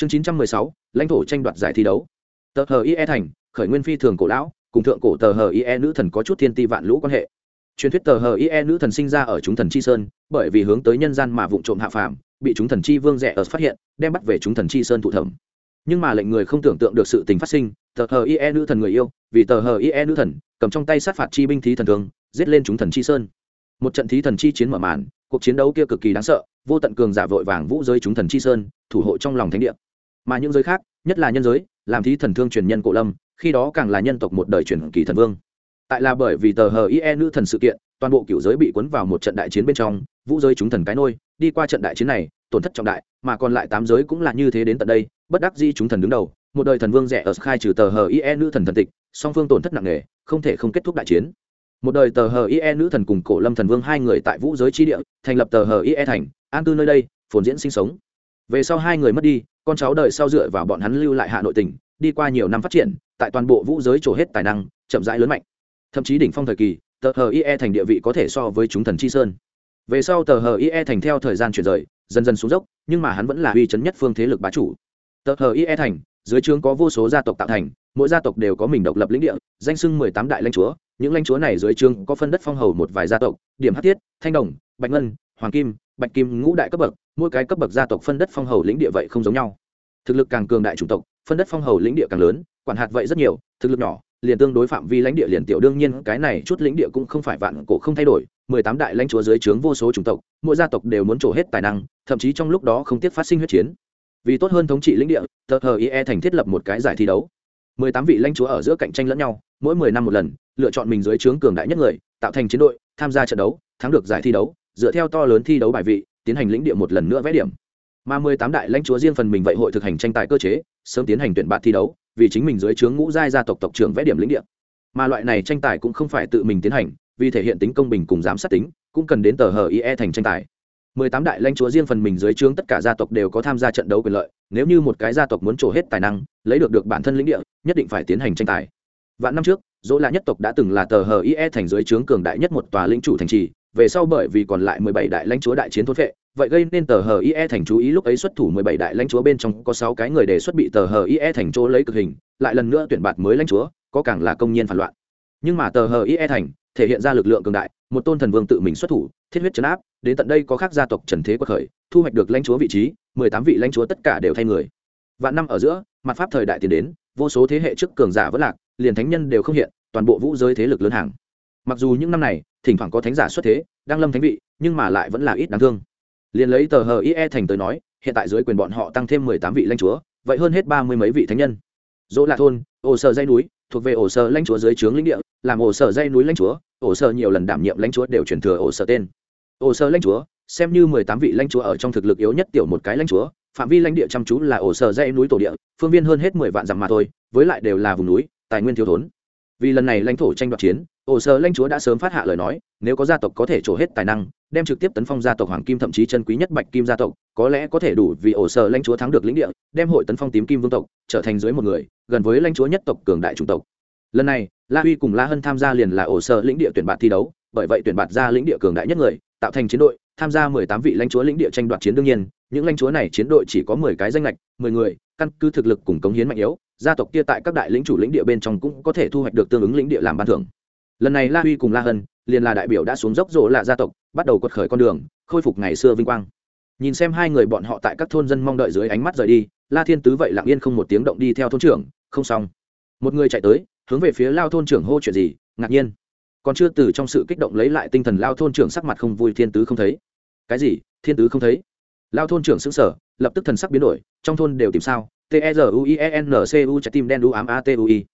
chương chín trăm mười sáu, lãnh thổ tranh đoạt giải thi đấu. Tờ hờ ie thành, khởi nguyên phi thường cổ lão, cùng thượng cổ tờ hờ ie nữ thần có chút thiên ti vạn lũ quan hệ. Truyền thuyết tờ hờ ie nữ thần sinh ra ở chúng thần chi sơn, bởi vì hướng tới nhân gian mà vụ trộm hạ phàm, bị chúng thần chi vương rẻ ở phát hiện, đem bắt về chúng thần chi sơn thụ thẩm. Nhưng mà lệnh người không tưởng tượng được sự tình phát sinh, tờ hờ ie nữ thần người yêu, vì tờ hờ ie nữ thần, cầm trong tay sát phạt chi binh thí thần thường, giết lên chúng thần chi sơn. Một trận thí thần chi chiến mở màn, cuộc chiến đấu kia cực kỳ đáng sợ, vô tận cường giả vội vàng vũ giới chúng thần chi sơn, thủ hộ trong lòng thánh địa mà những giới khác, nhất là nhân giới, làm thí thần thương truyền nhân cổ lâm, khi đó càng là nhân tộc một đời truyền kỳ thần vương. Tại là bởi vì tờ hờ ie nữ thần sự kiện, toàn bộ cựu giới bị cuốn vào một trận đại chiến bên trong, vũ giới chúng thần cái nôi, đi qua trận đại chiến này, tổn thất trọng đại, mà còn lại tám giới cũng là như thế đến tận đây, bất đắc di chúng thần đứng đầu, một đời thần vương rẻ ở khai trừ tờ hờ ie nữ thần thần tịch, song phương tổn thất nặng nề, không thể không kết thúc đại chiến. Một đời tờ hờ ie nữ thần cùng cổ lâm thần vương hai người tại vũ giới tri địa, thành lập tờ hờ ie thành, an cư nơi đây, phồn diễn sinh sống. Về sau hai người mất đi con cháu đời sau dựa vào bọn hắn lưu lại hạ nội tỉnh đi qua nhiều năm phát triển, tại toàn bộ vũ giới trổ hết tài năng, chậm rãi lớn mạnh. Thậm chí đỉnh phong thời kỳ, tờ hờ ie thành địa vị có thể so với chúng thần chi sơn. Về sau tờ hờ ie thành theo thời gian chuyển rời, dần dần xuống dốc, nhưng mà hắn vẫn là uy chấn nhất phương thế lực bá chủ. Tờ hờ ie thành, dưới trướng có vô số gia tộc tạo thành, mỗi gia tộc đều có mình độc lập lĩnh địa, danh sưng mười tám đại lãnh chúa. Những lãnh chúa này dưới trướng có phân đất phong hầu một vài gia tộc, điểm hát thiết, thanh đồng, bạch ngân, hoàng kim, bạch kim ngũ đại cấp bậc mỗi cái cấp bậc gia tộc phân đất phong hầu lĩnh địa vậy không giống nhau. Thực lực càng cường đại chủng tộc, phân đất phong hầu lĩnh địa càng lớn, quản hạt vậy rất nhiều, thực lực nhỏ, liền tương đối phạm vi lãnh địa liền tiểu đương nhiên, cái này chút lĩnh địa cũng không phải vạn cổ không thay đổi, mười tám đại lãnh chúa dưới trướng vô số chủng tộc, mỗi gia tộc đều muốn trổ hết tài năng, thậm chí trong lúc đó không tiếc phát sinh huyết chiến. Vì tốt hơn thống trị lĩnh địa, tờ hờ ie thành thiết lập một cái giải thi đấu. mười tám vị lãnh chúa ở giữa cạnh tranh lẫn nhau, mỗi mười năm một lần, lựa chọn mình dưới trướng cường đại nhất người, tạo thành chiến đội, tham gia trận đấu, thắng được giải thi đấu, dựa theo to lớn thi đấu bài vị tiến hành lĩnh địa một lần nữa vẽ điểm. Mà mười tám đại lãnh chúa riêng phần mình vậy hội thực hành tranh tài cơ chế, sớm tiến hành tuyển bạn thi đấu, vì chính mình dưới trướng ngũ giai gia tộc tộc trưởng vẽ điểm lĩnh địa. Mà loại này tranh tài cũng không phải tự mình tiến hành, vì thể hiện tính công bình cùng giám sát tính, cũng cần đến tờ hờ ie thành tranh tài. mười tám đại lãnh chúa riêng phần mình dưới trướng tất cả gia tộc đều có tham gia trận đấu quyền lợi, nếu như một cái gia tộc muốn trổ hết tài năng, lấy được được bản thân lĩnh địa, nhất định phải tiến hành tranh tài. Vạn năm trước, dỗ lạ nhất tộc đã từng là tờ hờ ie thành dưới trướng cường đại nhất một tòa lĩnh chủ thành trì về sau bởi vì còn lại mười bảy đại lãnh chúa đại chiến thốt vệ vậy gây nên tờ hờ ie thành chú ý lúc ấy xuất thủ mười bảy đại lãnh chúa bên trong có sáu cái người đề xuất bị tờ hờ ie thành chỗ lấy cực hình, lại lần nữa tuyển bạt mới lãnh chúa, có càng là công nhiên phản loạn. Nhưng mà tờ hờ ie thành thể hiện ra lực lượng cường đại, một tôn thần vương tự mình xuất thủ, thiết huyết chấn áp, đến tận đây có khác gia tộc trần thế quật khởi, thu hoạch được lãnh chúa vị trí, mười tám vị lãnh chúa tất cả đều thay người. Vạn năm ở giữa, mặt pháp thời đại tiến đến, vô số thế hệ trước cường giả vẫn lạc, liền thánh nhân đều không hiện, toàn bộ vũ giới thế lực lớn hàng. Mặc dù những năm này thỉnh thoảng có thánh giả xuất thế, đang lâm thánh vị, nhưng mà lại vẫn là ít đáng thương. Liền lấy tờ hờ ie thành tới nói, hiện tại dưới quyền bọn họ tăng thêm mười tám vị lãnh chúa, vậy hơn hết ba mươi mấy vị thánh nhân. Dỗ là thôn, ổ sở dây núi, thuộc về ổ sở lãnh chúa dưới trướng lĩnh địa, làm ổ sở dây núi lãnh chúa, ổ sở nhiều lần đảm nhiệm lãnh chúa đều chuyển thừa ổ sở tên. Ổ sở lãnh chúa, xem như mười tám vị lãnh chúa ở trong thực lực yếu nhất tiểu một cái lãnh chúa, phạm vi lãnh địa chăm chú là ổ sở dây núi tổ địa, phương viên hơn hết mười vạn dặm mà thôi, với lại đều là vùng núi, tài nguyên thiếu thốn. Vì lần này lãnh thổ tranh đoạt chiến ổ sơ lanh chúa đã sớm phát hạ lời nói, nếu có gia tộc có thể trổ hết tài năng, đem trực tiếp tấn phong gia tộc hoàng kim thậm chí chân quý nhất bạch kim gia tộc, có lẽ có thể đủ vì ổ sơ lãnh chúa thắng được lĩnh địa, đem hội tấn phong tím kim vương tộc, trở thành dưới một người, gần với lãnh chúa nhất tộc cường đại chủng tộc. Lần này, la huy cùng la hân tham gia liền là ổ sơ lĩnh địa tuyển bạt thi đấu, bởi vậy tuyển bạt ra lĩnh địa cường đại nhất người, tạo thành chiến đội, tham gia mười tám vị lãnh chúa lĩnh địa tranh đoạt chiến đương nhiên, những lãnh chúa này chiến đội chỉ có mười cái danh lệch, mười người, căn cứ thực lực cùng cống hiến mạnh yếu, gia tộc kia tại các đại lĩnh chủ lĩnh địa bên trong cũng có thể thu hoạch được tương ứng lĩnh địa làm ban thưởng lần này la huy cùng la hân liền là đại biểu đã xuống dốc rỗ là gia tộc, bắt đầu quật khởi con đường, khôi phục ngày xưa vinh quang. Nhìn xem hai người bọn họ tại các thôn dân mong đợi dưới ánh mắt rời đi, la thiên tứ vậy lặng yên không một tiếng động đi theo thôn trưởng, không xong. Một người chạy tới, hướng về phía lao thôn trưởng hô chuyện gì, ngạc nhiên. Còn chưa từ trong sự kích động lấy lại tinh thần lao thôn trưởng sắc mặt không vui, thiên tứ không thấy. Cái gì? Thiên tứ không thấy? Lao thôn trưởng xứng sở lập tức thần sắc biến đổi, trong thôn đều tìm sao? T e r u i e n c u trái tim đen u ám a t u i.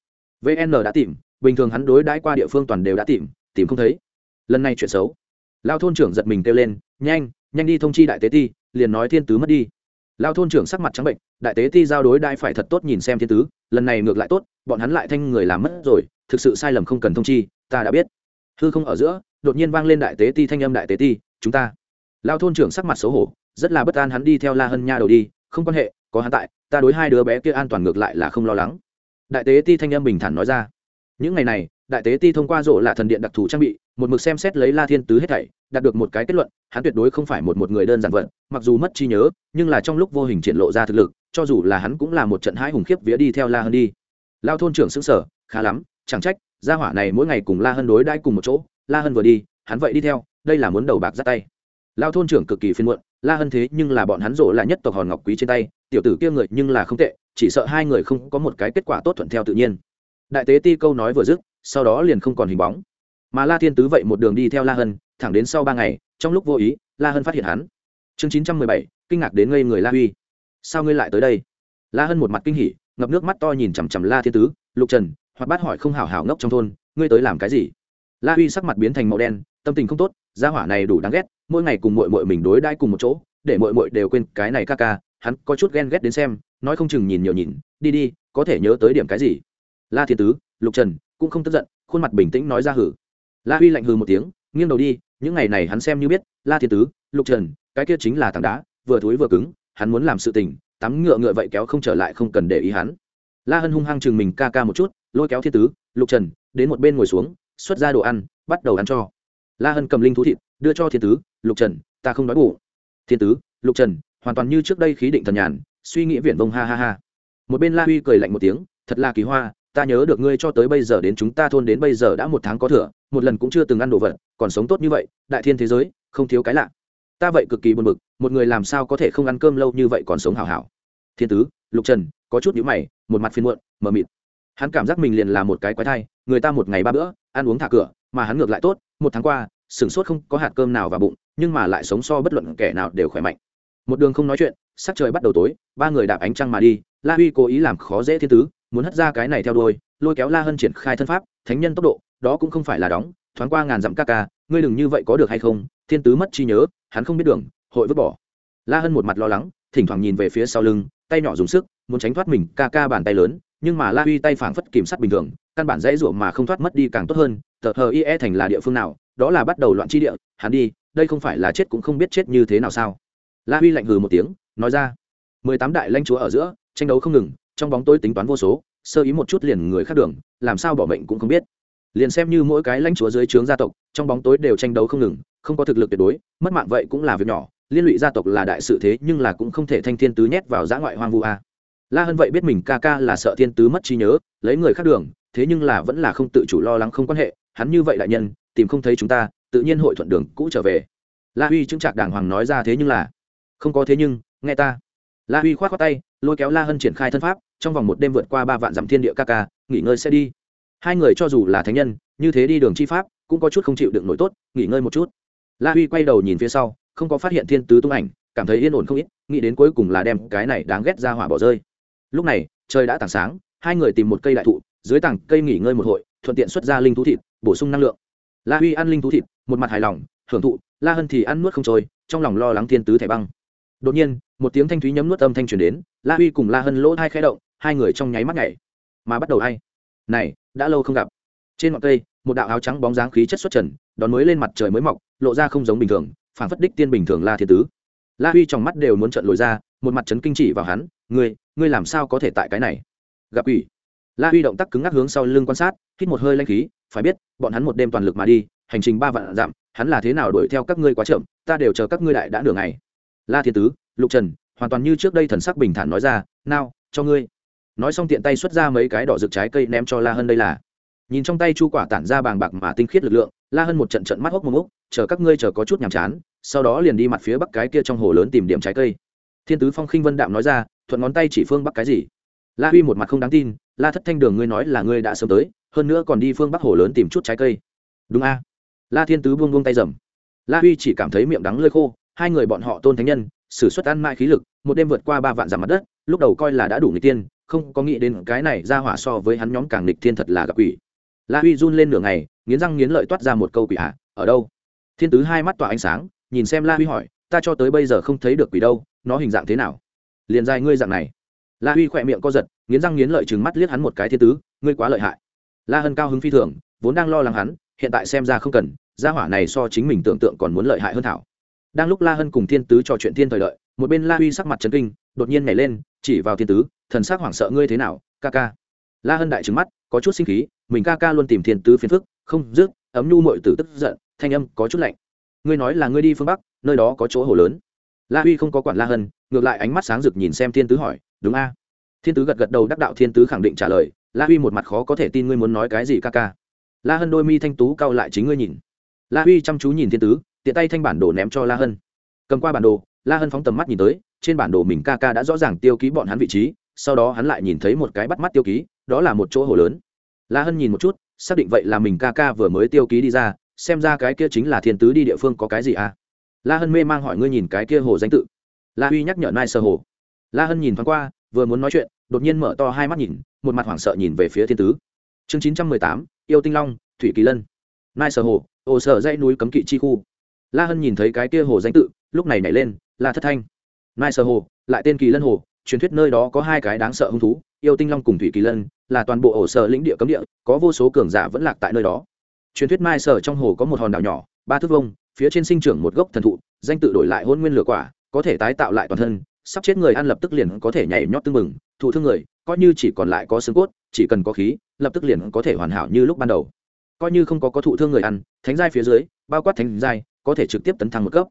Vn đã tìm bình thường hắn đối đãi qua địa phương toàn đều đã tìm tìm không thấy. Lần này chuyện xấu. Lao thôn trưởng giật mình kêu lên, nhanh nhanh đi thông chi đại tế ti, liền nói thiên tứ mất đi. Lao thôn trưởng sắc mặt trắng bệnh, đại tế ti giao đối đại phải thật tốt nhìn xem thiên tứ, lần này ngược lại tốt, bọn hắn lại thanh người làm mất rồi, thực sự sai lầm không cần thông chi, ta đã biết. Hư không ở giữa, đột nhiên vang lên đại tế ti thanh âm, đại tế ti, chúng ta. Lao thôn trưởng sắc mặt xấu hổ, rất là bất an hắn đi theo la hân nha đầu đi, không quan hệ, có hắn tại, ta đối hai đứa bé kia an toàn ngược lại là không lo lắng. Đại tế ti thanh âm bình thản nói ra những ngày này, đại tế ti thông qua rộ là thần điện đặc thù trang bị, một mực xem xét lấy la thiên tứ hết thảy, đạt được một cái kết luận, hắn tuyệt đối không phải một một người đơn giản vận, mặc dù mất trí nhớ, nhưng là trong lúc vô hình triển lộ ra thực lực, cho dù là hắn cũng là một trận hãi hùng khiếp vía đi theo la Hân đi. Lao thôn trưởng xứng sở khá lắm, chẳng trách, gia hỏa này mỗi ngày cùng la hân đối đãi cùng một chỗ, la hân vừa đi, hắn vậy đi theo, đây là muốn đầu bạc ra tay. Lao thôn trưởng cực kỳ phiên muộn, la hân thế nhưng là bọn hắn rộ là nhất tộc hòn ngọc quý trên tay, tiểu tử kia người nhưng là không tệ, chỉ sợ hai người không có một cái kết quả tốt thuận theo tự nhiên đại tế ti câu nói vừa dứt, sau đó liền không còn hình bóng. Mà la thiên tứ vậy một đường đi theo la hân, thẳng đến sau ba ngày, trong lúc vô ý, la hân phát hiện hắn. Chương chín trăm mười bảy, kinh ngạc đến ngây người la huy. Sao ngươi lại tới đây? La hân một mặt kinh hỉ, ngập nước mắt to nhìn chằm chằm la thiên tứ, lục trần, hoặc bát hỏi không hảo hảo ngốc trong thôn, ngươi tới làm cái gì? La huy sắc mặt biến thành màu đen, tâm tình không tốt, gia hỏa này đủ đáng ghét, mỗi ngày cùng mội mội mình đối đãi cùng một chỗ, để mội mội đều quên cái này ca ca, hắn có chút ghen ghét đến xem, nói không chừng nhìn nhiều nhìn, đi đi, có thể nhớ tới điểm cái gì? La thiên tứ, lục trần cũng không tức giận, khuôn mặt bình tĩnh nói ra hử. La huy lạnh hừ một tiếng, nghiêng đầu đi, những ngày này hắn xem như biết, la thiên tứ, lục trần, cái kia chính là tảng đá, vừa thối vừa cứng, hắn muốn làm sự tình, tắm ngựa ngựa vậy kéo không trở lại không cần để ý hắn. La hân hung hăng chừng mình ca ca một chút, lôi kéo thiên tứ, lục trần, đến một bên ngồi xuống, xuất ra đồ ăn, bắt đầu ăn cho. La hân cầm linh thú thịt, đưa cho thiên tứ, lục trần, ta không đói bụng. Thiên tứ, lục trần, hoàn toàn như trước đây khí định thần nhàn, suy nghĩ viển vông ha ha ha. Một bên la huy cười lạnh một tiếng, thật là kỳ hoa ta nhớ được ngươi cho tới bây giờ đến chúng ta thôn đến bây giờ đã một tháng có thừa, một lần cũng chưa từng ăn đồ vật, còn sống tốt như vậy, đại thiên thế giới, không thiếu cái lạ. Ta vậy cực kỳ buồn bực, một người làm sao có thể không ăn cơm lâu như vậy còn sống hào hảo. Thiên tứ, lục trần, có chút nhíu mày, một mặt phiên muộn, mờ mịt. Hắn cảm giác mình liền là một cái quái thai, người ta một ngày ba bữa, ăn uống thả cửa, mà hắn ngược lại tốt, một tháng qua, sửng sốt không có hạt cơm nào vào bụng, nhưng mà lại sống so bất luận kẻ nào đều khỏe mạnh. Một đường không nói chuyện, sắc trời bắt đầu tối, ba người đạp ánh trăng mà đi, la huy cố ý làm khó dễ thiên tứ muốn hất ra cái này theo đôi lôi kéo la hân triển khai thân pháp, thánh nhân tốc độ, đó cũng không phải là đóng, thoáng qua ngàn dặm ca ca, ngươi đừng như vậy có được hay không, thiên tứ mất trí nhớ, hắn không biết đường, hội vứt bỏ. La hân một mặt lo lắng, thỉnh thoảng nhìn về phía sau lưng, tay nhỏ dùng sức, muốn tránh thoát mình, ca ca bàn tay lớn, nhưng mà la huy tay phảng phất kìm sắt bình thường, căn bản dãy ruộng mà không thoát mất đi càng tốt hơn, tờ hờ ie thành là địa phương nào, đó là bắt đầu loạn chi địa, hắn đi, đây không phải là chết cũng không biết chết như thế nào sao. La huy lạnh hừ một tiếng, nói ra, mười tám đại lãnh chúa ở giữa, tranh đấu không ngừng trong bóng tối tính toán vô số, sơ ý một chút liền người khác đường, làm sao bỏ mệnh cũng không biết. Liền xem như mỗi cái lãnh chúa dưới trướng gia tộc, trong bóng tối đều tranh đấu không ngừng, không có thực lực tuyệt đối, mất mạng vậy cũng là việc nhỏ, liên lụy gia tộc là đại sự thế nhưng là cũng không thể thanh thiên tứ nhét vào giã ngoại hoang vu a. La hân vậy biết mình ca ca là sợ thiên tứ mất trí nhớ, lấy người khác đường, thế nhưng là vẫn là không tự chủ lo lắng không quan hệ, hắn như vậy đại nhân, tìm không thấy chúng ta, tự nhiên hội thuận đường cũ trở về. La huy chứng trạc đàng hoàng nói ra thế nhưng là, không có thế nhưng, nghe ta. La huy k h o á t khoác tay lôi kéo la hân triển khai thân pháp, trong vòng một đêm vượt qua ba vạn dặm thiên địa ca ca, nghỉ ngơi sẽ đi. Hai người cho dù là thánh nhân, như thế đi đường chi pháp, cũng có chút không chịu đựng nổi tốt, nghỉ ngơi một chút. La huy quay đầu nhìn phía sau, không có phát hiện thiên tứ tung ảnh, cảm thấy yên ổn không ít, nghĩ đến cuối cùng là đem cái này đáng ghét ra hỏa bỏ rơi. Lúc này, trời đã tảng sáng, hai người tìm một cây đại thụ, dưới tảng cây nghỉ ngơi một hội, thuận tiện xuất ra linh thú thịt, bổ sung năng lượng. La huy ăn linh thú thịt, một mặt hài lòng, hưởng thụ, la hân thì ăn nuốt không trôi, trong lòng lo lắng thiên tứ thẻ băng. Đột nhiên, một tiếng thanh thúy nhấm nuốt âm thanh truyền đến la huy cùng la hân lỗ hai khai động, hai người trong nháy mắt nhảy. Mà bắt đầu hay này, đã lâu không gặp. Trên ngọn cây, một đạo áo trắng bóng dáng khí chất xuất trần, đón mới lên mặt trời mới mọc, lộ ra không giống bình thường phản phất đích tiên bình thường la thiên tứ. La huy trong mắt đều muốn trận lồi ra, một mặt trấn kinh chỉ vào hắn, ngươi ngươi làm sao có thể tại cái này? Gặp ủy la huy động tác cứng ngắc hướng sau lưng quan sát, hít một hơi lanh khí, phải biết, bọn hắn một đêm toàn lực mà đi, hành trình ba vạn dặm, hắn là thế nào đuổi theo các ngươi quá chậm, ta đều chờ các ngươi đại đã nửa ngày. La thiên tứ, lục trần hoàn toàn như trước đây thần sắc bình thản nói ra nào cho ngươi. Nói xong tiện tay xuất ra mấy cái đỏ rực trái cây ném cho la hân đây là. Nhìn trong tay chu quả tản ra bàng bạc mà tinh khiết lực lượng, la hân một trận trận mắt hốc mông úc, chờ các ngươi chờ có chút nhàm chán, sau đó liền đi mặt phía bắc cái kia trong hồ lớn tìm điểm trái cây. Thiên tứ phong khinh vân đạm nói ra, thuận ngón tay chỉ phương bắc cái gì? La huy một mặt không đáng tin, la thất thanh đường ngươi nói là ngươi đã sớm tới, hơn nữa còn đi phương bắc hồ lớn tìm chút trái cây. Đúng a. La thiên tứ buông buông tay rầm la huy chỉ cảm thấy miệng đắng lơi khô, hai người bọn họ tôn thánh nhân s ử suất ăn mãi khí lực một đêm vượt qua ba vạn dặm mặt đất, lúc đầu coi là đã đủ nghịch tiên, không có nghĩ đến cái này ra hỏa so với hắn nhóm càng nghịch thiên thật là gặp quỷ. La huy run lên nửa ngày, nghiến răng nghiến lợi toát ra một câu quỷ à. ở đâu? Thiên tứ hai mắt tỏa ánh sáng, nhìn xem la huy hỏi, ta cho tới bây giờ không thấy được quỷ đâu, nó hình dạng thế nào? Liền dài ngươi dạng này. La huy khỏe miệng co giật, nghiến răng nghiến lợi chừng mắt liếc hắn một cái thiên tứ, ngươi quá lợi hại. La hân cao hứng phi thường, vốn đang lo lắng hắn, hiện tại xem ra không cần, gia hỏa này so chính mình tưởng tượng còn muốn lợi hại hơn thảo. Đang lúc la hân cùng thiên tứ trò chuyện thiên thời lợi một bên la huy sắc mặt trấn kinh, đột nhiên nhảy lên, chỉ vào thiên tứ, thần sắc hoảng sợ ngươi thế nào, ca ca. La hân đại trứng mắt, có chút sinh khí, mình ca ca luôn tìm thiên tứ phiền phức, không dứt, ấm nhu mội tử tức giận, thanh âm có chút lạnh. Ngươi nói là ngươi đi phương bắc, nơi đó có chỗ hồ lớn. La huy không có quản la hân, ngược lại ánh mắt sáng rực nhìn xem thiên tứ hỏi, đúng a? Thiên tứ gật gật đầu đắc đạo thiên tứ khẳng định trả lời, la huy một mặt khó có thể tin ngươi muốn nói cái gì ca ca. La hân đôi mi thanh tú cau lại chính ngươi nhìn. La huy chăm chú nhìn thiên tứ, tiện tay thanh bản đồ ném cho la hân. Cầm qua bản đồ la hân phóng tầm mắt nhìn tới, trên bản đồ mình ca ca đã rõ ràng tiêu ký bọn hắn vị trí, sau đó hắn lại nhìn thấy một cái bắt mắt tiêu ký, đó là một chỗ hồ lớn. La hân nhìn một chút, xác định vậy là mình ca ca vừa mới tiêu ký đi ra, xem ra cái kia chính là thiên tứ đi địa phương có cái gì à? La hân mê mang hỏi ngươi nhìn cái kia hồ danh tự. La huy nhắc nhở nai sơ hồ. La hân nhìn thoáng qua, vừa muốn nói chuyện, đột nhiên mở to hai mắt nhìn, một mặt hoảng sợ nhìn về phía thiên tứ. Chương chín trăm mười tám, yêu tinh long, thủy kỳ lân. Nai sơ hồ, ồ sở dãy núi cấm kỵ chi khu. La hân nhìn thấy cái kia hồ danh tự, lúc này nhảy lên là thất thanh. Nai sơ hồ, lại tên kỳ lân hồ, truyền thuyết nơi đó có hai cái đáng sợ hung thú, yêu tinh long cùng thủy kỳ lân, là toàn bộ ổ sở lĩnh địa cấm địa, có vô số cường giả vẫn lạc tại nơi đó. Truyền thuyết mai sở trong hồ có một hòn đảo nhỏ, ba thước vông phía trên sinh trưởng một gốc thần thụ, danh tự đổi lại hôn nguyên lửa quả, có thể tái tạo lại toàn thân, sắp chết người ăn lập tức liền có thể nhảy nhót tưng mừng thụ thương người, coi như chỉ còn lại có xương cốt, chỉ cần có khí, lập tức liền có thể hoàn hảo như lúc ban đầu. Coi như không có có thụ thương người ăn, thánh giai phía dưới, bao quát thánh giai, có thể trực tiếp tấn thăng một cấp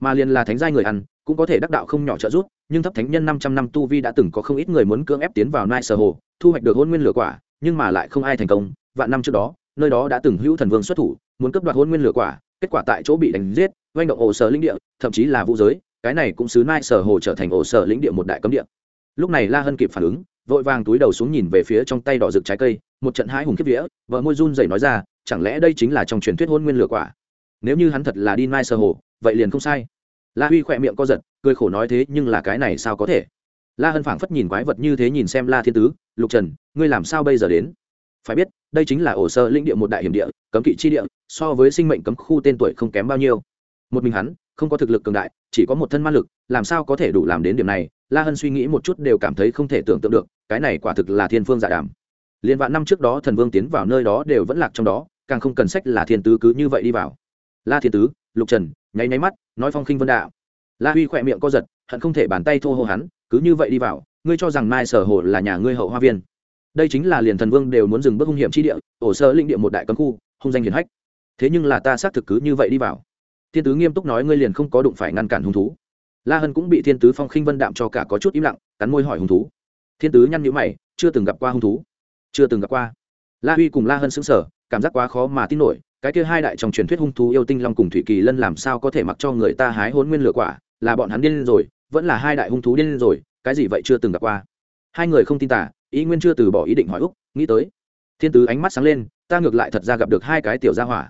mà liền là thánh giai người ăn, cũng có thể đắc đạo không nhỏ trợ giúp, nhưng thấp thánh nhân năm trăm năm tu vi đã từng có không ít người muốn cưỡng ép tiến vào nai sở hồ, thu hoạch được hôn nguyên lửa quả, nhưng mà lại không ai thành công. Vạn năm trước đó, nơi đó đã từng hữu thần vương xuất thủ, muốn cấp đoạt hôn nguyên lửa quả, kết quả tại chỗ bị đánh giết doanh động ổ sở lĩnh địa, thậm chí là vũ giới, cái này cũng xứ nai sở hồ trở thành ổ sở lĩnh địa một đại cấm địa. Lúc này la hân kịp phản ứng, vội vàng túi đầu xuống nhìn về phía trong tay đỏ rực trái cây, một trận hãi hùng kiếp vía, vợ môi run dậy nói ra, chẳng lẽ đây chính là trong truyền thuyết hôn nguyên lửa quả? Nếu như hắn thật là đi nai sở hồ vậy liền không sai. La huy khỏe miệng co giật, cười khổ nói thế nhưng là cái này sao có thể? La hân phảng phất nhìn quái vật như thế nhìn xem la thiên tứ, lục trần, ngươi làm sao bây giờ đến? Phải biết, đây chính là ổ sơ linh địa một đại hiểm địa, cấm kỵ chi địa, so với sinh mệnh cấm khu tên tuổi không kém bao nhiêu. Một mình hắn, không có thực lực cường đại, chỉ có một thân ma lực, làm sao có thể đủ làm đến điểm này? La hân suy nghĩ một chút đều cảm thấy không thể tưởng tượng được, cái này quả thực là thiên phương giả dạ đàm. Liên vạn năm trước đó thần vương tiến vào nơi đó đều vẫn lạc trong đó, càng không cần sách là thiên tứ cứ như vậy đi vào. La thiên tứ, lục trần nháy nháy mắt, nói phong khinh vân đạo. La huy khỏe miệng co giật, hận không thể bàn tay thô hô hắn, cứ như vậy đi vào, ngươi cho rằng mai sở hồ là nhà ngươi hậu hoa viên. Đây chính là liền thần vương đều muốn dừng bước hung hiểm chi địa, ổ sơ linh địa một đại cấm khu, hung danh hiển hách. Thế nhưng là ta xác thực cứ như vậy đi vào. Thiên tứ nghiêm túc nói ngươi liền không có đụng phải ngăn cản hung thú. La hân cũng bị thiên tứ phong khinh vân đạm cho cả có chút im lặng, cắn môi hỏi hung thú. Thiên tứ nhăn nhữ mày, chưa từng gặp qua hung thú. Chưa từng gặp qua. La huy cùng la hân xứng sở cảm giác quá khó mà tin nổi cái kia hai đại trong truyền thuyết hung thú yêu tinh long cùng thủy kỳ lân làm sao có thể mặc cho người ta hái hôn nguyên lửa quả, là bọn hắn điên rồi, vẫn là hai đại hung thú điên rồi, cái gì vậy chưa từng gặp qua. Hai người không tin tả ý nguyên chưa từ bỏ ý định hỏi úc, nghĩ tới. Thiên tứ ánh mắt sáng lên, ta ngược lại thật ra gặp được hai cái tiểu gia hỏa.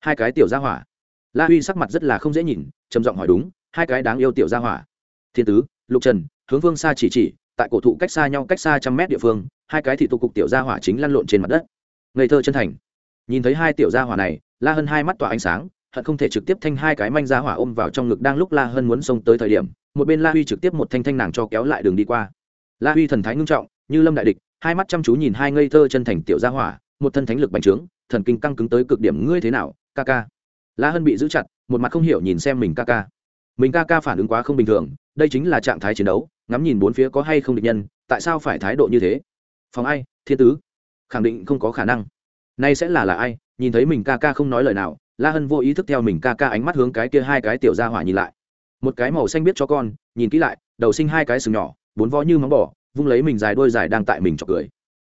Hai cái tiểu gia hỏa. La huy sắc mặt rất là không dễ nhìn, trầm giọng hỏi đúng, hai cái đáng yêu tiểu gia hỏa. Thiên tứ, lục trần, hướng vương xa chỉ chỉ, tại cổ thụ cách xa nhau cách xa trăm mét địa phương, hai cái thị tục cục tiểu gia hỏa chính lăn lộn trên mặt đất. Ngây thơ chân thành nhìn thấy hai tiểu gia hỏa này, la hân hai mắt tỏa ánh sáng, hận không thể trực tiếp thanh hai cái manh gia hỏa ôm vào trong ngực đang lúc la hân muốn xông tới thời điểm, một bên la huy trực tiếp một thanh thanh nàng cho kéo lại đường đi qua. La huy thần thái ngưng trọng, như lâm đại địch, hai mắt chăm chú nhìn hai ngây thơ chân thành tiểu gia hỏa, một thân thánh lực bành trướng, thần kinh căng cứng tới cực điểm, ngươi thế nào, ca ca? La hân bị giữ chặt, một mặt không hiểu nhìn xem mình ca ca. Mình ca ca phản ứng quá không bình thường, đây chính là trạng thái chiến đấu, ngắm nhìn bốn phía có hay không địch nhân, tại sao phải thái độ như thế? Phòng ai? Thiên tứ. Khẳng định không có khả năng nay sẽ là là ai, nhìn thấy mình ca ca không nói lời nào, la hân vô ý thức theo mình ca ca ánh mắt hướng cái kia hai cái tiểu ra hỏa nhìn lại. Một cái màu xanh biết cho con, nhìn kỹ lại, đầu sinh hai cái sừng nhỏ, bốn vó như móng bỏ vung lấy mình dài đôi dài đang tại mình chọc cười.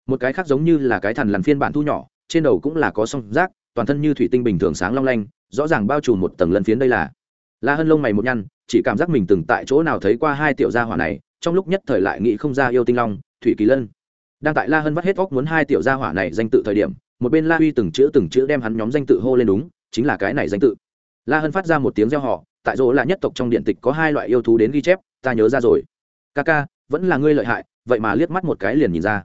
Một cái khác giống như là cái thằn lằn phiên bản thu nhỏ, trên đầu cũng là có song rác, toàn thân như thủy tinh bình thường sáng long lanh, rõ ràng bao trùm một tầng lân phiến đây là. La hân lông mày một nhăn, chỉ cảm giác mình từng tại chỗ nào thấy qua hai tiểu gia hỏa này, trong lúc nhất thời lại nghĩ không ra yêu tinh long, thủy kỳ lân. Đang tại la hân vắt hết óc muốn hai tiểu gia hỏa này danh tự thời điểm một bên la huy từng chữ từng chữ đem hắn nhóm danh tự hô lên đúng, chính là cái này danh tự. La hân phát ra một tiếng reo họ tại chỗ là nhất tộc trong điện tịch có hai loại yêu thú đến ghi chép, ta nhớ ra rồi. Ca ca, vẫn là ngươi lợi hại, vậy mà liếc mắt một cái liền nhìn ra.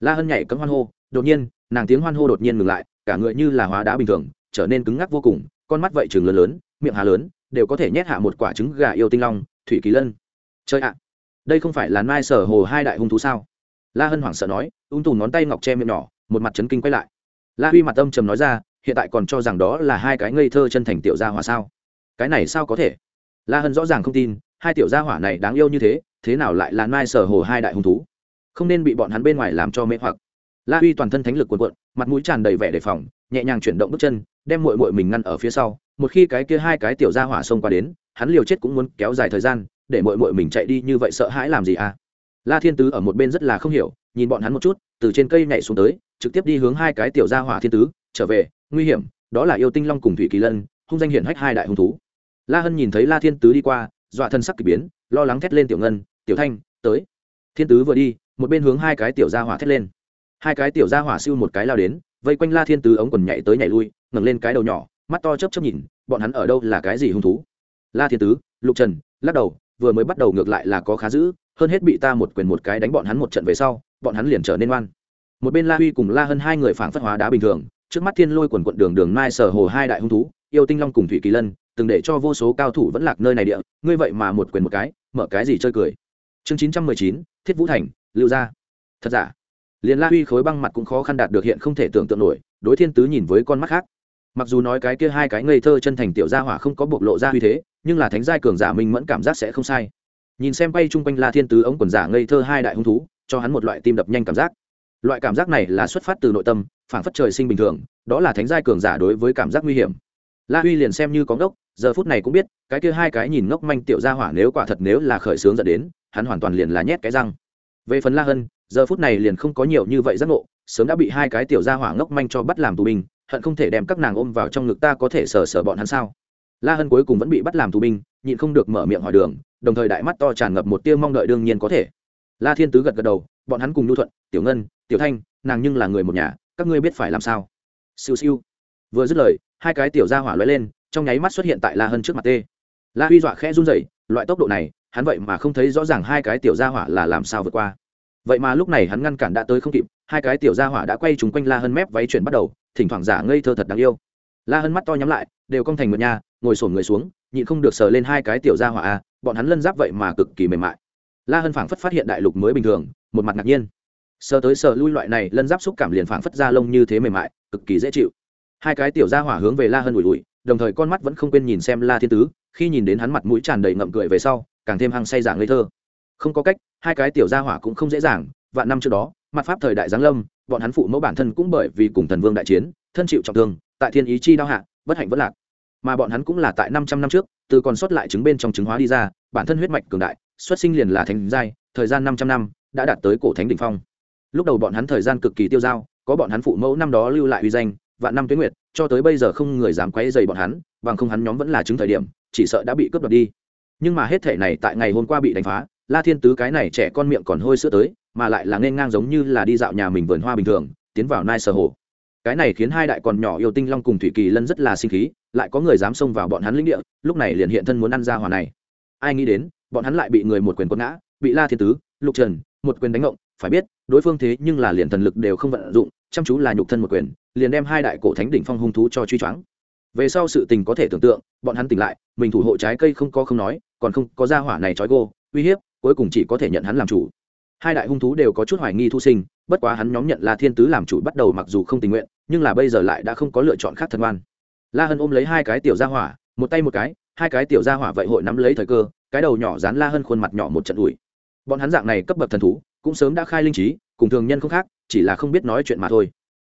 La hân nhảy cấm hoan hô, đột nhiên, nàng tiếng hoan hô đột nhiên ngừng lại, cả người như là hóa đá bình thường, trở nên cứng ngắc vô cùng, con mắt vậy trường lớn lớn, miệng hà lớn, đều có thể nhét hạ một quả trứng gà yêu tinh long, thủy kỳ lân. Chơi ạ, đây không phải là mai sở hồ hai đại hung thú sao? La hân hoảng sợ nói, ung tùm ngón tay ngọc che miệng nhỏ, một mặt chấn kinh quay lại la huy mặt âm trầm nói ra, hiện tại còn cho rằng đó là hai cái ngây thơ chân thành tiểu gia hỏa sao? Cái này sao có thể? La hân rõ ràng không tin, hai tiểu gia hỏa này đáng yêu như thế thế nào lại là mai sở hồ hai đại hung thú? Không nên bị bọn hắn bên ngoài làm cho mê hoặc. La huy toàn thân thánh lực cuộn cuộn, mặt mũi tràn đầy vẻ đề phòng, nhẹ nhàng chuyển động bước chân, đem mội mội mình ngăn ở phía sau. Một khi cái kia hai cái tiểu gia hỏa xông qua đến, hắn liều chết cũng muốn kéo dài thời gian, để mội mội mình chạy đi, như vậy sợ hãi làm gì à? La thiên tứ ở một bên rất là không hiểu nhìn bọn hắn một chút, từ trên cây nhảy xuống tới, trực tiếp đi hướng hai cái tiểu gia hỏa thiên tứ, trở về, nguy hiểm, đó là yêu tinh long cùng thủy kỳ lân, hung danh hiển hách hai đại hung thú. La hân nhìn thấy la thiên tứ đi qua, dọa thân sắc k ỳ biến, lo lắng thét lên tiểu ngân, tiểu thanh, tới. Thiên tứ vừa đi, một bên hướng hai cái tiểu gia hỏa thét lên. Hai cái tiểu gia hỏa siêu một cái lao đến, vây quanh la thiên tứ ống quần nhảy tới nhảy lui, ngẩng lên cái đầu nhỏ, mắt to chấp chấp nhìn, bọn hắn ở đâu là cái gì hung thú? La thiên tứ, lục trần, lắc đầu, vừa mới bắt đầu ngược lại là có khá dữ, hơn hết bị ta một quyền một cái đánh bọn hắn một trận về sau bọn hắn liền trở nên oan. Một bên la huy cùng la hơn hai người phảng phất hóa đá bình thường, trước mắt thiên lôi quần quận đường đường mai sở hồ hai đại hung thú, yêu tinh long cùng thủy kỳ lân, từng để cho vô số cao thủ vẫn lạc nơi này địa, ngươi vậy mà một quyền một cái, mở cái gì chơi cười. Chương chín trăm mười chín, thiết vũ thành, lưu gia. Thật giả? Liền la huy khối băng mặt cũng khó khăn đạt được hiện không thể tưởng tượng nổi, đối thiên tứ nhìn với con mắt khác. Mặc dù nói cái kia hai cái ngây thơ chân thành tiểu gia hỏa không có bộc lộ ra huy thế, nhưng là thánh giai cường giả minh mẫn cảm giác sẽ không sai. Nhìn xem bay chung quanh la thiên tứ ống quần giả ngây thơ hai đại hung thú cho hắn một loại tim đập nhanh cảm giác. Loại cảm giác này là xuất phát từ nội tâm phản phất trời sinh bình thường, đó là thánh giai cường giả đối với cảm giác nguy hiểm. La huy liền xem như có ngốc, giờ phút này cũng biết, cái kia hai cái nhìn ngốc manh tiểu gia hỏa nếu quả thật nếu là khởi sướng dẫn đến, hắn hoàn toàn liền là nhét cái răng. Về phần la hân, giờ phút này liền không có nhiều như vậy giác ngộ, sớm đã bị hai cái tiểu gia hỏa ngốc manh cho bắt làm tù binh, hận không thể đem các nàng ôm vào trong ngực ta có thể sờ sờ bọn hắn sao? La hân cuối cùng vẫn bị bắt làm tù binh, nhịn không được mở miệng hỏi đường, đồng thời đại mắt to tràn ngập một tia mong đợi đương nhiên có thể la thiên tứ gật gật đầu bọn hắn cùng nhu thuận tiểu ngân tiểu thanh nàng nhưng là người một nhà các ngươi biết phải làm sao? Siêu siêu. Vừa dứt lời hai cái tiểu gia hỏa lóe lên trong nháy mắt xuất hiện tại la hân trước mặt tê. La huy dọa khẽ run rẩy loại tốc độ này hắn vậy mà không thấy rõ ràng hai cái tiểu gia hỏa là làm sao vượt qua. Vậy mà lúc này hắn ngăn cản đã tới không kịp hai cái tiểu gia hỏa đã quay trúng quanh la hân mép váy chuyển bắt đầu thỉnh thoảng giả ngây thơ thật đáng yêu. La hân mắt to nhắm lại đều cong thành một nhà ngồi sổn người xuống nhịn không được sờ lên hai cái tiểu gia hỏa à, bọn hắn lân giáp vậy mà cực kỳ mềm mại la hân phảng phất phát hiện đại lục mới bình thường, một mặt ngạc nhiên. Sờ tới sờ lui loại này, lân giáp xúc cảm liền phảng phất da lông như thế mềm mại, cực kỳ dễ chịu. Hai cái tiểu gia hỏa hướng về la hân ủi ủi, đồng thời con mắt vẫn không quên nhìn xem la thiên tứ, khi nhìn đến hắn mặt mũi tràn đầy ngậm cười về sau, càng thêm hăng say giảng ngây thơ. Không có cách, hai cái tiểu gia hỏa cũng không dễ dàng, vạn năm trước đó, mặt pháp thời đại giáng lâm, bọn hắn phụ mẫu bản thân cũng bởi vì cùng thần vương đại chiến, thân chịu trọng thương, tại thiên ý chi đao hạ, bất hạnh vất lạc. Mà bọn hắn cũng là tại năm trăm năm trước, từ còn sót lại trứng bên trong trứng hóa đi ra, bản thân huyết mạch cường đại xuất sinh liền là thánh giai, thời gian năm trăm năm, đã đạt tới cổ thánh đ ỉ n h phong. Lúc đầu bọn hắn thời gian cực kỳ tiêu dao, có bọn hắn phụ mẫu năm đó lưu lại uy danh, vạn năm tuyến nguyệt, cho tới bây giờ không người dám quấy dày bọn hắn, bằng không hắn nhóm vẫn là chứng thời điểm, chỉ sợ đã bị cướp đoạt đi. Nhưng mà hết thể này tại ngày hôm qua bị đánh phá, la thiên tứ cái này trẻ con miệng còn hôi sữa tới, mà lại là nên ngang giống như là đi dạo nhà mình vườn hoa bình thường, tiến vào nai sở hồ. Cái này khiến hai đại còn nhỏ yêu tinh long cùng thủy kỳ lân rất là sinh khí, lại có người dám xông vào bọn hắn lĩnh địa, lúc này liền hiện thân muốn ăn ra hòa này. Ai nghĩ đến bọn hắn lại bị người một quyền quất ngã, bị la thiên tứ, lục trần, một quyền đánh ngộng. Phải biết, đối phương thế nhưng là liền thần lực đều không vận dụng, chăm chú là nhục thân một quyền, liền đem hai đại cổ thánh đỉnh phong hung thú cho truy choáng. Về sau sự tình có thể tưởng tượng, bọn hắn tỉnh lại, mình thủ hộ trái cây không có không nói, còn không có ra hỏa này trói gô, uy hiếp, cuối cùng chỉ có thể nhận hắn làm chủ. Hai đại hung thú đều có chút hoài nghi thu sinh, bất quá hắn nhóm nhận la thiên tứ làm chủ bắt đầu mặc dù không tình nguyện, nhưng là bây giờ lại đã không có lựa chọn khác thân oan. la hân ôm lấy hai cái tiểu gia hỏa, một tay một cái, hai cái tiểu gia hỏa vậy hội nắm lấy thời cơ cái đầu nhỏ dán la hân khuôn mặt nhỏ một trận ủi. Bọn hắn dạng này cấp bậc thần thú, cũng sớm đã khai linh trí, cùng thường nhân không khác, chỉ là không biết nói chuyện mà thôi.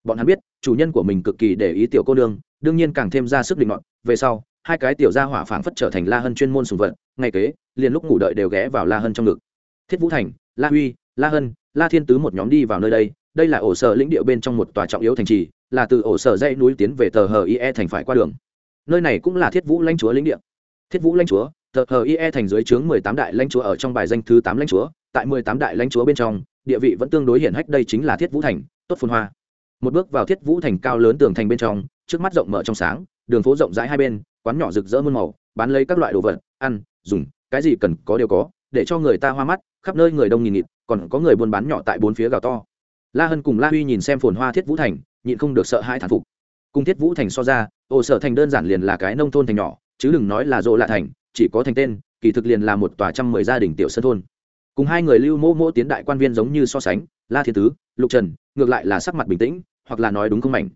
Bọn hắn biết, chủ nhân của mình cực kỳ để ý tiểu cô nương, đương nhiên càng thêm ra sức định ngọn về sau, hai cái tiểu gia hỏa phảng phất trở thành la hân chuyên môn sùng vận ngay kế, liền lúc ngủ đợi đều ghé vào la hân trong ngực. Thiết vũ thành, la huy, la hân, la thiên tứ một nhóm đi vào nơi đây đây là ổ sở lĩnh địa bên trong một tòa trọng yếu thành trì, là từ ổ sở dãy núi tiến về tờ hờ ie thành phải qua đường. Nơi này cũng là thiết vũ lãnh chúa lĩnh địa. Thiết vũ lãnh chúa tờ hờ ie thành dưới trướng mười tám đại lãnh chúa ở trong bài danh thứ tám lãnh chúa, tại mười tám đại lãnh chúa bên trong, địa vị vẫn tương đối hiển hách đây chính là thiết vũ thành, tốt phun hoa. Một bước vào thiết vũ thành cao lớn tường thành bên trong, trước mắt rộng mở trong sáng, đường phố rộng rãi hai bên, quán nhỏ rực rỡ muôn màu, bán lấy các loại đồ vật, ăn, dùng, cái gì cần có đều có, để cho người ta hoa mắt, khắp nơi người đông nghìn nghịt, còn có người buôn bán nhỏ tại bốn phía gào to. La hân cùng la huy nhìn xem phồn hoa thiết vũ thành, nhịn không được sợ hai thản phục. Cùng thiết vũ thành so ra ồ sở thành đơn giản liền là cái nông thôn thành nhỏ, chứ đừng nói là rộ lạ thành chỉ có thành tên, kỳ thực liền là một tòa trăm mười gia đình tiểu sân thôn. Cùng hai người lưu mô mô tiến đại quan viên giống như so sánh, la thiên tứ, lục trần, ngược lại là sắc mặt bình tĩnh, hoặc là nói đúng không mảnh.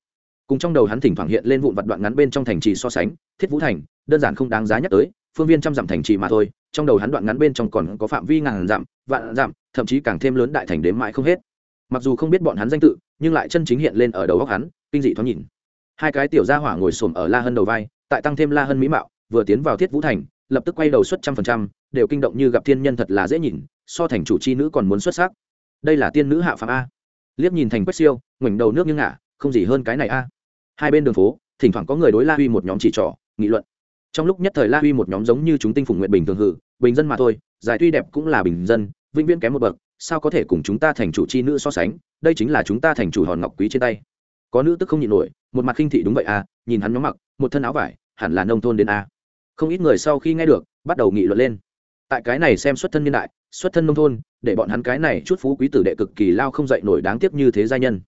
Cùng trong đầu hắn thỉnh thoảng hiện lên vụn vặt đoạn ngắn bên trong thành trì so sánh, thiết vũ thành, đơn giản không đáng giá nhắc tới, phương viên trăm dặm thành trì mà thôi, trong đầu hắn đoạn ngắn bên trong còn có phạm vi ngàn dặm, vạn dặm, thậm chí càng thêm lớn đại thành đếm mãi không hết. Mặc dù không biết bọn hắn danh tự, nhưng lại chân chính hiện lên ở đầu góc hắn, kinh dị thoáng nhìn. Hai cái tiểu gia hỏa ngồi xổm ở la hân đầu vai, tại tăng thêm la hân mỹ mạo, vừa tiến vào thiết vũ thành lập tức quay đầu suất trăm phần trăm, đều kinh động như gặp thiên nhân thật là dễ nhìn, so thành chủ chi nữ còn muốn xuất sắc. Đây là tiên nữ hạ phạm a. Liếc nhìn thành quách siêu, ngoảnh đầu nước như ngả, không gì hơn cái này a. Hai bên đường phố, thỉnh thoảng có người đối la huy một nhóm chỉ trỏ, nghị luận. Trong lúc nhất thời la huy một nhóm giống như chúng tinh phùng nguyện bình thường hự bình dân mà thôi, giải tuy đẹp cũng là bình dân, vĩnh viễn kém một bậc, sao có thể cùng chúng ta thành chủ chi nữ so sánh, đây chính là chúng ta thành chủ hòn ngọc quý trên tay. Có nữ tức không nhịn nổi, một mặt khinh thị đúng vậy a, nhìn hắn nhóm mặc, một thân áo vải, hẳn là nông thôn đến a không ít người sau khi nghe được, bắt đầu nghị luận lên. Tại cái này xem xuất thân niên đại, xuất thân nông thôn, để bọn hắn cái này chút phú quý tử đệ cực kỳ lao không dậy nổi đáng tiếc như thế giai nhân.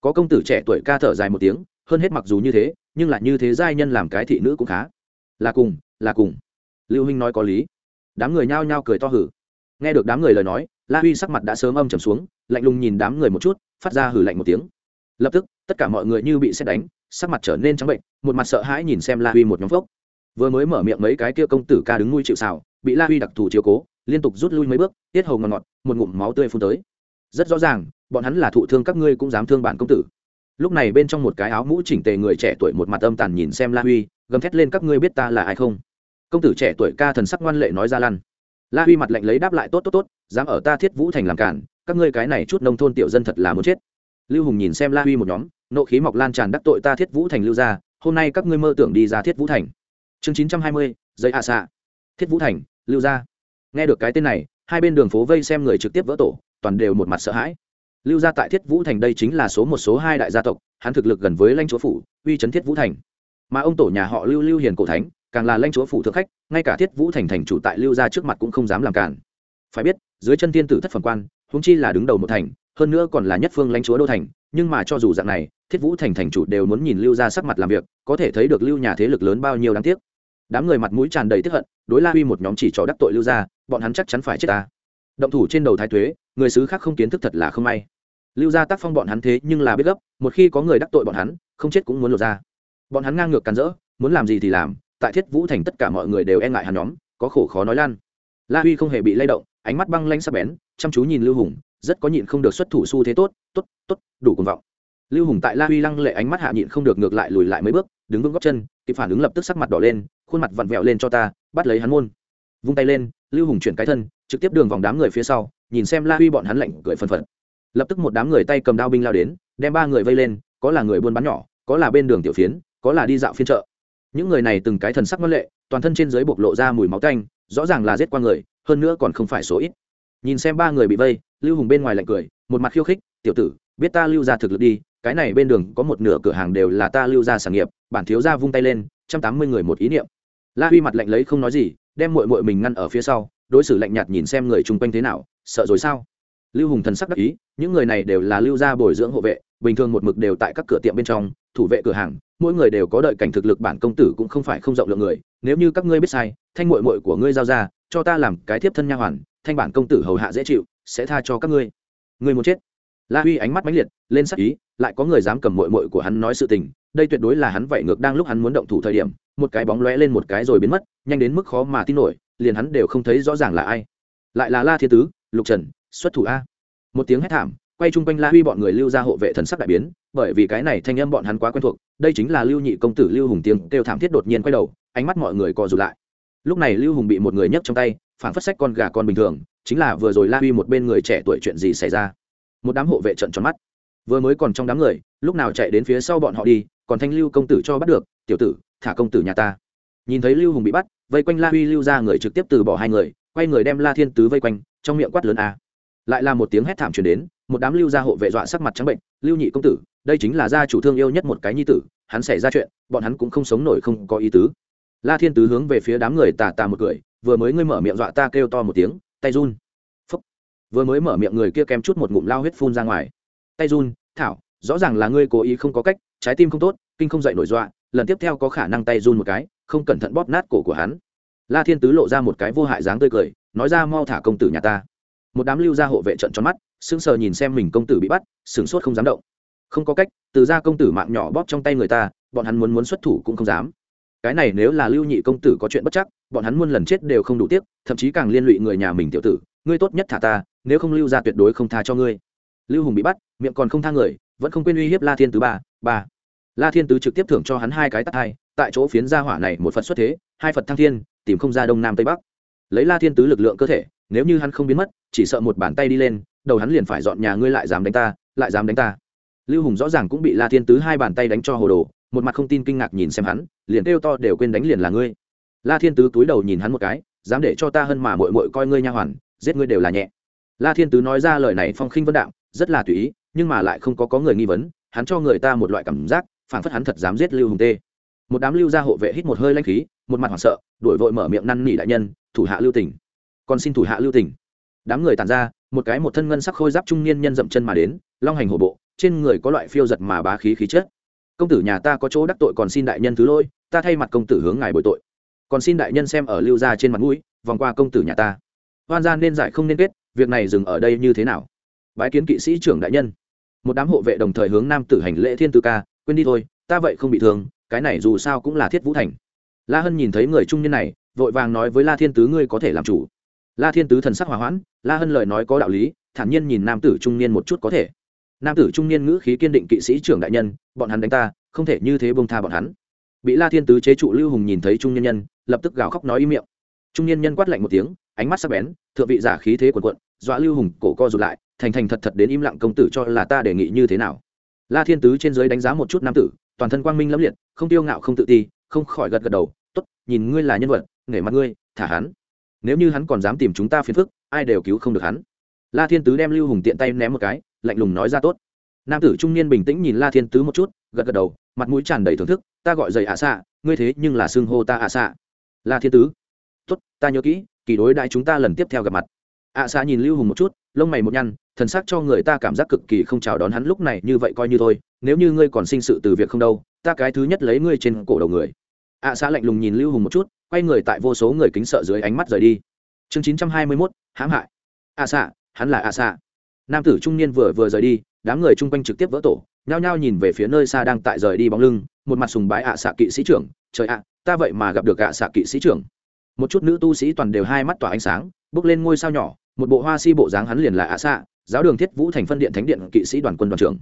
Có công tử trẻ tuổi ca thở dài một tiếng, hơn hết mặc dù như thế, nhưng lại như thế giai nhân làm cái thị nữ cũng khá. Là cùng là cùng. Lưu huynh nói có lý. Đám người nhao nhao cười to hử. Nghe được đám người lời nói, la huy sắc mặt đã sớm âm trầm xuống, lạnh lùng nhìn đám người một chút, phát ra hử lạnh một tiếng. Lập tức, tất cả mọi người như bị xét đánh, sắc mặt trở nên trắng bệnh, một mặt sợ hãi nhìn xem la huy một nhóm phốc vừa mới mở miệng mấy cái kia công tử ca đứng nuôi chịu xào, bị la huy đặc thù chiếu cố, liên tục rút lui mấy bước, tiết hầu ngọt ngọt, một ngụm máu tươi phun tới. Rất rõ ràng, bọn hắn là thụ thương các ngươi cũng dám thương bản công tử. Lúc này bên trong một cái áo mũ chỉnh tề người trẻ tuổi một mặt âm tàn nhìn xem la huy, gầm thét lên các ngươi biết ta là ai không? Công tử trẻ tuổi ca thần sắc ngoan lệ nói ra lăn. La huy mặt lạnh lấy đáp lại tốt tốt tốt, dám ở ta thiết vũ thành làm cản, các ngươi cái này chút nông thôn tiểu dân thật là muốn chết. Lưu hùng nhìn xem la huy một nhóm, nộ khí mọc lan tràn đắc tội ta thiết vũ thành lưu ra, hôm nay các ngươi mơ tưởng đi ra thiết vũ thành chương chín trăm hai mươi, giấy hạ xạ. Thiết vũ thành, lưu gia. Nghe được cái tên này, hai bên đường phố vây xem người trực tiếp vỡ tổ, toàn đều một mặt sợ hãi. Lưu gia tại thiết vũ thành đây chính là số một, số hai đại gia tộc, hắn thực lực gần với lãnh chúa phủ, uy chấn thiết vũ thành. Mà ông tổ nhà họ lưu lưu hiền cổ thánh, càng là lãnh chúa phủ thượng khách, ngay cả thiết vũ thành thành chủ tại lưu gia trước mặt cũng không dám làm cản. Phải biết, dưới chân tiên tử thất phẩm quan, huống chi là đứng đầu một thành, hơn nữa còn là nhất phương lãnh chúa đô thành nhưng mà cho dù dạng này, thiết vũ thành thành chủ đều muốn nhìn lưu gia sắc mặt làm việc, có thể thấy được lưu nhà thế lực lớn bao nhiêu đáng tiếc. Đám người mặt mũi tràn đầy tức hận, đối la huy một nhóm chỉ trò đắc tội lưu gia, bọn hắn chắc chắn phải chết ta. Động thủ trên đầu thái thuế người xứ khác không kiến thức thật là không may. Lưu gia tác phong bọn hắn thế nhưng là biết gấp, một khi có người đắc tội bọn hắn, không chết cũng muốn lột ra. Bọn hắn ngang ngược cắn rỡ, muốn làm gì thì làm, tại thiết vũ thành tất cả mọi người đều e ngại hắn nhóm, có khổ khó nói lan. La huy không hề bị lay động, ánh mắt băng lanh sắc bén, chăm chú nhìn lưu hùng rất có nhịn không được xuất thủ xu thế tốt tốt tốt, đủ cuồng vọng. Lưu hùng tại la huy lăng lệ ánh mắt hạ nhịn không được ngược lại lùi lại mấy bước, đứng vững góc chân, kịp phản ứng lập tức sắc mặt đỏ lên, khuôn mặt vặn vẹo lên cho ta, bắt lấy hắn môn. Vung tay lên, lưu hùng chuyển cái thân, trực tiếp đường vòng đám người phía sau, nhìn xem la huy bọn hắn lạnh cười phân phật. Lập tức một đám người tay cầm đao binh lao đến, đem ba người vây lên, có là người buôn bán nhỏ, có là bên đường tiểu phiến, có là đi dạo phiên chợ. Những người này từng cái thần sắc ngân lệ, toàn thân trên dưới bộc lộ ra mùi máu canh rõ ràng là giết qua người, hơn nữa còn không phải số ít. Nhìn xem ba người bị vây lưu hùng bên ngoài lạnh cười, một mặt khiêu khích, tiểu tử, biết ta lưu ra thực lực đi, cái này bên đường có một nửa cửa hàng đều là ta lưu ra sản nghiệp, bản thiếu ra vung tay lên, trăm tám mươi người một ý niệm. La huy mặt lạnh lấy không nói gì, đem mội mội mình ngăn ở phía sau, đối xử lạnh nhạt nhìn xem người chung quanh thế nào, sợ rồi sao? Lưu hùng thần sắc đắc ý, những người này đều là lưu gia bồi dưỡng hộ vệ, bình thường một mực đều tại các cửa tiệm bên trong, thủ vệ cửa hàng, mỗi người đều có đợi cảnh thực lực bản công tử cũng không phải không rộng lượng người, nếu như các ngươi biết sai, thanh mội mội của ngươi giao ra, cho ta làm cái thiếp thân nha hoàn, thanh bản công tử hầu hạ dễ chịu sẽ tha cho các ngươi. Ngươi muốn chết? La huy ánh mắt mãnh liệt, lên sắc ý, lại có người dám cầm mội mội của hắn nói sự tình, đây tuyệt đối là hắn vậy ngược đang lúc hắn muốn động thủ thời điểm, một cái bóng lóe lên một cái rồi biến mất, nhanh đến mức khó mà tin nổi, liền hắn đều không thấy rõ ràng là ai. Lại là la thiên tứ, lục trần, xuất thủ a. Một tiếng hét thảm, quay chung quanh la huy bọn người lưu ra hộ vệ thần sắc đại biến, bởi vì cái này thanh âm bọn hắn quá quen thuộc, đây chính là lưu nhị công tử lưu hùng tiếng kêu thảm thiết đột nhiên quay đầu, ánh mắt mọi người co rụt lại. Lúc này lưu hùng bị một người nhấc trong tay phản phất sách con gà con bình thường chính là vừa rồi la huy một bên người trẻ tuổi chuyện gì xảy ra. Một đám hộ vệ trận tròn mắt. Vừa mới còn trong đám người, lúc nào chạy đến phía sau bọn họ đi, còn thanh lưu công tử cho bắt được, tiểu tử, thả công tử nhà ta. Nhìn thấy lưu hùng bị bắt, vây quanh la huy lưu ra người trực tiếp từ bỏ hai người, quay người đem la thiên tứ vây quanh, trong miệng quát lớn a. Lại là một tiếng hét thảm truyền đến, một đám lưu gia hộ vệ dọa sắc mặt trắng bệnh, lưu nhị công tử, đây chính là gia chủ thương yêu nhất một cái nhi tử, hắn xảy ra chuyện, bọn hắn cũng không sống nổi không có ý tứ. La thiên tứ hướng về phía đám người tà tà một cười, vừa mới ngươi mở miệng dọa ta kêu to một tiếng tay run. Phúc. vừa mới mở miệng người kia kém chút một ngụm lao huyết phun ra ngoài. Tay run, thảo, rõ ràng là ngươi cố ý không có cách, trái tim không tốt, kinh không dậy nổi dọa, lần tiếp theo có khả năng tay run một cái, không cẩn thận bóp nát cổ của hắn. La thiên tứ lộ ra một cái vô hại dáng tươi cười, nói ra mau thả công tử nhà ta. Một đám lưu gia hộ vệ trận tròn mắt, sững sờ nhìn xem mình công tử bị bắt, sửng sốt không dám động. Không có cách, từ ra công tử mạng nhỏ bóp trong tay người ta, bọn hắn muốn muốn xuất thủ cũng không dám. Cái này nếu là lưu nhị công tử có chuyện bất chắc bọn hắn muôn lần chết đều không đủ tiếc, thậm chí càng liên lụy người nhà mình tiểu tử, ngươi tốt nhất thả ta, nếu không lưu ra tuyệt đối không tha cho ngươi. Lưu hùng bị bắt, miệng còn không tha người, vẫn không quên uy hiếp la thiên tứ ba ba. La thiên tứ trực tiếp thưởng cho hắn hai cái tắt hai, tại chỗ phiến gia hỏa này một phật xuất thế, hai phật thăng thiên, tìm không ra đông nam tây bắc. Lấy la thiên tứ lực lượng cơ thể, nếu như hắn không biến mất, chỉ sợ một bàn tay đi lên, đầu hắn liền phải dọn nhà ngươi lại dám đánh ta, lại dám đánh ta. Lưu hùng rõ ràng cũng bị la thiên tứ hai bàn tay đánh cho hồ đồ, một mặt không tin kinh ngạc nhìn xem hắn, liền kêu to đều quên đánh liền là ngươi la thiên tứ túi đầu nhìn hắn một cái, dám để cho ta hơn mà mội mội coi ngươi nha hoàn, giết ngươi đều là nhẹ. La thiên tứ nói ra lời này phong khinh vân đạo rất là tùy ý, nhưng mà lại không có có người nghi vấn, hắn cho người ta một loại cảm giác phản phất hắn thật dám giết lưu hùng tê. Một đám lưu gia hộ vệ hít một hơi lanh khí, một mặt hoảng sợ, đuổi vội mở miệng năn nỉ đại nhân, thủ hạ lưu tỉnh. Còn xin thủ hạ lưu tỉnh. Đám người tàn ra, một cái một thân ngân sắc khôi giáp trung niên nhân dậm chân mà đến, long hành hổ bộ, trên người có loại phiêu giật mà bá khí khí chất. Công tử nhà ta có chỗ đắc tội còn xin đại nhân thứ lỗi, ta thay mặt công tử hướng ngài bồi tội còn xin đại nhân xem ở lưu gia trên mặt mũi, vòng qua công tử nhà ta. Hoan gia nên giải không nên kết, việc này dừng ở đây như thế nào? Bái kiến kỵ sĩ trưởng đại nhân. Một đám hộ vệ đồng thời hướng nam tử hành lễ thiên tư ca, quên đi thôi, ta vậy không bị thương, cái này dù sao cũng là thiết vũ thành. La hân nhìn thấy người trung niên này, vội vàng nói với la thiên tứ, ngươi có thể làm chủ. La thiên tứ thần sắc hòa hoãn, la hân lời nói có đạo lý, thản nhiên nhìn nam tử trung niên một chút có thể. Nam tử trung niên ngữ khí kiên định kỵ sĩ trưởng đại nhân, bọn hắn đánh ta, không thể như thế bông tha bọn hắn bị la thiên tứ chế trụ lưu hùng nhìn thấy trung Nhân nhân, lập tức gào khóc nói im miệng. Trung Nhân nhân quát lạnh một tiếng, ánh mắt sắc bén, thượng vị giả khí thế quần quận dọa lưu hùng cổ co rụt lại, thành thành thật thật đến im lặng công tử cho là ta đề nghị như thế nào. La thiên tứ trên dưới đánh giá một chút nam tử, toàn thân quang minh lẫm liệt, không tiêu ngạo không tự ti, không khỏi gật gật đầu, tốt, nhìn ngươi là nhân vật nể mặt ngươi, thả hắn. Nếu như hắn còn dám tìm chúng ta phiền phức, ai đều cứu không được hắn. La thiên tứ đem lưu hùng tiện tay ném một cái, lạnh lùng nói ra tốt. Nam tử trung niên bình tĩnh nhìn la thiên tứ một chút, gật gật đầu, mặt mũi tràn đầy thưởng thức ta gọi giày ạ à xạ, ngươi thế nhưng là xưng hô ta ạ à xạ. La thiên tứ. Tốt, ta nhớ kỹ, kỳ đối đại chúng ta lần tiếp theo gặp mặt. ạ à xạ nhìn lưu hùng một chút, lông mày một nhăn, thần sắc cho người ta cảm giác cực kỳ không chào đón hắn lúc này như vậy coi như thôi, nếu như ngươi còn sinh sự từ việc không đâu, ta cái thứ nhất lấy ngươi trên cổ đầu người. ạ xạ lạnh lùng nhìn lưu hùng một chút, quay người tại vô số người kính sợ dưới ánh mắt rời đi. Chương chín trăm hai mươi mốt, hãm hại. ạ xạ, hắn là ạ xạ. Nam tử trung niên vừa vừa rời đi, đám người chung quanh trực tiếp vỡ tổ, nhao nhao nhìn về phía nơi xa đang tại rời đi bóng lưng một mặt sùng bái ạ xạ kỵ sĩ trưởng, trời ạ, ta vậy mà gặp được ạ xạ kỵ sĩ trưởng. Một chút nữ tu sĩ toàn đều hai mắt tỏa ánh sáng, bước lên ngôi sao nhỏ, một bộ hoa si bộ dáng hắn liền là ạ xạ, giáo đường thiết vũ thành phân điện thánh điện kỵ sĩ đoàn quân đoàn trưởng.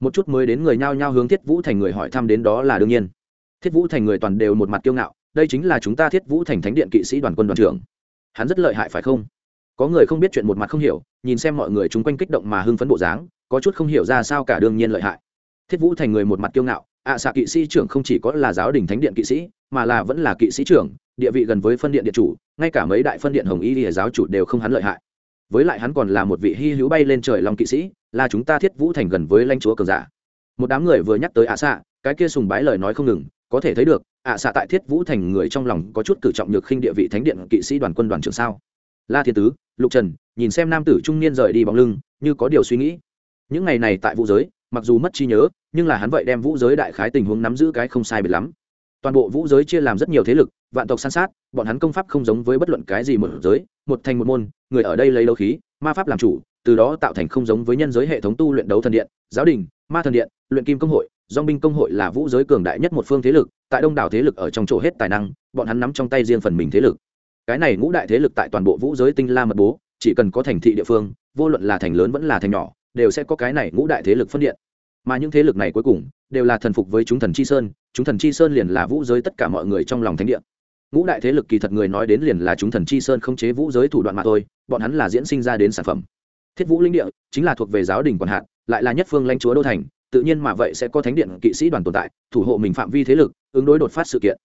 Một chút mới đến người nhao nhao hướng thiết vũ thành người hỏi thăm đến đó là đương nhiên. Thiết vũ thành người toàn đều một mặt kiêu ngạo, đây chính là chúng ta thiết vũ thành thánh điện kỵ sĩ đoàn quân đoàn trưởng. Hắn rất lợi hại phải không? Có người không biết chuyện một mặt không hiểu, nhìn xem mọi người chung quanh kích động mà hưng phấn bộ dáng, có chút không hiểu ra sao cả đương nhiên lợi hại. Thiết vũ thành người một mặt kiêu ngạo ạ xạ kỵ sĩ trưởng không chỉ có là giáo đình thánh điện kỵ sĩ, mà là vẫn là kỵ sĩ trưởng, địa vị gần với phân điện điện chủ, ngay cả mấy đại phân điện hồng y lìa giáo chủ đều không hắn lợi hại. Với lại hắn còn là một vị hy hữu bay lên trời long kỵ sĩ, là chúng ta thiết vũ thành gần với lãnh chúa cường giả. Một đám người vừa nhắc tới ạ xạ, cái kia sùng bái lời nói không ngừng, có thể thấy được, ạ xạ tại thiết vũ thành người trong lòng có chút cử trọng nhược khinh địa vị thánh điện kỵ sĩ đoàn quân đoàn trưởng sao. La thiên tứ, lục trần, nhìn xem nam tử trung niên rời đi bóng lưng, như có điều suy nghĩ. Những ngày này tại vũ giới mặc dù mất trí nhớ, nhưng là hắn vậy đem vũ giới đại khái tình huống nắm giữ cái không sai biệt lắm. Toàn bộ vũ giới chia làm rất nhiều thế lực, vạn tộc san sát, bọn hắn công pháp không giống với bất luận cái gì một giới, một thành một môn, người ở đây lấy đấu khí, ma pháp làm chủ, từ đó tạo thành không giống với nhân giới hệ thống tu luyện đấu thần điện, giáo đình, ma thần điện, luyện kim công hội dong binh công hội là vũ giới cường đại nhất một phương thế lực, tại đông đảo thế lực ở trong chỗ hết tài năng, bọn hắn nắm trong tay riêng phần mình thế lực. Cái này ngũ đại thế lực tại toàn bộ vũ giới tinh la mật bố, chỉ cần có thành thị địa phương, vô luận là thành lớn vẫn là thành nhỏ, đều sẽ có cái này ngũ đại thế lực phân điện mà những thế lực này cuối cùng đều là thần phục với chúng thần chi sơn, chúng thần chi sơn liền là vũ giới tất cả mọi người trong lòng thánh địa. Ngũ đại thế lực kỳ thật người nói đến liền là chúng thần chi sơn không chế vũ giới thủ đoạn mà thôi, bọn hắn là diễn sinh ra đến sản phẩm. Thiết vũ linh địa chính là thuộc về giáo đình quản hạn lại là nhất phương lãnh chúa đô thành, tự nhiên mà vậy sẽ có thánh điện kỵ sĩ đoàn tồn tại, thủ hộ mình phạm vi thế lực, ứng đối đột phát sự kiện.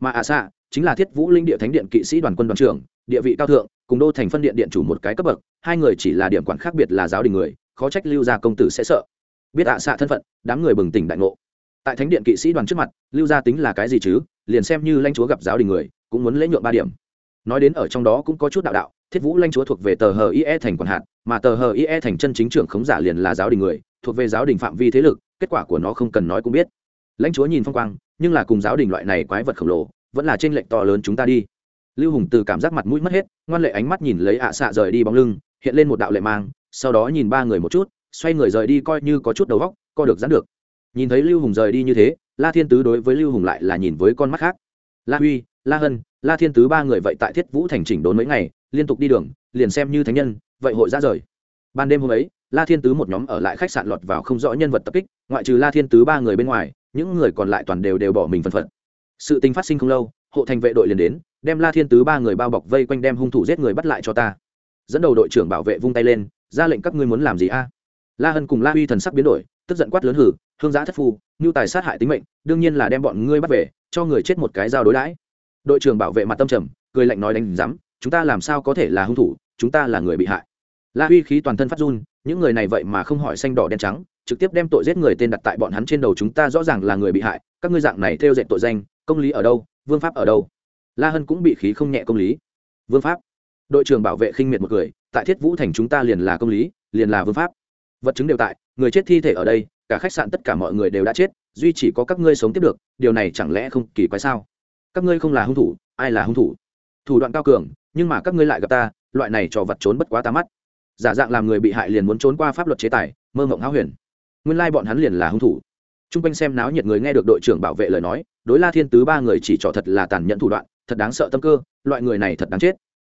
Mà ạ xạ chính là thiết vũ linh địa thánh điện kỵ sĩ đoàn quân đoàn trưởng, địa vị cao thượng, cùng đô thành phân điện điện chủ một cái cấp bậc, hai người chỉ là điểm quản khác biệt là giáo đình người, khó trách lưu gia công tử sẽ sợ biết ạ xạ thân phận, đám người bừng tỉnh đại ngộ. Tại thánh điện kỵ sĩ đoàn trước mặt, lưu gia tính là cái gì chứ? Liền xem như lãnh chúa gặp giáo đình người, cũng muốn lễ nhượng ba điểm. Nói đến ở trong đó cũng có chút đạo đạo, thiết vũ lãnh chúa thuộc về tờ hờ ie thành quản hạt, mà tờ hờ ie thành chân chính trưởng khống giả liền là giáo đình người, thuộc về giáo đình phạm vi thế lực, kết quả của nó không cần nói cũng biết. Lãnh chúa nhìn phong quang, nhưng là cùng giáo đình loại này quái vật khổng lồ, vẫn là trên lệnh to lớn chúng ta đi. Lưu hùng từ cảm giác mặt mũi mất hết, ngoan lệ ánh mắt nhìn lấy ạ xạ rời đi bóng lưng, hiện lên một đạo lệ mang, sau đó nhìn ba người một chút xoay người rời đi coi như có chút đầu góc co được dán được. Nhìn thấy lưu hùng rời đi như thế, la thiên tứ đối với lưu hùng lại là nhìn với con mắt khác. La huy, la hân, la thiên tứ ba người vậy tại thiết vũ thành chỉnh đốn mấy ngày, liên tục đi đường, liền xem như thánh nhân, vậy hội ra rời. Ban đêm hôm ấy, la thiên tứ một nhóm ở lại khách sạn lọt vào không rõ nhân vật tập kích, ngoại trừ la thiên tứ ba người bên ngoài, những người còn lại toàn đều đều bỏ mình phần phận sự tình phát sinh không lâu, hộ thành vệ đội liền đến, đem la thiên tứ ba người bao bọc vây quanh đem hung thủ giết người bắt lại cho ta. Dẫn đầu đội trưởng bảo vệ vung tay lên, ra lệnh các ngươi muốn làm gì a? La hân cùng la huy thần sắc biến đổi, tức giận quát lớn hử, hương giã thất phu nhu tài sát hại tính mệnh, đương nhiên là đem bọn ngươi bắt về, cho người chết một cái dao đối đãi. Đội trưởng bảo vệ mặt tâm trầm, cười lạnh nói đánh rắm chúng ta làm sao có thể là hung thủ, chúng ta là người bị hại. La huy khí toàn thân phát run, những người này vậy mà không hỏi xanh đỏ đen trắng, trực tiếp đem tội giết người tên đặt tại bọn hắn trên đầu chúng ta rõ ràng là người bị hại, các ngươi dạng này theo dệt tội danh, công lý ở đâu, vương pháp ở đâu? La hân cũng bị khí không nhẹ công lý. Vương pháp. Đội trưởng bảo vệ khinh miệt một người tại thiết vũ thành chúng ta liền là công lý, liền là vương pháp vật chứng đều tại, người chết thi thể ở đây, cả khách sạn tất cả mọi người đều đã chết, duy chỉ có các ngươi sống tiếp được, điều này chẳng lẽ không kỳ quái sao? Các ngươi không là hung thủ, ai là hung thủ? Thủ đoạn cao cường, nhưng mà các ngươi lại gặp ta, loại này trò vật trốn bất quá ta mắt. Giả dạng làm người bị hại liền muốn trốn qua pháp luật chế tài, mơ mộng háo huyền. Nguyên lai bọn hắn liền là hung thủ. T r u n g quanh xem náo nhiệt người nghe được đội trưởng bảo vệ lời nói, đối la thiên tứ ba người chỉ trỏ thật là tàn nhẫn thủ đoạn, thật đáng sợ tâm cơ, loại người này thật đáng chết.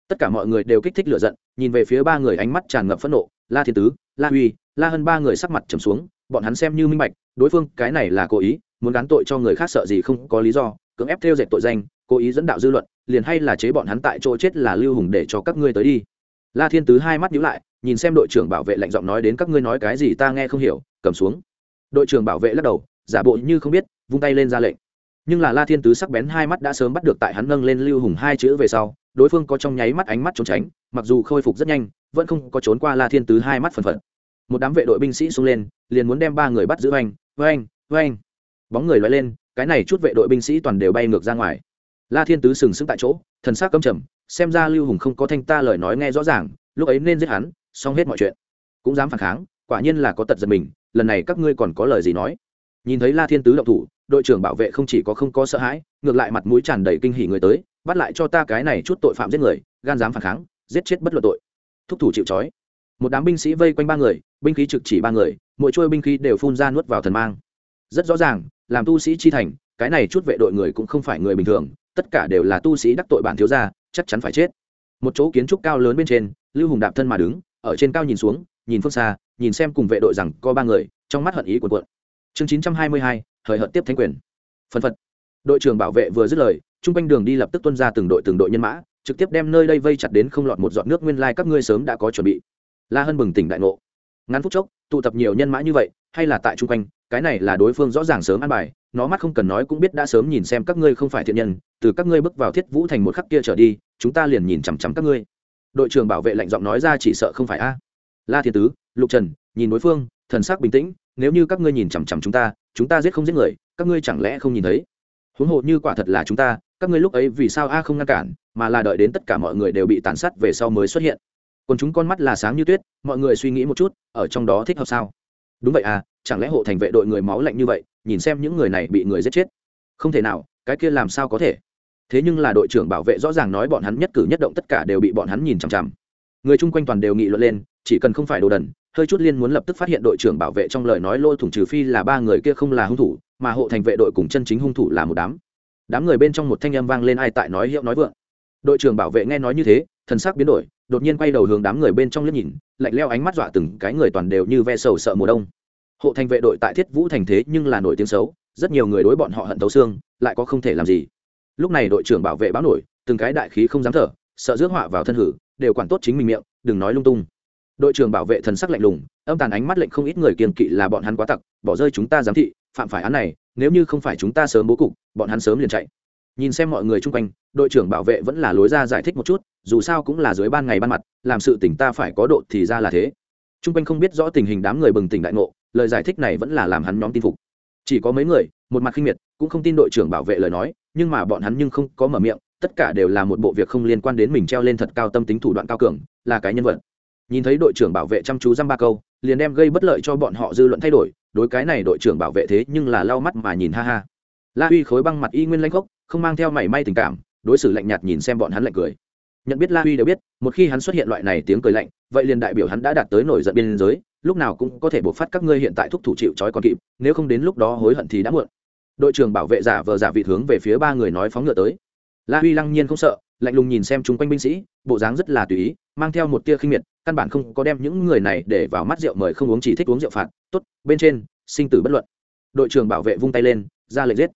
Tất cả mọi người đều kích thích lựa giận, nhìn về phía ba người ánh mắt tràn ngập phẫn nộ, la thiên tứ la huy, la hơn ba người sắc mặt trầm xuống, bọn hắn xem như minh bạch, đối phương cái này là cố ý, muốn gán tội cho người khác sợ gì không có lý do, cưỡng ép theo dệt tội danh, cố ý dẫn đạo dư luận, liền hay là chế bọn hắn tại chỗ chết là lưu hùng để cho các ngươi tới đi. La thiên tứ hai mắt nhíu lại, nhìn xem đội trưởng bảo vệ lạnh giọng nói đến các ngươi nói cái gì ta nghe không hiểu, cầm xuống. Đội trưởng bảo vệ lắc đầu, giả bộ như không biết, vung tay lên ra lệnh. Nhưng là la thiên tứ sắc bén hai mắt đã sớm bắt được tại hắn nâng lên lưu hùng hai chữ về sau, đối phương có trong nháy mắt ánh mắt trốn tránh mặc dù khôi phục rất nhanh, vẫn không có trốn qua la thiên tứ hai mắt phần phật. Một đám vệ đội binh sĩ xông lên, liền muốn đem ba người bắt giữ. Oanh oanh oanh. Bóng người loay lên, cái này chút vệ đội binh sĩ toàn đều bay ngược ra ngoài. La thiên tứ sừng sững tại chỗ, thần sắc câm trầm, xem ra lưu hùng không có thanh ta lời nói nghe rõ ràng, lúc ấy nên giết hắn, xong hết mọi chuyện. Cũng dám phản kháng, quả nhiên là có tật giật mình, lần này các ngươi còn có lời gì nói? Nhìn thấy la thiên tứ động thủ, đội trưởng bảo vệ không chỉ có không có sợ hãi, ngược lại mặt mũi tràn đầy kinh hỉ người tới, bắt lại cho ta cái này chút tội phạm giết người, gan dám phản kháng giết chết bất luận tội. Thúc thủ chịu trói. Một đám binh sĩ vây quanh ba người, binh khí trực chỉ ba người, mỗi trôi binh khí đều phun ra nuốt vào thần mang. Rất rõ ràng, làm tu sĩ chi thành, cái này chút vệ đội người cũng không phải người bình thường, tất cả đều là tu sĩ đắc tội bản thiếu gia, chắc chắn phải chết. Một chỗ kiến trúc cao lớn bên trên, lưu hùng đạp thân mà đứng, ở trên cao nhìn xuống, nhìn phương xa, nhìn xem cùng vệ đội rằng có ba người, trong mắt hận ý cuộn cuộn. Chương chín trăm hai mươi hai thời hận tiếp thanh quyền. Phân phật. Đội trưởng bảo vệ vừa dứt lời chung quanh đường đi lập tức tuân ra từng đội từng đội nhân mã trực tiếp đem nơi đây vây chặt đến không lọt một giọt nước nguyên lai các ngươi sớm đã có chuẩn bị. La hân bừng tỉnh đại ngộ. Ngắn phút chốc, tụ tập nhiều nhân mã như vậy, hay là tại chung quanh, cái này là đối phương rõ ràng sớm ăn bài, nó mắt không cần nói cũng biết đã sớm nhìn xem các ngươi không phải thiện nhân, từ các ngươi bước vào thiết vũ thành một khắc kia trở đi, chúng ta liền nhìn chằm chằm các ngươi. Đội trưởng bảo vệ lạnh giọng nói ra chỉ sợ không phải a. La thiên tứ, lục trần, nhìn đối phương, thần sắc bình tĩnh, nếu như các ngươi nhìn chằm chằm chúng ta chúng ta giết không giết người, các ngươi chẳng lẽ không nhìn thấy? Huống hồ như quả thật là chúng ta, các ngươi lúc ấy vì sao a không ngăn cản, mà là đợi đến tất cả mọi người đều bị tàn sát về sau mới xuất hiện. Còn chúng con mắt là sáng như tuyết, mọi người suy nghĩ một chút, ở trong đó thích hợp sao? Đúng vậy à chẳng lẽ hộ thành vệ đội người máu lạnh như vậy, nhìn xem những người này bị người giết chết? Không thể nào, cái kia làm sao có thể? Thế nhưng là đội trưởng bảo vệ rõ ràng nói bọn hắn nhất cử nhất động tất cả đều bị bọn hắn nhìn chằm chằm. Người chung quanh toàn đều nghị luận lên, chỉ cần không phải đồ đần, hơi chút liên muốn lập tức phát hiện đội trưởng bảo vệ trong lời nói lôi thủng trừ phi là ba người kia không là hung thủ mà hộ thành vệ đội cùng chân chính hung thủ là một đám. Đám người bên trong một thanh âm vang lên ai tại nói hiệu nói vượng. Đội trưởng bảo vệ nghe nói như thế, thần sắc biến đổi, đột nhiên quay đầu hướng đám người bên trong liếc nhìn, lạnh leo ánh mắt dọa từng cái người toàn đều như ve sầu sợ mùa đông. Hộ thành vệ đội tại thiết vũ thành thế nhưng là nổi tiếng xấu, rất nhiều người đối bọn họ hận tấu xương, lại có không thể làm gì. Lúc này đội trưởng bảo vệ báo nổi, từng cái đại khí không dám thở, sợ rước họa vào thân hử, đều quản tốt chính mình miệng, đừng nói lung tung. Đội trưởng bảo vệ thần sắc lạnh lùng, âm tàn ánh mắt lệnh không ít người kiềm kỵ là bọn hắn quá tặc, bỏ rơi chúng ta giám thị phạm phải án này, nếu như không phải chúng ta sớm bố cục, bọn hắn sớm liền chạy. Nhìn xem mọi người chung quanh, đội trưởng bảo vệ vẫn là lối ra giải thích một chút, dù sao cũng là dưới ban ngày ban mặt, làm sự tỉnh ta phải có độ thì ra là thế. Chung quanh không biết rõ tình hình đám người bừng tỉnh đại ngộ, lời giải thích này vẫn là làm hắn nhóm tin phục. Chỉ có mấy người, một mặt khinh miệt, cũng không tin đội trưởng bảo vệ lời nói, nhưng mà bọn hắn nhưng không có mở miệng, tất cả đều là một bộ việc không liên quan đến mình treo lên thật cao tâm tính thủ đoạn cao cường, là cái nhân vật. Nhìn thấy đội trưởng bảo vệ chăm chú dăm ba câu liền đem gây bất lợi cho bọn họ dư luận thay đổi, đối cái này đội trưởng bảo vệ thế nhưng là lau mắt mà nhìn ha ha. La uy khối băng mặt y nguyên lanh gốc, không mang theo mảy may tình cảm, đối xử lạnh nhạt nhìn xem bọn hắn lạnh cười. Nhận biết la uy đều biết, một khi hắn xuất hiện loại này tiếng cười lạnh, vậy liền đại biểu hắn đã đạt tới nổi giận biên giới, lúc nào cũng có thể buộc phát các ngươi hiện tại thúc thủ chịu trói còn kịp, nếu không đến lúc đó hối hận thì đã muộn. Đội trưởng bảo vệ giả vờ giả vị hướng về phía ba người nói phóng ngựa tới. La huy lăng nhiên không sợ, lạnh lùng nhìn xem chung quanh binh sĩ, bộ dáng rất là tùy ý, mang theo một tia khinh miệt căn bản không có đem những người này để vào mắt rượu mời không uống chỉ thích uống rượu phạt. Tốt, bên trên, sinh tử bất luận. Đội trưởng bảo vệ vung tay lên, ra lệnh giết.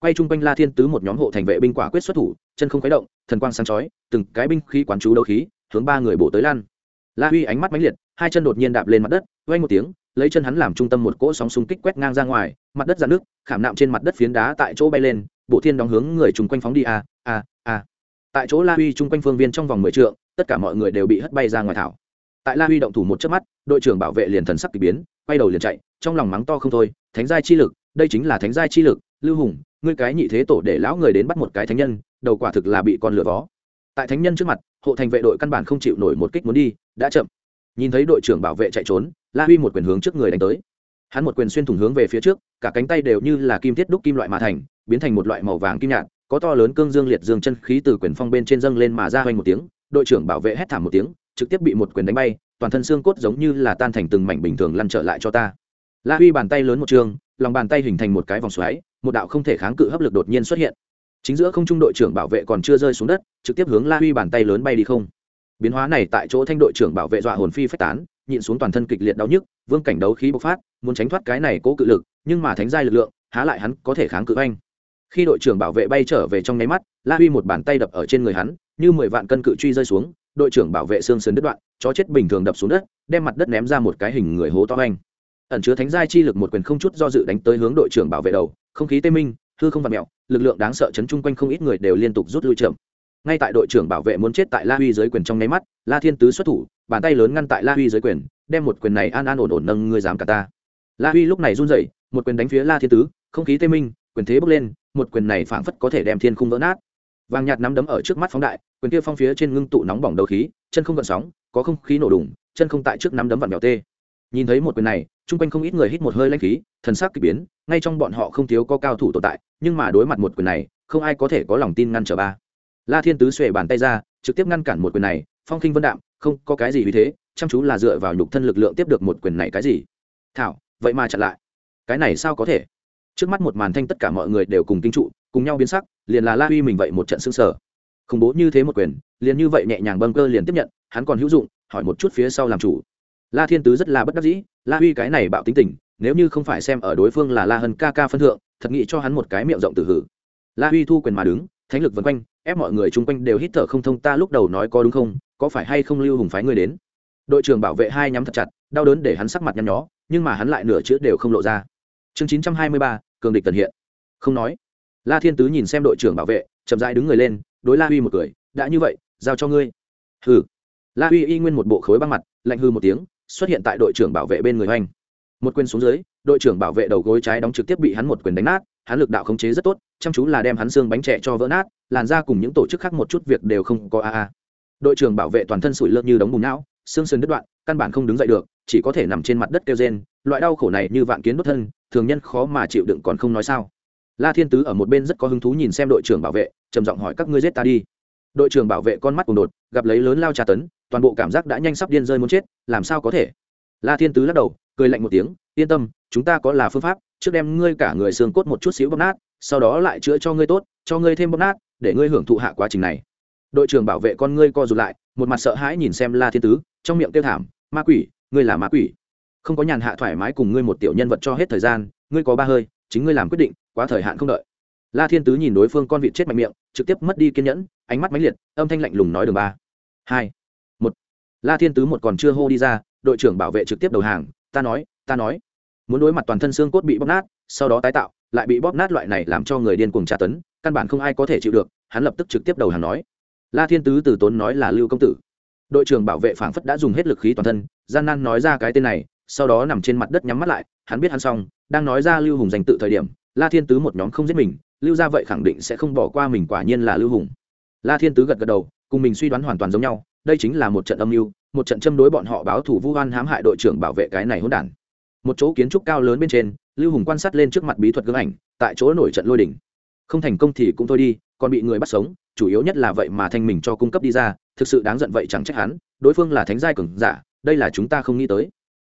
Quay chung quanh la thiên tứ một nhóm hộ thành vệ binh quả quyết xuất thủ, chân không khuấy động, thần quang sáng chói, từng cái binh khí quán chú đấu khí, hướng ba người bổ tới lan. La huy ánh mắt mãnh liệt, hai chân đột nhiên đạp lên mặt đất vay một tiếng, lấy chân hắn làm trung tâm một cỗ sóng xung kích quét ngang ra ngoài, mặt đất ra nước khảm nạm trên mặt đất phiến đá tại chỗ bay lên, bộ thiên đóng hướng người chung quanh phóng đi, a a a. Tại chỗ la huy chung quanh phương viên trong vòng mười trượng, tất cả mọi người đều bị hất bay ra ngoài thảo tại la huy động thủ một chớp mắt, đội trưởng bảo vệ liền thần sắc k ỳ biến, quay đầu liền chạy, trong lòng mắng to không thôi, thánh giai chi lực, đây chính là thánh giai chi lực, lưu hùng, ngươi cái nhị thế tổ để lão người đến bắt một cái thánh nhân, đầu quả thực là bị con lửa vó. Tại thánh nhân trước mặt, hộ thành vệ đội căn bản không chịu nổi một kích muốn đi, đã chậm. Nhìn thấy đội trưởng bảo vệ chạy trốn, la huy một quyền hướng trước người đánh tới. Hắn một quyền xuyên thủng hướng về phía trước, cả cánh tay đều như là kim thiết đúc kim loại mà thành, biến thành một loại màu vàng kim nhạt, có to lớn cương dương liệt dương chân khí từ quyền phong bên trên dâng lên mà ra hoành một tiếng, đội trưởng bảo vệ hét thảm một tiếng trực tiếp bị một quyền đánh bay, toàn thân xương cốt giống như là tan thành từng mảnh bình thường lăn trở lại cho ta. La huy bàn tay lớn một trường, lòng bàn tay hình thành một cái vòng xoáy, một đạo không thể kháng cự hấp lực đột nhiên xuất hiện. Chính giữa không trung đội trưởng bảo vệ còn chưa rơi xuống đất, trực tiếp hướng la huy bàn tay lớn bay đi không. Biến hóa này tại chỗ thanh đội trưởng bảo vệ dọa hồn phi phách tán, nhịn xuống toàn thân kịch liệt đau nhức, vương cảnh đấu khí bộc phát, muốn tránh thoát cái này cố cự lực, nhưng mà thánh giai lực lượng, há lại hắn có thể kháng cự anh. Khi đội trưởng bảo vệ bay trở về trong nháy mắt, la huy một bàn tay đập ở trên người hắn, như mười vạn cân cự truy rơi xuống đội trưởng bảo vệ xương sườn đứt đoạn, chó chết bình thường đập xuống đất, đem mặt đất ném ra một cái hình người hố to anh ẩn chứa thánh giai chi lực một quyền không chút do dự đánh tới hướng đội trưởng bảo vệ đầu, không khí tê minh, hư không vặt mẹo lực lượng đáng sợ chấn chung quanh không ít người đều liên tục rút lui chậm. Ngay tại đội trưởng bảo vệ muốn chết tại la huy dưới quyền trong nháy mắt, la thiên tứ xuất thủ, bàn tay lớn ngăn tại la huy dưới quyền, đem một quyền này an an ổn ổn nâng ngươi dám cả ta. La huy lúc này run rẩy, một quyền đánh phía la thiên tứ, không khí tê minh, quyền thế bốc lên, một quyền này phảng phất có thể đem thiên khung vỡ nát vàng nhạt nắm đấm ở trước mắt phóng đại, quyền kia phong phía trên ngưng tụ nóng bỏng đầu khí, chân không gợn sóng, có không khí nổ đùng, chân không tại trước nắm đấm vặn mèo tê. Nhìn thấy một quyền này, chung quanh không ít người hít một hơi lanh khí, thần sắc kỳ biến, ngay trong bọn họ không thiếu có cao thủ tồn tại, nhưng mà đối mặt một quyền này, không ai có thể có lòng tin ngăn trở ba. La thiên tứ xuề bàn tay ra, trực tiếp ngăn cản một quyền này, phong khinh vân đạm, không có cái gì vì thế, chăm chú là dựa vào nhục thân lực lượng tiếp được một quyền này cái gì? Thảo, vậy mà chặn lại. Cái này sao có thể? Trước mắt một màn thanh tất cả mọi người đều cùng kinh trụ, cùng nhau biến sắc, liền là la huy mình vậy một trận xương sở khủng bố như thế một quyền, liền như vậy nhẹ nhàng bâng cơ liền tiếp nhận, hắn còn hữu dụng, hỏi một chút phía sau làm chủ. La thiên tứ rất là bất đắc dĩ, la huy cái này bạo tính tình, nếu như không phải xem ở đối phương là la hân ca ca phân thượng, thật nghĩ cho hắn một cái miệng rộng từ hử. La huy thu quyền mà đứng, thánh lực vân quanh, ép mọi người chung quanh đều hít thở không thông ta lúc đầu nói có đúng không, có phải hay không lưu hùng phái người đến? Đội trưởng bảo vệ hai nhắm thật chặt, đau đớn để hắn sắc mặt nhăn nhó, nhưng mà hắn lại nửa chữ đều không lộ ra. Chương chín trăm hai mươi ba cường địch tần hiện. Không nói. La thiên tứ nhìn xem đội trưởng bảo vệ, chậm rãi đứng người lên, đối la huy một cười, đã như vậy, giao cho ngươi. Hừ. La huy y nguyên một bộ khối băng mặt, lạnh hư một tiếng, xuất hiện tại đội trưởng bảo vệ bên người hoành. Một quyền xuống dưới, đội trưởng bảo vệ đầu gối trái đóng trực tiếp bị hắn một quyền đánh nát, hắn lực đạo khống chế rất tốt, chăm chú là đem hắn xương bánh trẻ cho vỡ nát, làn ra cùng những tổ chức khác một chút việc đều không có a a. Đội trưởng bảo vệ toàn thân sủi lơ như đống bùn não, xương sườn đứt đoạn căn bản không đứng dậy được, chỉ có thể nằm trên mặt đất kêu rên, loại đau khổ này như vạn kiến đốt thân, thường nhân khó mà chịu đựng còn không nói sao. La thiên tứ ở một bên rất có hứng thú nhìn xem đội trưởng bảo vệ, trầm giọng hỏi các ngươi giết ta đi. Đội trưởng bảo vệ con mắt cùng đột, gặp lấy lớn lao tra tấn, toàn bộ cảm giác đã nhanh sắp điên rơi muốn chết, làm sao có thể? La thiên tứ lắc đầu, cười lạnh một tiếng, yên tâm, chúng ta có là phương pháp, trước đem ngươi cả người xương cốt một chút xíu bóp nát, sau đó lại chữa cho ngươi tốt, cho ngươi thêm bóp nát, để ngươi hưởng thụ hạ quá trình này. Đội trưởng bảo vệ con ngươi co rụt lại, một mặt sợ hãi nhìn xem la thiên tứ, trong miệng kêu thảm ma quỷ, ngươi là ma quỷ. Không có nhàn hạ thoải mái cùng ngươi một tiểu nhân vật cho hết thời gian, ngươi có ba hơi, chính ngươi làm quyết định, quá thời hạn không đợi. La thiên tứ nhìn đối phương con vịt chết mạnh miệng, trực tiếp mất đi kiên nhẫn, ánh mắt mãnh liệt, âm thanh lạnh lùng nói đường ba. Hai, một. La thiên tứ một còn chưa hô đi ra, đội trưởng bảo vệ trực tiếp đầu hàng, ta nói ta nói. Muốn đối mặt toàn thân xương cốt bị bóp nát, sau đó tái tạo, lại bị bóp nát loại này làm cho người điên cuồng tra tấn, căn bản không ai có thể chịu được, hắn lập tức trực tiếp đầu hàng nói. La thiên tứ từ tốn nói là lưu công tử đội trưởng bảo vệ phảng phất đã dùng hết lực khí toàn thân, gian nan nói ra cái tên này, sau đó nằm trên mặt đất nhắm mắt lại, hắn biết hắn xong, đang nói ra lưu hùng danh tự thời điểm, la thiên tứ một nhóm không giết mình, lưu ra vậy khẳng định sẽ không bỏ qua mình quả nhiên là lưu hùng. La thiên tứ gật gật đầu, cùng mình suy đoán hoàn toàn giống nhau, đây chính là một trận âm mưu, một trận châm đối bọn họ báo thủ vu oan hãm hại đội trưởng bảo vệ cái này hỗn đản. Một chỗ kiến trúc cao lớn bên trên, lưu hùng quan sát lên trước mặt bí thuật gương ảnh, tại chỗ nổi trận lôi đỉnh không thành công thì cũng thôi đi, còn bị người bắt sống, chủ yếu nhất là vậy mà thanh mình cho cung cấp đi ra, thực sự đáng giận vậy chẳng trách hắn, đối phương là thánh giai cường giả, đây là chúng ta không nghĩ tới.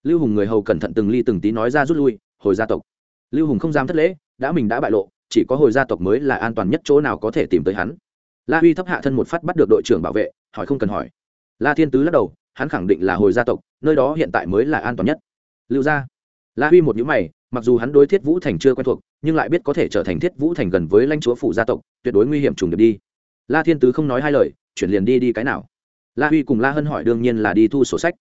Lưu hùng người hầu cẩn thận từng ly từng tí nói ra rút lui, hồi gia tộc. Lưu hùng không dám thất lễ, đã mình đã bại lộ, chỉ có hồi gia tộc mới là an toàn nhất chỗ nào có thể tìm tới hắn. La huy thấp hạ thân một phát bắt được đội trưởng bảo vệ, hỏi không cần hỏi. La thiên tứ lắc đầu, hắn khẳng định là hồi gia tộc, nơi đó hiện tại mới là an toàn nhất. Lưu gia. La huy một nhữ mày mặc dù hắn đối thiết vũ thành chưa quen thuộc, nhưng lại biết có thể trở thành thiết vũ thành gần với lãnh chúa phủ gia tộc, tuyệt đối nguy hiểm trùng được đi. La thiên tứ không nói hai lời, chuyển liền đi đi cái nào. La huy cùng la hân hỏi đương nhiên là đi thu sổ sách.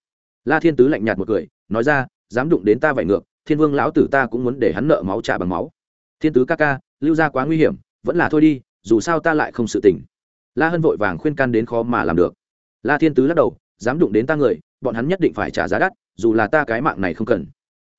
La thiên tứ lạnh nhạt một cười, nói ra, dám đụng đến ta vải ngược, thiên vương lão tử ta cũng muốn để hắn nợ máu trả bằng máu. Thiên tứ ca ca, lưu ra quá nguy hiểm, vẫn là thôi đi, dù sao ta lại không sự tình. La hân vội vàng khuyên can đến khó mà làm được. La thiên tứ lắc đầu, dám đụng đến ta người, bọn hắn nhất định phải trả giá đắt, dù là ta cái mạng này không cần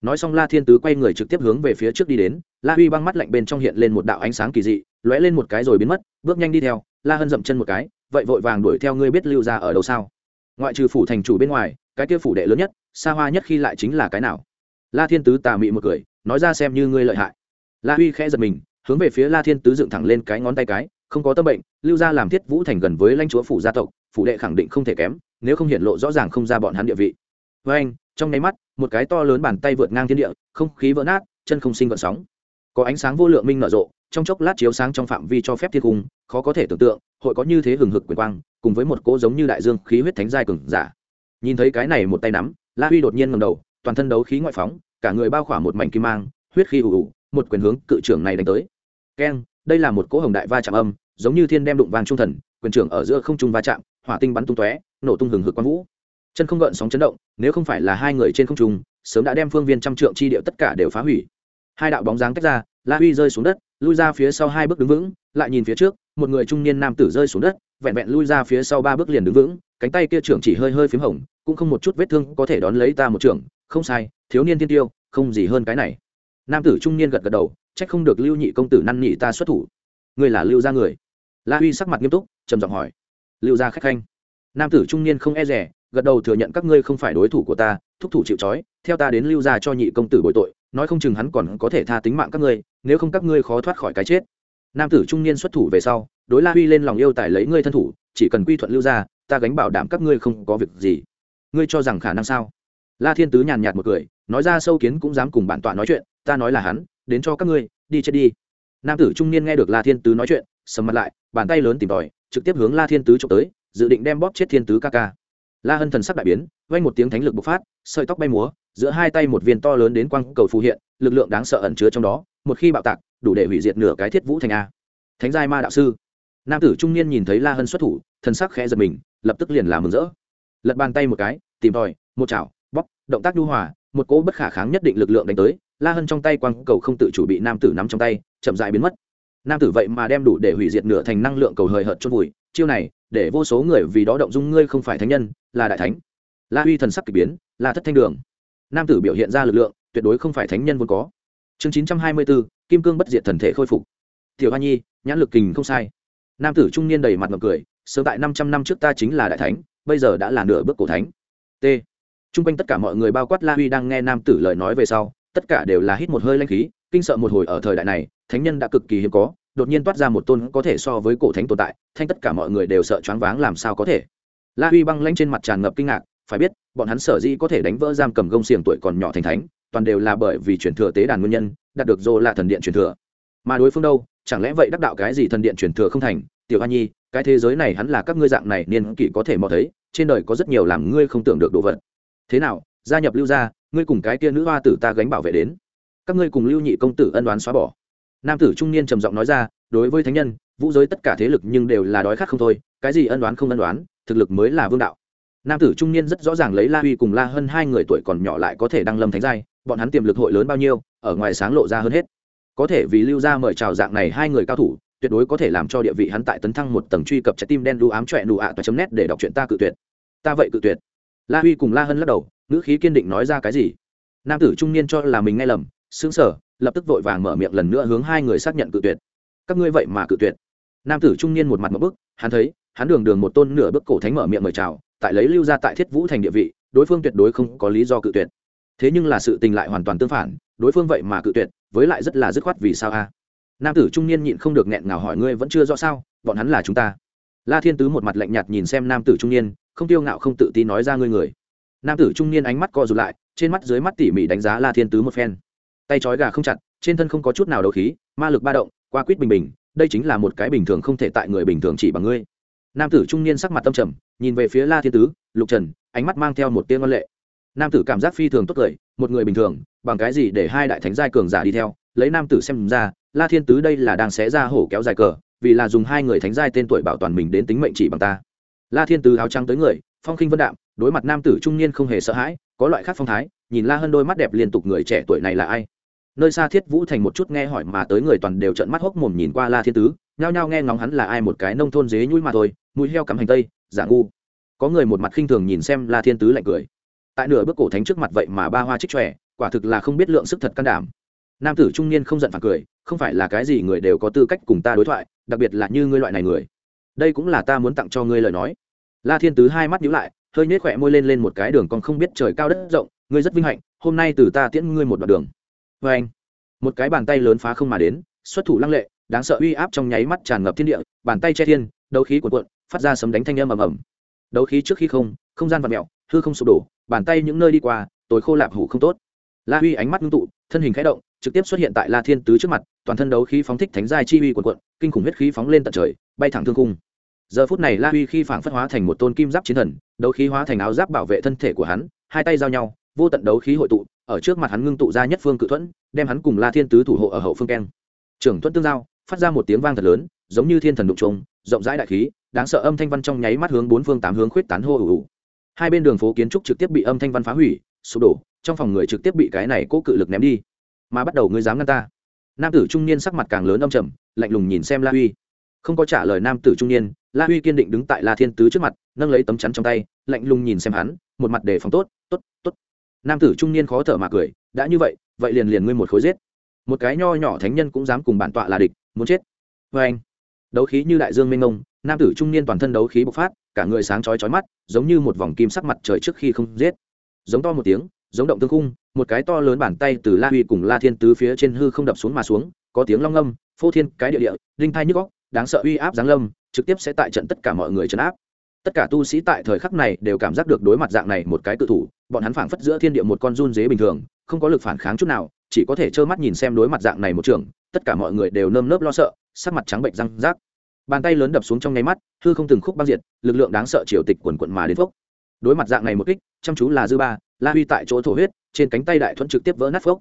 nói xong la thiên tứ quay người trực tiếp hướng về phía trước đi đến, la huy băng mắt lạnh bên trong hiện lên một đạo ánh sáng kỳ dị, lóe lên một cái rồi biến mất, bước nhanh đi theo, la hân dậm chân một cái, vậy vội vàng đuổi theo ngươi biết lưu ra ở đâu sao? Ngoại trừ phủ thành chủ bên ngoài, cái kia phủ đệ lớn nhất, xa hoa nhất khi lại chính là cái nào? La thiên tứ tà mị một cười, nói ra xem như ngươi lợi hại. La huy khẽ giật mình, hướng về phía la thiên tứ dựng thẳng lên cái ngón tay cái, không có tâm bệnh, lưu gia làm thiết vũ thành gần với lãnh chúa phủ gia tộc, phủ đệ khẳng định không thể kém, nếu không hiện lộ rõ ràng không ra bọn hắn địa vị. Với anh trong nháy mắt một cái to lớn bàn tay vượt ngang thiên địa, không khí vỡ nát, chân không sinh gợn sóng. Có ánh sáng vô lượng minh nở rộ, trong chốc lát chiếu sáng trong phạm vi cho phép thiên cung, khó có thể tưởng tượng, hội có như thế hừng hực quyền quang, cùng với một cỗ giống như đại dương khí huyết thánh giai cường giả. Nhìn thấy cái này một tay nắm, la huy đột nhiên ngầm đầu, toàn thân đấu khí ngoại phóng, cả người bao khỏa một mảnh kim mang, huyết khí ủ ủ, một quyền hướng cự trưởng này đánh tới. Keng, đây là một cỗ hồng đại va chạm âm, giống như thiên đem đụng vang trung thần, quyền trưởng ở giữa không trung va chạm, hỏa tinh bắn tung tóe, nổ tung hừng hực quang vũ chân không gợn sóng chấn động, nếu không phải là hai người trên không trung, sớm đã đem phương viên trăm trượng chi điệu tất cả đều phá hủy. Hai đạo bóng dáng tách ra, la huy rơi xuống đất, lui ra phía sau hai bước đứng vững, lại nhìn phía trước, một người trung niên nam tử rơi xuống đất, vẹn vẹn lui ra phía sau ba bước liền đứng vững, cánh tay kia trưởng chỉ hơi hơi p h í m hồng, cũng không một chút vết thương có thể đón lấy ta một trưởng, không sai, thiếu niên tiên tiêu, không gì hơn cái này. Nam tử trung niên gật gật đầu, trách không được lưu nhị công tử năn nhị ta xuất thủ. Người là lưu gia người? La huy sắc mặt nghiêm túc, trầm giọng hỏi. Lưu gia khách khanh. Nam tử trung niên không e rẻ gật đầu thừa nhận các ngươi không phải đối thủ của ta thúc thủ chịu trói theo ta đến lưu gia cho nhị công tử bội tội nói không chừng hắn còn có thể tha tính mạng các ngươi nếu không các ngươi khó thoát khỏi cái chết. Nam tử trung niên xuất thủ về sau đối la huy lên lòng yêu tài lấy ngươi thân thủ chỉ cần quy thuận lưu gia, ta gánh bảo đảm các ngươi không có việc gì. Ngươi cho rằng khả năng sao? La thiên tứ nhàn nhạt một cười nói ra sâu kiến cũng dám cùng bản tọa nói chuyện ta nói là hắn đến cho các ngươi đi chết đi. Nam tử trung niên nghe được la thiên tứ nói chuyện sầm mặt lại bàn tay lớn tìm tòi trực tiếp hướng la thiên tứ trộm tới dự định đem bóp chết thiên tứ ca ca la hân thần sắc đại biến, vang một tiếng thánh lực bộc phát, sợi tóc bay múa, giữa hai tay một viên to lớn đến quang cầu phù hiện, lực lượng đáng sợ ẩn chứa trong đó, một khi bạo tạc, đủ để hủy diệt nửa cái thiết vũ thành a. Thánh giai ma đạo sư. Nam tử trung niên nhìn thấy la hân xuất thủ, thần sắc khẽ giật mình, lập tức liền làm mừng rỡ. Lật bàn tay một cái, tìm tòi, một chảo bóc động tác nhu hòa, một cỗ bất khả kháng nhất định lực lượng đánh tới, la hân trong tay quang cầu không tự chủ bị nam tử nắm trong tay, chậm dại biến mất. Nam tử vậy mà đem đủ để hủy diệt nửa thành năng lượng cầu hời hợt chôn vùi, chiêu này để vô số người vì đó động dung ngươi không phải thánh nhân, là đại thánh. La huy thần sắc k ỳ biến, là thất thanh đường. Nam tử biểu hiện ra lực lượng, tuyệt đối không phải thánh nhân vốn có. Chương chín trăm hai mươi bốn kim cương bất diệt thần thể khôi phục. Tiểu hoa nhi, nhãn lực kình không sai. Nam tử trung niên đầy mặt ngọc cười, sớm tại năm trăm năm trước ta chính là đại thánh, bây giờ đã là nửa bước cổ thánh. T. T r u n g quanh tất cả mọi người bao quát la huy đang nghe nam tử lời nói về sau, tất cả đều là hít một hơi lanh khí, kinh sợ một hồi ở thời đại này, thánh nhân đã cực kỳ hiếm có đột nhiên toát ra một tôn có thể so với cổ thánh tồn tại, thanh tất cả mọi người đều sợ choáng váng làm sao có thể. La huy băng lanh trên mặt tràn ngập kinh ngạc, phải biết, bọn hắn sở dĩ có thể đánh vỡ giam cầm gông xiềng tuổi còn nhỏ thành thánh, toàn đều là bởi vì chuyển thừa tế đàn nguyên nhân, đạt được dô là thần điện truyền thừa. Mà đối phương đâu, chẳng lẽ vậy đắc đạo cái gì thần điện truyền thừa không thành? Tiểu hoa nhi, cái thế giới này hắn là các ngươi dạng này niên kỷ có thể mò thấy, trên đời có rất nhiều làm ngươi không tưởng được đồ vật. Thế nào, gia nhập lưu gia, ngươi cùng cái kia nữ hoa tử ta gánh bảo vệ đến. Các ngươi cùng lưu nhị công tử ân đoán xóa bỏ nam tử trung niên trầm giọng nói ra, đối với thánh nhân, vũ giới tất cả thế lực nhưng đều là đói khát không thôi, cái gì ân đoán không ân đoán, thực lực mới là vương đạo. Nam tử trung niên rất rõ ràng lấy la huy cùng la hơn hai người tuổi còn nhỏ lại có thể đăng lâm thánh giai, bọn hắn tiềm lực hội lớn bao nhiêu, ở ngoài sáng lộ ra hơn hết. Có thể vì lưu gia mời chào dạng này hai người cao thủ, tuyệt đối có thể làm cho địa vị hắn tại tấn thăng một tầng truy cập trái tim đen đu ám trọe nụ ạ toa chấm nét để đọc chuyện ta cự tuyệt. Ta vậy cự tuyệt. La huy cùng la hân lắc đầu, ngữ khí kiên định nói ra cái gì? Nam tử trung niên cho là mình nghe lầm xứng sở lập tức vội vàng mở miệng lần nữa hướng hai người xác nhận cự tuyệt. Các ngươi vậy mà cự tuyệt. Nam tử trung niên một mặt một bức, hắn thấy, hắn đường đường một tôn nửa bức cổ thánh mở miệng mời chào, tại lấy lưu ra tại thiết vũ thành địa vị, đối phương tuyệt đối không có lý do cự tuyệt. Thế nhưng là sự tình lại hoàn toàn tương phản, đối phương vậy mà cự tuyệt, với lại rất là dứt khoát vì sao a? Nam tử trung niên nhịn không được nghẹn ngào hỏi ngươi vẫn chưa rõ sao, bọn hắn là chúng ta. La thiên tứ một mặt lạnh nhạt nhìn xem nam tử trung niên, không tiêu ngạo không tự tin nói ra ngươi người. Nam tử trung niên ánh mắt co rụt lại, trên mắt dưới mắt tỉ mỉ đánh giá la thiên tứ một phen tay trói gà không chặt, trên thân không có chút nào đầu khí, ma lực ba động, qua quýt bình bình, đây chính là một cái bình thường không thể tại người bình thường chỉ bằng ngươi. Nam tử trung niên sắc mặt tâm trầm, nhìn về phía la thiên tứ, lục trần, ánh mắt mang theo một tiếng văn lệ. Nam tử cảm giác phi thường tốt cười, một người bình thường, bằng cái gì để hai đại thánh giai cường giả đi theo? Lấy nam tử xem ra, la thiên tứ đây là đang xé ra hổ kéo dài cờ, vì là dùng hai người thánh giai tên tuổi bảo toàn mình đến tính mệnh chỉ bằng ta. La thiên tứ áo trắng tới người, phong khinh vân đạm, đối mặt nam tử trung niên không hề sợ hãi, có loại khác phong thái, nhìn la hơn đôi mắt đẹp liên tục người trẻ tuổi này là ai? Nơi xa thiết vũ thành một chút nghe hỏi mà tới người toàn đều trợn mắt hốc mồm nhìn qua la thiên tứ, nhao nhao nghe ngóng hắn là ai một cái nông thôn dế nhũi mà thôi, mũi heo cắm hành tây, giả ngu. Có người một mặt khinh thường nhìn xem la thiên tứ lạnh cười. Tại nửa bước cổ thánh trước mặt vậy mà ba hoa trích tròe quả thực là không biết lượng sức thật can đảm. Nam tử trung niên không giận phản cười, không phải là cái gì người đều có tư cách cùng ta đối thoại, đặc biệt là như ngươi loại này người. Đây cũng là ta muốn tặng cho ngươi lời nói. La thiên tứ hai mắt nhíu lại, hơi nhếch khỏe môi lên lên một cái đường còn không biết trời cao đất rộng, ngươi rất vinh hạnh, hôm nay từ ta tiễn ngươi một đoạn đường vê anh. Một cái bàn tay lớn phá không mà đến xuất thủ lăng lệ đáng sợ uy áp trong nháy mắt tràn ngập thiên địa bàn tay che thiên đấu khí cuộn cuộn phát ra sấm đánh thanh âm ầm ầm. Đấu khí trước khi không không gian vật mẹo hư không sụp đổ bàn tay những nơi đi qua tối khô lạp hủ không tốt. La huy ánh mắt ngưng tụ thân hình khẽ động trực tiếp xuất hiện tại la thiên tứ trước mặt toàn thân đấu khí phóng thích thánh giai chi uy cuộn cuộn, kinh khủng huyết khí phóng lên tận trời bay thẳng thương cung giờ phút này la huy khi phảng phất hóa thành một tôn kim giáp chiến thần đấu khí hóa thành áo giáp bảo vệ thân thể của hắn hai tay giao nhau vô tận đấu khí hội tụ ở trước mặt hắn ngưng tụ ra nhất phương cự thuẫn, đem hắn cùng la thiên tứ thủ hộ ở hậu phương keng. Trưởng thuẫn tương giao, phát ra một tiếng vang thật lớn, giống như thiên thần đụng trống rộng rãi đại khí, đáng sợ âm thanh văn trong nháy mắt hướng bốn phương tám hướng khuyết tán hô ủ ủ hai bên đường phố kiến trúc trực tiếp bị âm thanh văn phá hủy, sụp đổ, trong phòng người trực tiếp bị cái này cố cự lực ném đi. Mà bắt đầu ngươi dám ngăn ta. Nam tử trung niên sắc mặt càng lớn âm trầm, lạnh lùng nhìn xem la huy. Không có trả lời nam tử trung niên, la huy kiên định đứng tại la thiên tứ trước mặt, nâng lấy tấm chắn trong tay, lạnh lùng nhìn xem hắn, một mặt đề phòng tốt tốt tốt nam tử trung niên khó thở mà cười, đã như vậy vậy liền liền ngươi một khối giết. Một cái nho nhỏ thánh nhân cũng dám cùng bản tọa là địch, muốn chết. Vê anh, đấu khí như đại dương mênh ngông nam tử trung niên toàn thân đấu khí bộc phát, cả người sáng chói chói mắt, giống như một vòng kim sắc mặt trời trước khi không giết. Giống to một tiếng, giống động tương khung, một cái to lớn bàn tay từ la huy cùng la thiên tứ phía trên hư không đập xuống mà xuống, có tiếng long âm phô thiên cái địa địa linh thai nhức góc đáng sợ uy áp giáng lâm, trực tiếp sẽ tại trận tất cả mọi người trấn áp tất cả tu sĩ tại thời khắc này đều cảm giác được đối mặt dạng này một cái cự thủ, bọn hắn phảng phất giữa thiên địa một con run dế bình thường, không có lực phản kháng chút nào, chỉ có thể trơ mắt nhìn xem đối mặt dạng này một trường, tất cả mọi người đều nơm nớp lo sợ, sắc mặt trắng bệnh răng rác. Bàn tay lớn đập xuống trong nháy mắt, hư không từng khúc băng diệt, lực lượng đáng sợ triều tịch quần quận mà đến phốc. Đối mặt dạng này một kích, chăm chú là dư ba, la huy tại chỗ thổ huyết, trên cánh tay đại thuẫn trực tiếp vỡ nát phốc.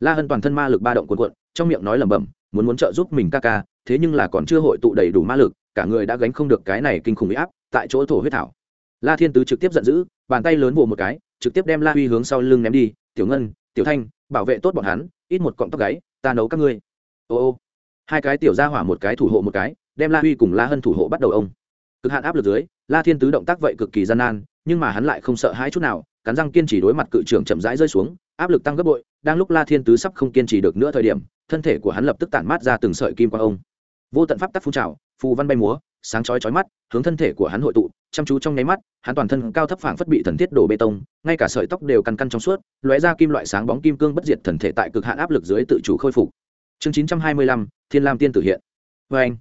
La hân toàn thân ma lực ba động quần quận, trong miệng nói lẩm bẩm, muốn muốn trợ giúp mình ca ca, thế nhưng là còn chưa hội tụ đầy đủ ma lực, cả người đã gánh không được cái này kinh khủng bị áp tại chỗ thổ huyết thảo. La thiên tứ trực tiếp giận dữ, bàn tay lớn vồ một cái, trực tiếp đem la huy hướng sau lưng ném đi, tiểu ngân, tiểu thanh, bảo vệ tốt bọn hắn, ít một cọng tóc gáy, ta nấu các ngươi. Ô ô. Hai cái tiểu ra hỏa một cái thủ hộ một cái, đem la huy cùng la hân thủ hộ bắt đầu ông. Cực hạn áp lực dưới, la thiên tứ động tác vậy cực kỳ gian nan, nhưng mà hắn lại không sợ hãi chút nào, cắn răng kiên trì đối mặt cự trưởng chậm rãi rơi xuống, áp lực tăng gấp bội, đang lúc la thiên tứ sắp không kiên trì được nữa thời điểm, thân thể của hắn lập tức tản mát ra từng sợi kim quang ông. Vô tận pháp tắc phun trào phù văn bay múa, sáng chói chói mắt, hướng thân thể của hắn hội tụ, chăm chú trong nháy mắt, hắn toàn thân cao thấp phảng phất bị thần thiết đổ bê tông, ngay cả sợi tóc đều căn căn trong suốt, lóe ra kim loại sáng bóng kim cương bất diệt thần thể tại cực hạn áp lực dưới tự chủ khôi phục. Chương chín trăm hai mươi lăm, thiên lam tiên tử hiện. Vê anh,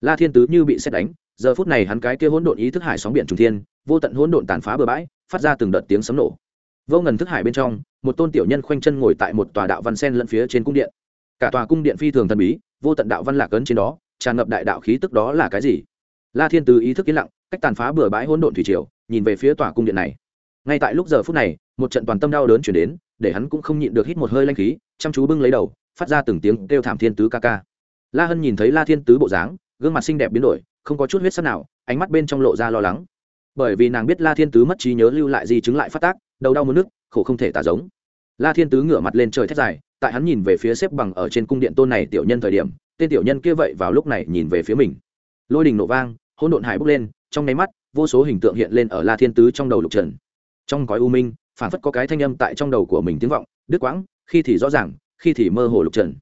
la thiên tứ như bị xét đánh, giờ phút này hắn cái kia hỗn độn ý thức hải sóng biển trùng thiên, vô tận hỗn độn tàn phá bừa bãi, phát ra từng đợt tiếng sấm nổ. Vô ngần thức hải bên trong, một tôn tiểu nhân khoanh chân ngồi tại một tòa đạo văn sen lẫn phía trên cung điện. Cả tòa cung điện phi thường thần bí, vô tận đạo văn lạc ấn trên đó tràn ngập đại đạo khí tức đó là cái gì? La thiên tứ ý thức yên lặng, cách tàn phá bừa bãi hỗn độn thủy triều, nhìn về phía tòa cung điện này. Ngay tại lúc giờ phút này, một trận toàn tâm đau đớn chuyển đến, để hắn cũng không nhịn được hít một hơi lanh khí, chăm chú bưng lấy đầu, phát ra từng tiếng kêu thảm thiên tứ ca ca. La hân nhìn thấy la thiên tứ bộ dáng, gương mặt xinh đẹp biến đổi, không có chút huyết sắc nào, ánh mắt bên trong lộ ra lo lắng. Bởi vì nàng biết la thiên tứ mất trí nhớ lưu lại di chứng lại phát tác, đầu đau mất nước khổ không thể tả giống. La thiên tứ ngửa mặt lên trời thét dài, tại hắn nhìn về phía xếp bằng ở trên cung điện tôn này tiểu nhân thời điểm tên tiểu nhân kia vậy vào lúc này nhìn về phía mình. Lôi đình nổ vang, hỗn độn hải bốc lên, trong nháy mắt, vô số hình tượng hiện lên ở la thiên tứ trong đầu lục trần. Trong gói u minh phản phất có cái thanh âm tại trong đầu của mình tiếng vọng, đứt quãng, khi thì rõ ràng, khi thì mơ hồ lục trần.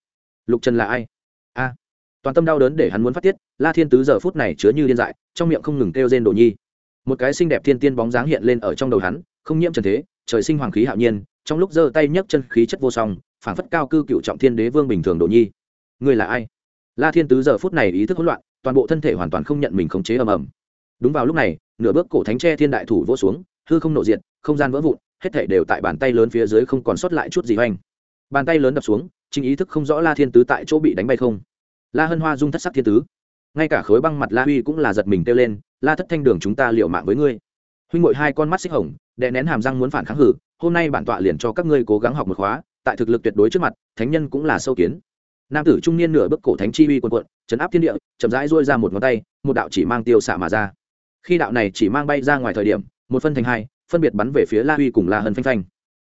Lục trần là ai? A. À, toàn tâm đau đớn để hắn muốn phát tiết, la thiên tứ giờ phút này chứa như điên dại, trong miệng không ngừng kêu rên đồ nhi. Một cái xinh đẹp thiên tiên bóng dáng hiện lên ở trong đầu hắn, không nhiễm trần thế, trời sinh hoàng khí hạo nhiên, trong lúc giơ tay nhấc chân khí chất vô song phản phất cao cư cựu trọng thiên đế vương bình thường đồ nhi. Người là ai? La thiên tứ giờ phút này ý thức hỗn loạn, toàn bộ thân thể hoàn toàn không nhận mình khống chế ầm ầm. Đúng vào lúc này, nửa bước cổ thánh tre thiên đại thủ vỗ xuống, hư không nổ diệt, không gian vỡ vụn, hết thể đều tại bàn tay lớn phía dưới không còn sót lại chút gì hoành. Bàn tay lớn đập xuống, chính ý thức không rõ la thiên tứ tại chỗ bị đánh bay không. La hân hoa dung thất sắc thiên tứ. Ngay cả khối băng mặt la huy cũng là giật mình kêu lên, la thất thanh đường chúng ta liệu mạng với ngươi. Huynh ngội hai con mắt xích hồng, đè nén hàm răng muốn phản kháng hử, hôm nay bản tọa liền cho các ngươi cố gắng học một khóa, tại thực lực tuyệt đối trước mặt, thánh nhân cũng là sâu kiến nam tử trung niên nửa bức cổ thánh chi uy quần quận chấn áp thiên địa, chậm rãi rôi ra một ngón tay, một đạo chỉ mang tiêu xạ mà ra. Khi đạo này chỉ mang bay ra ngoài thời điểm, một phân thành hai, phân biệt bắn về phía la huy cùng la hân phanh phanh.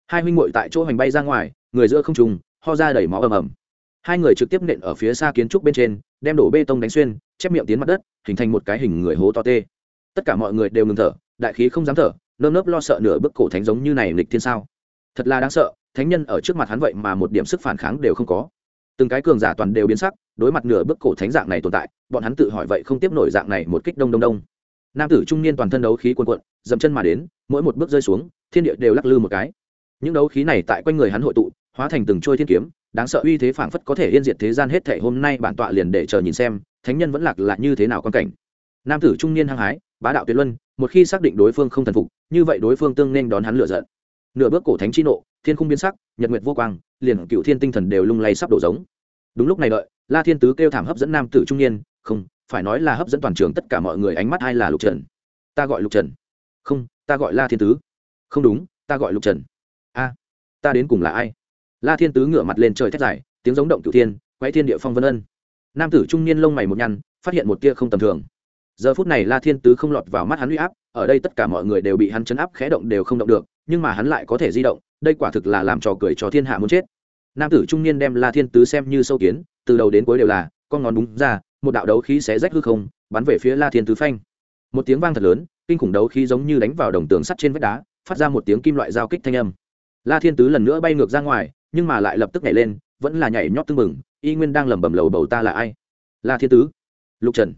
Hai huynh ngội tại chỗ hành bay ra ngoài, người giữa không trùng ho ra đầy máu ầm ầm. Hai người trực tiếp nện ở phía xa kiến trúc bên trên, đem đổ bê tông đánh xuyên, chép miệng tiến mặt đất, hình thành một cái hình người hố to tê. Tất cả mọi người đều ngừng thở, đại khí không dám thở, nơm nớp lo sợ nửa bức cổ thánh giống như này lịch thiên sao. Thật là đáng sợ, thánh nhân ở trước mặt hắn vậy mà một điểm sức phản kháng đều không có từng cái cường giả toàn đều biến sắc, đối mặt nửa bức cổ thánh dạng này tồn tại, bọn hắn tự hỏi vậy không tiếp nổi dạng này một kích đông đông đông. Nam tử trung niên toàn thân đấu khí quần quận dậm chân mà đến, mỗi một bước rơi xuống, thiên địa đều lắc lư một cái. Những đấu khí này tại quanh người hắn hội tụ, hóa thành từng trôi thiên kiếm, đáng sợ uy thế phảng phất có thể yên diệt thế gian hết thể hôm nay bản tọa liền để chờ nhìn xem, thánh nhân vẫn lạc là như thế nào quan cảnh. Nam tử trung niên hăng hái, bá đạo tuyệt luân, một khi xác định đối phương không thần phục, như vậy đối phương tương nên đón hắn lựa giận. Nửa bước cổ thánh chi nộ, thiên không biến sắc, nhật nguyệt vô quang liền cựu thiên tinh thần đều lung lay sắp đổ giống. Đúng lúc này đợi, la thiên tứ kêu thảm hấp dẫn nam tử trung niên, không, phải nói là hấp dẫn toàn trường tất cả mọi người ánh mắt hay là lục trần? Ta gọi lục trần. Không, ta gọi la thiên tứ. Không đúng, ta gọi lục trần. A, ta đến cùng là ai? La thiên tứ ngửa mặt lên trời thét dài, tiếng giống động cửu thiên quay thiên địa phong vân ân. Nam tử trung niên lông mày một nhăn, phát hiện một tia không tầm thường. Giờ phút này la thiên tứ không lọt vào mắt hắn huy áp, ở đây tất cả mọi người đều bị hắn chấn áp khẽ động đều không động được, nhưng mà hắn lại có thể di động, đây quả thực là làm trò cười cho thiên hạ muốn chết nam tử trung niên đem la thiên tứ xem như sâu kiến, từ đầu đến cuối đều là, con ngón đúng ra, một đạo đấu khí xé rách hư không, bắn về phía la thiên tứ phanh. Một tiếng vang thật lớn, kinh khủng đấu khí giống như đánh vào đồng tường sắt trên vách đá, phát ra một tiếng kim loại giao kích thanh âm. La thiên tứ lần nữa bay ngược ra ngoài, nhưng mà lại lập tức nhảy lên, vẫn là nhảy nhót tưng mừng y nguyên đang lẩm bẩm lầu bầu ta là ai? La thiên tứ. Lục trần.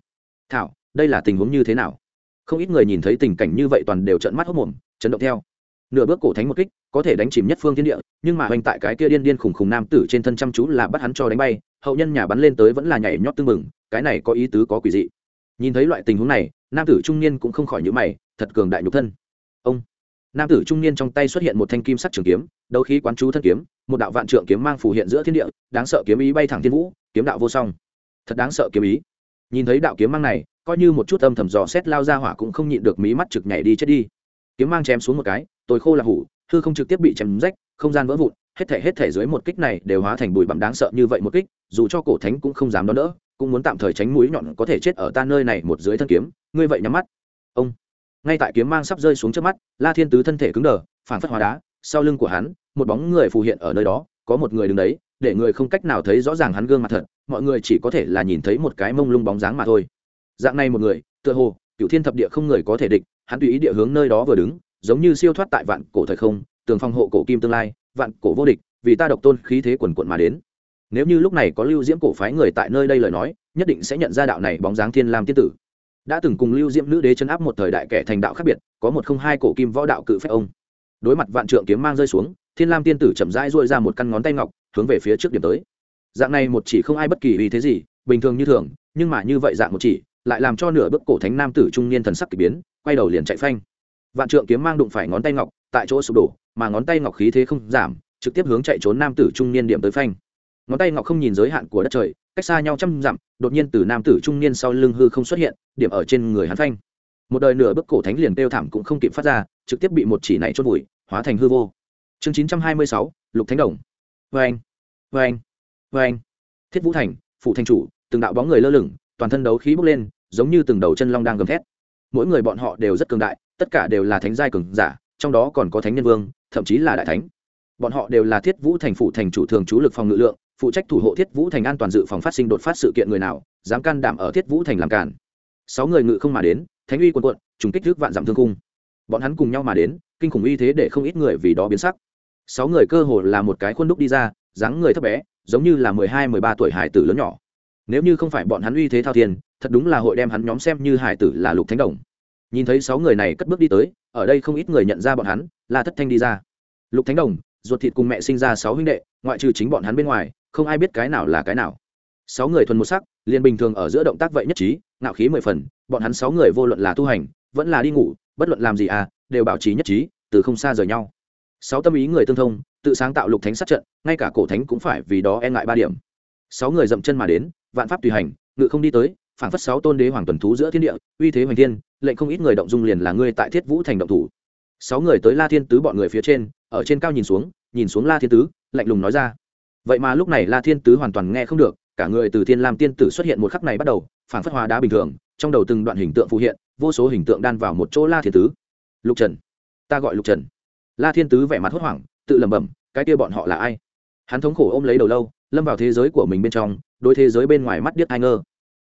Thảo, đây là tình huống như thế nào? Không ít người nhìn thấy tình cảnh như vậy toàn đều trợn mắt hốc mồm, chấn động theo nửa bước cổ thánh một kích, có thể đánh chìm nhất phương thiên địa, nhưng mà hoành tại cái kia điên điên khủng khủng nam tử trên thân chăm chú là bắt hắn cho đánh bay, hậu nhân nhà bắn lên tới vẫn là nhảy nhót tưng mừng cái này có ý tứ có quỷ dị. Nhìn thấy loại tình huống này, nam tử trung niên cũng không khỏi nhữ mày, thật cường đại nhục thân. Ông! Nam tử trung niên trong tay xuất hiện một thanh kim sắc trường kiếm, đấu khí quán chú thân kiếm, một đạo vạn trượng kiếm mang phù hiện giữa thiên địa, đáng sợ kiếm ý bay thẳng thiên vũ, kiếm đạo vô song. Thật đáng sợ kiếm ý. Nhìn thấy đạo kiếm mang này, coi như một chút âm thầm dò xét lao ra hỏa cũng không nhịn được mí mắt trực nhảy đi chết đi. Kiếm mang chém xuống một cái tôi khô là hủ, hư không trực tiếp bị chém rách, không gian vỡ vụn, hết thể hết thể dưới một kích này đều hóa thành bụi bặm đáng sợ như vậy một kích, dù cho cổ thánh cũng không dám đón đỡ, cũng muốn tạm thời tránh mũi nhọn có thể chết ở ta nơi này một dưới thân kiếm, ngươi vậy nhắm mắt. Ông, ngay tại kiếm mang sắp rơi xuống trước mắt, la thiên tứ thân thể cứng đờ phản phất hóa đá, sau lưng của hắn, một bóng người phù hiện ở nơi đó, có một người đứng đấy, để người không cách nào thấy rõ ràng hắn gương mặt thật, mọi người chỉ có thể là nhìn thấy một cái mông lung bóng dáng mà thôi. Dạng này một người, tựa hồ cựu thiên thập địa không người có thể địch, hắn tùy ý địa hướng nơi đó vừa đứng giống như siêu thoát tại vạn cổ thời không, tường phòng hộ cổ kim tương lai, vạn cổ vô địch, vì ta độc tôn khí thế quần quận mà đến. Nếu như lúc này có lưu diễm cổ phái người tại nơi đây lời nói, nhất định sẽ nhận ra đạo này bóng dáng thiên lam tiên tử. Đã từng cùng lưu diễm nữ đế chấn áp một thời đại kẻ thành đạo khác biệt, có một không hai cổ kim võ đạo cự phép ông. Đối mặt vạn trượng kiếm mang rơi xuống, thiên lam tiên tử chậm rãi dội ra một căn ngón tay ngọc, hướng về phía trước điểm tới. Dạng này một chỉ không ai bất kỳ vì thế gì, bình thường như thường, nhưng mà như vậy dạng một chỉ, lại làm cho nửa bức cổ thánh nam tử trung niên thần sắc k ỳ biến, quay đầu liền chạy phanh vạn trượng kiếm mang đụng phải ngón tay ngọc, tại chỗ sụp đổ, mà ngón tay ngọc khí thế không giảm, trực tiếp hướng chạy trốn nam tử trung niên điểm tới phanh. Ngón tay ngọc không nhìn giới hạn của đất trời, cách xa nhau trăm dặm, đột nhiên từ nam tử trung niên sau lưng hư không xuất hiện, điểm ở trên người hắn phanh. Một đời nửa bức cổ thánh liền kêu thảm cũng không kịp phát ra, trực tiếp bị một chỉ này chốt vùi, hóa thành hư vô. Chương chín trăm hai mươi sáu, lục thánh đồng. Vê anh vê anh vê anh thiết vũ thành, phụ thanh chủ, từng đạo bóng người lơ lửng, toàn thân đấu khí bốc lên, giống như từng đầu chân long đang gầm thét mỗi người bọn họ đều rất cường đại, tất cả đều là thánh giai cường giả, trong đó còn có thánh nhân vương, thậm chí là đại thánh. Bọn họ đều là thiết vũ thành phụ thành chủ thường chú lực phòng ngự lượng, phụ trách thủ hộ thiết vũ thành an toàn dự phòng phát sinh đột phát sự kiện người nào, dám can đảm ở thiết vũ thành làm cản. Sáu người ngự không mà đến, thánh uy quần quận trùng kích thước vạn giảm thương cung bọn hắn cùng nhau mà đến, kinh khủng uy thế để không ít người vì đó biến sắc. Sáu người cơ hồ là một cái khuôn đúc đi ra, dáng người thấp bé, giống như là mười hai, mười ba tuổi hải tử lớn nhỏ. Nếu như không phải bọn hắn uy thế thao thiên, thật đúng là hội đem hắn nhóm xem như hải tử là lục thánh đồng nhìn thấy sáu người này cất bước đi tới, ở đây không ít người nhận ra bọn hắn là thất thanh đi ra. Lục thánh đồng, ruột thịt cùng mẹ sinh ra sáu huynh đệ, ngoại trừ chính bọn hắn bên ngoài, không ai biết cái nào là cái nào. Sáu người thuần một sắc, liền bình thường ở giữa động tác vậy nhất trí, ngạo khí mười phần, bọn hắn sáu người vô luận là tu hành, vẫn là đi ngủ, bất luận làm gì à đều bảo trì nhất trí, từ không xa rời nhau. Sáu tâm ý người tương thông, tự sáng tạo lục thánh sát trận, ngay cả cổ thánh cũng phải vì đó e ngại ba điểm. Sáu người dậm chân mà đến, vạn pháp tùy hành, ngự không đi tới phảng phất sáu tôn đế hoàng tuần thú giữa thiên địa, uy thế hoành thiên, lệnh không ít người động dung liền là ngươi tại thiết vũ thành động thủ. Sáu người tới la thiên tứ bọn người phía trên, ở trên cao nhìn xuống nhìn xuống la thiên tứ, lạnh lùng nói ra. Vậy mà lúc này la thiên tứ hoàn toàn nghe không được, cả người từ thiên lam tiên tử xuất hiện một khắc này bắt đầu, phảng phất hóa đá bình thường, trong đầu từng đoạn hình tượng phụ hiện, vô số hình tượng đan vào một chỗ la thiên tứ. Lục trần, ta gọi lục trần. La thiên tứ vẻ mặt hốt hoảng, tự lẩm bẩm, cái kia bọn họ là ai? Hắn thống khổ ôm lấy đầu lâu, lâm vào thế giới của mình bên trong đôi thế giới bên ngoài mắt điếc ai ngơ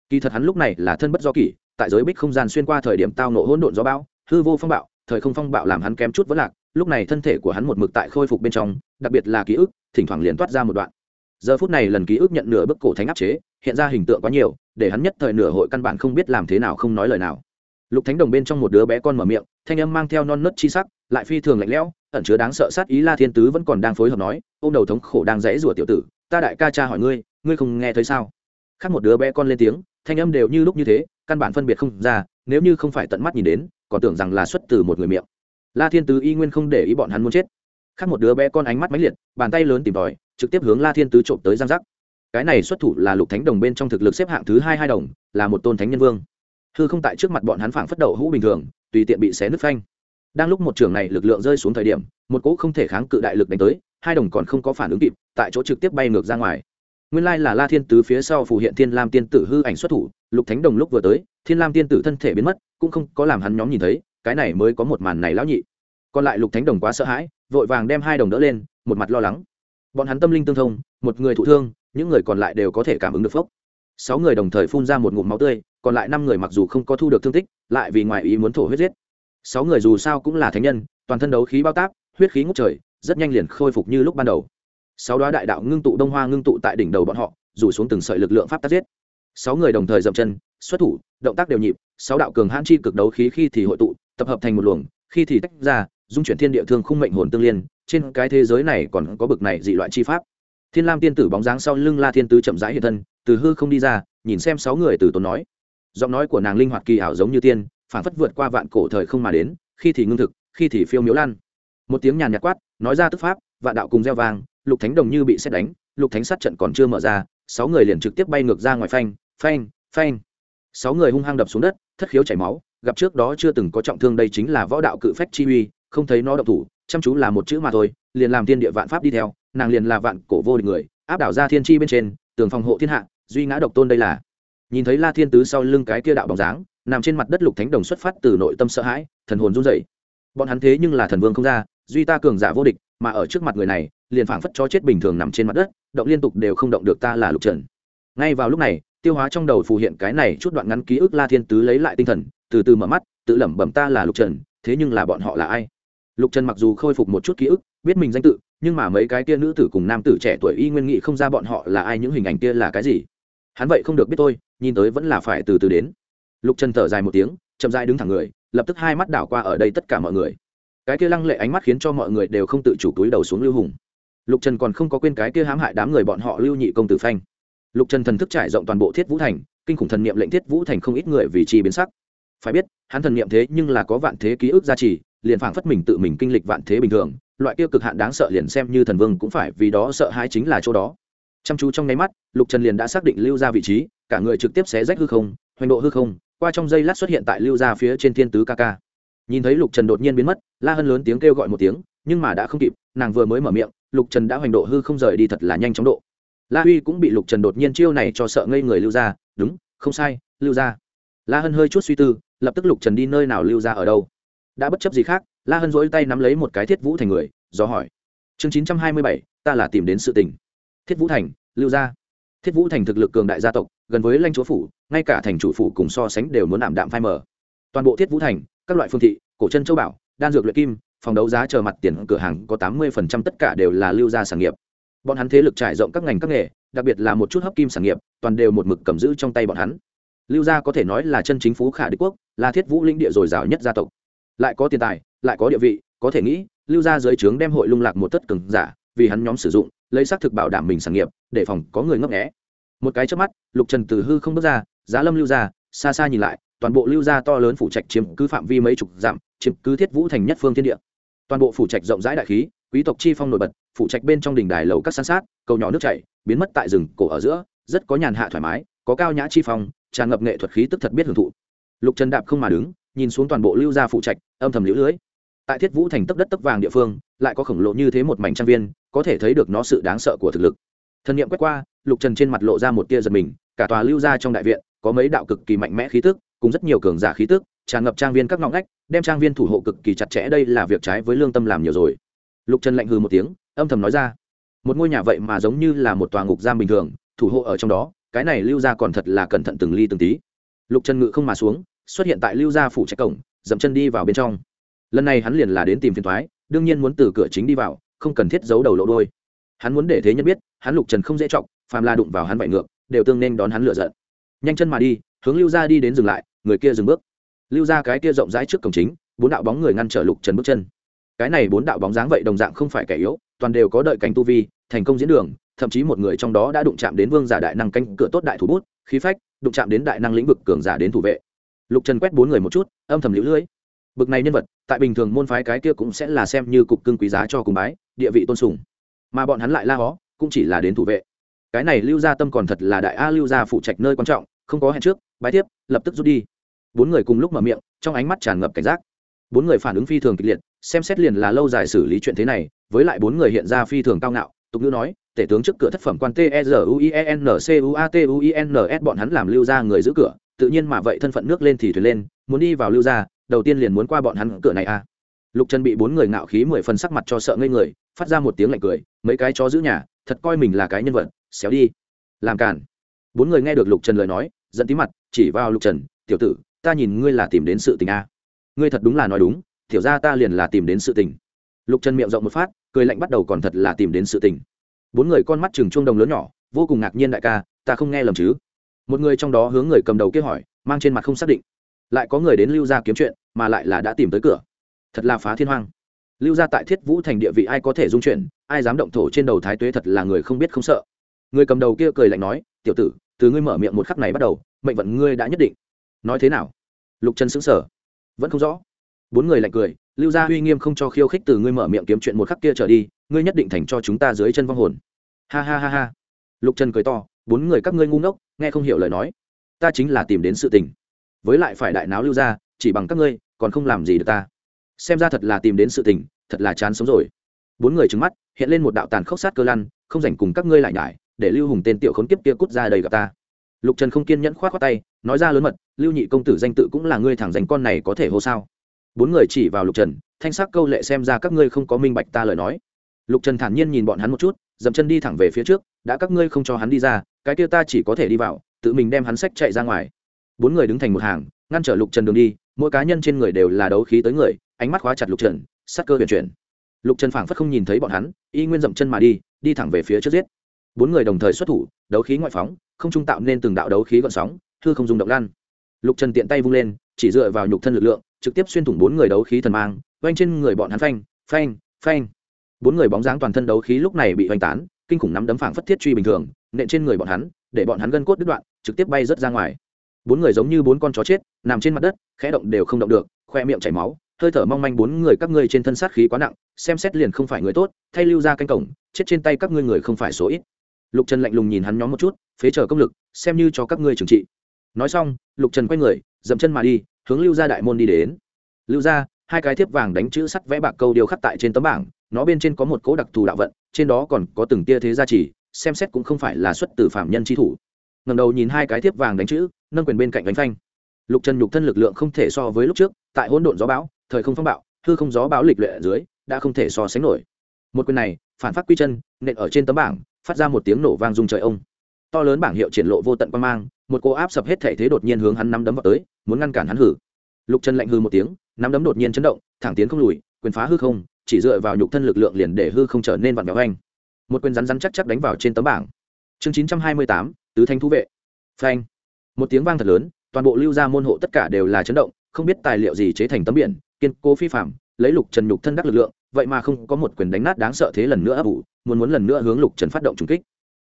kỳ thật hắn lúc này là thân bất do kỷ, tại giới bích không gian xuyên qua thời điểm tao nộ hỗn độn gió bão, hư vô phong bạo, thời không phong bạo làm hắn kém chút vẫn lạc, lúc này thân thể của hắn một mực tại khôi phục bên trong, đặc biệt là ký ức, thỉnh thoảng liền toát ra một đoạn. Giờ phút này lần ký ức nhận nửa bức cổ thánh áp chế, hiện ra hình tượng quá nhiều, để hắn nhất thời nửa hội căn bản không biết làm thế nào không nói lời nào. Lục thánh đồng bên trong một đứa bé con mở miệng, thanh âm mang theo non nớt chi sắc, lại phi thường lạnh lẽo, ẩn chứa đáng sợ sát ý la thiên tứ vẫn còn đang phối hợp nói ô m đầu thống khổ đang rẽ rủa tiểu tử, ta đại ca cha hỏi ngươi ngươi không nghe thấy sao? Khác một đứa bé con lên tiếng thanh âm đều như lúc như thế, căn bản phân biệt không ra, nếu như không phải tận mắt nhìn đến, còn tưởng rằng là xuất từ một người miệng. La thiên tứ y nguyên không để ý bọn hắn muốn chết. Khác một đứa bé con ánh mắt máy liệt, bàn tay lớn tìm tòi, trực tiếp hướng la thiên tứ trộm tới giang giác. Cái này xuất thủ là lục thánh đồng bên trong thực lực xếp hạng thứ hai hai đồng, là một tôn thánh nhân vương. Hư không tại trước mặt bọn hắn phảng phất đầu hũ bình thường, tùy tiện bị xé nứt phanh. Đang lúc một trường này lực lượng rơi xuống thời điểm, một cỗ không thể kháng cự đại lực đánh tới, hai đồng còn không có phản ứng kịp, tại chỗ trực tiếp bay ngược ra ngoài nguyên lai là la thiên tứ phía sau phù hiện thiên lam tiên tử hư ảnh xuất thủ, lục thánh đồng lúc vừa tới, thiên lam tiên tử thân thể biến mất, cũng không có làm hắn nhóm nhìn thấy, cái này mới có một màn này lão nhị. Còn lại lục thánh đồng quá sợ hãi, vội vàng đem hai đồng đỡ lên, một mặt lo lắng. Bọn hắn tâm linh tương thông, một người thụ thương, những người còn lại đều có thể cảm ứng được phốc. Sáu người đồng thời phun ra một ngụm máu tươi, còn lại năm người mặc dù không có thu được thương tích, lại vì ngoài ý muốn thổ huyết giết. Sáu người dù sao cũng là thánh nhân, toàn thân đấu khí bao tác, huyết khí ngút trời, rất nhanh liền khôi phục như lúc ban đầu sáu đoá đại đạo ngưng tụ đông hoa ngưng tụ tại đỉnh đầu bọn họ, rủ xuống từng sợi lực lượng pháp tắc giết. Sáu người đồng thời dậm chân, xuất thủ, động tác đều nhịp, sáu đạo cường hãn chi cực đấu khí khi thì hội tụ, tập hợp thành một luồng, khi thì tách ra, dung chuyển thiên địa thương khung mệnh hồn tương liên, trên cái thế giới này còn có bực này dị loại chi pháp. Thiên lam tiên tử bóng dáng sau lưng la thiên tứ chậm rãi hiện thân, từ hư không đi ra, nhìn xem sáu người từ tốn nói. Giọng nói của nàng linh hoạt kỳ ảo giống như tiên phản phất vượt qua vạn cổ thời không mà đến, khi thì ngưng thực, khi thì phiêu miếu lan. Một tiếng nhàn nhạt quát, nói ra tức pháp, vạn đạo cùng gieo vang lục thánh đồng như bị xét đánh, lục thánh sát trận còn chưa mở ra, sáu người liền trực tiếp bay ngược ra ngoài phanh phanh phanh. Sáu người hung hăng đập xuống đất, thất khiếu chảy máu, gặp trước đó chưa từng có trọng thương đây chính là võ đạo cự phách chi uy, không thấy nó động thủ, chăm chú là một chữ mà thôi, liền làm thiên địa vạn pháp đi theo, nàng liền là vạn cổ vô địch người, áp đảo ra thiên chi bên trên, tường phòng hộ thiên hạ, duy ngã độc tôn đây là. Nhìn thấy la thiên tứ sau lưng cái kia đạo bóng dáng, nằm trên mặt đất lục thánh đồng xuất phát từ nội tâm sợ hãi, thần hồn run rẩy. Bọn hắn thế nhưng là thần vương không ra, duy ta cường giả vô địch mà ở trước mặt người này, liền phảng phất cho chết bình thường nằm trên mặt đất, động liên tục đều không động được ta là lục trần. Ngay vào lúc này, tiêu hóa trong đầu phù hiện cái này chút đoạn ngắn ký ức la thiên tứ lấy lại tinh thần, từ từ mở mắt, tự lẩm bẩm ta là lục trần, thế nhưng là bọn họ là ai? Lục trần mặc dù khôi phục một chút ký ức, biết mình danh tự, nhưng mà mấy cái kia nữ tử cùng nam tử trẻ tuổi y nguyên nghị không ra bọn họ là ai, những hình ảnh kia là cái gì? Hắn vậy không được biết tôi, nhìn tới vẫn là phải từ từ đến. Lục trần thở dài một tiếng, chậm dài đứng thẳng người, lập tức hai mắt đảo qua ở đây tất cả mọi người cái kia lăng lệ ánh mắt khiến cho mọi người đều không tự chủ túi đầu xuống lưu hùng. Lục trần còn không có quên cái kia hãm hại đám người bọn họ lưu nhị công tử phanh. Lục trần thần thức trải rộng toàn bộ thiết vũ thành, kinh khủng thần niệm lệnh thiết vũ thành không ít người vì chi biến sắc. Phải biết, hắn thần niệm thế nhưng là có vạn thế ký ức gia trì, liền phảng phất mình tự mình kinh lịch vạn thế bình thường, loại tiêu cực hạn đáng sợ liền xem như thần vương cũng phải vì đó sợ hãi chính là chỗ đó. Chăm chú trong nháy mắt, lục trần liền đã xác định lưu ra vị trí, cả người trực tiếp xé rách hư không, hoành độ hư không, qua trong giây lát xuất hiện tại lưu ra phía trên thiên tứ ca ca nhìn thấy lục trần đột nhiên biến mất, la hân lớn tiếng kêu gọi một tiếng, nhưng mà đã không kịp, nàng vừa mới mở miệng, lục trần đã hoành độ hư không rời đi thật là nhanh chóng độ. La huy cũng bị lục trần đột nhiên chiêu này cho sợ ngây người lưu ra, đúng, không sai, lưu ra. La hân hơi chút suy tư, lập tức lục trần đi nơi nào lưu ra ở đâu. Đã bất chấp gì khác, la hân dỗi tay nắm lấy một cái thiết vũ thành người, do hỏi, chương chín trăm hai mươi bảy, ta là tìm đến sự tình. Thiết vũ thành, lưu gia thiết vũ thành thực lực cường đại gia tộc, gần với lãnh chúa phủ, ngay cả thành chủ phủ cùng so sánh đều muốn ảm đạm phai mờ. Toàn bộ thiết vũ thành các loại phương thị, cổ chân châu bảo, đan dược luyện kim, phòng đấu giá chờ mặt tiền cửa hàng có tám mươi tất cả đều là lưu gia sản nghiệp. Bọn hắn thế lực trải rộng các ngành các nghề, đặc biệt là một chút hấp kim sản nghiệp, toàn đều một mực cầm giữ trong tay bọn hắn. Lưu gia có thể nói là chân chính phú khả đế quốc, là thiết vũ linh địa dồi dào nhất gia tộc. Lại có tiền tài, lại có địa vị, có thể nghĩ, lưu gia dưới trướng đem hội lung lạc một tất cường giả, vì hắn nhóm sử dụng, lấy xác thực bảo đảm mình sản nghiệp, để phòng có người ngấp nghé. Một cái trước mắt, lục trần từ hư không bước ra, giá lâm lưu gia, xa xa nhìn lại toàn bộ lưu gia to lớn phủ trạch chiếm cứ phạm vi mấy chục dặm, chiếm cứ thiết vũ thành nhất phương thiên địa. Toàn bộ phủ trạch rộng rãi đại khí, quý tộc chi phong nổi bật, phủ trạch bên trong đỉnh đài lầu các san sát, cầu nhỏ nước chảy, biến mất tại rừng cổ ở giữa, rất có nhàn hạ thoải mái, có cao nhã chi phong, tràn ngập nghệ thuật khí tức thật biết hưởng thụ. Lục trần đạp không mà đứng, nhìn xuống toàn bộ lưu gia phụ trạch, âm thầm liễu lưới. Tại thiết vũ thành tấp đất tấp vàng địa phương, lại có khổng lồ như thế một mảnh trang viên, có thể thấy được nó sự đáng sợ của thực lực. Thân nhiệm quét qua, lục trần trên mặt lộ ra một tia giật mình, cả tòa lưu gia trong đại viện, có mấy đạo cực kỳ mạnh mẽ khí tức cùng rất nhiều cường giả khí tức, tràn ngập trang viên các ngõ ngách, đem trang viên thủ hộ cực kỳ chặt chẽ, đây là việc trái với lương tâm làm nhiều rồi. Lục trần lạnh hừ một tiếng, âm thầm nói ra, một ngôi nhà vậy mà giống như là một tòa ngục giam bình thường, thủ hộ ở trong đó, cái này lưu gia còn thật là cẩn thận từng ly từng tí. Lục trần ngự không mà xuống, xuất hiện tại lưu gia phủ trạch cổng, dậm chân đi vào bên trong. Lần này hắn liền là đến tìm phiền thoái đương nhiên muốn từ cửa chính đi vào, không cần thiết giấu đầu lộ đôi hắn muốn để thế nhân biết, hắn lục trần không dễ trọng phàm la đụng vào hắn vải ngược, đều tương nên đón hắn lựa giận. Nhanh chân mà đi, hướng lưu gia đi đến dừng lại người kia dừng bước. Lưu gia cái kia rộng rãi trước cổng chính, bốn đạo bóng người ngăn trở lục trần bước chân. Cái này bốn đạo bóng dáng vậy đồng dạng không phải kẻ yếu, toàn đều có đợi cảnh tu vi, thành công diễn đường, thậm chí một người trong đó đã đụng chạm đến vương giả đại năng canh cửa tốt đại thủ bút, khí phách, đụng chạm đến đại năng lĩnh vực cường giả đến thủ vệ. Lục trần quét bốn người một chút, âm thầm lũ lưỡi bực này nhân vật, tại bình thường môn phái cái kia cũng sẽ là xem như cục cưng quý giá cho cùng bái, địa vị tôn sùng. Mà bọn hắn lại la hó, cũng chỉ là đến thủ vệ. Cái này lưu gia tâm còn thật là đại a lưu gia phụ trạch nơi quan trọng, không có hẹn trước, bái tiếp, lập tức rút đi bốn người cùng lúc mở miệng, trong ánh mắt tràn ngập cảnh giác. Bốn người phản ứng phi thường kịch liệt, xem xét liền là lâu dài xử lý chuyện thế này, với lại bốn người hiện ra phi thường cao ngạo. Tục ngữ nói, tể tướng trước cửa thất phẩm quan t e r u i e n c u a t u i n s, bọn hắn làm lưu ra người giữ cửa, tự nhiên mà vậy thân phận nước lên thì thuyền lên, muốn đi vào lưu ra đầu tiên liền muốn qua bọn hắn cửa này a. À. lục trần bị bốn người ngạo khí mười phần sắc mặt cho sợ ngây người, phát ra một tiếng lạnh cười, mấy cái chó giữ nhà, thật coi mình là cái nhân vật, xéo đi. Làm cản bốn người nghe được lục trần lời nói dẫn tí mặt, chỉ vào lục trần, tiểu tử ta nhìn ngươi là tìm đến sự tình a. Ngươi thật đúng là nói đúng, tiểu ra ta liền là tìm đến sự tình. Lục trần miệng rộng một phát, cười lạnh bắt đầu còn thật là tìm đến sự tình. Bốn người con mắt chừng chuông đồng lớn nhỏ, vô cùng ngạc nhiên đại ca, ta không nghe lầm chứ? Một người trong đó hướng người cầm đầu kia hỏi, mang trên mặt không xác định. Lại có người đến lưu gia kiếm chuyện, mà lại là đã tìm tới cửa. Thật là phá thiên hoang. Lưu gia tại thiết vũ thành địa vị ai có thể dung chuyển, ai dám động thổ trên đầu thái tuế thật là người không biết không sợ. Người cầm đầu kia cười lạnh nói, tiểu tử, từ ngươi mở miệng một khắc này bắt đầu, mệnh vận ngươi đã nhất định nói thế nào? Lục trần xứng sở vẫn không rõ. Bốn người lạnh cười, lưu gia uy nghiêm không cho khiêu khích từ ngươi mở miệng kiếm chuyện một khắc kia trở đi, ngươi nhất định thành cho chúng ta dưới chân vong hồn. Ha ha ha ha. Lục trần cười to, bốn người các ngươi ngu ngốc, nghe không hiểu lời nói. Ta chính là tìm đến sự tình. Với lại phải đại náo lưu gia, chỉ bằng các ngươi, còn không làm gì được ta. Xem ra thật là tìm đến sự tình, thật là chán sống rồi. Bốn người trứng mắt, hiện lên một đạo tàn khốc sát cơ lăn, không dành cùng các ngươi lại nhải, để lưu hùng tên tiểu khốn kiếp kia cút ra đầy gặp ta. Lục trần không kiên nhẫn k h o á t khoác tay nói ra lớn mật, lưu nhị công tử danh tự cũng là ngươi thẳng dành con này có thể hô sao? Bốn người chỉ vào lục trần, thanh sắc câu lệ xem ra các ngươi không có minh bạch ta lời nói. Lục trần thản nhiên nhìn bọn hắn một chút, dậm chân đi thẳng về phía trước, đã các ngươi không cho hắn đi ra, cái kia ta chỉ có thể đi vào, tự mình đem hắn sách chạy ra ngoài. Bốn người đứng thành một hàng, ngăn trở lục trần đường đi, mỗi cá nhân trên người đều là đấu khí tới người, ánh mắt khóa chặt lục trần, sắc cơ huyền chuyển. Lục trần phảng phất không nhìn thấy bọn hắn, y nguyên dậm chân mà đi đi thẳng về phía trước giết. Bốn người đồng thời xuất thủ, đấu khí ngoại phóng, không trung tạo nên từng đạo đấu khí gọn sóng thư không dùng động lan. Lục trần tiện tay vung lên, chỉ dựa vào nhục thân lực lượng, trực tiếp xuyên thủng bốn người đấu khí thần mang oanh trên người bọn hắn phanh phanh phanh. Bốn người bóng dáng toàn thân đấu khí lúc này bị oanh tán, kinh khủng nắm đấm phảng phất thiết truy bình thường, nện trên người bọn hắn, để bọn hắn gân cốt đứt đoạn, trực tiếp bay rớt ra ngoài. Bốn người giống như bốn con chó chết, nằm trên mặt đất, khẽ động đều không động được, khoe miệng chảy máu, hơi thở mong manh bốn người các ngươi trên thân sát khí quá nặng, xem xét liền không phải người tốt, thay lưu ra canh cổng, chết trên tay các ngươi người không phải số ít. Lục trần lạnh lùng nhìn hắn nhóm một chút, phế trở công lực, xem như cho các ngươi trừng trị nói xong, lục trần quay người, dậm chân mà đi, hướng lưu gia đại môn đi đến. Lưu gia, hai cái thiếp vàng đánh chữ sắt vẽ bạc câu điều khắc tại trên tấm bảng, nó bên trên có một cỗ đặc thù đạo vận, trên đó còn có từng tia thế gia trì, xem xét cũng không phải là xuất từ phạm nhân tri thủ. Ngầm đầu nhìn hai cái thiếp vàng đánh chữ, nâng quyền bên cạnh đánh phanh. Lục trần nhục thân lực lượng không thể so với lúc trước, tại hỗn độn gió bão, thời không phong bạo, hư không gió bão lịch lệ ở dưới, đã không thể so sánh nổi. Một quyền này, phản phát quy chân, nện ở trên tấm bảng, phát ra một tiếng nổ vang rung trời ông. To lớn bảng hiệu triển lộ vô tận quan mang một cô áp sập hết thể thế đột nhiên hướng hắn nắm đấm vào tới, muốn ngăn cản hắn hử. Lục Trần lạnh hư một tiếng, nắm đấm đột nhiên chấn động, thẳng tiến không lùi, quyền phá hư không, chỉ dựa vào nhục thân lực lượng liền để hư không trở nên vặn vẹo anh một quyền rắn rắn chắc chắc đánh vào trên tấm bảng. Chương chín trăm hai mươi tám, tứ thanh thú vệ. Phanh. Một tiếng vang thật lớn, toàn bộ lưu ra môn hộ tất cả đều là chấn động, không biết tài liệu gì chế thành tấm biển, kiên cố phi phạm, lấy lục trần nhục thân đắc lực lượng, vậy mà không có một quyền đánh nát đáng sợ thế lần nữa ấp ủ, muốn muốn lần nữa hướng lục trần phát động trùng kích.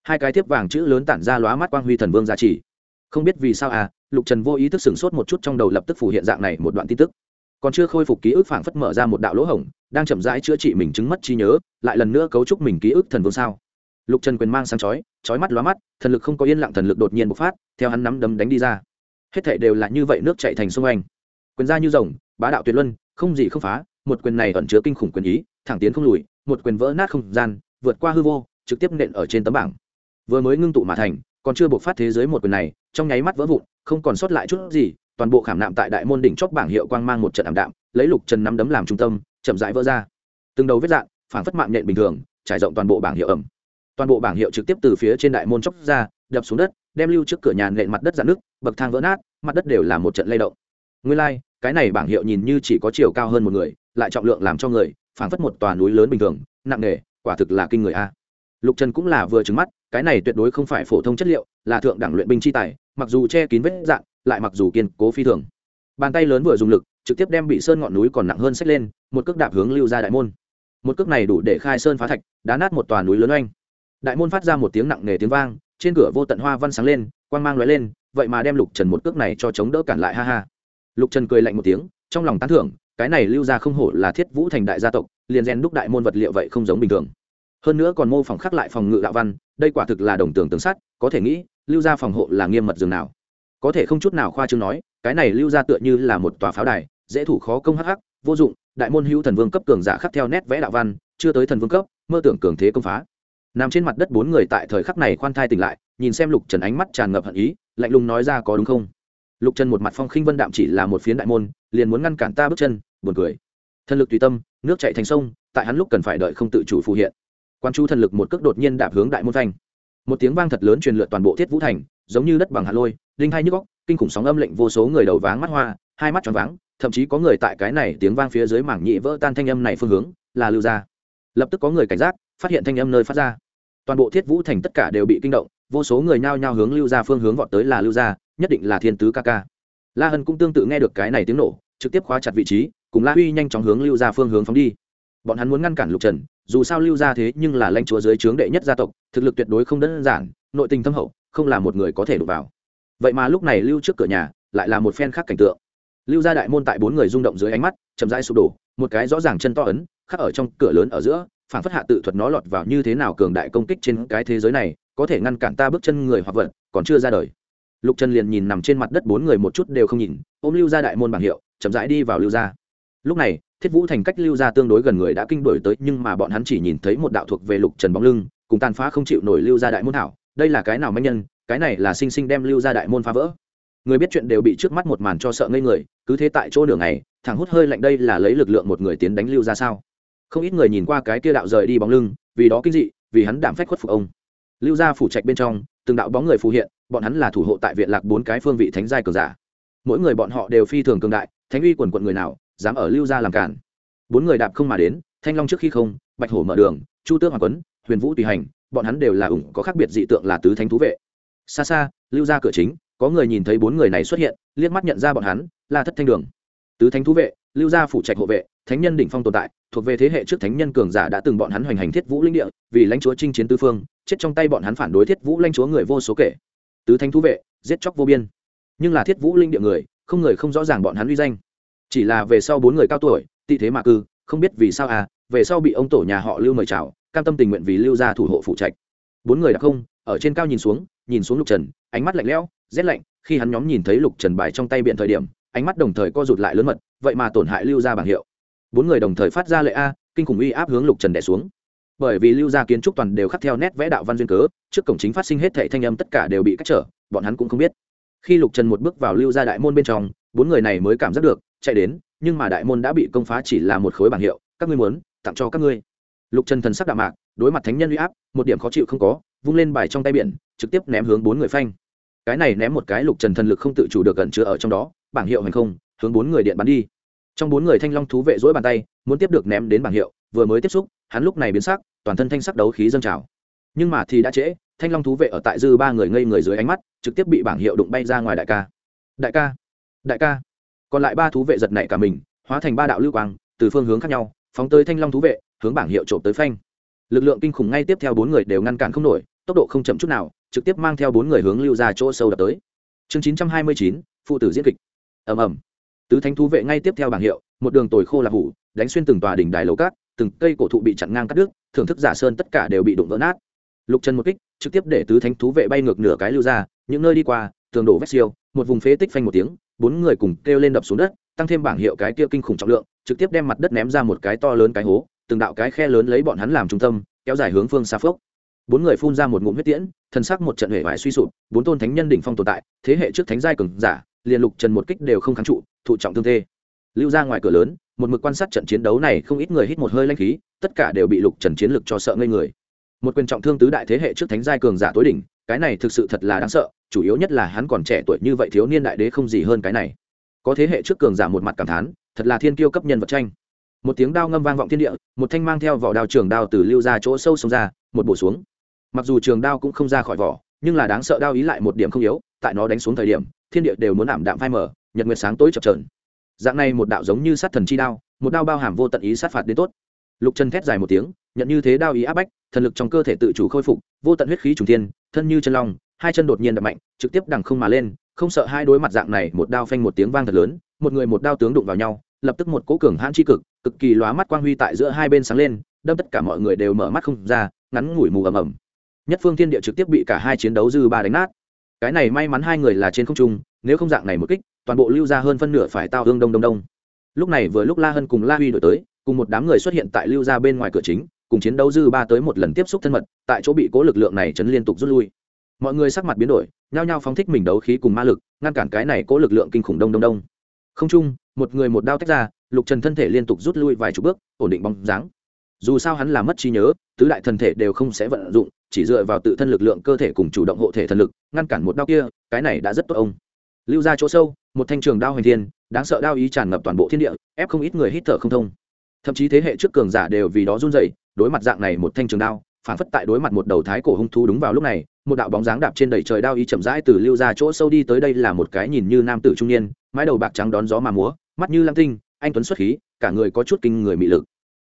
Hai cái tiếp vàng chữ lớn tản ra lóa mắt quang huy thần vương giá trị không biết vì sao à lục trần vô ý thức sửng sốt một chút trong đầu lập tức phủ hiện dạng này một đoạn tin tức. Còn chưa khôi phục ký ức phảng phất mở ra một đạo lỗ hổng, đang chậm rãi chữa trị mình chứng mất trí nhớ, lại lần nữa cấu trúc mình ký ức thần vương sao. Lục trần quyền mang sang chói chói mắt lóa mắt, thần lực không có yên lặng, thần lực đột nhiên bộc phát, theo hắn nắm đấm đánh đi ra. Hết thảy đều là như vậy, nước chảy thành sông anh quyền ra như rồng, bá đạo tuyệt luân, không gì không phá, một quyền này ẩn chứa kinh khủng quyền ý, thẳng tiến không lùi, một quyền vỡ nát không gian, vượt qua hư vô, trực tiếp nện ở trên tấm bảng. Vừa mới ngưng tụ mà thành, còn chưa bộc phát thế giới một quyền này trong nháy mắt vỡ vụn không còn sót lại chút gì toàn bộ khảm nạm tại đại môn đỉnh chóp bảng hiệu quang mang một trận ảm đạm lấy lục trần nắm đấm làm trung tâm chậm rãi vỡ ra. Từng đầu vết dạn phản phất mạng nhện bình thường trải rộng toàn bộ bảng hiệu ẩm. Toàn bộ bảng hiệu trực tiếp từ phía trên đại môn chóc ra đập xuống đất đem lưu trước cửa nhà nện mặt đất dạn nước bậc thang vỡ nát mặt đất đều là một trận lay động. Nguyên lai、like, cái này bảng hiệu nhìn như chỉ có chiều cao hơn một người lại trọng lượng làm cho người phảng phất một tòa núi lớn bình thường nặng nề quả thực là kinh người a. Lục trần cũng là vừa trứng mắt cái này tuyệt đối không phải phổ thông chất liệu, là thượng đẳng luyện binh chi tài, mặc dù che kín vết dạn lại mặc dù kiên cố phi thường. Bàn tay lớn vừa dùng lực, trực tiếp đem bị sơn ngọn núi còn nặng hơn xách lên, một cước đạp hướng lưu ra đại môn. Một cước này đủ để khai sơn phá thạch, đá nát một tòa núi lớn oanh. Đại môn phát ra một tiếng nặng nề tiếng vang, trên cửa vô tận hoa văn sáng lên, quang mang lóe lên, vậy mà đem lục trần một cước này cho chống đỡ cản lại, ha ha. Lục trần cười lạnh một tiếng, trong lòng tán thưởng, cái này lưu ra không hổ là thiết vũ thành đại gia tộc, liền rèn đúc đại môn vật liệu vậy không giống bình thường hơn nữa còn mô phỏng khắc lại phòng ngự đạo văn, đây quả thực là đồng tường tường sắt, có thể nghĩ, lưu gia phòng hộ là nghiêm mật dường nào. Có thể không chút nào khoa trương nói, cái này lưu gia tựa như là một tòa pháo đài, dễ thủ khó công hắc hắc, vô dụng, đại môn hữu thần vương cấp cường giả khắc theo nét vẽ đạo văn, chưa tới thần vương cấp, mơ tưởng cường thế công phá. Nằm trên mặt đất bốn người tại thời khắc này khoan thai tỉnh lại, nhìn xem lục trần ánh mắt tràn ngập hận ý, lạnh lùng nói ra có đúng không? Lục trần một mặt phong khinh vân đạm chỉ là một phiến đại môn, liền muốn ngăn cản ta bước chân, buồn cười. Thần lực tùy tâm, nước chạy thành sông, tại hắn lúc cần phải đợi không tự chủ phù hiện quan chú thần lực một cước đột nhiên đạp hướng đại môn thanh một tiếng vang thật lớn truyền lượt toàn bộ thiết vũ thành, giống như đất bằng hạt lôi linh hai nhức góc kinh khủng sóng âm lệnh vô số người đầu váng mắt hoa, hai mắt tròn váng, thậm chí có người tại cái này tiếng vang phía dưới mảng nhị vỡ tan thanh âm này phương hướng, là lưu gia lập tức có người cảnh giác, phát hiện thanh âm nơi phát ra. Toàn bộ thiết vũ thành tất cả đều bị kinh động, vô số người nhao nhao hướng lưu gia phương hướng vọt tới là lưu gia nhất định là thiên tứ ca ca. La hân cũng tương tự nghe được cái này tiếng nổ, trực tiếp khóa chặt vị trí, cùng la huy nhanh chóng hướng lưu gia phương hướng phóng đi. Bọn hắn muốn ngăn cản lục trần dù sao lưu gia thế nhưng là lãnh chúa dưới trướng đệ nhất gia tộc, thực lực tuyệt đối không đơn giản, nội tình thâm hậu, không là một người có thể đụng vào. Vậy mà lúc này lưu trước cửa nhà, lại là một phen khác cảnh tượng. Lưu gia đại môn tại bốn người rung động dưới ánh mắt, chậm rãi sụp đổ, một cái rõ ràng chân to ấn, khắc ở trong cửa lớn ở giữa phản phất hạ tự thuật nó lọt vào như thế nào cường đại công kích trên cái thế giới này, có thể ngăn cản ta bước chân người hoặc vật, còn chưa ra đời. Lục trần liền nhìn nằm trên mặt đất bốn người một chút đều không nhìn, ôm lưu ra đại môn bảng hiệu, chậm rãi đi vào lưu ra lúc này thiết vũ thành cách lưu ra tương đối gần người đã kinh đổi tới, nhưng mà bọn hắn chỉ nhìn thấy một đạo thuộc về lục trần bóng lưng, cùng tàn phá không chịu nổi lưu ra đại môn thảo. Đây là cái nào manh nhân? Cái này là sinh sinh đem lưu ra đại môn phá vỡ. Người biết chuyện đều bị trước mắt một màn cho sợ ngây người, cứ thế tại chỗ nửa ngày thằng hút hơi lạnh đây là lấy lực lượng một người tiến đánh lưu ra sao? Không ít người nhìn qua cái kia đạo rời đi bóng lưng, vì đó kinh dị, vì hắn đảm phách khuất phục ông. Lưu ra phủ trạch bên trong, từng đạo bóng người phù hiện, bọn hắn là thủ hộ tại viện lạc bốn cái phương vị thánh giai cường giả. Mỗi người bọn họ đều phi thường cường đại, thánh uy quần quận người nào dám ở lưu gia làm cản. Bốn người đạp không mà đến, thanh long trước khi không, bạch hổ mở đường, chu tước hoàng quấn huyền vũ tùy hành, bọn hắn đều là ủng có khác biệt dị tượng là tứ thánh thú vệ. Xa xa, lưu ra cửa chính, có người nhìn thấy bốn người này xuất hiện, liếc mắt nhận ra bọn hắn, là thất thanh đường. Tứ thánh thú vệ, lưu gia phủ trạch hộ vệ, thánh nhân đỉnh phong tồn tại, thuộc về thế hệ trước thánh nhân cường giả đã từng bọn hắn hoành hành thiết vũ linh địa, vì lãnh chúa chinh chiến tư phương, chết trong tay bọn hắn phản đối thiết vũ lãnh chúa người vô số kể. Tứ thánh thú vệ, giết chóc vô biên. Nhưng là thiết vũ linh địa người, không người không rõ ràng bọn hắn uy danh chỉ là về sau bốn người cao tuổi, tị thế mà cư, không biết vì sao à về sau bị ông tổ nhà họ lưu mời chào, cam tâm tình nguyện vì lưu gia thủ hộ phụ trạch. Bốn người đã không, ở trên cao nhìn xuống nhìn xuống lục trần, ánh mắt lạnh lẽo, rét lạnh, khi hắn nhóm nhìn thấy lục trần bài trong tay biện thời điểm, ánh mắt đồng thời co rụt lại lớn mật, vậy mà tổn hại lưu gia bảng hiệu. Bốn người đồng thời phát ra lệ a, kinh khủng uy áp hướng lục trần đẻ xuống. Bởi vì lưu gia kiến trúc toàn đều khắc theo nét vẽ đạo văn duyên cớ, trước cổng chính phát sinh hết thệ thanh âm tất cả đều bị cách trở, bọn hắn cũng không biết. Khi lục trần một bước vào lưu gia đại môn bên trong, bốn người này mới cảm giác được chạy đến, nhưng mà đại môn đã bị công phá chỉ là một khối bảng hiệu, các ngươi muốn, tặng cho các ngươi. Lục trần thần sắc đạm mạc, đối mặt thánh nhân uy áp, một điểm khó chịu không có, vung lên bài trong tay biển, trực tiếp ném hướng bốn người phanh. Cái này ném một cái, lục trần thần lực không tự chủ được gần chứa ở trong đó, bảng hiệu hành không, hướng bốn người điện bắn đi. Trong bốn người thanh long thú vệ dỗi bàn tay, muốn tiếp được ném đến bảng hiệu, vừa mới tiếp xúc, hắn lúc này biến sắc, toàn thân thanh sắc đấu khí dâng trào. Nhưng mà thì đã trễ, thanh long thú vệ ở tại dư ba người ngây người dưới ánh mắt, trực tiếp bị bảng hiệu đụng bay ra ngoài đại ca. Đại ca đại ca còn lại ba thú vệ giật nảy cả mình, hóa thành ba đạo lưu quang, từ phương hướng khác nhau, phóng tới thanh long thú vệ, hướng bảng hiệu trộm tới phanh. Lực lượng kinh khủng ngay tiếp theo bốn người đều ngăn cản không nổi, tốc độ không chậm chút nào, trực tiếp mang theo bốn người hướng lưu ra chỗ sâu đập tới. Chương chín trăm hai mươi chín, phụ tử diễn kịch. Ầm ầm. Tứ thánh thú vệ ngay tiếp theo bảng hiệu, một đường tồi khô là hủ, đánh xuyên từng tòa đỉnh đài lầu cát, từng cây cổ thụ bị chặn ngang cắt đứt, thưởng thức giả sơn tất cả đều bị đụng vỡ nát. Lục chân một kích, trực tiếp để tứ thánh thú vệ bay ngược nửa cái lưu ra, những nơi đi qua, tường đổ vét siêu, một vùng phế tích phanh một tiếng bốn người cùng kêu lên đập xuống đất, tăng thêm bảng hiệu cái kia kinh khủng trọng lượng, trực tiếp đem mặt đất ném ra một cái to lớn cái hố, từng đạo cái khe lớn lấy bọn hắn làm trung tâm, kéo dài hướng phương xa phước bốn người phun ra một ngụm huyết tiễn, thân sắc một trận hệ vải suy sụp, bốn tôn thánh nhân đỉnh phong tồn tại, thế hệ trước thánh giai cường giả, liền lục trần một kích đều không kháng trụ, thụ trọng thương thê. Lưu ra ngoài cửa lớn, một mực quan sát trận chiến đấu này, không ít người hít một hơi lanh khí, tất cả đều bị lục trần chiến lực cho sợ ngây người. Một quyền trọng thương tứ đại thế hệ trước thánh giai cường giả tối đỉnh cái này thực sự thật là đáng sợ, chủ yếu nhất là hắn còn trẻ tuổi như vậy thiếu niên đại đế không gì hơn cái này. Có thế hệ trước cường giả một mặt cảm thán, thật là thiên kiêu cấp nhân vật tranh. Một tiếng đao ngâm vang vọng thiên địa, một thanh mang theo vỏ đao trường đao từ lưu ra chỗ sâu sông ra, một bổ xuống. Mặc dù trường đao cũng không ra khỏi vỏ, nhưng là đáng sợ đao ý lại một điểm không yếu, tại nó đánh xuống thời điểm, thiên địa đều muốn ảm đạm phai mở nhật nguyệt sáng tối chập trờn dạng này một đạo giống như sát thần chi đao, một đao bao hàm vô tận ý sát phạt đến tốt. Lục chân thét dài một tiếng, nhận như thế đao ý áp bách thần lực trong cơ thể tự chủ khôi phục, vô tận huyết khí trùng thiên, thân như chân long, hai chân đột nhiên đập mạnh, trực tiếp đằng không mà lên, không sợ hai đối mặt dạng này, một đao phanh một tiếng vang thật lớn, một người một đao tướng đụng vào nhau, lập tức một cố cường hãn tri cực cực kỳ lóa mắt quang huy tại giữa hai bên sáng lên, đâm tất cả mọi người đều mở mắt không ra, ngắn ngủi mù ầm ầm. Nhất phương thiên địa trực tiếp bị cả hai chiến đấu dư ba đánh nát. Cái này may mắn hai người là trên không trung, nếu không dạng này một kích, toàn bộ lưu ra hơn phân nửa phải tao hương đông đông đông. Lúc này vừa lúc la hân cùng la huy đổi tới, cùng một đám người xuất hiện tại lưu ra bên ngoài cửa chính cùng chiến đấu dư ba tới một lần tiếp xúc thân mật, tại chỗ bị cố lực lượng này chấn liên tục rút lui. Mọi người sắc mặt biến đổi, nhao nhao phóng thích mình đấu khí cùng ma lực, ngăn cản cái này cố lực lượng kinh khủng đông đông đông. Không chung, một người một đao tách ra, lục trần thân thể liên tục rút lui vài chục bước, ổn định bóng dáng. Dù sao hắn là mất trí nhớ, tứ đại thần thể đều không sẽ vận dụng, chỉ dựa vào tự thân lực lượng cơ thể cùng chủ động hộ thể thần lực, ngăn cản một đao kia, cái này đã rất tốt ông. Lưu ra chỗ sâu, một thanh trường đao hoành thiên, đáng sợ đao ý tràn ngập toàn bộ thiên địa, ép không ít người hít thở không thông. Thậm chí thế hệ trước cường giả đều vì đó run rẩy đối mặt dạng này một thanh trường đao, phản phất tại đối mặt một đầu thái cổ hung thú đúng vào lúc này, một đạo bóng dáng đạp trên đầy trời đao ý chậm rãi từ lưu ra chỗ sâu đi tới đây là một cái nhìn như nam tử trung niên, mái đầu bạc trắng đón gió mà múa, mắt như lam tinh, anh tuấn xuất khí, cả người có chút kinh người mị lực.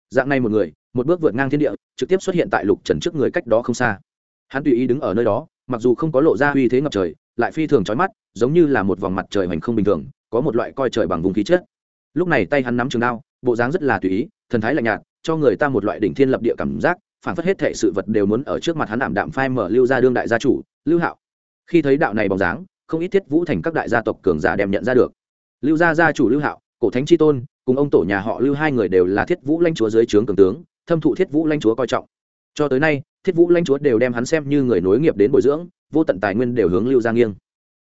Dạng này một người, một bước vượt ngang thiên địa, trực tiếp xuất hiện tại lục trần trước người cách đó không xa. Hắn tùy ý đứng ở nơi đó, mặc dù không có lộ ra uy thế ngập trời, lại phi thường trói mắt, giống như là một vòng mặt trời hoành không bình thường, có một loại coi trời bằng vùng khí chết lúc này tay hắn nắm trường đao, bộ dáng rất là tùy ý, thần thái lạnh nhạt cho người ta một loại đỉnh thiên lập địa cảm giác, phản phất hết thệ sự vật đều muốn ở trước mặt hắn ảm đạm phai mở lưu ra đương đại gia chủ, lưu hạo. Khi thấy đạo này bóng dáng, không ít thiết vũ thành các đại gia tộc cường giả đem nhận ra được. Lưu gia gia chủ lưu hạo, cổ thánh chi tôn, cùng ông tổ nhà họ lưu hai người đều là thiết vũ lãnh chúa dưới trướng cường tướng, thâm thụ thiết vũ lãnh chúa coi trọng. Cho tới nay, thiết vũ lãnh chúa đều đem hắn xem như người nối nghiệp đến bồi dưỡng, vô tận tài nguyên đều hướng lưu gia nghiêng.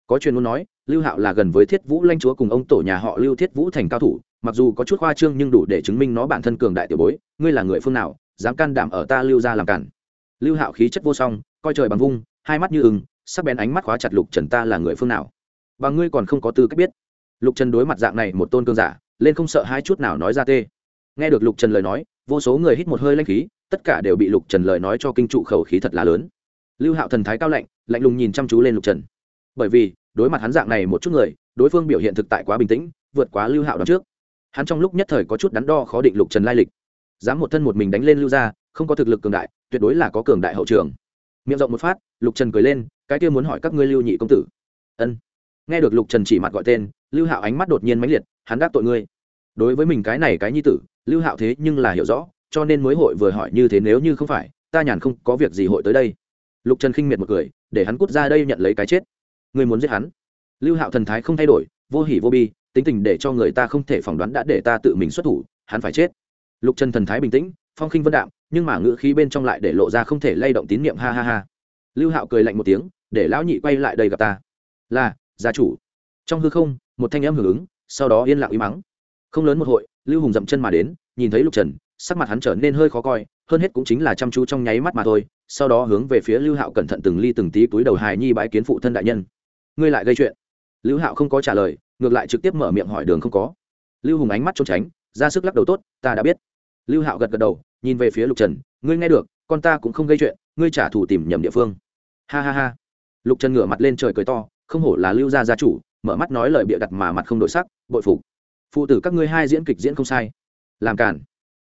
Có truyền muốn nói, lưu hạo là gần với thiết vũ lãnh chúa cùng ông tổ nhà họ lưu thiết vũ thành cao thủ mặc dù có chút khoa trương nhưng đủ để chứng minh nó bản thân cường đại tiểu bối, ngươi là người phương nào, dám can đảm ở ta lưu gia làm cản. Lưu hạo khí chất vô song, coi trời bằng vung, hai mắt như ưng, sắc bén ánh mắt khóa chặt lục trần ta là người phương nào? Và ngươi còn không có tư cách biết. Lục trần đối mặt dạng này một tôn cương giả, lên không sợ hai chút nào nói ra tê. Nghe được lục trần lời nói, vô số người hít một hơi lanh khí, tất cả đều bị lục trần lời nói cho kinh trụ khẩu khí thật là lớn. Lưu hạo thần thái cao lạnh lạnh lùng nhìn chăm chú lên lục trần. Bởi vì, đối mặt hắn dạng này một chút người, đối phương biểu hiện thực tại quá bình tĩnh, vượt quá lưu hạo đ trước hắn trong lúc nhất thời có chút đắn đo khó định lục trần lai lịch. Dám một thân một mình đánh lên lưu gia, không có thực lực cường đại tuyệt đối là có cường đại hậu trường. Miệng rộng một phát lục trần cười lên cái kia muốn hỏi các ngươi lưu nhị công tử. Ân. Nghe được lục trần chỉ mặt gọi tên lưu hạo ánh mắt đột nhiên mãnh liệt hắn đáp tội ngươi. Đối với mình cái này cái nhi tử lưu hạo thế nhưng là hiểu rõ cho nên mới hội vừa hỏi như thế nếu như không phải ta nhàn không có việc gì hội tới đây. Lục trần khinh miệt một cười để hắn cút ra đây nhận lấy cái chết. Ngươi muốn giết hắn. Lưu hạo thần thái không thay đổi vô hỉ vô bi tính tình để cho người ta không thể phỏng đoán đã để ta tự mình xuất thủ, hắn phải chết. Lục trần thần thái bình tĩnh, phong khinh vân đạm, nhưng mà ngữ khí bên trong lại để lộ ra không thể lay động tín nhiệm ha ha ha. Lưu hạo cười lạnh một tiếng, để lão nhị quay lại đây gặp ta. Là, gia chủ. Trong hư không, một thanh âm hưởng ứng, sau đó yên lặng im mắng. Không lớn một hội, lưu hùng dậm chân mà đến, nhìn thấy lục trần, sắc mặt hắn trở nên hơi khó coi, hơn hết cũng chính là chăm chú trong nháy mắt mà thôi, sau đó hướng về phía lưu hạo cẩn thận từng ly từng tí túi đầu hài nhi bái kiến phụ thân đại nhân. Ngươi lại gây chuyện. Lưu hạo không có trả lời ngược lại trực tiếp mở miệng hỏi đường không có. Lưu hùng ánh mắt trốn tránh, ra sức lắc đầu tốt, ta đã biết. Lưu hạo gật gật đầu, nhìn về phía lục trần, ngươi nghe được, con ta cũng không gây chuyện, ngươi trả thù tìm nhầm địa phương. Ha ha ha. Lục trần ngửa mặt lên trời cười to, không hổ là lưu gia gia chủ, mở mắt nói lời bịa đặt mà mặt không đổi sắc, bội phục. Phụ tử các ngươi hai diễn kịch diễn không sai. Làm cản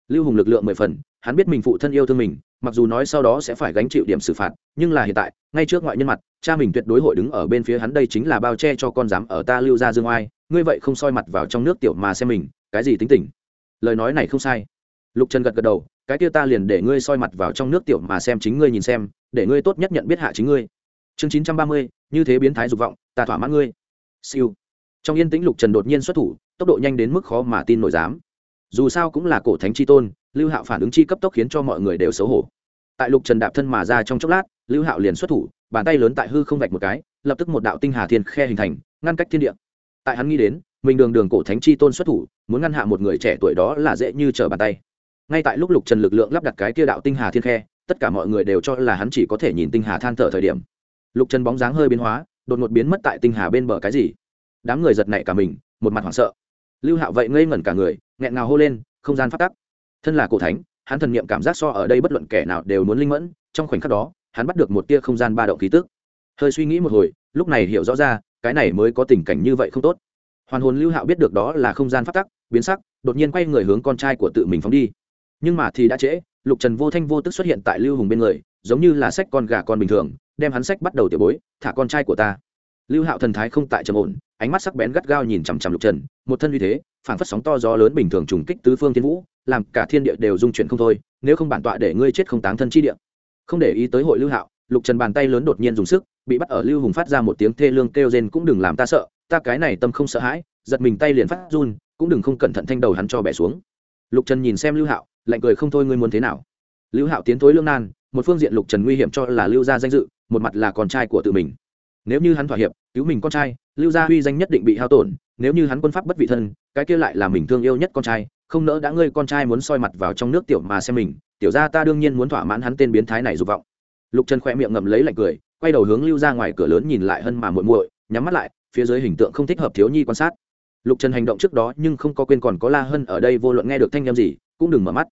lưu hùng lực lượng mười phần, hắn biết mình phụ thân yêu thương mình mặc dù nói sau đó sẽ phải gánh chịu điểm xử phạt, nhưng là hiện tại, ngay trước ngoại nhân mặt, cha mình tuyệt đối hội đứng ở bên phía hắn đây chính là bao che cho con dám ở ta lưu ra dương oai, ngươi vậy không soi mặt vào trong nước tiểu mà xem mình, cái gì tính tình? Lời nói này không sai. Lục trần gật gật đầu, cái kia ta liền để ngươi soi mặt vào trong nước tiểu mà xem chính ngươi nhìn xem, để ngươi tốt nhất nhận biết hạ chính ngươi. Chương chín trăm ba mươi, như thế biến thái dục vọng, ta thỏa mãn ngươi. Siêu. Trong yên tĩnh lục trần đột nhiên xuất thủ, tốc độ nhanh đến mức khó mà tin nổi dám. Dù sao cũng là cổ thánh chi tôn, lưu hạo phản ứng chi cấp tốc khiến cho mọi người đều xấu hổ tại lục trần đạp thân mà ra trong chốc lát, lưu hạo liền xuất thủ, bàn tay lớn tại hư không vạch một cái, lập tức một đạo tinh hà thiên khe hình thành, ngăn cách thiên địa. Tại hắn nghĩ đến, mình đường đường cổ thánh chi tôn xuất thủ, muốn ngăn hạ một người trẻ tuổi đó là dễ như trở bàn tay. Ngay tại lúc lục trần lực lượng lắp đặt cái kia đạo tinh hà thiên khe, tất cả mọi người đều cho là hắn chỉ có thể nhìn tinh hà than thở thời điểm. Lục trần bóng dáng hơi biến hóa, đột ngột biến mất tại tinh hà bên bờ cái gì. Đám người giật nảy cả mình, một mặt hoảng sợ. Lưu hạo vậy ngây ngẩn cả người, nghẹn ngào hô lên, không gian phát tắc. Thân là cổ thánh hắn thần niệm cảm giác so ở đây bất luận kẻ nào đều muốn linh mẫn, trong khoảnh khắc đó, hắn bắt được một tia không gian ba động khí tức. Hơi suy nghĩ một hồi, lúc này hiểu rõ ra, cái này mới có tình cảnh như vậy không tốt. Hoàn hồn lưu hạo biết được đó là không gian phát tắc, biến sắc, đột nhiên quay người hướng con trai của tự mình phóng đi. Nhưng mà thì đã trễ, lục trần vô thanh vô tức xuất hiện tại lưu hùng bên người, giống như là sách con gà con bình thường, đem hắn sách bắt đầu tiểu bối, thả con trai của ta. Lưu hạo thần thái không tại trầm ổn ánh mắt sắc bén gắt gao nhìn chằm chằm lục trần, một thân uy thế, phảng phất sóng to gió lớn bình thường trùng kích tứ phương thiên vũ, làm cả thiên địa đều dung chuyển không thôi, nếu không bản tọa để ngươi chết không táng thân chi địa. Không để ý tới hội lưu hạo, lục trần bàn tay lớn đột nhiên dùng sức, bị bắt ở lưu hùng phát ra một tiếng thê lương kêu rên cũng đừng làm ta sợ, ta cái này tâm không sợ hãi, giật mình tay liền phát run, cũng đừng không cẩn thận thanh đầu hắn cho bẻ xuống. Lục trần nhìn xem lưu hạo, lạnh cười không thôi ngươi muốn thế nào. Lưu hạo tiến thối lương nan, một phương diện lục trần nguy hiểm cho là lưu gia danh dự, một mặt là con trai của tự mình nếu như hắn thỏa hiệp, cứu mình con trai, lưu gia huy danh nhất định bị hao tổn, nếu như hắn quân pháp bất vị thân, cái kia lại là mình thương yêu nhất con trai, không nỡ đã ngươi con trai muốn soi mặt vào trong nước tiểu mà xem mình, tiểu ra ta đương nhiên muốn thỏa mãn hắn tên biến thái này dục vọng. Lục trần khỏe miệng ngậm lấy lạnh cười, quay đầu hướng lưu ra ngoài cửa lớn nhìn lại hơn mà muội muội, nhắm mắt lại, phía dưới hình tượng không thích hợp thiếu nhi quan sát. Lục trần hành động trước đó nhưng không có quên còn có la hân ở đây vô luận nghe được thanh â gì, cũng đừng mở mắt.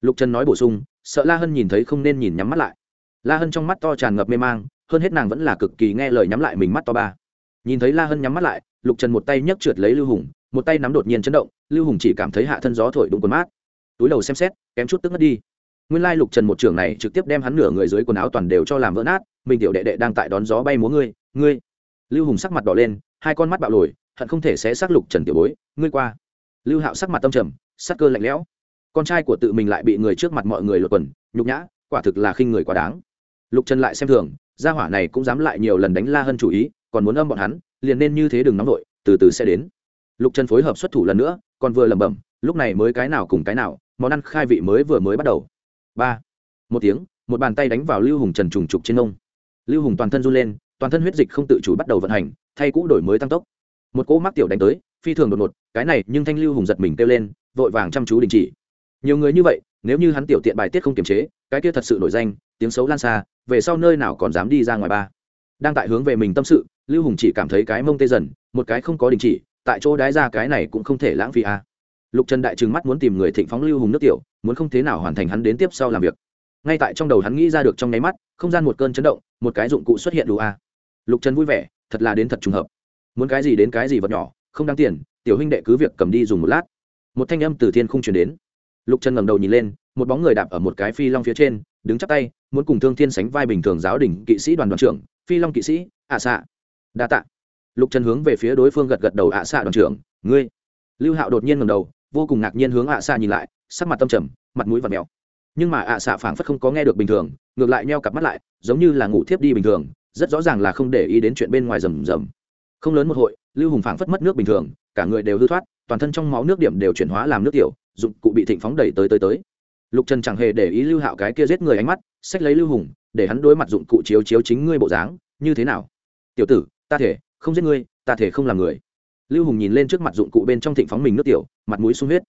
Lục trần nói bổ sung, sợ la hân nhìn thấy không nên nhìn nhắm mắt lại. La hân trong mắt to tràn ngập mê mang hơn hết nàng vẫn là cực kỳ nghe lời nhắm lại mình mắt to ba. Nhìn thấy la hân nhắm mắt lại, lục trần một tay nhấc trượt lấy lưu hùng, một tay nắm đột nhiên chấn động, lưu hùng chỉ cảm thấy hạ thân gió thổi đụng quần mát. Túi đầu xem xét, kém chút tức ngất đi. Nguyên lai lục trần một trưởng này trực tiếp đem hắn nửa người dưới quần áo toàn đều cho làm vỡ nát, mình tiểu đệ đệ đang tại đón gió bay múa ngươi ngươi. Lưu hùng sắc mặt đỏ lên, hai con mắt bạo lồi, hận không thể xé xác lục trần tiểu bối, ngươi qua. Lưu hạo sắc mặt tâm trầm, sắc cơ lạnh lẽo. Con trai của tự mình lại bị người trước mặt mọi người lột quần, nhục nhã, quả thực là khinh người quá đáng. Lục trần lại xem thường gia hỏa này cũng dám lại nhiều lần đánh la hơn chủ ý, còn muốn âm bọn hắn, liền nên như thế đừng nóng vội, từ từ sẽ đến. Lục trần phối hợp xuất thủ lần nữa, còn vừa lẩm bẩm, lúc này mới cái nào cùng cái nào, món ăn khai vị mới vừa mới bắt đầu. Ba. Một tiếng, một bàn tay đánh vào lưu hùng trần trùng trục trên nông lưu hùng toàn thân run lên, toàn thân huyết dịch không tự chủ bắt đầu vận hành, thay cũ đổi mới tăng tốc. Một cỗ mắc tiểu đánh tới, phi thường đột ngột, cái này nhưng thanh lưu hùng giật mình kêu lên, vội vàng chăm chú đình chỉ. Nhiều người như vậy, nếu như hắn tiểu tiện bài tiết không kiềm chế, cái kia thật sự nổi danh, tiếng xấu lan xa về sau nơi nào còn dám đi ra ngoài ba. Đang tại hướng về mình tâm sự, lưu hùng chỉ cảm thấy cái mông tê dần, một cái không có đình chỉ, tại chỗ đái ra cái này cũng không thể lãng phí a à. lục trần đại trừng mắt muốn tìm người thịnh phóng lưu hùng nước tiểu, muốn không thế nào hoàn thành hắn đến tiếp sau làm việc. Ngay tại trong đầu hắn nghĩ ra được trong nháy mắt, không gian một cơn chấn động, một cái dụng cụ xuất hiện đủ a à. lục trần vui vẻ, thật là đến thật trùng hợp. Muốn cái gì đến cái gì vật nhỏ, không đáng tiền, tiểu huynh đệ cứ việc cầm đi dùng một lát. Một thanh âm từ thiên không chuyển đến. Lục trần ngẩng đầu nhìn lên, một bóng người đạp ở một cái phi long phía trên, đứng chắp tay muốn cùng thương thiên sánh vai bình thường giáo đình kỵ sĩ đoàn đoàn trưởng, phi long kỵ sĩ, ạ xạ. Đa tạ. Lục trần hướng về phía đối phương gật gật đầu, ạ xạ đoàn trưởng, ngươi. Lưu hạo đột nhiên ngầm đầu, vô cùng ngạc nhiên hướng ạ xạ nhìn lại, sắc mặt tâm trầm, mặt mũi và mèo. Nhưng mà ạ xạ phảng phất không có nghe được bình thường, ngược lại neo cặp mắt lại, giống như là ngủ thiếp đi bình thường, rất rõ ràng là không để ý đến chuyện bên ngoài rầm rầm. Không lớn một hội, lưu hùng phảng phất mất nước bình thường, cả người đều hư thoát, toàn thân trong máu nước điểm đều chuyển hóa làm nước tiểu, dụng cụ bị thịnh phóng đẩy tới tới tới lục trần chẳng hề để ý lưu hạo cái kia giết người ánh mắt, xách lấy lưu hùng, để hắn đối mặt dụng cụ chiếu chiếu chính ngươi bộ dáng, như thế nào? Tiểu tử, ta thể, không giết ngươi, ta thể không làm người. Lưu hùng nhìn lên trước mặt dụng cụ bên trong thịnh phóng mình nước tiểu, mặt mũi sung huyết.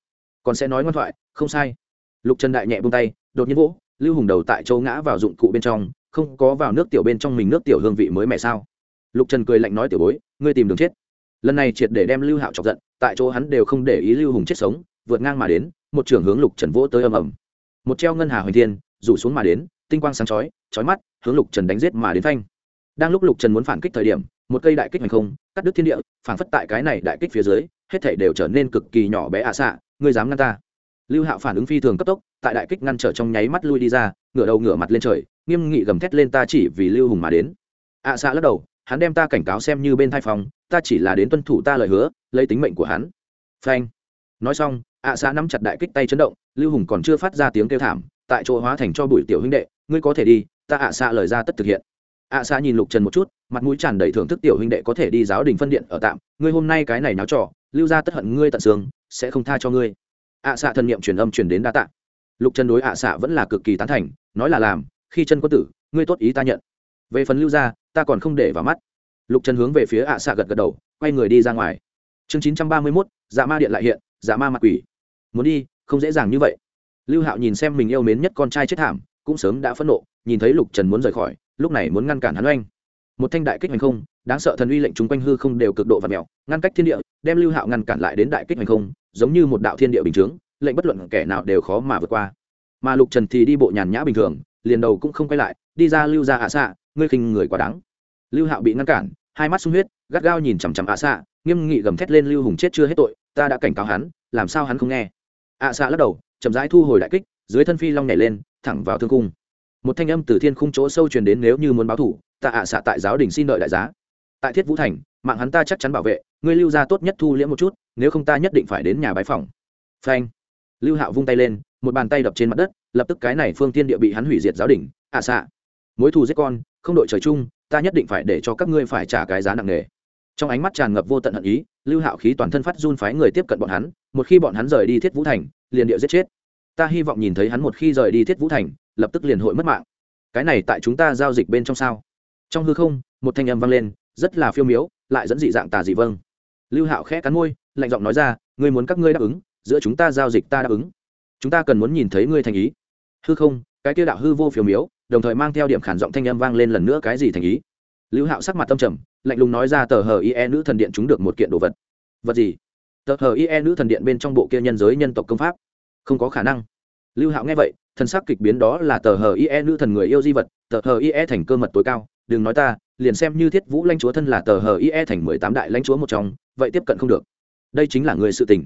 Còn sẽ nói ngoan thoại, không sai. Lục trần đại nhẹ bông tay, đột nhiên vỗ, lưu hùng đầu tại châu ngã vào dụng cụ bên trong, không có vào nước tiểu bên trong mình nước tiểu hương vị mới mẻ sao? Lục trần cười lạnh nói tiểu bối, ngươi tìm đường chết. Lần này triệt để đem lưu hạo chọc giận, tại chỗ hắn đều không để ý lưu hùng chết sống, vượt ngang mà đến, một trưởng hướng lục trần vỗ tới ầm ầm một treo ngân hà hoành thiên, rủ xuống mà đến, tinh quang sáng chói chói mắt, hướng lục trần đánh giết mà đến phanh. Đang lúc lục trần muốn phản kích thời điểm, một cây đại kích hành không, cắt đứt thiên địa, phản phất tại cái này đại kích phía dưới, hết thảy đều trở nên cực kỳ nhỏ bé ạ à xạ, ngươi dám ngăn ta. Lưu hạo phản ứng phi thường cấp tốc, tại đại kích ngăn trở trong nháy mắt lui đi ra, ngửa đầu ngửa mặt lên trời, nghiêm nghị gầm thét lên ta chỉ vì lưu hùng mà đến. Ạ à xạ lắc đầu, hắn đem ta cảnh cáo xem như bên thai phòng, ta chỉ là đến tuân thủ ta lời hứa, lấy tính mệnh của hắn. Phanh. Nói xong ạ à nắm chặt đại kích tay chấn động, lưu hùng còn chưa phát ra tiếng kêu thảm, tại chỗ hóa thành cho bụi tiểu huynh đệ, ngươi có thể đi, ta ạ à lời ra tất thực hiện. ạ xã nhìn lục trần một chút, mặt mũi tràn đầy thưởng thức tiểu huynh đệ có thể đi giáo đình phân điện ở tạm, ngươi hôm nay cái này náo trò, lưu ra tất hận ngươi tận xương, sẽ không tha cho ngươi. ạ xạ thần niệm truyền âm truyền đến đa tạ. Lục trần đối ạ xã vẫn là cực kỳ tán thành, nói là làm, khi chân quân tử, ngươi tốt ý ta nhận. Về phần lưu ra ta còn không để vào mắt. Lục trần hướng về phía ạ xã gật gật đầu, quay người đi ra ngoài. Chương chín trăm ba mươi mốt dạ ma điện lại hiện dạ ma mặt quỷ. Muốn đi, không dễ dàng như vậy. Lưu hạo nhìn xem mình yêu mến nhất con trai chết thảm, cũng sớm đã phẫn nộ, nhìn thấy lục trần muốn rời khỏi, lúc này muốn ngăn cản hắn oanh. Một thanh đại kích hành không, đáng sợ thần uy lệnh chúng quanh hư không đều cực độ và mèo, ngăn cách thiên địa, đem lưu hạo ngăn cản lại đến đại kích hành không, giống như một đạo thiên địa bình chướng, lệnh bất luận kẻ nào đều khó mà vượt qua. Mà lục trần thì đi bộ nhàn nhã bình thường, liền đầu cũng không quay lại, đi ra lưu ra ạ xạ, ngươi khinh người quá đáng. Lưu hạo bị ngăn cản, hai mắt sung huyết, gắt gao nhìn chằm chằm ạ xạ, nghiêm nghị gầm thét lên lưu hùng chết chưa hết tội ta đã cảnh cáo hắn, làm sao hắn không nghe? Ạ xạ lắc đầu, chậm rãi thu hồi đại kích, dưới thân phi long nhảy lên, thẳng vào thương cung một thanh âm từ thiên khung chỗ sâu truyền đến nếu như muốn báo thủ, ta ạ xạ tại giáo đình xin đợi đại giá. Tại thiết vũ thành, mạng hắn ta chắc chắn bảo vệ, ngươi lưu ra tốt nhất thu liễm một chút, nếu không ta nhất định phải đến nhà bái phòng phanh. Lưu hạo vung tay lên, một bàn tay đập trên mặt đất, lập tức cái này phương tiên địa bị hắn hủy diệt giáo đình ạ xạ mối thù giết con, không đội trời chung, ta nhất định phải để cho các ngươi phải trả cái giá nặng nề trong ánh mắt tràn ngập vô tận hận ý, lưu hạo khí toàn thân phát run phái người tiếp cận bọn hắn, một khi bọn hắn rời đi thiết vũ thành, liền địa giết chết. Ta hy vọng nhìn thấy hắn một khi rời đi thiết vũ thành, lập tức liền hội mất mạng. Cái này tại chúng ta giao dịch bên trong sao? Trong hư không, một thanh âm vang lên, rất là phiêu miếu lại dẫn dị dạng tà dị vâng. Lưu hạo khẽ cắn môi, lạnh giọng nói ra, ngươi muốn các ngươi đáp ứng, giữa chúng ta giao dịch ta đáp ứng. Chúng ta cần muốn nhìn thấy ngươi thành ý. Hư không, cái kia đạo hư vô phiêu miếu đồng thời mang theo điểm khản giọng thanh âm vang lên lần nữa cái gì thành ý. Lưu hạo sắc mặt tâm trầm lạnh lùng nói ra, tờ hờ ie nữ thần điện chúng được một kiện đồ vật. Vật gì? Tờ hờ ie nữ thần điện bên trong bộ kia nhân giới nhân tộc công pháp. Không có khả năng. Lưu hạo nghe vậy, thần sắc kịch biến đó là tờ hờ ie nữ thần người yêu di vật, tờ hờ ie thành cơ mật tối cao, đừng nói ta, liền xem như thiết vũ lãnh chúa thân là tờ hờ ie thành mười tám đại lãnh chúa một trong, vậy tiếp cận không được. Đây chính là người sự tình.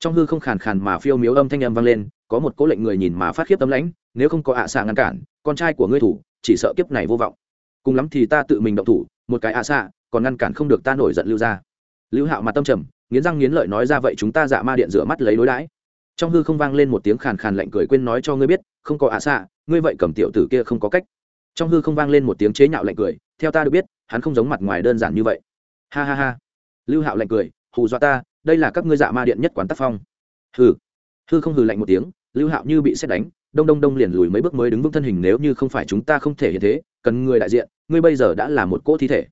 Trong hư không khàn khàn mà phiêu miếu âm thanh âm vang lên, có một cố lệnh người nhìn mà phát khiếp tâm lãnh, nếu không có ạ xạ ngăn cản, con trai của ngươi thủ, chỉ sợ kiếp này vô vọng. Cùng lắm thì ta tự mình động thủ một cái ạ xạ, còn ngăn cản không được ta nổi giận lưu ra lưu hạo mặt tâm trầm, nghiến răng nghiến lợi nói ra vậy chúng ta dạ ma điện rửa mắt lấy đối đãi. Trong hư không vang lên một tiếng khàn khàn lạnh cười quên nói cho ngươi biết, không có ạ xạ, ngươi vậy cầm tiểu tử kia không có cách. Trong hư không vang lên một tiếng chế nhạo lạnh cười, theo ta được biết, hắn không giống mặt ngoài đơn giản như vậy. Ha ha ha. Lưu hạo lạnh cười, hù dọa ta, đây là các ngươi dạ ma điện nhất quán tác phong. Hừ. Hư không hừ lạnh một tiếng, lưu hạo như bị xét đánh, đông đông đông liền lùi mấy bước mới đứng vững thân hình nếu như không phải chúng ta không thể hiện thế cần người đại diện, ngươi bây giờ đã là một cỗ thi thể.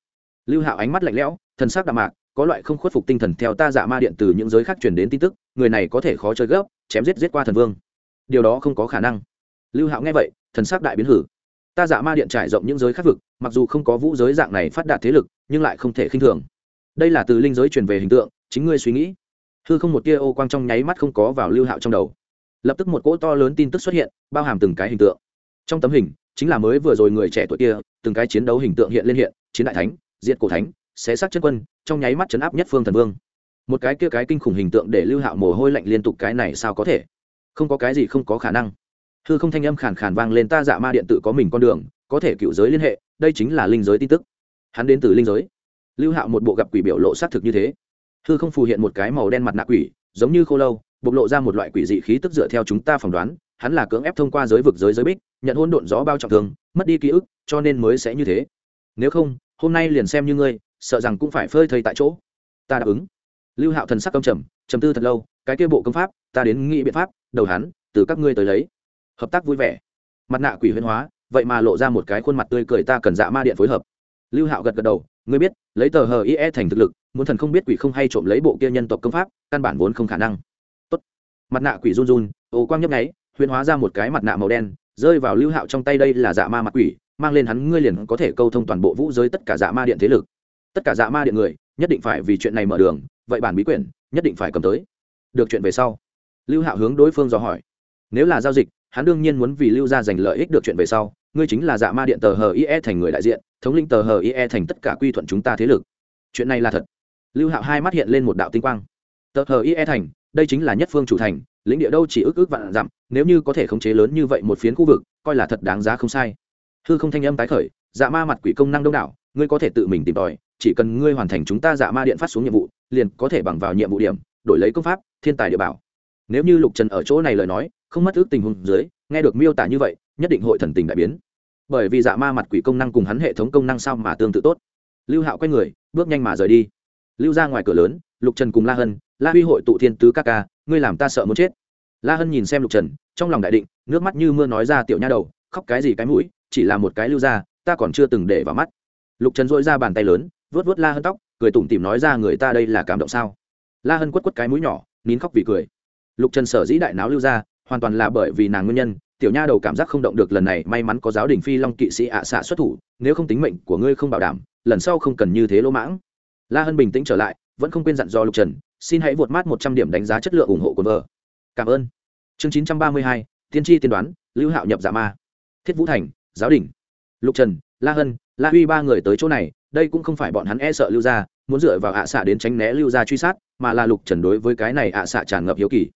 Lưu hạo ánh mắt lạnh lẽo thân xác đạm mạc, có loại không khuất phục tinh thần theo ta dạ ma điện từ những giới khác truyền đến tin tức, người này có thể khó chơi gấp, chém giết giết qua thần vương. Điều đó không có khả năng. Lưu hạo nghe vậy, thần sắc đại biến hử. Ta dạ ma điện trải rộng những giới khác vực, mặc dù không có vũ giới dạng này phát đạt thế lực, nhưng lại không thể khinh thường. Đây là từ linh giới truyền về hình tượng, chính ngươi suy nghĩ. Hư không một tia ô quang trong nháy mắt không có vào lưu hạo trong đầu. Lập tức một cỗ to lớn tin tức xuất hiện, bao hàm từng cái hình tượng. Trong tấm hình chính là mới vừa rồi người trẻ tuổi kia, từng cái chiến đấu hình tượng hiện lên hiện, chiến đại thánh, diệt cổ thánh, xé xác chân quân, trong nháy mắt chấn áp nhất phương thần vương. Một cái kia cái kinh khủng hình tượng để lưu hạo mồ hôi lạnh liên tục cái này sao có thể? Không có cái gì không có khả năng. Hư không thanh âm khàn khàn vang lên ta dạ ma điện tự có mình con đường, có thể cựu giới liên hệ, đây chính là linh giới tin tức. Hắn đến từ linh giới. Lưu hạo một bộ gặp quỷ biểu lộ xác thực như thế. Hư không phù hiện một cái màu đen mặt nạ quỷ, giống như khô lâu, bộc lộ ra một loại quỷ dị khí tức dựa theo chúng ta phỏng đoán hắn là cưỡng ép thông qua giới vực giới giới bích, nhận hôn độn gió bao trọng thương, mất đi ký ức, cho nên mới sẽ như thế. Nếu không, hôm nay liền xem như ngươi, sợ rằng cũng phải phơi thầy tại chỗ. Ta đáp ứng. Lưu hạo thần sắc công trầm trầm tư thật lâu, cái kia bộ công pháp, ta đến nghĩ biện pháp, đầu hắn, từ các ngươi tới lấy. Hợp tác vui vẻ. Mặt nạ quỷ huyên hóa, vậy mà lộ ra một cái khuôn mặt tươi cười ta cần dạ ma điện phối hợp. Lưu hạo gật gật đầu, ngươi biết, lấy tờ hờ ie thành thực lực, muốn thần không biết quỷ không hay trộm lấy bộ kia nhân tộc công pháp, căn bản vốn không khả năng. Tốt. mặt nạ quỷ run run, ồ quang nhấp nháy huyễn hóa ra một cái mặt nạ màu đen, rơi vào lưu hạo trong tay đây là dạ ma mặt quỷ, mang lên hắn ngươi liền có thể câu thông toàn bộ vũ giới tất cả dạ ma điện thế lực. Tất cả dạ ma điện người, nhất định phải vì chuyện này mở đường, vậy bản bí quyển, nhất định phải cầm tới. Được chuyện về sau, lưu hạo hướng đối phương dò hỏi. Nếu là giao dịch, hắn đương nhiên muốn vì lưu gia giành lợi ích được chuyện về sau, ngươi chính là dạ ma điện tờ hờ ie thành người đại diện, thống lĩnh tờ hờ ie thành tất cả quy thuận chúng ta thế lực. Chuyện này là thật. Lưu hạo hai mắt hiện lên một đạo tinh quang. Tờ hờ ie thành, đây chính là nhất phương chủ thành lĩnh địa đâu chỉ ước ước vạn dặm, nếu như có thể khống chế lớn như vậy một phiến khu vực, coi là thật đáng giá không sai. Hư không thanh âm tái khởi dạ ma mặt quỷ công năng đông đảo, ngươi có thể tự mình tìm tòi, chỉ cần ngươi hoàn thành chúng ta dạ ma điện phát xuống nhiệm vụ, liền có thể bằng vào nhiệm vụ điểm, đổi lấy công pháp, thiên tài địa bảo. Nếu như lục trần ở chỗ này lời nói, không mất ước tình huống dưới, nghe được miêu tả như vậy, nhất định hội thần tình đại biến. Bởi vì dạ ma mặt quỷ công năng cùng hắn hệ thống công năng sao mà tương tự tốt. Lưu hạo quay người, bước nhanh mà rời đi. Lưu ra ngoài cửa lớn, lục trần cùng la hân, la huy hội tụ thiên tứ ca ca ngươi làm ta sợ muốn chết. La hân nhìn xem lục trần, trong lòng đại định, nước mắt như mưa nói ra tiểu nha đầu, khóc cái gì cái mũi, chỉ là một cái lưu ra, ta còn chưa từng để vào mắt. Lục trần dội ra bàn tay lớn vớt vớt la hân tóc, cười tủm tỉm nói ra người ta đây là cảm động sao. La hân quất quất cái mũi nhỏ, nín khóc vì cười. Lục trần sở dĩ đại náo lưu ra, hoàn toàn là bởi vì nàng nguyên nhân, tiểu nha đầu cảm giác không động được lần này, may mắn có giáo đình phi long kỵ sĩ ạ xạ xuất thủ, nếu không tính mệnh của ngươi không bảo đảm, lần sau không cần như thế lỗ mãng. La hân bình tĩnh trở lại, vẫn không quên dặn dò lục trần xin hãy vượt mát một trăm điểm đánh giá chất lượng ủng hộ của vợ. Cảm ơn. Chương chín trăm ba mươi hai, tiên tri tiên đoán, lưu hạo nhập giả dạ ma. Thiết vũ thành, giáo đình. Lục trần, la hân, la huy ba người tới chỗ này, đây cũng không phải bọn hắn e sợ lưu gia, muốn dựa vào ạ xạ đến tránh né lưu gia truy sát, mà là lục trần đối với cái này ạ xạ tràn ngập hiếu kỳ.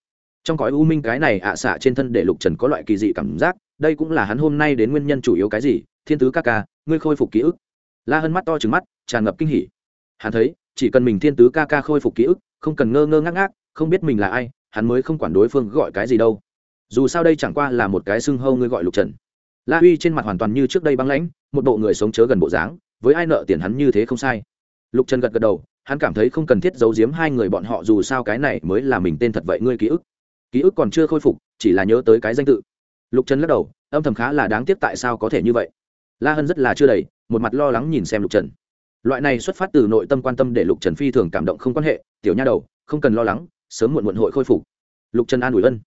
Trong cõi u minh cái này ạ xạ trên thân để lục trần có loại kỳ dị cảm giác, đây cũng là hắn hôm nay đến nguyên nhân chủ yếu cái gì? Thiên tứ ca ca, ngươi khôi phục ký ức. La hân mắt to trừng mắt, tràn ngập kinh hỉ. Hắn thấy, chỉ cần mình thiên tứ ca ca khôi phục ký ức không cần ngơ ngơ ngác ngác, không biết mình là ai, hắn mới không quản đối phương gọi cái gì đâu. Dù sao đây chẳng qua là một cái xưng hâu ngươi gọi lục trần. La huy trên mặt hoàn toàn như trước đây băng lãnh, một bộ người sống chớ gần bộ dáng, với ai nợ tiền hắn như thế không sai. Lục trần gật gật đầu, hắn cảm thấy không cần thiết giấu giếm hai người bọn họ dù sao cái này mới là mình tên thật vậy ngươi ký ức. Ký ức còn chưa khôi phục, chỉ là nhớ tới cái danh tự. Lục trần lắc đầu, âm thầm khá là đáng tiếc tại sao có thể như vậy. La hân rất là chưa đầy, một mặt lo lắng nhìn xem lục trần. Loại này xuất phát từ nội tâm quan tâm để lục trần phi thường cảm động không quan hệ tiểu nha đầu, không cần lo lắng, sớm muộn muộn hội khôi phục. Lục trần an ủi ân.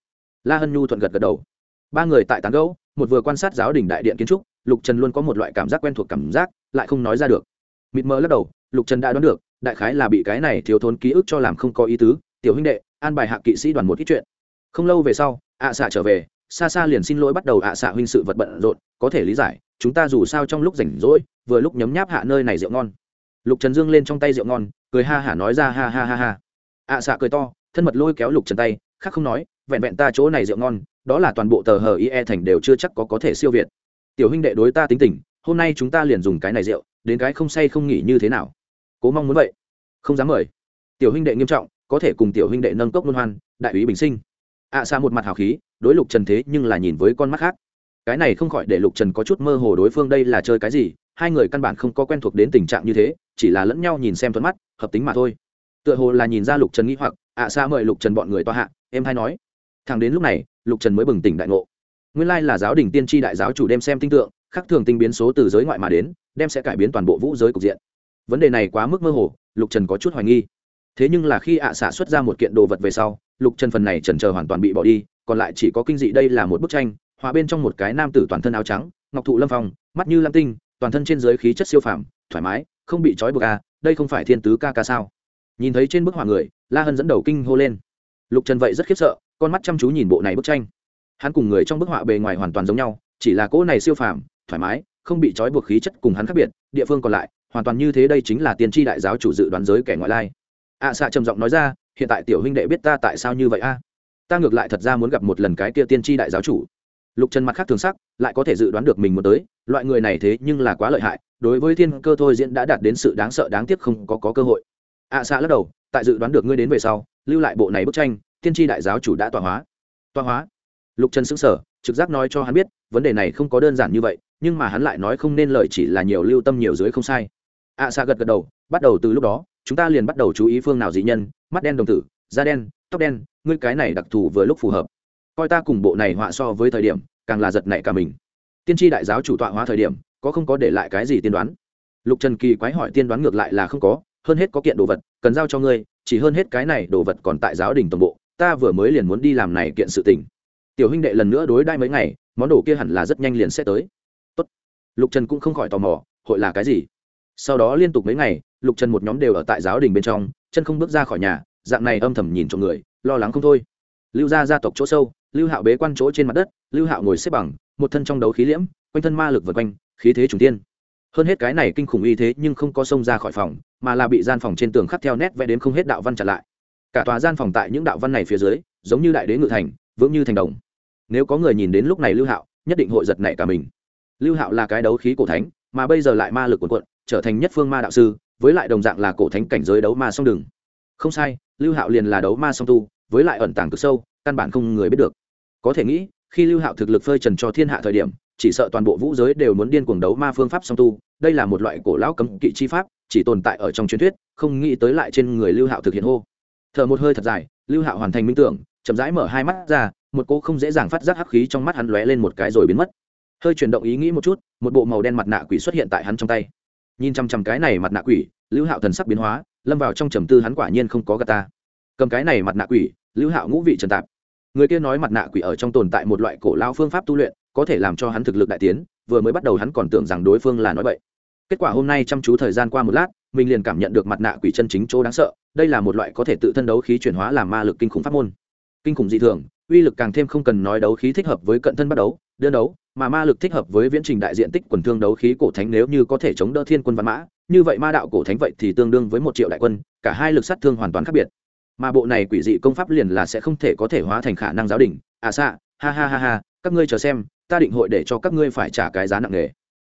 La hân nhu thuận gật gật đầu. Ba người tại tán gấu một vừa quan sát giáo đình đại điện kiến trúc, lục trần luôn có một loại cảm giác quen thuộc cảm giác, lại không nói ra được. Mịt mờ lắc đầu, lục trần đã đoán được, đại khái là bị cái này thiếu thốn ký ức cho làm không có ý tứ, tiểu huynh đệ, an bài hạ kỵ sĩ đoàn một ít chuyện. Không lâu về sau, ạ xạ trở về, xa xa liền xin lỗi bắt đầu ạ xạ huynh sự vật bận rộn, có thể lý giải, chúng ta dù sao trong lúc rảnh rỗi, vừa lúc nhấm nháp hạ nơi này rượu ngon lục trần dương lên trong tay rượu ngon, cười ha hả nói ra ha ha ha ha. Ạ xạ cười to, thân mật lôi kéo lục trần tay, khác không nói, vẹn vẹn ta chỗ này rượu ngon, đó là toàn bộ tờ hờ ie thành đều chưa chắc có có thể siêu việt. Tiểu huynh đệ đối ta tính tình, hôm nay chúng ta liền dùng cái này rượu, đến cái không say không nghỉ như thế nào. Cố mong muốn vậy. Không dám mời. Tiểu huynh đệ nghiêm trọng, có thể cùng tiểu huynh đệ nâng cốc luân hoan, đại úy bình sinh. Ạ à xa một mặt hào khí, đối lục trần thế nhưng là nhìn với con mắt khác. Cái này không khỏi để lục trần có chút mơ hồ đối phương đây là chơi cái gì hai người căn bản không có quen thuộc đến tình trạng như thế, chỉ là lẫn nhau nhìn xem thuận mắt, hợp tính mà thôi. Tựa hồ là nhìn ra lục trần nghĩ hoặc ạ à xa mời lục trần bọn người toa hạ. Em hay nói. Thằng đến lúc này, lục trần mới bừng tỉnh đại ngộ. Nguyên lai là giáo đình tiên tri đại giáo chủ đem xem tinh tượng, khắc thường tinh biến số từ giới ngoại mà đến, đem sẽ cải biến toàn bộ vũ giới cục diện. Vấn đề này quá mức mơ hồ, lục trần có chút hoài nghi. Thế nhưng là khi ạ xạ xuất ra một kiện đồ vật về sau, lục trần phần này trần chờ hoàn toàn bị bỏ đi, còn lại chỉ có kinh dị đây là một bức tranh hòa bên trong một cái nam tử toàn thân áo trắng, ngọc thụ lâm phong, mắt như lam tinh toàn thân trên giới khí chất siêu phàm thoải mái không bị trói buộc à đây không phải thiên tứ ca ca sao? Nhìn thấy trên bức họa người la hân dẫn đầu kinh hô lên. Lục trần vậy rất khiếp sợ con mắt chăm chú nhìn bộ này bức tranh. Hắn cùng người trong bức họa bề ngoài hoàn toàn giống nhau chỉ là cỗ này siêu phàm thoải mái không bị trói buộc khí chất cùng hắn khác biệt địa phương còn lại hoàn toàn như thế đây chính là tiên tri đại giáo chủ dự đoán giới kẻ ngoại lai. Ạ à, xạ trầm giọng nói ra hiện tại tiểu huynh đệ biết ta tại sao như vậy a? Ta ngược lại thật ra muốn gặp một lần cái kia tiên tri đại giáo chủ lục trần mặt khác thường sắc lại có thể dự đoán được mình muốn tới loại người này thế nhưng là quá lợi hại đối với thiên cơ thôi diễn đã đạt đến sự đáng sợ đáng tiếc không có, có cơ hội. Ạ à, xạ lắc đầu tại dự đoán được ngươi đến về sau lưu lại bộ này bức tranh tiên tri đại giáo chủ đã tọa hóa. Tọa hóa? Lục trần xứng sở trực giác nói cho hắn biết vấn đề này không có đơn giản như vậy nhưng mà hắn lại nói không nên lời chỉ là nhiều lưu tâm nhiều dưới không sai. Ạ à, xạ gật gật đầu bắt đầu từ lúc đó chúng ta liền bắt đầu chú ý phương nào dị nhân mắt đen đồng tử da đen tóc đen ngươi cái này đặc thù vừa lúc phù hợp coi ta cùng bộ này họa so với thời điểm, càng là giật nảy cả mình. Tiên tri đại giáo chủ tọa hóa thời điểm, có không có để lại cái gì tiên đoán? Lục trần kỳ quái hỏi tiên đoán ngược lại là không có, hơn hết có kiện đồ vật, cần giao cho ngươi, chỉ hơn hết cái này đồ vật còn tại giáo đình tổng bộ, ta vừa mới liền muốn đi làm này kiện sự tình. Tiểu huynh đệ lần nữa đối đai mấy ngày, món đồ kia hẳn là rất nhanh liền sẽ tới. Tốt. lục trần cũng không khỏi tò mò, hội là cái gì? Sau đó liên tục mấy ngày, lục trần một nhóm đều ở tại giáo đình bên trong, chân không bước ra khỏi nhà, dạng này âm thầm nhìn cho người, lo lắng không thôi. Lưu gia gia tộc chỗ sâu lưu hạo bế quan chỗ trên mặt đất, lưu hạo ngồi xếp bằng, một thân trong đấu khí liễm, quanh thân ma lực vượt quanh, khí thế trùng tiên. Hơn hết cái này kinh khủng uy thế nhưng không có xông ra khỏi phòng, mà là bị gian phòng trên tường khắc theo nét vẽ đến không hết đạo văn chặn lại. Cả tòa gian phòng tại những đạo văn này phía dưới, giống như đại đế ngự thành, vững như thành đồng. Nếu có người nhìn đến lúc này lưu hạo, nhất định hội giật nảy cả mình. Lưu hạo là cái đấu khí cổ thánh, mà bây giờ lại ma lực cuộn cuộn, trở thành nhất phương ma đạo sư, với lại đồng dạng là cổ thánh cảnh giới đấu ma song đường. Không sai, lưu hạo liền là đấu ma song tu, với lại ẩn tàng cực sâu, căn bản không người biết được có thể nghĩ, khi lưu hạo thực lực phơi trần cho thiên hạ thời điểm, chỉ sợ toàn bộ vũ giới đều muốn điên cuồng đấu ma phương pháp song tu. Đây là một loại cổ lão cấm kỵ chi pháp, chỉ tồn tại ở trong truyền thuyết, không nghĩ tới lại trên người lưu hạo thực hiện hô. Thở một hơi thật dài, lưu hạo hoàn thành minh tưởng, chậm rãi mở hai mắt ra, một cô không dễ dàng phát giác hắc khí trong mắt hắn lóe lên một cái rồi biến mất. Hơi chuyển động ý nghĩ một chút, một bộ màu đen mặt nạ quỷ xuất hiện tại hắn trong tay. Nhìn chăm chăm cái này mặt nạ quỷ, lưu hạo thần sắc biến hóa, lâm vào trong trầm tư hắn quả nhiên không có gà ta. Cầm cái này mặt nạ quỷ, lưu hạo ngũ vị trần tạp người kia nói mặt nạ quỷ ở trong tồn tại một loại cổ lao phương pháp tu luyện, có thể làm cho hắn thực lực đại tiến, vừa mới bắt đầu hắn còn tưởng rằng đối phương là nói vậy kết quả hôm nay chăm chú thời gian qua một lát, mình liền cảm nhận được mặt nạ quỷ chân chính chỗ đáng sợ, đây là một loại có thể tự thân đấu khí chuyển hóa làm ma lực kinh khủng pháp môn. Kinh khủng dị thường, uy lực càng thêm không cần nói đấu khí thích hợp với cận thân bắt đấu, đơn đấu, mà ma lực thích hợp với viễn trình đại diện tích quần thương đấu khí cổ thánh nếu như có thể chống đỡ thiên quân văn mã, như vậy ma đạo cổ thánh vậy thì tương đương với một triệu đại quân, cả hai lực sát thương hoàn toàn khác biệt mà bộ này quỷ dị công pháp liền là sẽ không thể có thể hóa thành khả năng giáo đình. À xạ, ha ha ha ha, các ngươi chờ xem, ta định hội để cho các ngươi phải trả cái giá nặng nề.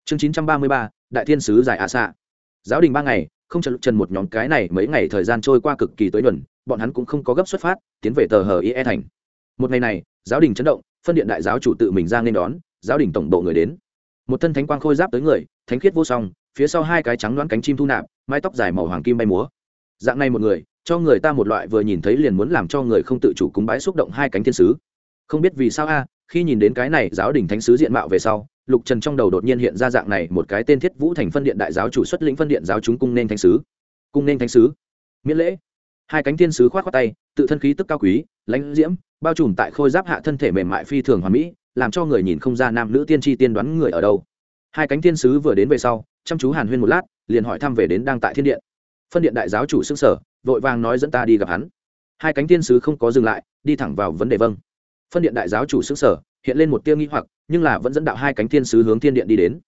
Chương chín trăm ba mươi ba, đại thiên sứ giải à xạ. Giáo đình ba ngày, không trần trần một nhóm cái này mấy ngày thời gian trôi qua cực kỳ tới nhuần bọn hắn cũng không có gấp xuất phát, tiến về tờ hờ ie thành. Một ngày này, giáo đình chấn động, phân điện đại giáo chủ tự mình ra nên đón, giáo đình tổng bộ người đến. Một thân thánh quang khôi giáp tới người, thánh khiết vô song, phía sau hai cái trắng đoán cánh chim thu nạp, mái tóc dài màu hoàng kim bay múa. Dạng này một người cho người ta một loại vừa nhìn thấy liền muốn làm cho người không tự chủ cúng bái xúc động hai cánh thiên sứ. Không biết vì sao a, khi nhìn đến cái này giáo đình thánh sứ diện mạo về sau, lục trần trong đầu đột nhiên hiện ra dạng này một cái tên thiết vũ thành phân điện đại giáo chủ xuất lĩnh phân điện giáo chúng cung nên thánh sứ. Cung nên thánh sứ. Miễn lễ. Hai cánh thiên sứ khoát khoát tay, tự thân khí tức cao quý, lãnh diễm, bao trùm tại khôi giáp hạ thân thể mềm mại phi thường hoàn mỹ, làm cho người nhìn không ra nam nữ tiên tri tiên đoán người ở đâu. Hai cánh thiên sứ vừa đến về sau, chăm chú hàn huyên một lát, liền hỏi thăm về đến đang tại thiên điện phân điện đại giáo chủ xưng sở, vội vàng nói dẫn ta đi gặp hắn. Hai cánh thiên sứ không có dừng lại, đi thẳng vào vấn đề vâng. Phân điện đại giáo chủ xưng sở, hiện lên một tiêu nghi hoặc, nhưng là vẫn dẫn đạo hai cánh thiên sứ hướng thiên điện đi đến.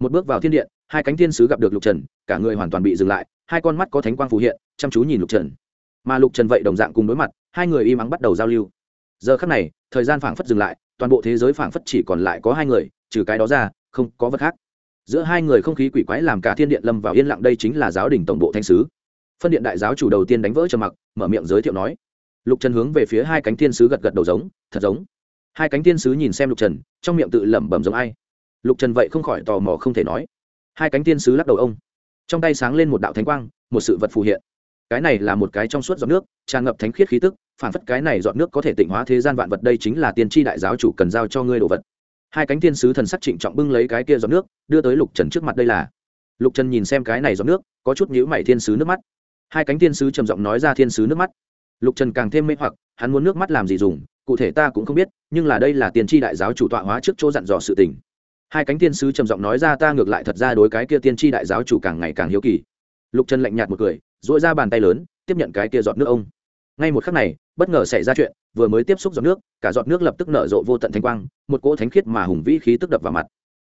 Một bước vào thiên điện, hai cánh thiên sứ gặp được lục trần, cả người hoàn toàn bị dừng lại, hai con mắt có thánh quang phù hiện, chăm chú nhìn lục trần. Mà lục trần vậy đồng dạng cùng đối mặt, hai người im ắng bắt đầu giao lưu. Giờ khắc này, thời gian phảng phất dừng lại, toàn bộ thế giới phảng phất chỉ còn lại có hai người, trừ cái đó ra, không có vật khác giữa hai người không khí quỷ quái làm cả thiên điện lâm vào yên lặng đây chính là giáo đình tổng bộ thanh sứ. Phân điện đại giáo chủ đầu tiên đánh vỡ trầm mặc, mở miệng giới thiệu nói. Lục trần hướng về phía hai cánh thiên sứ gật gật đầu giống, thật giống. Hai cánh thiên sứ nhìn xem lục trần, trong miệng tự lẩm bẩm giống ai. Lục trần vậy không khỏi tò mò không thể nói. Hai cánh thiên sứ lắc đầu ông. Trong tay sáng lên một đạo thánh quang, một sự vật phù hiện. Cái này là một cái trong suốt giọt nước, tràn ngập thánh khiết khí tức, phản phất cái này giọt nước có thể tịnh hóa thế gian vạn vật, đây chính là tiên tri đại giáo chủ cần giao cho ngươi đồ vật hai cánh thiên sứ thần sắc trịnh trọng bưng lấy cái kia giọt nước, đưa tới lục trần trước mặt đây là. Lục trần nhìn xem cái này giọt nước, có chút nhữ mày thiên sứ nước mắt. Hai cánh thiên sứ trầm giọng nói ra thiên sứ nước mắt. Lục trần càng thêm mê hoặc, hắn muốn nước mắt làm gì dùng, cụ thể ta cũng không biết, nhưng là đây là tiền tri đại giáo chủ tọa hóa trước chỗ dặn dò sự tình. Hai cánh thiên sứ trầm giọng nói ra ta ngược lại thật ra đối cái kia tiên tri đại giáo chủ càng ngày càng hiếu kỳ. Lục trần lạnh nhạt một cười dội ra bàn tay lớn, tiếp nhận cái kia giọt nước ông ngay một khắc này, bất ngờ xảy ra chuyện, vừa mới tiếp xúc giọt nước, cả giọt nước lập tức nở rộ vô tận thánh quang, một cỗ thánh khiết mà hùng vĩ khí tức đập vào mặt.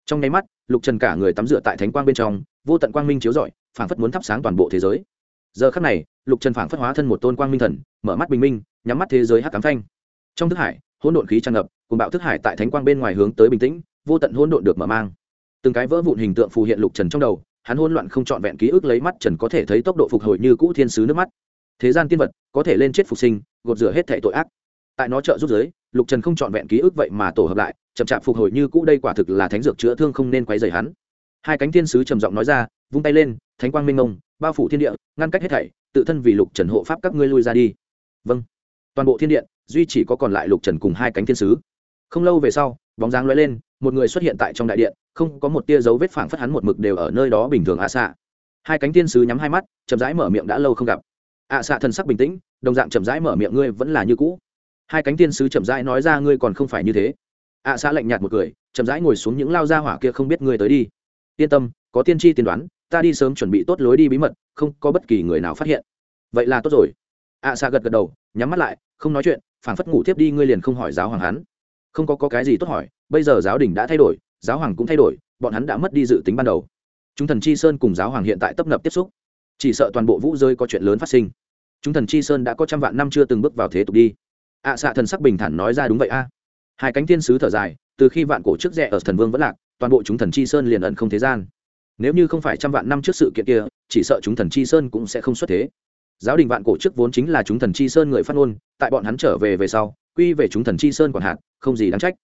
Trong nháy mắt, lục trần cả người tắm rửa tại thánh quang bên trong, vô tận quang minh chiếu rọi, phảng phất muốn thắp sáng toàn bộ thế giới. Giờ khắc này, lục trần phảng phất hóa thân một tôn quang minh thần, mở mắt bình minh, nhắm mắt thế giới hát cám thanh. trong thức hải, hỗn độn khí tràn ngập cùng bạo thức hải tại thánh quang bên ngoài hướng tới bình tĩnh, vô tận hỗn độn được mở mang. Từng cái vỡ vụn hình tượng phù hiện lục trần trong đầu, hắn hỗn loạn không trọn vẹn ký ức lấy mắt trần có thể thấy tốc độ phục hồi như cũ thiên sứ nước mắt thế gian tiên vật có thể lên chết phục sinh, gột rửa hết thệ tội ác. Tại nó trợ giúp giới, lục trần không trọn vẹn ký ức vậy mà tổ hợp lại, chậm chạp phục hồi như cũ đây quả thực là thánh dược chữa thương không nên quấy rầy hắn. Hai cánh thiên sứ trầm giọng nói ra, vung tay lên, thánh quang minh ngông bao phủ thiên địa, ngăn cách hết thảy, tự thân vì lục trần hộ pháp các ngươi lui ra đi. Vâng. Toàn bộ thiên điện duy chỉ có còn lại lục trần cùng hai cánh thiên sứ. Không lâu về sau, bóng dáng lóe lên, một người xuất hiện tại trong đại điện, không có một tia dấu vết phảng phất hắn một mực đều ở nơi đó bình thường ạ xạ hai cánh thiên sứ nhắm hai mắt, chậm rãi mở miệng đã lâu không gặp ạ à xạ thần sắc bình tĩnh đồng dạng chậm rãi mở miệng ngươi vẫn là như cũ. Hai cánh tiên sứ chậm rãi nói ra ngươi còn không phải như thế. ạ à xạ lạnh nhạt một cười chậm rãi ngồi xuống những lao ra hỏa kia không biết ngươi tới đi. Yên tâm có tiên tri tiên đoán ta đi sớm chuẩn bị tốt lối đi bí mật không có bất kỳ người nào phát hiện. Vậy là tốt rồi. ạ xạ gật gật đầu nhắm mắt lại không nói chuyện phảng phất ngủ tiếp đi ngươi liền không hỏi giáo hoàng hắn. Không có, có cái gì tốt hỏi bây giờ giáo đình đã thay đổi giáo hoàng cũng thay đổi bọn hắn đã mất đi dự tính ban đầu. Chúng thần chi sơn cùng giáo hoàng hiện tại tấp nập tiếp xúc chỉ sợ toàn bộ vũ rơi có chuyện lớn phát sinh. Chúng thần chi sơn đã có trăm vạn năm chưa từng bước vào thế tục đi. Ạ xạ thần sắc bình thản nói ra đúng vậy a. À. Hai cánh thiên sứ thở dài từ khi vạn cổ trước rẽ ở thần vương vẫn lạc toàn bộ chúng thần chi sơn liền ẩn không thế gian. Nếu như không phải trăm vạn năm trước sự kiện kia chỉ sợ chúng thần chi sơn cũng sẽ không xuất thế. Giáo đình vạn cổ trước vốn chính là chúng thần chi sơn người phát ngôn tại bọn hắn trở về về sau quy về chúng thần chi sơn còn hạt, không gì đáng trách.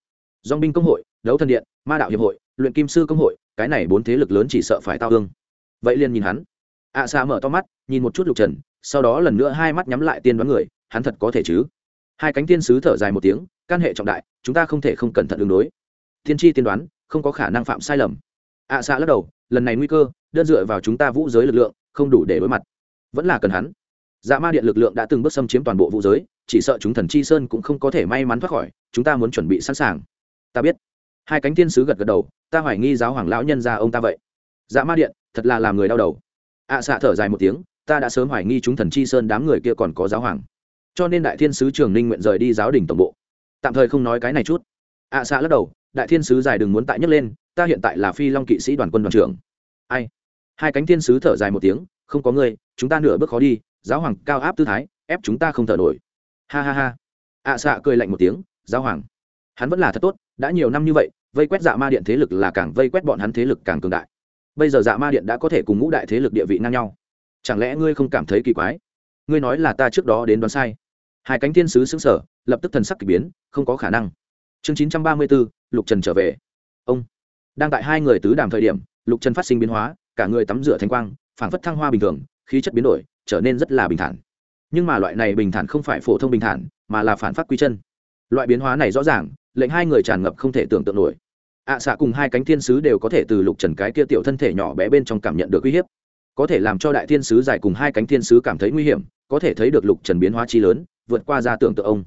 Dong binh công hội đấu thần điện ma đạo hiệp hội luyện kim sư công hội cái này bốn thế lực lớn chỉ sợ phải tao hương vậy liền nhìn hắn ạ à mở to mắt, nhìn một chút lục trần, sau đó lần nữa hai mắt nhắm lại tiên đoán người, hắn thật có thể chứ? Hai cánh tiên sứ thở dài một tiếng căn hệ trọng đại, chúng ta không thể không cẩn thận đường đối. Tiên tri tiên đoán, không có khả năng phạm sai lầm. ạ à lắc đầu, lần này nguy cơ, đơn dựa vào chúng ta vũ giới lực lượng, không đủ để đối mặt. Vẫn là cần hắn. Dạ ma điện lực lượng đã từng bước xâm chiếm toàn bộ vũ giới, chỉ sợ chúng thần chi sơn cũng không có thể may mắn thoát khỏi, chúng ta muốn chuẩn bị sẵn sàng. Ta biết. Hai cánh tiên sứ gật gật đầu, ta hoài nghi giáo hoàng lão nhân ra ông ta vậy. Dạ ma điện, thật là làm người đau đầu ạ à, xạ thở dài một tiếng ta đã sớm hoài nghi chúng thần chi sơn đám người kia còn có giáo hoàng. Cho nên đại thiên sứ trường ninh nguyện rời đi giáo đình tổng bộ. Tạm thời không nói cái này chút. ạ à, xạ lắc đầu đại thiên sứ dài đừng muốn tại nhấc lên ta hiện tại là phi long kỵ sĩ đoàn quân đoàn trưởng. Ai? Hai cánh thiên sứ thở dài một tiếng không có người chúng ta nửa bước khó đi giáo hoàng cao áp tư thái ép chúng ta không thở nổi. Ha ha ha. ạ à, xạ cười lạnh một tiếng giáo hoàng. Hắn vẫn là thật tốt đã nhiều năm như vậy vây quét dạ ma điện thế lực là càng vây quét bọn hắn thế lực càng cường đại bây giờ dạ ma điện đã có thể cùng ngũ đại thế lực địa vị ngang nhau. Chẳng lẽ ngươi không cảm thấy kỳ quái? Ngươi nói là ta trước đó đến đoán sai. Hai cánh thiên sứ xứng sở lập tức thần sắc k ỳ biến, không có khả năng. Chương chín trăm ba mươi bốn lục trần trở về. Ông. Đang tại hai người tứ đàm thời điểm, lục trần phát sinh biến hóa, cả người tắm rửa thanh quang, phảng phất thăng hoa bình thường, khí chất biến đổi, trở nên rất là bình thản. Nhưng mà loại này bình thản không phải phổ thông bình thản, mà là phản phát quy chân. Loại biến hóa này rõ ràng, lệnh hai người tràn ngập không thể tưởng tượng nổi ạ à, xạ cùng hai cánh thiên sứ đều có thể từ lục trần cái kia tiểu thân thể nhỏ bé bên trong cảm nhận được uy hiếp. Có thể làm cho đại thiên sứ dài cùng hai cánh thiên sứ cảm thấy nguy hiểm có thể thấy được lục trần biến hóa chi lớn vượt qua ra tưởng tượng ông.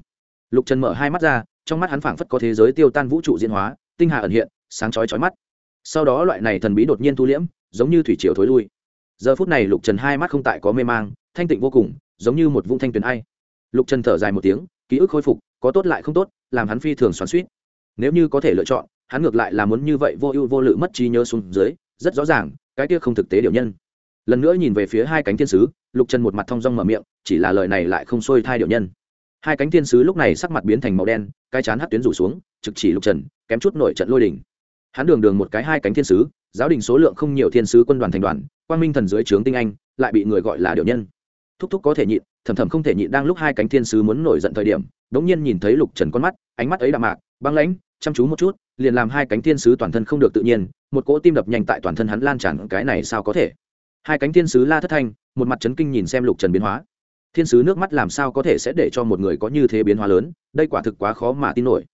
Lục trần mở hai mắt ra trong mắt hắn phảng phất có thế giới tiêu tan vũ trụ diễn hóa tinh hà ẩn hiện sáng chói chói mắt. Sau đó loại này thần bí đột nhiên thu liễm giống như thủy triều thối lui. Giờ phút này lục trần hai mắt không tại có mê mang thanh tịnh vô cùng giống như một vũng thanh tuyền ai. Lục trần thở dài một tiếng ký ức khôi phục có tốt lại không tốt làm hắn phi thường xoắn suýt nếu như có thể lựa chọn hắn ngược lại là muốn như vậy vô ưu vô lự mất trí nhớ xuống dưới, rất rõ ràng, cái kia không thực tế điều nhân. Lần nữa nhìn về phía hai cánh thiên sứ, lục trần một mặt thong dong mở miệng, chỉ là lời này lại không xuôi thai điều nhân. Hai cánh thiên sứ lúc này sắc mặt biến thành màu đen, cái chán hắt tuyến rủ xuống, trực chỉ lục trần, kém chút nổi trận lôi đình. Hắn đường đường một cái hai cánh thiên sứ, giáo đình số lượng không nhiều thiên sứ quân đoàn thành đoàn, quang minh thần dưới trướng tinh anh, lại bị người gọi là điều nhân. Thúc thúc có thể nhịn, thầm thầm không thể nhịn đang lúc hai cánh thiên sứ muốn nổi giận thời điểm đ nhiên nhìn thấy lục trần con mắt, ánh mắt ấy đạm mạc, băng lãnh chăm chú một chút, liền làm hai cánh thiên sứ toàn thân không được tự nhiên, một cỗ tim đập nhanh tại toàn thân hắn lan tràn, cái này sao có thể? Hai cánh thiên sứ la thất thanh, một mặt chấn kinh nhìn xem lục trần biến hóa. Thiên sứ nước mắt làm sao có thể sẽ để cho một người có như thế biến hóa lớn, đây quả thực quá khó mà tin nổi.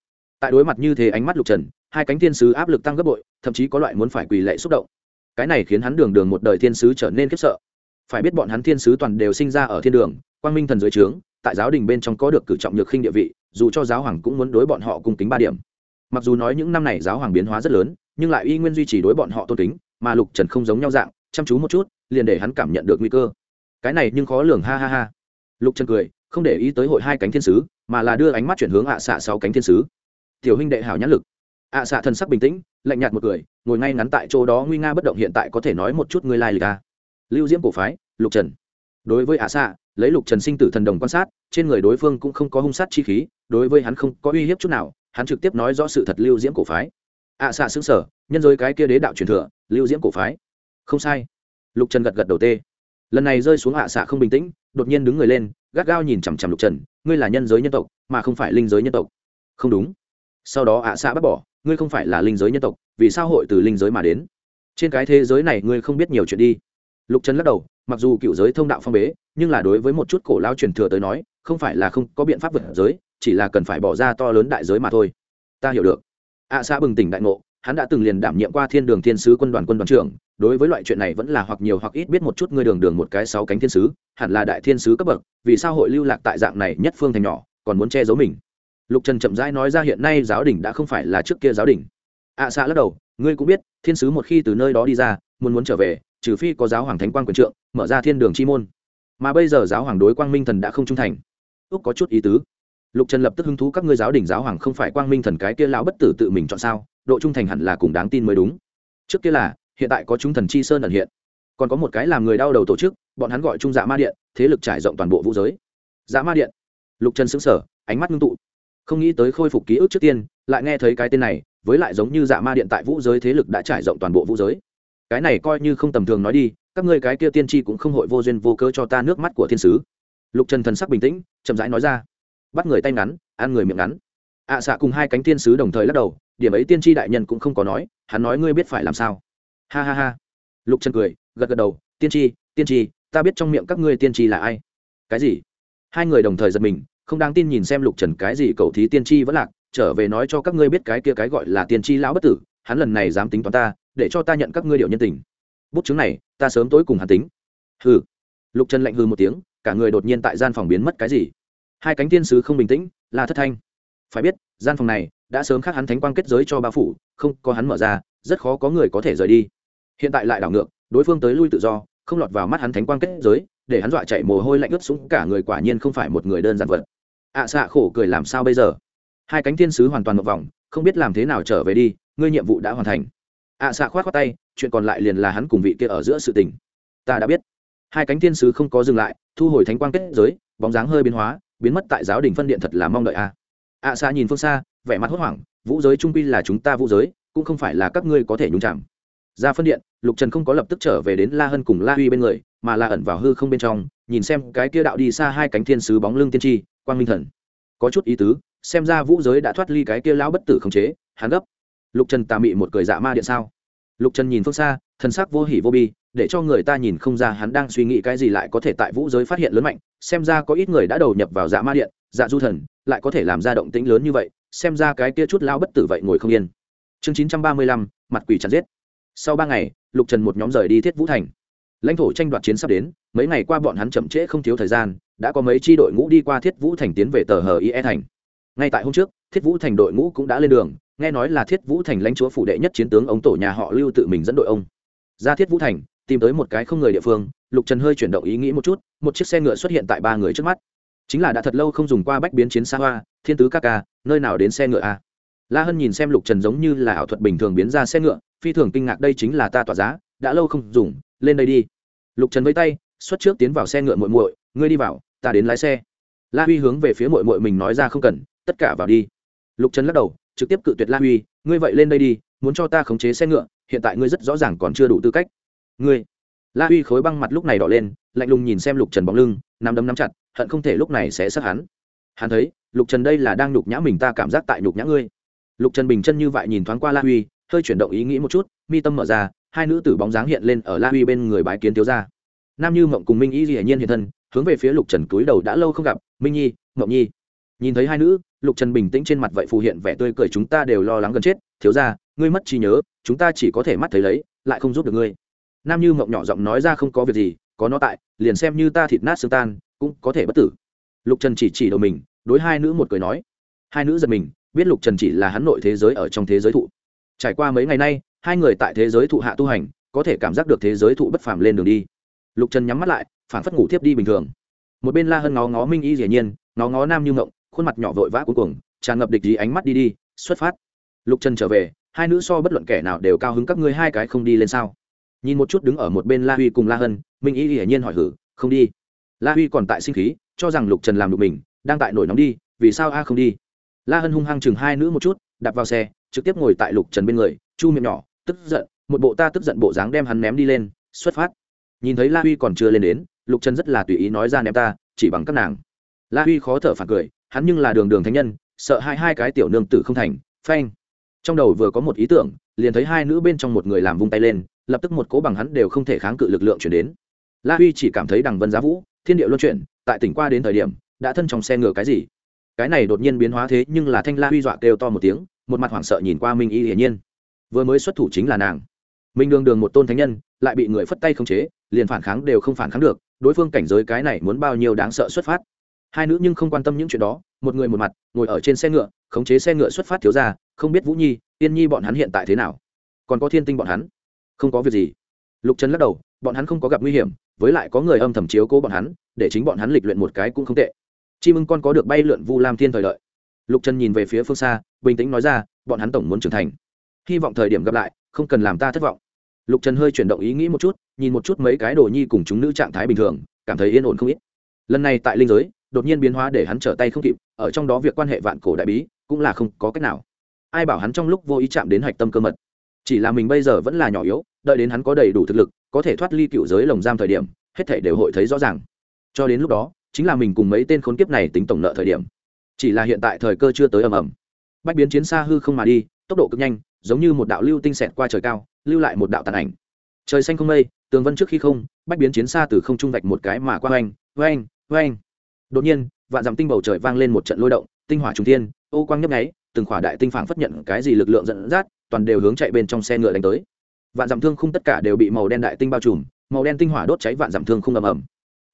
Tại đối mặt như thế ánh mắt lục trần, hai cánh thiên sứ áp lực tăng gấp bội, thậm chí có loại muốn phải quỳ lệ xúc động. Cái này khiến hắn đường đường một đời thiên sứ trở nên khiếp sợ. Phải biết bọn hắn thiên sứ toàn đều sinh ra ở thiên đường, quang minh thần dưới trướng, tại giáo đình bên trong có được cử trọng nhược khinh địa vị, dù cho giáo hoàng cũng muốn đối bọn họ cung kính ba điểm mặc dù nói những năm này giáo hoàng biến hóa rất lớn, nhưng lại y nguyên duy trì đối bọn họ tôn kính, mà lục trần không giống nhau dạng, chăm chú một chút, liền để hắn cảm nhận được nguy cơ. Cái này nhưng khó lường, ha ha ha. Lục trần cười, không để ý tới hội hai cánh thiên sứ, mà là đưa ánh mắt chuyển hướng ạ xạ sáu cánh thiên sứ. Tiểu huynh đệ hảo nhãn lực. Ạ xạ thần sắc bình tĩnh, lạnh nhạt một cười, ngồi ngay ngắn tại chỗ đó nguy nga bất động hiện tại có thể nói một chút ngươi lai lịch a lưu diễm cổ phái, lục trần. Đối với ạ xạ, lấy lục trần sinh tử thần đồng quan sát, trên người đối phương cũng không có hung sát chi khí, đối với hắn không có uy hiếp chút nào hắn trực tiếp nói rõ sự thật lưu diễm cổ phái. Ạ xạ xứng sở, nhân giới cái kia đế đạo truyền thừa, lưu diễm cổ phái. Không sai. Lục trần gật gật đầu tê. Lần này rơi xuống ạ xạ không bình tĩnh, đột nhiên đứng người lên, gắt gao nhìn chằm chằm lục trần, ngươi là nhân giới nhân tộc, mà không phải linh giới nhân tộc. Không đúng. Sau đó ạ xạ bác bỏ, ngươi không phải là linh giới nhân tộc, vì sao hội từ linh giới mà đến? Trên cái thế giới này ngươi không biết nhiều chuyện đi. Lục trần lắc đầu, mặc dù cựu giới thông đạo phong bế, nhưng là đối với một chút cổ lao truyền thừa tới nói, không phải là không có biện pháp vượt giới chỉ là cần phải bỏ ra to lớn đại giới mà thôi. Ta hiểu được. Ạ xã bừng tỉnh đại ngộ, hắn đã từng liền đảm nhiệm qua thiên đường thiên sứ quân đoàn quân đoàn trưởng, đối với loại chuyện này vẫn là hoặc nhiều hoặc ít biết một chút ngươi đường đường một cái sáu cánh thiên sứ, hẳn là đại thiên sứ cấp bậc, vì sao hội lưu lạc tại dạng này nhất phương thành nhỏ, còn muốn che giấu mình. Lục trần chậm rãi nói ra hiện nay giáo đình đã không phải là trước kia giáo đình. Ạ xã lắc đầu, ngươi cũng biết, thiên sứ một khi từ nơi đó đi ra, muốn muốn trở về, trừ phi có giáo hoàng thánh quang quyền trượng, mở ra thiên đường chi môn. Mà bây giờ giáo hoàng đối quang minh thần đã không trung thành. Úc có chút ý tứ lục trần lập tức hứng thú các ngươi giáo đình giáo hoàng không phải quang minh thần cái kia lão bất tử tự mình chọn sao, độ trung thành hẳn là cùng đáng tin mới đúng. Trước kia là, hiện tại có chúng thần chi sơn ẩn hiện. Còn có một cái làm người đau đầu tổ chức, bọn hắn gọi trung dạ ma điện, thế lực trải rộng toàn bộ vũ giới. Dạ ma điện. Lục trần xứng sở ánh mắt ngưng tụ. Không nghĩ tới khôi phục ký ức trước tiên, lại nghe thấy cái tên này, với lại giống như dạ ma điện tại vũ giới thế lực đã trải rộng toàn bộ vũ giới. Cái này coi như không tầm thường nói đi, các ngươi cái kia tiên tri cũng không hội vô duyên vô cớ cho ta nước mắt của thiên sứ. Lục trần thần sắc bình tĩnh, chậm rãi nói ra bắt người tay ngắn, ăn người miệng ngắn. Ạ à xạ cùng hai cánh thiên sứ đồng thời lắc đầu, điểm ấy tiên tri đại nhân cũng không có nói, hắn nói ngươi biết phải làm sao. Ha ha ha. Lục trần cười, gật gật đầu, tiên tri tiên tri, ta biết trong miệng các ngươi tiên tri là ai. Cái gì? Hai người đồng thời giật mình, không đáng tin nhìn xem lục trần cái gì cầu thí tiên tri vẫn lạc, trở về nói cho các ngươi biết cái kia cái gọi là tiên tri lão bất tử, hắn lần này dám tính toán ta, để cho ta nhận các ngươi điệu nhân tình. Bút chứng này, ta sớm tối cùng hắn tính. Hừ. Lục trần lạnh hư một tiếng, cả người đột nhiên tại gian phòng biến mất cái gì? Hai cánh tiên sứ không bình tĩnh là thất thanh. Phải biết gian phòng này đã sớm khác hắn thánh quang kết giới cho ba phủ không có hắn mở ra rất khó có người có thể rời đi. Hiện tại lại đảo ngược đối phương tới lui tự do không lọt vào mắt hắn thánh quang kết giới để hắn dọa chạy mồ hôi lạnh ướt sũng cả người quả nhiên không phải một người đơn giản vật. Ạ à, xạ khổ cười làm sao bây giờ? Hai cánh thiên sứ hoàn toàn một vòng không biết làm thế nào trở về đi ngươi nhiệm vụ đã hoàn thành. Ạ à, xạ khoát khoát tay chuyện còn lại liền là hắn cùng vị kia ở giữa sự tình. Ta đã biết. Hai cánh thiên sứ không có dừng lại thu hồi thánh quang kết giới bóng dáng hơi biến hóa biến mất tại giáo đình phân điện thật là mong đợi a. Ạ à, nhìn phương xa vẻ mặt hốt hoảng vũ giới trung quy là chúng ta vũ giới cũng không phải là các ngươi có thể nhúng chạm ra phân điện lục trần không có lập tức trở về đến la hân cùng la huy bên người mà là ẩn vào hư không bên trong nhìn xem cái kia đạo đi xa hai cánh thiên sứ bóng lưng tiên tri quang minh thần. Có chút ý tứ xem ra vũ giới đã thoát ly cái kia lão bất tử khống chế hắn gấp. Lục trần tà mị một cười dạ ma điện sao? Lục trần nhìn phương xa, thần sắc vô hỉ vô bi, để cho người ta nhìn không ra hắn đang suy nghĩ cái gì lại có thể tại vũ giới phát hiện lớn mạnh, xem ra có ít người đã đầu nhập vào dạ ma điện dạ du thần, lại có thể làm ra động tĩnh lớn như vậy, xem ra cái kia chút lao bất tử vậy ngồi không yên. Chương chín trăm ba mươi lăm, mặt quỷ chặt giết. Sau ba ngày, lục trần một nhóm rời đi thiết vũ thành. Lãnh thổ tranh đoạt chiến sắp đến, mấy ngày qua bọn hắn chậm trễ không thiếu thời gian, đã có mấy tri đội ngũ đi qua thiết vũ thành tiến về tờ hờ ie thành. Ngay tại hôm trước, thiết vũ thành đội ngũ cũng đã lên đường nghe nói là thiết vũ thành lãnh chúa phủ đệ nhất chiến tướng ông tổ nhà họ lưu tự mình dẫn đội ông. Ra thiết vũ thành, tìm tới một cái không người địa phương, lục trần hơi chuyển động ý nghĩ một chút, một chiếc xe ngựa xuất hiện tại ba người trước mắt. Chính là đã thật lâu không dùng qua bách biến chiến xa hoa, thiên tứ ca ca, nơi nào đến xe ngựa a la hân nhìn xem lục trần giống như là ảo thuật bình thường biến ra xe ngựa, phi thường kinh ngạc đây chính là ta tỏa giá, đã lâu không dùng, lên đây đi. Lục trần với tay, xuất trước tiến vào xe ngựa muội muội, ngươi đi vào, ta đến lái xe. La huy hướng về phía muội muội mình nói ra không cần, tất cả vào đi. Lục trần lắc đầu trực tiếp cự tuyệt la huy, ngươi vậy lên đây đi, muốn cho ta khống chế xe ngựa, hiện tại ngươi rất rõ ràng còn chưa đủ tư cách. Ngươi? La huy khối băng mặt lúc này đỏ lên, lạnh lùng nhìn xem lục trần bóng lưng, nắm đấm nắm chặt, hận không thể lúc này sẽ sát hắn. Hắn thấy, lục trần đây là đang nhục nhã mình, ta cảm giác tại nhục nhã ngươi. Lục trần bình chân như vậy nhìn thoáng qua la huy, hơi chuyển động ý nghĩ một chút, mi tâm mở ra, hai nữ tử bóng dáng hiện lên ở la huy bên người bái kiến thiếu gia. Nam như mộng cùng minh y dĩ nhiên hiện thân, hướng về phía lục trần cúi đầu đã lâu không gặp, minh nhi, mộng nhi nhìn thấy hai nữ, lục trần bình tĩnh trên mặt vậy phù hiện vẻ tươi cười chúng ta đều lo lắng gần chết. Thiếu gia, ngươi mất trí nhớ, chúng ta chỉ có thể mắt thấy lấy, lại không giúp được ngươi. Nam như mộng nhỏ giọng nói ra không có việc gì, có nó tại, liền xem như ta thịt nát xương tan, cũng có thể bất tử. Lục trần chỉ chỉ đầu mình, đối hai nữ một cười nói. Hai nữ giật mình, biết lục trần chỉ là hắn nội thế giới ở trong thế giới thụ. Trải qua mấy ngày nay, hai người tại thế giới thụ hạ tu hành, có thể cảm giác được thế giới thụ bất phàm lên đường đi. Lục trần nhắm mắt lại phản phất ngủ thiếp đi bình thường. Một bên la hân ngó ngó minh y dĩ nhiên, ngó ngó nam như ngộng khuôn mặt nhỏ vội vã cuối cùng, tràn ngập địch ý ánh mắt đi đi, xuất phát. Lục trần trở về, hai nữ so bất luận kẻ nào đều cao hứng các ngươi hai cái không đi lên sao? Nhìn một chút đứng ở một bên la huy cùng la hân, minh y hiển nhiên hỏi hử, không đi. La huy còn tại sinh khí, cho rằng lục trần làm đục mình, đang tại nổi nóng đi, vì sao a không đi? La hân hung hăng chừng hai nữ một chút, đạp vào xe, trực tiếp ngồi tại lục trần bên người, chu miệng nhỏ, tức giận, một bộ ta tức giận bộ dáng đem hắn ném đi lên, xuất phát. Nhìn thấy la huy còn chưa lên đến, lục trần rất là tùy ý nói ra ném ta, chỉ bằng các nàng. La huy khó thở phản cười hắn nhưng là đường đường thánh nhân, sợ hai hai cái tiểu nương tử không thành, phanh. Trong đầu vừa có một ý tưởng, liền thấy hai nữ bên trong một người làm vung tay lên, lập tức một cố bằng hắn đều không thể kháng cự lực lượng chuyển đến. La huy chỉ cảm thấy đằng vân giá vũ, thiên địa luân chuyển, tại tỉnh qua đến thời điểm, đã thân trong xe ngựa cái gì? Cái này đột nhiên biến hóa thế nhưng là thanh la huy dọa kêu to một tiếng, một mặt hoảng sợ nhìn qua minh y hiển nhiên. Vừa mới xuất thủ chính là nàng. Minh đường đường một tôn thánh nhân, lại bị người phất tay không chế, liền phản kháng đều không phản kháng được, đối phương cảnh giới cái này muốn bao nhiêu đáng sợ xuất phát hai nữ nhưng không quan tâm những chuyện đó, một người một mặt, ngồi ở trên xe ngựa, khống chế xe ngựa xuất phát thiếu ra không biết vũ nhi tiên nhi bọn hắn hiện tại thế nào. Còn có thiên tinh bọn hắn? Không có việc gì. Lục trần lắc đầu, bọn hắn không có gặp nguy hiểm, với lại có người âm thầm chiếu cố bọn hắn, để chính bọn hắn lịch luyện một cái cũng không tệ. Chim ưng con có được bay lượn vu lam thiên thời đợi. Lục trần nhìn về phía phương xa, bình tĩnh nói ra, bọn hắn tổng muốn trưởng thành. Hy vọng thời điểm gặp lại, không cần làm ta thất vọng. Lục trần hơi chuyển động ý nghĩ một chút, nhìn một chút mấy cái đồ nhi cùng chúng nữ trạng thái bình thường, cảm thấy yên ổn không ít. Lần này tại linh giới đột nhiên biến hóa để hắn trở tay không kịp, ở trong đó việc quan hệ vạn cổ đại bí cũng là không có cách nào. Ai bảo hắn trong lúc vô ý chạm đến hạch tâm cơ mật? Chỉ là mình bây giờ vẫn là nhỏ yếu, đợi đến hắn có đầy đủ thực lực, có thể thoát ly cựu giới lồng giam thời điểm, hết thể đều hội thấy rõ ràng. Cho đến lúc đó, chính là mình cùng mấy tên khốn kiếp này tính tổng nợ thời điểm. Chỉ là hiện tại thời cơ chưa tới ầm ầm. Bách biến chiến xa hư không mà đi, tốc độ cực nhanh, giống như một đạo lưu tinh xẹt qua trời cao, lưu lại một đạo tàn ảnh. Trời xanh không mây, tường vân trước khi không, bách biến chiến xa từ không trung vạch một cái mà qua oanh oanh oanh đột nhiên, vạn dặm tinh bầu trời vang lên một trận lôi động, tinh hỏa trung thiên, ô quang nhấp nháy, từng khỏa đại tinh phảng phất nhận cái gì lực lượng dẫn dắt, toàn đều hướng chạy bên trong xe ngựa đánh tới. Vạn dặm thương khung tất cả đều bị màu đen đại tinh bao trùm, màu đen tinh hỏa đốt cháy vạn dặm thương khung ầm ầm.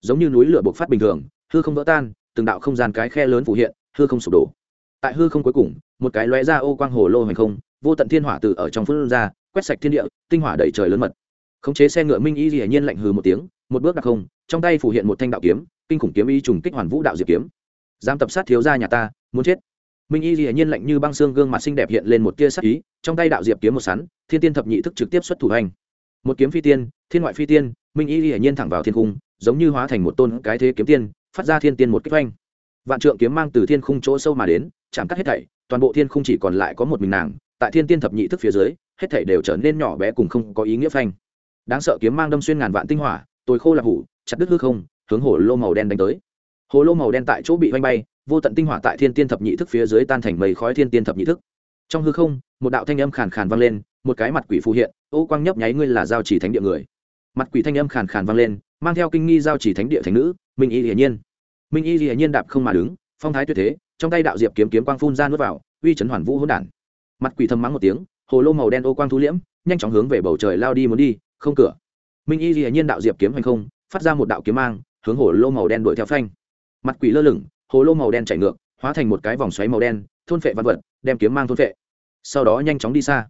Giống như núi lửa bộc phát bình thường, hư không vỡ tan, từng đạo không gian cái khe lớn phủ hiện, hư không sụp đổ. Tại hư không cuối cùng, một cái lóe ra ô quang hồ lô hành không, vô tận thiên hỏa từ ở trong phương ra, quét sạch thiên địa, tinh hỏa đầy trời lớn mật. Khống chế xe ngựa minh y dĩ nhiên lạnh hừ một tiếng, một bước đặc không, trong tay phủ hiện một thanh đạo kiếm kinh khủng kiếm ý trùng kích hoàn vũ đạo diệp kiếm. Dám tập sát thiếu gia nhà ta, muốn chết. Minh y hiển nhiên lạnh như băng xương gương mặt xinh đẹp hiện lên một tia sắc ý, trong tay đạo diệp kiếm một sắn, thiên tiên thập nhị thức trực tiếp xuất thủ hành. Một kiếm phi tiên, thiên ngoại phi tiên, minh y hiển nhiên thẳng vào thiên cung giống như hóa thành một tôn cái thế kiếm tiên, phát ra thiên tiên một kích oanh. Vạn trượng kiếm mang từ thiên khung chỗ sâu mà đến, chạm cắt hết thảy, toàn bộ thiên khung chỉ còn lại có một mình nàng, tại thiên tiên thập nhị thức phía dưới, hết thảy đều trở nên nhỏ bé cùng không có ý nghĩa phanh. Đáng sợ kiếm mang đâm xuyên ngàn vạn tinh hỏa tôi khô là hủ, chặt đứt hư không hướng hồ lô màu đen đánh tới. Hồ lô màu đen tại chỗ bị oanh bay, vô tận tinh hỏa tại thiên tiên thập nhị thức phía dưới tan thành mây khói thiên tiên thập nhị thức. Trong hư không, một đạo thanh âm khàn khàn vang lên, một cái mặt quỷ phù hiện, ô quang nhấp nháy ngươi là giao chỉ thánh địa người. Mặt quỷ thanh âm khàn khàn vang lên, mang theo kinh nghi giao chỉ thánh địa thánh nữ, minh y hiển nhiên. Minh y hiển nhiên đạp không mà đứng, phong thái tuyệt thế, trong tay đạo diệp kiếm kiếm quang phun ra nuốt vào, uy chấn hoàn vũ hỗn đản. Mặt quỷ thầm mắng một tiếng, hồ lô màu đen ô quang thu liễm, nhanh chóng hướng về bầu trời lao đi muốn đi, không cửa. Minh y hiển nhiên đạo diệp kiếm hành không, phát ra một đạo kiếm mang hướng hồ lô màu đen đuổi theo phanh. Mặt quỷ lơ lửng, hồ lô màu đen chảy ngược, hóa thành một cái vòng xoáy màu đen, thôn phệ văn vật, đem kiếm mang thôn phệ. Sau đó nhanh chóng đi xa.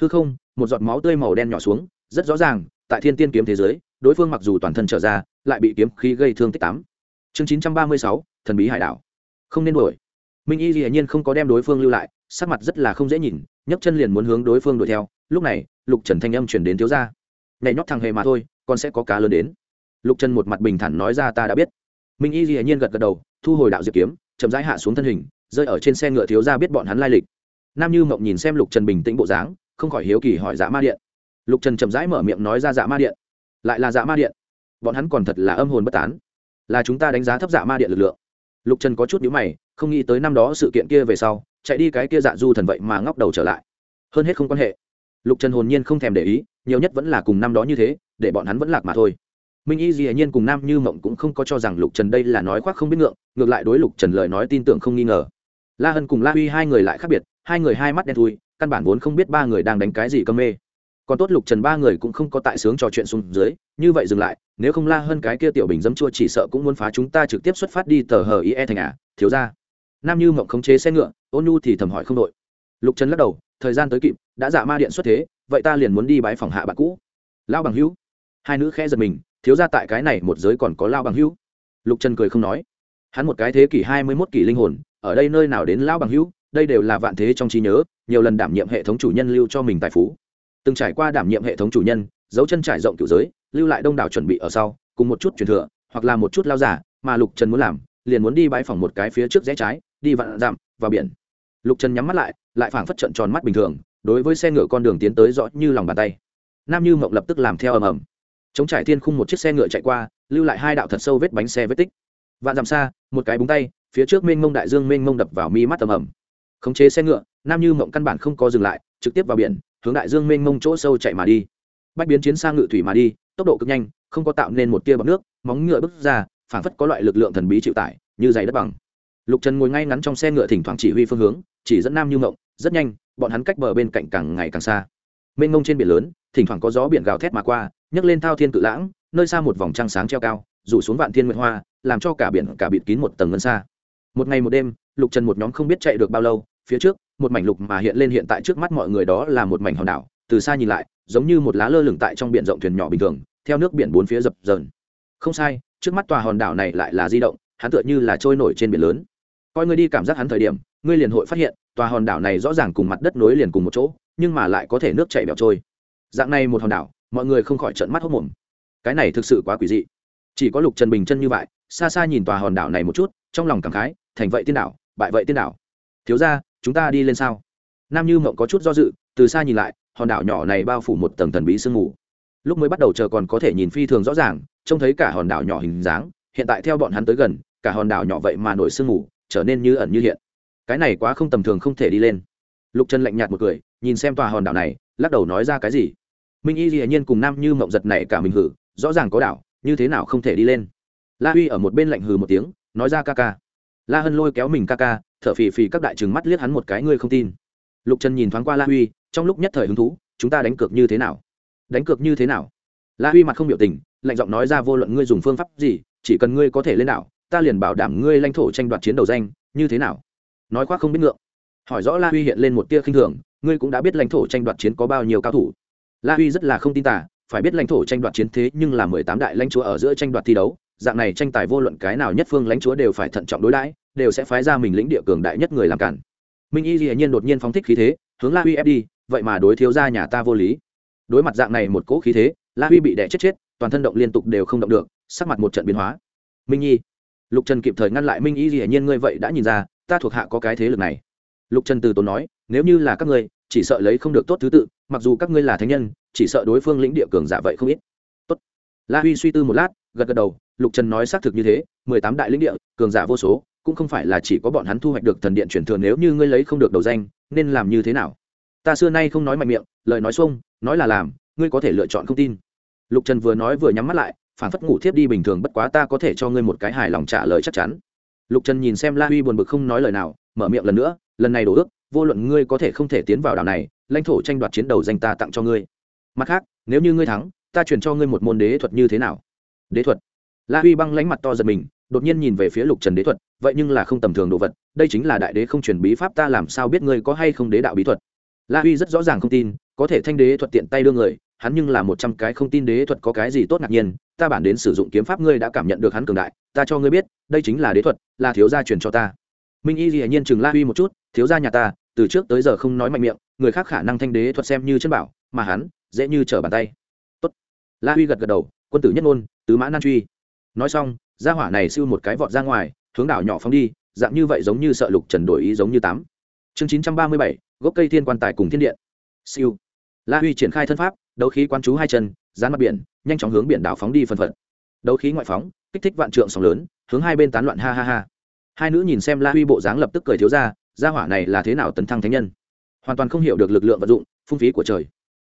Hư không, một giọt máu tươi màu đen nhỏ xuống, rất rõ ràng, tại thiên tiên kiếm thế giới, đối phương mặc dù toàn thân trở ra, lại bị kiếm khí gây thương tích tám. Chương chín trăm ba mươi sáu, thần bí hải đảo. Không nên đuổi. Minh y dĩ nhiên không có đem đối phương lưu lại, sắc mặt rất là không dễ nhìn, nhấc chân liền muốn hướng đối phương đuổi theo. Lúc này, lục trần thanh âm chuyển đến thiếu gia. Nhảy nhót thằng hề mà thôi con sẽ có cá lớn đến lục trần một mặt bình thản nói ra ta đã biết. Minh y hiển nhiên gật gật đầu, thu hồi đạo diệp kiếm, chậm rãi hạ xuống thân hình, rơi ở trên xe ngựa thiếu gia biết bọn hắn lai lịch. Nam như mộng nhìn xem lục trần bình tĩnh bộ dáng, không khỏi hiếu kỳ hỏi dạ ma điện. Lục trần chậm rãi mở miệng nói ra dạ ma điện. Lại là dạ ma điện. Bọn hắn còn thật là âm hồn bất tán. Là chúng ta đánh giá thấp dạ ma điện lực lượng. Lục trần có chút nhữ mày, không nghĩ tới năm đó sự kiện kia về sau, chạy đi cái kia dạ du thần vậy mà ngóc đầu trở lại. Hơn hết không quan hệ. Lục trần hồn nhiên không thèm để ý, nhiều nhất vẫn là cùng năm đó như thế, để bọn hắn vẫn lạc mà thôi minh y dĩ nhiên cùng nam như mộng cũng không có cho rằng lục trần đây là nói khoác không biết ngượng, ngược lại đối lục trần lời nói tin tưởng không nghi ngờ. La hân cùng la huy hai người lại khác biệt, hai người hai mắt đen thui, căn bản vốn không biết ba người đang đánh cái gì cơm mê. Còn tốt lục trần ba người cũng không có tại sướng trò chuyện xuống dưới, như vậy dừng lại, nếu không la hơn cái kia tiểu bình dấm chua chỉ sợ cũng muốn phá chúng ta trực tiếp xuất phát đi tờ hờ ie thành à thiếu ra nam như mộng khống chế xe ngựa, ôn nhu thì thầm hỏi không đội. Lục trần lắc đầu, thời gian tới kịp, đã dạ ma điện xuất thế, vậy ta liền muốn đi bãi phòng hạ bạn cũ. Lao bằng hữu. Hai nữ khẽ giật mình thiếu ra tại cái này một giới còn có lao bằng hữu. Lục trần cười không nói. Hắn một cái thế kỷ hai mươi mốt kỷ linh hồn, ở đây nơi nào đến lao bằng hữu, đây đều là vạn thế trong trí nhớ, nhiều lần đảm nhiệm hệ thống chủ nhân lưu cho mình tài phú. Từng trải qua đảm nhiệm hệ thống chủ nhân, dấu chân trải rộng cựu giới, lưu lại đông đảo chuẩn bị ở sau, cùng một chút truyền thừa, hoặc là một chút lao giả, mà lục trần muốn làm, liền muốn đi bãi phòng một cái phía trước rẽ trái, đi vạn dặm, vào biển. Lục trần nhắm mắt lại lại phảng phất trận tròn mắt bình thường, đối với xe ngựa con đường tiến tới rõ như lòng bàn tay. Nam như mộng lập tức làm theo ầm ầm chống trải thiên khung một chiếc xe ngựa chạy qua, lưu lại hai đạo thật sâu vết bánh xe vết tích. Vạn dặm xa, một cái búng tay, phía trước mênh mông đại dương mênh mông đập vào mi mắt ầm ầm. Khống chế xe ngựa, nam như mộng căn bản không có dừng lại, trực tiếp vào biển, hướng đại dương mênh mông chỗ sâu chạy mà đi. Bách biến chiến sang ngự thủy mà đi, tốc độ cực nhanh, không có tạo nên một tia bọc nước, móng ngựa bước ra, phảng phất có loại lực lượng thần bí chịu tải, như dày đất bằng. Lục trần ngồi ngay ngắn trong xe ngựa thỉnh thoảng chỉ huy phương hướng, chỉ dẫn nam như mộng, rất nhanh, bọn hắn cách bờ bên cạnh càng ngày càng xa. Mênh mông trên biển lớn thỉnh thoảng có gió biển gào thét mà qua, nhấc lên thao thiên cự lãng, nơi xa một vòng trăng sáng treo cao, rủ xuống vạn thiên nguyệt hoa, làm cho cả biển cả bịt kín một tầng ngân xa. Một ngày một đêm, lục trần một nhóm không biết chạy được bao lâu, phía trước, một mảnh lục mà hiện lên hiện tại trước mắt mọi người đó là một mảnh hòn đảo, từ xa nhìn lại, giống như một lá lơ lửng tại trong biển rộng thuyền nhỏ bình thường, theo nước biển bốn phía dập dờn. Không sai, trước mắt tòa hòn đảo này lại là di động, hắn tựa như là trôi nổi trên biển lớn. Coi ngươi đi cảm giác hắn thời điểm, ngươi liền hội phát hiện, tòa hòn đảo này rõ ràng cùng mặt đất nối liền cùng một chỗ, nhưng mà lại có thể nước chảy bẹo trôi dạng này một hòn đảo, mọi người không khỏi trợn mắt hốc mồm cái này thực sự quá quỷ dị. Chỉ có lục trần bình chân như vậy, xa xa nhìn tòa hòn đảo này một chút, trong lòng cảm khái, thành vậy tiên đảo, bại vậy tiên đảo. Thiếu ra chúng ta đi lên sao? Nam như mộng có chút do dự, từ xa nhìn lại, hòn đảo nhỏ này bao phủ một tầng thần bí sương mù. Lúc mới bắt đầu chờ còn có thể nhìn phi thường rõ ràng, trông thấy cả hòn đảo nhỏ hình dáng, hiện tại theo bọn hắn tới gần, cả hòn đảo nhỏ vậy mà nổi sương mù, trở nên như ẩn như hiện. Cái này quá không tầm thường không thể đi lên. Lục trần lạnh nhạt một cười, nhìn xem tòa hòn đảo này, lắc đầu nói ra cái gì? Minh y dĩ nhiên cùng nam như mộng giật này cả mình hử, rõ ràng có đảo, như thế nào không thể đi lên. La huy ở một bên lạnh hừ một tiếng, nói ra ca ca. La hân lôi kéo mình ca ca, thở phì phì các đại trừng mắt liếc hắn một cái, ngươi không tin. Lục trần nhìn thoáng qua la huy, trong lúc nhất thời hứng thú, chúng ta đánh cược như thế nào? Đánh cược như thế nào? La huy mặt không biểu tình, lạnh giọng nói ra vô luận ngươi dùng phương pháp gì, chỉ cần ngươi có thể lên đảo, ta liền bảo đảm ngươi lãnh thổ tranh đoạt chiến đầu danh, như thế nào? Nói khoác không biết ngượng. Hỏi rõ la huy hiện lên một tia khinh thường, ngươi cũng đã biết lãnh thổ tranh đoạt chiến có bao nhiêu cao thủ la huy rất là không tin tả phải biết lãnh thổ tranh đoạt chiến thế nhưng là mười tám đại lãnh chúa ở giữa tranh đoạt thi đấu, dạng này tranh tài vô luận cái nào nhất phương lãnh chúa đều phải thận trọng đối đãi, đều sẽ phái ra mình lĩnh địa cường đại nhất người làm cản. Minh y dĩ nhiên đột nhiên phóng thích khí thế, hướng la huy ép đi, vậy mà đối thiếu ra nhà ta vô lý. Đối mặt dạng này một cỗ khí thế, la huy bị đẻ chết chết, toàn thân động liên tục đều không động được, sắc mặt một trận biến hóa. Minh nhi, lục trần kịp thời ngăn lại minh y dĩ nhiên, ngươi vậy đã nhìn ra, ta thuộc hạ có cái thế lực này. Lục trần từ tốn nói, nếu như là các ngươi, chỉ sợ lấy không được tốt thứ tự mặc dù các ngươi là thánh nhân, chỉ sợ đối phương lĩnh địa cường giả vậy không ít. Tốt. La huy suy tư một lát, gật gật đầu, lục trần nói xác thực như thế, mười tám đại lĩnh địa, cường giả vô số, cũng không phải là chỉ có bọn hắn thu hoạch được thần điện chuyển thừa nếu như ngươi lấy không được đầu danh, nên làm như thế nào? Ta xưa nay không nói mạnh miệng, lời nói xuông, nói là làm, ngươi có thể lựa chọn không tin. Lục trần vừa nói vừa nhắm mắt lại, phản phất ngủ thiếp đi bình thường bất quá ta có thể cho ngươi một cái hài lòng trả lời chắc chắn. Lục trần nhìn xem la huy buồn bực không nói lời nào, mở miệng lần nữa, lần này đổ ước, vô luận ngươi có thể không thể tiến vào đảo này lãnh thổ tranh đoạt chiến đầu danh ta tặng cho ngươi. Mặt khác, nếu như ngươi thắng, ta truyền cho ngươi một môn đế thuật như thế nào? Đế thuật? La huy băng lánh mặt to giật mình, đột nhiên nhìn về phía lục trần đế thuật, vậy nhưng là không tầm thường đồ vật, đây chính là đại đế không truyền bí pháp ta làm sao biết ngươi có hay không đế đạo bí thuật? La huy rất rõ ràng không tin, có thể thanh đế thuật tiện tay đưa người, hắn nhưng là một trăm cái không tin đế thuật có cái gì tốt ngạc nhiên, ta bản đến sử dụng kiếm pháp ngươi đã cảm nhận được hắn cường đại, ta cho ngươi biết, đây chính là đế thuật, là thiếu gia truyền cho ta. Minh y dĩ nhiên chừng la huy một chút, thiếu gia nhà ta, từ trước tới giờ không nói mạnh miệng người khác khả năng thanh đế thuật xem như chân bảo, mà hắn dễ như trở bàn tay. Tốt. la huy gật gật đầu, quân tử nhất ngôn, tứ mã nan truy. Nói xong, gia hỏa này siêu một cái vọt ra ngoài, hướng đảo nhỏ phóng đi, dạng như vậy giống như sợ lục trần đổi ý giống như tám. Chương chín trăm ba mươi bảy, gốc cây thiên quan tài cùng thiên điện. Siêu. La huy triển khai thân pháp, đấu khí quan chú hai chân, dán mặt biển, nhanh chóng hướng biển đảo phóng đi phân phật. Đấu khí ngoại phóng, kích thích vạn trượng sóng lớn, hướng hai bên tán loạn ha ha ha. Hai nữ nhìn xem la huy bộ dáng lập tức cười thiếu ra, gia hỏa này là thế nào tấn thăng thánh nhân? Hoàn toàn không hiểu được lực lượng vận dụng, phung phí của trời.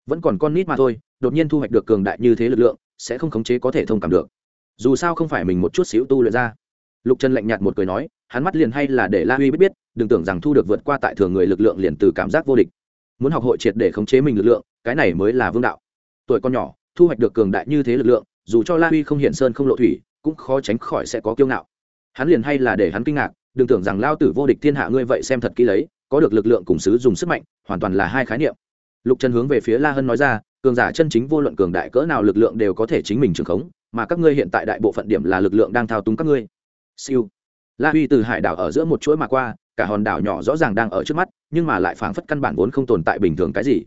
Vẫn còn con nít mà thôi, đột nhiên thu hoạch được cường đại như thế lực lượng, sẽ không khống chế có thể thông cảm được. Dù sao không phải mình một chút xíu tu luyện ra. Lục trần lạnh nhạt một cười nói, hắn mắt liền hay là để la huy biết biết, đừng tưởng rằng thu được vượt qua tại thường người lực lượng liền từ cảm giác vô địch. Muốn học hội triệt để khống chế mình lực lượng, cái này mới là vương đạo. Tuổi con nhỏ, thu hoạch được cường đại như thế lực lượng, dù cho la huy không hiện sơn không lộ thủy, cũng khó tránh khỏi sẽ có kiêu ngạo. Hắn liền hay là để hắn kinh ngạc, đừng tưởng rằng lao tử vô địch thiên hạ ngươi vậy xem thật kỹ lấy có được lực lượng cùng sứ dùng sức mạnh, hoàn toàn là hai khái niệm. Lục trần hướng về phía la hân nói ra, cường giả chân chính vô luận cường đại cỡ nào lực lượng đều có thể chính mình trường khống, mà các ngươi hiện tại đại bộ phận điểm là lực lượng đang thao túng các ngươi. Siêu. La huy từ hải đảo ở giữa một chuỗi mà qua, cả hòn đảo nhỏ rõ ràng đang ở trước mắt, nhưng mà lại phảng phất căn bản vốn không tồn tại bình thường cái gì.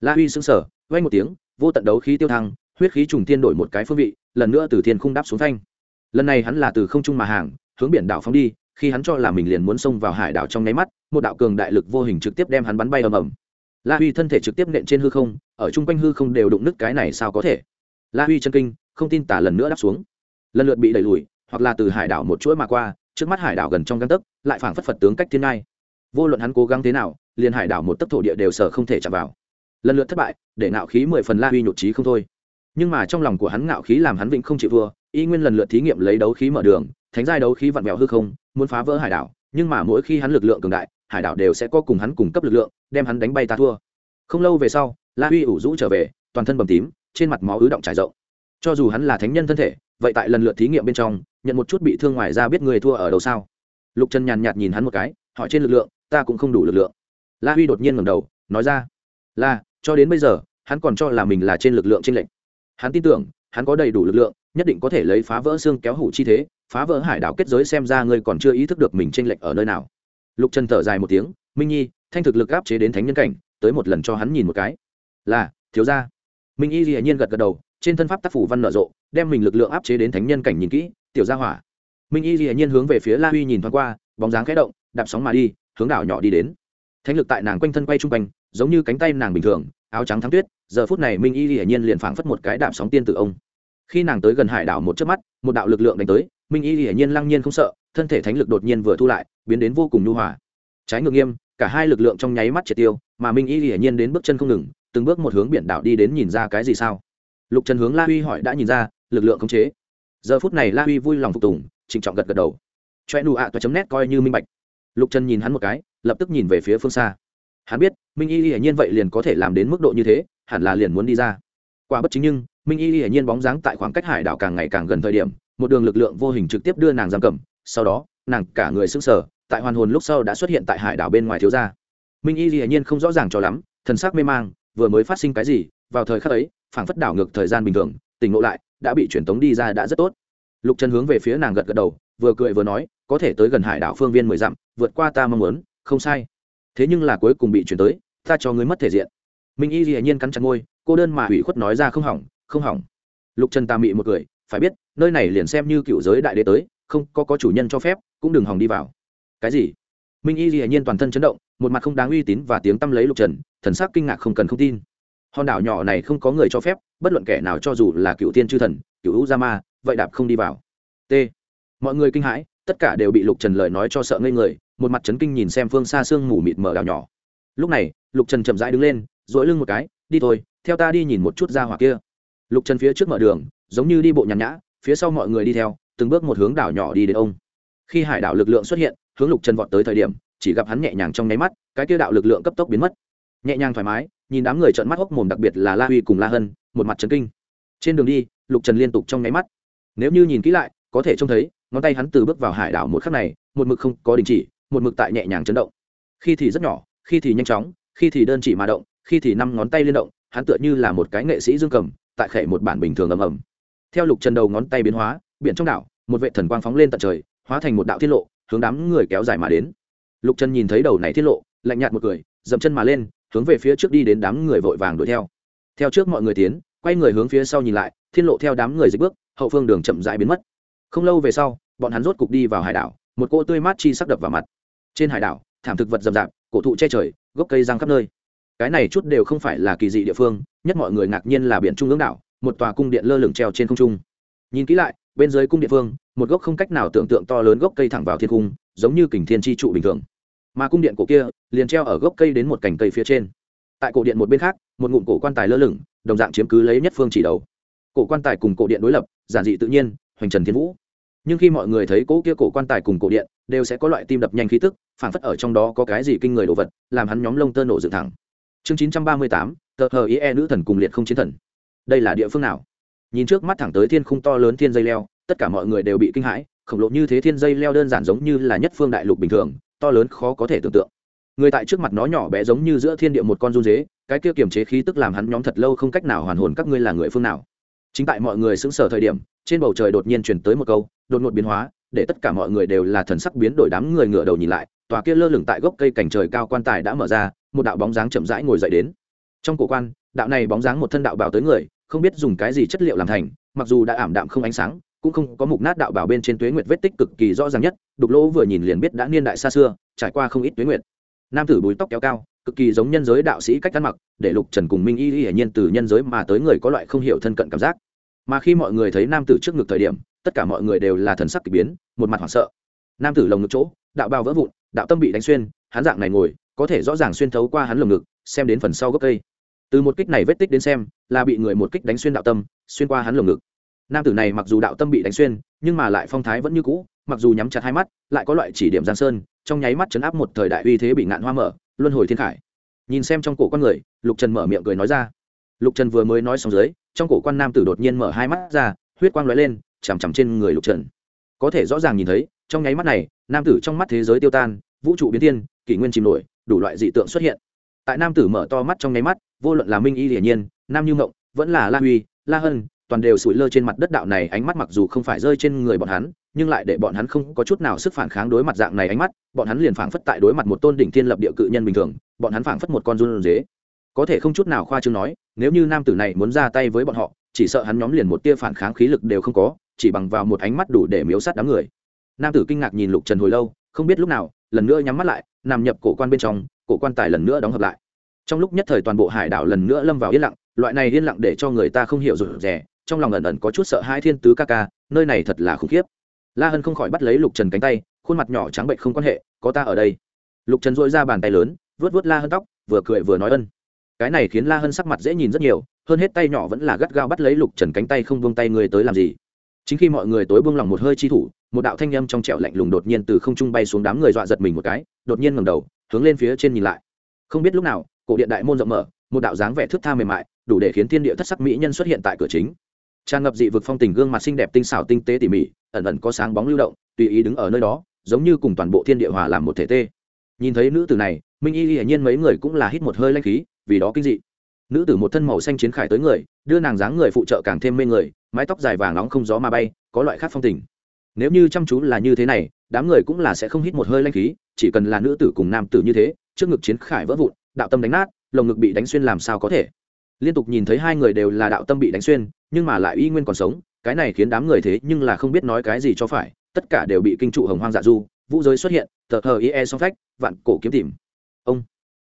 La huy sững sờ vay một tiếng, vô tận đấu khí tiêu thăng, huyết khí trùng tiên đổi một cái phương vị, lần nữa từ thiên khung đáp xuống thanh lần này hắn là từ không trung mà hàng, hướng biển đảo phóng đi khi hắn cho là mình liền muốn xông vào hải đảo trong nháy mắt một đạo cường đại lực vô hình trực tiếp đem hắn bắn bay ầm ầm. La huy thân thể trực tiếp nện trên hư không ở chung quanh hư không đều đụng nứt cái này sao có thể? La huy chân kinh không tin tả lần nữa đáp xuống. Lần lượt bị đẩy lùi hoặc là từ hải đảo một chuỗi mà qua trước mắt hải đảo gần trong găng tấc lại phảng phất phật tướng cách thiên ngai. Vô luận hắn cố gắng thế nào liền hải đảo một tấc thổ địa đều sở không thể chạm vào. Lần lượt thất bại để ngạo khí mười phần la huy nhụt trí không thôi. Nhưng mà trong lòng của hắn ngạo khí làm hắn vĩnh không chịu vừa, y nguyên lần lượt thí nghiệm lấy đấu khí mở đường thánh giai đấu khí vặn vẹo hư không muốn phá vỡ hải đảo, nhưng mà mỗi khi hắn lực lượng cường đại, hải đảo đều sẽ có cùng hắn cung cấp lực lượng, đem hắn đánh bay ta thua. Không lâu về sau, la huy ủ rũ trở về, toàn thân bầm tím, trên mặt máu ứ động trải rộng. Cho dù hắn là thánh nhân thân thể, vậy tại lần lượt thí nghiệm bên trong, nhận một chút bị thương ngoài ra biết người thua ở đâu sao? Lục trần nhàn nhạt nhìn hắn một cái, hỏi trên lực lượng, ta cũng không đủ lực lượng. La huy đột nhiên ngầm đầu, nói ra là cho đến bây giờ, hắn còn cho là mình là trên lực lượng trên lệnh hắn tin tưởng hắn có đầy đủ lực lượng, nhất định có thể lấy phá vỡ xương kéo hủ chi thế, phá vỡ hải đảo kết giới xem ra ngươi còn chưa ý thức được mình t r ê n lệch ở nơi nào. Lục trần thở dài một tiếng, minh nhi, thanh thực lực áp chế đến thánh nhân cảnh, tới một lần cho hắn nhìn một cái. Là, thiếu ra minh y dĩ nhiên gật gật đầu, trên thân pháp tác phủ văn nở rộ, đem mình lực lượng áp chế đến thánh nhân cảnh nhìn kỹ, tiểu gia hỏa. Minh y dĩ nhiên hướng về phía la huy nhìn thoáng qua, bóng dáng khẽ động, đạp sóng mà đi, hướng đảo nhỏ đi đến. Thánh lực tại nàng quanh thân quay chung quanh, giống như cánh tay nàng bình thường áo trắng thắng tuyết, giờ phút này minh y hiển nhiên liền phảng phất một cái đạp sóng tiên tử ông. Khi nàng tới gần hải đảo một chớp mắt, một đạo lực lượng đánh tới, minh y hiển nhiên lăng nhiên không sợ, thân thể thánh lực đột nhiên vừa thu lại, biến đến vô cùng nhu hòa. Trái ngược nghiêm, cả hai lực lượng trong nháy mắt triệt tiêu, mà minh y hiển nhiên đến bước chân không ngừng, từng bước một hướng biển đảo đi đến nhìn ra cái gì sao? Lục trần hướng la huy hỏi đã nhìn ra, lực lượng khống chế. Giờ phút này la huy vui lòng phục tùng, trịnh trọng gật gật đầu. Choe nụ ạ toa chấm nét coi như minh bạch. Lục trần nhìn hắn một cái, lập tức nhìn về phía phương xa hắn biết, minh y hiển nhiên vậy liền có thể làm đến mức độ như thế, hẳn là liền muốn đi ra. Quả bất chính nhưng, minh y hiển nhiên bóng dáng tại khoảng cách hải đảo càng ngày càng gần thời điểm, một đường lực lượng vô hình trực tiếp đưa nàng giam cầm, sau đó, nàng cả người xứng sờ, tại hoàn hồn lúc sau đã xuất hiện tại hải đảo bên ngoài thiếu gia. Minh y hiển nhiên không rõ ràng cho lắm, thần sắc mê mang, vừa mới phát sinh cái gì, vào thời khắc ấy, phảng phất đảo ngược thời gian bình thường, tỉnh ngộ lại, đã bị truyền tống đi ra đã rất tốt. Lục trần hướng về phía nàng gật gật đầu, vừa cười vừa nói, có thể tới gần hải đảo phương viên mười dặm, vượt qua ta mong muốn, không sai thế nhưng là cuối cùng bị chuyển tới, ta cho ngươi mất thể diện. Minh y dĩ nhiên cắn chặt môi, cô đơn mà ủy khuất nói ra không hỏng không hỏng. Lục trần ta mị một cười, phải biết, nơi này liền xem như cựu giới đại đế tới, không có có chủ nhân cho phép, cũng đừng hòng đi vào. Cái gì? Minh y dĩ nhiên toàn thân chấn động, một mặt không đáng uy tín và tiếng tăm lấy lục trần, thần sắc kinh ngạc không cần không tin. Hòn đảo nhỏ này không có người cho phép, bất luận kẻ nào cho dù là cựu tiên chư thần, cựu u gia ma, vậy đạp không đi vào. T. Mọi người kinh hãi, tất cả đều bị lục trần lời nói cho sợ ngây người một mặt trấn kinh nhìn xem phương xa sương mù mịt mờ đảo nhỏ. Lúc này, lục trần chậm rãi đứng lên dỗi lưng một cái, đi thôi, theo ta đi nhìn một chút ra hỏa kia. Lục trần phía trước mở đường, giống như đi bộ nhàn nhã, phía sau mọi người đi theo, từng bước một hướng đảo nhỏ đi đến ông. Khi hải đảo lực lượng xuất hiện, hướng lục trần vọt tới thời điểm, chỉ gặp hắn nhẹ nhàng trong nháy mắt, cái kia đạo lực lượng cấp tốc biến mất. Nhẹ nhàng thoải mái, nhìn đám người trợn mắt hốc mồm đặc biệt là la huy cùng la hân, một mặt trấn kinh. Trên đường đi, lục trần liên tục trong nháy mắt. Nếu như nhìn kỹ lại, có thể trông thấy, ngón tay hắn từ bước vào hải đảo một khắc này, một mực không có đình chỉ một mực tại nhẹ nhàng chấn động. Khi thì rất nhỏ, khi thì nhanh chóng, khi thì đơn chỉ mà động, khi thì năm ngón tay liên động, hắn tựa như là một cái nghệ sĩ dương cầm, tại khệ một bản bình thường ầm ầm. Theo lục trần đầu ngón tay biến hóa, biển trong đảo, một vệ thần quang phóng lên tận trời, hóa thành một đạo tiết lộ, hướng đám người kéo dài mà đến. Lục trần nhìn thấy đầu này tiết lộ, lạnh nhạt một cười, dậm chân mà lên, hướng về phía trước đi đến đám người vội vàng đuổi theo. Theo trước mọi người tiến, quay người hướng phía sau nhìn lại, thiên lộ theo đám người dịch bước, hậu phương đường chậm rãi biến mất. Không lâu về sau, bọn hắn rốt cục đi vào hải đảo, một cô tươi mát chi sắc đập vào mặt trên hải đảo, thảm thực vật rậm rạp, cổ thụ che trời, gốc cây răng khắp nơi. Cái này chút đều không phải là kỳ dị địa phương, nhất mọi người ngạc nhiên là biển trung ương đảo, một tòa cung điện lơ lửng treo trên không trung. Nhìn kỹ lại, bên dưới cung điện phương một gốc không cách nào tưởng tượng to lớn gốc cây thẳng vào thiên cung, giống như kình thiên tri trụ bình thường. Mà cung điện cổ kia, liền treo ở gốc cây đến một cành cây phía trên. Tại cổ điện một bên khác, một ngụm cổ quan tài lơ lửng, đồng dạng chiếm cứ lấy nhất phương chỉ đầu. Cổ quan tài cùng cổ điện đối lập, giản dị tự nhiên, hoành trần thiên vũ. Nhưng khi mọi người thấy cỗ kia cổ quan tài cùng cổ điện, đều sẽ có loại tim đập nhanh khí tức phản phất ở trong đó có cái gì kinh người đồ vật, làm hắn nhóm lông tơ nổ dựng thẳng. Chương chín trăm ba mươi tám, tờ hờ ý e nữ thần cùng liệt không chiến thần. Đây là địa phương nào? Nhìn trước mắt thẳng tới thiên khung to lớn thiên dây leo, tất cả mọi người đều bị kinh hãi, khổng lồ như thế thiên dây leo đơn giản giống như là nhất phương đại lục bình thường, to lớn khó có thể tưởng tượng. Người tại trước mặt nó nhỏ bé giống như giữa thiên địa một con run dế, cái kia kiềm chế khí tức làm hắn nhóm thật lâu không cách nào hoàn hồn các ngươi là người phương nào. Chính tại mọi người xứng sở thời điểm, trên bầu trời đột nhiên chuyển tới một câu, đột ngột biến hóa để tất cả mọi người đều là thần sắc biến đổi đám người ngửa đầu nhìn lại, tòa kia lơ lửng tại gốc cây cảnh trời cao quan tài đã mở ra, một đạo bóng dáng chậm rãi ngồi dậy đến. Trong cổ quan, đạo này bóng dáng một thân đạo bảo tới người, không biết dùng cái gì chất liệu làm thành, mặc dù đã ảm đạm không ánh sáng, cũng không có mục nát đạo bảo bên trên tuế nguyệt vết tích cực kỳ rõ ràng nhất, đục lỗ vừa nhìn liền biết đã niên đại xa xưa, trải qua không ít tuế nguyệt. Nam tử búi tóc kéo cao, cực kỳ giống nhân giới đạo sĩ cách ăn mặc, để lục trần cùng minh y hiển nhiên từ nhân giới mà tới người có loại không hiểu thân cận cảm giác. Mà khi mọi người thấy nam tử trước ngực thời điểm tất cả mọi người đều là thần sắc k ỳ biến, một mặt hoảng sợ. Nam tử lồng ngực chỗ, đạo bao vỡ vụn, đạo tâm bị đánh xuyên, hắn dạng này ngồi, có thể rõ ràng xuyên thấu qua hắn lồng ngực, xem đến phần sau gốc cây. Từ một kích này vết tích đến xem, là bị người một kích đánh xuyên đạo tâm, xuyên qua hắn lồng ngực. Nam tử này mặc dù đạo tâm bị đánh xuyên, nhưng mà lại phong thái vẫn như cũ, mặc dù nhắm chặt hai mắt, lại có loại chỉ điểm giang sơn, trong nháy mắt chấn áp một thời đại uy thế bị ngạn hoa mở, luân hồi thiên khải. Nhìn xem trong cổ con người, lục trần mở miệng cười nói ra. Lục trần vừa mới nói xong dưới, trong cổ quan nam tử đột nhiên mở hai mắt ra, huyết quang lóe lên chằm chằm trên người lục trần. Có thể rõ ràng nhìn thấy, trong nháy mắt này, nam tử trong mắt thế giới tiêu tan, vũ trụ biến thiên, kỷ nguyên chìm nổi, đủ loại dị tượng xuất hiện. Tại nam tử mở to mắt trong nháy mắt, vô luận là minh y hiển nhiên, nam như mộng vẫn là la huy, la hân, toàn đều sủi lơ trên mặt đất đạo này ánh mắt mặc dù không phải rơi trên người bọn hắn, nhưng lại để bọn hắn không có chút nào sức phản kháng đối mặt dạng này ánh mắt, bọn hắn liền phảng phất tại đối mặt một tôn đỉnh thiên lập địa cự nhân bình thường, bọn hắn phảng phất một con run dế có thể không chút nào khoa trương nói, nếu như nam tử này muốn ra tay với bọn họ, chỉ sợ hắn nhóm liền một tia phản kháng khí lực đều không có chỉ bằng vào một ánh mắt đủ để miếu sát đám người. Nam tử kinh ngạc nhìn lục trần hồi lâu, không biết lúc nào, lần nữa nhắm mắt lại, nằm nhập cổ quan bên trong, cổ quan tài lần nữa đóng hợp lại. Trong lúc nhất thời toàn bộ hải đảo lần nữa lâm vào yên lặng, loại này yên lặng để cho người ta không hiểu rụt rè, trong lòng ẩn ẩn có chút sợ hai thiên tứ ca ca, nơi này thật là khủng khiếp. La hân không khỏi bắt lấy lục trần cánh tay, khuôn mặt nhỏ trắng bệnh không quan hệ, có ta ở đây. Lục trần dội ra bàn tay lớn vớt vớt la hân tóc, vừa cười vừa nói ân. Cái này khiến la hân sắc mặt dễ nhìn rất nhiều, hơn hết tay nhỏ vẫn là gắt gao bắt lấy lục trần cánh tay không buông tay người tới làm gì chính khi mọi người tối buông lòng một hơi chi thủ, một đạo thanh â m trong trẻo lạnh lùng đột nhiên từ không trung bay xuống đám người dọa giật mình một cái, đột nhiên ngầm đầu, hướng lên phía trên nhìn lại. Không biết lúc nào, cổ điện đại môn rộng mở, một đạo dáng vẻ thước tha mềm mại, đủ để khiến thiên địa thất sắc mỹ nhân xuất hiện tại cửa chính. Tràn ngập dị vực phong tình gương mặt xinh đẹp tinh xảo tinh tế tỉ mỉ, ẩn ẩn có sáng bóng lưu động, tùy ý đứng ở nơi đó, giống như cùng toàn bộ thiên địa hòa làm một thể tê. Nhìn thấy nữ tử này, minh y hiển nhiên mấy người cũng là hít một hơi lanh khí, vì đó kinh dị. Nữ tử một thân màu xanh chiến khải tới người, đưa nàng dáng người phụ trợ càng thêm mê người mái tóc dài vàng nóng không gió mà bay, có loại khác phong tình. Nếu như chăm chú là như thế này, đám người cũng là sẽ không hít một hơi lanh khí, chỉ cần là nữ tử cùng nam tử như thế, trước ngực chiến khải vỡ vụn, đạo tâm đánh nát, lồng ngực bị đánh xuyên làm sao có thể. Liên tục nhìn thấy hai người đều là đạo tâm bị đánh xuyên, nhưng mà lại y nguyên còn sống, cái này khiến đám người thế nhưng là không biết nói cái gì cho phải, tất cả đều bị kinh trụ hồng hoang dạ du, vũ giới xuất hiện, tờ hờ ie song phách, vạn cổ kiếm tìm. Ông,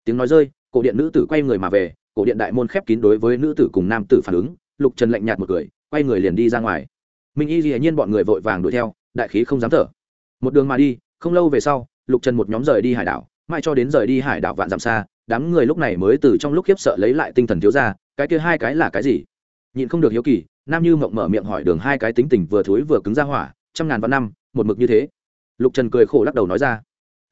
tiếng nói rơi, cổ điện nữ tử quay người mà về, cổ điện đại môn khép kín đối với nữ tử cùng nam tử phản ứng, lục trần lạnh nhạt một cười quay người liền đi ra ngoài. Minh y dĩ nhiên bọn người vội vàng đuổi theo, đại khí không dám thở. Một đường mà đi, không lâu về sau, lục trần một nhóm rời đi hải đảo mai cho đến rời đi hải đảo vạn dặm xa, đám người lúc này mới từ trong lúc khiếp sợ lấy lại tinh thần thiếu ra cái kia hai cái là cái gì? Nhịn không được hiếu kỳ, nam như mộng mở miệng hỏi đường hai cái tính tình vừa thối vừa cứng ra hỏa, trăm ngàn vạn năm, một mực như thế. Lục trần cười khổ lắc đầu nói ra.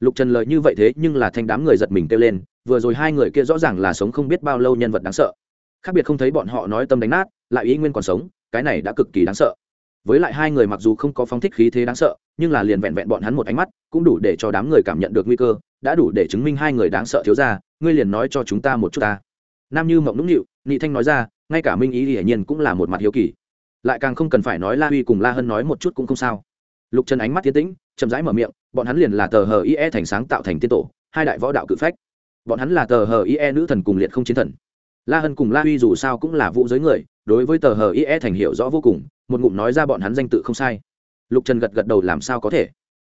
Lục trần lời như vậy thế nhưng là thanh đám người giật mình kêu lên, vừa rồi hai người kia rõ ràng là sống không biết bao lâu nhân vật đáng sợ. Khác biệt không thấy bọn họ nói tâm đánh nát, lại ý nguyên còn sống cái này đã cực kỳ đáng sợ. Với lại hai người mặc dù không có phóng thích khí thế đáng sợ, nhưng là liền vẹn vẹn bọn hắn một ánh mắt, cũng đủ để cho đám người cảm nhận được nguy cơ, đã đủ để chứng minh hai người đáng sợ thiếu ra ngươi liền nói cho chúng ta một chút ta. Nam như mộng nũng nịu, nị thanh nói ra, ngay cả minh ý hiển nhiên cũng là một mặt hiếu kỳ. Lại càng không cần phải nói la huy cùng la hân nói một chút cũng không sao. Lục trần ánh mắt tiến tĩnh, chậm rãi mở miệng, bọn hắn liền là tờ hờ ie thành sáng tạo thành tiên tổ, hai đại võ đạo cự phách. Bọn hắn là tờ hờ ie nữ thần cùng liệt không chiến thần la hân cùng la huy dù sao cũng là vũ giới người, đối với tờ hờ ie thành hiểu rõ vô cùng, một ngụm nói ra bọn hắn danh tự không sai. Lục trần gật gật đầu làm sao có thể?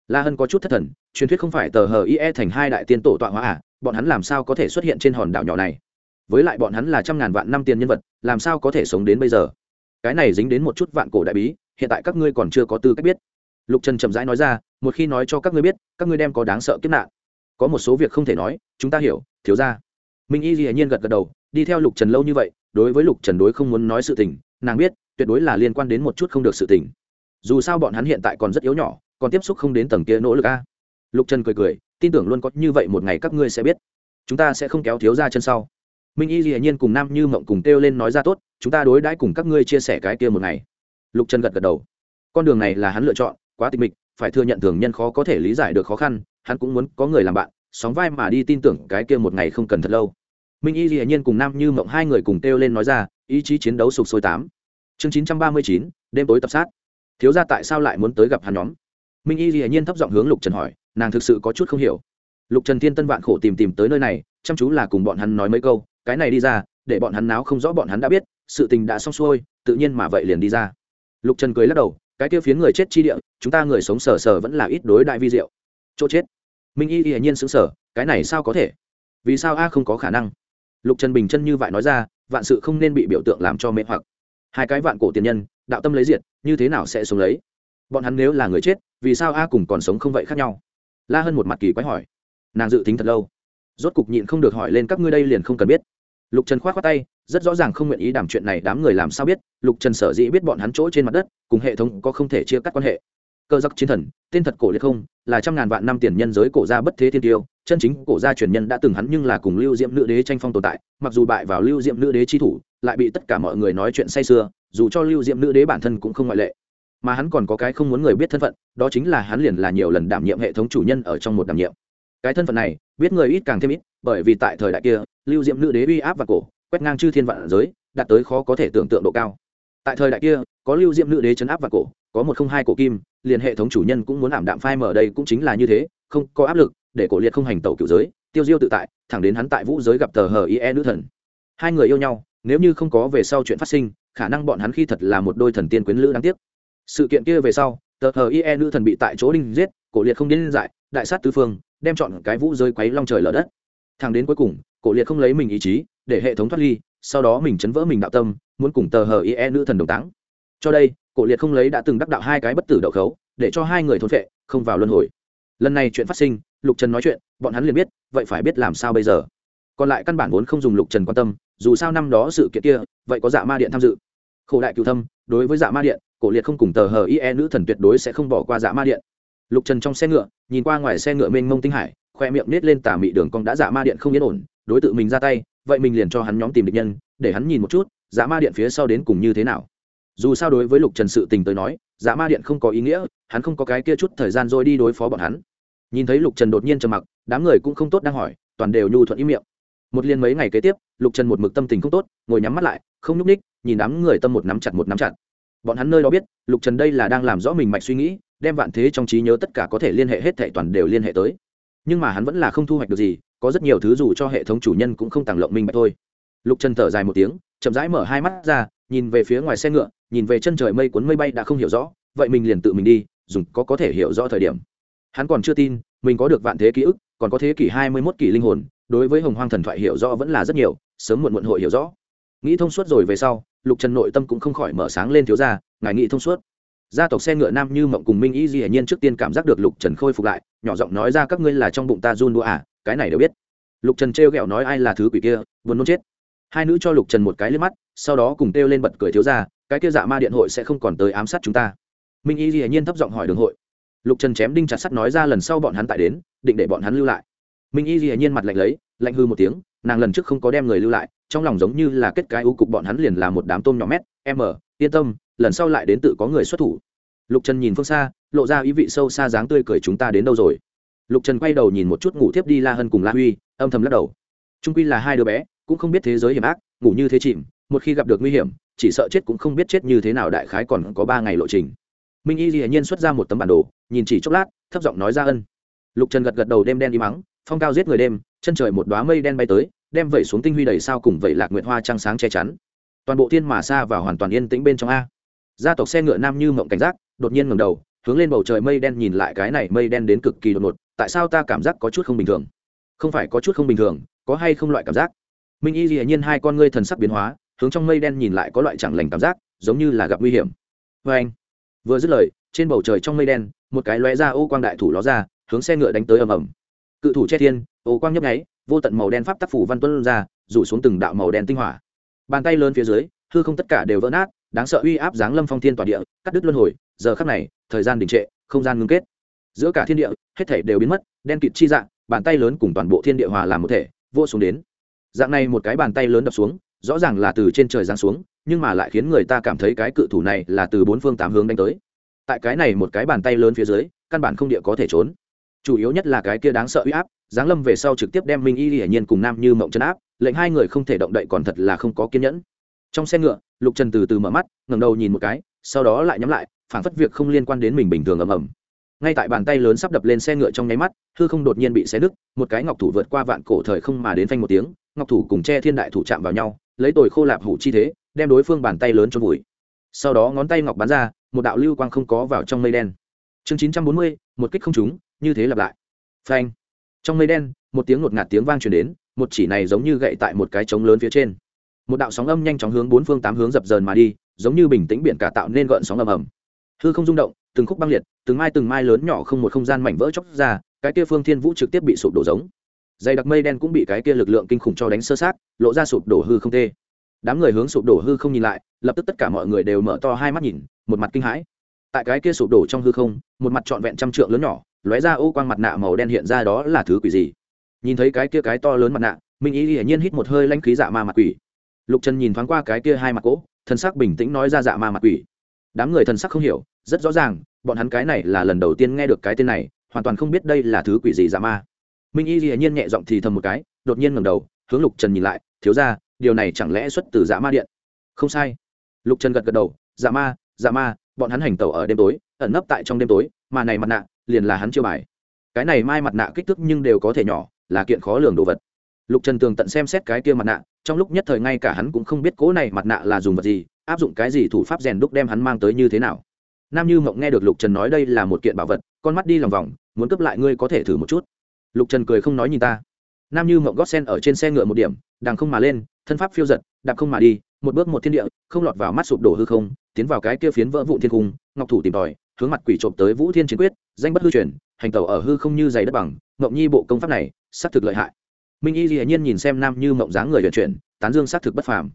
La hân có chút thất thần, truyền thuyết không phải tờ hờ ie thành hai đại tiên tổ tọa hóa à bọn hắn làm sao có thể xuất hiện trên hòn đảo nhỏ này? Với lại bọn hắn là trăm ngàn vạn năm tiền nhân vật, làm sao có thể sống đến bây giờ? Cái này dính đến một chút vạn cổ đại bí, hiện tại các ngươi còn chưa có tư cách biết. Lục trần chậm rãi nói ra, một khi nói cho các ngươi biết, các ngươi đem có đáng sợ kiếp nạn. Có một số việc không thể nói, chúng ta hiểu, thiếu ra minh y dĩ nhiên gật gật đầu đi theo lục trần lâu như vậy, đối với lục trần đối không muốn nói sự tình, nàng biết, tuyệt đối là liên quan đến một chút không được sự tình. Dù sao bọn hắn hiện tại còn rất yếu nhỏ, còn tiếp xúc không đến tầng kia nỗ lực a. Lục trần cười cười, tin tưởng luôn có như vậy một ngày các ngươi sẽ biết. Chúng ta sẽ không kéo thiếu ra chân sau. Minh y dĩ nhiên cùng nam như mộng cùng kêu lên nói ra tốt, chúng ta đối đãi cùng các ngươi chia sẻ cái kia một ngày. Lục trần gật gật đầu. Con đường này là hắn lựa chọn, quá tịch mịch, phải thừa nhận thường nhân khó có thể lý giải được khó khăn, hắn cũng muốn có người làm bạn, sóng vai mà đi tin tưởng cái kia một ngày không cần thật lâu minh y dĩ nhiên cùng nam như mộng hai người cùng kêu lên nói ra, ý chí chiến đấu sục sôi tám. Chương chín trăm ba mươi chín, đêm tối tập sát. Thiếu ra tại sao lại muốn tới gặp hắn nhóm? Minh y dĩ nhiên thấp giọng hướng lục trần hỏi, nàng thực sự có chút không hiểu. Lục trần thiên tân vạn khổ tìm tìm tới nơi này, chăm chú là cùng bọn hắn nói mấy câu, cái này đi ra, để bọn hắn náo không rõ bọn hắn đã biết, sự tình đã xong xuôi, tự nhiên mà vậy liền đi ra. Lục trần cười lắc đầu, cái kia phiến người chết chi địa, chúng ta người sống sờ sờ vẫn là ít đối đại vi diệu. Chỗ chết. Minh y hiển nhiên xứng sở cái này sao có thể? Vì sao a không có khả năng? Lục trần bình chân như vậy nói ra, vạn sự không nên bị biểu tượng làm cho mê hoặc. Hai cái vạn cổ tiền nhân, đạo tâm lấy diệt, như thế nào sẽ sống lấy? Bọn hắn nếu là người chết, vì sao a cùng còn sống không vậy khác nhau? La hân một mặt kỳ quái hỏi. Nàng dự tính thật lâu. Rốt cục nhịn không được hỏi lên, các ngươi đây liền không cần biết. Lục trần k h o á t khoác tay, rất rõ ràng không nguyện ý đảm chuyện này đám người làm sao biết. Lục trần sở dĩ biết bọn hắn chỗ trên mặt đất, cùng hệ thống có không thể chia cắt quan hệ cơ giặc chiến thần, tên thật cổ liệt không, là trăm ngàn vạn năm tiền nhân giới cổ gia bất thế thiên tiêu, chân chính cổ gia truyền nhân đã từng hắn nhưng là cùng lưu diệm nữ đế tranh phong tồn tại, mặc dù bại vào lưu diệm nữ đế chi thủ, lại bị tất cả mọi người nói chuyện say sưa, dù cho lưu diệm nữ đế bản thân cũng không ngoại lệ. Mà hắn còn có cái không muốn người biết thân phận, đó chính là hắn liền là nhiều lần đảm nhiệm hệ thống chủ nhân ở trong một đảm nhiệm. Cái thân phận này, biết người ít càng thêm ít, bởi vì tại thời đại kia, lưu diệm nữ đế uy áp và cổ, quét ngang chư thiên vạn giới, đạt tới khó có thể tưởng tượng độ cao. Tại thời đại kia, có lưu diệm nữ đế chấn áp và cổ có một không hai cổ kim, liền hệ thống chủ nhân cũng muốn ảm đạm phai mở đây cũng chính là như thế, không, có áp lực, để cổ liệt không hành tẩu cựu giới, tiêu diêu tự tại, thẳng đến hắn tại vũ giới gặp tờ hờ ie nữ thần. Hai người yêu nhau, nếu như không có về sau chuyện phát sinh, khả năng bọn hắn khi thật là một đôi thần tiên quyến lữ đáng tiếc. Sự kiện kia về sau, tờ hờ ie nữ thần bị tại chỗ đinh giết, cổ liệt không đến dại, đại sát tứ phương, đem chọn cái vũ giới quấy long trời lở đất. Thẳng đến cuối cùng, cổ liệt không lấy mình ý chí, để hệ thống thoát ly, sau đó mình chấn vỡ mình đạo tâm, muốn cùng tờ hờ ie nữ thần đồng táng. Cho đây cổ liệt không lấy đã từng đắc đạo hai cái bất tử đậu khấu, để cho hai người thôn vệ không vào luân hồi. Lần này chuyện phát sinh, lục trần nói chuyện, bọn hắn liền biết, vậy phải biết làm sao bây giờ. Còn lại căn bản vốn không dùng lục trần quan tâm, dù sao năm đó sự kiện kia, vậy có dạ ma điện tham dự. Khổ đại cựu thâm, đối với dạ ma điện, cổ liệt không cùng tờ hờ ie nữ thần tuyệt đối sẽ không bỏ qua dạ ma điện. Lục trần trong xe ngựa, nhìn qua ngoài xe ngựa mênh mông tinh hải, khoe miệng nết lên tà mị đường cong đã dạ ma điện không yên ổn, đối tượng mình ra tay, vậy mình liền cho hắn nhóm tìm địch nhân, để hắn nhìn một chút dạ ma điện phía sau đến cùng như thế nào dù sao đối với lục trần sự tình tới nói dạ ma điện không có ý nghĩa, hắn không có cái kia chút thời gian rồi đi đối phó bọn hắn. Nhìn thấy lục trần đột nhiên trầm mặc, đám người cũng không tốt đang hỏi, toàn đều nhu thuận ý miệng. Một liên mấy ngày kế tiếp, lục trần một mực tâm tình không tốt, ngồi nhắm mắt lại, không nhúc ních nhìn đám người tâm một nắm chặt một nắm chặt. Bọn hắn nơi đó biết, lục trần đây là đang làm rõ mình mạch suy nghĩ, đem vạn thế trong trí nhớ tất cả có thể liên hệ hết thệ toàn đều liên hệ tới. Nhưng mà hắn vẫn là không thu hoạch được gì, có rất nhiều thứ dù cho hệ thống chủ nhân cũng không tàng lộng minh bạch thôi. Lục trần thở dài một tiếng, chậm rãi mở hai mắt ra, nhìn về phía ngoài xe ngựa nhìn về chân trời mây cuốn mây bay đã không hiểu rõ, vậy mình liền tự mình đi, dùng có có thể hiểu rõ thời điểm. Hắn còn chưa tin, mình có được vạn thế ký ức, còn có thế kỷ hai mươi mốt kỷ linh hồn, đối với hồng hoang thần thoại hiểu rõ vẫn là rất nhiều, sớm muộn muộn hội hiểu rõ. Nghĩ thông suốt rồi về sau, lục trần nội tâm cũng không khỏi mở sáng lên thiếu ra ngài nghĩ thông suốt. Gia tộc xe ngựa nam như mộng cùng minh y di hiển nhiên trước tiên cảm giác được lục trần khôi phục lại, nhỏ giọng nói ra các ngươi là trong bụng ta run đũa à cái này đều biết. Lục trần trêu ghẹo nói ai là thứ quỷ kia, buồn nôn chết. Hai nữ cho lục trần một cái lên mắt, sau đó cùng kêu lên bật cười thiếu ra cái kia dạ ma điện hội sẽ không còn tới ám sát chúng ta. Minh y dĩ nhiên thấp giọng hỏi đường hội. Lục trần chém đinh chặt sắt nói ra lần sau bọn hắn tại đến, định để bọn hắn lưu lại. Minh y dĩ nhiên mặt lạnh lấy, lạnh hư một tiếng, nàng lần trước không có đem người lưu lại, trong lòng giống như là kết cái ưu cục bọn hắn liền là một đám tôm nhỏ mét. M, yên tâm, lần sau lại đến tự có người xuất thủ. Lục trần nhìn phương xa, lộ ra ý vị sâu xa dáng tươi cười chúng ta đến đâu rồi? Lục trần quay đầu nhìn một chút ngủ tiếp đi la hân cùng la huy, âm thầm lắc đầu. Trung quy là hai đứa bé, cũng không biết thế giới hiểm ác, ngủ như thế chìm một khi gặp được nguy hiểm, chỉ sợ chết cũng không biết chết như thế nào đại khái còn có ba ngày lộ trình. Minh y dĩ nhiên xuất ra một tấm bản đồ, nhìn chỉ chốc lát, thấp giọng nói ra ân. Lục trần gật gật đầu đêm đen đi mắng phong cao giết người đêm, chân trời một đoá mây đen bay tới, đem vẩy xuống tinh huy đầy sao cùng vẩy lạc nguyệt hoa trăng sáng che chắn. Toàn bộ thiên mà xa và hoàn toàn yên tĩnh bên trong a. Gia tộc xe ngựa nam như mộng cảnh giác, đột nhiên ngẩng đầu, hướng lên bầu trời mây đen nhìn lại cái này mây đen đến cực kỳ đột ngột, tại sao ta cảm giác có chút không bình thường? Không phải có chút không bình thường, có hay không loại cảm giác? Minh y dĩ nhiên hai con ngươi thần sắc biến hóa hướng trong mây đen nhìn lại có loại chẳng lành cảm giác, giống như là gặp nguy hiểm. Vê anh, vừa dứt lời, trên bầu trời trong mây đen, một cái lóe ra ô quang đại thủ ló ra, hướng xe ngựa đánh tới ầm ầm. Cự thủ che thiên, ô quang nhấp nháy, vô tận màu đen pháp tác phủ văn tuân ra, rủ xuống từng đạo màu đen tinh hỏa. Bàn tay lớn phía dưới, hư không tất cả đều vỡ nát, đáng sợ uy áp giáng lâm phong thiên tỏa địa, cắt đứt luân hồi, giờ khắc này, thời gian đình trệ, không gian ngưng kết. Giữa cả thiên địa, hết thể đều biến mất, đen kịt chi dạng, bàn tay lớn cùng toàn bộ thiên địa hòa làm một thể vô xuống đến. Dạng này một cái bàn tay lớn đập xuống rõ ràng là từ trên trời giáng xuống, nhưng mà lại khiến người ta cảm thấy cái cự thủ này là từ bốn phương tám hướng đánh tới. Tại cái này một cái bàn tay lớn phía dưới, căn bản không địa có thể trốn. Chủ yếu nhất là cái kia đáng sợ uy áp, giáng lâm về sau trực tiếp đem minh y hiển nhiên cùng nam như mộng chân áp, lệnh hai người không thể động đậy còn thật là không có kiên nhẫn. Trong xe ngựa, lục trần từ từ mở mắt, ngẩng đầu nhìn một cái, sau đó lại nhắm lại, phản phất việc không liên quan đến mình bình thường ầm ầm. Ngay tại bàn tay lớn sắp đập lên xe ngựa trong nháy mắt, hư không đột nhiên bị xé nứt, một cái ngọc thủ vượt qua vạn cổ thời không mà đến phanh một tiếng, ngọc thủ cùng che thiên đại thủ chạm vào nhau lấy tồi khô lạp hủ chi thế, đem đối phương bàn tay lớn cho vùi. Sau đó ngón tay ngọc bắn ra, một đạo lưu quang không có vào trong mây đen. Chương chín trăm bốn mươi, một kích không trúng, như thế lặp lại. Phanh. Trong mây đen, một tiếng ngột ngạt tiếng vang truyền đến, một chỉ này giống như gậy tại một cái trống lớn phía trên. Một đạo sóng âm nhanh chóng hướng bốn phương tám hướng dập dờn mà đi, giống như bình tĩnh biển cả tạo nên gợn sóng ầm ầm. Hư không rung động, từng khúc băng liệt, từng mai từng mai lớn nhỏ không một không gian mảnh vỡ chóc ra, cái kia phương thiên vũ trực tiếp bị sụp đổ giống dày đặc mây đen cũng bị cái kia lực lượng kinh khủng cho đánh sơ sát, lộ ra sụp đổ hư không tê. Đám người hướng sụp đổ hư không nhìn lại, lập tức tất cả mọi người đều mở to hai mắt nhìn, một mặt kinh hãi. Tại cái kia sụp đổ trong hư không, một mặt trọn vẹn trăm trượng lớn nhỏ, lóe ra ô quang mặt nạ màu đen hiện ra đó là thứ quỷ gì? Nhìn thấy cái kia cái to lớn mặt nạ, minh ý hiển nhiên hít một hơi lanh khí dạ ma mặt quỷ. Lục trần nhìn thoáng qua cái kia hai mặt cỗ thân sắc bình tĩnh nói ra dạ ma mặt quỷ. Đám người thần sắc không hiểu, rất rõ ràng, bọn hắn cái này là lần đầu tiên nghe được cái tên này, hoàn toàn không biết đây là thứ quỷ gì dạ ma minh y dĩ nhiên nhẹ giọng thì thầm một cái, đột nhiên ngầm đầu, hướng lục trần nhìn lại, thiếu ra điều này chẳng lẽ xuất từ dạ ma điện? Không sai. Lục trần gật gật đầu dạ ma dạ ma, bọn hắn hành tẩu ở đêm tối, ẩn nấp tại trong đêm tối, mà này mặt nạ, liền là hắn chiêu bài. Cái này mai mặt nạ kích thước nhưng đều có thể nhỏ, là kiện khó lường đồ vật. Lục trần tường tận xem xét cái kia mặt nạ, trong lúc nhất thời ngay cả hắn cũng không biết cố này mặt nạ là dùng vật gì, áp dụng cái gì thủ pháp rèn đúc đem hắn mang tới như thế nào. Nam như mộng nghe được lục trần nói đây là một kiện bảo vật, con mắt đi lòng vòng, muốn cướp lại ngươi có thể thử một chút lục trần cười không nói nhìn ta. Nam như mộng gót sen ở trên xe ngựa một điểm, đằng không mà lên, thân pháp phiêu giật, đạp không mà đi, một bước một thiên địa, không lọt vào mắt sụp đổ hư không, tiến vào cái kia phiến vỡ vụn thiên cung, ngọc thủ tìm tòi, hướng mặt quỷ trộm tới vũ thiên chiến quyết, danh bất hư truyền, hành tẩu ở hư không như giày đất bằng mộng nhi bộ công pháp này, xác thực lợi hại. Minh y dĩ nhiên nhìn xem nam như mộng dáng người vận chuyển, tán dương xác thực bất phàm.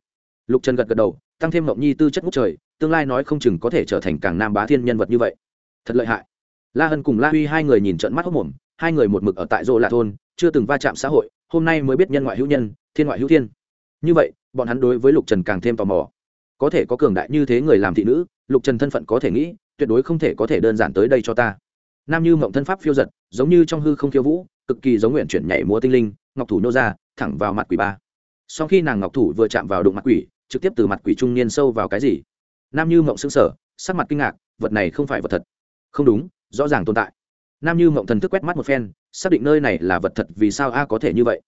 Lục trần gật gật đầu, tăng thêm mộng nhi tư chất ngút trời, tương lai nói không chừng có thể trở thành càng nam bá thiên nhân vật như vậy. Thật lợi hại. La hân cùng la huy hai người nhìn trận mắt hốc mồm hai người một mực ở tại rô lạ thôn, chưa từng va chạm xã hội, hôm nay mới biết nhân ngoại hữu nhân, thiên ngoại hữu thiên. Như vậy, bọn hắn đối với lục trần càng thêm tò mò. Có thể có cường đại như thế người làm thị nữ, lục trần thân phận có thể nghĩ, tuyệt đối không thể có thể đơn giản tới đây cho ta. Nam như mộng thân pháp phiêu giật, giống như trong hư không khiêu vũ, cực kỳ giống nguyện chuyển nhảy múa tinh linh, ngọc thủ nô ra, thẳng vào mặt quỷ ba. Sau khi nàng ngọc thủ vừa chạm vào đụng mặt quỷ, trực tiếp từ mặt quỷ trung niên sâu vào cái gì? Nam như mộng xứng sở sắc mặt kinh ngạc, vật này không phải vật thật. Không đúng, rõ ràng tồn tại nam như mộng thần thức quét mắt một phen, xác định nơi này là vật thật vì sao a có thể như vậy.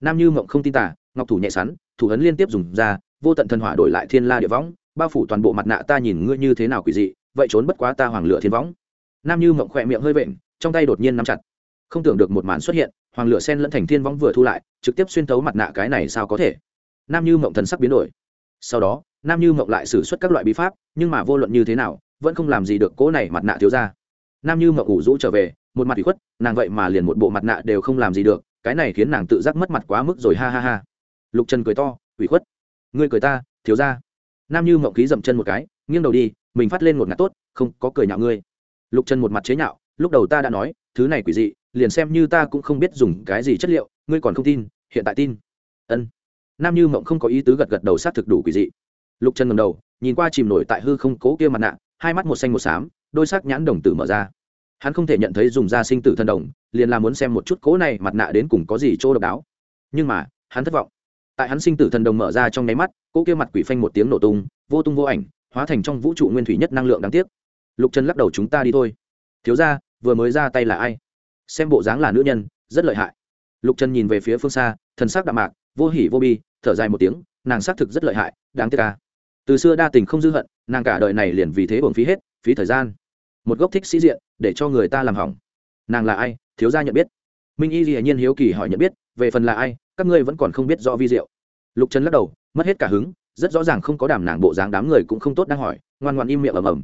Nam như mộng không tin tả ngọc thủ nhẹ sắn, thủ ấn liên tiếp dùng ra, vô tận thần hỏa đổi lại thiên la địa võng, bao phủ toàn bộ mặt nạ ta nhìn ngươi như thế nào quỷ dị, vậy trốn bất quá ta hoàng lửa thiên võng. Nam như mộng khỏe miệng hơi vện, trong tay đột nhiên nắm chặt. Không tưởng được một màn xuất hiện, hoàng lửa sen lẫn thành thiên võng vừa thu lại, trực tiếp xuyên thấu mặt nạ cái này sao có thể? Nam như mộng thần sắc biến đổi. Sau đó, nam như mộng lại xử suất các loại bí pháp, nhưng mà vô luận như thế nào, vẫn không làm gì được cỗ này mặt nạ thiếu ra. Nam như mộng ủ rũ trở về một mặt bị khuất, nàng vậy mà liền một bộ mặt nạ đều không làm gì được, cái này khiến nàng tự giác mất mặt quá mức rồi, ha ha ha. Lục trần cười to, ủy khuất, ngươi cười ta, thiếu ra nam như mộng khí dậm chân một cái, nghiêng đầu đi, mình phát lên một ngạt tốt, không có cười nhạo ngươi. Lục trần một mặt chế nhạo, lúc đầu ta đã nói, thứ này quỷ dị, liền xem như ta cũng không biết dùng cái gì chất liệu, ngươi còn không tin, hiện tại tin. Ân. Nam như mộng không có ý tứ gật gật đầu sát thực đủ quỷ dị. Lục trần ngầm đầu, nhìn qua chìm nổi tại hư không cố kia mặt nạ, hai mắt một xanh một xám, đôi sắc nhãn đồng tử mở ra hắn không thể nhận thấy dùng da sinh tử thần đồng, liền là muốn xem một chút cố này mặt nạ đến cùng có gì chỗ độc đáo. Nhưng mà, hắn thất vọng. Tại hắn sinh tử thần đồng mở ra trong nháy mắt cố kia mặt quỷ phanh một tiếng nổ tung, vô tung vô ảnh, hóa thành trong vũ trụ nguyên thủy nhất năng lượng đáng tiếc. Lục trần lắc đầu, chúng ta đi thôi. Thiếu ra vừa mới ra tay là ai? Xem bộ dáng là nữ nhân, rất lợi hại. Lục trần nhìn về phía phương xa, thần sắc đạm mạc, vô hỉ vô bi, thở dài một tiếng, nàng xác thực rất lợi hại, đáng tiếc ca từ xưa đa tình không dư hận, nàng cả đời này liền vì thế uổng phí hết, phí thời gian. Một gốc thích sĩ diện để cho người ta làm hỏng. Nàng là ai? Thiếu gia nhận biết. Minh y dĩ nhiên hiếu kỳ hỏi nhận biết, về phần là ai, các ngươi vẫn còn không biết rõ vi diệu. Lục trần lắc đầu, mất hết cả hứng, rất rõ ràng không có đảm nàng bộ dáng đám người cũng không tốt đang hỏi, ngoan ngoan im miệng ầm ầm.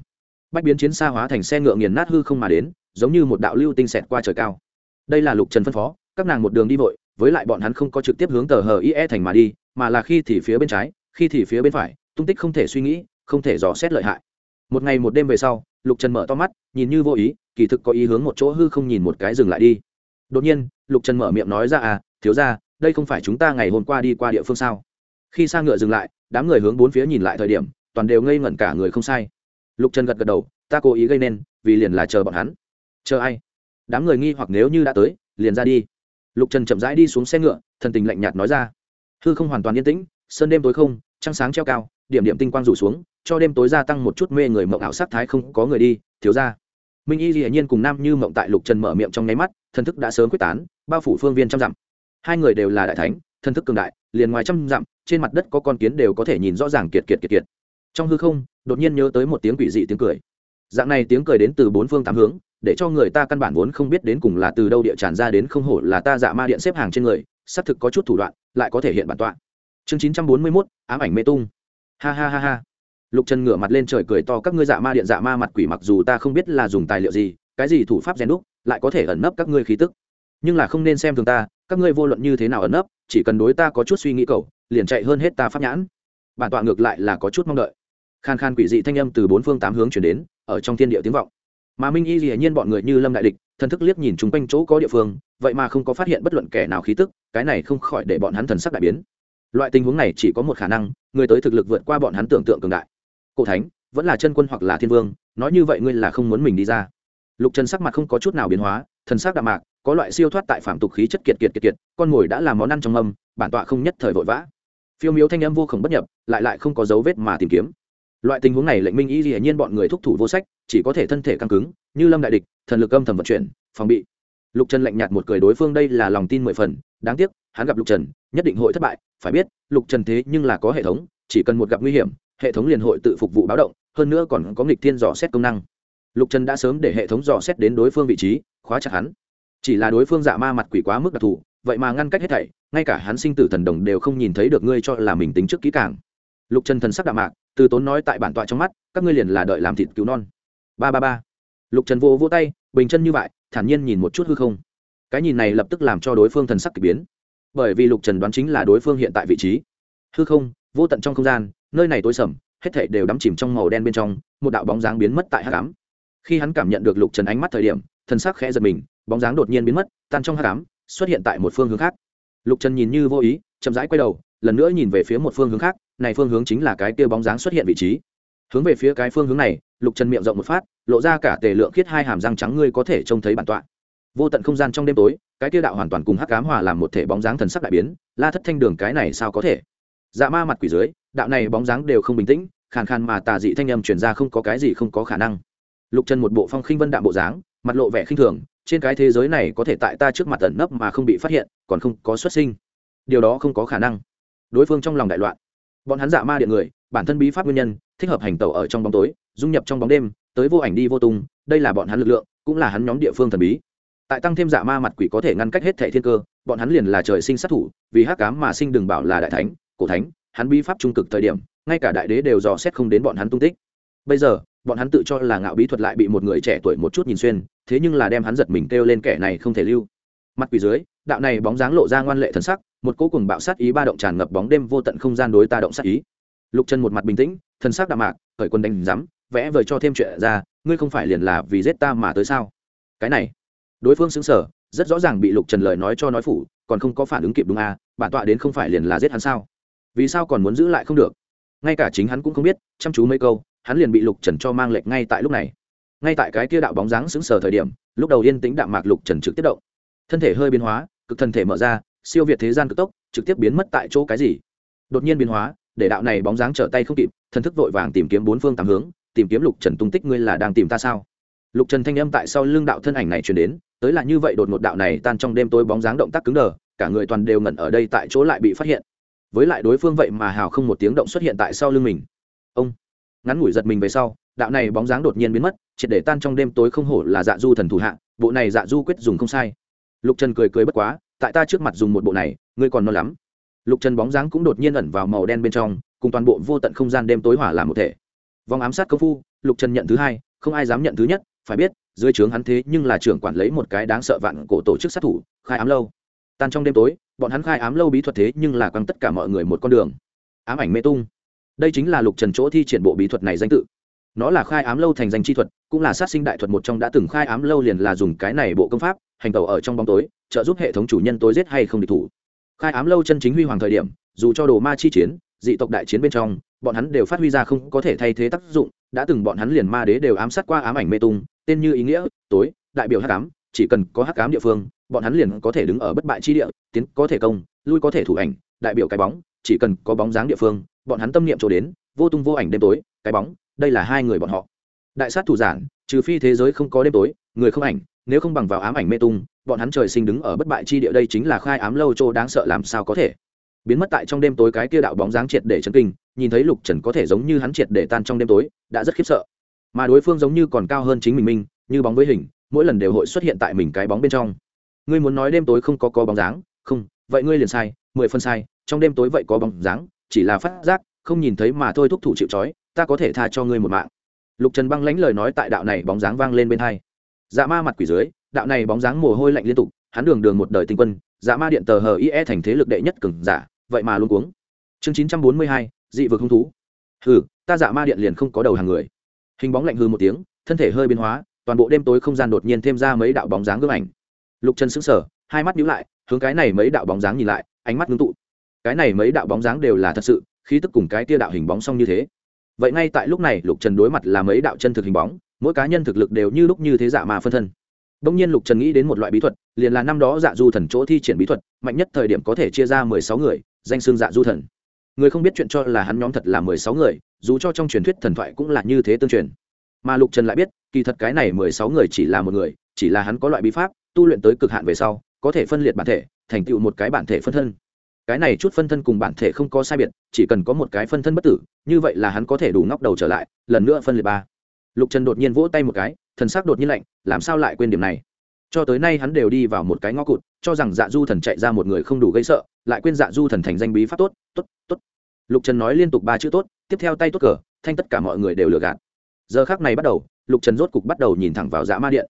Bách biến chiến xa hóa thành xe ngựa nghiền nát hư không mà đến, giống như một đạo lưu tinh xẹt qua trời cao. Đây là lục trần phân phó, các nàng một đường đi vội, với lại bọn hắn không có trực tiếp hướng tờ hờ ie thành mà đi, mà là khi thì phía bên trái, khi thì phía bên phải, tung tích không thể suy nghĩ, không thể dò xét lợi hại. Một ngày một đêm về sau, lục trần mở to mắt, nhìn như vô ý kỳ thực có ý hướng một chỗ hư không nhìn một cái dừng lại đi. Đột nhiên, lục trần mở miệng nói ra à thiếu ra đây không phải chúng ta ngày hôm qua đi qua địa phương sao? Khi xa ngựa dừng lại, đám người hướng bốn phía nhìn lại thời điểm, toàn đều ngây ngẩn cả người không sai. Lục trần gật gật đầu, ta cố ý gây nên, vì liền là chờ bọn hắn. Chờ ai? Đám người nghi hoặc nếu như đã tới, liền ra đi. Lục trần chậm rãi đi xuống xe ngựa, thần tình lạnh nhạt nói ra, hư không hoàn toàn yên tĩnh, sơn đêm tối không, trăng sáng treo cao, điểm điểm tinh quang rủ xuống, cho đêm tối gia tăng một chút mê người mộng ảo sắc thái không có người đi, thiếu ra minh y dĩ nhiên cùng nam như mộng tại lục trần mở miệng trong nháy mắt, thần thức đã sớm quyết tán, bao phủ phương viên trăm dặm. Hai người đều là đại thánh, thần thức cường đại, liền ngoài trăm dặm, trên mặt đất có con kiến đều có thể nhìn rõ ràng kiệt kiệt kiệt kiệt. Trong hư không, đột nhiên nhớ tới một tiếng quỷ dị tiếng cười. Dạng này tiếng cười đến từ bốn phương tám hướng, để cho người ta căn bản vốn không biết đến cùng là từ đâu địa tràn ra đến không hổ là ta dạ ma điện xếp hàng trên người, xác thực có chút thủ đoạn, lại có thể hiện bản tọa. Chương chín trăm bốn mươi mốt, ám ảnh mê tung. Ha ha ha ha lục trần ngửa mặt lên trời cười to, các ngươi dạ ma điện dạ ma mặt quỷ mặc dù ta không biết là dùng tài liệu gì, cái gì thủ pháp rèn đúc, lại có thể ẩn nấp các ngươi khí tức. Nhưng là không nên xem thường ta, các ngươi vô luận như thế nào ẩn nấp, chỉ cần đối ta có chút suy nghĩ cầu, liền chạy hơn hết ta pháp nhãn. Bản tọa ngược lại là có chút mong đợi. Khan khan quỷ dị thanh âm từ bốn phương tám hướng chuyển đến, ở trong thiên địa tiếng vọng. Mà minh y dĩ nhiên bọn người như lâm đại địch, thần thức liếc nhìn chung quanh chỗ có địa phương, vậy mà không có phát hiện bất luận kẻ nào khí tức, cái này không khỏi để bọn hắn thần sắc đại biến. Loại tình huống này chỉ có một khả năng, người tới thực lực vượt qua bọn hắn tưởng tượng cường đại cổ thánh, vẫn là chân quân hoặc là thiên vương, nói như vậy ngươi là không muốn mình đi ra. Lục trần sắc mặt không có chút nào biến hóa, thần sắc đạm mạc, có loại siêu thoát tại phạm tục khí chất kiệt kiệt kiệt kiệt, con mồi đã làm món ăn trong âm bản tọa không nhất thời vội vã. Phiêu miếu thanh âm vô khổng bất nhập, lại lại không có dấu vết mà tìm kiếm. Loại tình huống này lệnh minh y dĩ nhiên bọn người thúc thủ vô sách, chỉ có thể thân thể căng cứng, như lâm đại địch, thần lực âm thầm vận chuyển, phòng bị. Lục trần lạnh nhạt một cười đối phương đây là lòng tin mười phần, đáng tiếc, hắn gặp lục trần, nhất định hội thất bại, phải biết, lục trần thế nhưng là có hệ thống, chỉ cần một gặp nguy hiểm hệ thống liền hội tự phục vụ báo động, hơn nữa còn có nghịch thiên dò xét công năng. Lục trần đã sớm để hệ thống dò xét đến đối phương vị trí, khóa chặt hắn. Chỉ là đối phương dạ ma mặt quỷ quá mức đặc thù, vậy mà ngăn cách hết thảy, ngay cả hắn sinh tử thần đồng đều không nhìn thấy được ngươi cho là mình tính trước kỹ càng. Lục trần thần sắc đạm mạc, từ tốn nói tại bản tọa trong mắt, các ngươi liền là đợi làm thịt cứu non. Ba ba ba. Lục trần vô vô tay, bình chân như vậy, thản nhiên nhìn một chút hư không. Cái nhìn này lập tức làm cho đối phương thần sắc k ỳ biến. Bởi vì lục trần đoán chính là đối phương hiện tại vị trí. Hư không, vô tận trong không gian nơi này tối sầm, hết thảy đều đắm chìm trong màu đen bên trong, một đạo bóng dáng biến mất tại hát cám khi hắn cảm nhận được lục trần ánh mắt thời điểm thân xác khẽ giật mình, bóng dáng đột nhiên biến mất, tan trong hát cám xuất hiện tại một phương hướng khác. Lục trần nhìn như vô ý, chậm rãi quay đầu, lần nữa nhìn về phía một phương hướng khác, này phương hướng chính là cái kia bóng dáng xuất hiện vị trí. Hướng về phía cái phương hướng này, lục trần miệng rộng một phát, lộ ra cả tề lượng khiết hai hàm răng trắng ngươi có thể trông thấy bản tọa. Vô tận không gian trong đêm tối, cái kia đạo hoàn toàn cùng hắc cám hòa làm một thể bóng dáng thần sắc đại biến, la thất thanh đường cái này sao có thể? Dạ ma mặt quỷ dưới đạo này bóng dáng đều không bình tĩnh, khàn khàn mà tà dị thanh âm chuyển ra không có cái gì không có khả năng. Lục trần một bộ phong khinh vân đạm bộ dáng, mặt lộ vẻ khinh thường, trên cái thế giới này có thể tại ta trước mặt tận nấp mà không bị phát hiện, còn không có xuất sinh. Điều đó không có khả năng. Đối phương trong lòng đại loạn. Bọn hắn dạ ma điện người, bản thân bí pháp nguyên nhân, thích hợp hành tẩu ở trong bóng tối, dung nhập trong bóng đêm, tới vô ảnh đi vô tung, đây là bọn hắn lực lượng, cũng là hắn nhóm địa phương thần bí. Tại tăng thêm dạ ma mặt quỷ có thể ngăn cách hết thẻ thiên cơ, bọn hắn liền là trời sinh sát thủ, vì hắc cám mà sinh đừng bảo là đại thánh, cổ thánh hắn bí pháp trung cực thời điểm, ngay cả đại đế đều dò xét không đến bọn hắn tung tích. Bây giờ, bọn hắn tự cho là ngạo bí thuật lại bị một người trẻ tuổi một chút nhìn xuyên, thế nhưng là đem hắn giật mình kêu lên kẻ này không thể lưu. Mặt quỷ dưới, đạo này bóng dáng lộ ra ngoan lệ thần sắc, một cố cùng bạo sát ý ba động tràn ngập bóng đêm vô tận không gian đối ta động sát ý. Lục chân một mặt bình tĩnh, thần sắc đạm mạc khởi quân đánh rắm vẽ vời cho thêm chuyện ra, ngươi không phải liền là vì giết ta mà tới sao? Cái này, đối phương xứng sở, rất rõ ràng bị lục trần lời nói cho nói phủ, còn không có phản ứng kịp đúng à bản tọa đến không phải liền là giết hắn sao? Vì sao còn muốn giữ lại không được? Ngay cả chính hắn cũng không biết, chăm chú mấy câu, hắn liền bị lục trần cho mang lệnh ngay tại lúc này. Ngay tại cái kia đạo bóng dáng xứng sở thời điểm, lúc đầu yên tĩnh đạm mạc lục trần trực tiếp động. Thân thể hơi biến hóa, cực thân thể mở ra, siêu việt thế gian cực tốc, trực tiếp biến mất tại chỗ cái gì? Đột nhiên biến hóa, để đạo này bóng dáng trở tay không kịp, thần thức vội vàng tìm kiếm bốn phương tám hướng, tìm kiếm lục trần tung tích ngươi là đang tìm ta sao? Lục trần thanh âm tại sau lưng đạo thân ảnh này chuyển đến, tới là như vậy đột một đạo này tan trong đêm tối bóng dáng động tác cứng đờ, cả người toàn đều ngẩn ở đây tại chỗ lại bị phát hiện với lại đối phương vậy mà hào không một tiếng động xuất hiện tại sau lưng mình. Ông ngắn ngủi giật mình về sau, đạo này bóng dáng đột nhiên biến mất, triệt để tan trong đêm tối không hổ là dạ du thần thủ hạ, bộ này dạ du quyết dùng không sai. Lục trần cười cười bất quá, tại ta trước mặt dùng một bộ này, ngươi còn non lắm. Lục trần bóng dáng cũng đột nhiên ẩn vào màu đen bên trong, cùng toàn bộ vô tận không gian đêm tối hỏa làm một thể. Vòng ám sát công phu, lục trần nhận thứ hai, không ai dám nhận thứ nhất, phải biết, dưới trướng hắn thế nhưng là trưởng quản lấy một cái đáng sợ vạn cổ tổ chức sát thủ, khai ám lâu. Tan trong đêm tối bọn hắn khai ám lâu bí thuật thế nhưng là quăng tất cả mọi người một con đường. Ám ảnh mê tung. Đây chính là lục trần chỗ thi triển bộ bí thuật này danh tự. Nó là khai ám lâu thành danh chi thuật, cũng là sát sinh đại thuật một trong đã từng khai ám lâu liền là dùng cái này bộ công pháp, hành tẩu ở trong bóng tối, trợ giúp hệ thống chủ nhân tối giết hay không địch thủ. Khai ám lâu chân chính huy hoàng thời điểm, dù cho đồ ma chi chiến, dị tộc đại chiến bên trong, bọn hắn đều phát huy ra không có thể thay thế tác dụng, đã từng bọn hắn liền ma đế đều ám sát qua ám ảnh mê tung, tên như ý nghĩa, tối, đại biểu hắc ám chỉ cần có hắc ám địa phương, bọn hắn liền có thể đứng ở bất bại chi địa, tiến có thể công, lui có thể thủ ảnh đại biểu cái bóng, chỉ cần có bóng dáng địa phương, bọn hắn tâm niệm chỗ đến, vô tung vô ảnh đêm tối, cái bóng, đây là hai người bọn họ. Đại sát thủ giản, trừ phi thế giới không có đêm tối, người không ảnh, nếu không bằng vào ám ảnh mê tung, bọn hắn trời sinh đứng ở bất bại chi địa đây chính là khai ám lâu châu đáng sợ làm sao có thể. Biến mất tại trong đêm tối cái kia đạo bóng dáng triệt để chấn kinh, nhìn thấy lục trần có thể giống như hắn triệt để tan trong đêm tối, đã rất khiếp sợ. Mà đối phương giống như còn cao hơn chính mình minh như bóng với hình mỗi lần đều hội xuất hiện tại mình cái bóng bên trong. Ngươi muốn nói đêm tối không có có bóng dáng? Không, vậy ngươi liền sai, mười phân sai, trong đêm tối vậy có bóng dáng, chỉ là phát giác, không nhìn thấy mà thôi thúc thủ chịu trói, ta có thể tha cho ngươi một mạng. Lục trần băng lãnh lời nói tại đạo này bóng dáng vang lên bên hai. Dạ ma mặt quỷ dưới, đạo này bóng dáng mồ hôi lạnh liên tục, hắn đường đường một đời tinh quân dạ ma điện tờ hờ ie thành thế lực đệ nhất cừng giả, vậy mà luôn cuống. Chương chín trăm bốn mươi hai, dị vực hung thú. Hừ, ta dạ ma điện liền không có đầu hàng người. Hình bóng lạnh hư một tiếng, thân thể hơi biến hóa toàn bộ đêm tối không gian đột nhiên thêm ra mấy đạo bóng dáng gương ảnh lục Trần sững sờ hai mắt nhíu lại hướng cái này mấy đạo bóng dáng nhìn lại ánh mắt ngưng tụ cái này mấy đạo bóng dáng đều là thật sự khí tức cùng cái tia đạo hình bóng song như thế vậy ngay tại lúc này lục trần đối mặt là mấy đạo chân thực hình bóng mỗi cá nhân thực lực đều như lúc như thế dạ mà phân thân Đông nhiên Lục Trần nghĩ đến một loại bí thuật, liền là năm đó Dạ Du Thần chỗ thi triển bí thuật, mạnh nhất thời điểm có thể chia ra mười sáu người, danh xưng Dạ Du Thần. Người không biết chuyện cho là hắn nhóm thật là mười sáu người, dù cho trong truyền thuyết thần thoại cũng là như thế tương truyền. Mà Lục Trần lại biết, kỳ thật cái này mười sáu người chỉ là một người, chỉ là hắn có loại bí pháp, tu luyện tới cực hạn về sau, có thể phân liệt bản thể, thành tựu một cái bản thể phân thân. Cái này chút phân thân cùng bản thể không có sai biệt, chỉ cần có một cái phân thân bất tử, như vậy là hắn có thể đủ ngóc đầu trở lại, lần nữa phân liệt ba. Lục Trần đột nhiên vỗ tay một cái, thần sắc đột nhiên lạnh làm sao lại quên điểm này cho tới nay hắn đều đi vào một cái ngõ cụt cho rằng dạ du thần chạy ra một người không đủ gây sợ lại quên dạ du thần thành danh bí pháp tốt tốt tốt lục trần nói liên tục ba chữ tốt tiếp theo tay tốt cờ thanh tất cả mọi người đều lừa gạt giờ khác này bắt đầu, lục trần rốt cục bắt đầu nhìn thẳng vào dạ ma điện.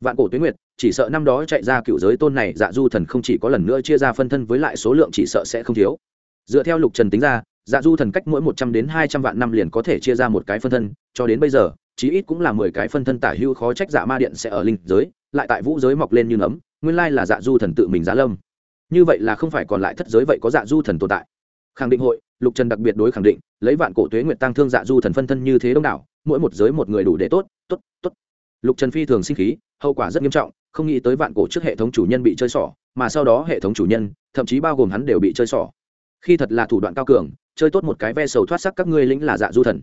Vạn cổ tuyến nguyệt, chỉ sợ năm đó chạy ra cựu giới tôn này dạ du thần không chỉ có lần nữa chia ra phân thân với lại số lượng chỉ sợ sẽ không thiếu. Dựa theo lục trần tính ra dạ du thần cách mỗi một trăm đến hai trăm vạn năm liền có thể chia ra một cái phân thân, cho đến bây giờ, chí ít cũng là mười cái phân thân tả hưu khó trách dạ ma điện sẽ ở linh giới, lại tại vũ giới mọc lên như nấm, nguyên lai là dạ du thần tự mình giá lâm. Như vậy là không phải còn lại thất giới vậy có dạ du thần tồn tại. Khẳng định hội, lục trần đặc biệt đối khẳng định, lấy vạn cổ tuế nguyệt tăng thương dạ du thần phân thân như thế đông đảo mỗi một giới một người đủ để tốt tốt tốt. Lục trần phi thường sinh khí, hậu quả rất nghiêm trọng, không nghĩ tới vạn cổ trước hệ thống chủ nhân bị chơi xỏ, mà sau đó hệ thống chủ nhân, thậm chí bao gồm hắn đều bị chơi xỏ. Khi thật là thủ đoạn cao cường, chơi tốt một cái ve sầu thoát sắc các ngươi lĩnh là dạ du thần.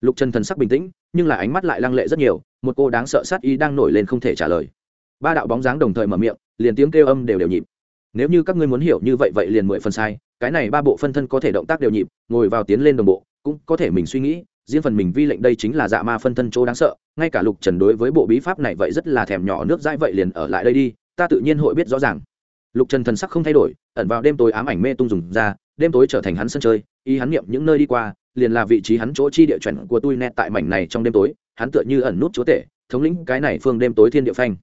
Lục trần thần sắc bình tĩnh, nhưng là ánh mắt lại lăng lệ rất nhiều, một cô đáng sợ sát ý đang nổi lên không thể trả lời. Ba đạo bóng dáng đồng thời mở miệng, liền tiếng kêu âm đều đều nhịp. Nếu như các ngươi muốn hiểu như vậy vậy liền mười phần sai, cái này ba bộ phân thân có thể động tác đều nhịp, ngồi vào tiến lên đồng bộ, cũng có thể mình suy nghĩ riêng phần mình vi lệnh đây chính là dạ ma phân thân chỗ đáng sợ, ngay cả lục trần đối với bộ bí pháp này vậy rất là thèm nhỏ nước dãi vậy liền ở lại đây đi, ta tự nhiên hội biết rõ ràng. Lục trần thần sắc không thay đổi, ẩn vào đêm tối ám ảnh mê tung dùng ra, đêm tối trở thành hắn sân chơi, ý hắn niệm những nơi đi qua, liền là vị trí hắn chỗ chi địa chuẩn của tôi net tại mảnh này trong đêm tối, hắn tựa như ẩn nút chúa tể, thống lĩnh cái này phương đêm tối thiên địa phanh.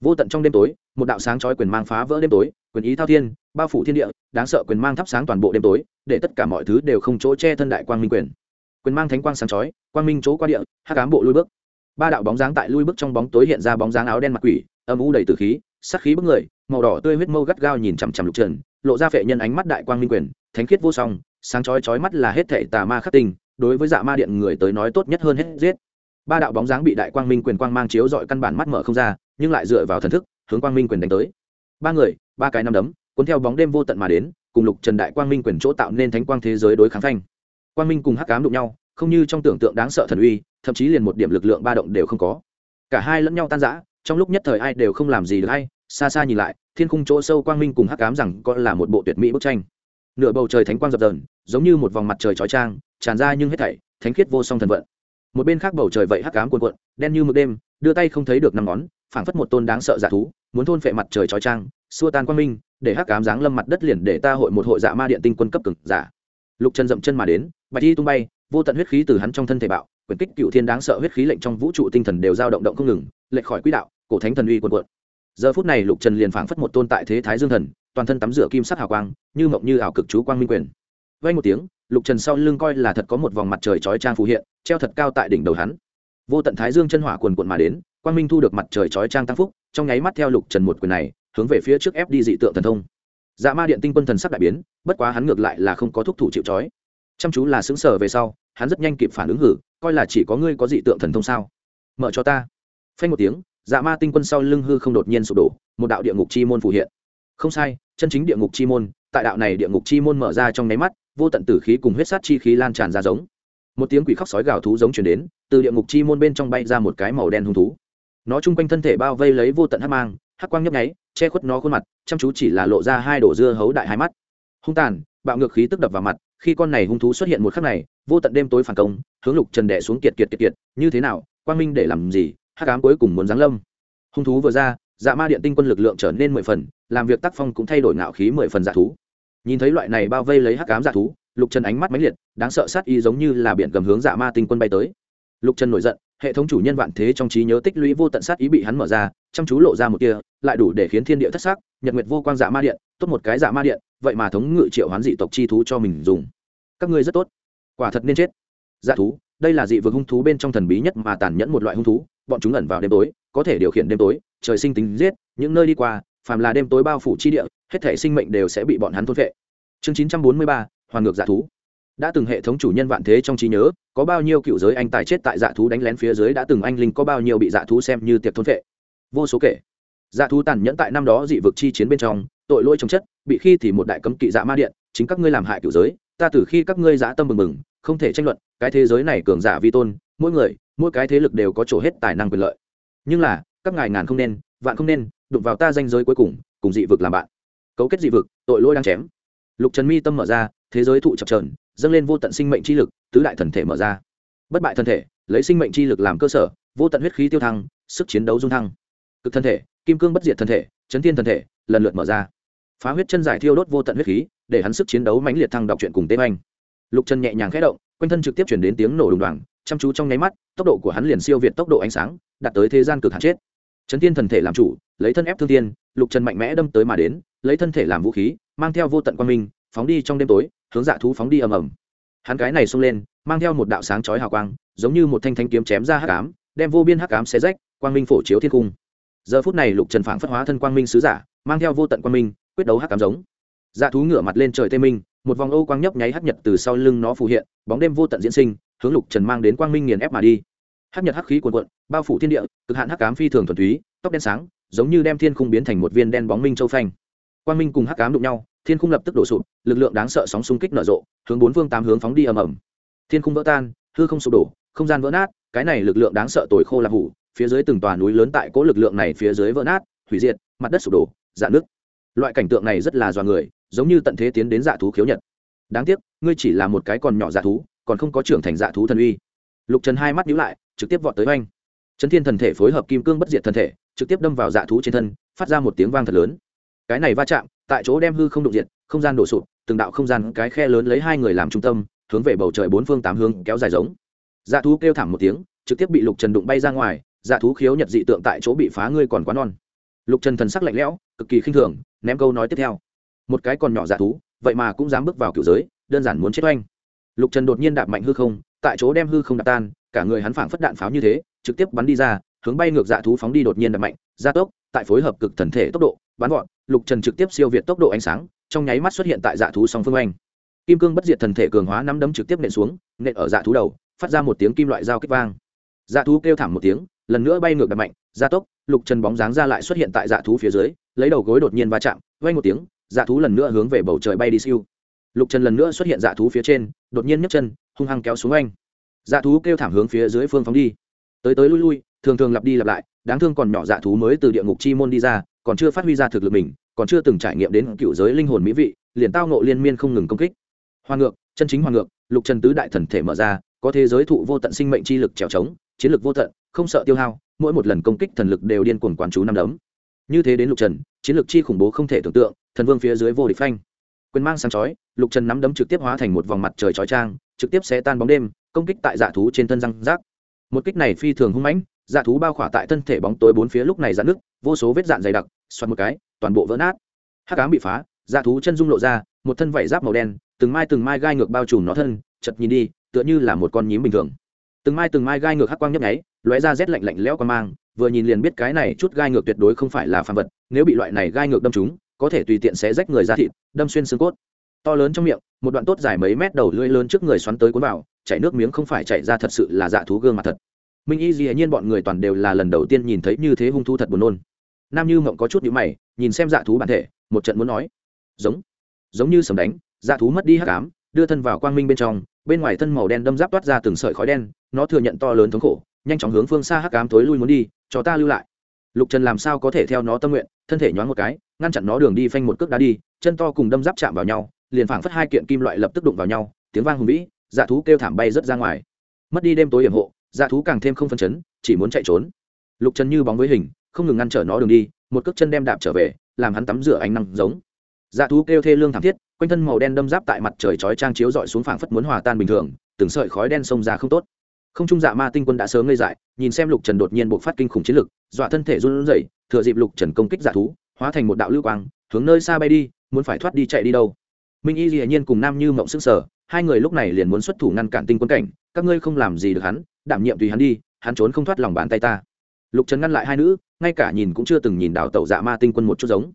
Vô tận trong đêm tối, một đạo sáng chói quyền mang phá vỡ đêm tối, quyền ý thao thiên, bao phủ thiên địa, đáng sợ quyền mang thắp sáng toàn bộ đêm tối, để tất cả mọi thứ đều không chỗ che thân đại quang minh quyền quyền mang thánh quang sáng chói, quang minh chỗ qua địa hát cám bộ lui bước. Ba đạo bóng dáng tại lui bước trong bóng tối hiện ra bóng dáng áo đen mặt quỷ, âm u đầy tử khí, sắc khí bức người, màu đỏ tươi huyết mâu gắt gao nhìn chằm chằm lục trần, lộ ra phệ nhân ánh mắt đại quang minh quyền, thánh khiết vô song, sáng chói chói mắt là hết thệ tà ma khắc tinh, đối với dạ ma điện người tới nói tốt nhất hơn hết giết. Ba đạo bóng dáng bị đại quang minh quyền quang mang chiếu dọi căn bản mắt mở không ra, nhưng lại dựa vào thần thức, hướng quang minh quyền đánh tới. Ba người, ba cái năm đấm, cuốn theo bóng đêm vô tận mà đến, cùng lục trần đại quang minh quyền chỗ tạo nên thánh quang thế giới đối kháng phanh quang minh cùng hắc cám đụng nhau, không như trong tưởng tượng đáng sợ thần uy, thậm chí liền một điểm lực lượng ba động đều không có. Cả hai lẫn nhau tan rã, trong lúc nhất thời ai đều không làm gì được hay, xa xa nhìn lại, thiên khung chỗ sâu quang minh cùng hắc cám rằng có là một bộ tuyệt mỹ bức tranh. Nửa bầu trời thánh quang dập dờn, giống như một vòng mặt trời chói trang tràn ra nhưng hết thảy, thánh khiết vô song thần vận. Một bên khác bầu trời vậy hắc cám cuồn cuộn, đen như mực đêm, đưa tay không thấy được năm ngón, phảng phất một tôn đáng sợ giả thú, muốn thôn phệ mặt trời chói trang xua tan quang minh, để hắc cám giáng lâm mặt đất liền để ta hội một hội dạ ma điện tinh quân cấp cực giả. Lục chân dậm chân mà đến bạch thi tung bay, vô tận huyết khí từ hắn trong thân thể bạo quyền kích cựu thiên đáng sợ huyết khí lệnh trong vũ trụ tinh thần đều dao động động không ngừng, lệch khỏi quỹ đạo, cổ thánh thần uy quần quận giờ phút này lục trần liền phảng phất một tôn tại thế thái dương thần, toàn thân tắm rửa kim sắc hào quang, như mộng như ảo cực chú quang minh quyền. Vay một tiếng, lục trần sau lưng coi là thật có một vòng mặt trời chói trang phù hiện, treo thật cao tại đỉnh đầu hắn. Vô tận thái dương chân hỏa quần quận mà đến, quang minh thu được mặt trời chói trang tăng phúc, trong nháy mắt theo lục trần một quyền này, hướng về phía trước ép đi dị tượng thần thông. Dạ ma điện tinh quân thần sắc đại biến, bất quá hắn ngược lại là không có thúc thủ chịu chói chăm chú là xứng sở về sau, hắn rất nhanh kịp phản ứng hử, coi là chỉ có ngươi có dị tượng thần thông sao? Mở cho ta. Phanh một tiếng dạ ma tinh quân sau lưng hư không đột nhiên sụp đổ, một đạo địa ngục chi môn phủ hiện. Không sai, chân chính địa ngục chi môn, tại đạo này địa ngục chi môn mở ra trong nháy mắt, vô tận tử khí cùng huyết sát chi khí lan tràn ra giống. Một tiếng quỷ khóc sói gào thú giống chuyển đến, từ địa ngục chi môn bên trong bay ra một cái màu đen hung thú. Nó chung quanh thân thể bao vây lấy vô tận hắc mang, hắc quang nhấp nháy, che khuất nó khuôn mặt, chăm chú chỉ là lộ ra hai đổ dưa hấu đại hai mắt. Hung tàn, bạo ngược khí tức đập vào mặt khi con này hung thú xuất hiện một khắc này, vô tận đêm tối phản công, hướng lục trần đẻ xuống kiệt kiệt kiệt kiệt, như thế nào, quang minh để làm gì hát cám cuối cùng muốn giáng lâm. Hung thú vừa ra dạ ma điện tinh quân lực lượng trở nên mười phần, làm việc tác phong cũng thay đổi ngạo khí mười phần dạ thú. Nhìn thấy loại này bao vây lấy hắc cám dạ thú, lục trần ánh mắt mãnh liệt, đáng sợ sát y giống như là biển cầm hướng dạ ma tinh quân bay tới. Lục trần nổi giận, hệ thống chủ nhân vạn thế trong trí nhớ tích lũy vô tận sát ý bị hắn mở ra, chăm chú lộ ra một kia lại đủ để khiến thiên địa thất xác nhật nguyệt vô quang dạ ma điện, tốt một cái dạ ma điện vậy mà thống ngự triệu hoán dị tộc chi thú cho mình dùng. Các ngươi rất tốt. Quả thật nên chết. Dạ thú, đây là dị vực hung thú bên trong thần bí nhất mà tàn nhẫn một loại hung thú, bọn chúng ẩn vào đêm tối, có thể điều khiển đêm tối, trời sinh tính giết, những nơi đi qua, phàm là đêm tối bao phủ chi địa, hết thể sinh mệnh đều sẽ bị bọn hắn thôn vệ chương chín trăm bốn mươi ba hoàn ngược dạ thú. Đã từng hệ thống chủ nhân vạn thế trong trí nhớ, có bao nhiêu cựu giới anh tài chết tại dạ thú đánh lén phía dưới đã từng anh linh có bao nhiêu bị dạ thú xem như tiệp thôn vệ vô số kể dạ thú tàn nhẫn tại năm đó dị vực chi chiến bên trong, tội lỗi trồng chất, bị khi thì một đại cấm kỵ dạ ma điện, chính các ngươi làm hại cựu giới, ta từ khi các ngươi dã tâm mừng mừng không thể tranh luận, cái thế giới này cường giả vi tôn, mỗi người, mỗi cái thế lực đều có chỗ hết tài năng quyền lợi. Nhưng là, các ngài ngàn không nên, vạn không nên, đụng vào ta danh giới cuối cùng cùng dị vực làm bạn. Cấu kết dị vực, tội lỗi đang chém. Lục trần mi tâm mở ra, thế giới thụ chập trờn dâng lên vô tận sinh mệnh chi lực, tứ đại thần thể mở ra. Bất bại thân thể, lấy sinh mệnh chi lực làm cơ sở, vô tận huyết khí tiêu thăng, sức chiến đấu dung thăng. Cực thân thể kim cương bất diệt thân thể, chấn thiên thân thể, lần lượt mở ra. Phá huyết chân giải thiêu đốt vô tận huyết khí, để hắn sức chiến đấu mãnh liệt thăng đọc truyện cùng tế oanh. Lục chân nhẹ nhàng khẽ động, quanh thân trực tiếp chuyển đến tiếng nổ đùng đoàng, chăm chú trong nháy mắt, tốc độ của hắn liền siêu việt tốc độ ánh sáng, đạt tới thế gian cực hạn chết. Chấn thiên thần thể làm chủ, lấy thân ép thương thiên, lục trần mạnh mẽ đâm tới mà đến, lấy thân thể làm vũ khí, mang theo vô tận quang minh, phóng đi trong đêm tối, hướng dạ thú phóng đi ầm ầm. Hắn cái này xông lên, mang theo một đạo sáng chói hào quang, giống như một thanh thanh kiếm chém ra hắc ám, đem vô biên hắc ám xé rách, quang minh phổ chiếu thiên cung giờ phút này lục trần phảng phất hóa thân quang minh sứ giả, mang theo vô tận quang minh, quyết đấu hắc ám giống. Dạ thú ngửa mặt lên trời tê minh, một vòng ô quang nhấp nháy hắc nhật từ sau lưng nó phù hiện, bóng đêm vô tận diễn sinh, hướng lục trần mang đến quang minh nghiền ép mà đi. Hắc nhật hắc khí cuồn cuộn, bao phủ thiên địa, cực hạn hắc ám phi thường thuần túy, tóc đen sáng, giống như đem thiên khung biến thành một viên đen bóng minh châu phanh. Quang minh cùng hắc ám đụng nhau, thiên khung lập tức đổ sụp, lực lượng đáng sợ sóng xung kích nở rộ, hướng bốn phương tám hướng phóng đi ầm ầm. Thiên khung vỡ tan, hư không sụp đổ, không gian vỡ nát, cái này lực lượng đáng sợ tồi khô là hủ phía dưới từng tòa núi lớn tại cố lực lượng này phía dưới vỡ nát, hủy diệt, mặt đất sụp đổ dạ nước loại cảnh tượng này rất là dọa người, giống như tận thế tiến đến dạ thú khiếu nhật. Đáng tiếc, ngươi chỉ là một cái còn nhỏ dạ thú, còn không có trưởng thành dạ thú thần uy. Lục trần hai mắt nhíu lại, trực tiếp vọt tới oanh. Trấn thiên thần thể phối hợp kim cương bất diệt thần thể, trực tiếp đâm vào dạ thú trên thân, phát ra một tiếng vang thật lớn. Cái này va chạm, tại chỗ đem hư không đụng diệt, không gian đổ sụp, từng đạo không gian, cái khe lớn lấy hai người làm trung tâm, hướng về bầu trời bốn phương tám hướng kéo dài giống. Dạ thú kêu thảm một tiếng, trực tiếp bị lục trần đụng bay ra ngoài dạ thú khiếu nhật dị tượng tại chỗ bị phá ngươi còn quá non. Lục trần thần sắc lạnh lẽo, cực kỳ khinh thường, ném câu nói tiếp theo. Một cái còn nhỏ dạ thú, vậy mà cũng dám bước vào kiểu giới, đơn giản muốn chết oanh. Lục trần đột nhiên đạp mạnh hư không, tại chỗ đem hư không đạp tan, cả người hắn phảng phất đạn pháo như thế, trực tiếp bắn đi ra, hướng bay ngược dạ thú phóng đi đột nhiên đạp mạnh, gia tốc, tại phối hợp cực thần thể tốc độ, bắn gọn, lục trần trực tiếp siêu việt tốc độ ánh sáng, trong nháy mắt xuất hiện tại dạ thú song phương oanh. Kim cương bất diệt thần thể cường hóa năm đấm trực tiếp nện xuống, nện ở dạ thú đầu, phát ra một tiếng kim loại dao kích vang. Dạ thú kêu thảm một tiếng lần nữa bay ngược đập mạnh, gia tốc, lục trần bóng dáng ra lại xuất hiện tại dạ thú phía dưới, lấy đầu gối đột nhiên va chạm vay một tiếng dạ thú lần nữa hướng về bầu trời bay đi siêu. Lục trần lần nữa xuất hiện dạ thú phía trên, đột nhiên nhấc chân, hung hăng kéo xuống anh. Dạ thú kêu thảm hướng phía dưới phương phóng đi. Tới tới lui lui, thường thường lặp đi lặp lại, đáng thương còn nhỏ dạ thú mới từ địa ngục chi môn đi ra, còn chưa phát huy ra thực lực mình, còn chưa từng trải nghiệm đến cựu giới linh hồn mỹ vị, liền tao nộ liên miên không ngừng công kích. Hoa ngược, chân chính hoa ngược, lục trần tứ đại thần thể mở ra, có thế giới thụ vô tận sinh mệnh chi lực trèo trống, chiến lực vô tận không sợ tiêu hao, mỗi một lần công kích thần lực đều điên cuồng quán chú năm đấm. Như thế đến lục trần, chiến lược chi khủng bố không thể tưởng tượng, thần vương phía dưới vô địch phanh. Quyền mang sáng chói, lục trần nắm đấm trực tiếp hóa thành một vòng mặt trời chói trang, trực tiếp sẽ tan bóng đêm, công kích tại dạ thú trên thân răng rác. Một kích này phi thường hung mãnh dạ thú bao khỏa tại thân thể bóng tối bốn phía lúc này dạn nước vô số vết dạn dày đặc, xoắn một cái, toàn bộ vỡ nát. Hát cám bị phá dạ thú chân rung lộ ra, một thân vảy giáp màu đen, từng mai từng mai gai ngược bao trùm nó thân, chật nhìn đi, tựa như là một con nhím bình thường. Từng mai từng mai gai ngược hắc quang nhấp nháy lóe ra rét lạnh lạnh lẽo qua mang, vừa nhìn liền biết cái này chút gai ngược tuyệt đối không phải là phàm vật, nếu bị loại này gai ngược đâm chúng có thể tùy tiện xé rách người ra thịt, đâm xuyên xương cốt. To lớn trong miệng, một đoạn tốt dài mấy mét đầu lưỡi lớn trước người xoắn tới cuốn vào, chảy nước miếng không phải chảy ra thật sự là dạ thú gương mặt thật. Minh y dĩ nhiên bọn người toàn đều là lần đầu tiên nhìn thấy như thế hung thu thật buồn nôn. Nam như mộng có chút nhíu mày, nhìn xem dạ thú bản thể, một trận muốn nói. Giống giống như sầm đánh dạ thú mất đi hắc ám, đưa thân vào quang minh bên trong, bên ngoài thân màu đen đâm giáp toát ra từng sợi khói đen, nó thừa nhận to lớn thống khổ nhanh chóng hướng phương xa hắc ám tối lui muốn đi, cho ta lưu lại. Lục trần làm sao có thể theo nó tâm nguyện, thân thể nhoáng một cái, ngăn chặn nó đường đi phanh một cước đá đi, chân to cùng đâm giáp chạm vào nhau, liền phảng phất hai kiện kim loại lập tức đụng vào nhau, tiếng vang hùng vĩ dạ thú kêu thảm bay rớt ra ngoài. Mất đi đêm tối hiểm hộ dạ thú càng thêm không phân chấn, chỉ muốn chạy trốn. Lục trần như bóng với hình, không ngừng ngăn trở nó đường đi, một cước chân đem đạp trở về, làm hắn tắm rửa ánh năng giống. Dạ thú kêu thê lương thảm thiết, quanh thân màu đen đâm giáp tại mặt trời chói trang chiếu dọi xuống phảng phất muốn hòa tan bình thường, từng sợi khói đen xông ra không tốt không trung dạ ma tinh quân đã sớm ngây dại, nhìn xem lục trần đột nhiên bộc phát kinh khủng chiến lực, dọa thân thể run rẩy, thừa dịp lục trần công kích dạ thú, hóa thành một đạo lưu quang, hướng nơi xa bay đi, muốn phải thoát đi chạy đi đâu. Minh y dĩ nhiên cùng nam như mộng sức sở hai người lúc này liền muốn xuất thủ ngăn cản tinh quân cảnh, các ngươi không làm gì được hắn, đảm nhiệm tùy hắn đi, hắn trốn không thoát lòng bàn tay ta. Lục trần ngăn lại hai nữ, ngay cả nhìn cũng chưa từng nhìn đảo tẩu dạ ma tinh quân một chút giống.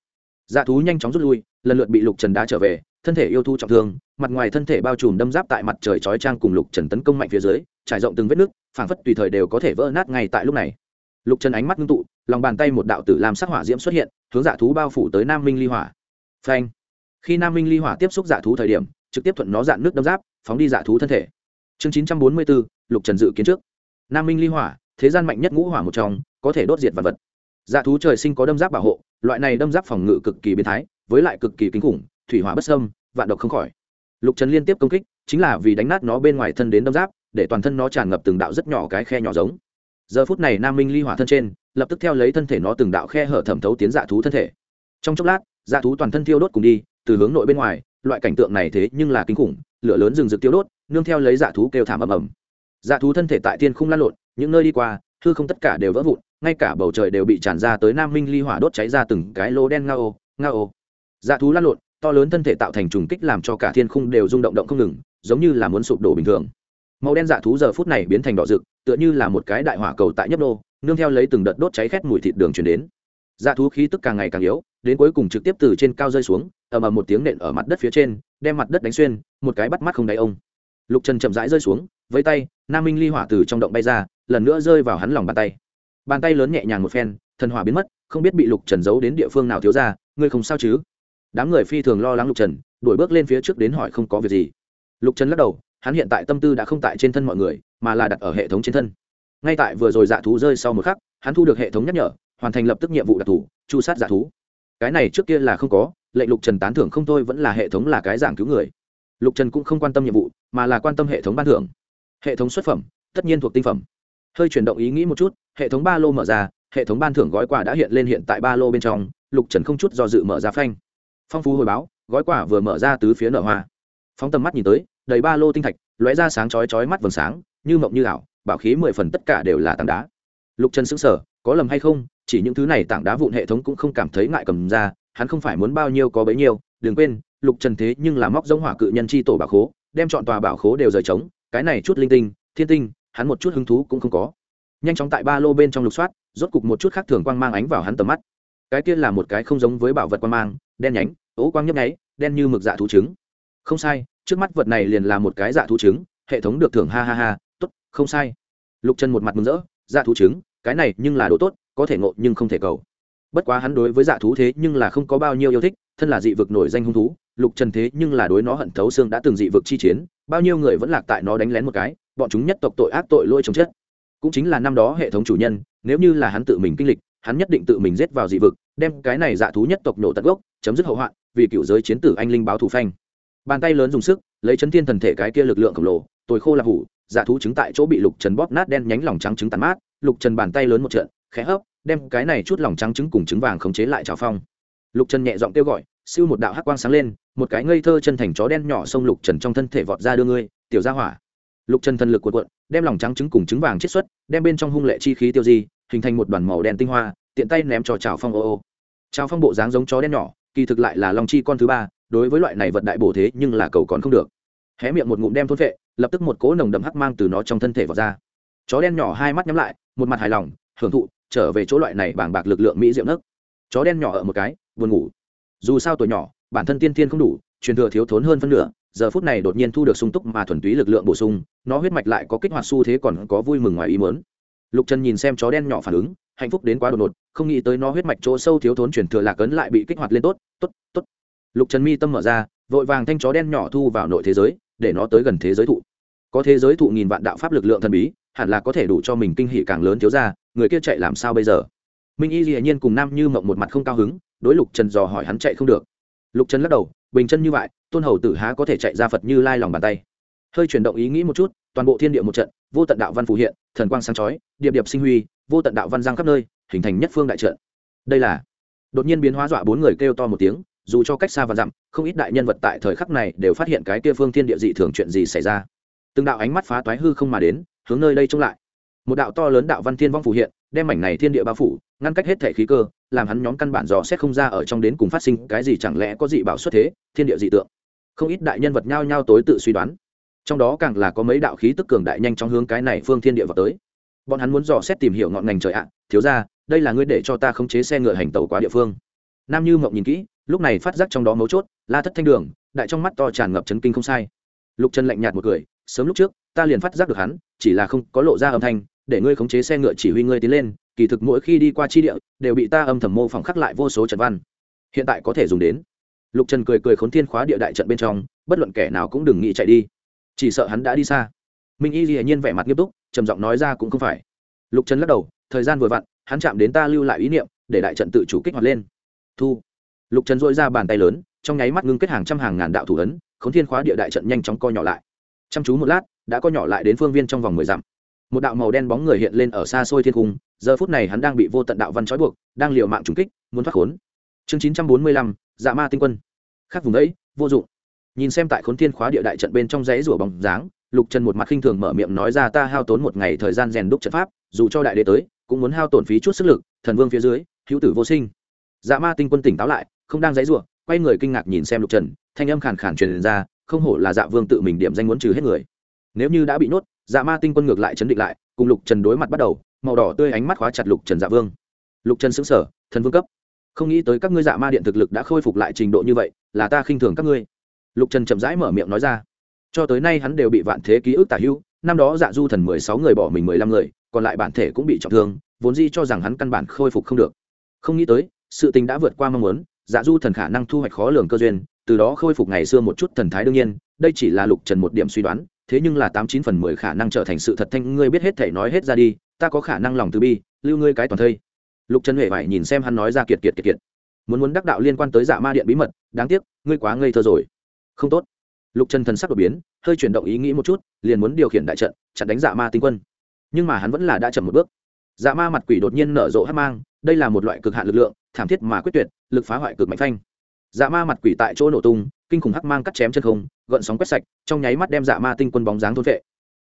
Dạ thú nhanh chóng rút lui, lần lượt bị lục trần đá trở về, thân thể yêu thu trọng thương mặt ngoài thân thể bao trùm đâm giáp tại mặt trời chói trang cùng lục trần tấn công mạnh phía dưới, trải rộng từng vết nước, phảng phất tùy thời đều có thể vỡ nát ngay tại lúc này. Lục trần ánh mắt ngưng tụ, lòng bàn tay một đạo tử làm sắc hỏa diễm xuất hiện, hướng dạ thú bao phủ tới nam minh ly hỏa. Phanh! Khi nam minh ly hỏa tiếp xúc dạ thú thời điểm, trực tiếp thuận nó dạn nước đâm giáp, phóng đi dạ thú thân thể. Chương chín trăm bốn mươi bốn, lục trần dự kiến trước. Nam minh ly hỏa, thế gian mạnh nhất ngũ hỏa một trong, có thể đốt diệt vật vật. Dạ thú trời sinh có đâm giáp bảo hộ, loại này đâm giáp phòng ngự cực kỳ biến thái, với lại cực kỳ kinh khủng, thủy hỏa bất sâm vạn độc không khỏi lục trần liên tiếp công kích, chính là vì đánh nát nó bên ngoài thân đến đâm giáp, để toàn thân nó tràn ngập từng đạo rất nhỏ cái khe nhỏ giống. Giờ phút này nam minh ly hỏa thân trên, lập tức theo lấy thân thể nó từng đạo khe hở thẩm thấu tiến dạ thú thân thể. Trong chốc lát dạ thú toàn thân thiêu đốt cùng đi, từ hướng nội bên ngoài, loại cảnh tượng này thế nhưng là kinh khủng, lửa lớn rừng rực tiêu đốt, nương theo lấy dạ thú kêu thảm ầm ầm. Dạ thú thân thể tại thiên không lan lộn, những nơi đi qua, hư không tất cả đều vỡ vụn, ngay cả bầu trời đều bị tràn ra tới nam minh ly hỏa đốt cháy ra từng cái lô đen nga ô nga ô dạ thú lan lộn to lớn thân thể tạo thành trùng kích làm cho cả thiên khung đều rung động động không ngừng, giống như là muốn sụp đổ bình thường. Màu đen dạ thú giờ phút này biến thành đỏ rực, tựa như là một cái đại hỏa cầu tại nhấp đô nương theo lấy từng đợt đốt cháy khét mùi thịt đường chuyển đến. Dạ thú khí tức càng ngày càng yếu, đến cuối cùng trực tiếp từ trên cao rơi xuống, ầm ầm một tiếng nện ở mặt đất phía trên, đem mặt đất đánh xuyên, một cái bắt mắt không đáy ông. Lục trần chậm rãi rơi xuống với tay, nam minh ly hỏa từ trong động bay ra, lần nữa rơi vào hắn lòng bàn tay. Bàn tay lớn nhẹ nhàng một phen, thần hỏa biến mất, không biết bị lục trần giấu đến địa phương nào thiếu ra, ngươi không sao chứ? Đám người phi thường lo lắng lục trần, đuổi bước lên phía trước đến hỏi không có việc gì. Lục trần lắc đầu, hắn hiện tại tâm tư đã không tại trên thân mọi người, mà là đặt ở hệ thống trên thân. Ngay tại vừa rồi dạ thú rơi sau một khắc, hắn thu được hệ thống nhắc nhở, hoàn thành lập tức nhiệm vụ đặc thù, chu sát dạ thú. Cái này trước kia là không có, lệnh lục trần tán thưởng không thôi vẫn là hệ thống là cái giảng cứu người. Lục trần cũng không quan tâm nhiệm vụ, mà là quan tâm hệ thống ban thưởng. Hệ thống xuất phẩm, tất nhiên thuộc tinh phẩm. Hơi chuyển động ý nghĩ một chút, hệ thống ba lô mở ra, hệ thống ban thưởng gói quà đã hiện lên hiện tại ba lô bên trong, lục trần không chút do dự mở ra phanh phong phú hồi báo, gói quà vừa mở ra từ phía nở hoa. Phóng tầm mắt nhìn tới, đầy ba lô tinh thạch, lóe ra sáng chói chói mắt vầng sáng, như mộng như ảo, bảo khí mười phần tất cả đều là tảng đá. Lục trần xứng sờ, có lầm hay không, chỉ những thứ này tảng đá vụn hệ thống cũng không cảm thấy ngại cầm ra, hắn không phải muốn bao nhiêu có bấy nhiêu, đừng quên, lục trần thế nhưng là móc giống hỏa cự nhân chi tổ bảo khố, đem chọn tòa bảo khố đều rời trống, cái này chút linh tinh, thiên tinh, hắn một chút hứng thú cũng không có. Nhanh chóng tại ba lô bên trong lục soát, rốt cục một chút khác thường quang mang ánh vào hắn tầm mắt. Cái kia là một cái không giống với bảo vật quang mang đen nhánh, ố quang nhấp nháy, đen như mực dạ thú trứng. Không sai, trước mắt vật này liền là một cái dạ thú trứng, hệ thống được thưởng ha ha ha, tốt, không sai. Lục trần một mặt mừng rỡ dạ thú trứng, cái này nhưng là đồ tốt, có thể ngộ nhưng không thể cầu. Bất quá hắn đối với dạ thú thế nhưng là không có bao nhiêu yêu thích, thân là dị vực nổi danh hung thú, lục trần thế nhưng là đối nó hận thấu xương đã từng dị vực chi chiến, bao nhiêu người vẫn lạc tại nó đánh lén một cái, bọn chúng nhất tộc tội ác tội lỗi chống chết. Cũng chính là năm đó hệ thống chủ nhân, nếu như là hắn tự mình kinh lịch hắn nhất định tự mình giết vào dị vực, đem cái này dạ thú nhất tộc nổ tận gốc, chấm dứt hậu hoạn vì cựu giới chiến tử anh linh báo thủ phanh. Bàn tay lớn dùng sức, lấy chấn thiên thần thể cái kia lực lượng khổng lồ, tồi khô là hủ dạ thú trứng tại chỗ bị lục trần bóp nát đen nhánh lòng trắng trứng tàn mát, lục trần bàn tay lớn một trận, khẽ hấp, đem cái này chút lòng trắng trứng cùng trứng vàng khống chế lại trào phong. Lục trần nhẹ giọng kêu gọi, siêu một đạo hắc quang sáng lên, một cái ngây thơ chân thành chó đen nhỏ xông lục trần trong thân thể vọt ra đưa ngươi, tiểu ra hỏa. Lục trần thần lực cuộn cuộn, đem lòng trắng trứng cùng trứng vàng chiết xuất, đem bên trong hung lệ chi khí tiêu di hình thành một đoàn màu đen tinh hoa, tiện tay ném cho trào phong ô ô. Trào phong bộ dáng giống chó đen nhỏ, kỳ thực lại là long chi con thứ ba, đối với loại này vật đại bổ thế nhưng là cầu còn không được. Hé miệng một ngụm đem thôn vệ, lập tức một cỗ nồng đậm hắc mang từ nó trong thân thể vào ra. Chó đen nhỏ hai mắt nhắm lại, một mặt hài lòng, hưởng thụ, trở về chỗ loại này bảng bạc lực lượng mỹ diệu nấc. Chó đen nhỏ ở một cái, buồn ngủ. Dù sao tuổi nhỏ, bản thân tiên thiên không đủ, truyền thừa thiếu thốn hơn phân nửa, giờ phút này đột nhiên thu được sung túc mà thuần túy lực lượng bổ sung, nó huyết mạch lại có kích hoạt xu thế còn có vui mừng ngoài ý mớn lục trần nhìn xem chó đen nhỏ phản ứng, hạnh phúc đến quá đột ngột, không nghĩ tới nó huyết mạch chỗ sâu thiếu thốn chuyển thừa lạc ấn lại bị kích hoạt lên tốt tốt tốt. Lục trần mi tâm mở ra, vội vàng thanh chó đen nhỏ thu vào nội thế giới, để nó tới gần thế giới thụ. Có thế giới thụ nghìn vạn đạo pháp lực lượng thần bí, hẳn là có thể đủ cho mình kinh hỷ càng lớn thiếu ra người kia chạy làm sao bây giờ? Minh y dĩ nhiên cùng nam như mộng một mặt không cao hứng, đối lục trần dò hỏi hắn chạy không được. Lục trần lắc đầu, bình chân như vậy, tôn hầu tử há có thể chạy ra phật như lai lòng bàn tay? Hơi chuyển động ý nghĩ một chút, toàn bộ thiên địa một trận, vô tận đạo văn phù hiện, thần quang sáng chói, điệp điệp sinh huy, vô tận đạo văn giang khắp nơi, hình thành nhất phương đại trận. Đây là, đột nhiên biến hóa dọa bốn người kêu to một tiếng, dù cho cách xa và dặm, không ít đại nhân vật tại thời khắc này đều phát hiện cái kia phương thiên địa dị thường chuyện gì xảy ra. Từng đạo ánh mắt phá toái hư không mà đến, hướng nơi đây trông lại. Một đạo to lớn đạo văn thiên vong phủ hiện, đem mảnh này thiên địa bao phủ, ngăn cách hết thể khí cơ, làm hắn nhóm căn bản dò xét không ra ở trong đến cùng phát sinh cái gì chẳng lẽ có dị bảo xuất thế, thiên địa dị tượng. Không ít đại nhân vật nhao nhao tối tự suy đoán trong đó càng là có mấy đạo khí tức cường đại nhanh trong hướng cái này phương thiên địa vào tới. Bọn hắn muốn dò xét tìm hiểu ngọn ngành trời ạ. Thiếu ra đây là ngươi để cho ta khống chế xe ngựa hành tàu quá địa phương. Nam như mộng nhìn kỹ, lúc này phát giác trong đó mấu chốt, la thất thanh đường, đại trong mắt to tràn ngập chấn kinh không sai. Lục trần lạnh nhạt một cười, sớm lúc trước, ta liền phát giác được hắn, chỉ là không có lộ ra âm thanh, để ngươi khống chế xe ngựa chỉ huy ngươi tiến lên, kỳ thực mỗi khi đi qua chi địa, đều bị ta âm thầm mô phỏng khắc lại vô số trận văn. Hiện tại có thể dùng đến. Lục trần cười cười khốn thiên khóa địa đại trận bên trong, bất luận kẻ nào cũng đừng nghĩ chạy đi chỉ sợ hắn đã đi xa. Minh y dĩ nhiên vẻ mặt nghiêm túc, trầm giọng nói ra cũng không phải. Lục trần lắc đầu, thời gian vừa vặn, hắn chạm đến ta lưu lại ý niệm, để đại trận tự chủ kích hoạt lên. Thu. Lục trần dội ra bàn tay lớn, trong nháy mắt ngưng kết hàng trăm hàng ngàn đạo thủ ấn k h ố n thiên khóa địa đại trận nhanh chóng co nhỏ lại. Chăm chú một lát, đã co nhỏ lại đến phương viên trong vòng mười dặm. Một đạo màu đen bóng người hiện lên ở xa xôi thiên cung, giờ phút này hắn đang bị vô tận đạo văn trói buộc, đang l i ề u mạng trùng kích, muốn thoát khốn. Chương chín trăm bốn mươi lăm dạ ma tinh quân. Khắc vùng ấy, vô dụng nhìn xem tại khốn thiên khóa địa đại trận bên trong dãy rủa bóng dáng, lục trần một mặt khinh thường mở miệng nói ra ta hao tốn một ngày thời gian rèn đúc trận pháp, dù cho đại đế tới, cũng muốn hao tổn phí chút sức lực, thần vương phía dưới, hữu tử vô sinh. Dạ ma tinh quân tỉnh táo lại, không đang dãy rủa, quay người kinh ngạc nhìn xem lục trần, thanh âm khàn khàn truyền ra, không hổ là dạ vương tự mình điểm danh muốn trừ hết người. Nếu như đã bị nhốt dạ ma tinh quân ngược lại chấn định lại, cùng lục trần đối mặt bắt đầu, màu đỏ tươi ánh mắt khóa chặt lục trần dạ vương. Lục trần xứng sở thần vương cấp, không nghĩ tới các ngươi dạ ma điện thực lực đã khôi phục lại trình độ như vậy, là ta khinh thường các ngươi lục trần chậm rãi mở miệng nói ra. Cho tới nay hắn đều bị vạn thế ký ức tả hữu, năm đó dạ du thần mười sáu người bỏ mình mười lăm người, còn lại bản thể cũng bị trọng thương, vốn di cho rằng hắn căn bản khôi phục không được. Không nghĩ tới, sự tình đã vượt qua mong muốn dạ du thần khả năng thu hoạch khó lường cơ duyên, từ đó khôi phục ngày xưa một chút thần thái đương nhiên, đây chỉ là lục trần một điểm suy đoán, thế nhưng là tám chín phần mười khả năng trở thành sự thật thanh, ngươi biết hết thể nói hết ra đi, ta có khả năng lòng từ bi, lưu ngươi cái toàn thây. Lục trần huệ vải nhìn xem hắn nói ra kiệt kiệt kiệt kiệt. Muốn muốn đắc đạo liên quan tới dạ ma điện bí mật, đáng tiếc, ngươi quá ngây thơ rồi không tốt. Lục trần thần sắc đột biến, hơi chuyển động ý nghĩ một chút, liền muốn điều khiển đại trận, chặn đánh dạ ma tinh quân. Nhưng mà hắn vẫn là đã chậm một bước. Dạ ma mặt quỷ đột nhiên nở rộ hát mang, đây là một loại cực hạn lực lượng, thảm thiết mà quyết tuyệt, lực phá hoại cực mạnh phanh. Dạ ma mặt quỷ tại chỗ nổ tung, kinh khủng hắc mang cắt chém chân không, gợn sóng quét sạch, trong nháy mắt đem dạ ma tinh quân bóng dáng thôn vệ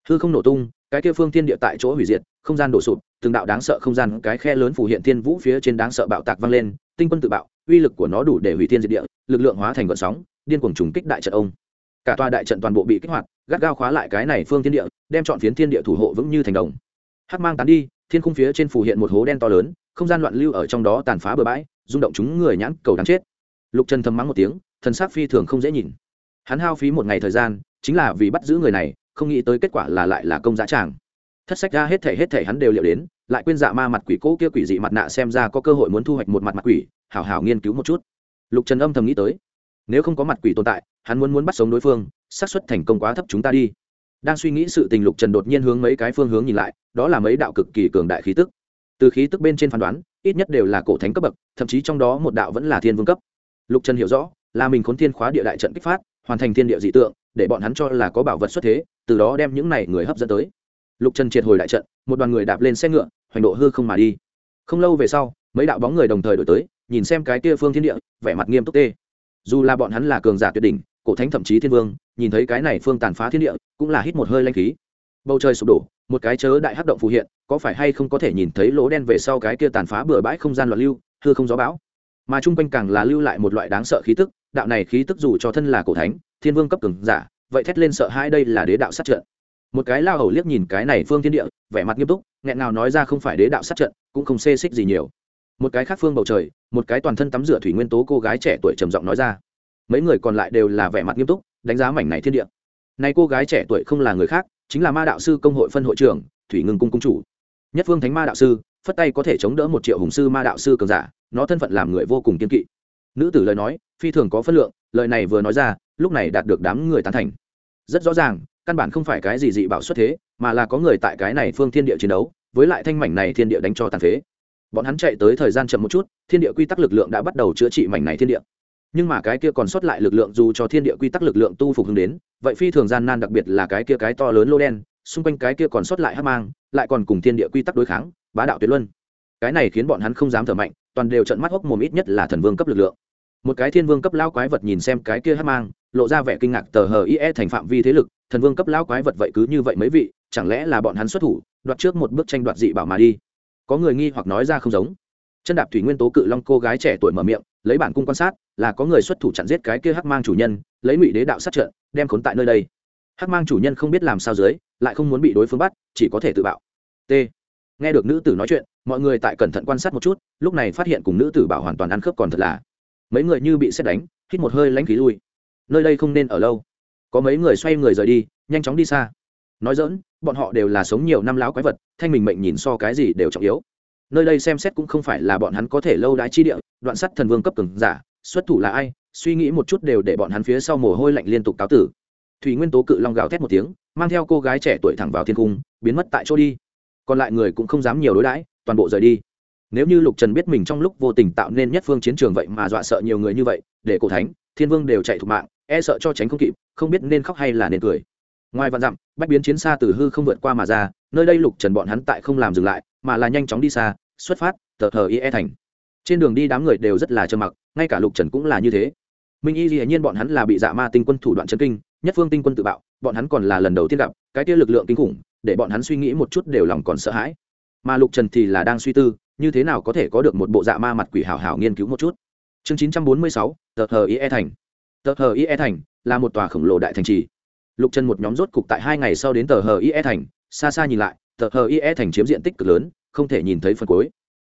hư không nổ tung, cái kia phương thiên địa tại chỗ hủy diệt, không gian đổ sụp, từng đạo đáng sợ không gian, cái khe lớn phủ hiện thiên vũ phía trên đáng sợ bạo tạc vang lên, tinh quân tự bạo, uy lực của nó đủ để hủy thiên diệt địa, lực lượng hóa thành gợn sóng điên cuồng trùng kích đại trận ông. Cả tòa đại trận toàn bộ bị kích hoạt, gắt gao khóa lại cái này phương thiên địa, đem chọn phiến thiên địa thủ hộ vững như thành đồng. Hắc mang tán đi, thiên khung phía trên phủ hiện một hố đen to lớn, không gian loạn lưu ở trong đó tàn phá bừa bãi, rung động chúng người nhãn cầu đáng chết. Lục trần thầm mắng một tiếng, thần sắc phi thường không dễ nhìn. Hắn hao phí một ngày thời gian, chính là vì bắt giữ người này, không nghĩ tới kết quả là lại là công giá tràng. Thất sách ra hết thể hết thể hắn đều liệu đến, lại quên dạ ma mặt quỷ cỗ kia quỷ dị mặt nạ xem ra có cơ hội muốn thu hoạch một mặt mặt quỷ, hảo hảo nghiên cứu một chút. Lục trần âm thầm nghĩ tới nếu không có mặt quỷ tồn tại, hắn muốn muốn bắt sống đối phương, xác suất thành công quá thấp chúng ta đi. Đang suy nghĩ sự tình, lục trần đột nhiên hướng mấy cái phương hướng nhìn lại, đó là mấy đạo cực kỳ cường đại khí tức. Từ khí tức bên trên phán đoán, ít nhất đều là cổ thánh cấp bậc, thậm chí trong đó một đạo vẫn là thiên vương cấp. Lục trần hiểu rõ, là mình khốn thiên khóa địa đại trận kích phát, hoàn thành thiên địa dị tượng, để bọn hắn cho là có bảo vật xuất thế, từ đó đem những này người hấp dẫn tới. Lục trần triệt hồi đại trận, một đoàn người đạp lên xe ngựa, hoành độ hư không mà đi. Không lâu về sau, mấy đạo bóng người đồng thời đổi tới, nhìn xem cái kia phương thiên địa, vẻ mặt nghiêm túc tê dù là bọn hắn là cường giả tuyệt đỉnh, cổ thánh thậm chí thiên vương, nhìn thấy cái này phương tàn phá thiên địa, cũng là hít một hơi lanh khí. Bầu trời sụp đổ, một cái chớ đại hắc động phù hiện, có phải hay không có thể nhìn thấy lỗ đen về sau cái kia tàn phá bừa bãi không gian loạn lưu, hư không gió bão? Mà chung quanh càng là lưu lại một loại đáng sợ khí tức, đạo này khí tức dù cho thân là cổ thánh, thiên vương cấp cường giả, vậy thét lên sợ hai đây là đế đạo sát trận. Một cái lao hầu liếc nhìn cái này phương thiên địa, vẻ mặt nghiêm túc, nghẹn nào nói ra không phải đế đạo sát trận, cũng không xê xích gì nhiều một cái khác phương bầu trời, một cái toàn thân tắm rửa thủy nguyên tố cô gái trẻ tuổi trầm giọng nói ra. Mấy người còn lại đều là vẻ mặt nghiêm túc, đánh giá mảnh này thiên địa. Này cô gái trẻ tuổi không là người khác, chính là ma đạo sư công hội phân hội trưởng, thủy ngưng cung cung chủ. Nhất phương thánh ma đạo sư, phất tay có thể chống đỡ một triệu hùng sư ma đạo sư cường giả, nó thân phận làm người vô cùng kiên kỵ. Nữ tử lời nói, phi thường có phân lượng, lời này vừa nói ra, lúc này đạt được đám người tán thành. Rất rõ ràng, căn bản không phải cái gì dị bảo xuất thế, mà là có người tại cái này phương thiên địa chiến đấu, với lại thanh mảnh này thiên địa đánh cho tàn phế bọn hắn chạy tới thời gian chậm một chút, thiên địa quy tắc lực lượng đã bắt đầu chữa trị mảnh này thiên địa. Nhưng mà cái kia còn sót lại lực lượng dù cho thiên địa quy tắc lực lượng tu phục hướng đến, vậy phi thường gian nan đặc biệt là cái kia cái to lớn lô đen, xung quanh cái kia còn sót lại hát mang, lại còn cùng thiên địa quy tắc đối kháng, bá đạo tuyệt luân. Cái này khiến bọn hắn không dám thở mạnh, toàn đều trận mắt hốc mồm ít nhất là thần vương cấp lực lượng. Một cái thiên vương cấp lao quái vật nhìn xem cái kia hát mang, lộ ra vẻ kinh ngạc tờ hờ ie thành phạm vi thế lực, thần vương cấp lao quái vật vậy cứ như vậy mấy vị, chẳng lẽ là bọn hắn xuất thủ, đoạt trước một bước tranh đoạt dị bảo mà đi? Có người nghi hoặc nói ra không giống. Chân đạp thủy nguyên tố cự long cô gái trẻ tuổi mở miệng, lấy bản cung quan sát, là có người xuất thủ chặn giết cái kia hắc mang chủ nhân, lấy ngụy đế đạo sát trận, đem khốn tại nơi đây. Hắc mang chủ nhân không biết làm sao dưới, lại không muốn bị đối phương bắt, chỉ có thể tự bạo. T. Nghe được nữ tử nói chuyện, mọi người tại cẩn thận quan sát một chút, lúc này phát hiện cùng nữ tử bảo hoàn toàn ăn khớp còn thật là. Mấy người như bị xét đánh, hít một hơi lãnh khí lui. Nơi đây không nên ở lâu. Có mấy người xoay người rời đi, nhanh chóng đi xa. Nói dỡn bọn họ đều là sống nhiều năm láo quái vật, thanh mình mệnh nhìn so cái gì đều trọng yếu. Nơi đây xem xét cũng không phải là bọn hắn có thể lâu đái chi địa, đoạn sắt thần vương cấp cường giả, xuất thủ là ai, suy nghĩ một chút đều để bọn hắn phía sau mồ hôi lạnh liên tục cáo tử. Thủy nguyên tố cự long gào thét một tiếng, mang theo cô gái trẻ tuổi thẳng vào thiên cung, biến mất tại chỗ đi. Còn lại người cũng không dám nhiều đối đãi, toàn bộ rời đi. Nếu như lục trần biết mình trong lúc vô tình tạo nên nhất phương chiến trường vậy mà dọa sợ nhiều người như vậy, để cổ thánh, thiên vương đều chạy thục mạng e sợ cho tránh không kịp, không biết nên khóc hay là nên cười ngoài vạn dặm, bách biến chiến xa từ hư không vượt qua mà ra, nơi đây lục trần bọn hắn tại không làm dừng lại, mà là nhanh chóng đi xa, xuất phát, tờ thờ ie thành. Trên đường đi đám người đều rất là trơ mặc, ngay cả lục trần cũng là như thế. Minh y dĩ nhiên bọn hắn là bị dạ ma tinh quân thủ đoạn chân kinh, nhất phương tinh quân tự bạo, bọn hắn còn là lần đầu tiên gặp, cái tia lực lượng kinh khủng, để bọn hắn suy nghĩ một chút đều lòng còn sợ hãi. Mà lục trần thì là đang suy tư, như thế nào có thể có được một bộ dạ ma mặt quỷ hảo hảo nghiên cứu một chút. Chương chín trăm bốn mươi sáu, tờ hờ ie thành. Tờ hờ ie thành là một tòa khổng lồ đại thành trì lục trần một nhóm rốt cục tại hai ngày sau đến tờ hờ ie thành, xa xa nhìn lại, tờ hờ ie thành chiếm diện tích cực lớn, không thể nhìn thấy phần cuối.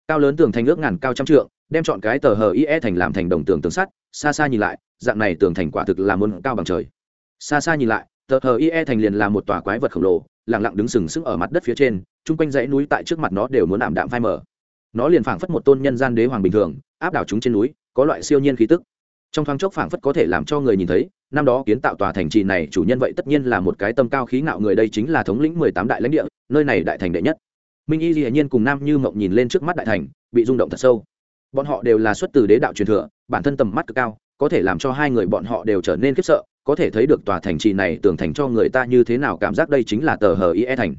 Cao lớn tường thành ước ngàn cao trăm trượng, đem chọn cái tờ hờ ie thành làm thành đồng tường tường sắt, xa xa nhìn lại, dạng này tường thành quả thực là muôn cao bằng trời. Xa xa nhìn lại, tờ hờ ie thành liền là một tòa quái vật khổng lồ lẳng lặng đứng sừng sững ở mặt đất phía trên, chung quanh dãy núi tại trước mặt nó đều muốn ảm đạm phai mở nó liền phảng phất một tôn nhân gian đế hoàng bình thường, áp đảo chúng trên núi, có loại siêu nhiên khí tức trong thoáng chốc phảng phất có thể làm cho người nhìn thấy, năm đó kiến tạo tòa thành trì này, chủ nhân vậy tất nhiên là một cái tâm cao khí ngạo người, đây chính là thống lĩnh mười tám đại lãnh địa, nơi này đại thành đệ nhất. Minh y hiển nhiên cùng nam như mộng nhìn lên trước mắt đại thành, bị rung động thật sâu. Bọn họ đều là xuất từ đế đạo truyền thừa, bản thân tầm mắt cực cao, có thể làm cho hai người bọn họ đều trở nên khiếp sợ, có thể thấy được tòa thành trì này tưởng thành cho người ta như thế nào cảm giác đây chính là tờ hờ ie thành.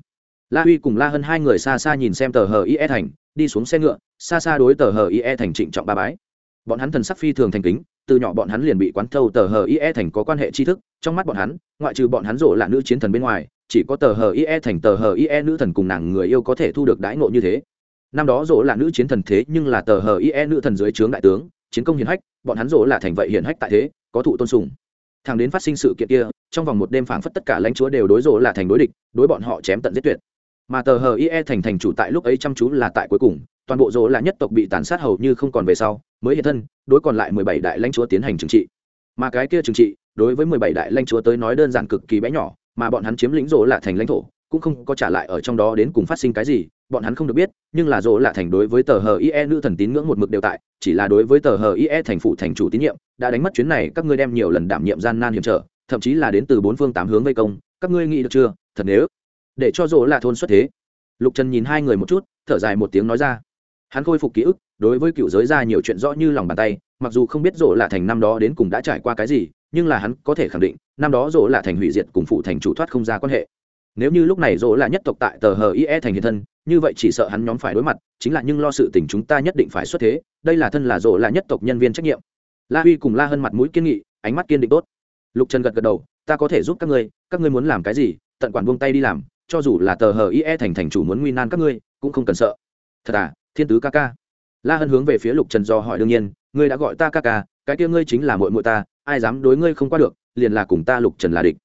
La huy cùng la hơn hai người xa xa nhìn xem tờ hờ ie thành, đi xuống xe ngựa, xa xa đối tờ hờ ie thành trịnh trọng ba bái bọn hắn thần sắc phi thường thành kính, từ nhỏ bọn hắn liền bị quán thâu tờ hờ ie thành có quan hệ tri thức, trong mắt bọn hắn, ngoại trừ bọn hắn rộ là nữ chiến thần bên ngoài, chỉ có tờ hờ ie thành tờ hờ ie nữ thần cùng nàng người yêu có thể thu được đãi ngộ như thế. Năm đó rộ là nữ chiến thần thế nhưng là tờ hờ ie nữ thần dưới trướng đại tướng, chiến công hiển hách, bọn hắn rộ là thành vậy hiển hách tại thế, có thụ tôn sùng. Thằng đến phát sinh sự kiện kia, trong vòng một đêm phảng phất tất cả lãnh chúa đều đối rộ là thành đối địch, đối bọn họ chém tận giết tuyệt mà tờ hờ ie thành thành chủ tại lúc ấy chăm chú là tại cuối cùng, toàn bộ rỗ là nhất tộc bị tàn sát hầu như không còn về sau, mới hiện thân, đối còn lại mười bảy đại lãnh chúa tiến hành trừng trị. Mà cái kia trừng trị, đối với mười bảy đại lãnh chúa tới nói đơn giản cực kỳ bé nhỏ, mà bọn hắn chiếm lĩnh rỗ là thành lãnh thổ, cũng không có trả lại ở trong đó đến cùng phát sinh cái gì, bọn hắn không được biết, nhưng là rỗ là thành đối với tờ hờ ie nữ thần tín ngưỡng một mực đều tại, chỉ là đối với tờ hờ ie thành phụ thành chủ tín nhiệm, đã đánh mất chuyến này, các ngươi đem nhiều lần đảm nhiệm gian nan hiểm trở, thậm chí là đến từ bốn phương tám hướng vây công, các ngươi nghĩ được chưa? Thật nếu để cho rỗ là thôn xuất thế. Lục trần nhìn hai người một chút, thở dài một tiếng nói ra. Hắn khôi phục ký ức, đối với cựu giới ra nhiều chuyện rõ như lòng bàn tay, mặc dù không biết rỗ là thành năm đó đến cùng đã trải qua cái gì, nhưng là hắn có thể khẳng định, năm đó rỗ là thành hủy diệt cùng phụ thành chủ thoát không ra quan hệ. Nếu như lúc này rỗ là nhất tộc tại tờ hờ ie thành hiện thân, như vậy chỉ sợ hắn nhóm phải đối mặt, chính là nhưng lo sự tình chúng ta nhất định phải xuất thế, đây là thân là rỗ là nhất tộc nhân viên trách nhiệm. La huy cùng la hân mặt mũi kiên nghị, ánh mắt kiên định tốt. Lục trần gật gật đầu, ta có thể giúp các ngươi các ngươi muốn làm cái gì, tận quản buông tay đi làm cho dù là tờ hờ ie thành thành chủ muốn nguy nan các ngươi, cũng không cần sợ. Thật à thiên tứ ca ca. La hân hướng về phía lục trần do hỏi đương nhiên, ngươi đã gọi ta ca ca, cái kia ngươi chính là mội mội ta, ai dám đối ngươi không qua được, liền là cùng ta lục trần là địch.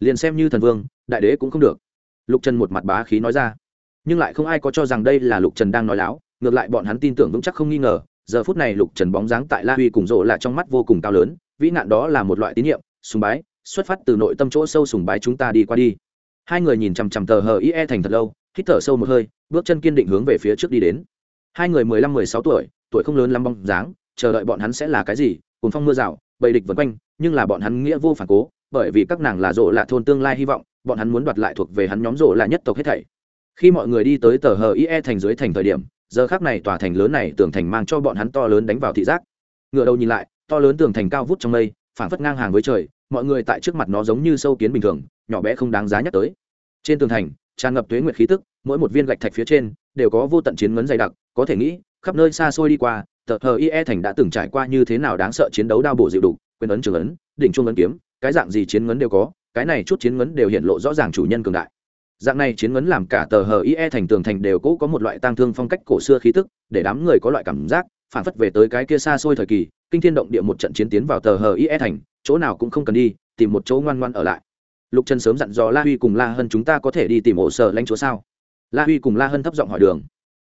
Liền xem như thần vương, đại đế cũng không được. Lục trần một mặt bá khí nói ra. Nhưng lại không ai có cho rằng đây là lục trần đang nói láo, ngược lại bọn hắn tin tưởng vững chắc không nghi ngờ, giờ phút này lục trần bóng dáng tại la huy cùng rộ là trong mắt vô cùng cao lớn, vĩ nạn đó là một loại tín nhiệm, sùng bái, xuất phát từ nội tâm chỗ sâu sùng bái chúng ta đi qua đi hai người nhìn chằm chằm tờ hờ ie thành thật lâu, hít thở sâu một hơi, bước chân kiên định hướng về phía trước đi đến. Hai người mười lăm, mười sáu tuổi tuổi không lớn lắm bóng dáng, chờ đợi bọn hắn sẽ là cái gì cùng phong mưa rào, bầy địch vân quanh, nhưng là bọn hắn nghĩa vô phản cố, bởi vì các nàng là rộ là thôn tương lai hy vọng, bọn hắn muốn đoạt lại thuộc về hắn nhóm rộ là nhất tộc hết thảy. Khi mọi người đi tới tờ hờ ie thành dưới thành thời điểm, giờ khác này tòa thành lớn này tường thành mang cho bọn hắn to lớn đánh vào thị giác. Ngựa đầu nhìn lại, to lớn tường thành cao vút trong mây, phảng phất ngang hàng với trời, mọi người tại trước mặt nó giống như sâu kiến bình thường nhỏ bé không đáng giá nhắc tới. Trên tường thành, tràn ngập tuế nguyệt khí tức, mỗi một viên gạch thạch phía trên đều có vô tận chiến ngấn dày đặc, có thể nghĩ, khắp nơi xa xôi đi qua, tờ hờ ie thành đã từng trải qua như thế nào đáng sợ chiến đấu đao bổ dịu đục quyền ấn trường ấn, đỉnh trung ấn kiếm, cái dạng gì chiến ngấn đều có, cái này chút chiến ngấn đều hiện lộ rõ ràng chủ nhân cường đại. Dạng này chiến ngấn làm cả tờ hờ ie thành tường thành đều cũ có một loại tang thương phong cách cổ xưa khí tức, để đám người có loại cảm giác, phản phất về tới cái kia xa xôi thời kỳ, kinh thiên động địa một trận chiến tiến vào tờ hờ ie thành, chỗ nào cũng không cần đi, tìm một chỗ ngoan ngoan ở lại lục trần sớm dặn dò la huy cùng la hân chúng ta có thể đi tìm ổ sở lãnh chúa sao? La huy cùng la hân thấp giọng hỏi đường.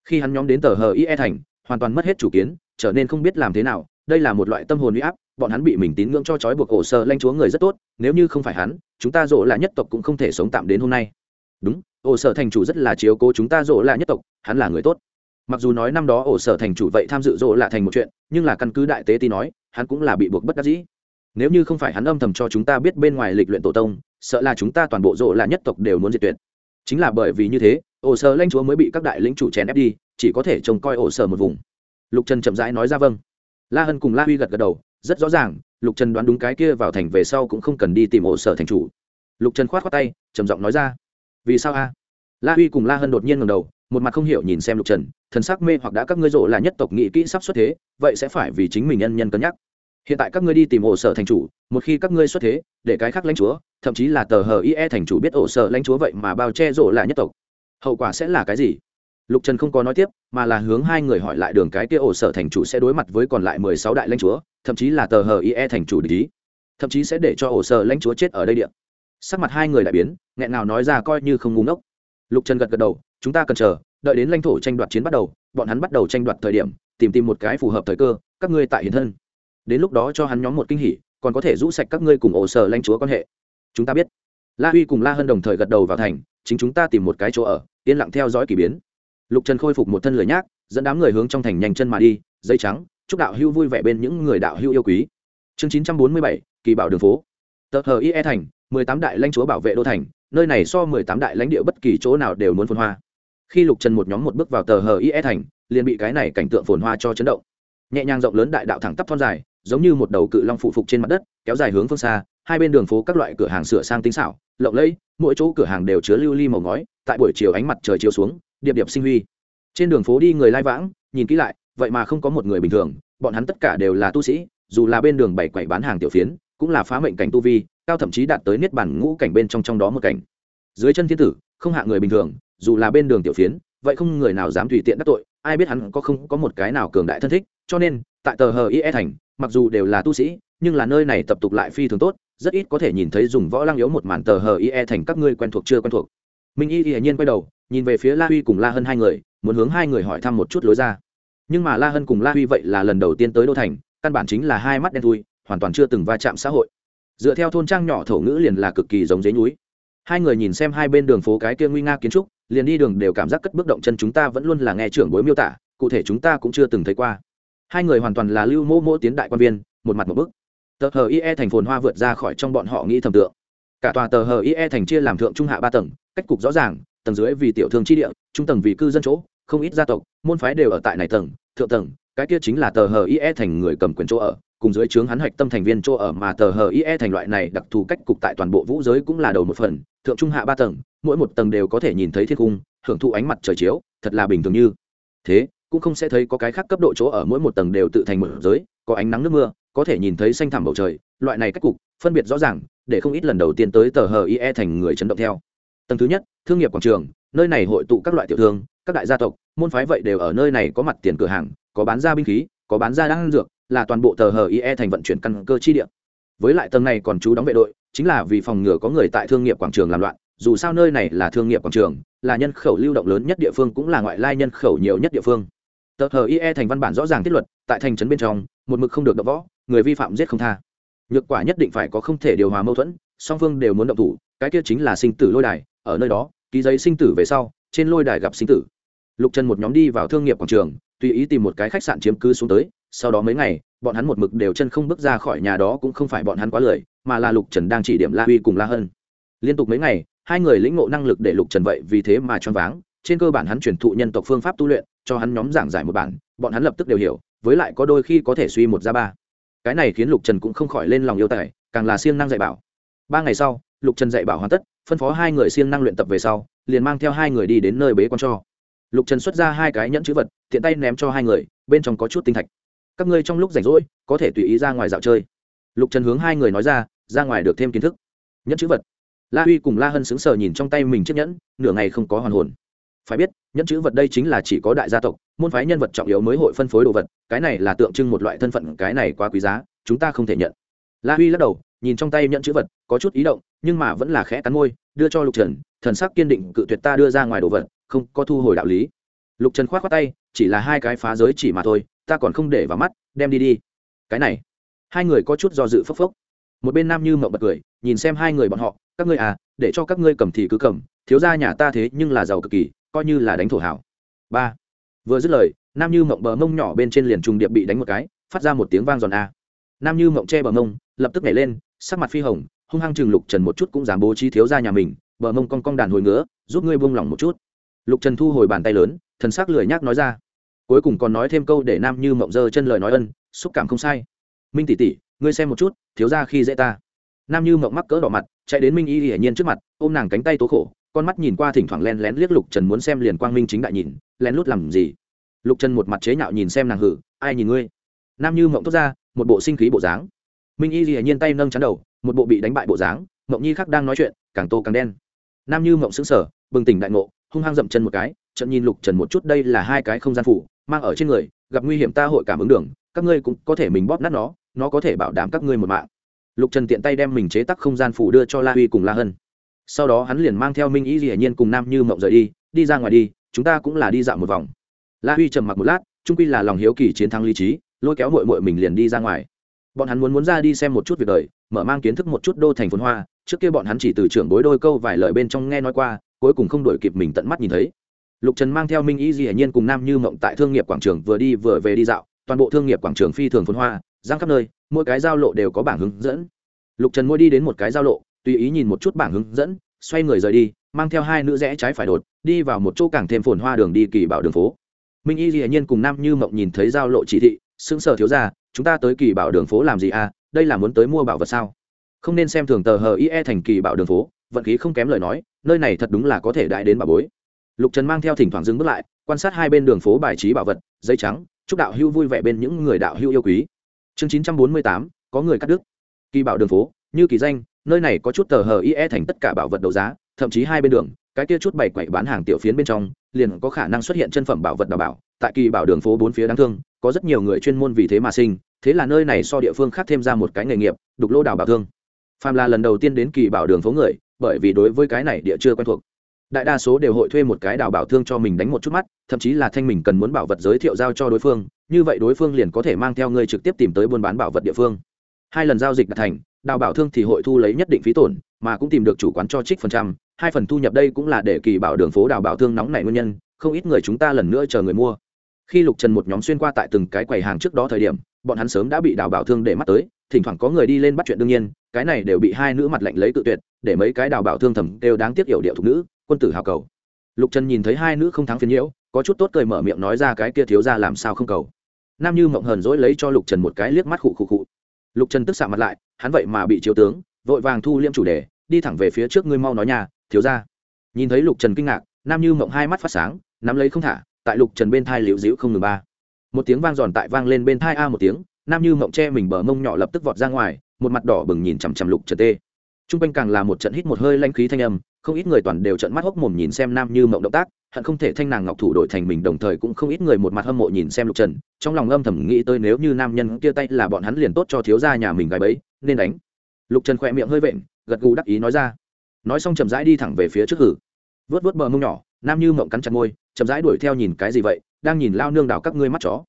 Khi hắn nhóm đến tờ hờ ie thành, hoàn toàn mất hết chủ kiến, trở nên không biết làm thế nào, đây là một loại tâm hồn huy áp, bọn hắn bị mình tín ngưỡng cho trói buộc ổ sở lãnh chúa người rất tốt, nếu như không phải hắn, chúng ta rộ là nhất tộc cũng không thể sống tạm đến hôm nay. Đúng, ổ sở thành chủ rất là chiếu cố chúng ta rộ là nhất tộc, hắn là người tốt. Mặc dù nói năm đó ổ sở thành chủ vậy tham dự rộ là thành một chuyện, nhưng là căn cứ đại tế ti nói, hắn cũng là bị buộc bất đắc dĩ. Nếu như không phải hắn âm thầm cho chúng ta biết bên ngoài lịch luyện tổ tông sợ là chúng ta toàn bộ rộ là nhất tộc đều muốn diệt tuyệt. Chính là bởi vì như thế, ổ sở lãnh chúa mới bị các đại lĩnh chủ chèn ép đi, chỉ có thể trông coi ổ sở một vùng. Lục trần chậm rãi nói ra vâng. La hân cùng la huy gật gật đầu, rất rõ ràng, lục trần đoán đúng cái kia vào thành về sau cũng không cần đi tìm ổ sở thành chủ. Lục trần khoát khoát tay, trầm giọng nói ra. Vì sao a? La huy cùng la hân đột nhiên ngầm đầu, một mặt không hiểu nhìn xem lục trần, thần sắc mê hoặc đã các ngươi rộ là nhất tộc nghị kỹ sắp xuất thế, vậy sẽ phải vì chính mình nhân nhân cân nhắc hiện tại các ngươi đi tìm ổ sở thành chủ, một khi các ngươi xuất thế, để cái khác lãnh chúa, thậm chí là tờ hờ ie thành chủ biết ổ sở lãnh chúa vậy mà bao che rộ là nhất tộc. Hậu quả sẽ là cái gì? Lục trần không có nói tiếp, mà là hướng hai người hỏi lại đường cái kia ổ sở thành chủ sẽ đối mặt với còn lại mười sáu đại lãnh chúa, thậm chí là tờ hờ ie thành chủ lý thậm chí sẽ để cho ổ sở lãnh chúa chết ở đây điện sắc mặt hai người đại biến, nghẹn nào nói ra coi như không ngu ngốc. Lục trần gật gật đầu, chúng ta cần chờ, đợi đến lãnh thổ tranh đoạt chiến bắt đầu, bọn hắn bắt đầu tranh đoạt thời điểm, tìm tìm một cái phù hợp thời cơ, các ngươi tại hiện thân đến lúc đó cho hắn nhóm một kinh hỉ, còn có thể rũ sạch các ngươi cùng ổ sở lãnh chúa quan hệ. Chúng ta biết. La huy cùng la hân đồng thời gật đầu vào thành, chính chúng ta tìm một cái chỗ ở, yên lặng theo dõi k ỳ biến. Lục trần khôi phục một thân lười nhác, dẫn đám người hướng trong thành nhanh chân mà đi dây trắng, chúc đạo hưu vui vẻ bên những người đạo hưu yêu quý. Chương chín trăm bốn mươi bảy, kỳ bảo đường phố. Tờ hờ ie thành, mười tám đại lãnh chúa bảo vệ đô thành, nơi này so mười tám đại lãnh địa bất kỳ chỗ nào đều muốn phồn hoa. Khi lục trần một nhóm một bước vào tờ hờ ie thành, liền bị cái này cảnh tượng phồn hoa cho chấn động. Nhẹ nhàng rộng lớn đại đạo thẳng tắp thon dài giống như một đầu cự long phụ phục trên mặt đất, kéo dài hướng phương xa, hai bên đường phố các loại cửa hàng sửa sang tinh xảo, lộng lẫy, mỗi chỗ cửa hàng đều chứa lưu ly màu ngói, tại buổi chiều ánh mặt trời chiếu xuống, điệp điệp sinh huy. Trên đường phố đi người lai vãng, nhìn kỹ lại, vậy mà không có một người bình thường, bọn hắn tất cả đều là tu sĩ, dù là bên đường bảy quậy bán hàng tiểu phiến, cũng là phá mệnh cảnh tu vi, cao thậm chí đạt tới niết bản ngũ cảnh bên trong trong đó một cảnh. Dưới chân thiên tử, không hạ người bình thường, dù là bên đường tiểu phiến, vậy không người nào dám tùy tiện đắc tội, ai biết hắn có không có một cái nào cường đại thân thích, cho nên tại tờ hờ ie thành, mặc dù đều là tu sĩ, nhưng là nơi này tập tục lại phi thường tốt, rất ít có thể nhìn thấy dùng võ lăng yếu một màn tờ hờ ie thành các ngươi quen thuộc chưa quen thuộc. Minh y hiển nhiên quay đầu, nhìn về phía la huy cùng la hân hai người, muốn hướng hai người hỏi thăm một chút lối ra. Nhưng mà la hân cùng la huy vậy là lần đầu tiên tới đô thành, căn bản chính là hai mắt đen thui, hoàn toàn chưa từng va chạm xã hội. Dựa theo thôn trang nhỏ thổ ngữ liền là cực kỳ giống dế núi. Hai người nhìn xem hai bên đường phố cái kia nguy nga kiến trúc, liền đi đường đều cảm giác cất bước động chân chúng ta vẫn luôn là nghe trưởng bối miêu tả, cụ thể chúng ta cũng chưa từng thấy qua hai người hoàn toàn là lưu mô mô tiến đại quan viên, một mặt một bức. Tờ hờ ie thành phồn hoa vượt ra khỏi trong bọn họ nghĩ thầm tượng. Cả tòa tờ hờ ie thành chia làm thượng trung hạ ba tầng, cách cục rõ ràng, tầng dưới vì tiểu thương chi địa, trung tầng vì cư dân chỗ, không ít gia tộc, môn phái đều ở tại này tầng, thượng tầng, cái kia chính là tờ hờ ie thành người cầm quyền chỗ ở, cùng dưới trướng hắn hạch tâm thành viên chỗ ở mà tờ hờ ie thành loại này đặc thù cách cục tại toàn bộ vũ giới cũng là đầu một phần, thượng trung hạ ba tầng, mỗi một tầng đều có thể nhìn thấy thiên cung, hưởng thụ ánh mặt trời chiếu, thật là bình thường như thế cũng không sẽ thấy có cái khác cấp độ chỗ ở, mỗi một tầng đều tự thành một giới, có ánh nắng nước mưa, có thể nhìn thấy xanh thẳm bầu trời, loại này cách cục, phân biệt rõ ràng, để không ít lần đầu tiên tới tờ hờ ie thành người chấn động theo. Tầng thứ nhất, thương nghiệp quảng trường, nơi này hội tụ các loại tiểu thương, các đại gia tộc, môn phái vậy đều ở nơi này có mặt tiền cửa hàng, có bán ra binh khí, có bán ra đan dược, là toàn bộ tờ hờ ie thành vận chuyển căn cơ chi địa. Với lại tầng này còn chú đóng vệ đội, chính là vì phòng ngừa có người tại thương nghiệp quảng trường làm loạn, dù sao nơi này là thương nghiệp quảng trường, là nhân khẩu lưu động lớn nhất địa phương cũng là ngoại lai nhân khẩu nhiều nhất địa phương tờ hờ ie thành văn bản rõ ràng thiết luật, tại thành trấn bên trong, một mực không được đập võ, người vi phạm giết không tha. Nhược quả nhất định phải có không thể điều hòa mâu thuẫn, song phương đều muốn động thủ, cái kia chính là sinh tử lôi đài, ở nơi đó, ký giấy sinh tử về sau, trên lôi đài gặp sinh tử. Lục trần một nhóm đi vào thương nghiệp quảng trường, tùy ý tìm một cái khách sạn chiếm cứ xuống tới, sau đó mấy ngày, bọn hắn một mực đều chân không bước ra khỏi nhà đó cũng không phải bọn hắn quá lười, mà là lục trần đang chỉ điểm la huy cùng la hân. Liên tục mấy ngày, hai người lĩnh ngộ năng lực để lục trần vậy vì thế mà choáng váng, trên cơ bản hắn truyền thụ nhân tộc phương pháp tu luyện cho hắn nhóm giảng giải một bản, bọn hắn lập tức đều hiểu, với lại có đôi khi có thể suy một ra ba. Cái này khiến lục trần cũng không khỏi lên lòng yêu tài, càng là siêng năng dạy bảo. Ba ngày sau, lục trần dạy bảo hoàn tất, phân phó hai người siêng năng luyện tập về sau, liền mang theo hai người đi đến nơi bế con cho. Lục trần xuất ra hai cái nhẫn chữ vật, tiện tay ném cho hai người, bên trong có chút tinh thạch. Các ngươi trong lúc rảnh rỗi, có thể tùy ý ra ngoài dạo chơi. Lục trần hướng hai người nói ra ra ngoài được thêm kiến thức. Nhẫn chữ vật. La huy cùng la hân xứng sờ nhìn trong tay mình chiếc nhẫn, nửa ngày không có hoàn hồn. Phải biết nhẫn chữ vật đây chính là chỉ có đại gia tộc, môn phái nhân vật trọng yếu mới hội phân phối đồ vật, cái này là tượng trưng một loại thân phận, cái này quá quý giá, chúng ta không thể nhận. La huy lắc đầu, nhìn trong tay nhẫn chữ vật, có chút ý động, nhưng mà vẫn là khẽ cắn môi, đưa cho lục trần, thần sắc kiên định cự tuyệt ta đưa ra ngoài đồ vật, không có thu hồi đạo lý. Lục trần k h o á t khoác tay, chỉ là hai cái phá giới chỉ mà thôi, ta còn không để vào mắt, đem đi đi. Cái này, hai người có chút do dự phốc phốc. Một bên nam như mậu bật cười, nhìn xem hai người bọn họ, các ngươi à để cho các ngươi cầm thì cứ cầm, thiếu ra nhà ta thế nhưng là giàu cực kỳ coi như là đánh thổ hảo. Ba. Vừa dứt lời, nam như mộng bờ mông nhỏ bên trên liền trùng điệp bị đánh một cái, phát ra một tiếng vang giòn a. Nam như mộng che bờ mông, lập tức nhảy lên, sắc mặt phi hồng, hung hăng chừng lục trần một chút cũng dám bố trí thiếu ra nhà mình, bờ mông cong cong đàn hồi ngứa, giúp ngươi buông lỏng một chút. Lục trần thu hồi bàn tay lớn, thần s ắ c lười nhác nói ra. Cuối cùng còn nói thêm câu để nam như mộng dơ chân lời nói ân, xúc cảm không sai. Minh tỷ tỷ, ngươi xem một chút, thiếu ra khi dễ ta. Nam như mộng mắc cỡ đỏ mặt, chạy đến minh y hiển nhiên trước mặt, ôm nàng cánh tay tố khổ con mắt nhìn qua thỉnh thoảng len lén liếc lục trần muốn xem liền quang minh chính đại nhìn, lén lút làm gì? Lục trần một mặt chế nhạo nhìn xem nàng hử, ai nhìn ngươi? Nam như mộng tốt ra, một bộ sinh khí bộ dáng. Minh y hiển nhiên tay nâng chắn đầu, một bộ bị đánh bại bộ dáng, mộng nhi khác đang nói chuyện, càng tô càng đen. Nam như mộng xứng sở bừng tỉnh đại ngộ, hung hăng dậm chân một cái trận nhìn lục trần một chút đây là hai cái không gian phủ, mang ở trên người, gặp nguy hiểm ta hội cảm ứng đường, các ngươi cũng có thể mình bóp nát nó nó có thể bảo đảm các ngươi một mạng. Lục trần tiện tay đem mình chế tắc không gian phủ đưa cho la huy cùng la hân sau đó hắn liền mang theo minh ý dĩ nhiên cùng nam như mộng rời đi đi ra ngoài đi, chúng ta cũng là đi dạo một vòng. La huy trầm mặc một lát trung quy là lòng hiếu kỳ chiến thắng lý trí, lôi kéo mội mội mình liền đi ra ngoài. Bọn hắn muốn muốn ra đi xem một chút việc đời, mở mang kiến thức một chút đô thành phồn hoa, trước kia bọn hắn chỉ từ trưởng bối đôi câu vài lời bên trong nghe nói qua, cuối cùng không đổi kịp mình tận mắt nhìn thấy. Lục trần mang theo minh ý dĩ nhiên cùng nam như mộng tại thương nghiệp quảng trường vừa đi vừa về đi dạo, toàn bộ thương nghiệp quảng trường phi thường phồn hoa, giang khắp nơi, mỗi cái giao lộ đều có bảng hướng dẫn. Lục trần mỗi đi đến một cái giao lộ tùy ý nhìn một chút bảng hướng dẫn, xoay người rời đi, mang theo hai nữ rẽ trái phải đột, đi vào một chỗ càng thêm phồn hoa đường đi kỳ bảo đường phố. Minh y dĩ nhiên cùng nam như mộng nhìn thấy giao lộ chỉ thị, sững sờ thiếu ra chúng ta tới kỳ bảo đường phố làm gì à? Đây là muốn tới mua bảo vật sao? Không nên xem thường tờ hờ ie thành kỳ bảo đường phố, vận khí không kém lời nói, nơi này thật đúng là có thể đại đến bà bối. Lục trần mang theo thỉnh thoảng dừng bước lại, quan sát hai bên đường phố bài trí bảo vật, dây trắng, chúc đạo hưu vui vẻ bên những người đạo hưu yêu quý. Chương chín trăm bốn mươi tám, có người cắt đứt. Kỳ bảo đường phố, như kỳ danh nơi này có chút tờ hờ ie thành tất cả bảo vật đấu giá, thậm chí hai bên đường, cái kia chút bày quậy bán hàng tiểu phiến bên trong, liền có khả năng xuất hiện chân phẩm bảo vật đảm bảo. Tại kỳ bảo đường phố bốn phía đáng thương, có rất nhiều người chuyên môn vì thế mà sinh, thế là nơi này so địa phương khác thêm ra một cái nghề nghiệp, đục lô đào bảo thương. Phàm là lần đầu tiên đến kỳ bảo đường phố người, bởi vì đối với cái này địa chưa quen thuộc. Đại đa số đều hội thuê một cái đào bảo thương cho mình đánh một chút mắt, thậm chí là thanh mình cần muốn bảo vật giới thiệu giao cho đối phương, như vậy đối phương liền có thể mang theo ngươi trực tiếp tìm tới buôn bán bảo vật địa phương. Hai lần giao dịch đã thành đào bảo thương thì hội thu lấy nhất định phí tổn, mà cũng tìm được chủ quán cho trích phần trăm. Hai phần thu nhập đây cũng là để kỳ bảo đường phố đào bảo thương nóng này nguyên nhân, không ít người chúng ta lần nữa chờ người mua. Khi lục trần một nhóm xuyên qua tại từng cái quầy hàng trước đó thời điểm, bọn hắn sớm đã bị đào bảo thương để mắt tới, thỉnh thoảng có người đi lên bắt chuyện đương nhiên, cái này đều bị hai nữ mặt lạnh lấy tự tuyệt, để mấy cái đào bảo thương thầm đều đáng tiếc hiểu điệu thục nữ, quân tử hào cầu. Lục trần nhìn thấy hai nữ không thắng phiền nhiễu, có chút tốt cười mở miệng nói ra cái kia thiếu ra làm sao không cầu. Nam như mộng hờn dỗi lấy cho lục trần một cái liếc mắt khụ khụ khụ. Lục trần tức xạ mặt lại hắn vậy mà bị chiếu tướng, vội vàng thu liêm chủ đề, đi thẳng về phía trước ngươi mau nói nhà thiếu ra nhìn thấy lục trần kinh ngạc, nam như mộng hai mắt phát sáng, nắm lấy không thả, tại lục trần bên thai liễu dĩu không ngừng ba. Một tiếng vang giòn tại vang lên bên thai a một tiếng, nam như mộng che mình bờ mông nhỏ lập tức vọt ra ngoài, một mặt đỏ bừng nhìn chằm chằm lục trần tê. T r u n g quanh càng là một trận hít một hơi lanh khí thanh âm, không ít người toàn đều trận mắt hốc mồm nhìn xem nam như mộng động tác, hận không thể thanh nàng ngọc thủ đổi thành mình, đồng thời cũng không ít người một mặt hâm mộ nhìn xem lục trần, trong lòng âm thầm nghĩ tới nếu như nam nhân kia tay là bọn hắn liền tốt cho thiếu gia nhà mình gái bấy nên đánh. Lục trần khỏe miệng hơi vện, gật gù đắc ý nói ra. Nói xong chậm rãi đi thẳng về phía trước hử. Vớt vớt bờ mông nhỏ, nam như mộng cắn chặt môi, chậm rãi đuổi theo nhìn cái gì vậy, đang nhìn lao nương đào các ngươi mắt chó.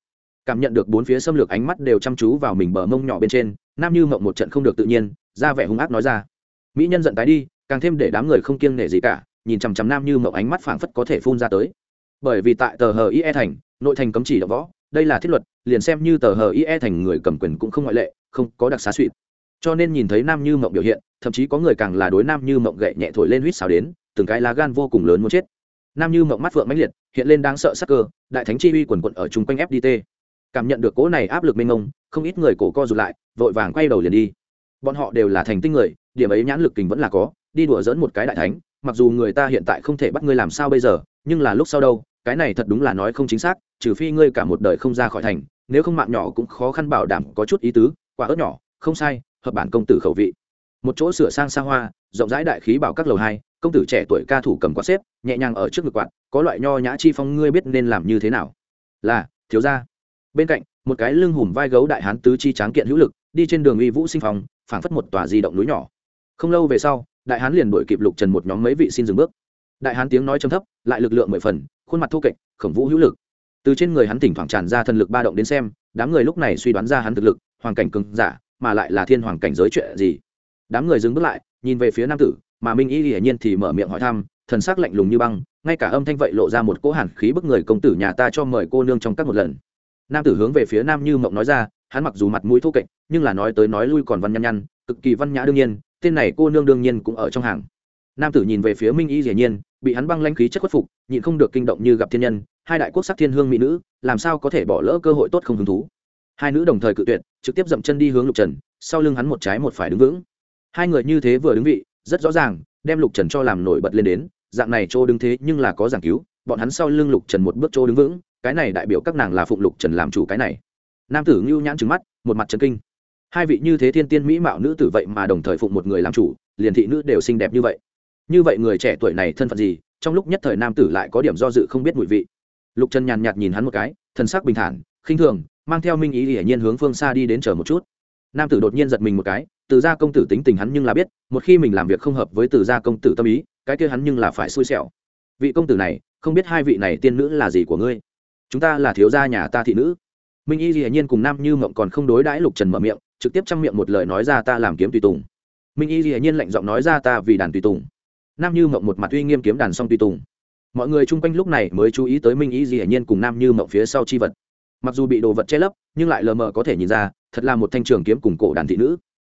Cảm nhận được bốn phía xâm lược ánh mắt đều chăm chú vào mình bờ mông nhỏ bên trên, nam như mộng một trận không được tự nhiên, ra vẻ hung ác nói ra. Mỹ nhân giận tái đi, càng thêm để đám người không kiêng nể gì cả, nhìn chằm chằm nam như mộng ánh mắt phảng phất có thể phun ra tới. Bởi vì tại tờ hờ ie thành, nội thành cấm chỉ đ võ, đây là thiết luật, liền xem như tờ hờ ie thành người cầm quyền cũng không ngoại lệ, không có đặc xá suỵt cho nên nhìn thấy nam như mộng biểu hiện, thậm chí có người càng là đối nam như mộng gậy nhẹ thổi lên huýt xào đến, từng cái lá gan vô cùng lớn muốn chết. Nam như mộng mắt phượng mãnh liệt, hiện lên đáng sợ sắc cơ, đại thánh chi uy quần quận ở chung quanh fdt cảm nhận được cỗ này áp lực mênh mông, không ít người cổ co rụt lại, vội vàng quay đầu liền đi. Bọn họ đều là thành tinh người, điểm ấy nhãn lực kình vẫn là có, đi đùa dỡn một cái đại thánh, mặc dù người ta hiện tại không thể bắt ngươi làm sao bây giờ, nhưng là lúc sau đâu, cái này thật đúng là nói không chính xác, trừ phi ngươi cả một đời không ra khỏi thành, nếu không mạng nhỏ cũng khó khăn bảo đảm có chút ý tứ, quả ớt nhỏ, không sai hợp bản công tử khẩu vị. Một chỗ sửa sang xa hoa, rộng rãi đại khí bảo các lầu hai, công tử trẻ tuổi ca thủ cầm quạt xếp, nhẹ nhàng ở trước ngực quạt, có loại nho nhã chi phong, ngươi biết nên làm như thế nào? Là, thiếu gia. Bên cạnh, một cái lưng hùm vai gấu đại hán tứ chi tráng kiện hữu lực, đi trên đường uy vũ sinh phong, phảng phất một tòa di động núi nhỏ. Không lâu về sau, đại hán liền đuổi kịp lục trần một nhóm mấy vị xin dừng bước. Đại hán tiếng nói trầm thấp, lại lực lượng mười phần, khuôn mặt thô kệch, khổng vũ hữu lực. Từ trên người hắn thỉnh thoảng tràn ra thần lực ba động đến xem, đám người lúc này suy đoán ra hắn thực lực, hoàn cảnh cứng giả mà lại là thiên hoàng cảnh giới chuyện gì? Đám người dừng bước lại, nhìn về phía nam tử, mà minh y hiển nhiên thì mở miệng hỏi thăm, thần sắc lạnh lùng như băng, ngay cả âm thanh vậy lộ ra một cỗ hàn khí bức người công tử nhà ta cho mời cô nương trong các một lần. Nam tử hướng về phía nam như mộng nói ra, hắn mặc dù mặt mũi thô kệch, nhưng là nói tới nói lui còn văn nhăn nhăn, cực kỳ văn nhã đương nhiên, tên này cô nương đương nhiên cũng ở trong hàng. Nam tử nhìn về phía minh y hiển nhiên, bị hắn băng lanh khí chất khuất phục, nhịn không được kinh động như gặp thiên nhân, hai đại quốc sắc thiên hương mỹ nữ, làm sao có thể bỏ lỡ cơ hội tốt không hứng thú? Hai nữ đồng thời cự tuyệt, trực tiếp dậm chân đi hướng lục trần, sau lưng hắn một trái một phải đứng vững. Hai người như thế vừa đứng vị, rất rõ ràng, đem lục trần cho làm nổi bật lên đến, dạng này chỗ đứng thế nhưng là có giảng cứu, bọn hắn sau lưng lục trần một bước chỗ đứng vững, cái này đại biểu các nàng là phụng lục trần làm chủ cái này. Nam tử ngưu nhãn trứng mắt, một mặt trần kinh. Hai vị như thế thiên tiên mỹ mạo nữ tử vậy mà đồng thời phụng một người làm chủ, liền thị nữ đều xinh đẹp như vậy. Như vậy người trẻ tuổi này thân phận gì, trong lúc nhất thời nam tử lại có điểm do dự không biết mùi vị. Lục trần nhàn nhạt nhìn hắn một cái, thần sắc bình thản, khinh thường mang theo minh ý hiển nhiên hướng phương xa đi đến chờ một chút. Nam tử đột nhiên giật mình một cái, từ gia công tử tính tình hắn nhưng là biết, một khi mình làm việc không hợp với từ gia công tử tâm ý, cái kia hắn nhưng là phải xui xẻo. Vị công tử này, không biết hai vị này tiên nữ là gì của ngươi? Chúng ta là thiếu gia nhà ta thị nữ. Minh y hiển nhiên cùng nam như mộng còn không đối đãi lục trần mở miệng, trực tiếp trong miệng một lời nói ra ta làm kiếm tùy tùng. Minh y hiển nhiên lạnh giọng nói ra ta vì đàn tùy tùng. Nam như mộng một mặt uy nghiêm kiếm đàn song tùy tùng. Mọi người chung quanh lúc này mới chú ý tới minh y hiển nhiên cùng nam như mộng phía sau chi vật mặc dù bị đồ vật che lấp, nhưng lại lờ mờ có thể nhìn ra, thật là một thanh trường kiếm cùng cổ đàn thị nữ.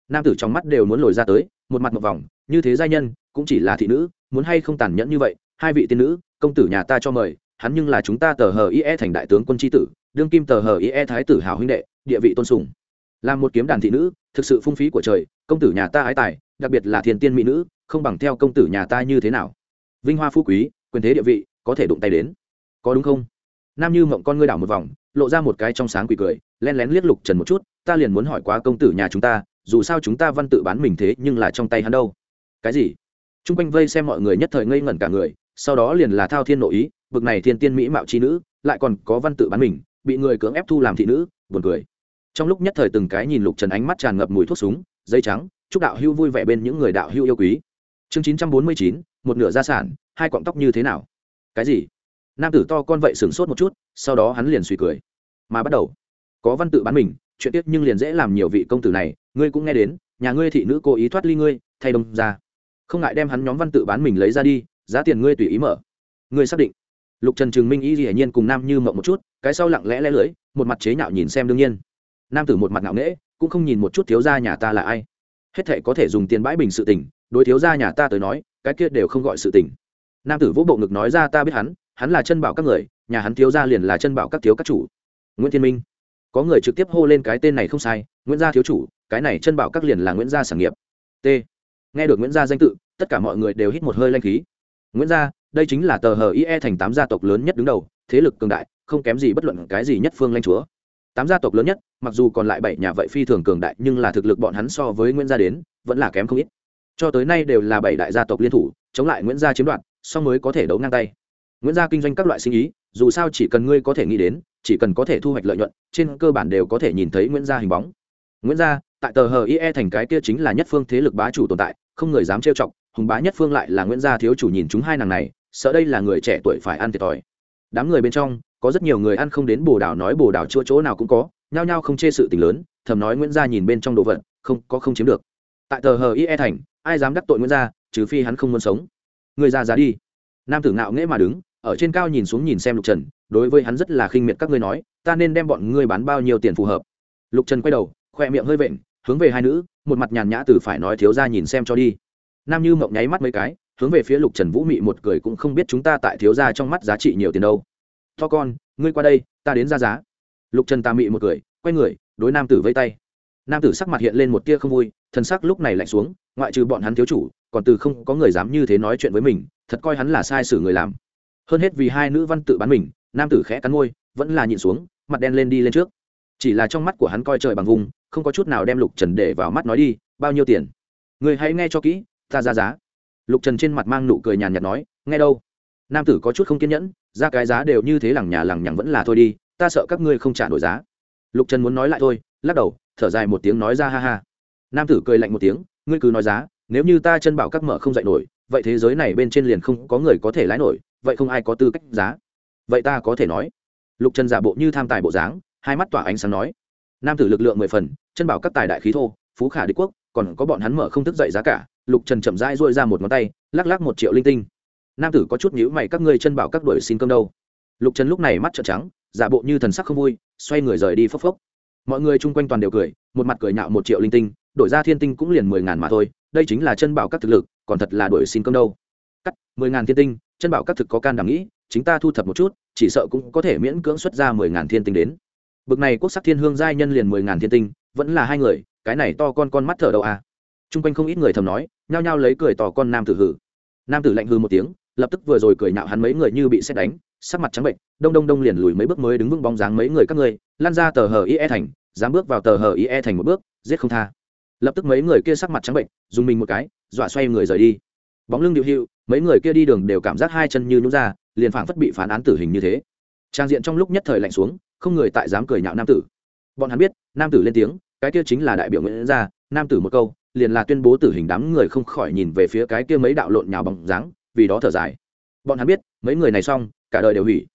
Nam tử trong mắt đều muốn lồi ra tới, một mặt một vòng, như thế giai nhân, cũng chỉ là thị nữ, muốn hay không tàn nhẫn như vậy, hai vị tiên nữ, công tử nhà ta cho mời, hắn nhưng là chúng ta tờ hờ ie thành đại tướng quân tri tử, đương kim tờ hờ ie thái tử hào huynh đệ, địa vị tôn sùng. Làm một kiếm đàn thị nữ, thực sự phung phí của trời, công tử nhà ta ái tài, đặc biệt là thiên tiên mỹ nữ, không bằng theo công tử nhà ta như thế nào. Vinh hoa phú quý, quyền thế địa vị, có thể đụng tay đến. Có đúng không? Nam như mộng con ngươi đảo một vòng, lộ ra một cái trong sáng quỷ cười, len lén liếc lục trần một chút, ta liền muốn hỏi quá công tử nhà chúng ta, dù sao chúng ta văn tự bán mình thế nhưng là trong tay hắn đâu. Cái gì? T r u n g quanh vây xem mọi người nhất thời ngây ngẩn cả người, sau đó liền là thao thiên nội ý, bực này thiên tiên mỹ mạo c h i nữ, lại còn có văn tự bán mình, bị người cưỡng ép thu làm thị nữ, buồn cười. Trong lúc nhất thời từng cái nhìn lục trần ánh mắt tràn ngập mùi thuốc súng, dây trắng, chúc đạo hưu vui vẻ bên những người đạo hưu yêu quý. Chương chín trăm bốn mươi chín, một nửa gia sản, hai cọng tóc như thế nào? Cái gì? Nam tử to con vậy sửng sốt một chút, sau đó hắn liền suy cười. Mà bắt đầu, có văn tự bán mình, chuyện tiếc nhưng liền dễ làm nhiều vị công tử này, ngươi cũng nghe đến, nhà ngươi thị nữ cố ý thoát ly ngươi, thay đông ra. Không ngại đem hắn nhóm văn tự bán mình lấy ra đi, giá tiền ngươi tùy ý mở. Ngươi xác định. Lục trần trường minh y hiển nhiên cùng nam như mộng một chút, cái sau lặng lẽ lẽ lưỡi một mặt chế nhạo nhìn xem đương nhiên. Nam tử một mặt ngạo nghễ, cũng không nhìn một chút thiếu gia nhà ta là ai. Hết thệ có thể dùng tiền bãi bình sự tình, đối thiếu gia nhà ta tới nói, cái kia đều không gọi sự tình. Nam tử vỗ bộ ngực nói ra ta biết hắn hắn là chân bảo các người, nhà hắn thiếu gia liền là chân bảo các thiếu các chủ. Nguyễn thiên minh. Có người trực tiếp hô lên cái tên này không sai, nguyễn gia thiếu chủ, cái này chân bảo các liền là nguyễn gia sản nghiệp. T. Nghe được nguyễn gia danh tự, tất cả mọi người đều hít một hơi lanh khí. Nguyễn gia, đây chính là tờ hờ ie thành tám gia tộc lớn nhất đứng đầu, thế lực cường đại, không kém gì bất luận cái gì nhất phương lanh chúa. Tám gia tộc lớn nhất, mặc dù còn lại bảy nhà vậy phi thường cường đại, nhưng là thực lực bọn hắn so với nguyễn gia đến, vẫn là kém không ít. Cho tới nay đều là bảy đại gia tộc liên thủ, chống lại nguyễn gia chiếm đoạt, song mới có thể đấu ngang tay nguyễn gia kinh doanh các loại sinh ý, dù sao chỉ cần ngươi có thể nghĩ đến, chỉ cần có thể thu hoạch lợi nhuận, trên cơ bản đều có thể nhìn thấy nguyễn gia hình bóng. Nguyễn gia, tại tờ hờ ie thành cái kia chính là nhất phương thế lực bá chủ tồn tại, không người dám trêu chọc, hùng bá nhất phương lại là nguyễn gia thiếu chủ nhìn chúng hai nàng này, sợ đây là người trẻ tuổi phải ăn thiệt thòi. Đám người bên trong, có rất nhiều người ăn không đến bồ đào nói bồ đào chua chỗ nào cũng có, nhao nhao không chê sự tình lớn, thầm nói nguyễn gia nhìn bên trong đồ vật, không, có không chiếm được. Tại tờ hờ ie thành, ai dám đắc tội nguyễn gia, trừ phi hắn không muốn sống. Người ra giá đi. Nam tử ngạo nghễ mà đứng ở trên cao nhìn xuống nhìn xem lục trần, đối với hắn rất là khinh miệt, các ngươi nói, ta nên đem bọn ngươi bán bao nhiêu tiền phù hợp? Lục trần quay đầu khoe miệng hơi vện, hướng về hai nữ, một mặt nhàn nhã từ phải nói thiếu ra nhìn xem cho đi. Nam như mộng nháy mắt mấy cái, hướng về phía lục trần vũ mị một cười cũng không biết chúng ta tại thiếu ra trong mắt giá trị nhiều tiền đâu. To con, ngươi qua đây, ta đến ra giá. Lục trần ta mị một cười, quay người, đối nam tử vây tay. Nam tử sắc mặt hiện lên một tia không vui, thần sắc lúc này lạnh xuống, ngoại trừ bọn hắn thiếu chủ, còn từ không có người dám như thế nói chuyện với mình, thật coi hắn là sai sử người làm hơn hết vì hai nữ văn tự bán mình, nam tử khẽ cắn môi, vẫn là nhịn xuống, mặt đen lên đi lên trước. Chỉ là trong mắt của hắn coi trời bằng vùng, không có chút nào đem lục trần để vào mắt nói đi, bao nhiêu tiền? Người hãy nghe cho kỹ, ta ra giá. Lục trần trên mặt mang nụ cười nhàn nhạt nói, nghe đâu? Nam tử có chút không kiên nhẫn, ra cái giá đều như thế lằng nhà lằng nhằng vẫn là thôi đi, ta sợ các ngươi không trả nổi giá. Lục trần muốn nói lại thôi, lắc đầu, thở dài một tiếng nói ra ha ha. Nam tử cười lạnh một tiếng, ngươi cứ nói giá, nếu như ta chân bảo các mở không dạy nổi, vậy thế giới này bên trên liền không có người có thể lái nổi vậy không ai có tư cách giá. Vậy ta có thể nói. Lục trần giả bộ như tham tài bộ dáng, hai mắt tỏa ánh sáng nói. Nam tử lực lượng mười phần, chân bảo các tài đại khí thô, phú khả đế quốc, còn có bọn hắn mở không thức dậy giá cả. Lục trần chậm rãi dội ra một ngón tay, lắc lắc một triệu linh tinh. Nam tử có chút nhữ mày, các ngươi chân bảo các đuổi xin cơm đâu? Lục trần lúc này mắt trợn trắng, giả bộ như thần sắc không vui, xoay người rời đi phốc phốc. Mọi người chung quanh toàn đều cười, một mặt cười nhạo một triệu linh tinh, đổi ra thiên tinh cũng liền mười ngàn mà thôi, đây chính là chân bảo các thực lực, còn thật là đuổi xin cơm đâu? Cắt, mười ngàn thiên tinh, chân bảo các thực có can đảm nghĩ, chính ta thu thập một chút, chỉ sợ cũng có thể miễn cưỡng xuất ra mười ngàn thiên tinh đến bực này quốc sắc thiên hương giai nhân liền mười ngàn thiên tinh, vẫn là hai người, cái này to con con mắt thở đầu à. t r u n g quanh không ít người thầm nói, nhao nhao lấy cười tỏ con nam tử hử nam tử lạnh hư một tiếng, lập tức vừa rồi cười nhạo hắn mấy người như bị xét đánh, sắc mặt trắng bệnh, đông đông đông liền lùi mấy bước mới đứng vững bóng dáng mấy người các ngươi lan ra tờ hờ ie thành, dám bước vào tờ hờ ie thành một bước, giết không tha lập tức mấy người kia sắc mặt trắng bệnh, dùng mình một cái, dọa xoay người rời đi bóng lưng điệu hiệu mấy người kia đi đường đều cảm giác hai chân như nhũ ra, liền phảng phất bị phán án tử hình như thế. Trang diện trong lúc nhất thời lạnh xuống, không người tại dám cười nhạo nam tử. Bọn hắn biết, nam tử lên tiếng, cái kia chính là đại biểu nguyễn gia, nam tử một câu, liền là tuyên bố tử hình đám người không khỏi nhìn về phía cái kia mấy đạo lộn nhào bằng dáng, vì đó thở dài. Bọn hắn biết, mấy người này xong, cả đời đều hủy.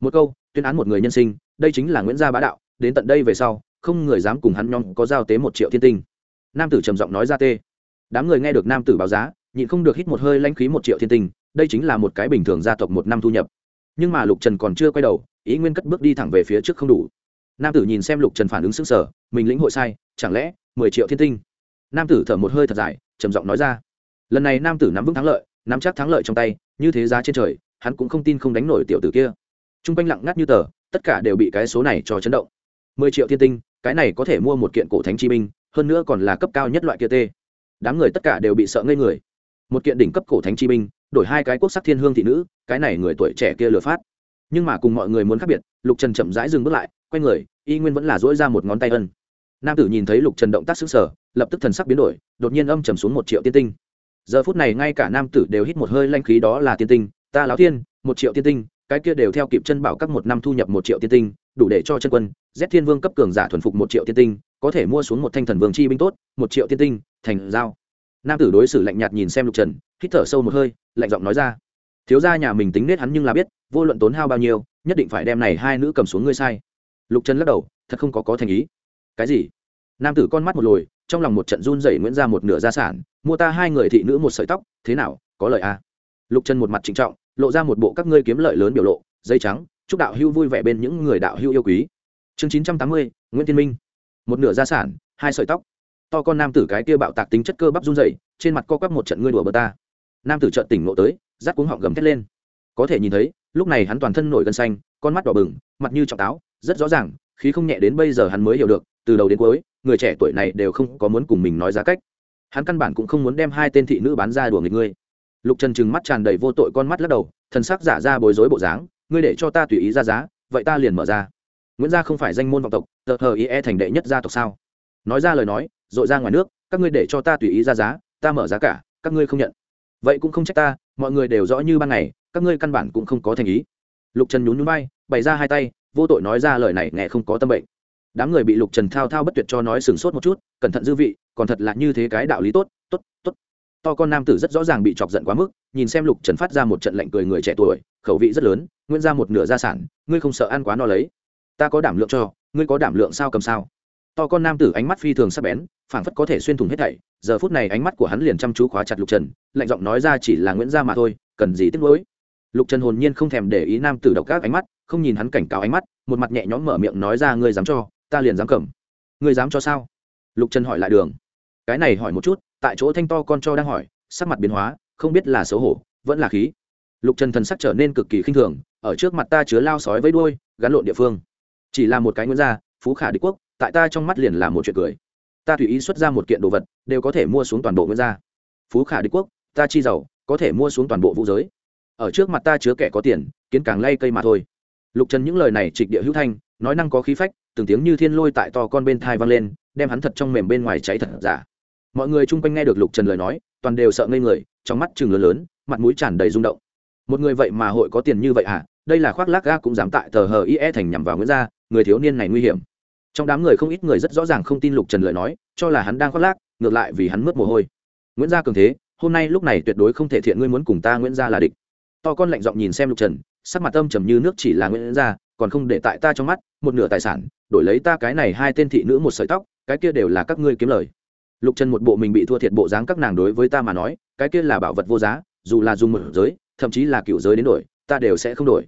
Một câu, tuyên án một người nhân sinh, đây chính là nguyễn gia bá đạo, đến tận đây về sau, không người dám cùng hắn nhong có giao tế một triệu thiên tinh. Nam tử trầm giọng nói ra tê. Đám người nghe được nam tử báo giá nhịn không được hít một hơi lãnh khí một triệu thiên tinh, đây chính là một cái bình thường gia tộc một năm thu nhập. Nhưng mà lục trần còn chưa quay đầu, ý nguyên cất bước đi thẳng về phía trước không đủ. Nam tử nhìn xem lục trần phản ứng xứng sở mình lĩnh hội sai, chẳng lẽ mười triệu thiên tinh? Nam tử thở một hơi thật dài, trầm giọng nói ra. Lần này nam tử nắm vững thắng lợi, nắm chắc thắng lợi trong tay, như thế giá trên trời, hắn cũng không tin không đánh nổi tiểu tử kia. T r u n g quanh lặng ngắt như tờ, tất cả đều bị cái số này cho chấn động. Mười triệu thiên tinh, cái này có thể mua một kiện cổ thánh chi binh, hơn nữa còn là cấp cao nhất loại kia tê. Đám người tất cả đều bị sợ ngây người một kiện đỉnh cấp cổ thánh chi binh, đổi hai cái quốc sắc thiên hương thị nữ, cái này người tuổi trẻ kia lừa phát. Nhưng mà cùng mọi người muốn khác biệt, lục trần chậm rãi dừng bước lại, quay người, y nguyên vẫn là dỗi ra một ngón tay ân. Nam tử nhìn thấy lục trần động tác xứng sở lập tức thần sắc biến đổi, đột nhiên âm trầm xuống một triệu tiên tinh. Giờ phút này ngay cả nam tử đều hít một hơi lanh khí đó là tiên tinh, ta láo thiên một triệu tiên tinh, cái kia đều theo kịp chân bảo các một năm thu nhập một triệu tiên tinh, đủ để cho chân quân, z thiên vương cấp cường giả thuần phục một triệu tiên tinh, có thể mua xuống một thanh thần vương chi binh tốt, một triệu tiên tinh, thành giao nam tử đối xử lạnh nhạt nhìn xem lục trần, hít thở sâu một hơi, lạnh giọng nói ra, thiếu gia nhà mình tính nết hắn nhưng là biết, vô luận tốn hao bao nhiêu, nhất định phải đem này hai nữ cầm xuống ngươi sai. Lục trần lắc đầu, thật không có có thành ý. Cái gì? Nam tử con mắt một lồi, trong lòng một trận run rẩy nguyễn ra một nửa gia sản, mua ta hai người thị nữ một sợi tóc, thế nào, có lợi à? lục trần một mặt trịnh trọng, lộ ra một bộ các ngươi kiếm lợi lớn biểu lộ, dây trắng, chúc đạo hưu vui vẻ bên những người đạo hưu yêu quý. Chương chín trăm tám mươi, nguyễn tiên minh. Một nửa gia sản, hai sợi tóc to con nam tử cái kia bạo tạc tính chất cơ bắp run rẩy, trên mặt co quắp một trận ngươi đùa bờ ta. Nam tử trợn tỉnh ngộ tới rát cuống họng gầm thét lên. Có thể nhìn thấy, lúc này hắn toàn thân nổi gân xanh, con mắt đỏ bừng, mặt như trọng táo, rất rõ ràng, khí không nhẹ đến bây giờ hắn mới hiểu được, từ đầu đến cuối, người trẻ tuổi này đều không có muốn cùng mình nói giá cách. Hắn căn bản cũng không muốn đem hai tên thị nữ bán ra đùa nghịch ngươi. Lục trần trừng mắt tràn đầy vô tội con mắt lắc đầu, thần sắc giả ra bối rối bộ dáng, ngươi để cho ta tùy ý ra giá, vậy ta liền mở ra. Nguyễn gia không phải danh môn vọng tộc, tờ hờ ý e thành đệ nhất gia tộc sao? Nói ra lời nói dội ra ngoài nước, các ngươi để cho ta tùy ý ra giá, ta mở giá cả, các ngươi không nhận. Vậy cũng không trách ta, mọi người đều rõ như ban ngày, các ngươi căn bản cũng không có thành ý. Lục trần nhún nhún bay bày ra hai tay, vô tội nói ra lời này nghe không có tâm bệnh. Đám người bị lục trần thao thao bất tuyệt cho nói sừng sốt một chút, cẩn thận dư vị, còn thật là như thế cái đạo lý tốt tốt tốt. To con nam tử rất rõ ràng bị chọc giận quá mức, nhìn xem lục trần phát ra một trận lạnh cười người trẻ tuổi, khẩu vị rất lớn, nguyên ra một nửa gia sản, ngươi không sợ ăn quá no lấy. Ta có đảm lượng cho, ngươi có đảm lượng sao cầm sao? To con nam tử ánh mắt phi thường sắc bén, phảng phất có thể xuyên thủng hết thảy, giờ phút này ánh mắt của hắn liền chăm chú khóa chặt lục trần, lạnh giọng nói ra chỉ là nguyễn gia mà thôi, cần gì tiếc nuối. Lục trần hồn nhiên không thèm để ý nam tử độc các ánh mắt, không nhìn hắn cảnh cáo ánh mắt, một mặt nhẹ nhõm mở miệng nói ra, ngươi dám cho, ta liền dám cầm. Ngươi dám cho sao? Lục trần hỏi lại đường. Cái này hỏi một chút, tại chỗ thanh to con cho đang hỏi, sắc mặt biến hóa, không biết là xấu hổ, vẫn là khí. Lục trần thần sắc trở nên cực kỳ khinh thường, ở trước mặt ta chứa lao sói với đuôi, gắn lộn địa phương. Chỉ là một cái nguyên gia, phú khả đế quốc tại ta trong mắt liền là một chuyện cười. Ta tùy ý xuất ra một kiện đồ vật, đều có thể mua xuống toàn bộ nguyên gia. Phú khả đế quốc, ta chi giàu, có thể mua xuống toàn bộ vũ giới. Ở trước mặt ta chứa kẻ có tiền, kiến càng lay cây mà thôi. Lục trần những lời này trịch địa hữu thanh, nói năng có khí phách, từng tiếng như thiên lôi tại to con bên thai vang lên, đem hắn thật trong mềm bên ngoài cháy thật giả. Mọi người chung quanh nghe được lục trần lời nói, toàn đều sợ ngây người, trong mắt chừng lớn lớn, mặt mũi tràn đầy rung động. Một người vậy mà hội có tiền như vậy à đây là khoác lác ga cũng dám tại tờ hờ ie thành nhằm vào nguyễn gia, người thiếu niên này nguy hiểm trong đám người không ít người rất rõ ràng không tin lục trần lời nói, cho là hắn đang khoác lác, ngược lại vì hắn mướt mồ hôi. Nguyễn gia cường thế, hôm nay lúc này tuyệt đối không thể thiện ngươi muốn cùng ta nguyễn gia là địch. To con lạnh giọng nhìn xem lục trần, sắc mặt âm trầm như nước chỉ là nguyễn gia, còn không để tại ta trong mắt, một nửa tài sản, đổi lấy ta cái này hai tên thị nữ một sợi tóc, cái kia đều là các ngươi kiếm lời. Lục trần một bộ mình bị thua thiệt bộ dáng các nàng đối với ta mà nói, cái kia là bảo vật vô giá, dù là dùng một giới, thậm chí là cựu giới đến đổi, ta đều sẽ không đổi.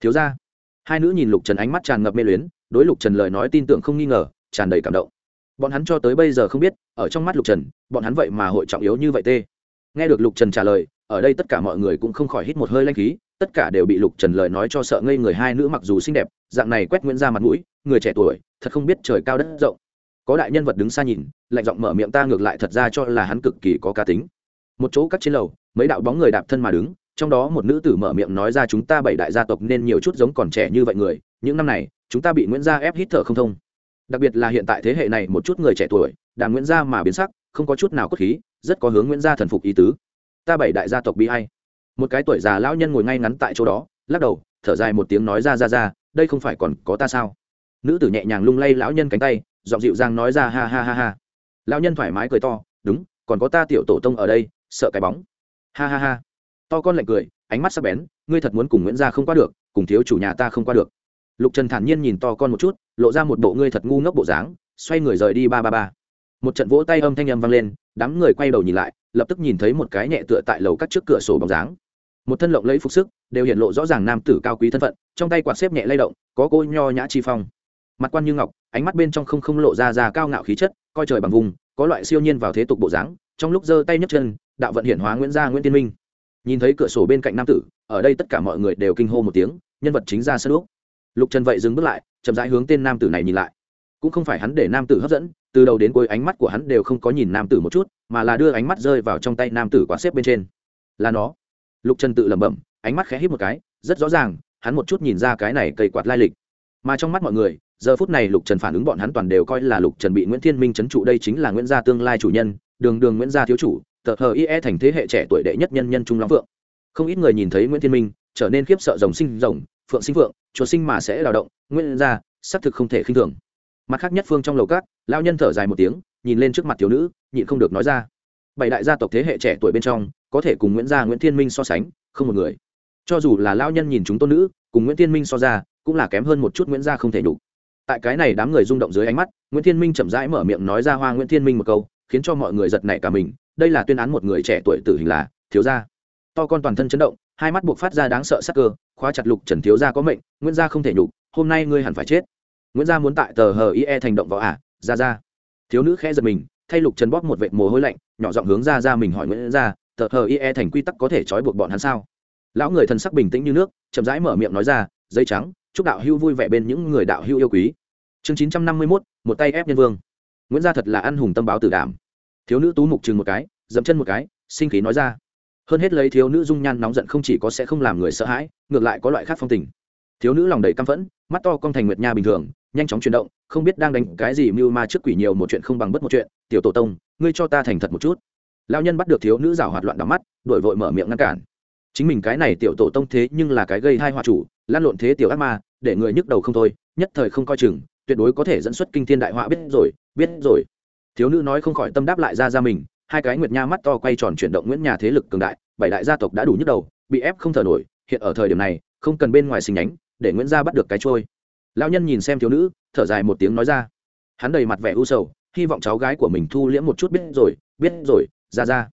Thiếu ra hai nữ nhìn lục trần ánh mắt tràn ngập mê luyến đối lục trần lời nói tin tưởng không nghi ngờ, tràn đầy cảm động. Bọn hắn cho tới bây giờ không biết, ở trong mắt lục trần, bọn hắn vậy mà hội trọng yếu như vậy tê. Nghe được lục trần trả lời, ở đây tất cả mọi người cũng không khỏi hít một hơi lanh khí, tất cả đều bị lục trần lời nói cho sợ ngây người hai nữ mặc dù xinh đẹp, dạng này quét nguyễn ra mặt mũi, người trẻ tuổi, thật không biết trời cao đất rộng. Có đại nhân vật đứng xa nhìn, lạnh giọng mở miệng ta ngược lại thật ra cho là hắn cực kỳ có cá tính. Một chỗ cắt trên lầu, mấy đạo bóng người đạp thân mà đứng, trong đó một nữ tử mở miệng nói ra chúng ta bảy đại gia tộc nên nhiều chút giống còn trẻ như vậy người, những năm này chúng ta bị nguyễn gia ép hít thở không thông. Đặc biệt là hiện tại thế hệ này, một chút người trẻ tuổi đàn nguyễn gia mà biến sắc, không có chút nào cốt khí, rất có hướng nguyễn gia thần phục ý tứ. Ta bảy đại gia tộc bị hay một cái tuổi già lão nhân ngồi ngay ngắn tại chỗ đó, lắc đầu, thở dài một tiếng nói ra ra ra, đây không phải còn có ta sao? Nữ tử nhẹ nhàng lung lay lão nhân cánh tay, giọng dịu dàng nói ra ha ha ha ha. Lão nhân thoải mái cười to, đúng, còn có ta tiểu tổ tông ở đây, sợ cái bóng. Ha ha ha. To con lạnh cười, ánh mắt sắc bén, ngươi thật muốn cùng nguyễn gia không qua được, cùng thiếu chủ nhà ta không qua được lục trần thản nhiên nhìn to con một chút, lộ ra một bộ ngươi thật ngu ngốc bộ dáng, xoay người rời đi ba ba ba. Một trận vỗ tay âm thanh âm vang lên, đám người quay đầu nhìn lại, lập tức nhìn thấy một cái nhẹ tựa tại lầu cắt trước cửa sổ bóng dáng. Một thân lộng lấy phục sức, đều hiện lộ rõ ràng nam tử cao quý thân phận, trong tay quạt xếp nhẹ lay động, có cô nho nhã chi phong. Mặt quan như ngọc, ánh mắt bên trong không không lộ ra ra cao ngạo khí chất, coi trời bằng vùng, có loại siêu nhiên vào thế tục bộ dáng, trong lúc giơ tay nhấc chân, đạo vận hiển hóa nguyễn gia nguyễn tiên minh. Nhìn thấy cửa sổ bên cạnh nam tử, ở đây tất cả mọi người đều kinh hô một tiếng, nhân vật chính ra sân úc lục trần vậy dừng bước lại, chậm rãi hướng tên nam tử này nhìn lại. Cũng không phải hắn để nam tử hấp dẫn, từ đầu đến cuối ánh mắt của hắn đều không có nhìn nam tử một chút, mà là đưa ánh mắt rơi vào trong tay nam tử quán xếp bên trên. Là nó. Lục trần tự lẩm bẩm, ánh mắt khẽ hít một cái, rất rõ ràng, hắn một chút nhìn ra cái này cây quạt lai lịch. Mà trong mắt mọi người, giờ phút này lục trần phản ứng bọn hắn toàn đều coi là lục trần bị nguyễn thiên minh trấn trụ đây chính là nguyễn gia tương lai chủ nhân, đường đường nguyễn gia thiếu chủ, tờ hờ ie thành thế hệ trẻ tuổi đệ nhất nhân nhân trung long phượng. Không ít người nhìn thấy nguyễn thiên minh, trở nên khiếp sợ rồng sinh rồng phượng sinh phượng chuột sinh mà sẽ đào động nguyễn gia, xác thực không thể khinh thường. Mặt khác nhất phương trong lầu cát lao nhân thở dài một tiếng, nhìn lên trước mặt thiếu nữ, nhịn không được nói ra. Bảy đại gia tộc thế hệ trẻ tuổi bên trong, có thể cùng nguyễn gia, nguyễn thiên minh so sánh, không một người. Cho dù là lao nhân nhìn chúng tôn nữ, cùng nguyễn thiên minh so ra, cũng là kém hơn một chút nguyễn gia không thể đủ tại cái này đám người rung động dưới ánh mắt, nguyễn thiên minh chậm rãi mở miệng nói ra hoa nguyễn thiên minh một câu, khiến cho mọi người giật nảy cả mình. Đây là tuyên án một người trẻ tuổi tử hình là thiếu gia. To con toàn thân chấn động hai mắt buộc phát ra đáng sợ sắc cơ khóa chặt lục trần thiếu gia có mệnh nguyễn gia không thể nhục hôm nay ngươi hẳn phải chết. Nguyễn gia muốn tại tờ hờ ie thành động vào ả à, ra ra. Thiếu nữ khẽ giật mình thay lục trần bóp một vệt mồ hôi lạnh nhỏ giọng hướng ra ra mình hỏi nguyễn gia tờ hờ ie thành quy tắc có thể trói buộc bọn hắn sao? Lão người thần sắc bình tĩnh như nước chậm rãi mở miệng nói ra giấy trắng chúc đạo hưu vui vẻ bên những người đạo hưu yêu quý. Chương chín trăm năm mươi mốt một tay ép nhân vương. Nguyễn gia thật là ăn hùng tâm báo tử đảm. Thiếu nữ tú mục chừng một cái dẫm chân một cái sinh khí nói ra hơn hết lấy thiếu nữ dung nhan nóng giận không chỉ có sẽ không làm người sợ hãi, ngược lại có loại khác phong tình. Thiếu nữ lòng đầy căm phẫn, mắt to con thành nguyệt nha bình thường, nhanh chóng chuyển động, không biết đang đánh cái gì mưu ma trước quỷ nhiều một chuyện không bằng bất một chuyện. Tiểu tổ tông, ngươi cho ta thành thật một chút. Lao nhân bắt được thiếu nữ rào hoạt loạn đắm mắt, đổi vội mở miệng ngăn cản. Chính mình cái này tiểu tổ tông thế nhưng là cái gây hai họa chủ, lan lộn thế tiểu ác ma, để người nhức đầu không thôi, nhất thời không coi chừng, tuyệt đối có thể dẫn xuất kinh thiên đại họa biết rồi biết rồi. Thiếu nữ nói không khỏi tâm đáp lại ra ra mình hai cái nguyệt nha mắt to quay tròn chuyển động nguyễn nhà thế lực cường đại, bảy đại gia tộc đã đủ nhức đầu, bị ép không thở nổi, hiện ở thời điểm này, không cần bên ngoài sinh nhánh, để nguyễn gia bắt được cái trôi. Lão nhân nhìn xem thiếu nữ, thở dài một tiếng nói ra. Hắn đầy mặt vẻ u sầu, hy vọng cháu gái của mình thu liễm một chút biết rồi biết rồi, ra ra.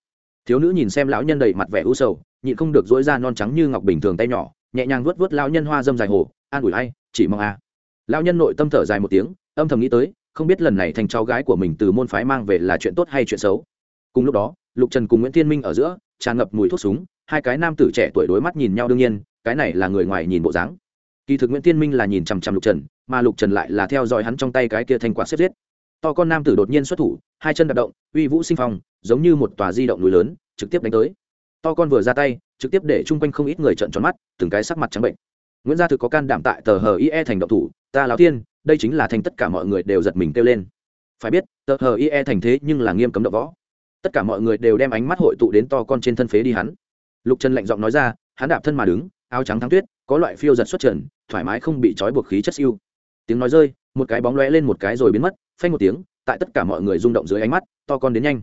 Thiếu nữ nhìn xem lão nhân đầy mặt vẻ u sầu, nhịn không được dối ra non trắng như ngọc bình thường tay nhỏ, nhẹ nhàng vuốt vuốt lão nhân hoa dâm dài hồ, an ủi ai, chỉ mong a. À. lão nhân nội tâm thở dài một tiếng, âm thầm nghĩ tới, không biết lần này thành cháu gái của mình từ môn phái mang về là chuyện tốt hay chuyện xấu cùng lúc đó, lục trần cùng nguyễn thiên minh ở giữa, tràn ngập mùi thuốc súng, hai cái nam tử trẻ tuổi đối mắt nhìn nhau đương nhiên, cái này là người ngoài nhìn bộ dáng. Kỳ thực nguyễn thiên minh là nhìn chằm chằm lục trần, mà lục trần lại là theo dõi hắn trong tay cái kia thanh quạt xếp giết. To con nam tử đột nhiên xuất thủ, hai chân đạp động, uy vũ sinh phong, giống như một tòa di động núi lớn, trực tiếp đánh tới. To con vừa ra tay, trực tiếp để chung quanh không ít người trợn tròn mắt, từng cái sắc mặt trắng bệnh. Nguyễn gia thực có can đảm tại tờ hờ ie thành động thủ, ta láo thiên, đây chính là thành tất cả mọi người đều giật mình kêu lên. Phải biết, tờ hờ ie thành thế nhưng là nghiêm cấm động võ tất cả mọi người đều đem ánh mắt hội tụ đến to con trên thân phế đi hắn. Lục trần lạnh giọng nói ra, hắn đạp thân mà đứng, áo trắng thắng tuyết, có loại phiêu giật xuất trần, thoải mái không bị trói buộc khí chất siêu. Tiếng nói rơi, một cái bóng lóe lên một cái rồi biến mất, phanh một tiếng, tại tất cả mọi người rung động dưới ánh mắt, to con đến nhanh.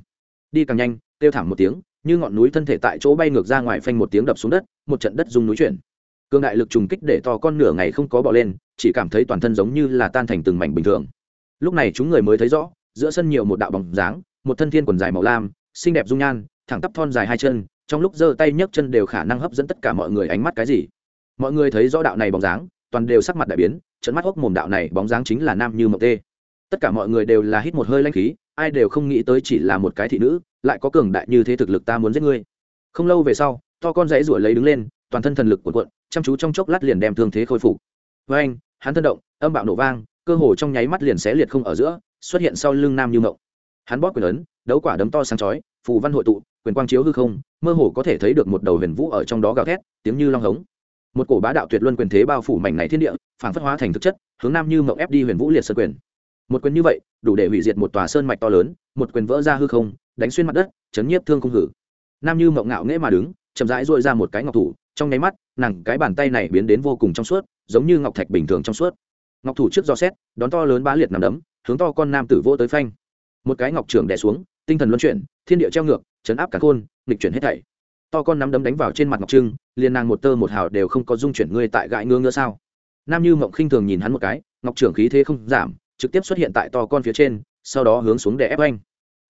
Đi càng nhanh, kêu thảm một tiếng, như ngọn núi thân thể tại chỗ bay ngược ra ngoài phanh một tiếng đập xuống đất, một trận đất rung núi chuyển. Cương đại lực trùng kích để to con nửa ngày không có bỏ lên, chỉ cảm thấy toàn thân giống như là tan thành từng mảnh bình thường. Lúc này chúng người mới thấy rõ, giữa sân nhiều một đạo bóng dáng một thân thiên quần dài màu lam, xinh đẹp dung nhan, thẳng tắp thon dài hai chân, trong lúc giơ tay nhấc chân đều khả năng hấp dẫn tất cả mọi người ánh mắt cái gì. Mọi người thấy rõ đạo này bóng dáng, toàn đều sắc mặt đại biến trận mắt hốc mồm đạo này bóng dáng chính là nam như mộng tê. Tất cả mọi người đều là hít một hơi lanh khí, ai đều không nghĩ tới chỉ là một cái thị nữ, lại có cường đại như thế thực lực ta muốn giết ngươi. Không lâu về sau, to con dãy ruổi lấy đứng lên, toàn thân thần lực cuộn cuộn, chăm chú trong chốc lát liền đem thương thế khôi phục. Với anh, hắn thân động, âm bạo nổ vang, cơ hồ trong nháy mắt liền xé liệt không ở giữa, xuất hiện sau lưng nam như mộng hắn bóp quyền ấn, đấu quả đấm to sáng chói, phù văn hội tụ, quyền quang chiếu hư không, mơ hồ có thể thấy được một đầu huyền vũ ở trong đó gào thét, tiếng như long hống. Một cổ bá đạo tuyệt luân quyền thế bao phủ mảnh này thiên địa phản phất hóa thành thực chất, hướng nam như mộng ép đi huyền vũ liệt sơn quyền. Một quyền như vậy, đủ để hủy diệt một tòa sơn mạch to lớn, một quyền vỡ ra hư không, đánh xuyên mặt đất, chấn nhiếp thương không hử. Nam như mộng ngạo nghễ mà đứng, chậm rãi dội ra một cái ngọc thủ, trong nháy mắt, nàng cái bàn tay này biến đến vô cùng trong suốt, giống như ngọc thạch bình thường trong suốt. Ngọc thủ trước do xét, đón to lớn bá liệt nằm đấm, hướng to con nam tử vô tới phanh một cái ngọc trưởng đè xuống, tinh thần luân chuyển, thiên địa treo ngược, chấn áp cả khôn, nghịch chuyển hết thảy. To con nắm đấm đánh vào trên mặt ngọc trưng, liền nàng một tơ một hào đều không có dung chuyển ngươi tại gãi ngứa ngứa sao? Nam như mộng khinh thường nhìn hắn một cái, ngọc trưởng khí thế không giảm, trực tiếp xuất hiện tại to con phía trên, sau đó hướng xuống để ép anh.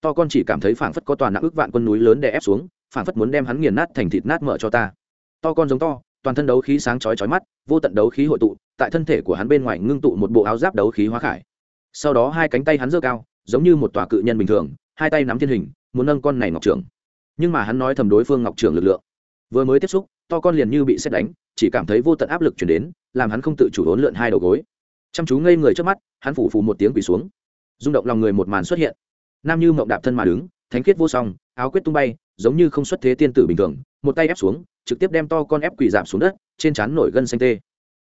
To con chỉ cảm thấy phảng phất có toàn nặng ức vạn quân núi lớn để ép xuống, phảng phất muốn đem hắn nghiền nát thành thịt nát mở cho ta. To con giống to, toàn thân đấu khí sáng chói chói mắt, vô tận đấu khí hội tụ, tại thân thể của hắn bên ngoài ngưng tụ một bộ áo giáp đấu khí hóa khải. Sau đó hai cánh tay hắn giơ cao giống như một tòa cự nhân bình thường, hai tay nắm thiên hình, muốn nâng con này ngọc trưởng. Nhưng mà hắn nói thầm đối phương ngọc trưởng lực lượng. Vừa mới tiếp xúc, to con liền như bị xét đánh, chỉ cảm thấy vô tận áp lực chuyển đến, làm hắn không tự chủ hỗn lượn hai đầu gối. Chăm chú ngây người trước mắt, hắn phủ phù một tiếng quỳ xuống. Rung động lòng người một màn xuất hiện. Nam như mộng đạp thân mà đứng, thánh khiết vô song, áo quyết tung bay, giống như không xuất thế tiên tử bình thường, một tay ép xuống, trực tiếp đem to con ép quỳ giảm xuống đất, trên trán nổi gân xanh tê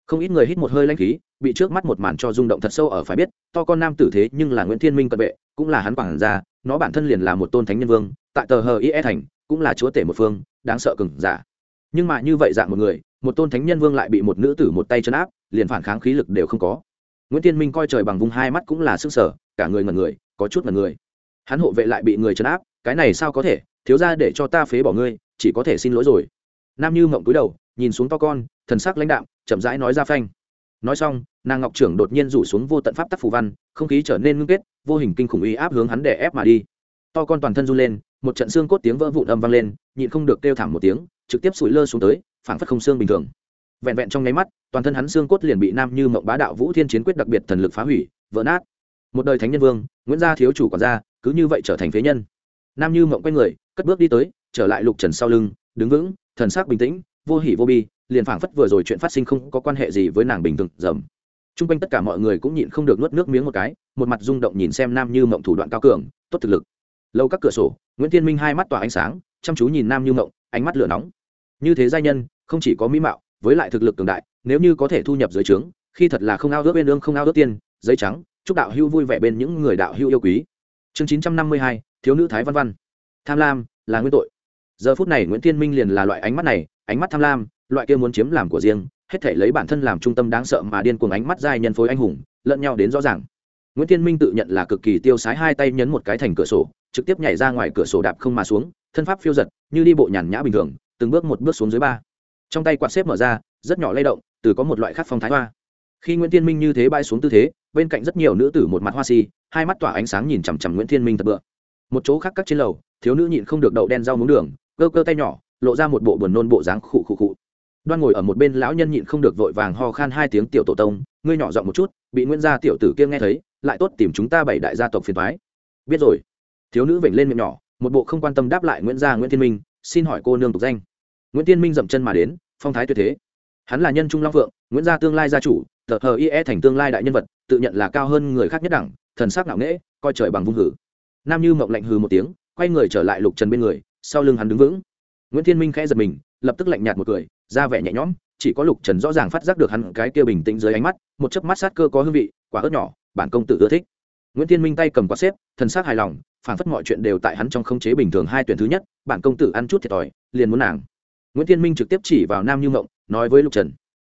không ít người hít một hơi lanh khí, bị trước mắt một màn cho rung động thật sâu ở phải biết, to con nam tử thế nhưng là nguyễn thiên minh cận vệ, cũng là hắn quản gia, nó bản thân liền là một tôn thánh nhân vương, tại tờ hờ ie thành, cũng là chúa tể một phương, đáng sợ cừng giả. Nhưng mà như vậy dạng một người, một tôn thánh nhân vương lại bị một nữ tử một tay chân áp, liền phản kháng khí lực đều không có. Nguyễn tiên minh coi trời bằng vùng hai mắt cũng là sức sở, cả người ngần người, có chút ngần người. Hắn hộ vệ lại bị người chân áp, cái này sao có thể, thiếu ra để cho ta phế bỏ ngươi, chỉ có thể xin lỗi rồi. Nam như mộng túi đầu nhìn xuống to con, thần sắc lãnh đạm, chậm rãi nói ra phanh. Nói xong, nàng ngọc trưởng đột nhiên rủ xuống vô tận pháp tắc phù văn, không khí trở nên ngưng kết, vô hình kinh khủng uy áp hướng hắn để ép mà đi. To con toàn thân run lên, một trận xương cốt tiếng vỡ vụn âm vang lên, nhịn không được kêu thảm một tiếng, trực tiếp sủi lơ xuống tới, phảng phất không xương bình thường. Vẹn vẹn trong nháy mắt, toàn thân hắn xương cốt liền bị nam như mộng bá đạo vũ thiên chiến quyết đặc biệt thần lực phá hủy, vỡ nát. Một đời thánh nhân vương, nguyễn gia thiếu chủ quản gia, cứ như vậy trở thành phế nhân. Nam như mộng quay người, cất bước đi tới, trở lại lục trần sau lưng, đứng vững, thần sắc bình tĩnh vô hỉ vô bi, liền phảng phất vừa rồi chuyện phát sinh không có quan hệ gì với nàng bình thường, dầm. T r u n g quanh tất cả mọi người cũng nhịn không được nuốt nước miếng một cái, một mặt rung động nhìn xem nam như mộng thủ đoạn cao cường, tốt thực lực. Lâu các cửa sổ, nguyễn thiên minh hai mắt tỏa ánh sáng, chăm chú nhìn nam như mộng, ánh mắt lửa nóng. Như thế giai nhân, không chỉ có mỹ mạo, với lại thực lực cường đại, nếu như có thể thu nhập dưới trướng, khi thật là không ao ước bên lương không ao ước tiên, giấy trắng, chúc đạo hưu vui vẻ bên những người đạo hưu yêu quý. Chương chín trăm năm mươi hai, thiếu nữ thái văn văn. Tham lam, là nguyên tội. Giờ phút này nguyễn thiên minh liền là loại ánh mắt này ánh mắt tham lam, loại kia muốn chiếm làm của riêng, hết thể lấy bản thân làm trung tâm đáng sợ mà điên cuồng ánh mắt giai nhân phối anh hùng, lẫn nhau đến rõ ràng. Nguyễn tiên minh tự nhận là cực kỳ tiêu sái hai tay nhấn một cái thành cửa sổ, trực tiếp nhảy ra ngoài cửa sổ đạp không mà xuống, thân pháp phiêu giật, như đi bộ nhàn nhã bình thường, từng bước một bước xuống dưới ba. Trong tay quạt xếp mở ra, rất nhỏ lay động, từ có một loại khác phong thái hoa. Khi nguyễn tiên minh như thế bay xuống tư thế, bên cạnh rất nhiều nữ tử một mặt hoa si, hai mắt tỏa ánh sáng nhìn chằm chằm nguyễn Thiên minh thật bựa. Một chỗ khác cắt trên lầu, thiếu nữ nhịn không được đậu đen rau muống đường, cơ cơ tay nhỏ lộ ra một bộ buồn nôn bộ dáng khụ khụ khụ. Đoan ngồi ở một bên lão nhân nhịn không được vội vàng ho khan hai tiếng tiểu tổ tông, ngươi nhỏ giọng một chút, bị nguyễn gia tiểu tử kia nghe thấy, lại tốt tìm chúng ta bảy đại gia tộc phiền thoái biết rồi. Thiếu nữ vểnh lên miệng nhỏ, một bộ không quan tâm đáp lại nguyễn gia nguyễn thiên minh, xin hỏi cô nương tục danh. Nguyễn thiên minh dậm chân mà đến, phong thái tuyệt thế. Hắn là nhân trung long phượng, nguyễn gia tương lai gia chủ, tờ hờ ie thành tương lai đại nhân vật, tự nhận là cao hơn người khác nhất đẳng, thần sắc nặng nễ coi trời bằng vung hử. Nam như mộng lạnh hừ một tiếng, quay người trở lại lục trần bên người, sau lưng hắn đứng vững nguyễn thiên minh khẽ giật mình, lập tức lạnh nhạt một cười, ra vẻ nhẹ nhõm, chỉ có lục trần rõ ràng phát giác được hắn cái kia bình tĩnh dưới ánh mắt, một chớp mắt sát cơ có hương vị, quả ớt nhỏ, bản công tử ưa thích. Nguyễn thiên minh tay cầm quạt xếp, thần sắc hài lòng phản phất mọi chuyện đều tại hắn trong không chế bình thường hai tuyển thứ nhất, bản công tử ăn chút thiệt thòi, liền muốn nàng. Nguyễn thiên minh trực tiếp chỉ vào nam như ngộng nói với lục trần.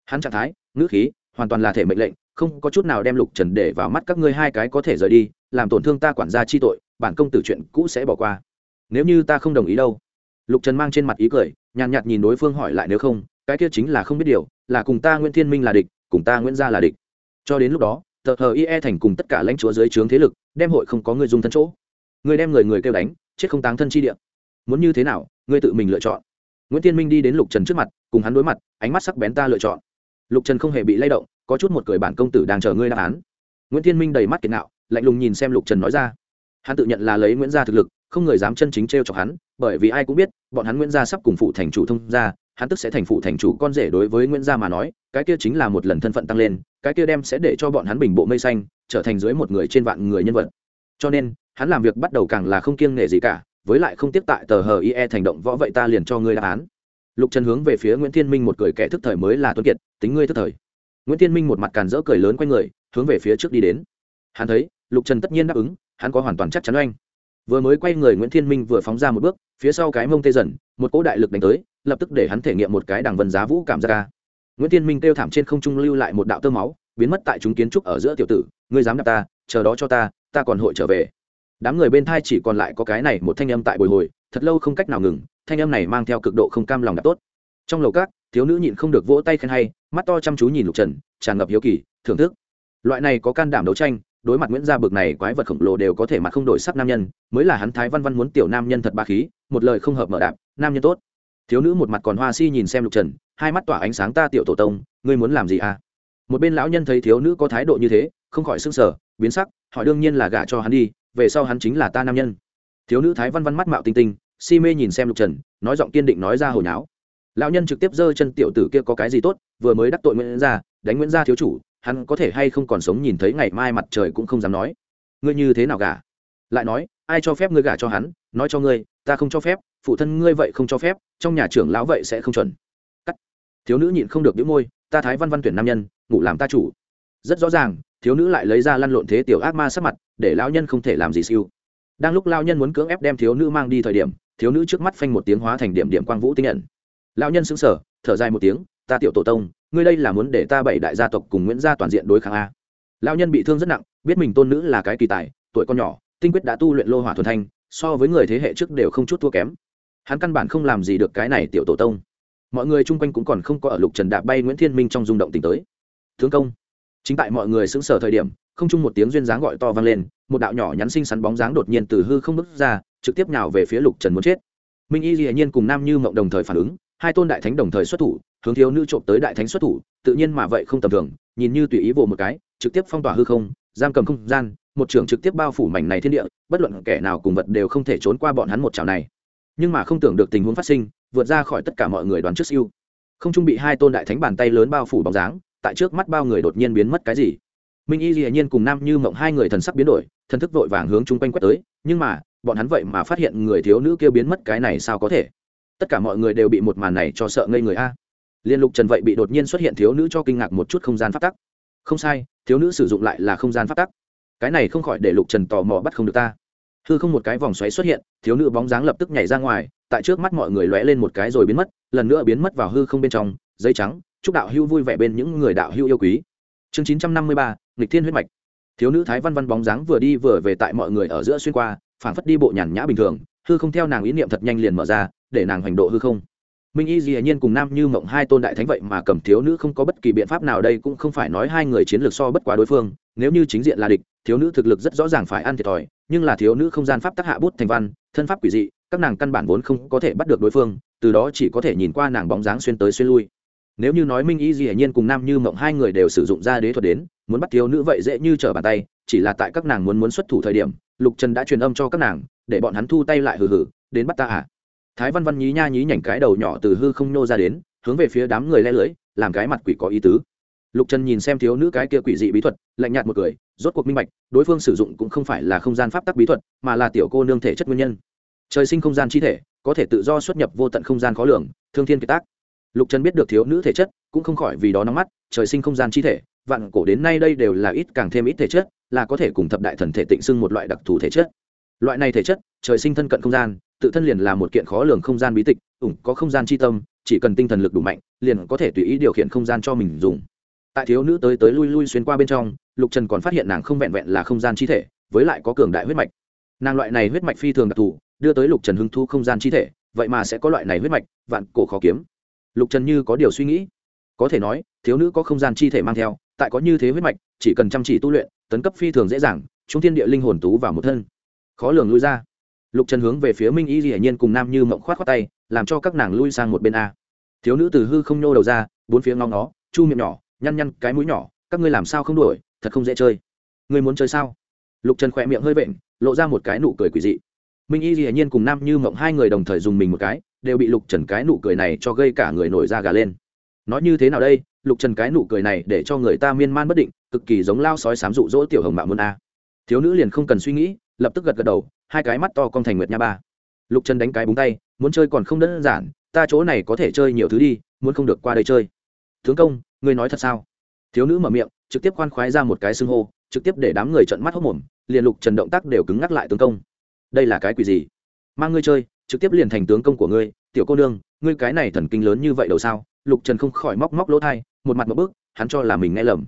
Hắn trạng thái, ngữ khí, hoàn toàn là thể mệnh lệnh, không có chút nào đem lục trần để vào mắt các ngươi hai cái có thể rời đi, làm tổn thương ta quản gia chi tội, bản công tử chuyện cũ sẽ bỏ qua. Nếu như ta không đồng ý đâu lục trần mang trên mặt ý cười, nhàn nhạt nhìn đối phương hỏi lại nếu không, cái kia chính là không biết điều, là cùng ta nguyễn thiên minh là địch, cùng ta nguyễn gia là địch. Cho đến lúc đó, tờ hờ ie thành cùng tất cả lãnh chúa dưới trướng thế lực, đem hội không có người dùng thân chỗ. Người đem người người kêu đánh, chết không táng thân chi địa. Muốn như thế nào, ngươi tự mình lựa chọn. Nguyễn thiên minh đi đến lục trần trước mặt, cùng hắn đối mặt, ánh mắt sắc bén ta lựa chọn. Lục trần không hề bị lay động, có chút một cười bản công tử đang chờ ngươi đáp án. Nguyễn thiên minh đầy mắt kiệt nạo, lạnh lùng nhìn xem lục trần nói ra. Hắn tự nhận là lấy nguyễn gia thực lực không người dám chân chính t r e o chọc hắn, bởi vì ai cũng biết, bọn hắn nguyễn gia sắp cùng phụ thành chủ thông gia, hắn tức sẽ thành phụ thành chủ con rể đối với nguyễn gia mà nói, cái kia chính là một lần thân phận tăng lên, cái kia đem sẽ để cho bọn hắn bình bộ mây xanh, trở thành dưới một người trên vạn người nhân vật. Cho nên, hắn làm việc bắt đầu càng là không kiêng nể gì cả, với lại không tiếp tại tờ hờ ie thành động võ vậy ta liền cho ngươi đáp án. Lục trần hướng về phía nguyễn thiên minh một cười kẻ thức thời mới là tuân kiệt, tính ngươi thức thời. Nguyễn thiên minh một mặt càn rỡ cười lớn q u a y người, hướng về phía trước đi đến. Hắn thấy, lục trần tất nhiên đáp ứng, hắn có hoàn toàn chắc chắn oanh vừa mới quay người nguyễn thiên minh vừa phóng ra một bước, phía sau cái mông tê dần, một cỗ đại lực đánh tới, lập tức để hắn thể nghiệm một cái đằng vân giá vũ cảm giác ca nguyễn Thiên minh kêu thảm trên không trung lưu lại một đạo tơ máu, biến mất tại chúng kiến trúc ở giữa tiểu tử, ngươi dám đạp ta, chờ đó cho ta ta còn hội trở về. Đám người bên thai chỉ còn lại có cái này một thanh âm tại bồi hồi, thật lâu không cách nào ngừng, thanh âm này mang theo cực độ không cam lòng đạp tốt. Trong lầu cát thiếu nữ nhịn không được vỗ tay khen hay, mắt to chăm chú nhìn lục trần, tràn ngập hiếu kỳ, thưởng thức. Loại này có can đảm đấu tranh đối mặt nguyễn gia bực này quái vật khổng lồ đều có thể mặt không đổi sắc nam nhân, mới là hắn thái văn văn muốn tiểu nam nhân thật ba khí, một lời không hợp mở đạp, nam nhân tốt. Thiếu nữ một mặt còn hoa si nhìn xem lục trần, hai mắt tỏa ánh sáng ta tiểu tổ tông, ngươi muốn làm gì à? Một bên lão nhân thấy thiếu nữ có thái độ như thế, không khỏi sưng sờ, biến sắc, hỏi đương nhiên là gả cho hắn đi, về sau hắn chính là ta nam nhân. Thiếu nữ thái văn văn mắt mạo tinh tinh, si mê nhìn xem lục trần, nói giọng kiên định nói ra hồi nháo. Lão nhân trực tiếp giơ chân tiểu tử kia có cái gì tốt, vừa mới đắc tội nguyễn gia, đánh nguyễn gia thiếu chủ hắn có thể hay không còn sống nhìn thấy ngày mai mặt trời cũng không dám nói. Ngươi như thế nào gả? Lại nói, ai cho phép ngươi gả cho hắn? Nói cho ngươi, ta không cho phép, phụ thân ngươi vậy không cho phép, trong nhà trưởng lão vậy sẽ không chuẩn. Cắt. Thiếu nữ nhịn không được đĩu môi, ta thái văn văn tuyển nam nhân, ngủ làm ta chủ. Rất rõ ràng, thiếu nữ lại lấy ra lăn lộn thế tiểu ác ma sắc mặt, để lão nhân không thể làm gì siêu. Đang lúc lão nhân muốn cưỡng ép đem thiếu nữ mang đi thời điểm, thiếu nữ trước mắt phanh một tiếng hóa thành điểm điểm quang vũ tinh nhận. Lão nhân sững sờ, thở dài một tiếng, ta tiểu tổ tông ngươi đây là muốn để ta bảy đại gia tộc cùng nguyễn gia toàn diện đối kháng a. Lão nhân bị thương rất nặng, biết mình tôn nữ là cái kỳ tài, tuổi con nhỏ, tinh quyết đã tu luyện lô hỏa thuần thanh, so với người thế hệ trước đều không chút thua kém. Hắn căn bản không làm gì được cái này tiểu tổ tông. Mọi người chung quanh cũng còn không có ở lục trần đạp bay nguyễn thiên minh trong rung động tình tới. Thương công, chính tại mọi người xứng sở thời điểm, không chung một tiếng duyên dáng gọi to vang lên, một đạo nhỏ nhắn xinh xắn bóng dáng đột nhiên từ hư không bước ra, trực tiếp nào về phía lục trần muốn chết. Minh y dĩ nhiên cùng nam như mộng đồng thời phản ứng, hai tôn đại thánh đồng thời xuất thủ hướng thiếu nữ trộm tới đại thánh xuất thủ, tự nhiên mà vậy không tầm thường, nhìn như tùy ý vồ một cái, trực tiếp phong tỏa hư không, giam cầm không gian, một trường trực tiếp bao phủ mảnh này thiên địa, bất luận kẻ nào cùng vật đều không thể trốn qua bọn hắn một chảo này. Nhưng mà không tưởng được tình huống phát sinh, vượt ra khỏi tất cả mọi người đoán trước siêu. Không trung bị hai tôn đại thánh bàn tay lớn bao phủ bóng dáng, tại trước mắt bao người đột nhiên biến mất cái gì? Minh y dĩ nhiên cùng nam như mộng hai người thần sắc biến đổi, thần thức vội vàng hướng chung quanh quét tới, nhưng mà, bọn hắn vậy mà phát hiện người thiếu nữ kia biến mất cái này sao có thể? Tất cả mọi người đều bị một màn này cho sợ ngây người a liên lục trần vậy bị đột nhiên xuất hiện thiếu nữ cho kinh ngạc một chút không gian phát tắc. Không sai, thiếu nữ sử dụng lại là không gian phát tắc. Cái này không khỏi để lục trần tò mò bắt không được ta. Hư không một cái vòng xoáy xuất hiện, thiếu nữ bóng dáng lập tức nhảy ra ngoài, tại trước mắt mọi người lóe lên một cái rồi biến mất, lần nữa biến mất vào hư không bên trong Dây trắng, chúc đạo hưu vui vẻ bên những người đạo hưu yêu quý. Chương chín trăm năm mươi ba, nghịch thiên huyết mạch. Thiếu nữ thái văn văn bóng dáng vừa đi vừa về tại mọi người ở giữa xuyên qua, phảng phất đi bộ nhàn nhã bình thường, hư không theo nàng ý niệm thật nhanh liền mở ra, để nàng hành độ hư không minh y dĩ nhiên cùng nam như mộng hai tôn đại thánh vậy mà cầm thiếu nữ không có bất kỳ biện pháp nào đây cũng không phải nói hai người chiến lược so bất quá đối phương. Nếu như chính diện là địch, thiếu nữ thực lực rất rõ ràng phải ăn thiệt thòi, nhưng là thiếu nữ không gian pháp tác hạ bút thành văn, thân pháp quỷ dị, các nàng căn bản vốn không có thể bắt được đối phương, từ đó chỉ có thể nhìn qua nàng bóng dáng xuyên tới xuyên lui. Nếu như nói minh y dĩ nhiên cùng nam như mộng hai người đều sử dụng ra đế thuật đến, muốn bắt thiếu nữ vậy dễ như trở bàn tay, chỉ là tại các nàng muốn muốn xuất thủ thời điểm, lục trần đã truyền âm cho các nàng, để bọn hắn thu tay lại hừ hừ, đến bắt ta à? Thái văn văn nhí nha nhí nhảnh cái đầu nhỏ từ hư không nô ra đến hướng về phía đám người le lưỡi, làm cái mặt quỷ có ý tứ. Lục trần nhìn xem thiếu nữ cái kia quỷ dị bí thuật lạnh nhạt một cười rốt cuộc minh bạch đối phương sử dụng cũng không phải là không gian pháp tắc bí thuật mà là tiểu cô nương thể chất nguyên nhân. Trời sinh không gian chi thể có thể tự do xuất nhập vô tận không gian khó lường thương thiên kiệt tác. Lục trần biết được thiếu nữ thể chất cũng không khỏi vì đó nóng mắt trời sinh không gian chi thể vạn cổ đến nay đây đều là ít càng thêm ít thể chất là có thể cùng thập đại thần thể tịnh xưng một loại đặc thù thể chất. Loại này thể chất trời sinh thân cận không gian tự thân liền là một kiện khó lường không gian bí tịch, ủng có không gian chi tâm, chỉ cần tinh thần lực đủ mạnh, liền có thể tùy ý điều khiển không gian cho mình dùng. Tại thiếu nữ tới tới lui lui xuyên qua bên trong, lục trần còn phát hiện nàng không vẹn vẹn là không gian chi thể, với lại có cường đại huyết mạch. Nàng loại này huyết mạch phi thường đặc thù, đưa tới lục trần hưng thu không gian chi thể, vậy mà sẽ có loại này huyết mạch, vạn cổ khó kiếm. Lục trần như có điều suy nghĩ. Có thể nói, thiếu nữ có không gian chi thể mang theo, tại có như thế huyết mạch, chỉ cần chăm chỉ tu luyện, tấn cấp phi thường dễ dàng, chúng thiên địa linh hồn tú vào một thân. Khó lường lui ra lục trần hướng về phía minh y dĩ nhiên cùng nam như mộng khoát t tay, làm cho các nàng lui sang một bên a. Thiếu nữ từ hư không nhô đầu ra, bốn phía ngóng nó chu miệng nhỏ, nhăn nhăn cái mũi nhỏ, các ngươi làm sao không đuổi, thật không dễ chơi. Ngươi muốn chơi sao? Lục trần khỏe miệng hơi vện, lộ ra một cái nụ cười quỷ dị. Minh y dĩ nhiên cùng nam như mộng hai người đồng thời dùng mình một cái, đều bị lục trần cái nụ cười này cho gây cả người nổi da gà lên. Nói như thế nào đây? Lục trần cái nụ cười này để cho người ta miên man bất định, cực kỳ giống lao sói sám rụ rỗ tiểu hồng mạo môn a. Thiếu nữ liền không cần suy nghĩ, lập tức gật gật đầu hai cái mắt to con thành nguyệt nha ba. Lục trần đánh cái búng tay, muốn chơi còn không đơn giản, ta chỗ này có thể chơi nhiều thứ đi, muốn không được qua đây chơi. Tướng công, ngươi nói thật sao? Thiếu nữ mở miệng, trực tiếp khoan khoái ra một cái xưng hô, trực tiếp để đám người trận mắt hốc mồm, liền lục trần động tác đều cứng ngắc lại tướng công. Đây là cái quỷ gì? Mang ngươi chơi, trực tiếp liền thành tướng công của ngươi, tiểu cô nương, ngươi cái này thần kinh lớn như vậy đâu sao? Lục trần không khỏi móc móc lỗ thai một mặt một bước hắn cho là mình nghe lầm.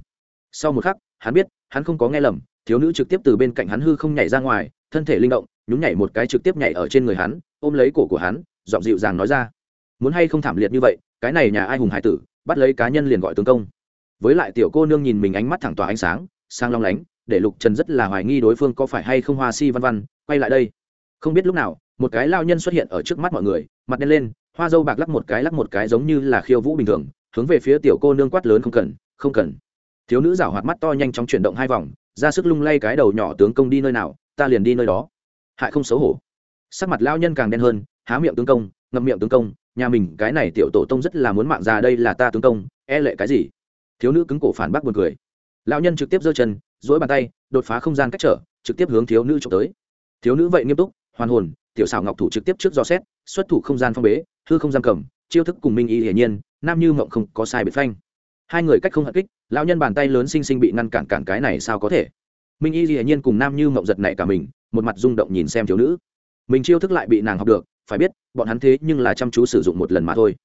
Sau một khắc, hắn biết, hắn không có nghe lầm, thiếu nữ trực tiếp từ bên cạnh hắn hư không nhảy ra ngoài thân thể linh động, nhún nhảy một cái trực tiếp nhảy ở trên người hắn, ôm lấy cổ của hắn, giọng dịu dàng nói ra. Muốn hay không thảm liệt như vậy, cái này nhà ai hùng hải tử, bắt lấy cá nhân liền gọi tướng công. Với lại tiểu cô nương nhìn mình ánh mắt thẳng tỏa ánh sáng, sang long lánh, để lục trần rất là hoài nghi đối phương có phải hay không hoa si văn văn, quay lại đây. Không biết lúc nào, một cái lao nhân xuất hiện ở trước mắt mọi người, mặt đen lên, hoa dâu bạc lắc một cái lắc một cái giống như là khiêu vũ bình thường, hướng về phía tiểu cô nương quát lớn không cần không cần. Thiếu nữ rảo hoạt mắt to nhanh chóng chuyển động hai vòng, ra sức lung lay cái đầu nhỏ tướng công đi nơi nào ta liền đi nơi đó. Hại không xấu hổ. Sắc mặt lao nhân càng đen hơn, há miệng tướng công, ngậm miệng tướng công, nhà mình cái này tiểu tổ tông rất là muốn mạng ra đây là ta tướng công e lệ cái gì? Thiếu nữ cứng cổ phản bác buồn cười. Lao nhân trực tiếp giơ chân dỗi bàn tay, đột phá không gian cách trở, trực tiếp hướng thiếu nữ trộm tới. Thiếu nữ vậy nghiêm túc, hoàn hồn, tiểu xảo ngọc thủ trực tiếp trước do xét, xuất thủ không gian phong bế, hư không giam cầm, chiêu thức cùng minh y hiển nhiên, nam như mộng không có sai biệt phanh. Hai người cách không hận kích, lão nhân bàn tay lớn xinh xinh bị ngăn cản cản cái này sao có thể? Minh y hiển nhiên cùng nam như mộng giật nảy cả mình, một mặt rung động nhìn xem thiếu nữ. Mình chiêu thức lại bị nàng học được, phải biết, bọn hắn thế nhưng là chăm chú sử dụng một lần mà thôi.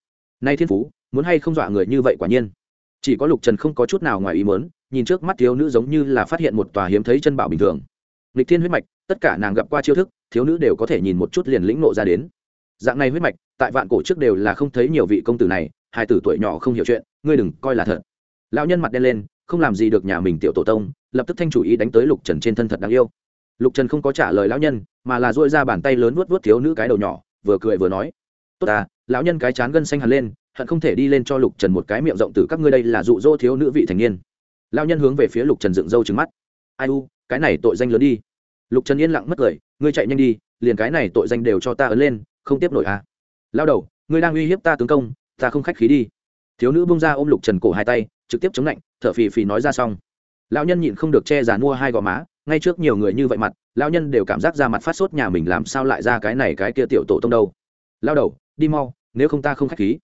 Nay thiên phú, muốn hay không dọa người như vậy quả nhiên. Chỉ có lục trần không có chút nào ngoài ý mớn nhìn trước mắt thiếu nữ giống như là phát hiện một tòa hiếm thấy chân bảo bình thường. Lịch thiên huyết mạch, tất cả nàng gặp qua chiêu thức, thiếu nữ đều có thể nhìn một chút liền lĩnh nộ ra đến. Dạng này huyết mạch, tại vạn cổ trước đều là không thấy nhiều vị công tử này, hai tử tuổi nhỏ không hiểu chuyện, ngươi đừng coi là thật. Lão nhân mặt đen lên, không làm gì được nhà mình tiểu tổ tông lập tức thanh chủ ý đánh tới lục trần trên thân thật đáng yêu. Lục trần không có trả lời lão nhân, mà là dội ra bàn tay lớn vuốt vuốt thiếu nữ cái đầu nhỏ, vừa cười vừa nói, tốt à lão nhân cái chán gân xanh hẳn lên, hận không thể đi lên cho lục trần một cái miệng rộng từ các ngươi đây là dụ dỗ thiếu nữ vị thành niên. Lão nhân hướng về phía lục trần dựng râu trứng mắt, ai u, cái này tội danh lớn đi. Lục trần yên lặng mất cười, ngươi chạy nhanh đi, liền cái này tội danh đều cho ta ấn lên, không tiếp nổi à. Lao đầu, ngươi đang uy hiếp ta tướng công, ta không khách khí đi. Thiếu nữ bung ra ôm lục trần cổ hai tay, trực tiếp chống lạnh, thở phì phì nói ra xong lão nhân nhịn không được che giàn mua hai gò má, ngay trước nhiều người như vậy mặt, lão nhân đều cảm giác ra mặt phát sốt nhà mình làm sao lại ra cái này cái kia tiểu tổ tông đâu. Lao đầu, đi mau, nếu không ta không khách khí.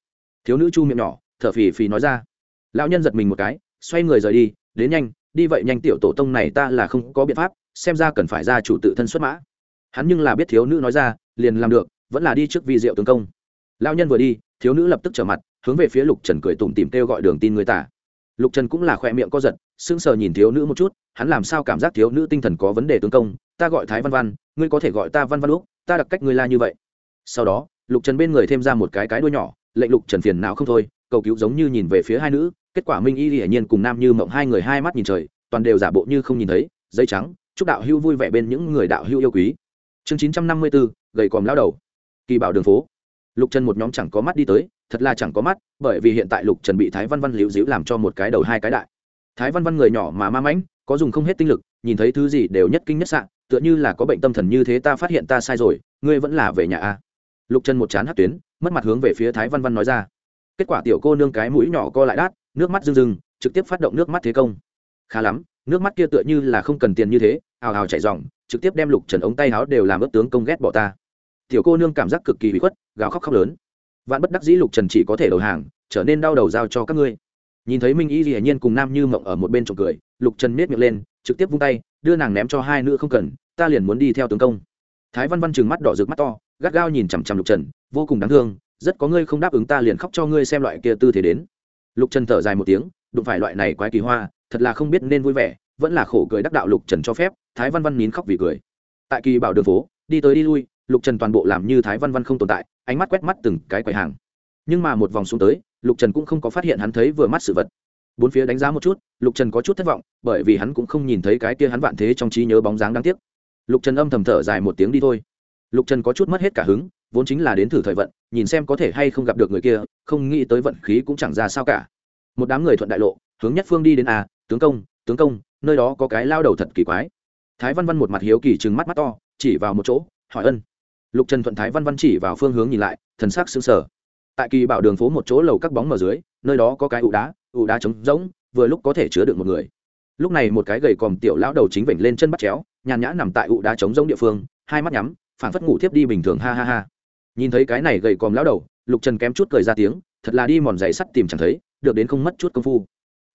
Thiếu nữ chu miệng nhỏ, thở phì phì nói ra. Lão nhân giật mình một cái, xoay người rời đi, đến nhanh, đi vậy nhanh tiểu tổ tông này ta là không có biện pháp, xem ra cần phải ra chủ tự thân xuất mã. Hắn nhưng là biết thiếu nữ nói ra, liền làm được, vẫn là đi trước vi diệu tướng công. Lão nhân vừa đi, thiếu nữ lập tức trở mặt, hướng về phía lục trần cười tủm tìm kêu gọi đường tin người ta lục trần cũng là khoe miệng co giật, sững sờ nhìn thiếu nữ một chút, hắn làm sao cảm giác thiếu nữ tinh thần có vấn đề tướng công, ta gọi thái văn văn, ngươi có thể gọi ta văn văn úc, ta đặc cách ngươi la như vậy. Sau đó, lục trần bên người thêm ra một cái cái đuôi nhỏ, lệnh lục trần phiền não không thôi, cầu cứu giống như nhìn về phía hai nữ, kết quả minh y hiển nhiên cùng nam như mộng hai người hai mắt nhìn trời, toàn đều giả bộ như không nhìn thấy dây trắng, chúc đạo hưu vui vẻ bên những người đạo hưu yêu quý. Chương chín trăm năm mươi bốn, gầy còm lao đầu. Kỳ bảo đường phố lục trần một nhóm chẳng có mắt đi tới, thật là chẳng có mắt, bởi vì hiện tại lục trần bị thái văn văn liễu dĩu làm cho một cái đầu hai cái đại. Thái văn văn người nhỏ mà ma mãnh, có dùng không hết tinh lực, nhìn thấy thứ gì đều nhất kinh nhất sạn tựa như là có bệnh tâm thần như thế ta phát hiện ta sai rồi, ngươi vẫn là về nhà a. Lục trần một chán hát tuyến, mất mặt hướng về phía thái văn văn nói ra. Kết quả tiểu cô nương cái mũi nhỏ co lại đát, nước mắt rưng rưng, trực tiếp phát động nước mắt thế công. Khá lắm, nước mắt kia tựa như là không cần tiền như thế, ào ào chạy dòng, trực tiếp đem lục trần ống tay áo đều làm ướp tướng công ghét bỏ ta tiểu cô nương cảm giác cực kỳ bị khuất, gào khóc khóc lớn. Vạn bất đắc dĩ lục trần chỉ có thể đầu hàng, trở nên đau đầu giao cho các ngươi. Nhìn thấy minh y dĩ nhiên cùng nam như mộng ở một bên trộm cười, lục trần miết miệng lên, trực tiếp vung tay, đưa nàng ném cho hai nữ không cần, ta liền muốn đi theo tướng công. Thái văn văn chừng mắt đỏ rực mắt to, gắt gao nhìn chằm chằm lục trần, vô cùng đáng thương, rất có ngươi không đáp ứng ta liền khóc cho ngươi xem loại kia tư thế đến. Lục trần thở dài một tiếng, đụng phải loại này quái kỳ hoa, thật là không biết nên vui vẻ, vẫn là khổ cười đắc đạo lục trần cho phép, thái văn văn nín khóc vì cười. Tại kỳ bảo đường phố, đi tới đi lui lục trần toàn bộ làm như thái văn văn không tồn tại, ánh mắt quét mắt từng cái quầy hàng. Nhưng mà một vòng xuống tới, lục trần cũng không có phát hiện hắn thấy vừa mắt sự vật. Bốn phía đánh giá một chút, lục trần có chút thất vọng, bởi vì hắn cũng không nhìn thấy cái kia hắn vạn thế trong trí nhớ bóng dáng đáng tiếc. Lục trần âm thầm thở dài một tiếng đi thôi. Lục trần có chút mất hết cả hứng, vốn chính là đến thử thời vận, nhìn xem có thể hay không gặp được người kia, không nghĩ tới vận khí cũng chẳng ra sao cả. Một đám người thuận đại lộ, hướng nhất phương đi đến a, tướng công tướng công, nơi đó có cái lao đầu thật kỳ quái. Thái văn văn một mặt hiếu kỳ trừng mắt mắt to, chỉ vào một chỗ, hỏi ân lục trần thuận thái văn văn chỉ vào phương hướng nhìn lại, thần sắc xứng sở tại kỳ bảo đường phố một chỗ lầu các bóng mở dưới, nơi đó có cái ụ đá ụ đá trống rỗng, vừa lúc có thể chứa được một người. Lúc này một cái gầy còm tiểu lão đầu chính vểnh lên chân bắt chéo, nhàn nhã nằm tại ụ đá trống rỗng địa phương, hai mắt nhắm phản phất ngủ thiếp đi bình thường, ha ha ha. Nhìn thấy cái này gầy còm lão đầu, lục trần kém chút cười ra tiếng, thật là đi mòn giày sắt tìm chẳng thấy, được đến không mất chút công phu.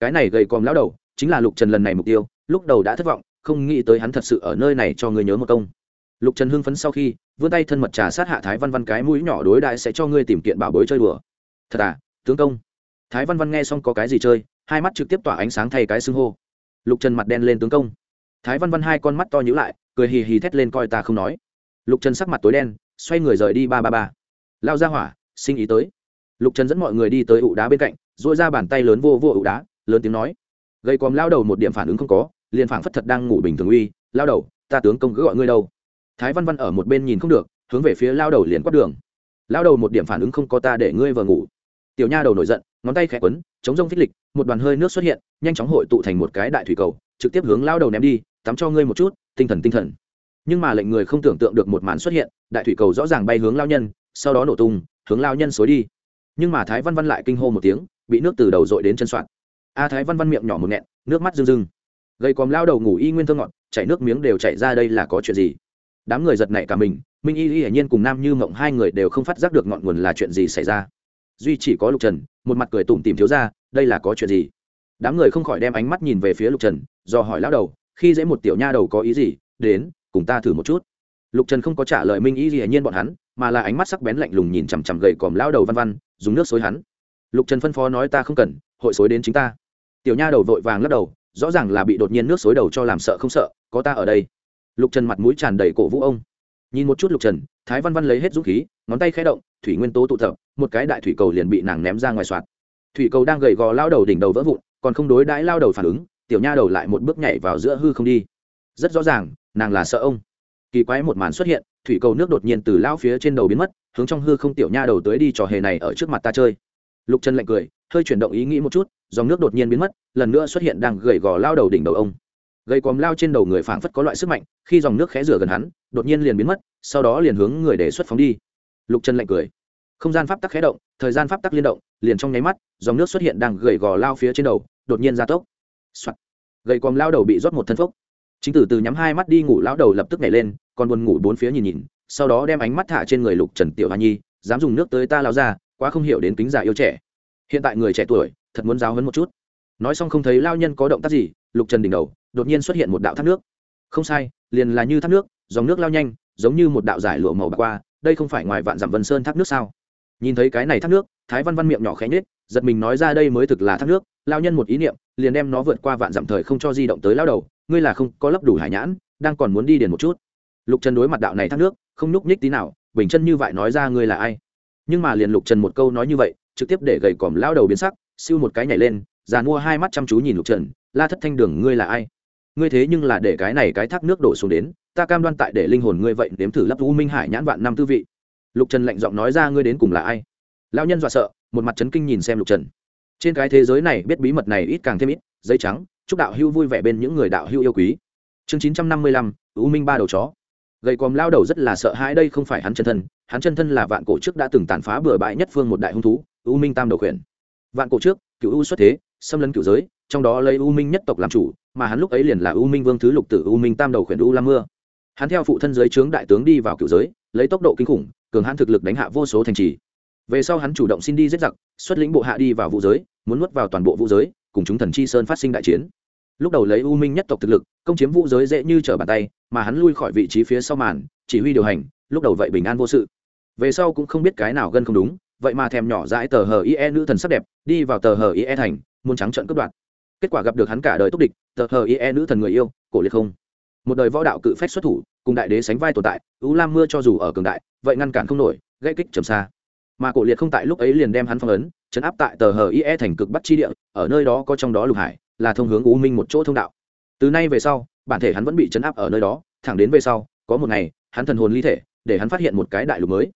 Cái này gầy còm lão đầu, chính là lục trần lần này mục tiêu, lúc đầu đã thất vọng, không nghĩ tới hắn thật sự ở nơi này cho người nhớ một công lục trần hưng phấn sau khi, vươn tay thân mật trà sát hạ thái văn văn cái mũi nhỏ đối đại sẽ cho ngươi tìm kiện bảo bối chơi đùa. Thật à tướng công. Thái văn văn nghe xong có cái gì chơi, hai mắt trực tiếp tỏa ánh sáng thay cái xưng hô. Lục trần mặt đen lên tướng công. Thái văn văn hai con mắt to nhữ lại, cười hì hì thét lên coi ta không nói. Lục trần sắc mặt tối đen, xoay người rời đi ba ba ba. Lao ra hỏa sinh ý tới. Lục trần dẫn mọi người đi tới ụ đá bên cạnh dội ra bàn tay lớn vô vô ụ đá, lớn tiếng nói. Gây còm lao đầu một điểm phản ứng không có, liền phảng phất thật đang ngủ bình thường uy. Lao đầu, ta tướng công cứ gọi ngươi đâu? Thái văn văn ở một bên nhìn không được, hướng về phía lao đầu liền quát đường. Lao đầu một điểm phản ứng không có ta để ngươi vừa ngủ. Tiểu nha đầu nổi giận, ngón tay khẽ quấn, chống rông phích lịch, một đoàn hơi nước xuất hiện, nhanh chóng hội tụ thành một cái đại thủy cầu, trực tiếp hướng lao đầu ném đi, tắm cho ngươi một chút, tinh thần tinh thần. Nhưng mà lệnh người không tưởng tượng được một màn xuất hiện, đại thủy cầu rõ ràng bay hướng lao nhân, sau đó nổ tung, hướng lao nhân xối đi. Nhưng mà thái văn văn lại kinh hô một tiếng, bị nước từ đầu dội đến chân soạn. A thái văn văn miệng nhỏ một nghẹn, nước mắt rưng rưng. Gây còm lao đầu ngủ y nguyên thơ ngọt, chảy nước miếng đều chảy ra đây là có chuyện gì? Đám người giật nảy cả mình, minh y y hiển nhiên cùng nam như mộng hai người đều không phát giác được ngọn nguồn là chuyện gì xảy ra. Duy chỉ có lục trần, một mặt cười tủm tìm thiếu ra, đây là có chuyện gì? Đám người không khỏi đem ánh mắt nhìn về phía lục trần, do hỏi lão đầu, khi dễ một tiểu nha đầu có ý gì, đến, cùng ta thử một chút. Lục trần không có trả lời minh y y hiển nhiên bọn hắn, mà là ánh mắt sắc bén lạnh lùng nhìn chằm chằm gầy còm lao đầu văn văn, dùng nước xối hắn. Lục trần phân phó nói ta không cần, hội xối đến chính ta. Tiểu nha đầu vội vàng lắc đầu, rõ ràng là bị đột nhiên nước xối đầu cho làm sợ không sợ, có ta ở đây lục trần mặt mũi tràn đầy cổ vũ ông. Nhìn một chút lục trần, thái văn văn lấy hết dũng khí, ngón tay khẽ động, thủy nguyên tố tụ tập, một cái đại thủy cầu liền bị nàng ném ra ngoài soạt. Thủy cầu đang gầy gò lao đầu đỉnh đầu vỡ vụn, còn không đối đãi lao đầu phản ứng, tiểu nha đầu lại một bước nhảy vào giữa hư không đi. Rất rõ ràng, nàng là sợ ông. Kỳ quái một màn xuất hiện, thủy cầu nước đột nhiên từ lao phía trên đầu biến mất, hướng trong hư không tiểu nha đầu tới đi trò hề này ở trước mặt ta chơi. Lục trần lạnh cười, hơi chuyển động ý nghĩ một chút, dòng nước đột nhiên biến mất, lần nữa xuất hiện đang gầy gò lao đầu đỉnh đầu ông gây còm lao trên đầu người phảng phất có loại sức mạnh, khi dòng nước khẽ rửa gần hắn, đột nhiên liền biến mất, sau đó liền hướng người để xuất phóng đi. Lục trần lạnh cười. Không gian pháp tắc khé động, thời gian pháp tắc liên động, liền trong nháy mắt, dòng nước xuất hiện đang gầy gò lao phía trên đầu, đột nhiên gia tốc、Soạn. gầy còm lao đầu bị rót một thân phốc. Chính từ từ nhắm hai mắt đi ngủ lao đầu lập tức nhảy lên, còn buồn ngủ bốn phía nhìn nhìn, sau đó đem ánh mắt thả trên người lục trần tiểu hoa nhi, dám dùng nước tới ta lao ra, quá không hiểu đến kính già yêu trẻ. Hiện tại người trẻ tuổi, thật muốn giáo hấn một chút. Nói xong không thấy lao nhân có động tác gì, lục trần đỉnh đầu đột nhiên xuất hiện một đạo thác nước. Không sai, liền là như thác nước, dòng nước lao nhanh, giống như một đạo giải lụa màu bạc qua, đây không phải ngoài vạn dặm vân sơn thác nước sao? Nhìn thấy cái này thác nước, thái văn văn miệng nhỏ khẽ nhết giật mình nói ra đây mới thực là thác nước, lao nhân một ý niệm, liền đem nó vượt qua vạn dặm thời không cho di động tới lao đầu, ngươi là không có lấp đủ hải nhãn, đang còn muốn đi điền một chút. Lục trần đối mặt đạo này thác nước, không nhúc nhích tí nào, bình chân như vậy nói ra ngươi là ai? Nhưng mà liền lục trần một câu nói như vậy, trực tiếp để gầy còm lao đầu biến sắc, siêu một cái nhảy lên, già mua hai mắt chăm chú nhìn lục trần, la thất thanh đường, ngươi là ai? Ngươi thế nhưng là để cái này cái thác nước đổ xuống đến, ta cam đoan tại để linh hồn ngươi vậy nếm thử lấp u minh hải nhãn vạn năm tư vị. Lục trần lạnh giọng nói ra, ngươi đến cùng là ai? Lao nhân dọa sợ, một mặt trấn kinh nhìn xem lục trần. Trên cái thế giới này biết bí mật này ít càng thêm ít, giấy trắng, chúc đạo hưu vui vẻ bên những người đạo hưu yêu quý. Chương chín trăm năm mươi lăm, u minh ba đầu chó. Gầy còm lao đầu rất là sợ hãi, đây không phải hắn chân thân, hắn chân thân là vạn cổ trước đã từng tàn phá bừa bãi nhất phương một đại hung thú, u minh tam đầu khuyển. Vạn cổ trước, cựu u xuất thế, xâm lấn cựu giới, trong đó lấy u minh nhất tộc làm chủ mà hắn lúc ấy liền là u minh vương thứ lục tử u minh tam đầu khuyển u lam mưa. Hắn theo phụ thân giới trướng đại tướng đi vào cựu giới, lấy tốc độ kinh khủng, cường hãn thực lực đánh hạ vô số thành trì. Về sau hắn chủ động xin đi giết giặc, xuất lĩnh bộ hạ đi vào vũ giới, muốn nuốt vào toàn bộ vũ giới, cùng chúng thần chi sơn phát sinh đại chiến. Lúc đầu lấy u minh nhất tộc thực lực, công chiếm vũ giới dễ như trở bàn tay, mà hắn lui khỏi vị trí phía sau màn, chỉ huy điều hành, lúc đầu vậy bình an vô sự. Về sau cũng không biết cái nào gân không đúng, vậy mà thèm nhỏ dãi tờ hờ ie nữ thần sắc đẹp, đi vào tờ hờ ie thành, muốn trắng trận cướp đoạt kết quả gặp được hắn cả đời túc địch, tờ hờ ie nữ thần người yêu, cổ liệt không. Một đời võ đạo cự phách xuất thủ, cùng đại đế sánh vai tồn tại ưu lam mưa cho dù ở cường đại, vậy ngăn cản không nổi gây kích trầm xa. Mà cổ liệt không tại lúc ấy liền đem hắn phong ấn, chấn áp tại tờ hờ ie thành cực bắc chi địa, ở nơi đó có trong đó lục hải, là thông hướng u minh một chỗ thông đạo. Từ nay về sau, bản thể hắn vẫn bị chấn áp ở nơi đó, thẳng đến về sau, có một ngày, hắn thần hồn ly thể, để hắn phát hiện một cái đại lục mới.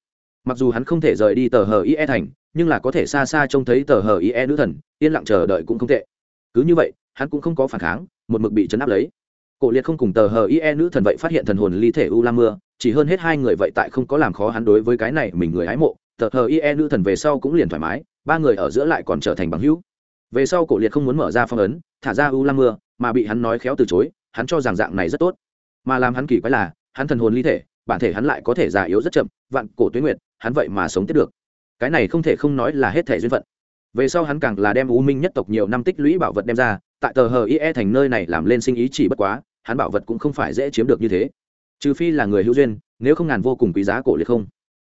Mặc dù hắn không thể rời đi tờ hờ ie thành, nhưng là có thể xa xa trông thấy tờ hờ ie nữ thần, yên lặng chờ đợi cũng không tệ cứ như vậy, hắn cũng không có phản kháng, một mực bị chấn áp lấy. Cổ liệt không cùng tờ hờ ie nữ thần vậy phát hiện thần hồn ly thể u la mưa, chỉ hơn hết hai người vậy tại không có làm khó hắn đối với cái này mình người hái mộ, tờ hờ ie nữ thần về sau cũng liền thoải mái, ba người ở giữa lại còn trở thành bằng hữu. Về sau cổ liệt không muốn mở ra phong ấn, thả ra u la mưa, mà bị hắn nói khéo từ chối, hắn cho rằng dạng này rất tốt. Mà làm hắn kỳ quái là, hắn thần hồn ly thể, bản thể hắn lại có thể già yếu rất chậm, vạn cổ tuyến nguyệt, hắn vậy mà sống tiếp được. Cái này không thể không nói là hết thể duyên phận về sau hắn càng là đem u minh nhất tộc nhiều năm tích lũy bảo vật đem ra, tại tờ hờ ie thành nơi này làm lên sinh ý chỉ bất quá, hắn bảo vật cũng không phải dễ chiếm được như thế. Trừ phi là người hữu duyên, nếu không ngàn vô cùng quý giá cổ liệt không.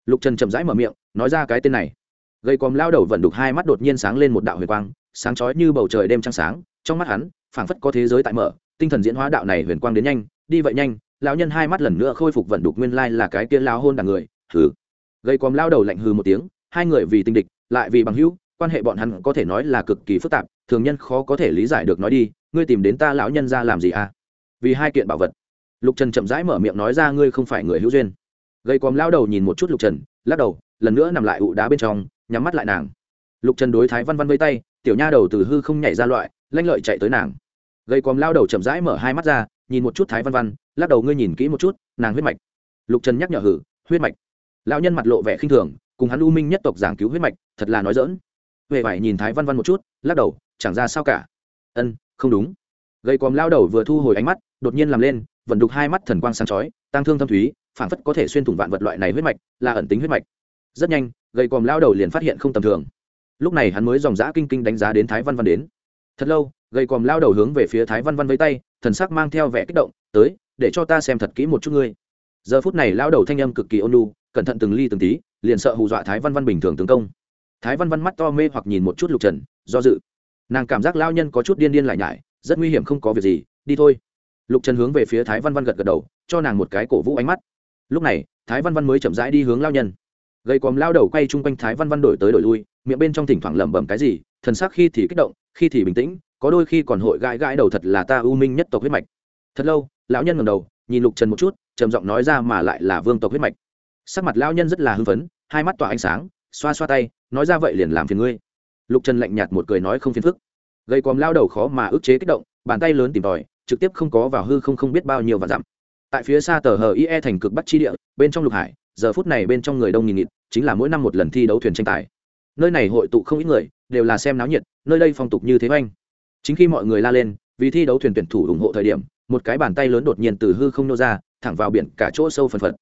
Lục trần chậm rãi mở miệng, nói ra cái tên này. Gây còm lao đầu vận đục hai mắt đột nhiên sáng lên một đạo huyền quang, sáng chói như bầu trời đêm trăng sáng, trong mắt hắn, phảng phất có thế giới tại mở, tinh thần diễn hóa đạo này huyền quang đến nhanh, đi vậy nhanh, lão nhân hai mắt lần nữa khôi phục vận đục nguyên lai là cái kia lao hôn đằng người, hừ. Gây còm lao đầu lạnh hừ một tiếng, hai người vì tình địch, lại vì bằng hữu quan hệ bọn hắn có thể nói là cực kỳ phức tạp, thường nhân khó có thể lý giải được nói đi, ngươi tìm đến ta lão nhân ra làm gì à? Vì hai kiện bảo vật. Lục trần chậm rãi mở miệng nói ra ngươi không phải người hữu duyên. Gây quòm lao đầu nhìn một chút lục trần, lắc đầu, lần nữa nằm lại ụ đá bên trong, nhắm mắt lại nàng. Lục trần đối thái văn văn vây tay, tiểu nha đầu từ hư không nhảy ra loại, lanh lợi chạy tới nàng. Gây quòm lao đầu chậm rãi mở hai mắt ra, nhìn một chút thái văn văn, lắc đầu ngươi nhìn kỹ một chút, nàng huyết mạch. Lục trần nhắc nhở hử, huyết mạch. Lão nhân mặt lộ vẻ khinh thường, cùng hắn u minh nhất tộc giảng cứu huyết mạch, thật là nói dỡn huệ vải nhìn thái văn văn một chút, lắc đầu, chẳng ra sao cả. Ân, không đúng. Gây còm lao đầu vừa thu hồi ánh mắt, đột nhiên làm lên vận đục hai mắt thần quang sáng chói, tăng thương thâm thúy phản phất có thể xuyên thủng vạn vật loại này huyết mạch, là ẩn tính huyết mạch. Rất nhanh gây còm lao đầu liền phát hiện không tầm thường. Lúc này hắn mới dòng dã kinh kinh đánh giá đến thái văn văn đến. Thật lâu gây còm lao đầu hướng về phía thái văn văn với tay, thần sắc mang theo vẻ kích động, tới, để cho ta xem thật kỹ một chút ngươi. Giờ phút này lao đầu thanh âm cực kỳ ôn lu cẩn thận từng ly từng tí, liền sợ hù dọa thái văn văn bình thường tướng công thái văn văn mắt to mê hoặc nhìn một chút lục trần, do dự. Nàng cảm giác lao nhân có chút điên điên lại nhải, rất nguy hiểm không có việc gì, đi thôi. Lục trần hướng về phía thái văn văn gật gật đầu, cho nàng một cái cổ vũ ánh mắt. Lúc này, thái văn văn mới chậm rãi đi hướng lao nhân. Gây còm lao đầu quay chung quanh thái văn văn đổi tới đổi lui, miệng bên trong thỉnh thoảng lẩm bẩm cái gì, thần sắc khi thì kích động, khi thì bình tĩnh, có đôi khi còn hội gãi gãi đầu thật là ta ưu minh nhất tộc huyết mạch. Thật lâu, lão nhân ngầm đầu, nhìn lục trần một chút, trầm giọng nói ra mà lại là vương tộc huyết mạch. Sắc mặt lão nhân rất là hưng phấn, hai mắt tỏa ánh sáng xoa xoa tay, nói ra vậy liền làm phiền ngươi. Lục trần lạnh nhạt một cười nói không phiền phức. Gây còm lao đầu khó mà ức chế kích động, bàn tay lớn tìm tòi, trực tiếp không có vào hư không không biết bao nhiêu và dặm. Tại phía xa tờ hờ ie thành cực bắc chi địa, bên trong lục hải, giờ phút này bên trong người đông nghìn nghịt, chính là mỗi năm một lần thi đấu thuyền tranh tài. Nơi này hội tụ không ít người, đều là xem náo nhiệt, nơi đây phong tục như thế oanh chính khi mọi người la lên, vì thi đấu thuyền tuyển thủ ủng hộ thời điểm, một cái bàn tay lớn đột nhiên từ hư không nô ra, thẳng vào biển cả chỗ sâu phần phật.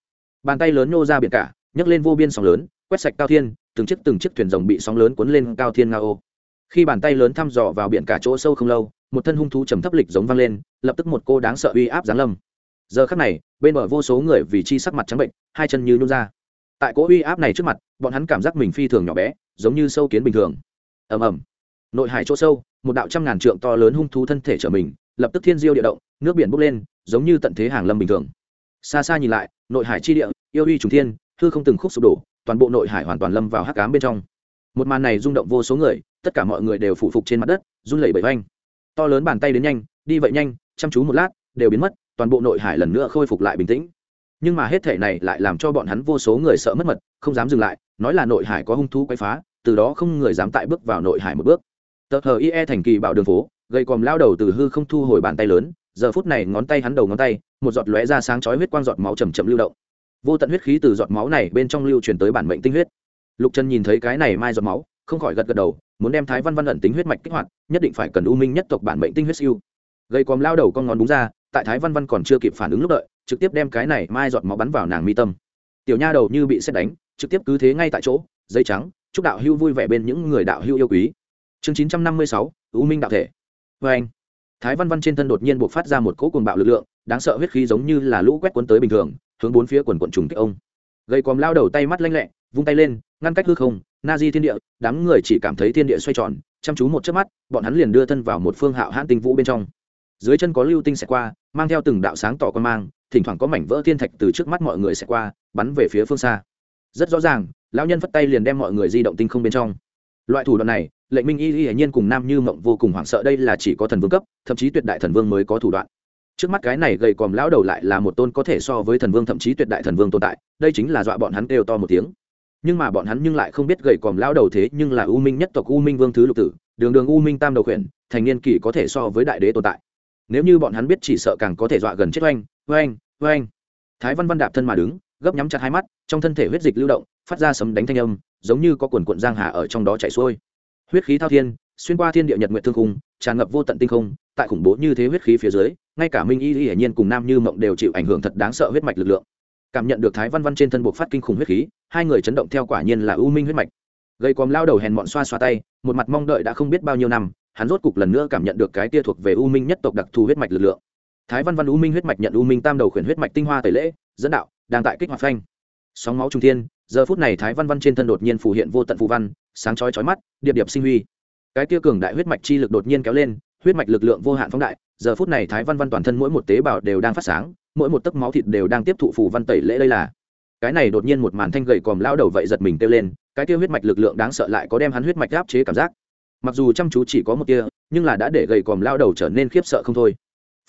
Bàn tay lớn nô ra biển cả, nhấc lên vô biên sóng lớn quét sạch cao thiên, từng chiếc từng chiếc thuyền rồng bị sóng lớn cuốn lên cao thiên nga ô. Khi bàn tay lớn thăm dò vào biển cả chỗ sâu không lâu, một thân hung thú trầm thấp lịch giống vang lên, lập tức một cô đáng sợ uy áp giáng lâm. Giờ khắc này, bên bờ vô số người vì chi sắc mặt trắng bệnh, hai chân như nôn ra. Tại cỗ uy áp này trước mặt, bọn hắn cảm giác mình phi thường nhỏ bé, giống như sâu kiến bình thường. Ầm ầm. Nội hải chỗ sâu, một đạo trăm ngàn trượng to lớn hung thú thân thể trở mình, lập tức thiên diêu địa động, nước biển bốc lên, giống như tận thế hàng lâm bình thường. Xa xa nhìn lại, nội hải chi địa, yêu uy trùng thiên, hư không từng khúc sụp đổ toàn bộ nội hải hoàn toàn lâm vào hắc cám bên trong. Một màn này rung động vô số người, tất cả mọi người đều phủ phục trên mặt đất, run lẩy bẩy oanh. To lớn bàn tay đến nhanh, đi vậy nhanh, chăm chú một lát, đều biến mất, toàn bộ nội hải lần nữa khôi phục lại bình tĩnh. Nhưng mà hết thể này lại làm cho bọn hắn vô số người sợ mất mật, không dám dừng lại, nói là nội hải có hung thú quay phá, từ đó không người dám tại bước vào nội hải một bước. Tờ hờ ie thành kỳ bạo đường phố gây còm lao đầu từ hư không thu hồi bàn tay lớn, giờ phút này ngón tay hắn đầu ngón tay, một giọt lóe ra sáng chói huyết quang giọt máu chầm chậm lưu động vô tận huyết khí từ giọt máu này bên trong lưu truyền tới bản mệnh tinh huyết. Lục trần nhìn thấy cái này mai giọt máu, không khỏi gật gật đầu, muốn đem thái văn văn ẩn tính huyết mạch kích hoạt, nhất định phải cần u minh nhất tộc bản mệnh tinh huyết siêu. Gây còm lao đầu con ngón đúng ra, tại thái văn văn còn chưa kịp phản ứng lúc đợi, trực tiếp đem cái này mai giọt máu bắn vào nàng mi tâm. Tiểu nha đầu như bị xét đánh, trực tiếp cứ thế ngay tại chỗ, dây trắng, chúc đạo hưu vui vẻ bên những người đạo hưu yêu quý. Chương chín trăm năm mươi sáu, u minh đạo thể. Vê anh, thái văn văn trên thân đột nhiên buộc phát ra một cỗ cuồng bạo lực lượng, đáng sợ huyết khí giống như là lũ quét cuốn tới bình thường hướng bốn phía quần quận trùng kích ông. Gây còm lao đầu tay mắt lanh lẹ, vung tay lên, ngăn cách hư không na di thiên địa, đám người chỉ cảm thấy thiên địa xoay tròn, chăm chú một chớp mắt, bọn hắn liền đưa thân vào một phương hạo hãn tinh vũ bên trong. Dưới chân có lưu tinh xẹt qua, mang theo từng đạo sáng tỏ con mang, thỉnh thoảng có mảnh vỡ thiên thạch từ trước mắt mọi người xẹt qua, bắn về phía phương xa. Rất rõ ràng, lão nhân phất tay liền đem mọi người di động tinh không bên trong. Loại thủ đoạn này, lệnh minh y y nhiên cùng nam như mộng vô cùng hoảng sợ, đây là chỉ có thần vương cấp, thậm chí tuyệt đại thần vương mới có thủ đoạn trước mắt cái này gầy còm lão đầu lại là một tôn có thể so với thần vương thậm chí tuyệt đại thần vương tồn tại, đây chính là dọa bọn hắn kêu to một tiếng. Nhưng mà bọn hắn nhưng lại không biết gầy còm lão đầu thế nhưng là u minh nhất tộc u minh vương thứ lục tử, đường đường u minh tam đầu khuyển, thành niên kỷ có thể so với đại đế tồn tại. Nếu như bọn hắn biết chỉ sợ càng có thể dọa gần chết oanh oanh oanh. Thái văn văn đạp thân mà đứng, gấp nhắm chặt hai mắt, trong thân thể huyết dịch lưu động, phát ra sấm đánh thanh âm, giống như có quần cuộn giang hà ở trong đó chảy xuôi. Huyết khí thao thiên, xuyên qua thiên địa nhật nguyện thương khung, tràn ngập vô tận tinh không, tại khủng bố như thế huyết khí phía dưới ngay cả minh y y hiển nhiên cùng nam như mộng đều chịu ảnh hưởng thật đáng sợ huyết mạch lực lượng. Cảm nhận được thái văn văn trên thân buộc phát kinh khủng huyết khí, hai người chấn động theo quả nhiên là ưu minh huyết mạch. Gây còm lao đầu hèn mọn xoa xoa tay, một mặt mong đợi đã không biết bao nhiêu năm, hắn rốt cục lần nữa cảm nhận được cái tia thuộc về u minh nhất tộc đặc thù huyết mạch lực lượng. Thái văn văn u minh huyết mạch nhận u minh tam đầu khuyển huyết mạch tinh hoa tẩy lễ, dẫn đạo, đang tại kích hoạt phanh. Sóng máu trung thiên, giờ phút này thái văn văn trên thân đột nhiên phủ hiện vô tận phù văn, sáng chói chói mắt, điệp điệp sinh huy. Cái tia cường đại huyết mạch chi lực đột nhiên kéo lên, huyết mạch lực lượng vô hạn phóng đại giờ phút này thái văn văn toàn thân mỗi một tế bào đều đang phát sáng, mỗi một tấc máu thịt đều đang tiếp thụ phù văn tẩy lễ đây là. Cái này đột nhiên một màn thanh gầy còm lao đầu vậy giật mình kêu lên, cái tiêu huyết mạch lực lượng đáng sợ lại có đem hắn huyết mạch áp chế cảm giác. Mặc dù chăm chú chỉ có một tia nhưng là đã để gầy còm lao đầu trở nên khiếp sợ không thôi.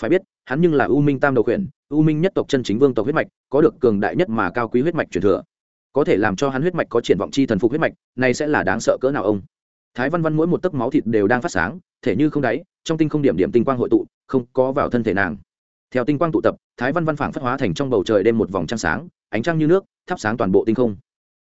Phải biết, hắn nhưng là u minh tam đầu khuyển, u minh nhất tộc chân chính vương tộc huyết mạch, có được cường đại nhất mà cao quý huyết mạch truyền thừa. Có thể làm cho hắn huyết mạch có triển vọng chi thần phục huyết mạch, này sẽ là đáng sợ cỡ nào ông? Thái văn văn mỗi một tấc máu thịt đều đang phát sáng, thể như không đáy, trong tinh không điểm điểm tinh quang hội tụ không có vào thân thể nàng. Theo tinh quang tụ tập, thái văn văn phảng phất hóa thành trong bầu trời đêm một vòng trăng sáng, ánh trăng như nước, thắp sáng toàn bộ tinh không.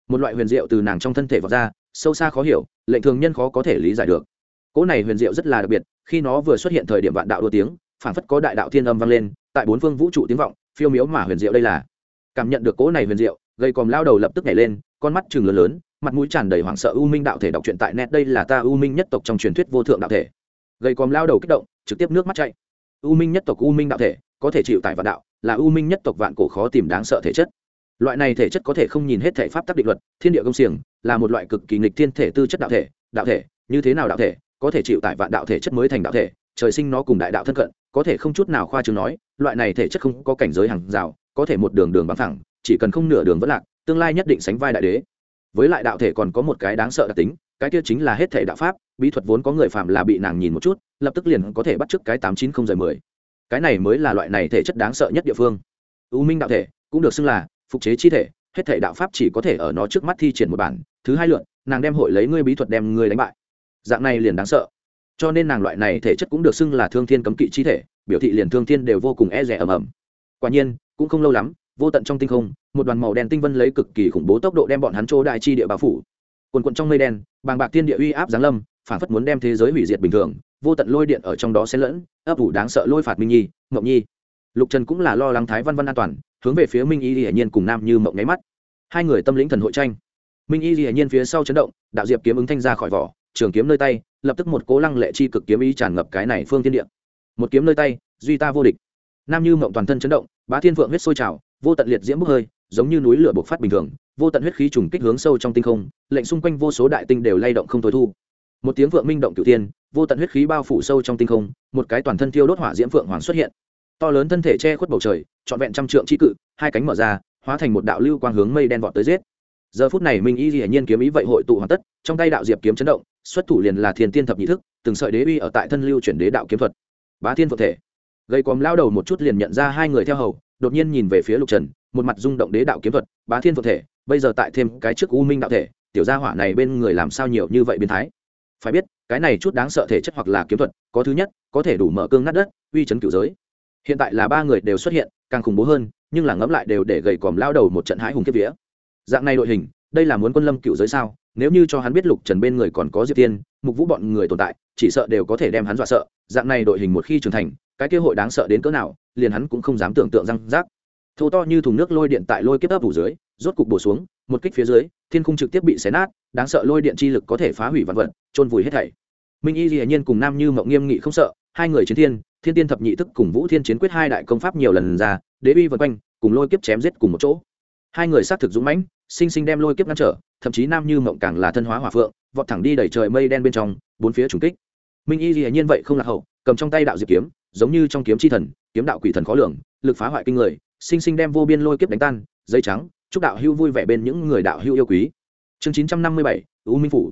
Một loại huyền diệu từ nàng trong thân thể vọt ra, sâu xa khó hiểu, lệnh thường nhân khó có thể lý giải được. Cỗ này huyền diệu rất là đặc biệt, khi nó vừa xuất hiện thời điểm vạn đạo đua tiếng, phảng phất có đại đạo thiên âm vang lên, tại bốn phương vũ trụ tiếng vọng, phiêu miếu mà huyền diệu đây là. Cảm nhận được cỗ này huyền diệu, gây còm lao đầu lập tức nhảy lên, con mắt chừng lớn lớn, mặt mũi tràn đầy hoảng sợ u minh đạo thể đọc truyện tại net, đây là ta u minh nhất tộc trong truyền thuyết vô thượng đạo thể. Gây còm lao đầu kích động, trực tiếp nước mắt chạy u minh nhất tộc u minh đạo thể, có thể chịu tại vạn đạo, là u minh nhất tộc vạn cổ khó tìm đáng sợ thể chất. Loại này thể chất có thể không nhìn hết thể pháp tắc định luật, thiên địa công xiềng, là một loại cực kỳ nghịch thiên thể tư chất đạo thể đạo thể, như thế nào đạo thể, có thể chịu tại vạn đạo thể chất mới thành đạo thể, trời sinh nó cùng đại đạo thân cận, có thể không chút nào khoa trương nói, loại này thể chất không có cảnh giới hàng rào, có thể một đường đường bằng thẳng chỉ cần không nửa đường vẫn lạc, tương lai nhất định sánh vai đại đế. Với lại đạo thể còn có một cái đáng sợ đặc tính cái kia chính là hết thể đạo pháp, bí thuật vốn có người phạm là bị nàng nhìn một chút, lập tức liền có thể bắt chước cái tám chín không rời mười. Cái này mới là loại này thể chất đáng sợ nhất địa phương. U minh đạo thể cũng được xưng là phục chế chi thể, hết thể đạo pháp chỉ có thể ở nó trước mắt thi triển một bản, thứ hai lượn, nàng đem hội lấy ngươi bí thuật đem ngươi đánh bại. Dạng này liền đáng sợ. Cho nên nàng loại này thể chất cũng được xưng là thương thiên cấm kỵ chi thể, biểu thị liền thương thiên đều vô cùng e rẻ ầm ầm. Quả nhiên, cũng không lâu lắm, vô tận trong tinh không, một đoàn màu đen tinh vân lấy cực kỳ khủng bố tốc độ đem bọn hắn chỗ đại chi địa bao phủ quần quận trong mây đen, bàng bạc thiên địa uy áp giáng lâm phản phất muốn đem thế giới hủy diệt bình thường, vô tận lôi điện ở trong đó xen lẫn, ấp ủ đáng sợ lôi phạt minh nhi, mộng nhi. Lục trần cũng là lo lắng thái văn văn an toàn, hướng về phía minh y hiển nhiên cùng nam như mộng nháy mắt. Hai người tâm lĩnh thần hội tranh. Minh y hiển nhiên phía sau chấn động, đạo diệp kiếm ứng thanh ra khỏi vỏ, trường kiếm nơi tay, lập tức một cố lăng lệ chi cực kiếm ý tràn ngập cái này phương thiên địa. Một kiếm nơi tay, duy ta vô địch. Nam như mộng toàn thân chấn động, bá thiên vượng huyết sôi trào, vô tận liệt diễm bốc hơi, giống như núi lửa bộc phát bình thường vô tận huyết khí trùng kích hướng sâu trong tinh không, lệnh xung quanh vô số đại tinh đều lay động không tối thu. Một tiếng vượng minh động cửu tiên vô tận huyết khí bao phủ sâu trong tinh không, một cái toàn thân thiêu đốt hỏa diễm phượng hoàng xuất hiện. To lớn thân thể che khuất bầu trời, trọn vẹn trăm trượng chi cự, hai cánh mở ra, hóa thành một đạo lưu quang hướng mây đen vọt tới giết. Giờ phút này minh y hiển nhiên kiếm ý vậy hội tụ hoàn tất, trong tay đạo diệp kiếm chấn động, xuất thủ liền là thiền tiên thập nhị thức, từng sợi đế uy ở tại thân lưu chuyển đế đạo kiếm thuật. Bá thiên vật thể. Gây quòm lao đầu một chút liền nhận ra hai người theo hầu, đột nhiên nhìn về phía lục trần, một mặt rung động đế đạo kiếm thuật, bá thiên vật thể bây giờ tại thêm cái trước u minh đạo thể, tiểu gia hỏa này bên người làm sao nhiều như vậy biến thái? Phải biết, cái này chút đáng sợ thể chất hoặc là kiếm thuật, có thứ nhất, có thể đủ mở cương nát đất, uy chấn cửu giới. Hiện tại là ba người đều xuất hiện, càng khủng bố hơn, nhưng là ngẫm lại đều để gầy còm lao đầu một trận hãi hùng kiếp vía. Dạng này đội hình, đây là muốn quân lâm cựu giới sao? Nếu như cho hắn biết lục trần bên người còn có diệp tiên, mục vũ bọn người tồn tại, chỉ sợ đều có thể đem hắn dọa sợ. Dạng này đội hình một khi trưởng thành, cái kế hội đáng sợ đến cỡ nào, liền hắn cũng không dám tưởng tượng răng rác thô to như thùng nước lôi điện tại lôi kiếp ấp ủ dưới, rốt cục bổ xuống, một kích phía dưới, thiên khung trực tiếp bị xé nát, đáng sợ lôi điện chi lực có thể phá hủy vạn vật trôn vùi hết thảy. Minh y dĩ nhiên cùng nam như mộng nghiêm nghị không sợ, hai người chiến thiên thiên tiên thập nhị thức cùng vũ thiên chiến quyết hai đại công pháp nhiều lần ra, đế uy vân quanh, cùng lôi kiếp chém giết cùng một chỗ. Hai người xác thực dũng mãnh, sinh sinh đem lôi kiếp ngăn trở, thậm chí nam như mộng càng là thân hóa hỏa phượng, vọt thẳng đi đẩy trời mây đen bên trong, bốn phía trùng kích. Minh y dĩ nhiên vậy không lạc hậu, cầm trong tay đạo diệp kiếm, giống như trong kiếm chi thần, kiếm đạo quỷ thần khó lường, lực phá hoại kinh người sinh sinh đem vô biên lôi kiếp đánh tan, dây trắng, chúc đạo hưu vui vẻ bên những người đạo hưu yêu quý. Chương chín trăm năm mươi bảy, u minh phủ.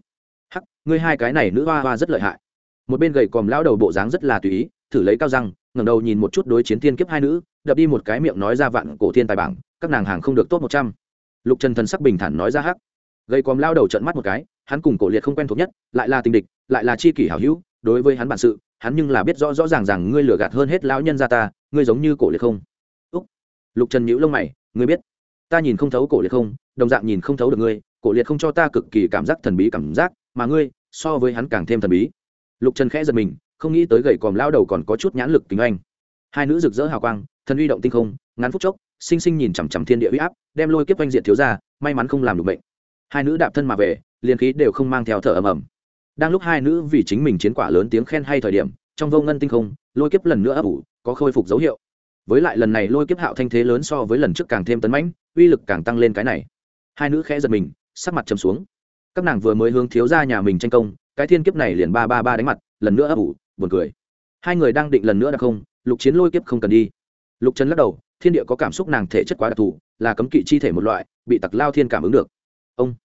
Hắc, ngươi hai cái này nữ hoa hoa rất lợi hại. Một bên gầy còm lão đầu bộ dáng rất là tùy ý, thử lấy cao răng, ngẩng đầu nhìn một chút đối chiến thiên kiếp hai nữ, đập đi một cái miệng nói ra vạn cổ thiên tài bảng, các nàng hàng không được tốt một trăm. Lục trần thần sắc bình thản nói ra hắc. Gầy còm lao đầu trận mắt một cái, hắn cùng cổ liệt không quen thuộc nhất, lại là tình địch, lại là chi kỷ hảo hữu, đối với hắn bản sự, hắn nhưng là biết rõ rõ ràng rằng ngươi lừa gạt hơn hết lão nhân gia ta, ngươi giống như cổ liệt không lục trần nhíu lông mày, ngươi biết, ta nhìn không thấu cổ liệt không, đồng dạng nhìn không thấu được ngươi, cổ liệt không cho ta cực kỳ cảm giác thần bí cảm giác, mà ngươi, so với hắn càng thêm thần bí. Lục trần khẽ giật mình, không nghĩ tới gầy còm lao đầu còn có chút nhãn lực kính anh hai nữ rực rỡ hào quang, thần uy động tinh không, ngắn phút chốc, sinh sinh nhìn chằm chằm thiên địa huy áp, đem lôi kiếp oanh diện thiếu ra, may mắn không làm được bệnh. Hai nữ đạp thân mà về, liền khí đều không mang theo thở ầm ầm. Đang lúc hai nữ vì chính mình chiến quả lớn tiếng khen hay thời điểm, trong vô ngân tinh không, lôi kiếp lần nữa ấp ủ, có khôi phục dấu hiệu với lại lần này lôi kiếp hạo thanh thế lớn so với lần trước càng thêm tấn mãnh, uy lực càng tăng lên cái này. Hai nữ khẽ giật mình, sắc mặt trầm xuống. Các nàng vừa mới hướng thiếu ra nhà mình tranh công, cái thiên kiếp này liền ba ba ba đánh mặt, lần nữa ấp ủ, buồn cười. Hai người đang định lần nữa đặc không, lục chiến lôi kiếp không cần đi. Lục trần lắc đầu, thiên địa có cảm xúc nàng thể chất quá đặc thù, là cấm kỵ chi thể một loại, bị tặc lao thiên cảm ứng được. Ông,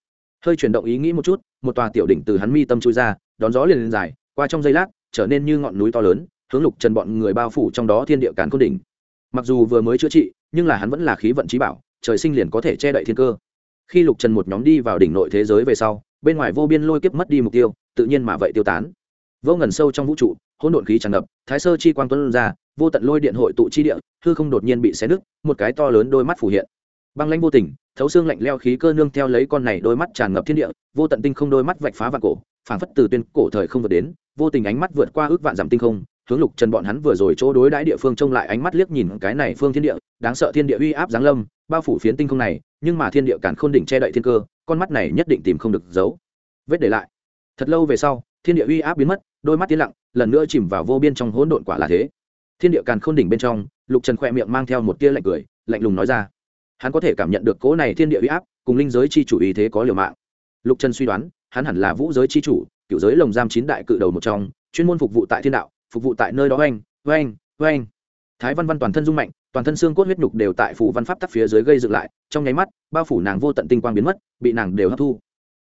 hơi chuyển động ý nghĩ một chút, một tòa tiểu đỉnh từ hắn mi tâm chui ra, đón gió liền lên dài, qua trong giây lát, trở nên như ngọn núi to lớn, hướng lục trần bọn người bao phủ trong đó thiên địa càn cố đỉnh mặc dù vừa mới chữa trị, nhưng là hắn vẫn là khí vận trí bảo, trời sinh liền có thể che đậy thiên cơ. Khi lục trần một nhóm đi vào đỉnh nội thế giới về sau, bên ngoài vô biên lôi kiếp mất đi mục tiêu, tự nhiên mà vậy tiêu tán. Vô ngần sâu trong vũ trụ, hỗn độn khí tràn ngập, thái sơ chi quang tuấn ra, vô tận lôi điện hội tụ chi địa, hư không đột nhiên bị xé nứt, một cái to lớn đôi mắt phủ hiện. Băng lãnh vô tình, thấu xương lạnh leo khí cơ nương theo lấy con này đôi mắt tràn ngập thiên địa, vô tận tinh không đôi mắt vạch phá vạn cổ, phảng phất từ tuyên cổ thời không vượt đến, vô tình ánh mắt vượt qua ước vạn dặm tinh không hướng lục trần bọn hắn vừa rồi chỗ đối đãi địa phương trông lại ánh mắt liếc nhìn cái này phương thiên địa, đáng sợ thiên địa uy áp giáng lâm, bao phủ phiến tinh không này, nhưng mà thiên địa cản khôn đỉnh che đậy thiên cơ, con mắt này nhất định tìm không được giấu vết để lại. Thật lâu về sau, thiên địa uy áp biến mất, đôi mắt tiến lặng, lần nữa chìm vào vô biên trong hỗn độn quả là thế. Thiên địa càn khôn đỉnh bên trong, lục trần khoe miệng mang theo một tia lạnh cười, lạnh lùng nói ra. Hắn có thể cảm nhận được cỗ này thiên địa uy áp, cùng linh giới chi chủ ý thế có liều mạng. Lục trần suy đoán, hắn hẳn là vũ giới chi chủ, cựu giới lồng giam chín đại cự đầu một trong, chuyên môn phục vụ tại thiên đạo phục vụ tại nơi đó oanh oanh oanh. Thái văn văn toàn thân rung mạnh, toàn thân xương cốt huyết nhục đều tại phủ văn pháp tắc phía dưới gây dựng lại, trong nháy mắt, bao phủ nàng vô tận tinh quang biến mất, bị nàng đều hấp thu.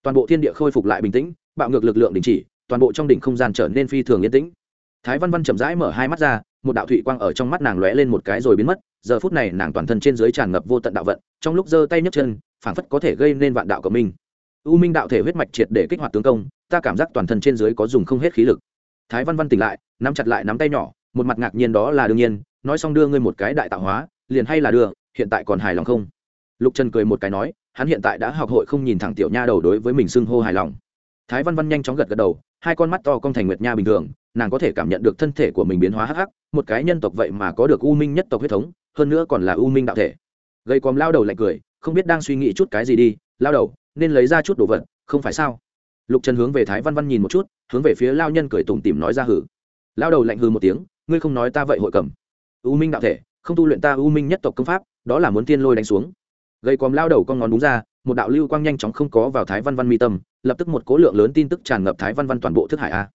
Toàn bộ thiên địa khôi phục lại bình tĩnh, bạo ngược lực lượng đình chỉ, toàn bộ trong đỉnh không gian trở nên phi thường yên tĩnh. Thái văn văn chậm rãi mở hai mắt ra, một đạo thụy quang ở trong mắt nàng lóe lên một cái rồi biến mất, giờ phút này nàng toàn thân trên dưới tràn ngập vô tận đạo vận, trong lúc giơ tay nhấc chân, phảng phất có thể gây nên vạn đạo của mình u minh đạo thể huyết mạch triệt để kích hoạt tướng công, ta cảm giác toàn thân trên dưới có dùng không hết khí lực thái văn văn tỉnh lại, nắm chặt lại nắm tay nhỏ, một mặt ngạc nhiên đó là đương nhiên, nói xong đưa ngươi một cái đại tạo hóa, liền hay là đưa, hiện tại còn hài lòng không? Lục trần cười một cái nói, hắn hiện tại đã học hội không nhìn thẳng tiểu nha đầu đối với mình xưng hô hài lòng. Thái văn văn nhanh chóng gật gật đầu, hai con mắt to cong thành nguyệt nha bình thường, nàng có thể cảm nhận được thân thể của mình biến hóa hắc hắc, một cái nhân tộc vậy mà có được u minh nhất tộc huyết thống, hơn nữa còn là u minh đạo thể. Gây còm lao đầu lạnh cười, không biết đang suy nghĩ chút cái gì đi, lao đầu, nên lấy ra chút đồ vật, không phải sao? Lục trần hướng về thái văn văn nhìn một chút hướng về phía lao nhân cười tủm tỉm nói ra hử. Lao đầu lạnh hư một tiếng, ngươi không nói ta vậy hội cầm. U minh đạo thể, không tu luyện ta u minh nhất tộc công pháp, đó là muốn tiên lôi đánh xuống. Gây còm lao đầu con ngón đúng ra, một đạo lưu quang nhanh chóng không có vào thái văn văn mi tâm, lập tức một cố lượng lớn tin tức tràn ngập thái văn văn toàn bộ thức hải a.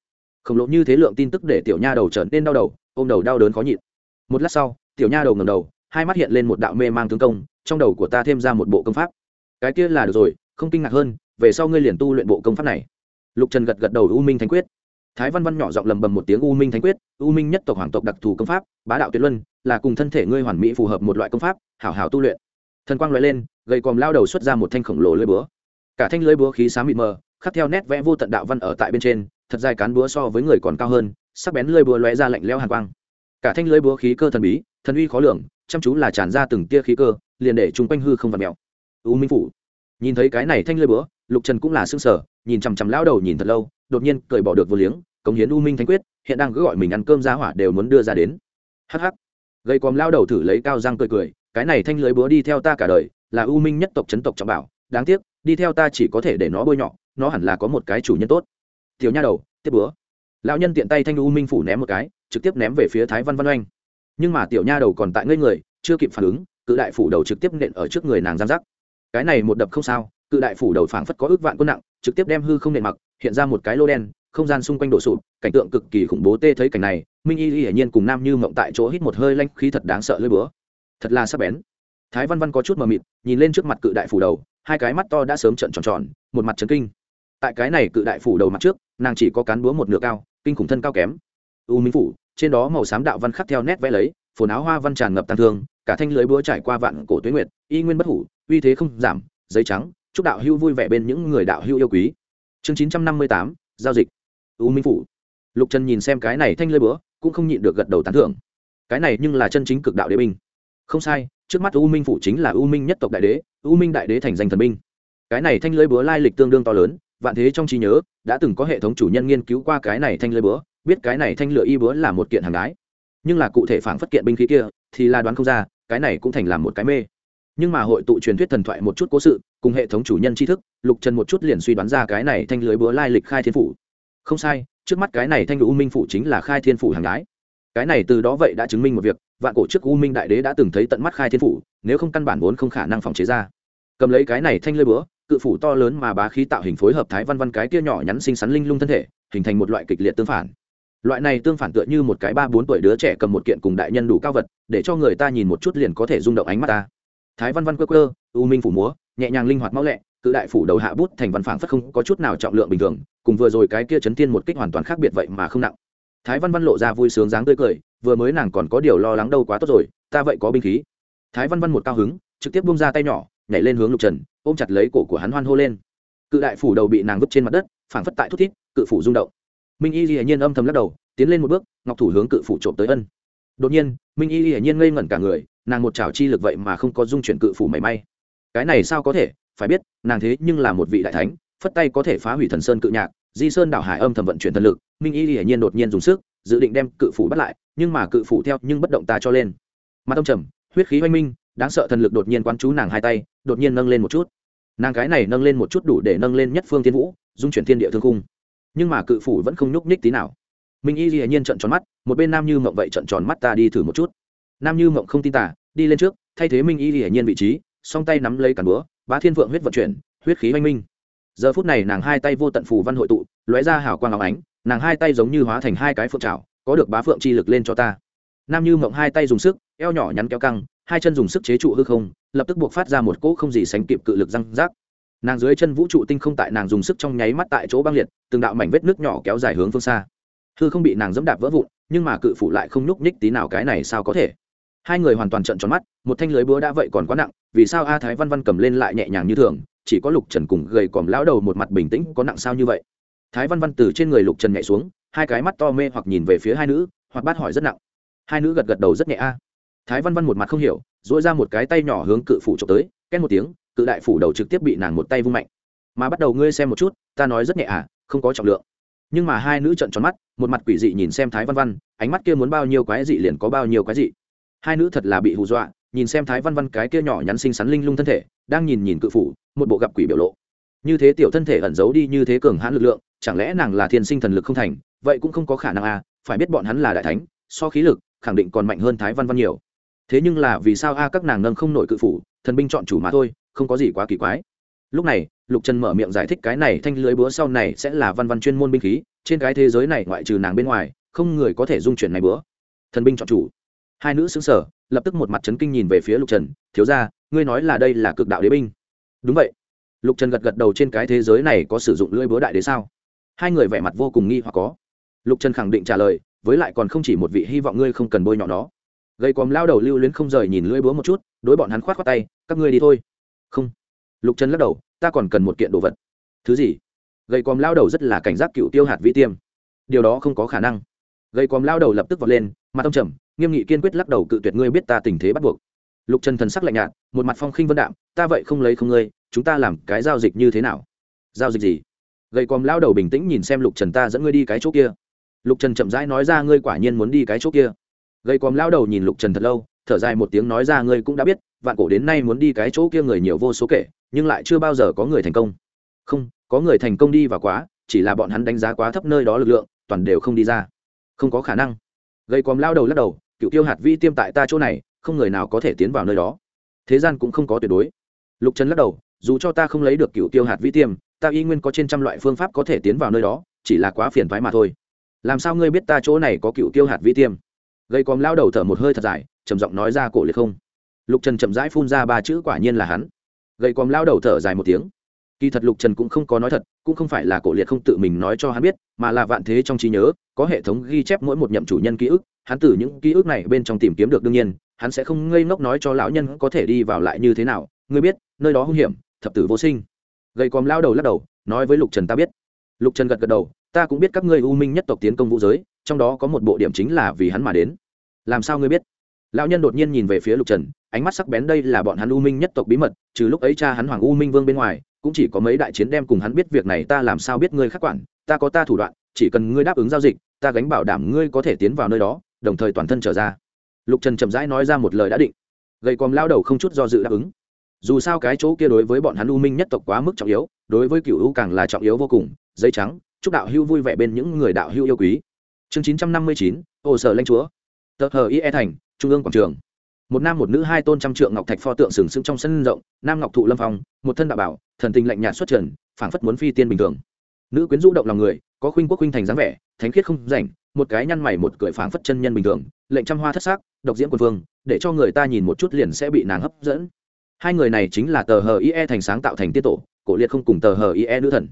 Khổng lồ như thế lượng tin tức để tiểu nha đầu trở nên đau đầu, ôm đầu đau đớn khó nhịn. Một lát sau, tiểu nha đầu ngầm đầu, hai mắt hiện lên một đạo mê mang tướng công, trong đầu của ta thêm ra một bộ công pháp. Cái kia là được rồi, không kinh ngạc hơn, về sau ngươi liền tu luyện bộ công pháp này lục trần gật gật đầu u minh thánh quyết. Thái văn văn nhỏ giọng lầm bầm một tiếng u minh thánh quyết, u minh nhất tộc hoàng tộc đặc thù công pháp, bá đạo tuyệt luân, là cùng thân thể ngươi hoàn mỹ phù hợp một loại công pháp, hảo hảo tu luyện. Thần quang loại lên, gầy còm lao đầu xuất ra một thanh khổng lồ lưỡi búa. Cả thanh lưỡi búa khí sáng mịt mờ, khắc theo nét vẽ vô tận đạo văn ở tại bên trên, thật dài cán búa so với người còn cao hơn, sắc bén lưỡi búa lóe ra lạnh lẽo hàn quang. Cả thanh lưỡi búa khí cơ thần bí, thần uy khó lường, chăm chú là tràn ra từng tia khí cơ, liền để chúng quanh hư không vặt mèo. U minh phủ. Nhìn thấy cái này thanh lưỡi búa lục trần cũng là xương sở nhìn chằm chằm lao đầu nhìn thật lâu, đột nhiên cởi bỏ được vô liếng, cống hiến u minh thánh quyết, hiện đang cứ gọi mình ăn cơm ra hỏa đều muốn đưa ra đến. Hh gây còm lao đầu thử lấy cao răng cười cười, cái này thanh lưới búa đi theo ta cả đời, là u minh nhất tộc chấn tộc trọng bảo, đáng tiếc, đi theo ta chỉ có thể để nó bôi nhọ, nó hẳn là có một cái chủ nhân tốt. Tiểu nha đầu, tiếp búa. Lão nhân tiện tay thanh u minh phủ ném một cái, trực tiếp ném về phía thái văn văn oanh. Nhưng mà tiểu nha đầu còn tại ngây người, chưa kịp phản ứng, cự đại phủ đầu trực tiếp nện ở trước người nàng giam giác. Cái này một đập không sao cự đại phủ đầu phảng phất có ước vạn quân nặng, trực tiếp đem hư không nền mặc, hiện ra một cái lô đen, không gian xung quanh đổ sụp, cảnh tượng cực kỳ khủng bố tê thấy cảnh này, minh y hiển nhiên cùng nam như mộng tại chỗ hít một hơi lanh khí thật đáng sợ lưỡi búa. Thật là sắc bén. Thái văn văn có chút mờ mịt, nhìn lên trước mặt cự đại phủ đầu, hai cái mắt to đã sớm trận tròn tròn, một mặt trấn kinh. Tại cái này cự đại phủ đầu mặt trước, nàng chỉ có cán búa một nửa cao, kinh khủng thân cao kém. U minh phủ, trên đó màu xám đạo văn khắc theo nét vẽ lấy, phồn áo hoa văn tràn ngập tàn thương, cả thanh lưới búa trải qua vạn cổ tuyến nguyệt, y nguyên bất hủ, uy thế không giảm, giấy trắng chúc đạo hưu vui vẻ bên những người đạo hưu yêu quý. Chương chín trăm năm mươi tám, giao dịch. U minh phủ. Lục trần nhìn xem cái này thanh lưới búa, cũng không nhịn được gật đầu tán thưởng. Cái này nhưng là chân chính cực đạo đế binh. Không sai, trước mắt u minh phủ chính là u minh nhất tộc đại đế, u minh đại đế thành danh thần binh. Cái này thanh lưới búa lai lịch tương đương to lớn, vạn thế trong trí nhớ, đã từng có hệ thống chủ nhân nghiên cứu qua cái này thanh lưới búa, biết cái này thanh lửa y búa là một kiện hàng đái. Nhưng là cụ thể phản phất kiện binh khí kia, thì là đoán không ra, cái này cũng thành làm một cái mê. Nhưng mà hội tụ truyền thuyết thần thoại một chút cố sự cùng hệ thống chủ nhân tri thức, lục trần một chút liền suy đoán ra cái này thanh lưới búa lai lịch khai thiên phủ. Không sai, trước mắt cái này thanh u minh phủ chính là khai thiên phủ hàng đái. Cái này từ đó vậy đã chứng minh một việc, vạn cổ trước u minh đại đế đã từng thấy tận mắt khai thiên phủ, nếu không căn bản vốn không khả năng phòng chế ra. Cầm lấy cái này thanh lưới búa, cự phủ to lớn mà bá khí tạo hình phối hợp thái văn văn cái kia nhỏ nhắn xinh xắn linh lung thân thể, hình thành một loại kịch liệt tương phản. Loại này tương phản tựa như một cái ba bốn tuổi đứa trẻ cầm một kiện cùng đại nhân đủ cao vật, để cho người ta nhìn một chút liền có thể rung động ánh mắt ta. Thái văn văn quơ quơ, u minh phủ múa nhẹ nhàng linh hoạt mau lẹ, cự đại phủ đầu hạ bút thành văn phảng phất không có chút nào trọng lượng bình thường, cùng vừa rồi cái kia chấn thiên một kích hoàn toàn khác biệt vậy mà không nặng. Thái văn văn lộ ra vui sướng dáng tươi cười, vừa mới nàng còn có điều lo lắng đâu quá tốt rồi, ta vậy có binh khí. Thái văn văn một cao hứng, trực tiếp bung ra tay nhỏ, nhảy lên hướng lục trần, ôm chặt lấy cổ của hắn hoan hô lên. Cự đại phủ đầu bị nàng vứt trên mặt đất, phảng phất tại thút thít, cự phủ rung động. Minh y hiển nhiên âm thầm lắc đầu, tiến lên một bước, ngọc thủ hướng cự phủ trộm tới ân. Đột nhiên, minh y hiển nhiên ngây ngẩn cả người, nàng một chảo chi lực vậy mà không có dung chuyển cự phủ mảy may cái này sao có thể, phải biết, nàng thế nhưng là một vị đại thánh, phất tay có thể phá hủy thần sơn cự nhạc, di sơn đảo hải âm thầm vận chuyển thần lực, minh y hiển nhiên đột nhiên dùng sức, dự định đem cự phủ bắt lại, nhưng mà cự phủ theo nhưng bất động ta cho lên. Mặt ông trầm, huyết khí oanh minh, đáng sợ thần lực đột nhiên quán chú nàng hai tay, đột nhiên nâng lên một chút. Nàng cái này nâng lên một chút đủ để nâng lên nhất phương thiên vũ, dung chuyển thiên địa thương cung nhưng mà cự phủ vẫn không nhúc nhích tí nào. Minh y hiển nhiên trận tròn mắt, một bên nam như mộng vậy trận tròn mắt ta đi thử một chút. Nam như mộng không tin tả đi lên trước, thay thế minh y hiển nhiên vị trí song tay nắm lấy cản búa, bá thiên vượng huyết vận chuyển, huyết khí oanh minh. Giờ phút này nàng hai tay vô tận phù văn hội tụ, lóe ra hào quang áo ánh, nàng hai tay giống như hóa thành hai cái phượng trào có được bá phượng chi lực lên cho ta. Nam như mộng hai tay dùng sức, eo nhỏ nhắn kéo căng, hai chân dùng sức chế trụ hư không, lập tức buộc phát ra một cỗ không gì sánh kịp cự lực răng rác. Nàng dưới chân vũ trụ tinh không tại nàng dùng sức trong nháy mắt tại chỗ băng liệt, từng đạo mảnh vết nước nhỏ kéo dài hướng phương xa. Hư không bị nàng dẫm đạp vỡ vụn, nhưng mà cự phủ lại không nhúc nhích tí nào cái này sao có thể? Hai người hoàn toàn trận tròn mắt, một thanh lưới búa đã vậy còn quá nặng, vì sao a thái văn văn cầm lên lại nhẹ nhàng như thường, chỉ có lục trần cùng gầy còm lão đầu một mặt bình tĩnh, có nặng sao như vậy? Thái văn văn từ trên người lục trần nhảy xuống, hai cái mắt to mê hoặc nhìn về phía hai nữ hoặc bát hỏi rất nặng. Hai nữ gật gật đầu rất nhẹ a. Thái văn văn một mặt không hiểu dỗi ra một cái tay nhỏ hướng cự phủ trộm tới, két một tiếng, cự đại phủ đầu trực tiếp bị nàng một tay vung mạnh. Mà bắt đầu ngươi xem một chút, ta nói rất nhẹ à không có trọng lượng. Nhưng mà hai nữ trận tròn mắt, một mặt quỷ dị nhìn xem thái văn văn, ánh mắt kia muốn bao nhiêu quái dị liền có bao nhiêu quái dị hai nữ thật là bị hù dọa, nhìn xem thái văn văn cái kia nhỏ nhắn xinh xắn linh lung thân thể, đang nhìn nhìn cự phủ, một bộ gặp quỷ biểu lộ. Như thế tiểu thân thể ẩn giấu đi như thế cường hãn lực lượng, chẳng lẽ nàng là thiên sinh thần lực không thành? Vậy cũng không có khả năng à phải biết bọn hắn là đại thánh, so khí lực, khẳng định còn mạnh hơn thái văn văn nhiều. Thế nhưng là vì sao a, các nàng nâng không nổi cự phủ, thần binh chọn chủ mà thôi, không có gì quá kỳ quái. Lúc này, lục trần mở miệng giải thích cái này thanh lưới búa sau này sẽ là văn văn chuyên môn binh khí, trên cái thế giới này ngoại trừ nàng bên ngoài, không người có thể dung chuyển này búa. Thần binh chọn chủ hai nữ xứng sở lập tức một mặt trấn kinh nhìn về phía lục trần, thiếu ra ngươi nói là đây là cực đạo đế binh. Đúng vậy. Lục trần gật gật đầu, trên cái thế giới này có sử dụng lưỡi búa đại đế sao? Hai người vẻ mặt vô cùng nghi hoặc có. Lục trần khẳng định trả lời, với lại còn không chỉ một vị hy vọng ngươi không cần bôi nhọ nó. Gây còm lao đầu lưu luyến không rời nhìn lưỡi búa một chút, đối bọn hắn khoát khoát tay, các ngươi đi thôi. Không. Lục trần lắc đầu, ta còn cần một kiện đồ vật. Thứ gì? Gây còm lao đầu rất là cảnh giác cựu tiêu hạt vĩ tiêm. Điều đó không có khả năng. Gây còm lao đầu lập tức vọt lên, mặt ông trầm nghiêm nghị kiên quyết lắc đầu cự tuyệt ngươi biết ta tình thế bắt buộc. Lục trần thần sắc lạnh nhạt, một mặt phong khinh vân đạm, ta vậy không lấy không ngươi, chúng ta làm cái giao dịch như thế nào? Giao dịch gì? Gầy còm lao đầu bình tĩnh nhìn xem lục trần ta dẫn ngươi đi cái chỗ kia. Lục trần chậm rãi nói ra ngươi quả nhiên muốn đi cái chỗ kia. Gầy còm lao đầu nhìn lục trần thật lâu, thở dài một tiếng nói ra ngươi cũng đã biết, vạn cổ đến nay muốn đi cái chỗ kia người nhiều vô số kể, nhưng lại chưa bao giờ có người thành công. Không, có người thành công đi và quá, chỉ là bọn hắn đánh giá quá thấp nơi đó lực lượng, toàn đều không đi ra. Không có khả năng. Gây còm lao đầu lắc đầu cựu tiêu hạt vi tiêm tại ta chỗ này, không người nào có thể tiến vào nơi đó. Thế gian cũng không có tuyệt đối. Lục trần lắc đầu, dù cho ta không lấy được cựu tiêu hạt vi tiêm, ta y nguyên có trên trăm loại phương pháp có thể tiến vào nơi đó, chỉ là quá phiền thoái mà thôi. Làm sao ngươi biết ta chỗ này có cựu tiêu hạt vi tiêm? Gây còm lao đầu thở một hơi thật dài, trầm giọng nói ra cổ liệt không. Lục trần chậm rãi phun ra ba chữ quả nhiên là hắn. Gây còm lao đầu thở dài một tiếng kỳ thật lục trần cũng không có nói thật, cũng không phải là cổ liệt không tự mình nói cho hắn biết, mà là vạn thế trong trí nhớ, có hệ thống ghi chép mỗi một nhậm chủ nhân ký ức, hắn từ những ký ức này bên trong tìm kiếm được đương nhiên, hắn sẽ không ngây ngốc nói cho lão nhân có thể đi vào lại như thế nào, ngươi biết, nơi đó hung hiểm, thập tử vô sinh. Gây còm lao đầu lắc đầu, nói với lục trần ta biết. Lục trần gật gật đầu, ta cũng biết các ngươi u minh nhất tộc tiến công vũ giới, trong đó có một bộ điểm chính là vì hắn mà đến. Làm sao ngươi biết? Lão nhân đột nhiên nhìn về phía lục trần, ánh mắt sắc bén đây là bọn hắn u minh nhất tộc bí mật, trừ lúc ấy cha hắn hoàng u minh vương bên ngoài cũng chỉ có mấy đại chiến đem cùng hắn biết việc này ta làm sao biết ngươi khắc quản, ta có ta thủ đoạn, chỉ cần ngươi đáp ứng giao dịch, ta gánh bảo đảm ngươi có thể tiến vào nơi đó, đồng thời toàn thân trở ra. Lục trần chậm rãi nói ra một lời đã định. Gầy còm lao đầu không chút do dự đáp ứng. Dù sao cái chỗ kia đối với bọn hắn u minh nhất tộc quá mức trọng yếu, đối với cựu u càng là trọng yếu vô cùng, dây trắng, chúc đạo hưu vui vẻ bên những người đạo hưu yêu quý. Chương chín trăm năm mươi chín hồ sở lanh chúa. Tờ hờ ie thành, trung ương quảng trường một nam một nữ hai tôn trăm trượng ngọc thạch pho tượng sừng sững trong sân rộng, nam ngọc thụ lâm phong, một thân đạo bảo, thần tình lạnh nhạt xuất trần, phảng phất muốn phi tiên bình thường. Nữ quyến rũ động lòng người, có khuynh quốc khuynh thành dáng vẻ, thánh khiết không rảnh, một cái nhăn mày một cười phảng phất chân nhân bình thường, lệnh trăm hoa thất sắc, độc diễn quân vương, để cho người ta nhìn một chút liền sẽ bị nàng hấp dẫn. Hai người này chính là tờ hờ ie thành sáng tạo thành tiết tổ, cổ liệt không cùng tờ hờ ie nữ thần.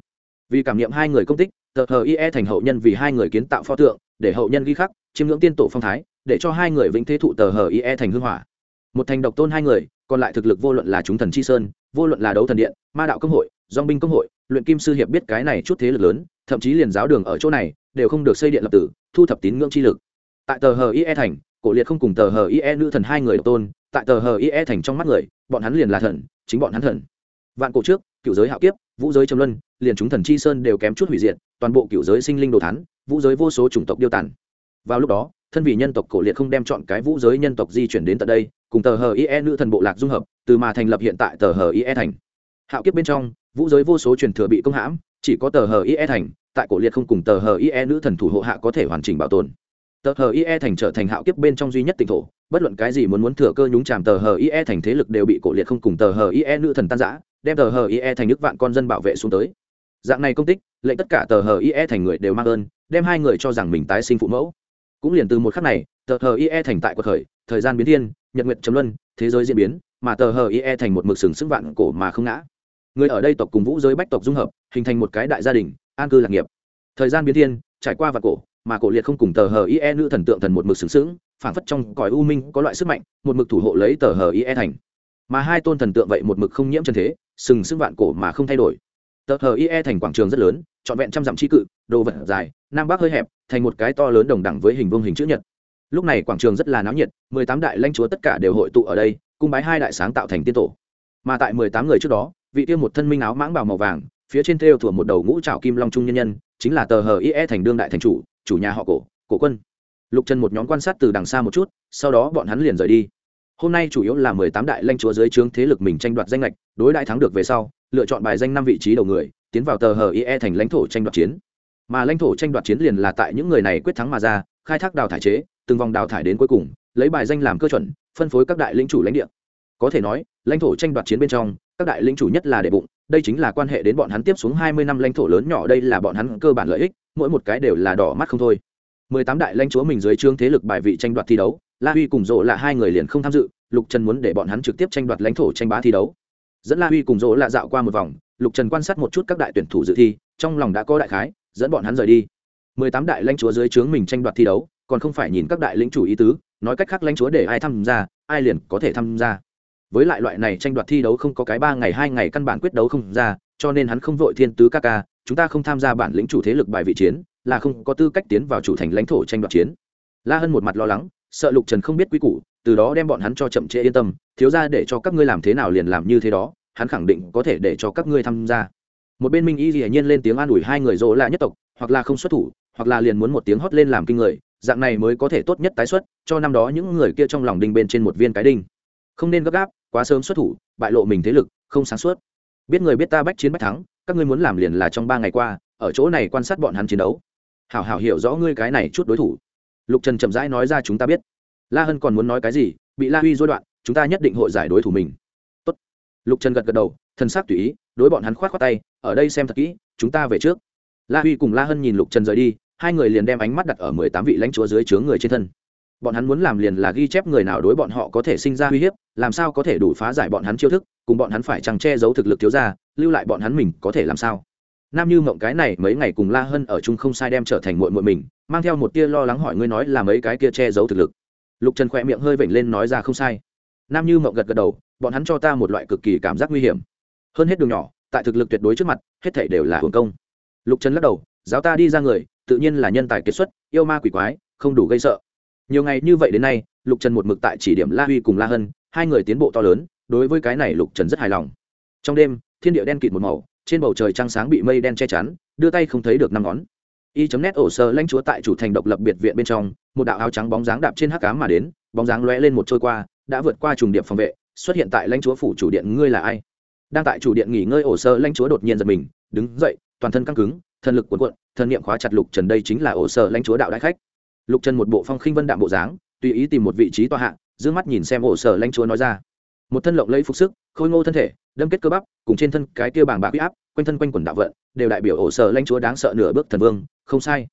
Vì cảm nghiệm hai người công tích, tờ hờ ie thành hậu nhân vì hai người kiến tạo pho tượng, để hậu nhân ghi khắc, chiêm ngưỡng tiên tổ phong thái để cho hai người vĩnh thế thụ tờ hờ ie thành hưng hỏa. Một thành độc tôn hai người, còn lại thực lực vô luận là chúng thần chi sơn, vô luận là đấu thần điện, ma đạo công hội dong binh công hội, luyện kim sư hiệp biết cái này chút thế lực lớn, thậm chí liền giáo đường ở chỗ này, đều không được xây điện lập tử, thu thập tín ngưỡng chi lực. Tại tờ hờ ie thành, cổ liệt không cùng tờ hờ ie nữ thần hai người độc tôn, tại tờ hờ ie thành trong mắt người, bọn hắn liền là thần, chính bọn hắn thần. Vạn cổ trước, cựu giới hạo kiếp, vũ giới trầm luân, liền chúng thần chi sơn đều kém chút hủy diệt, toàn bộ cựu giới sinh linh đồ thán, vũ giới vô số chủng tộc điêu tàn. Vào lúc đó thân vị nhân tộc cổ liệt không đem chọn cái vũ giới nhân tộc di chuyển đến tận đây, cùng tờ hờ ie nữ thần bộ lạc dung hợp, từ mà thành lập hiện tại tờ hờ ie thành. Hạo kiếp bên trong, vũ giới vô số truyền thừa bị công hãm, chỉ có tờ hờ ie thành, tại cổ liệt không cùng tờ hờ ie nữ thần thủ hộ hạ có thể hoàn chỉnh bảo tồn. Tờ hờ ie thành trở thành hạo kiếp bên trong duy nhất tỉnh thổ, bất luận cái gì muốn muốn thừa cơ nhúng chàm tờ hờ ie thành thế lực đều bị cổ liệt không cùng tờ hờ ie nữ thần tan giã đem tờ hờ ie thành nước vạn con dân bảo vệ xuống tới. Dạng này công tích, lệnh tất cả tờ hờ ie thành người đều mang ơn, đem hai người cho rằng mình tái sinh phụ mẫu cũng liền từ một khắc này, tờ hờ ie thành tại cuộc khởi, thời gian biến thiên, nhật nguyện chấm luân, thế giới diễn biến, mà tờ hờ ie thành một mực sừng sững vạn cổ mà không ngã. Người ở đây tộc cùng vũ giới bách tộc dung hợp, hình thành một cái đại gia đình, an cư lạc nghiệp. Thời gian biến thiên, trải qua vạn cổ, mà cổ liệt không cùng tờ hờ ie nữ thần tượng thần một mực sừng sững, phảng phất trong cõi u minh có loại sức mạnh, một mực thủ hộ lấy tờ hờ ie thành. Mà hai tôn thần tượng vậy một mực không nhiễm trần thế, sừng sững vạn cổ mà không thay đổi. Tờ hờ ie thành quảng trường rất lớn, trọn vẹn trăm dặm trí cự, đồ vật dài, nam bắc hơi hẹp thành một cái to lớn đồng đẳng với hình vuông hình chữ nhật. Lúc này quảng trường rất là náo nhiệt, mười tám đại lãnh chúa tất cả đều hội tụ ở đây, cung bái hai đại sáng tạo thành tiên tổ. Mà tại mười tám người trước đó, vị tiêu một thân minh áo mãng bào màu vàng, phía trên thêu thủa một đầu ngũ trào kim long trung nhân nhân, chính là tờ hờ ie thành đương đại thành chủ chủ nhà họ cổ cổ quân. Lục trần một nhóm quan sát từ đằng xa một chút, sau đó bọn hắn liền rời đi. Hôm nay chủ yếu là mười tám đại lãnh chúa dưới trướng thế lực mình tranh đoạt danh lệch đối đại thắng được về sau, lựa chọn bài danh năm vị trí đầu người, tiến vào tờ hờ ie thành lãnh thổ tranh đoạt chiến mà lãnh thổ tranh đoạt chiến liền là tại những người này quyết thắng mà ra, khai thác đào thải chế, từng vòng đào thải đến cuối cùng, lấy bài danh làm cơ chuẩn, phân phối các đại lĩnh chủ lãnh địa. Có thể nói, lãnh thổ tranh đoạt chiến bên trong, các đại lĩnh chủ nhất là đệ bụng, đây chính là quan hệ đến bọn hắn tiếp xuống hai mươi năm lãnh thổ lớn nhỏ, đây là bọn hắn cơ bản lợi ích, mỗi một cái đều là đỏ mắt không thôi. Mười tám đại lãnh chúa mình dưới trương thế lực bài vị tranh đoạt thi đấu, la huy cùng rộ là hai người liền không tham dự, lục trần muốn để bọn hắn trực tiếp tranh đoạt lãnh thổ tranh bá thi đấu. Dẫn la huy cùng rộ là dạo qua một vòng, lục trần quan sát một chút các đại tuyển thủ dự thi, trong lòng đã có đại khái dẫn bọn hắn rời đi. Mười tám đại lãnh chúa dưới trướng mình tranh đoạt thi đấu, còn không phải nhìn các đại lĩnh chủ ý tứ, nói cách khác lãnh chúa để ai tham gia, ai liền có thể tham gia. Với lại loại này tranh đoạt thi đấu không có cái ba ngày hai ngày căn bản quyết đấu không ra, cho nên hắn không vội thiên tứ ca ca, chúng ta không tham gia bản lĩnh chủ thế lực bài vị chiến, là không có tư cách tiến vào chủ thành lãnh thổ tranh đoạt chiến. La hân một mặt lo lắng, sợ lục trần không biết quy củ, từ đó đem bọn hắn cho chậm trễ yên tâm, thiếu ra để cho các ngươi làm thế nào liền làm như thế đó, hắn khẳng định có thể để cho các ngươi tham gia một bên minh y dĩ nhiên lên tiếng an ủi hai người dỗ là nhất tộc, hoặc là không xuất thủ, hoặc là liền muốn một tiếng hót lên làm kinh người, dạng này mới có thể tốt nhất tái xuất, cho năm đó những người kia trong lòng đinh bên trên một viên cái đinh. Không nên gấp gáp, quá sớm xuất thủ, bại lộ mình thế lực, không sáng suốt. Biết người biết ta bách chiến bách thắng, các ngươi muốn làm liền là trong ba ngày qua, ở chỗ này quan sát bọn hắn chiến đấu. Hảo hảo hiểu rõ ngươi cái này chút đối thủ. Lục trần chậm rãi nói ra chúng ta biết. La hân còn muốn nói cái gì? Bị la huy dối đoạn, chúng ta nhất định hội giải đối thủ mình lục trần gật gật đầu thân xác tùy ý, đối bọn hắn khoát khoát tay, ở đây xem thật kỹ, chúng ta về trước. La huy cùng la hân nhìn lục trần rời đi, hai người liền đem ánh mắt đặt ở mười tám vị lãnh chúa dưới trướng người trên thân. Bọn hắn muốn làm liền là ghi chép người nào đối bọn họ có thể sinh ra uy hiếp, làm sao có thể đủ phá giải bọn hắn chiêu thức, cùng bọn hắn phải chẳng che giấu thực lực thiếu ra lưu lại bọn hắn mình có thể làm sao? Nam như mộng cái này mấy ngày cùng la hân ở chung không sai đem trở thành muội muội mình, mang theo một tia lo lắng hỏi ngươi nói là mấy cái kia che giấu thực lực. Lục trần khỏe miệng hơi vểnh lên nói ra không sai. Nam như mộng gật gật đầu bọn hắn cho ta một loại cực kỳ cảm giác nguy hiểm. Hơn hết đường nhỏ, tại thực lực tuyệt đối trước mặt, hết thảy đều là hưởng công. Lục trần lắc đầu, giáo ta đi ra người, tự nhiên là nhân tài kiệt xuất, yêu ma quỷ quái, không đủ gây sợ. Nhiều ngày như vậy đến nay, lục trần một mực tại chỉ điểm la huy cùng la hân, hai người tiến bộ to lớn, đối với cái này lục trần rất hài lòng. Trong đêm, thiên địa đen kịt một màu, trên bầu trời trăng sáng bị mây đen che chắn, đưa tay không thấy được năm ngón. Y chấm nét ổ sơ lãnh chúa tại chủ thành độc lập biệt viện bên trong, một đạo áo trắng bóng dáng đạp trên hắc cám mà đến, bóng dáng lóe lên một trôi qua, đã vượt qua trùng điệp phòng vệ xuất hiện tại lãnh chúa phủ chủ điện ngươi là ai? Đang tại chủ điện nghỉ ngơi ổ sơ, lãnh chúa đột nhiên giật mình, đứng dậy, toàn thân căng cứng thần lực cuộn cuộn thần niệm khóa chặt lục trần đây chính là ổ sơ, lãnh chúa đạo đại khách. Lục trần một bộ phong khinh vân đạm bộ dáng, tùy ý tìm một vị trí tòa hạ giữ mắt nhìn xem ổ sơ, lãnh chúa nói ra. Một thân lộng lấy phục sức, khôi ngô thân thể, đâm kết cơ bắp, cùng trên thân cái kia bảng bạc huy áp, quanh thân quanh quần đạo vận, đều đại biểu ổ sơ, lãnh chúa đáng sợ nửa bước thần vương, không sai.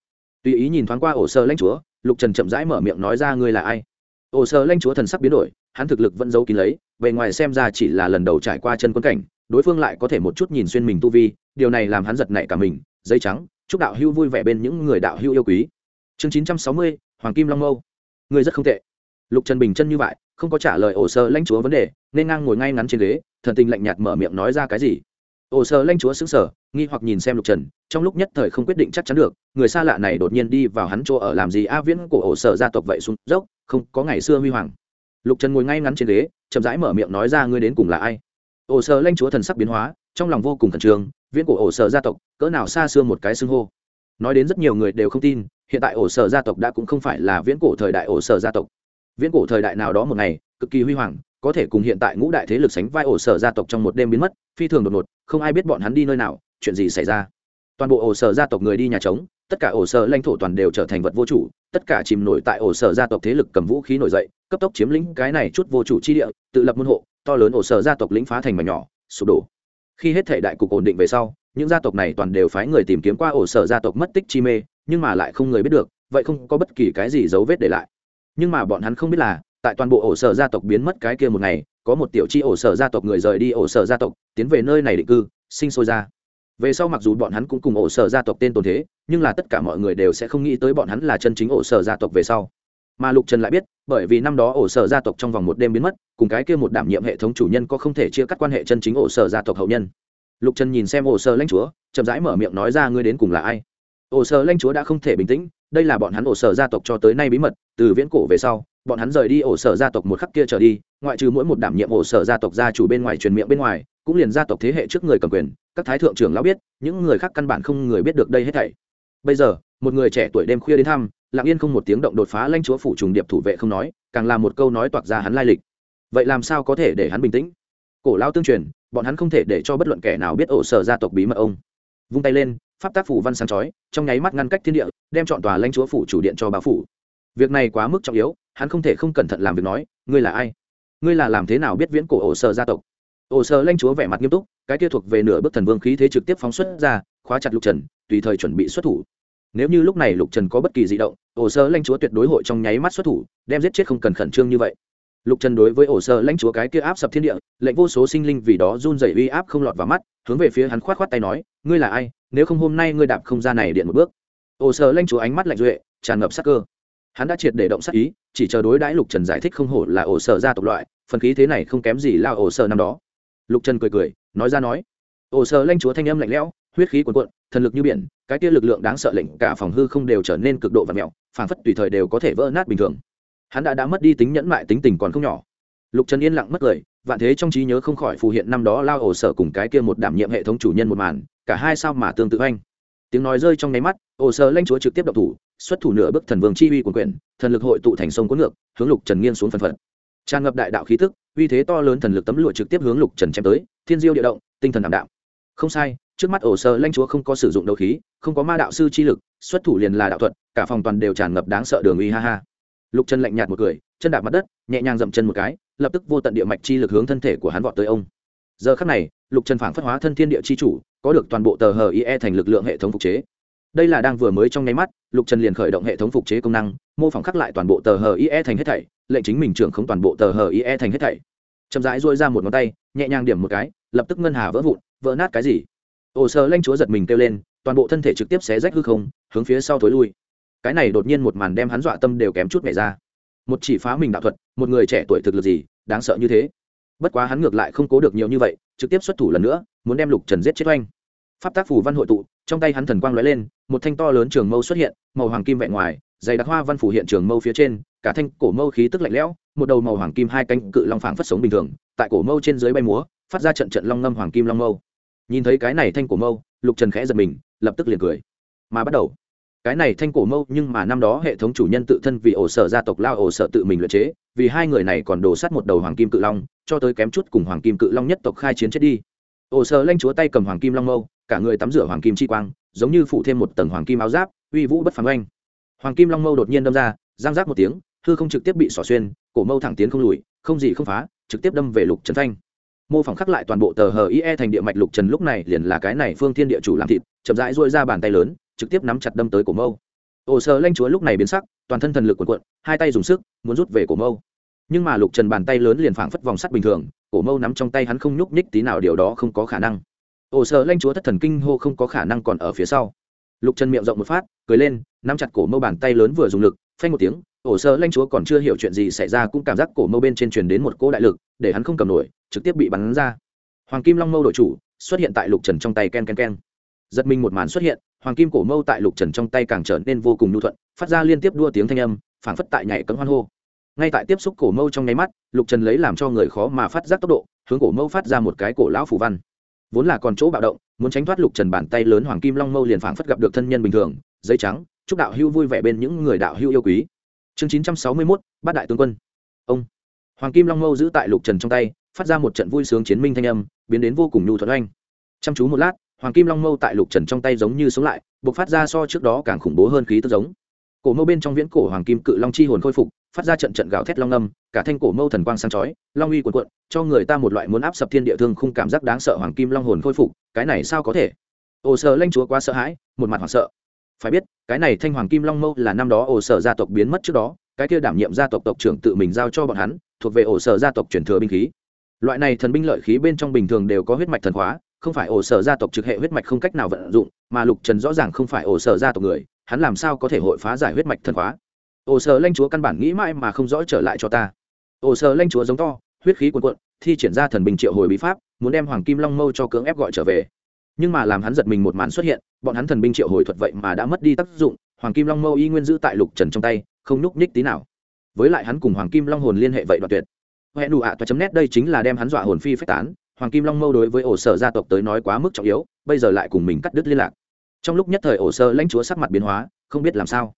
Tùy ý nhìn thoáng qua ổ sơ, lãnh chúa, lục trần chậm rãi mở miệng nói ra, ngươi là ai? Ổ sơ, lãnh chúa thần sắc biến đổi hắn thực lực vẫn giấu kín lấy, bề ngoài xem ra chỉ là lần đầu trải qua chân quân cảnh, đối phương lại có thể một chút nhìn xuyên mình tu vi, điều này làm hắn giật nảy cả mình dây trắng, chúc đạo hưu vui vẻ bên những người đạo hưu yêu quý. Chương chín trăm sáu mươi, hoàng kim long mâu. Người rất không tệ. Lục trần bình chân như vậy, không có trả lời ổ sơ lãnh chúa vấn đề, nên ngang ngồi ngay ngắn trên ghế, thần tình lạnh nhạt mở miệng nói ra cái gì. Ổ sơ lãnh chúa xứng sở nghi hoặc nhìn xem lục trần, trong lúc nhất thời không quyết định chắc chắn được, người xa lạ này đột nhiên đi vào hắn chỗ ở làm gì? A viễn của ổ sở gia tộc vậy xuống, dốc, không có ngày xưa huy hoàng lục trần ngồi ngay ngắn trên ghế, chậm rãi mở miệng nói ra ngươi đến cùng là ai. Ổ sở lanh chúa thần sắc biến hóa, trong lòng vô cùng khẩn trương, viễn của ổ sở gia tộc, cỡ nào xa xưa một cái xưng hô. Nói đến rất nhiều người đều không tin, hiện tại ổ sở gia tộc đã cũng không phải là viễn cổ thời đại ổ sở gia tộc. Viễn cổ thời đại nào đó một ngày, cực kỳ huy hoàng, có thể cùng hiện tại ngũ đại thế lực sánh vai ổ sở gia tộc trong một đêm biến mất, phi thường đột ngột, không ai biết bọn hắn đi nơi nào, chuyện gì xảy ra. Toàn bộ ổ sở gia tộc người đi nhà trống tất cả ổ sở lãnh thổ toàn đều trở thành vật vô chủ, tất cả chìm nổi tại ổ sở gia tộc thế lực cầm vũ khí nổi dậy, cấp tốc chiếm lĩnh cái này chút vô chủ chi địa, tự lập môn hộ, to lớn ổ sở gia tộc lĩnh phá thành mà nhỏ, sụp đổ. Khi hết thể đại cục ổn định về sau, những gia tộc này toàn đều phái người tìm kiếm qua ổ sở gia tộc mất tích chi mê, nhưng mà lại không người biết được, vậy không có bất kỳ cái gì dấu vết để lại. Nhưng mà bọn hắn không biết là, tại toàn bộ ổ sở gia tộc biến mất cái kia một ngày, có một tiểu chi ổ sở gia tộc người rời đi ổ sở gia tộc, tiến về nơi này định cư, sinh sôi ra về sau mặc dù bọn hắn cũng cùng ổ sở gia tộc tên tồn thế, nhưng là tất cả mọi người đều sẽ không nghĩ tới bọn hắn là chân chính ổ sở gia tộc về sau. Mà lục trần lại biết, bởi vì năm đó ổ sở gia tộc trong vòng một đêm biến mất, cùng cái kia một đảm nhiệm hệ thống chủ nhân có không thể chia cắt quan hệ chân chính ổ sở gia tộc hậu nhân. Lục trần nhìn xem ổ sở lãnh chúa, chậm rãi mở miệng nói ra ngươi đến cùng là ai? Ổ sở lãnh chúa đã không thể bình tĩnh, đây là bọn hắn ổ sở gia tộc cho tới nay bí mật, từ viễn cổ về sau, bọn hắn rời đi ổ sở gia tộc một khắc kia trở đi, ngoại trừ mỗi một đảm nhiệm ổ sở gia tộc gia chủ bên ngoài truyền miệng bên ngoài, cũng liền gia tộc thế hệ trước người cầm quyền các thái thượng trưởng lão biết, những người khác căn bản không người biết được đây hết thảy. Bây giờ, một người trẻ tuổi đêm khuya đến thăm, lặng yên không một tiếng động đột phá lãnh chúa phủ trùng điệp thủ vệ không nói, càng là một câu nói toạc ra hắn lai lịch. Vậy làm sao có thể để hắn bình tĩnh? Cổ lao tương truyền, bọn hắn không thể để cho bất luận kẻ nào biết ổ sở gia tộc bí mật ông. Vung tay lên, pháp tác phủ văn sáng chói, trong nháy mắt ngăn cách thiên địa, đem chọn tòa lãnh chúa phủ chủ điện cho bà phủ. Việc này quá mức trọng yếu, hắn không thể không cẩn thận làm việc nói, ngươi là ai? Ngươi là làm thế nào biết viễn cổ ổ sở gia tộc? Ổ sở lãnh chúa vẻ mặt nghiêm túc cái kia thuộc về nửa bước thần vương khí thế trực tiếp phóng xuất ra, khóa chặt lục trần, tùy thời chuẩn bị xuất thủ. Nếu như lúc này lục trần có bất kỳ di động, ổ sơ lãnh chúa tuyệt đối hội trong nháy mắt xuất thủ, đem giết chết không cần khẩn trương như vậy. Lục trần đối với ổ sơ lãnh chúa cái kia áp sập thiên địa, lệnh vô số sinh linh vì đó run dày uy áp không lọt vào mắt, hướng về phía hắn khoát khoát tay nói, ngươi là ai? Nếu không hôm nay ngươi đạp không ra này điện một bước. Ổ sơ lãnh chúa ánh mắt lạnh duệ, tràn ngập sắc cơ. Hắn đã triệt để động sắc ý, chỉ chờ đối đãi lục trần giải thích không hổ là ổ sơ gia tộc loại, phần khí thế này không kém gì lao ổ sơ năm đó. Lục trần cười cười nói ra nói. Ổ sơ lanh chúa thanh âm lạnh lẽo, huyết khí cuồn cuộn, thần lực như biển, cái kia lực lượng đáng sợ lệnh cả phòng hư không đều trở nên cực độ và mèo, phảng phất tùy thời đều có thể vỡ nát bình thường. Hắn đã đã mất đi tính nhẫn mại, tính tình còn không nhỏ. Lục trần yên lặng mất cười vạn thế trong trí nhớ không khỏi phù hiện năm đó lao ổ sở cùng cái kia một đảm nhiệm hệ thống chủ nhân một màn, cả hai sao mà tương tự anh. Tiếng nói rơi trong nháy mắt, ổ sở lanh chúa trực tiếp độc thủ, xuất thủ nửa bước thần vương chi uy của quyền thần lực hội tụ thành sông cuốn ngược, hướng lục trần nghiêng xuống phần phật. Tràn ngập đại đạo khí tức uy thế to lớn thần lực tấm lụa trực tiếp hướng lục trần chém tới, thiên diêu địa động, tinh thần ảm đạm. Không sai, trước mắt ổ sơ lanh chúa không có sử dụng đấu khí, không có ma đạo sư chi lực, xuất thủ liền là đạo thuật, cả phòng toàn đều tràn ngập đáng sợ đường uy ha ha. Lục chân lạnh nhạt một cười, chân đạp mặt đất, nhẹ nhàng dậm chân một cái, lập tức vô tận địa mạch chi lực hướng thân thể của hắn vọt tới ông. Giờ khắc này, lục trần phảng phất hóa thân thiên địa chi chủ, có được toàn bộ tờ hờ ie thành lực lượng hệ thống phục chế đây là đang vừa mới trong nháy mắt, lục trần liền khởi động hệ thống phục chế công năng, mô phỏng khắc lại toàn bộ tờ hờ ie thành hết thảy, lệnh chính mình trưởng không toàn bộ tờ hờ ie thành hết thảy. Chậm rãi dôi ra một ngón tay, nhẹ nhàng điểm một cái, lập tức ngân hà vỡ vụn, vỡ nát cái gì? Ồ sơ lanh chúa giật mình kêu lên, toàn bộ thân thể trực tiếp xé rách hư không, hướng phía sau thối lui. Cái này đột nhiên một màn đem hắn dọa tâm đều kém chút mẻ ra. Một chỉ phá mình đạo thuật, một người trẻ tuổi thực lực gì, đáng sợ như thế. Bất quá hắn ngược lại không cố được nhiều như vậy, trực tiếp xuất thủ lần nữa, muốn đem lục trần giết chết oanh pháp tác phủ văn hội tụ, trong tay hắn thần quang lóe lên, một thanh to lớn trường mâu xuất hiện, màu hoàng kim vẹn ngoài, dày đặc hoa văn phủ hiện trường mâu phía trên, cả thanh cổ mâu khí tức lạnh lẽo, một đầu màu hoàng kim hai cánh cự long phảng phất sống bình thường, tại cổ mâu trên dưới bay múa, phát ra trận trận long ngâm hoàng kim long mâu. Nhìn thấy cái này thanh cổ mâu, lục trần khẽ giật mình, lập tức liền cười. Mà bắt đầu, cái này thanh cổ mâu nhưng mà năm đó hệ thống chủ nhân tự thân vì ổ sở gia tộc lao ổ sở tự mình luyện chế, vì hai người này còn đổ sát một đầu hoàng kim cự long, cho tới kém chút cùng hoàng kim cự long nhất tộc khai chiến chết đi. Ổ sở lanh chúa tay cầm hoàng kim long mâu cả người tắm rửa hoàng kim chi quang, giống như phụ thêm một tầng hoàng kim áo giáp, uy vũ bất phán oanh. Hoàng kim long mâu đột nhiên đâm ra, giang giáp một tiếng, hư không trực tiếp bị xỏ xuyên, cổ mâu thẳng tiến không lùi, không gì không phá, trực tiếp đâm về lục trần phanh. Mô phỏng khắc lại toàn bộ tờ hờ ie thành địa mạch lục trần lúc này liền là cái này phương thiên địa chủ làm thịt, chậm rãi dội ra bàn tay lớn, trực tiếp nắm chặt đâm tới cổ mâu. Ồ sờ lanh chúa lúc này biến sắc, toàn thân thần lực quần quận hai tay dùng sức, muốn rút về cổ mâu. Nhưng mà lục trần bàn tay lớn liền phảng phất vòng sắt bình thường, cổ mâu nắm trong tay hắn không nhúc nhích tí nào, điều đó không có khả năng ổ sợ lanh chúa thất thần kinh hô không có khả năng còn ở phía sau. Lục trần miệng rộng một phát, cười lên, nắm chặt cổ mâu bàn tay lớn vừa dùng lực, phanh một tiếng ổ sơ lanh chúa còn chưa hiểu chuyện gì xảy ra cũng cảm giác cổ mâu bên trên truyền đến một cỗ đại lực, để hắn không cầm nổi, trực tiếp bị bắn ra. Hoàng kim long mâu đội chủ xuất hiện tại lục trần trong tay ken ken ken. Giật mình một màn xuất hiện, hoàng kim cổ mâu tại lục trần trong tay càng trở nên vô cùng nhu thuận, phát ra liên tiếp đua tiếng thanh âm, phảng phất tại nhảy cấm hoan hô. Ngay tại tiếp xúc cổ mâu trong nháy mắt, lục trần lấy làm cho người khó mà phát giác tốc độ, hướng cổ mâu phát ra một cái cổ lão phủ văn vốn là còn chỗ bạo động, muốn tránh thoát lục trần bàn tay lớn hoàng kim long mâu liền phảng phất gặp được thân nhân bình thường, giấy trắng, chúc đạo hưu vui vẻ bên những người đạo hưu yêu quý. Chương chín trăm sáu mươi mốt, bát đại tướng quân. Ông. Hoàng kim long mâu giữ tại lục trần trong tay, phát ra một trận vui sướng chiến minh thanh âm, biến đến vô cùng nhu thuận oanh. Chăm chú một lát, hoàng kim long mâu tại lục trần trong tay giống như sống lại buộc phát ra so trước đó càng khủng bố hơn khí tức giống. Cổ mâu bên trong viễn cổ hoàng kim cự long chi hồn khôi phục phát ra trận trận gào thét long âm, cả thanh cổ mâu thần quang sáng chói, long uy cuộn cuộn, cho người ta một loại muốn áp sập thiên địa thương khung cảm giác đáng sợ hoàng kim long hồn khôi phục, cái này sao có thể? Ồ sợ lanh chúa quá sợ hãi, một mặt hoảng sợ. Phải biết, cái này thanh hoàng kim long mâu là năm đó ổ sở gia tộc biến mất trước đó, cái kia đảm nhiệm gia tộc tộc trưởng tự mình giao cho bọn hắn, thuộc về ổ sở gia tộc truyền thừa binh khí. Loại này thần binh lợi khí bên trong bình thường đều có huyết mạch thần hóa, không phải ổ sở gia tộc trực hệ huyết mạch không cách nào vận dụng, mà lục trần rõ ràng không phải ổ sở gia tộc người, hắn làm sao có thể hội phá giải huyết mạch thần hóa? Ổ sở lanh chúa căn bản nghĩ mãi mà không rõ trở lại cho ta. Ổ sở lanh chúa giống to, huyết khí cuồn cuộn, thi triển ra thần bình triệu hồi bí pháp, muốn đem hoàng kim long mâu cho cưỡng ép gọi trở về. Nhưng mà làm hắn giật mình một màn xuất hiện, bọn hắn thần binh triệu hồi thuật vậy mà đã mất đi tác dụng, hoàng kim long mâu y nguyên giữ tại lục trần trong tay, không nhúc nhích tí nào. Với lại hắn cùng hoàng kim long hồn liên hệ vậy đoạn tuyệt. Huệ đủ ạ, toa chấm nét đây chính là đem hắn dọa hồn phi phách tán, hoàng kim long mâu đối với ổ sở gia tộc tới nói quá mức trọng yếu, bây giờ lại cùng mình cắt đứt liên lạc. Trong lúc nhất thời ổ sơ lãnh chúa sắc mặt biến hóa, không biết làm sao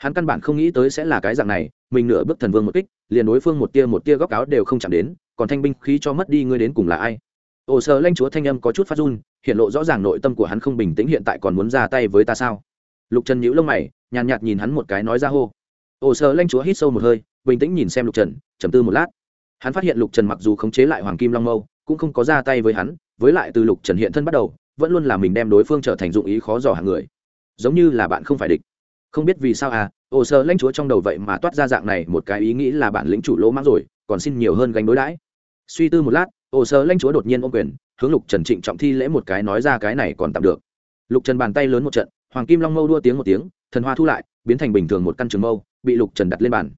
hắn căn bản không nghĩ tới sẽ là cái dạng này mình nửa bước thần vương một kích liền đối phương một tia một tia góc áo đều không chạm đến còn thanh binh khí cho mất đi ngươi đến cùng là ai. Ồ sơ lãnh chúa thanh âm có chút phát run hiện lộ rõ ràng nội tâm của hắn không bình tĩnh hiện tại còn muốn ra tay với ta sao? Lục trần nhíu lông mày nhàn nhạt, nhìn hắn một cái nói ra hô. Ồ sơ lãnh chúa hít sâu một hơi bình tĩnh nhìn xem lục trần trầm tư một lát. Hắn phát hiện lục trần mặc dù khống chế lại hoàng kim long mâu cũng không có ra tay với hắn với lại từ lục trần hiện thân bắt đầu vẫn luôn là mình đem đối phương trở thành dụng ý khó dò hàng người. Giống như là bạn không phải địch không biết vì sao à ồ sơ lãnh chúa trong đầu vậy mà toát ra dạng này một cái ý nghĩ là bản lĩnh chủ lỗ mãng rồi, còn xin nhiều hơn gánh đối đãi. Suy tư một lát ồ sơ lãnh chúa đột nhiên ôm quyền, hướng lục trần trịnh trọng thi lễ một cái nói ra cái này còn tạm được. Lục trần bàn tay lớn một trận, hoàng kim long mâu đua tiếng một tiếng, thần hoa thu lại, biến thành bình thường một căn trường mâu, bị lục trần đặt lên bàn.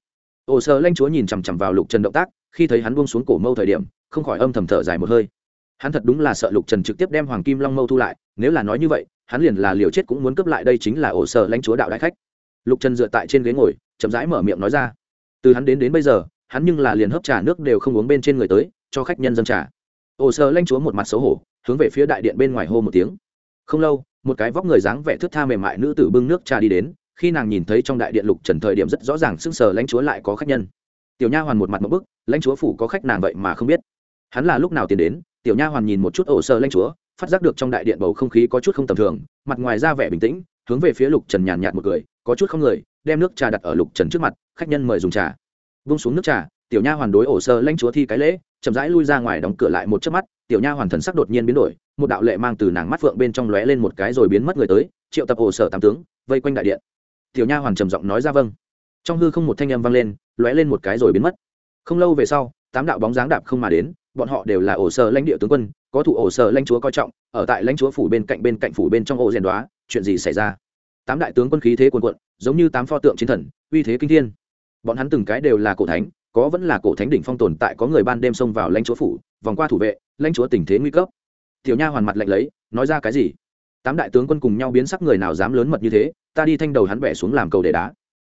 Ồ sơ lãnh chúa nhìn chằm chằm vào lục trần động tác, khi thấy hắn buông xuống cổ mâu thời điểm, không khỏi âm thầm thở dài một hơi. Hắn thật đúng là sợ lục trần trực tiếp đem hoàng kim long mâu thu lại nếu là nói như vậy, hắn liền là liều chết cũng muốn cướp lại đây chính là ổ sở lãnh chúa đạo đại khách. Lục trần dựa tại trên ghế ngồi, chậm rãi mở miệng nói ra. Từ hắn đến đến bây giờ, hắn nhưng là liền hấp trà nước đều không uống bên trên người tới, cho khách nhân dân trà. Ổ sở lãnh chúa một mặt xấu hổ, hướng về phía đại điện bên ngoài hô một tiếng. Không lâu, một cái vóc người dáng vẻ thước tha mềm mại nữ tử bưng nước trà đi đến, khi nàng nhìn thấy trong đại điện lục trần thời điểm rất rõ ràng sưng sờ lãnh chúa lại có khách nhân. Tiểu nha hoàn một mặt một bức, lãnh chúa phủ có khách nàng vậy mà không biết. Hắn là lúc nào tiến đến, tiểu nha hoàn nhìn một chút ổ sơ lãnh chúa phát giác được trong đại điện bầu không khí có chút không tầm thường, mặt ngoài ra vẻ bình tĩnh, hướng về phía lục trần nhàn nhạt một cười, có chút không người, đem nước trà đặt ở lục trần trước mặt, khách nhân mời dùng trà. Vung xuống nước trà, tiểu nha hoàn đối ổ sơ lãnh chúa thi cái lễ, chậm rãi lui ra ngoài đóng cửa lại một chớp mắt, tiểu nha hoàn thần sắc đột nhiên biến đổi, một đạo lệ mang từ nàng mắt phượng bên trong lóe lên một cái rồi biến mất người tới, triệu tập ổ sở tam tướng, vây quanh đại điện. Tiểu nha hoàn trầm giọng nói ra vâng. Trong hư không một thanh âm vang lên, lóe lên một cái rồi biến mất. Không lâu về sau, tám đạo bóng dáng đạp không mà đến, bọn họ đều là ổ sở lãnh địa tướng quân có thủ ổ sở lãnh chúa coi trọng, ở tại lãnh chúa phủ bên cạnh bên cạnh phủ bên trong ổ rèn đoá, chuyện gì xảy ra? Tám đại tướng quân khí thế quần quận giống như tám pho tượng chiến thần, uy thế kinh thiên. Bọn hắn từng cái đều là cổ thánh, có vẫn là cổ thánh đỉnh phong tồn tại có người ban đêm xông vào lãnh chúa phủ, vòng qua thủ vệ, lãnh chúa tình thế nguy cấp. Tiểu nha hoàn mặt lạnh lấy, nói ra cái gì? Tám đại tướng quân cùng nhau biến sắc người nào dám lớn mật như thế, ta đi thanh đầu hắn bẻ xuống làm cầu để đá.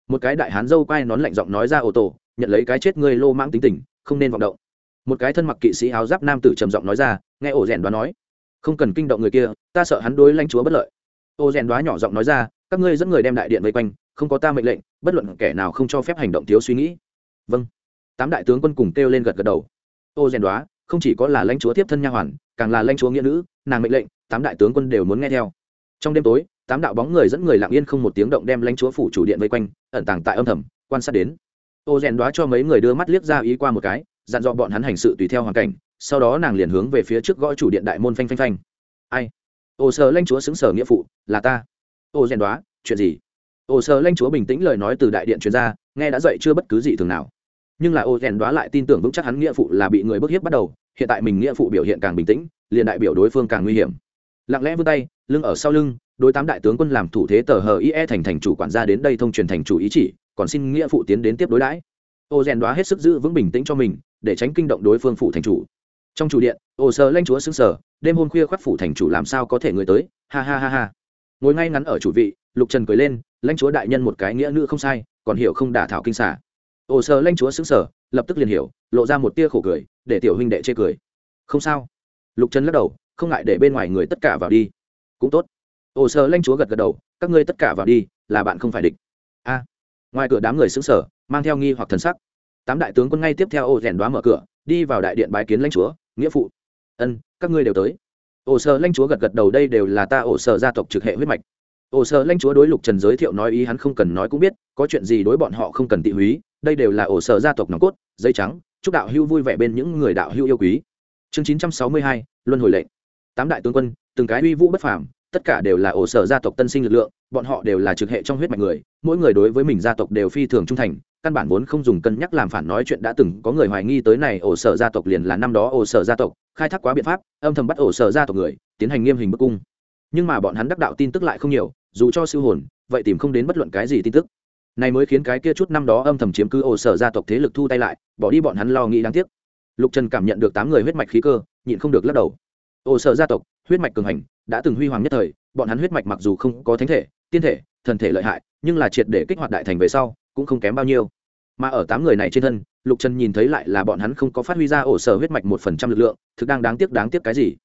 Một cái đại hán dâu quay nón lạnh giọng nói ra ô tô nhận lấy cái chết ngươi lô mãng tính tình, không nên vọng động một cái thân mặc kỵ sĩ áo giáp nam tử trầm giọng nói ra, nghe ổ rèn đoá nói. Không cần kinh động người kia, ta sợ hắn đối lãnh chúa bất lợi. Ô rèn đoá nhỏ giọng nói ra, các ngươi dẫn người đem đại điện vây quanh, không có ta mệnh lệnh, bất luận kẻ nào không cho phép hành động thiếu suy nghĩ. Vâng. Tám đại tướng quân cùng kêu lên gật gật đầu. Ô rèn đoá, không chỉ có là lãnh chúa tiếp thân nha hoàn, càng là lãnh chúa nghĩa nữ, nàng mệnh lệnh, tám đại tướng quân đều muốn nghe theo. Trong đêm tối, tám đạo bóng người dẫn người lặng yên không một tiếng động đem lãnh chúa phủ chủ điện vây quanh, ẩn tàng tại âm thầm, quan sát đến. Ô rèn đoá cho mấy người đưa mắt liếc ra ý qua một cái dặn dò bọn hắn hành sự tùy theo hoàn cảnh, sau đó nàng liền hướng về phía trước gõ chủ điện đại môn phanh phanh phanh. Ai? Ô sơ lanh chúa xứng sở nghĩa phụ, là ta. Ô rèn đoá, chuyện gì? Ô sơ lanh chúa bình tĩnh lời nói từ đại điện chuyên gia nghe đã dậy chưa bất cứ gì thường nào. Nhưng là ô rèn đoá lại tin tưởng vững chắc hắn nghĩa phụ là bị người bức hiếp bắt đầu, hiện tại mình nghĩa phụ biểu hiện càng bình tĩnh, liền đại biểu đối phương càng nguy hiểm. Lặng lẽ vươn tay, lưng ở sau lưng, đối tám đại tướng quân làm thủ thế tờ hờ ie thành thành chủ quản gia đến đây thông truyền thành chủ ý chỉ, còn xin nghĩa phụ tiến đến tiếp đối đãi. Ô rèn đoá hết sức giữ vững bình tĩnh cho mình để tránh kinh động đối phương phủ thành chủ. Trong chủ điện ồ sơ lanh chúa xứng sở đêm hôm khuya khoác phủ thành chủ làm sao có thể người tới? Ha ha ha ha. Ngồi ngay ngắn ở chủ vị, lục trần cười lên lãnh chúa đại nhân một cái nghĩa nữ không sai, còn hiểu không đả thảo kinh xả. Ồ sơ lãnh chúa xứng sở lập tức liền hiểu, lộ ra một tia khổ cười, để tiểu huynh đệ chê cười. Không sao. Lục trần lắc đầu, không ngại để bên ngoài người tất cả vào đi. Cũng tốt. Ồ sơ lãnh chúa gật gật đầu, các ngươi tất cả vào đi, là bạn không phải địch. A. Ngoài cửa đám người xứng sở mang theo nghi hoặc thần sắc tám đại tướng quân ngay tiếp theo ô rèn đoá mở cửa, đi vào đại điện bái kiến lãnh chúa, nghĩa phụ. Ân, các ngươi đều tới. Ổ sở lãnh chúa gật gật đầu, đây đều là ta ổ sở gia tộc trực hệ huyết mạch. Ổ sở lãnh chúa đối lục trần giới thiệu nói ý hắn không cần nói cũng biết, có chuyện gì đối bọn họ không cần tị húy, đây đều là ổ sở gia tộc nòng cốt dây trắng, chúc đạo hưu vui vẻ bên những người đạo hưu yêu quý. Chương chín trăm sáu mươi hai, luân hồi lệnh. Tám đại tướng quân, từng cái uy vũ bất phàm tất cả đều là ổ sở gia tộc tân sinh lực lượng, bọn họ đều là trực hệ trong huyết mạch người, mỗi người đối với mình gia tộc đều phi thường trung thành, căn bản vốn không dùng cân nhắc làm phản nói chuyện đã từng có người hoài nghi tới này ổ sở gia tộc liền là năm đó ổ sở gia tộc, khai thác quá biện pháp, âm thầm bắt ổ sở gia tộc người, tiến hành nghiêm hình bức cung. Nhưng mà bọn hắn đắc đạo tin tức lại không nhiều, dù cho siêu hồn, vậy tìm không đến bất luận cái gì tin tức. Này mới khiến cái kia chút năm đó âm thầm chiếm cứ ổ sở gia tộc thế lực thu tay lại, bỏ đi bọn hắn lo nghĩ đáng tiếc. Lục trần cảm nhận được tám người huyết mạch khí cơ, nhịn không được lắc đầu. Ổ sở gia tộc, huyết mạch cường hành đã từng huy hoàng nhất thời, bọn hắn huyết mạch mặc dù không có thánh thể, tiên thể, thần thể lợi hại, nhưng là triệt để kích hoạt đại thành về sau, cũng không kém bao nhiêu. Mà ở tám người này trên thân, lục trần nhìn thấy lại là bọn hắn không có phát huy ra ổ sở huyết mạch một phần trăm lực lượng, thực đang đáng tiếc đáng tiếc cái gì?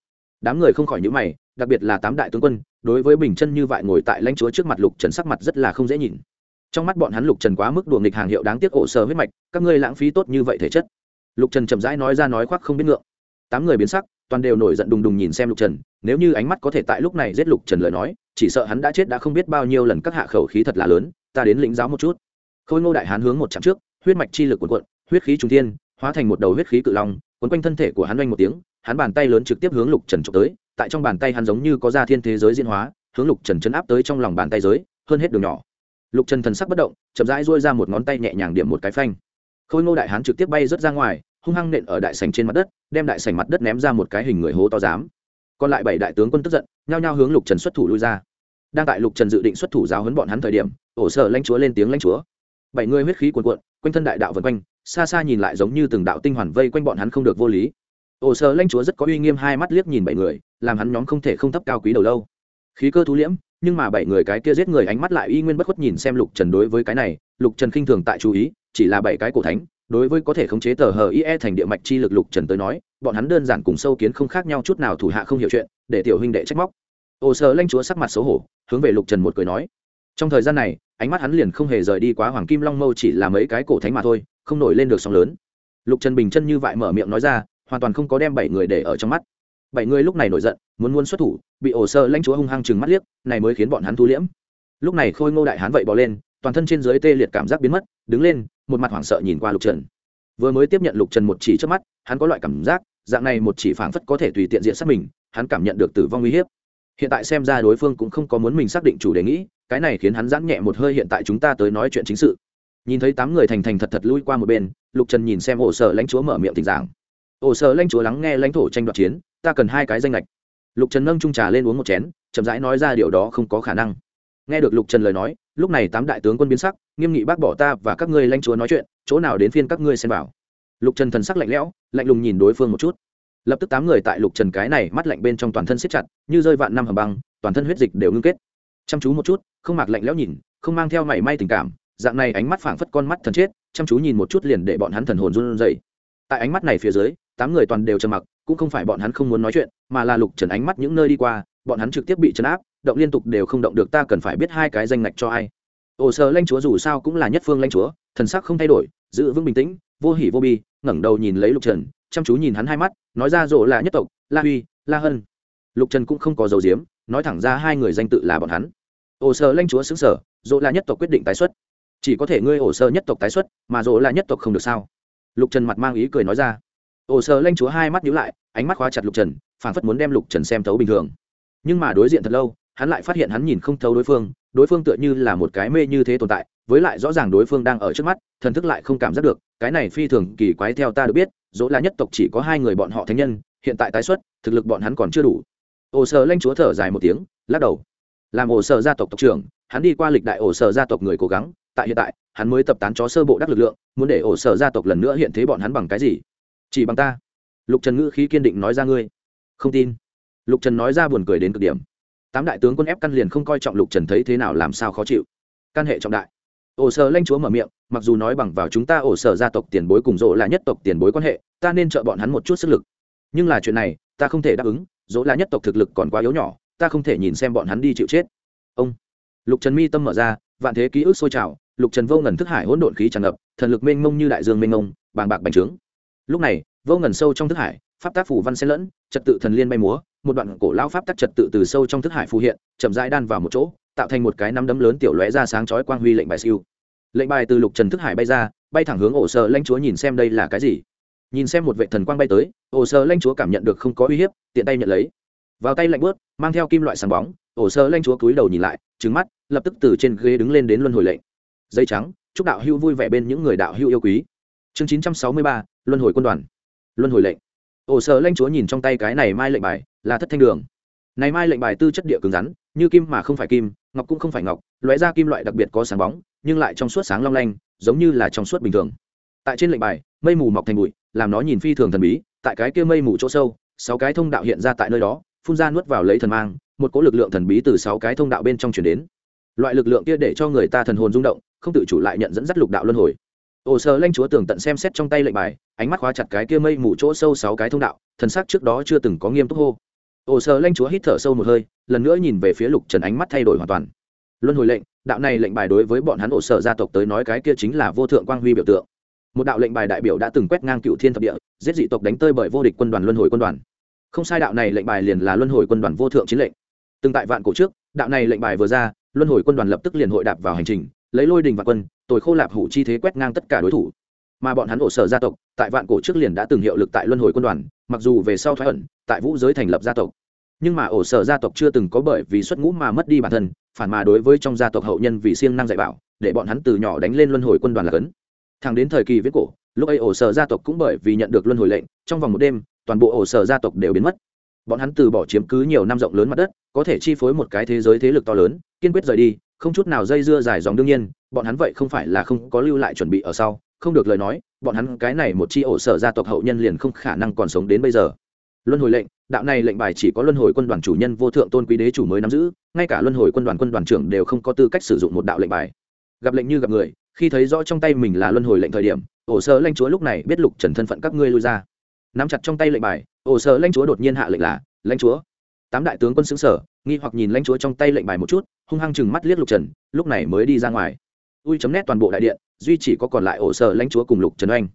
Đám người không khỏi nhữ mày, đặc biệt là tám đại tướng quân, đối với bình chân như vậy ngồi tại lãnh chúa trước mặt lục trần sắc mặt rất là không dễ nhìn. Trong mắt bọn hắn lục trần quá mức đùa nghịch hàng hiệu đáng tiếc ổ sở huyết mạch, các ngươi lãng phí tốt như vậy thể chất. Lục trần chậm rãi nói ra nói khoác không biết ngượng. Tám người biến sắc toàn đều nổi giận đùng đùng nhìn xem lục trần, nếu như ánh mắt có thể tại lúc này giết lục trần lời nói, chỉ sợ hắn đã chết đã không biết bao nhiêu lần các hạ khẩu khí thật là lớn, ta đến lĩnh giáo một chút. Khôi ngô đại hán hướng một chặng trước, huyết mạch chi lực cuộn cuộn, huyết khí trung thiên, hóa thành một đầu huyết khí cự long, quấn quanh thân thể của hắn oanh một tiếng, hắn bàn tay lớn trực tiếp hướng lục trần trộm tới, tại trong bàn tay hắn giống như có ra thiên thế giới diễn hóa, hướng lục trần chấn áp tới trong lòng bàn tay giới, hơn hết đường nhỏ. Lục trần thần sắc bất động, chậm rãi dôi ra một ngón tay nhẹ nhàng điểm một cái phanh. Khôi ngô đại hán trực tiếp bay rớt ra ngoài hung hăng nện ở đại sành trên mặt đất, đem đại sành mặt đất ném ra một cái hình người hố to dám còn lại bảy đại tướng quân tức giận, nhao nhao hướng lục trần xuất thủ lui ra. Đang tại lục trần dự định xuất thủ giáo huấn bọn hắn thời điểm, ổ sở lãnh chúa lên tiếng lãnh chúa. Bảy người huyết khí cuồn cuộn, quanh thân đại đạo vân quanh, xa xa nhìn lại giống như từng đạo tinh hoàn vây quanh bọn hắn không được vô lý. Ổ sở lãnh chúa rất có uy nghiêm hai mắt liếc nhìn bảy người, làm hắn nhóm không thể không thấp cao quý đầu lâu. Khí cơ thú liễm, nhưng mà bảy người cái kia giết người ánh mắt lại y nguyên bất khuất nhìn xem lục trần đối với cái này, lục trần khinh thường tại chú ý, chỉ là bảy cái cổ thánh đối với có thể khống chế tờ hờ ie thành địa mạch chi lực lục trần tới nói, bọn hắn đơn giản cùng sâu kiến không khác nhau chút nào thủ hạ không hiểu chuyện, để tiểu huynh đệ trách móc. Ồ sơ lanh chúa sắc mặt xấu hổ, hướng về lục trần một cười nói, trong thời gian này, ánh mắt hắn liền không hề rời đi quá hoàng kim long mâu chỉ là mấy cái cổ thánh mà thôi, không nổi lên được sóng lớn. Lục trần bình chân như vậy mở miệng nói ra, hoàn toàn không có đem bảy người để ở trong mắt. Bảy người lúc này nổi giận, muốn muốn xuất thủ, bị ổ sơ lãnh chúa hung hăng chừng mắt liếc, này mới khiến bọn hắn thu liễm. Lúc này khôi ngô đại hán vậy bỏ lên toàn thân trên dưới tê liệt cảm giác biến mất, đứng lên, một mặt hoảng sợ nhìn qua lục trần. Vừa mới tiếp nhận lục trần một chỉ trước mắt, hắn có loại cảm giác, dạng này một chỉ phảng phất có thể tùy tiện diện sát mình, hắn cảm nhận được tử vong uy hiếp. Hiện tại xem ra đối phương cũng không có muốn mình xác định chủ đề nghĩ, cái này khiến hắn giãn nhẹ một hơi hiện tại chúng ta tới nói chuyện chính sự. Nhìn thấy tám người thành thành thật thật lui qua một bên, lục trần nhìn xem ổ sở lãnh chúa mở miệng tình giảng. Ổ sở lãnh chúa lắng nghe lãnh thổ tranh đoạt chiến, ta cần hai cái danh lệch. Lục trần nâng trung trà lên uống một chén, chậm rãi nói ra điều đó không có khả năng. Nghe được lục trần lời nói lúc này tám đại tướng quân biến sắc, nghiêm nghị bác bỏ ta và các ngươi lãnh chúa nói chuyện, chỗ nào đến phiên các ngươi xem bảo lục trần thần sắc lạnh lẽo, lạnh lùng nhìn đối phương một chút. Lập tức tám người tại lục trần cái này mắt lạnh bên trong toàn thân siết chặt, như rơi vạn năm hầm băng, toàn thân huyết dịch đều ngưng kết. Chăm chú một chút, không mặc lạnh lẽo nhìn, không mang theo mảy may tình cảm, dạng này ánh mắt phảng phất con mắt thần chết, chăm chú nhìn một chút liền để bọn hắn thần hồn run rẩy. Tại ánh mắt này phía dưới, tám người toàn đều trầm mặc, cũng không phải bọn hắn không muốn nói chuyện, mà là lục trần ánh mắt những nơi đi qua, bọn hắn trực tiếp bị chấn áp động liên tục đều không động được, ta cần phải biết hai cái danh ngạch cho ai. Ồ sờ lanh chúa dù sao cũng là nhất phương lanh chúa, thần sắc không thay đổi, giữ vững bình tĩnh, vô hỉ vô bi, ngẩng đầu nhìn lấy lục trần, chăm chú nhìn hắn hai mắt, nói ra rộ là nhất tộc, la huy, la hân. Lục trần cũng không có dầu diếm nói thẳng ra hai người danh tự là bọn hắn. Ồ sờ lanh chúa xứng sở rộ là nhất tộc quyết định tái xuất. Chỉ có thể ngươi ổ sơ nhất tộc tái xuất, mà dỗ là nhất tộc không được sao? Lục trần mặt mang ý cười nói ra. Ổ sơ lanh chúa hai mắt nhíu lại, ánh mắt khóa chặt lục trần phản phất muốn đem lục trần xem thấu bình thường. Nhưng mà đối diện thật lâu hắn lại phát hiện hắn nhìn không thấu đối phương đối phương tựa như là một cái mê như thế tồn tại, với lại rõ ràng đối phương đang ở trước mắt, thần thức lại không cảm giác được, cái này phi thường kỳ quái theo ta được biết, dỗ là nhất tộc chỉ có hai người bọn họ thánh nhân, hiện tại tái xuất, thực lực bọn hắn còn chưa đủ. Ổ sở lanh chúa thở dài một tiếng, lắc đầu. Làm ổ sở gia tộc tộc trưởng, hắn đi qua lịch đại ổ sở gia tộc người cố gắng, tại hiện tại, hắn mới tập tán chó sơ bộ đắc lực lượng, muốn để ổ sở gia tộc lần nữa hiện thế bọn hắn bằng cái gì? Chỉ bằng ta. Lục trần ngữ khí kiên định nói ra ngươi. Không tin. Lục trần nói ra buồn cười đến cực điểm tám đại tướng quân ép căn liền không coi trọng lục trần thấy thế nào làm sao khó chịu. Căn hệ trọng đại. Ổ sở lanh chúa mở miệng, mặc dù nói bằng vào chúng ta ổ sở gia tộc tiền bối cùng rộ là nhất tộc tiền bối quan hệ, ta nên trợ bọn hắn một chút sức lực. Nhưng là chuyện này, ta không thể đáp ứng, dỗ là nhất tộc thực lực còn quá yếu nhỏ, ta không thể nhìn xem bọn hắn đi chịu chết. Ông. Lục trần mi tâm mở ra, vạn thế ký ức sôi trào, lục trần vô ngần thức hải hỗn độn khí tràn ngập, thần lực mênh mông như đại dương mênh mông, bàng bạc bành trướng. Lúc này, vô ngần sâu trong thức hải, pháp tác phủ văn xen lẫn, trật tự thần liên bay múa một đoạn cổ lao pháp tắc trật tự từ sâu trong thức hải phù hiện, chậm rãi đan vào một chỗ, tạo thành một cái nắm đấm lớn tiểu lóe ra sáng chói quang huy lệnh bài siêu. Lệnh bài từ lục trần thức hải bay ra, bay thẳng hướng ổ sơ lãnh chúa nhìn xem đây là cái gì. Nhìn xem một vệ thần quang bay tới, ổ sơ lãnh chúa cảm nhận được không có uy hiếp, tiện tay nhận lấy. Vào tay lạnh bớt mang theo kim loại sáng bóng, ổ sơ lãnh chúa cúi đầu nhìn lại trứng mắt, lập tức từ trên ghế đứng lên đến luân hồi lệnh. Dây trắng, chúc đạo hữu vui vẻ bên những người đạo hữu yêu quý. Chương chín trăm sáu mươi ba, luân hồi quân đoàn. Luân hồi lệnh ổ sợ lanh chúa nhìn trong tay cái này mai lệnh bài, là thất thanh đường. Này mai lệnh bài tư chất địa cứng rắn, như kim mà không phải kim, ngọc cũng không phải ngọc Loé ra kim loại đặc biệt có sáng bóng, nhưng lại trong suốt sáng long lanh, giống như là trong suốt bình thường. Tại trên lệnh bài, mây mù mọc thành bụi, làm nó nhìn phi thường thần bí, tại cái kia mây mù chỗ sâu, sáu cái thông đạo hiện ra tại nơi đó, phun ra nuốt vào lấy thần mang, một cỗ lực lượng thần bí từ sáu cái thông đạo bên trong chuyển đến. Loại lực lượng kia để cho người ta thần hồn rung động, không tự chủ lại nhận dẫn dắt lục đạo luân hồi ồ sơ lanh chúa tường tận xem xét trong tay lệnh bài, ánh mắt khóa chặt cái kia mây mù chỗ sâu sáu cái thông đạo, thần sắc trước đó chưa từng có nghiêm túc hô. Ồ sơ lanh chúa hít thở sâu một hơi, lần nữa nhìn về phía lục trần ánh mắt thay đổi hoàn toàn. Luân hồi lệnh, đạo này lệnh bài đối với bọn hắn ổ sở gia tộc tới nói cái kia chính là vô thượng quang huy biểu tượng. Một đạo lệnh bài đại biểu đã từng quét ngang cựu thiên thập địa, giết dị tộc đánh tơi bởi vô địch quân đoàn luân hồi quân đoàn. Không sai đạo này lệnh bài liền là luân hồi quân đoàn vô thượng chiến lệnh. Từng tại vạn cổ trước, đạo này lệnh bài vừa ra, luân hồi quân đoàn lập tức liền hội đạp vào hành trình, lấy lôi đình và quân tồi khô lạp hủ chi thế quét ngang tất cả đối thủ. Mà bọn hắn ổ sở gia tộc, tại vạn cổ trước liền đã từng hiệu lực tại luân hồi quân đoàn, mặc dù về sau thoái ẩn, tại vũ giới thành lập gia tộc. Nhưng mà ổ sở gia tộc chưa từng có bởi vì xuất ngũ mà mất đi bản thân, phản mà đối với trong gia tộc hậu nhân vì siêng năng dạy bảo, để bọn hắn từ nhỏ đánh lên luân hồi quân đoàn là cấn. Thẳng đến thời kỳ viết cổ, lúc ấy ổ sở gia tộc cũng bởi vì nhận được luân hồi lệnh, trong vòng một đêm, toàn bộ ổ sở gia tộc đều biến mất. Bọn hắn từ bỏ chiếm cứ nhiều năm rộng lớn mặt đất, có thể chi phối một cái thế giới thế lực to lớn, kiên quyết rời đi không chút nào dây dưa dài dòng đương nhiên, bọn hắn vậy không phải là không có lưu lại chuẩn bị ở sau, không được lời nói, bọn hắn cái này một chi ổ sở gia tộc hậu nhân liền không khả năng còn sống đến bây giờ. Luân hồi lệnh, đạo này lệnh bài chỉ có luân hồi quân đoàn chủ nhân vô thượng tôn quý đế chủ mới nắm giữ, ngay cả luân hồi quân đoàn quân đoàn trưởng đều không có tư cách sử dụng một đạo lệnh bài. Gặp lệnh như gặp người, khi thấy rõ trong tay mình là luân hồi lệnh thời điểm, ổ sở lãnh chúa lúc này biết lục trần thân phận các ngươi lui ra. Nắm chặt trong tay lệnh bài, ổ sở lãnh chúa đột nhiên hạ lệnh là, lãnh chúa tám đại tướng quân xứng sở, nghi hoặc nhìn lãnh chúa trong tay lệnh bài một chút, hung hăng chừng mắt liếc lục trần, lúc này mới đi ra ngoài. Ui chấm nét toàn bộ đại điện, duy chỉ có còn lại ổ sở lãnh chúa cùng lục trần oanh.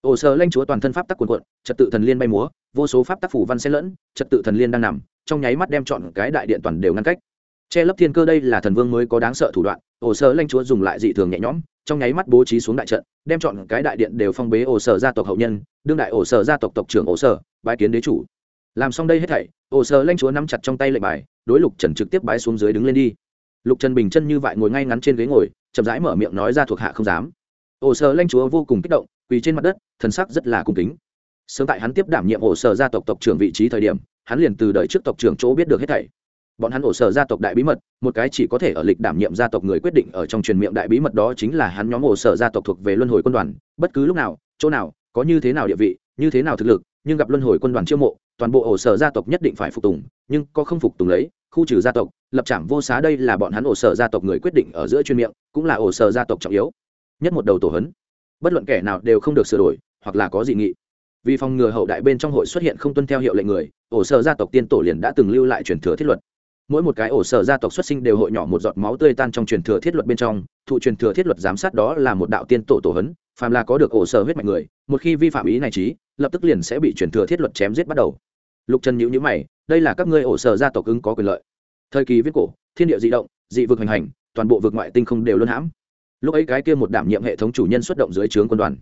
Ổ sở lãnh chúa toàn thân pháp tắc quần quận trật tự thần liên bay múa, vô số pháp tắc phủ văn xen lẫn, trật tự thần liên đang nằm, trong nháy mắt đem chọn cái đại điện toàn đều ngăn cách. Che lấp thiên cơ đây là thần vương mới có đáng sợ thủ đoạn, ổ sở lãnh chúa dùng lại dị thường nhẹ nhõm, trong nháy mắt bố trí xuống đại trận, đem chọn cái đại điện đều phong bế ổ sở gia tộc hậu nhân, đương đại ổ sở gia tộc tộc trưởng ổ sở, bái kiến đế chủ làm xong đây hết thảy ổ sở lanh chúa nắm chặt trong tay lệnh bài, đối lục trần trực tiếp bái xuống dưới đứng lên đi. Lục trần bình chân như vậy ngồi ngay ngắn trên ghế ngồi, chậm rãi mở miệng nói ra thuộc hạ không dám. Ổ sở lanh chúa vô cùng kích động, quỳ trên mặt đất, thần sắc rất là cung kính. Sớm tại hắn tiếp đảm nhiệm ổ sở gia tộc tộc trưởng vị trí thời điểm, hắn liền từ đời trước tộc trưởng chỗ biết được hết thảy. Bọn hắn ổ sở gia tộc đại bí mật, một cái chỉ có thể ở lịch đảm nhiệm gia tộc người quyết định ở trong truyền miệng đại bí mật đó chính là hắn nhóm ổ sở gia tộc thuộc về luân hồi quân đoàn. Bất cứ lúc nào, chỗ nào, có như thế nào địa vị, như thế nào thực lực, nhưng gặp luân hồi quân đoàn chiêu mộ toàn bộ ổ sở gia tộc nhất định phải phục tùng, nhưng có không phục tùng lấy, khu trừ gia tộc, lập trảm vô xá đây là bọn hắn ổ sở gia tộc người quyết định ở giữa chuyên miệng, cũng là ổ sở gia tộc trọng yếu. Nhất một đầu tổ hấn. Bất luận kẻ nào đều không được sửa đổi, hoặc là có dị nghị. Vì phòng ngừa hậu đại bên trong hội xuất hiện không tuân theo hiệu lệnh người, ổ sở gia tộc tiên tổ liền đã từng lưu lại truyền thừa thiết luật. Mỗi một cái ổ sở gia tộc xuất sinh đều hội nhỏ một giọt máu tươi tan trong truyền thừa thiết luật bên trong, thụ truyền thừa thiết luật giám sát đó là một đạo tiên tổ tổ hấn phàm là có được ổ sở huyết mạch người, một khi vi phạm ý này trí, lập tức liền sẽ bị truyền thừa thiết luật chém giết bắt đầu. Lục trần nhữ nhữ mày, đây là các ngươi ổ sở gia tộc ứng có quyền lợi. Thời kỳ viết cổ, thiên địa di động, dị vực hành hành, toàn bộ vực ngoại tinh không đều luân hãm. Lúc ấy cái kia một đảm nhiệm hệ thống chủ nhân xuất động dưới trướng quân đoàn.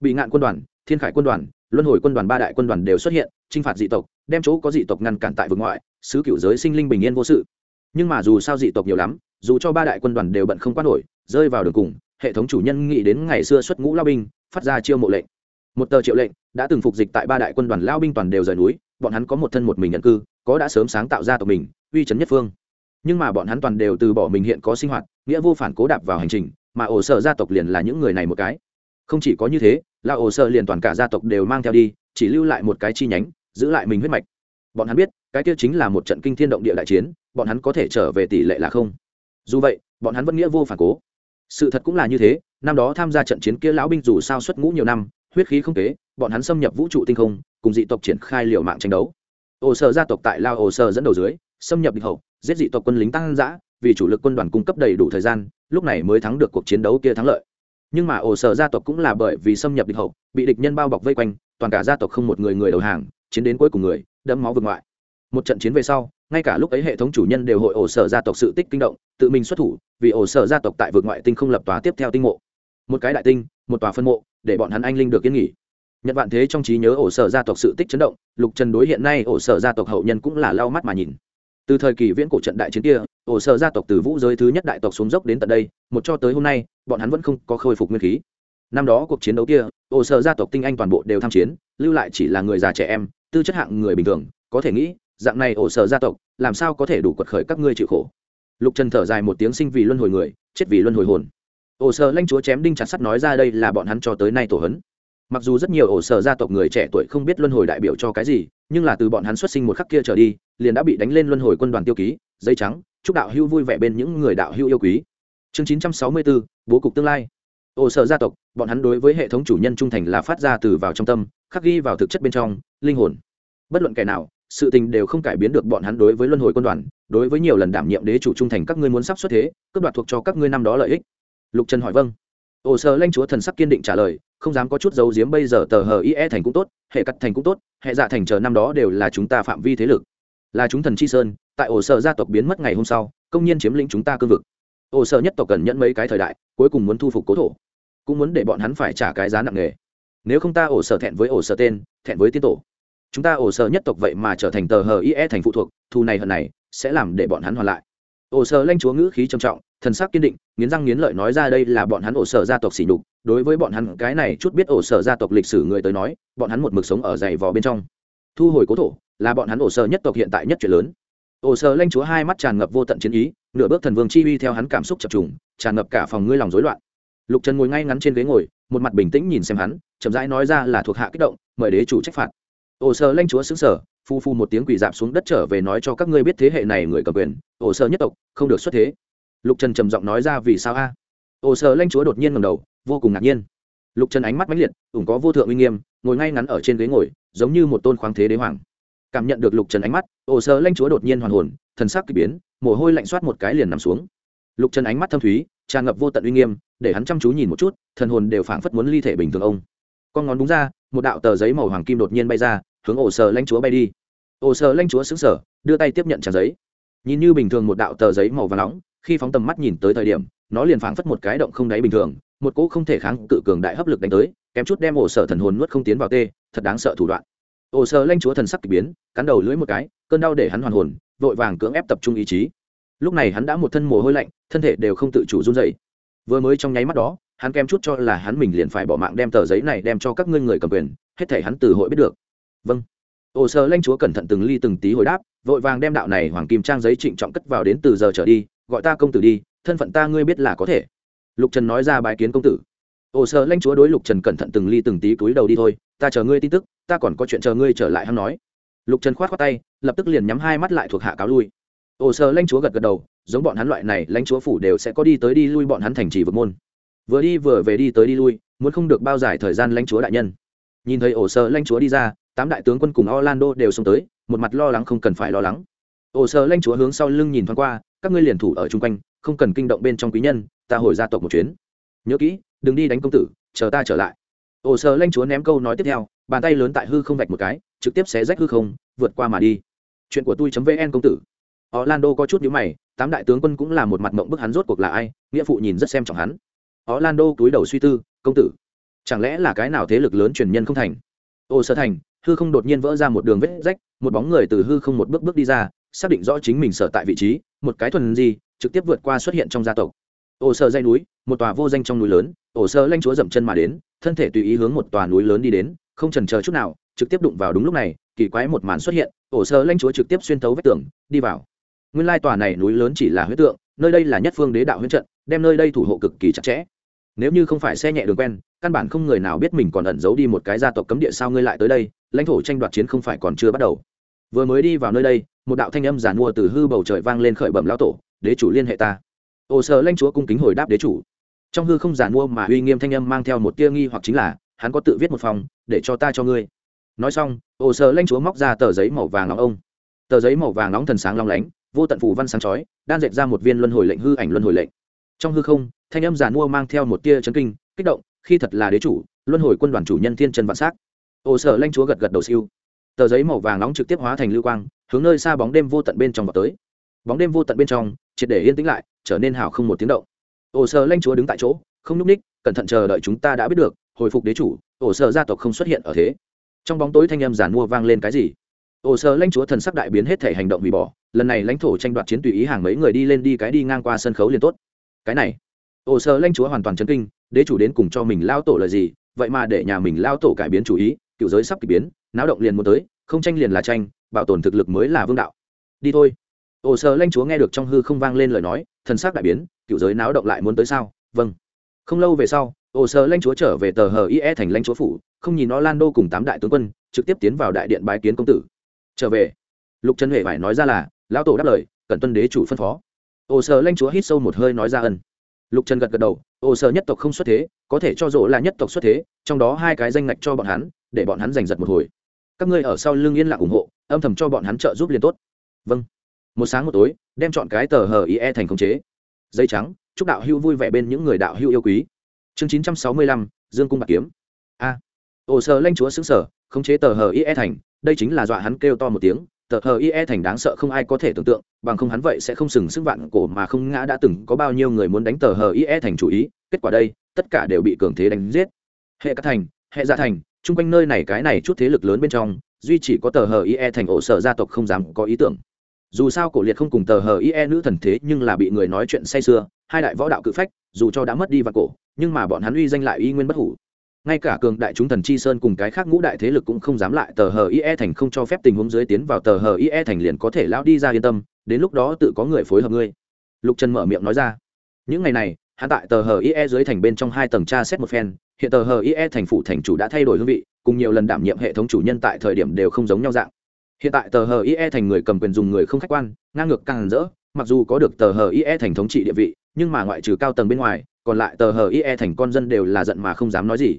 Bị ngạn quân đoàn, thiên khải quân đoàn, luân hồi quân đoàn ba đại quân đoàn đều xuất hiện t r i n h phạt dị tộc, đem chỗ có dị tộc ngăn cản tại vực ngoại sứ cựu giới sinh linh bình yên vô sự. Nhưng mà dù sao dị tộc nhiều lắm, dù cho ba đại quân đoàn đều bận không qua nổi, rơi vào đường cùng hệ thống chủ nhân nghĩ đến ngày xưa xuất ngũ lao binh, phát ra chiêu mộ lệnh. Một tờ triệu lệnh, đã từng phục dịch tại ba đại quân đoàn lao binh toàn đều rời núi, bọn hắn có một thân một mình nhận cư, có đã sớm sáng tạo ra tộc mình, uy chấn nhất phương. Nhưng mà bọn hắn toàn đều từ bỏ mình hiện có sinh hoạt, nghĩa vô phản cố đạp vào hành trình, mà ổ sở gia tộc liền là những người này một cái. Không chỉ có như thế là ổ sở liền toàn cả gia tộc đều mang theo đi, chỉ lưu lại một cái chi nhánh, giữ lại mình huyết mạch. Bọn hắn biết, cái kia chính là một trận kinh thiên động địa đại chiến, bọn hắn có thể trở về tỷ lệ là không. Dù vậy, bọn hắn vẫn nghĩa vô phản cố sự thật cũng là như thế, năm đó tham gia trận chiến kia lão binh dù sao xuất ngũ nhiều năm, huyết khí không kế, bọn hắn xâm nhập vũ trụ tinh không, cùng dị tộc triển khai liều mạng tranh đấu. Ổ sở gia tộc tại lao ổ sở dẫn đầu dưới, xâm nhập địch hậu, giết dị tộc quân lính tăng giã vì chủ lực quân đoàn cung cấp đầy đủ thời gian, lúc này mới thắng được cuộc chiến đấu kia thắng lợi. Nhưng mà ổ sở gia tộc cũng là bởi vì xâm nhập địch hậu, bị địch nhân bao bọc vây quanh, toàn cả gia tộc không một người người đầu hàng, chiến đến cuối cùng người, đẫm máu vượt ngoại một trận chiến về sau, ngay cả lúc ấy hệ thống chủ nhân đều hội ổ sở gia tộc sự tích kinh động, tự mình xuất thủ, vì ổ sở gia tộc tại vượt ngoại tinh không lập tòa tiếp theo tinh mộ. Một cái đại tinh, một tòa phân mộ, để bọn hắn anh linh được yên nghỉ. Nhận vạn thế trong trí nhớ ổ sở gia tộc sự tích chấn động, lục trần đối hiện nay ổ sở gia tộc hậu nhân cũng là lau mắt mà nhìn. Từ thời kỳ viễn cổ trận đại chiến kia, ổ sở gia tộc từ vũ giới thứ nhất đại tộc xuống dốc đến tận đây, một cho tới hôm nay, bọn hắn vẫn không có khôi phục nguyên khí. Năm đó cuộc chiến đấu kia, ổ sở gia tộc tinh anh toàn bộ đều tham chiến, lưu lại chỉ là người già trẻ em, tư chất hạng người bình thường, có thể nghĩ dạng này ổ sở gia tộc, làm sao có thể đủ quật khởi các ngươi chịu khổ? Lục trần thở dài một tiếng sinh vì luân hồi người, chết vì luân hồi hồn. Ổ sở lanh chúa chém đinh chặt sắt nói ra đây là bọn hắn cho tới nay tổ hấn. Mặc dù rất nhiều ổ sở gia tộc người trẻ tuổi không biết luân hồi đại biểu cho cái gì, nhưng là từ bọn hắn xuất sinh một khắc kia trở đi, liền đã bị đánh lên luân hồi quân đoàn tiêu ký dây trắng, chúc đạo hưu vui vẻ bên những người đạo hưu yêu quý. Chương chín trăm sáu mươi bốn bố cục tương lai. Ổ sở gia tộc, bọn hắn đối với hệ thống chủ nhân trung thành là phát ra từ vào trong tâm, khắc ghi vào thực chất bên trong, linh hồn. Bất luận kẻ nào sự tình đều không cải biến được bọn hắn đối với luân hồi quân đoàn, đối với nhiều lần đảm nhiệm đế chủ trung thành các ngươi muốn sắp xuất thế, cướp đoạt thuộc cho các ngươi năm đó lợi ích. Lục trần hỏi vâng. Ổ Sơ lanh chúa thần sắc kiên định trả lời, không dám có chút dấu diếm bây giờ tờ hờ ie thành cũng tốt, hệ cắt thành cũng tốt, hệ dạ thành chờ năm đó đều là chúng ta phạm vi thế lực. Là chúng thần chi sơn, tại ổ sở gia tộc biến mất ngày hôm sau, công nhiên chiếm lĩnh chúng ta cương vực. Ổ sở nhất tộc cần nhận mấy cái thời đại, cuối cùng muốn thu phục cố thổ, cũng muốn để bọn hắn phải trả cái giá nặng nề. Nếu không ta ổ sở thẹn với ổ sở tên, thẹn với tiên tổ chúng ta ổ sở nhất tộc vậy mà trở thành tờ hờ ie thành phụ thuộc thu này hận này sẽ làm để bọn hắn hoàn lại. Ổ sở lanh chúa ngữ khí trầm trọng, thần sắc kiên định, nghiến răng nghiến lợi nói ra đây là bọn hắn ổ sở gia tộc xỉ nhục, đối với bọn hắn cái này chút biết ổ sở gia tộc lịch sử người tới nói, bọn hắn một mực sống ở dày vò bên trong. Thu hồi cố thổ, là bọn hắn ổ sở nhất tộc hiện tại nhất chuyện lớn. Ổ sở lanh chúa hai mắt tràn ngập vô tận chiến ý, nửa bước thần vương chi uy theo hắn cảm xúc chập trùng, tràn ngập cả phòng ngươi lòng rối loạn. Lục trần ngồi ngay ngắn trên ghế ngồi, một mặt bình tĩnh nhìn xem hắn, chậm rãi nói ra là thuộc hạ kích động, mời đế chủ trách phạt ổ sơ lanh chúa xứng sở phu phu một tiếng quỳ dạp xuống đất trở về nói cho các ngươi biết thế hệ này người cầm quyền, ổ sơ nhất tộc, không được xuất thế. Lục trần trầm giọng nói ra vì sao a? Ổ sơ lanh chúa đột nhiên ngầm đầu, vô cùng ngạc nhiên. Lục trần ánh mắt mãnh liệt, ủng có vô thượng uy nghiêm, ngồi ngay ngắn ở trên ghế ngồi, giống như một tôn khoáng thế đế hoàng. Cảm nhận được lục trần ánh mắt, ổ sơ lanh chúa đột nhiên hoàn hồn, thần sắc k ỳ biến, mồ hôi lạnh soát một cái liền nằm xuống. Lục trần ánh mắt thâm thúy, tràn ngập vô tận uy nghiêm, để hắn chăm chú nhìn một chút, thần hồn đều phảng phất muốn ly thể bình thường ông. Con ngón đúng ra một đạo tờ giấy màu hoàng kim đột nhiên bay ra, hướng ổ sở lãnh chúa bay đi. Ổ sở lãnh chúa xứng sở đưa tay tiếp nhận trang giấy. Nhìn như bình thường một đạo tờ giấy màu và nóng, khi phóng tầm mắt nhìn tới thời điểm, nó liền phảng phất một cái động không đáy bình thường, một cỗ không thể kháng cự cường đại hấp lực đánh tới, kém chút đem ổ sở thần hồn nuốt không tiến vào tê, thật đáng sợ thủ đoạn. Ổ sở lanh chúa thần sắc k ỳ biến, cắn đầu lưỡi một cái, cơn đau để hắn hoàn hồn, vội vàng cưỡng ép tập trung ý chí. Lúc này hắn đã một thân mồ hôi lạnh, thân thể đều không tự chủ run dậy vừa mới trong nháy mắt đó hắn kém chút cho là hắn mình liền phải bỏ mạng đem tờ giấy này đem cho các ngươi người cầm quyền, hết thể hắn từ hội biết được. Vâng. Ổ sơ lanh chúa cẩn thận từng ly từng tí hồi đáp, vội vàng đem đạo này hoàng kim trang giấy trịnh trọng cất vào đến từ giờ trở đi, gọi ta công tử đi, thân phận ta ngươi biết là có thể. Lục trần nói ra bài kiến công tử. Ồ sơ lanh chúa đối lục trần cẩn thận từng ly từng tí cúi đầu đi thôi, ta chờ ngươi tin tức, ta còn có chuyện chờ ngươi trở lại hắn nói. Lục trần khoát khoát tay, lập tức liền nhắm hai mắt lại thuộc hạ cáo lui. Ồ sơ lanh chúa gật gật đầu, giống bọn hắn loại này, lãnh chúa phủ đều sẽ có đi tới đi lui bọn hắn thành trì vực môn vừa đi vừa về đi tới đi lui, muốn không được bao dài thời gian lãnh chúa đại nhân. Nhìn thấy ổ sơ lãnh chúa đi ra, tám đại tướng quân cùng orlando đều xông tới, một mặt lo lắng không cần phải lo lắng. Ổ sơ lãnh chúa hướng sau lưng nhìn thoáng qua, các ngươi liền thủ ở chung quanh, không cần kinh động bên trong quý nhân, ta hồi gia tộc một chuyến. Nhớ kỹ, đừng đi đánh công tử, chờ ta trở lại. Ổ sơ lãnh chúa ném câu nói tiếp theo, bàn tay lớn tại hư không vạch một cái, trực tiếp xé rách hư không, vượt qua mà đi. Chuyện của tôi vn công tử. Orlando có chút nhữ mày, tám đại tướng quân cũng là một mặt mộng bức hắn rốt cuộc là ai, nghĩa phụ nhìn rất xem trọng hắn orlando túi đầu suy tư, công tử, chẳng lẽ là cái nào thế lực lớn truyền nhân không thành? Ô sơ thành. Hư không đột nhiên vỡ ra một đường vết rách, một bóng người từ hư không một bước bước đi ra, xác định rõ chính mình sở tại vị trí, một cái thuần gì trực tiếp vượt qua xuất hiện trong gia tộc. Ô sơ dây núi, một tòa vô danh trong núi lớn Ô sơ lanh chúa dậm chân mà đến, thân thể tùy ý hướng một tòa núi lớn đi đến, không chần chờ chút nào, trực tiếp đụng vào đúng lúc này, kỳ quái một màn xuất hiện Ô sơ lanh chúa trực tiếp xuyên thấu vách tường, đi vào. Nguyên lai tòa này núi lớn chỉ là huyết tượng, nơi đây là nhất phương đế đạo huyết trận, đem nơi đây thủ hộ cực kỳ chặt chẽ nếu như không phải xe nhẹ đường quen, căn bản không người nào biết mình còn ẩn giấu đi một cái gia tộc cấm địa sao ngươi lại tới đây, lãnh thổ tranh đoạt chiến không phải còn chưa bắt đầu. Vừa mới đi vào nơi đây, một đạo thanh âm giàn mua từ hư bầu trời vang lên khởi bẩm lão tổ, đế chủ liên hệ ta. Ồ sợ lãnh chúa cung kính hồi đáp đế chủ. Trong hư không giàn mua mà uy nghiêm thanh âm mang theo một tia nghi hoặc chính là, hắn có tự viết một phòng, để cho ta cho ngươi. Nói xong ồ sợ lãnh chúa móc ra tờ giấy màu vàng nóng ông. Tờ giấy màu vàng nóng thần sáng long lánh, vô tận phù văn sáng chói, đan dệt ra một viên luân hồi lệnh hư ảnh luân hồi lệnh. Trong hư không thanh âm giàn mua mang theo một tia chấn kinh, kích động, khi thật là đế chủ, luân hồi quân đoàn chủ nhân thiên trần vạn s á c ồ sở lãnh chúa gật gật đầu siêu. Tờ giấy màu vàng nóng trực tiếp hóa thành lưu quang, hướng nơi xa bóng đêm vô tận bên trong vào tới. Bóng đêm vô tận bên trong, triệt để yên tĩnh lại, trở nên hào không một tiếng động. Ổ sở lanh chúa đứng tại chỗ, không nhúc ních, cẩn thận chờ đợi chúng ta đã biết được, hồi phục đế chủ ổ sở gia tộc không xuất hiện ở thế. Trong bóng tối thanh âm giàn mua vang lên cái gì? Ổ sở lãnh chúa thần sắc đại biến hết thể hành động hủy bỏ, lần này lãnh thổ tranh đoạt chiến tùy ý hàng mấy người đi lên đi cái đi ngang qua sân khấu liền tốt. Cái này ổ sơ lãnh chúa hoàn toàn chấn kinh, đế chủ đến cùng cho mình lao tổ là gì, vậy mà để nhà mình lao tổ cải biến chủ ý cựu giới sắp k ỳ biến, náo động liền muốn tới, không tranh liền là tranh, bảo tồn thực lực mới là vương đạo. Đi thôi. Ồ sơ lanh chúa nghe được trong hư không vang lên lời nói, thần sắc đại biến cựu giới náo động lại muốn tới sao? Vâng. Không lâu về sau ồ sơ lanh chúa trở về tờ hờ ie thành lãnh chúa phủ, không nhìn orlando cùng tám đại tướng quân, trực tiếp tiến vào đại điện bái kiến công tử. Trở về. Lục trần huệ phải nói ra là, lão tổ đáp lời cần tuân đế chủ phân phó. Ồ sơ lanh chúa hít sâu một hơi nói ra ân lục trần gật gật đầu ô sơ nhất tộc không xuất thế có thể cho rỗ là nhất tộc xuất thế trong đó hai cái danh ngạch cho bọn hắn để bọn hắn giành giật một hồi. Các ngươi ở sau lưng yên lặng ủng hộ âm thầm cho bọn hắn trợ giúp liền tốt. Vâng. Một sáng một tối đem chọn cái tờ hờ ý e thành khống chế. Dây trắng chúc đạo hữu vui vẻ bên những người đạo hữu yêu quý. Chương chín trăm sáu mươi lăm dương cung bạc kiếm. A. À, ồ sơ lanh chúa xứng sở khống chế tờ hờ ý e thành đây chính là dọa hắn kêu to một tiếng tờ hờ ie thành đáng sợ không ai có thể tưởng tượng, bằng không hắn vậy sẽ không sừng sức vạn cổ mà không ngã đã từng có bao nhiêu người muốn đánh tờ hờ ie thành chủ ý, kết quả đây, tất cả đều bị cường thế đánh giết. Hệ các thành, hệ gia thành, chung quanh nơi này cái này chút thế lực lớn bên trong, duy chỉ có tờ hờ ie thành ổ sở gia tộc không dám có ý tưởng. Dù sao cổ liệt không cùng tờ hờ ie nữ thần thế nhưng là bị người nói chuyện say sưa, hai đại võ đạo cự phách, dù cho đã mất đi vạn cổ, nhưng mà bọn hắn uy danh lại y nguyên bất hủ ngay cả cường đại chúng thần chi sơn cùng cái khác ngũ đại thế lực cũng không dám lại tờ hờ ie thành không cho phép tình huống dưới tiến vào tờ hờ ie thành liền có thể lao đi ra yên tâm, đến lúc đó tự có người phối hợp ngươi. Lục trần mở miệng nói ra. Những ngày này, hắn tại tờ hờ ie dưới thành bên trong hai tầng tra xét một phen, hiện tờ hờ ie thành phủ thành chủ đã thay đổi hương vị, cùng nhiều lần đảm nhiệm hệ thống chủ nhân tại thời điểm đều không giống nhau dạng. Hiện tại tờ hờ ie thành người cầm quyền dùng người không khách quan, ngang ngược càng rỡ, mặc dù có được tờ hờ ie thành thống trị địa vị, nhưng mà ngoại trừ cao tầng bên ngoài, còn lại tờ hờ ie thành con dân đều là giận mà không dám nói gì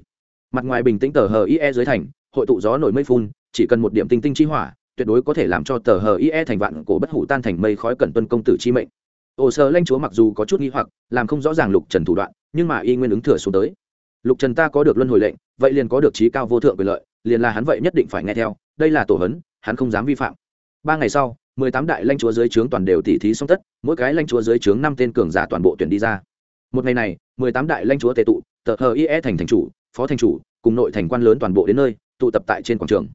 mặt ngoài bình tĩnh tờ hờ ie dưới thành, hội tụ gió nổi mây phun, chỉ cần một điểm tinh tinh chi hỏa, tuyệt đối có thể làm cho tờ hờ ie thành vạn cổ bất hủ tan thành mây khói cẩn tuân công tử chi mệnh. Ồ sơ lanh chúa mặc dù có chút nghi hoặc, làm không rõ ràng lục trần thủ đoạn, nhưng mà y nguyên ứng thừa xuống tới. Lục trần ta có được luân hồi lệnh, vậy liền có được trí cao vô thượng quyền lợi, liền là hắn vậy nhất định phải nghe theo, đây là tổ hấn, hắn không dám vi phạm. Ba ngày sau, mười tám đại lãnh chúa dưới trướng toàn đều tỉ thí song tất, mỗi cái lãnh chúa dưới trướng năm tên cường giả toàn bộ tuyển đi ra. Một ngày này, mười tám đại lãnh chúa tệ tụ, tờ hờ ie thành thành chủ phó thành chủ, cùng nội thành quan lớn toàn bộ đến nơi, tụ tập tại trên quảng trường.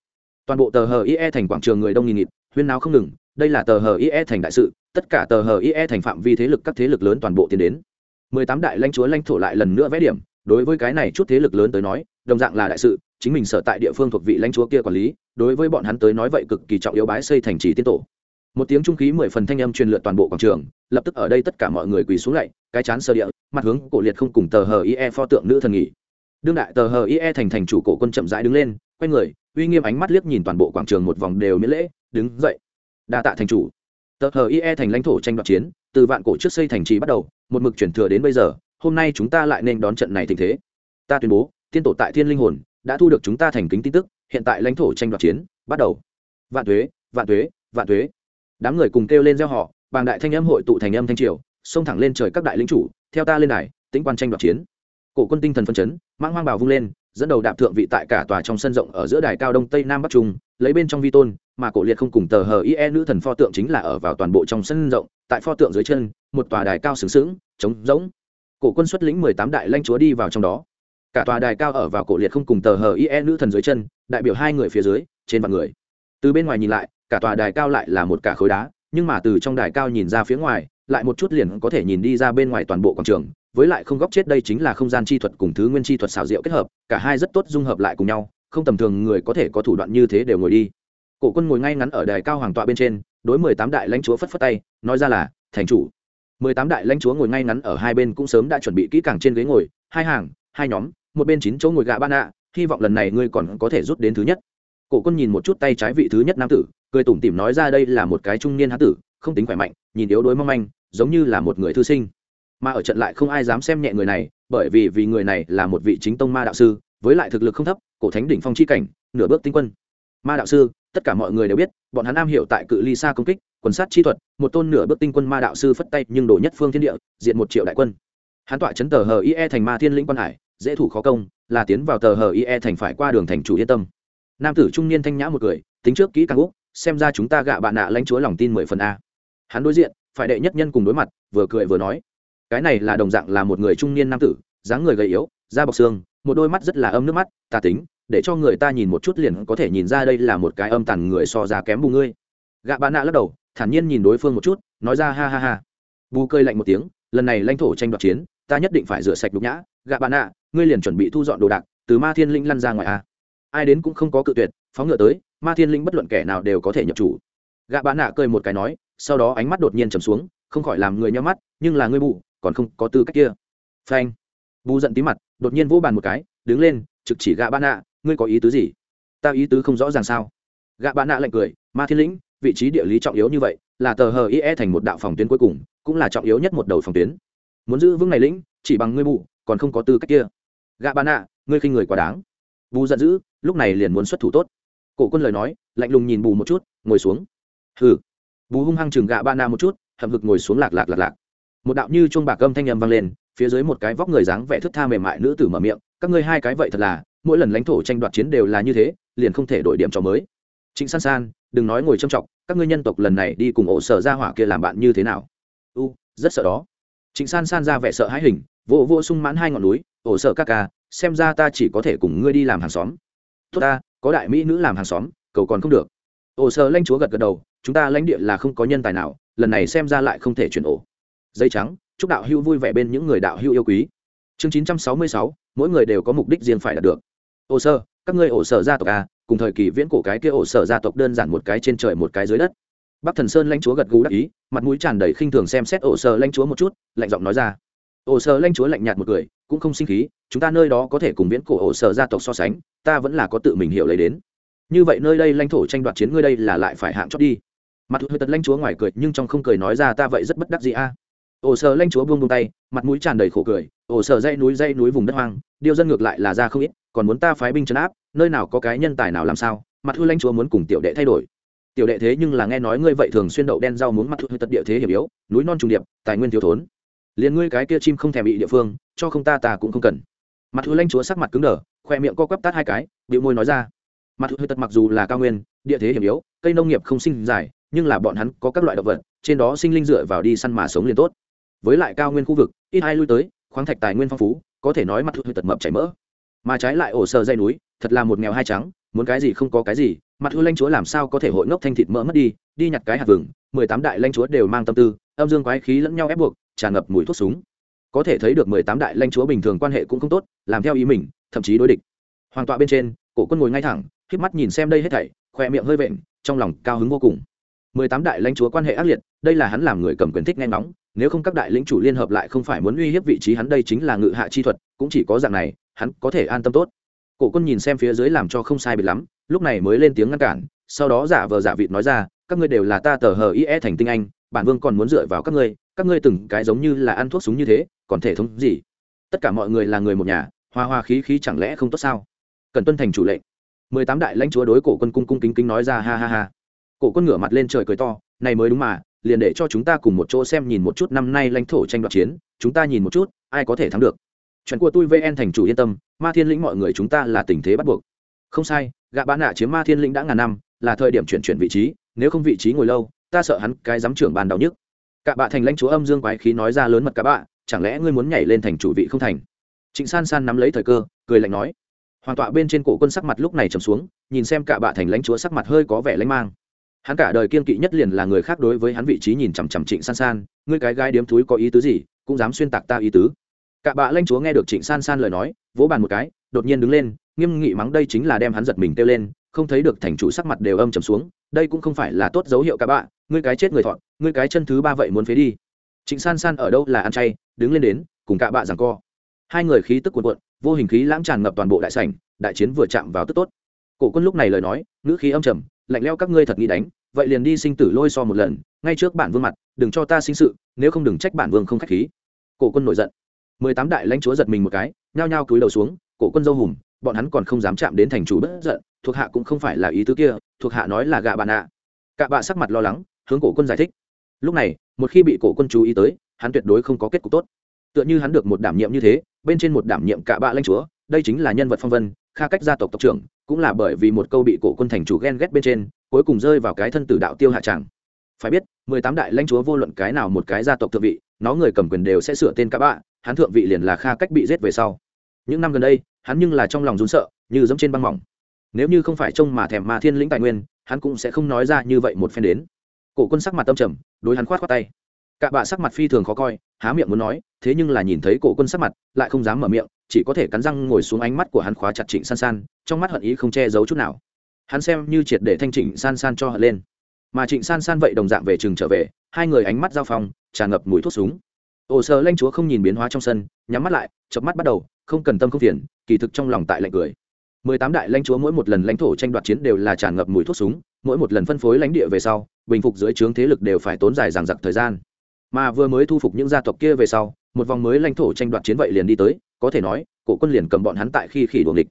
Toàn bộ tờ hờ ie thành quảng trường người đông nghìn nghịt, huyên nào không ngừng, đây là tờ hờ ie thành đại sự, tất cả tờ hờ ie thành phạm vi thế lực các thế lực lớn toàn bộ tiến đến. Mười tám đại lãnh chúa lãnh thổ lại lần nữa vẽ điểm, đối với cái này chút thế lực lớn tới nói, đồng dạng là đại sự, chính mình sở tại địa phương thuộc vị lãnh chúa kia quản lý, đối với bọn hắn tới nói vậy cực kỳ trọng yếu bái xây thành trì tiên tổ. Một tiếng trung khí mười phần thanh âm truyền lượn toàn bộ quảng trường, lập tức ở đây tất cả mọi người quỳ xuống lạy cái chán sơ địa, mặt hướng cổ liệt không cùng tờ hờ ie pho tượng nữ thần nghỉ đương đại tờ hờ ie thành thành chủ cổ quân chậm rãi đứng lên, quay người, uy nghiêm ánh mắt liếc nhìn toàn bộ quảng trường một vòng đều miễn lễ, đứng dậy. Đa tạ thành chủ. Tờ hờ ie thành lãnh thổ tranh đoạt chiến, từ vạn cổ trước xây thành trì bắt đầu, một mực chuyển thừa đến bây giờ, hôm nay chúng ta lại nên đón trận này tình thế. Ta tuyên bố, tiên tổ tại thiên linh hồn, đã thu được chúng ta thành kính tin tức, hiện tại lãnh thổ tranh đoạt chiến, bắt đầu. Vạn thuế vạn thuế vạn thuế đám người cùng kêu lên gieo họ bàng đại thanh âm hội tụ thành âm thanh triều, xông thẳng lên trời các đại lính chủ, theo ta lên này tĩnh quan tranh đoạt chiến cổ quân tinh thần phân chấn mang hoang bào vung lên, dẫn đầu đạp thượng vị tại cả tòa trong sân rộng ở giữa đài cao đông tây nam bắc trung, lấy bên trong vi tôn, mà cổ liệt không cùng tờ hờ ie nữ thần pho tượng chính là ở vào toàn bộ trong sân rộng, tại pho tượng dưới chân, một tòa đài cao sướng sướng trống rỗng. Cổ quân xuất lĩnh mười tám đại lãnh chúa đi vào trong đó. Cả tòa đài cao ở vào cổ liệt không cùng tờ hờ ie nữ thần dưới chân, đại biểu hai người phía dưới, trên vạn người. Từ bên ngoài nhìn lại, cả tòa đài cao lại là một cả khối đá, nhưng mà từ trong đài cao nhìn ra phía ngoài, lại một chút liền có thể nhìn đi ra bên ngoài toàn bộ quảng trường với lại không góc chết đây chính là không gian chi thuật cùng thứ nguyên chi thuật xảo diệu kết hợp, cả hai rất tốt dung hợp lại cùng nhau, không tầm thường người có thể có thủ đoạn như thế đều ngồi đi. Cổ quân ngồi ngay ngắn ở đài cao hoàng tọa bên trên, đối mười tám đại lãnh chúa phất phất tay, nói ra là, thành chủ. Mười tám đại lãnh chúa ngồi ngay ngắn ở hai bên cũng sớm đã chuẩn bị kỹ càng trên ghế ngồi, hai hàng, hai nhóm, một bên chín chỗ ngồi gạ ban ạ hy vọng lần này ngươi còn có thể rút đến thứ nhất. Cổ quân nhìn một chút tay trái vị thứ nhất nam tử, cười tủm tỉm nói ra đây là một cái trung niên hán tử, không tính khỏe mạnh, nhìn yếu đuối mong manh, giống như là một người thư sinh mà ở trận lại không ai dám xem nhẹ người này, bởi vì vì người này là một vị chính tông ma đạo sư, với lại thực lực không thấp, cổ thánh đỉnh phong chi cảnh, nửa bước tinh quân. Ma đạo sư, tất cả mọi người đều biết, bọn hắn am hiểu tại cự ly xa công kích, quần sát chi thuật, một tôn nửa bước tinh quân ma đạo sư phất tay nhưng đổ nhất phương thiên địa, diện một triệu đại quân. Hắn tọa chấn tờ hờ ie thành ma thiên lĩnh quan hải, dễ thủ khó công, là tiến vào tờ hờ ie thành phải qua đường thành chủ yên tâm. Nam tử trung niên thanh nhã một người, tính trước kỹ càng úc, xem ra chúng ta gạ bạn nạ lãnh chúa lòng tin mười phần a. Hắn đối diện, phải đệ nhất nhân cùng đối mặt, vừa cười vừa nói cái này là đồng dạng là một người trung niên nam tử, dáng người gầy yếu, da bọc xương, một đôi mắt rất là âm nước mắt, tà tính, để cho người ta nhìn một chút liền có thể nhìn ra đây là một cái âm tàn người so ra kém bù ngươi. Gạ bà nạ lắc đầu, thản nhiên nhìn đối phương một chút, nói ra ha ha ha. Bù cơi lạnh một tiếng, lần này lãnh thổ tranh đoạt chiến, ta nhất định phải rửa sạch đục nhã. Gạ bà nạ, ngươi liền chuẩn bị thu dọn đồ đạc, từ ma thiên linh lăn ra ngoài a. Ai đến cũng không có cự tuyệt, phóng ngựa tới, ma thiên linh bất luận kẻ nào đều có thể nhập chủ. Gạ bà nạ cười một cái nói, sau đó ánh mắt đột nhiên trầm xuống, không khỏi làm người nhắm mắt, nhưng là ngươi bù còn không có tư cách kia. Phanh. Bù giận tí mặt, đột nhiên vỗ bàn một cái, đứng lên, trực chỉ gạ bạn nạ ngươi có ý tứ gì? Ta ý tứ không rõ ràng sao? Gạ bạn nạ lạnh cười, ma thiên lĩnh, vị trí địa lý trọng yếu như vậy, là tờ hờ ie thành một đạo phòng tuyến cuối cùng, cũng là trọng yếu nhất một đầu phòng tuyến. Muốn giữ vững này lĩnh, chỉ bằng ngươi bù, còn không có tư cách kia. Gạ bạn nạ ngươi khinh người quá đáng. Bù giận dữ, lúc này liền muốn xuất thủ tốt. Cổ quân lời nói, lạnh lùng nhìn bù một chút, ngồi xuống. Hừ. Bù hung hăng chừng gạ ba nạ một chút, hậm hực ngồi xuống lạc lạc lạc lạc một đạo như chuông bạc âm thanh âm vang lên, phía dưới một cái vóc người dáng vẻ thức tha mềm mại nữ tử mở miệng, các ngươi hai cái vậy thật là, mỗi lần lãnh thổ tranh đoạt chiến đều là như thế, liền không thể đổi điểm cho mới. Trịnh san san, đừng nói ngồi trâm trọng các ngươi nhân tộc lần này đi cùng ổ sở ra hỏa kia làm bạn như thế nào? U, rất sợ đó. Trịnh san san ra vẻ sợ hãi hình vô vô sung mãn hai ngọn núi, ổ sở các ca, xem ra ta chỉ có thể cùng ngươi đi làm hàng xóm. Tốt ta, có đại mỹ nữ làm hàng xóm cầu còn không được. Ổ sở lãnh chúa gật gật đầu, chúng ta lãnh địa là không có nhân tài nào, lần này xem ra lại không thể chuyển ổ dây trắng, chúc đạo hữu vui vẻ bên những người đạo hữu yêu quý. Chương chín trăm sáu mươi sáu, mỗi người đều có mục đích riêng phải đạt được. Ô sơ, các ngươi ổ sở gia tộc a cùng thời kỳ viễn cổ cái kia ổ sở gia tộc đơn giản một cái trên trời một cái dưới đất. Bắc thần sơn lãnh chúa gật gù đắc ý, mặt mũi tràn đầy khinh thường xem xét ổ sở lãnh chúa một chút, lạnh giọng nói ra. Ổ sở lãnh chúa lạnh nhạt một cười, cũng không sinh khí, chúng ta nơi đó có thể cùng viễn cổ ổ sở gia tộc so sánh, ta vẫn là có tự mình hiểu lấy đến. Như vậy nơi đây lãnh thổ tranh đoạt chiến ngươi đây là lại phải hạng chót đi. Mặt hư tật lãnh chúa ngoài cười, nhưng trong không cười nói ra ta vậy rất bất đắc gì a ổ sở lanh chúa buông buông tay, mặt mũi tràn đầy khổ cười. Ổ sở dây núi dây núi vùng đất hoang điều dân ngược lại là ra không ít, còn muốn ta phái binh chấn áp, nơi nào có cái nhân tài nào làm sao? Mặt hư lanh chúa muốn cùng tiểu đệ thay đổi. Tiểu đệ thế nhưng là nghe nói ngươi vậy thường xuyên đậu đen rau muốn mặt hư tật địa thế hiểm yếu, núi non trùng điệp, tài nguyên thiếu thốn. Liền ngươi cái kia chim không thèm bị địa phương, cho không ta ta cũng không cần. Mặt hư lanh chúa sắc mặt cứng đờ, khoe miệng co quắp tát hai cái bịu môi nói ra. Mặt hư tật mặc dù là cao nguyên, địa thế hiểm yếu, cây nông nghiệp không sinh dài, nhưng là bọn hắn có các loại động vật, trên đó sinh linh dựa vào đi săn mà sống liền tốt với lại cao nguyên khu vực, ít ai lui tới, khoáng thạch tài nguyên phong phú, có thể nói mặt hư tật mập chảy mỡ. Mà trái lại ổ sơ dây núi, thật là một nghèo hai trắng, muốn cái gì không có cái gì, mặt hư lanh chúa làm sao có thể hội ngốc thanh thịt mỡ mất đi đi nhặt cái hạt vừng, mười tám đại lanh chúa đều mang tâm tư, âm dương quái khí lẫn nhau ép buộc, tràn ngập mùi thuốc súng. Có thể thấy được mười tám đại lanh chúa bình thường quan hệ cũng không tốt, làm theo ý mình, thậm chí đối địch. Hoàng tọa bên trên, cổ quân ngồi ngay thẳng k mắt nhìn xem đây hết thảy, khoe miệng hơi vện, trong lòng cao hứng vô cùng. mười tám đại lãnh chúa quan hệ ác liệt, đây là hắn làm người cầm quyền thích nghe ngóng nếu không các đại lĩnh chủ liên hợp lại không phải muốn uy hiếp vị trí hắn, đây chính là ngự hạ chi thuật, cũng chỉ có dạng này, hắn có thể an tâm tốt. Cổ quân nhìn xem phía dưới làm cho không sai biệt lắm, lúc này mới lên tiếng ngăn cản, sau đó giả vờ giả vịt nói ra, các ngươi đều là ta tờ hờ ie thành tinh anh, bản vương còn muốn dựa vào các ngươi các ngươi từng cái giống như là ăn thuốc súng như thế, còn thể thống gì? Tất cả mọi người là người một nhà, hoa hoa khí khí chẳng lẽ không tốt sao? Cần tuân thành chủ lệnh. Mười tám đại lãnh chúa đối cổ quân cung cung kính kính nói ra, ha ha ha. Cổ quân ngửa mặt lên trời cười to, này mới đúng mà liền để cho chúng ta cùng một chỗ xem nhìn một chút năm nay lãnh thổ tranh đoạt chiến, chúng ta nhìn một chút, ai có thể thắng được. Chuyện của tôi vn thành chủ yên tâm, ma thiên lĩnh mọi người chúng ta là tình thế bắt buộc. Không sai gạ bán nạ chiếm ma thiên lĩnh đã ngàn năm, là thời điểm chuyển chuyển vị trí, nếu không vị trí ngồi lâu, ta sợ hắn cái giám trưởng bàn đau nhức. Cả bạ thành lãnh chúa âm dương quái khí nói ra lớn mật cả bạ, chẳng lẽ ngươi muốn nhảy lên thành chủ vị không thành? Trịnh san san nắm lấy thời cơ, cười lạnh nói. Hoàng tọa bên trên cổ quân sắc mặt lúc này trầm xuống, nhìn xem cả bạ thành lãnh chúa sắc mặt hơi có vẻ lãnh mang hắn cả đời kiên kỵ nhất liền là người khác đối với hắn vị trí nhìn chằm chằm trịnh san san, ngươi cái gái điếm thúi có ý tứ gì, cũng dám xuyên tạc ta ý tứ. Cả bạ lanh chúa nghe được trịnh san san lời nói, vỗ bàn một cái, đột nhiên đứng lên, nghiêm nghị mắng đây chính là đem hắn giật mình kêu lên, không thấy được thành chủ sắc mặt đều âm trầm xuống, đây cũng không phải là tốt dấu hiệu cả bạ, ngươi cái chết người thọn ngươi cái chân thứ ba vậy muốn phế đi. Trịnh san san ở đâu là ăn chay, đứng lên đến, cùng cả bạ rằng co. Hai người khí tức cuồn cuộn, vô hình khí lãng tràn ngập toàn bộ đại sảnh, đại chiến vừa chạm vào tức tốt. Cổ quân lúc này lời nói, ngữ khí âm trầm lạnh leo các ngươi thật nghĩ đánh, vậy liền đi sinh tử lôi so một lần, ngay trước bản vương mặt, đừng cho ta sinh sự, nếu không đừng trách bản vương không khách khí. Cổ quân nổi giận. Mười tám đại lãnh chúa giật mình một cái, nhao nhao cúi đầu xuống, cổ quân dâu hùm, bọn hắn còn không dám chạm đến thành chủ bất giận, thuộc hạ cũng không phải là ý tứ kia, thuộc hạ nói là gạ bạn ạ cạ bạ sắc mặt lo lắng, hướng cổ quân giải thích. Lúc này, một khi bị cổ quân chú ý tới, hắn tuyệt đối không có kết cục tốt. Tựa như hắn được một đảm nhiệm như thế, bên trên một đảm nhiệm cạ bạ lãnh chúa, đây chính là nhân vật phong vân, kha cách gia tộc tộc trưởng cũng là bởi vì một câu bị cổ quân thành chủ ghen ghét bên trên, cuối cùng rơi vào cái thân tử đạo tiêu hạ tràng phải biết, mười tám đại lãnh chúa vô luận cái nào một cái gia tộc thượng vị, nó người cầm quyền đều sẽ sửa tên các bạn hắn thượng vị liền là kha cách bị giết về sau. Những năm gần đây, hắn nhưng là trong lòng rún sợ, như giống trên băng mỏng. Nếu như không phải trông mà thèm mà thiên lĩnh tài nguyên, hắn cũng sẽ không nói ra như vậy một phen đến. Cổ quân sắc mặt tâm trầm, đối hắn khoát khoát tay. Cả bạ sắc mặt phi thường khó coi, há miệng muốn nói, thế nhưng là nhìn thấy cổ quân sắc mặt, lại không dám mở miệng chỉ có thể cắn răng ngồi xuống ánh mắt của hắn khóa chặt trịnh san san, trong mắt hận ý không che giấu chút nào. Hắn xem như triệt để thanh trịnh san san cho hận lên. Mà trịnh san san vậy đồng dạng về trường trở về, hai người ánh mắt giao phong, tràn ngập mùi thuốc súng. Ồ sờ lanh chúa không nhìn biến hóa trong sân, nhắm mắt lại chập mắt bắt đầu, không cần tâm không phiền, kỳ thực trong lòng tại lạnh cười. Mười tám đại lãnh chúa mỗi một lần lãnh thổ tranh đoạt chiến đều là tràn ngập mùi thuốc súng, mỗi một lần phân phối lãnh địa về sau, bình phục dưới trướng thế lực đều phải tốn dài dằng dặc thời gian. Mà vừa mới thu phục những gia tộc kia về sau, một vòng mới lãnh thổ tranh đoạt chiến vậy liền đi tới có thể nói, cổ quân liền cầm bọn hắn tại khi khỉ đuồng địch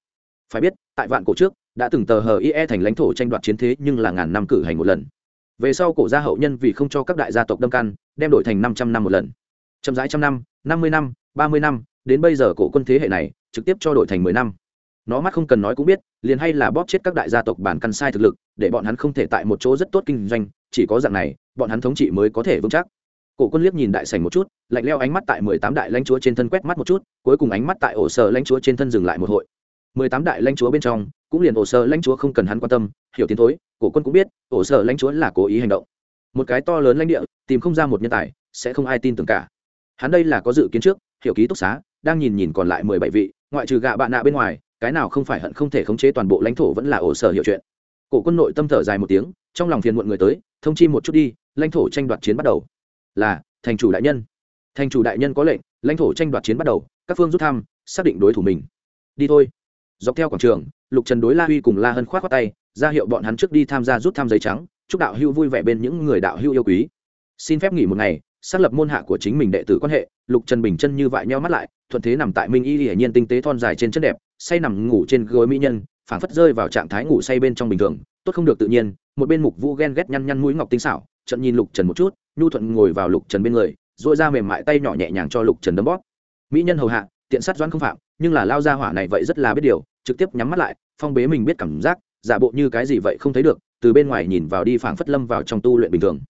phải biết, tại vạn cổ trước, đã từng tờ hờ ie thành lãnh thổ tranh đoạt chiến thế nhưng là ngàn năm cử hành một lần. Về sau cổ gia hậu nhân vì không cho các đại gia tộc đâm căn đem đổi thành năm trăm năm một lần. Chậm rãi trăm năm năm mươi năm, ba mươi năm, đến bây giờ cổ quân thế hệ này, trực tiếp cho đổi thành mười năm. Nó mắt không cần nói cũng biết, liền hay là bóp chết các đại gia tộc bản căn sai thực lực, để bọn hắn không thể tại một chỗ rất tốt kinh doanh, chỉ có dạng này, bọn hắn thống trị mới có thể vững chắc. Cổ quân liếc nhìn đại sảnh một chút lạnh leo ánh mắt tại mười tám đại lãnh chúa trên thân quét mắt một chút, cuối cùng ánh mắt tại ổ sở lãnh chúa trên thân dừng lại một hội. Mười tám đại lãnh chúa bên trong, cũng liền ổ sở lãnh chúa không cần hắn quan tâm, hiểu tiến thối, cổ quân cũng biết, ổ sở lãnh chúa là cố ý hành động. Một cái to lớn lãnh địa, tìm không ra một nhân tài, sẽ không ai tin tưởng cả. Hắn đây là có dự kiến trước, hiểu ký túc xá, đang nhìn nhìn còn lại mười bảy vị, ngoại trừ gạ bạn nạ bên ngoài, cái nào không phải hận không thể khống chế toàn bộ lãnh thổ vẫn là ổ sở hiểu chuyện. Cổ quân nội tâm thở dài một tiếng, trong lòng phiền muộn người tới, thông chi một chút đi, lãnh thổ tranh đoạt chiến bắt đầu. Là, thành chủ đại nhân thành chủ đại nhân có lệnh, lãnh thổ tranh đoạt chiến bắt đầu, các phương rút thăm, xác định đối thủ mình. Đi thôi. Dọc theo quảng trường, lục trần đối la huy cùng la hân k h o á t khoác tay, ra hiệu bọn hắn trước đi tham gia rút thăm giấy trắng, chúc đạo hưu vui vẻ bên những người đạo hưu yêu quý. Xin phép nghỉ một ngày, xác lập môn hạ của chính mình đệ tử quan hệ, lục trần bình chân như vại nheo mắt lại, thuận thế nằm tại minh y hiển nhiên tinh tế thon dài trên chất đẹp, say nằm ngủ trên gối mỹ nhân, phảng phất rơi vào trạng thái ngủ say bên trong bình thường, tốt không được tự nhiên, một bên mục vũ ghen ghét nhăn nhăn mũi ngọc tinh xảo trận nhìn lục trần một chút, nhu thuận ngồi vào lục trần bên người dội ra mềm mại tay nhỏ nhẹ nhàng cho lục trần đấm bóp. Mỹ nhân hầu hạ, tiện sát doãn không phạm, nhưng là lao ra hỏa này vậy rất là biết điều, trực tiếp nhắm mắt lại, phong bế mình biết cảm giác, giả bộ như cái gì vậy không thấy được, từ bên ngoài nhìn vào đi phảng phất lâm vào trong tu luyện bình thường.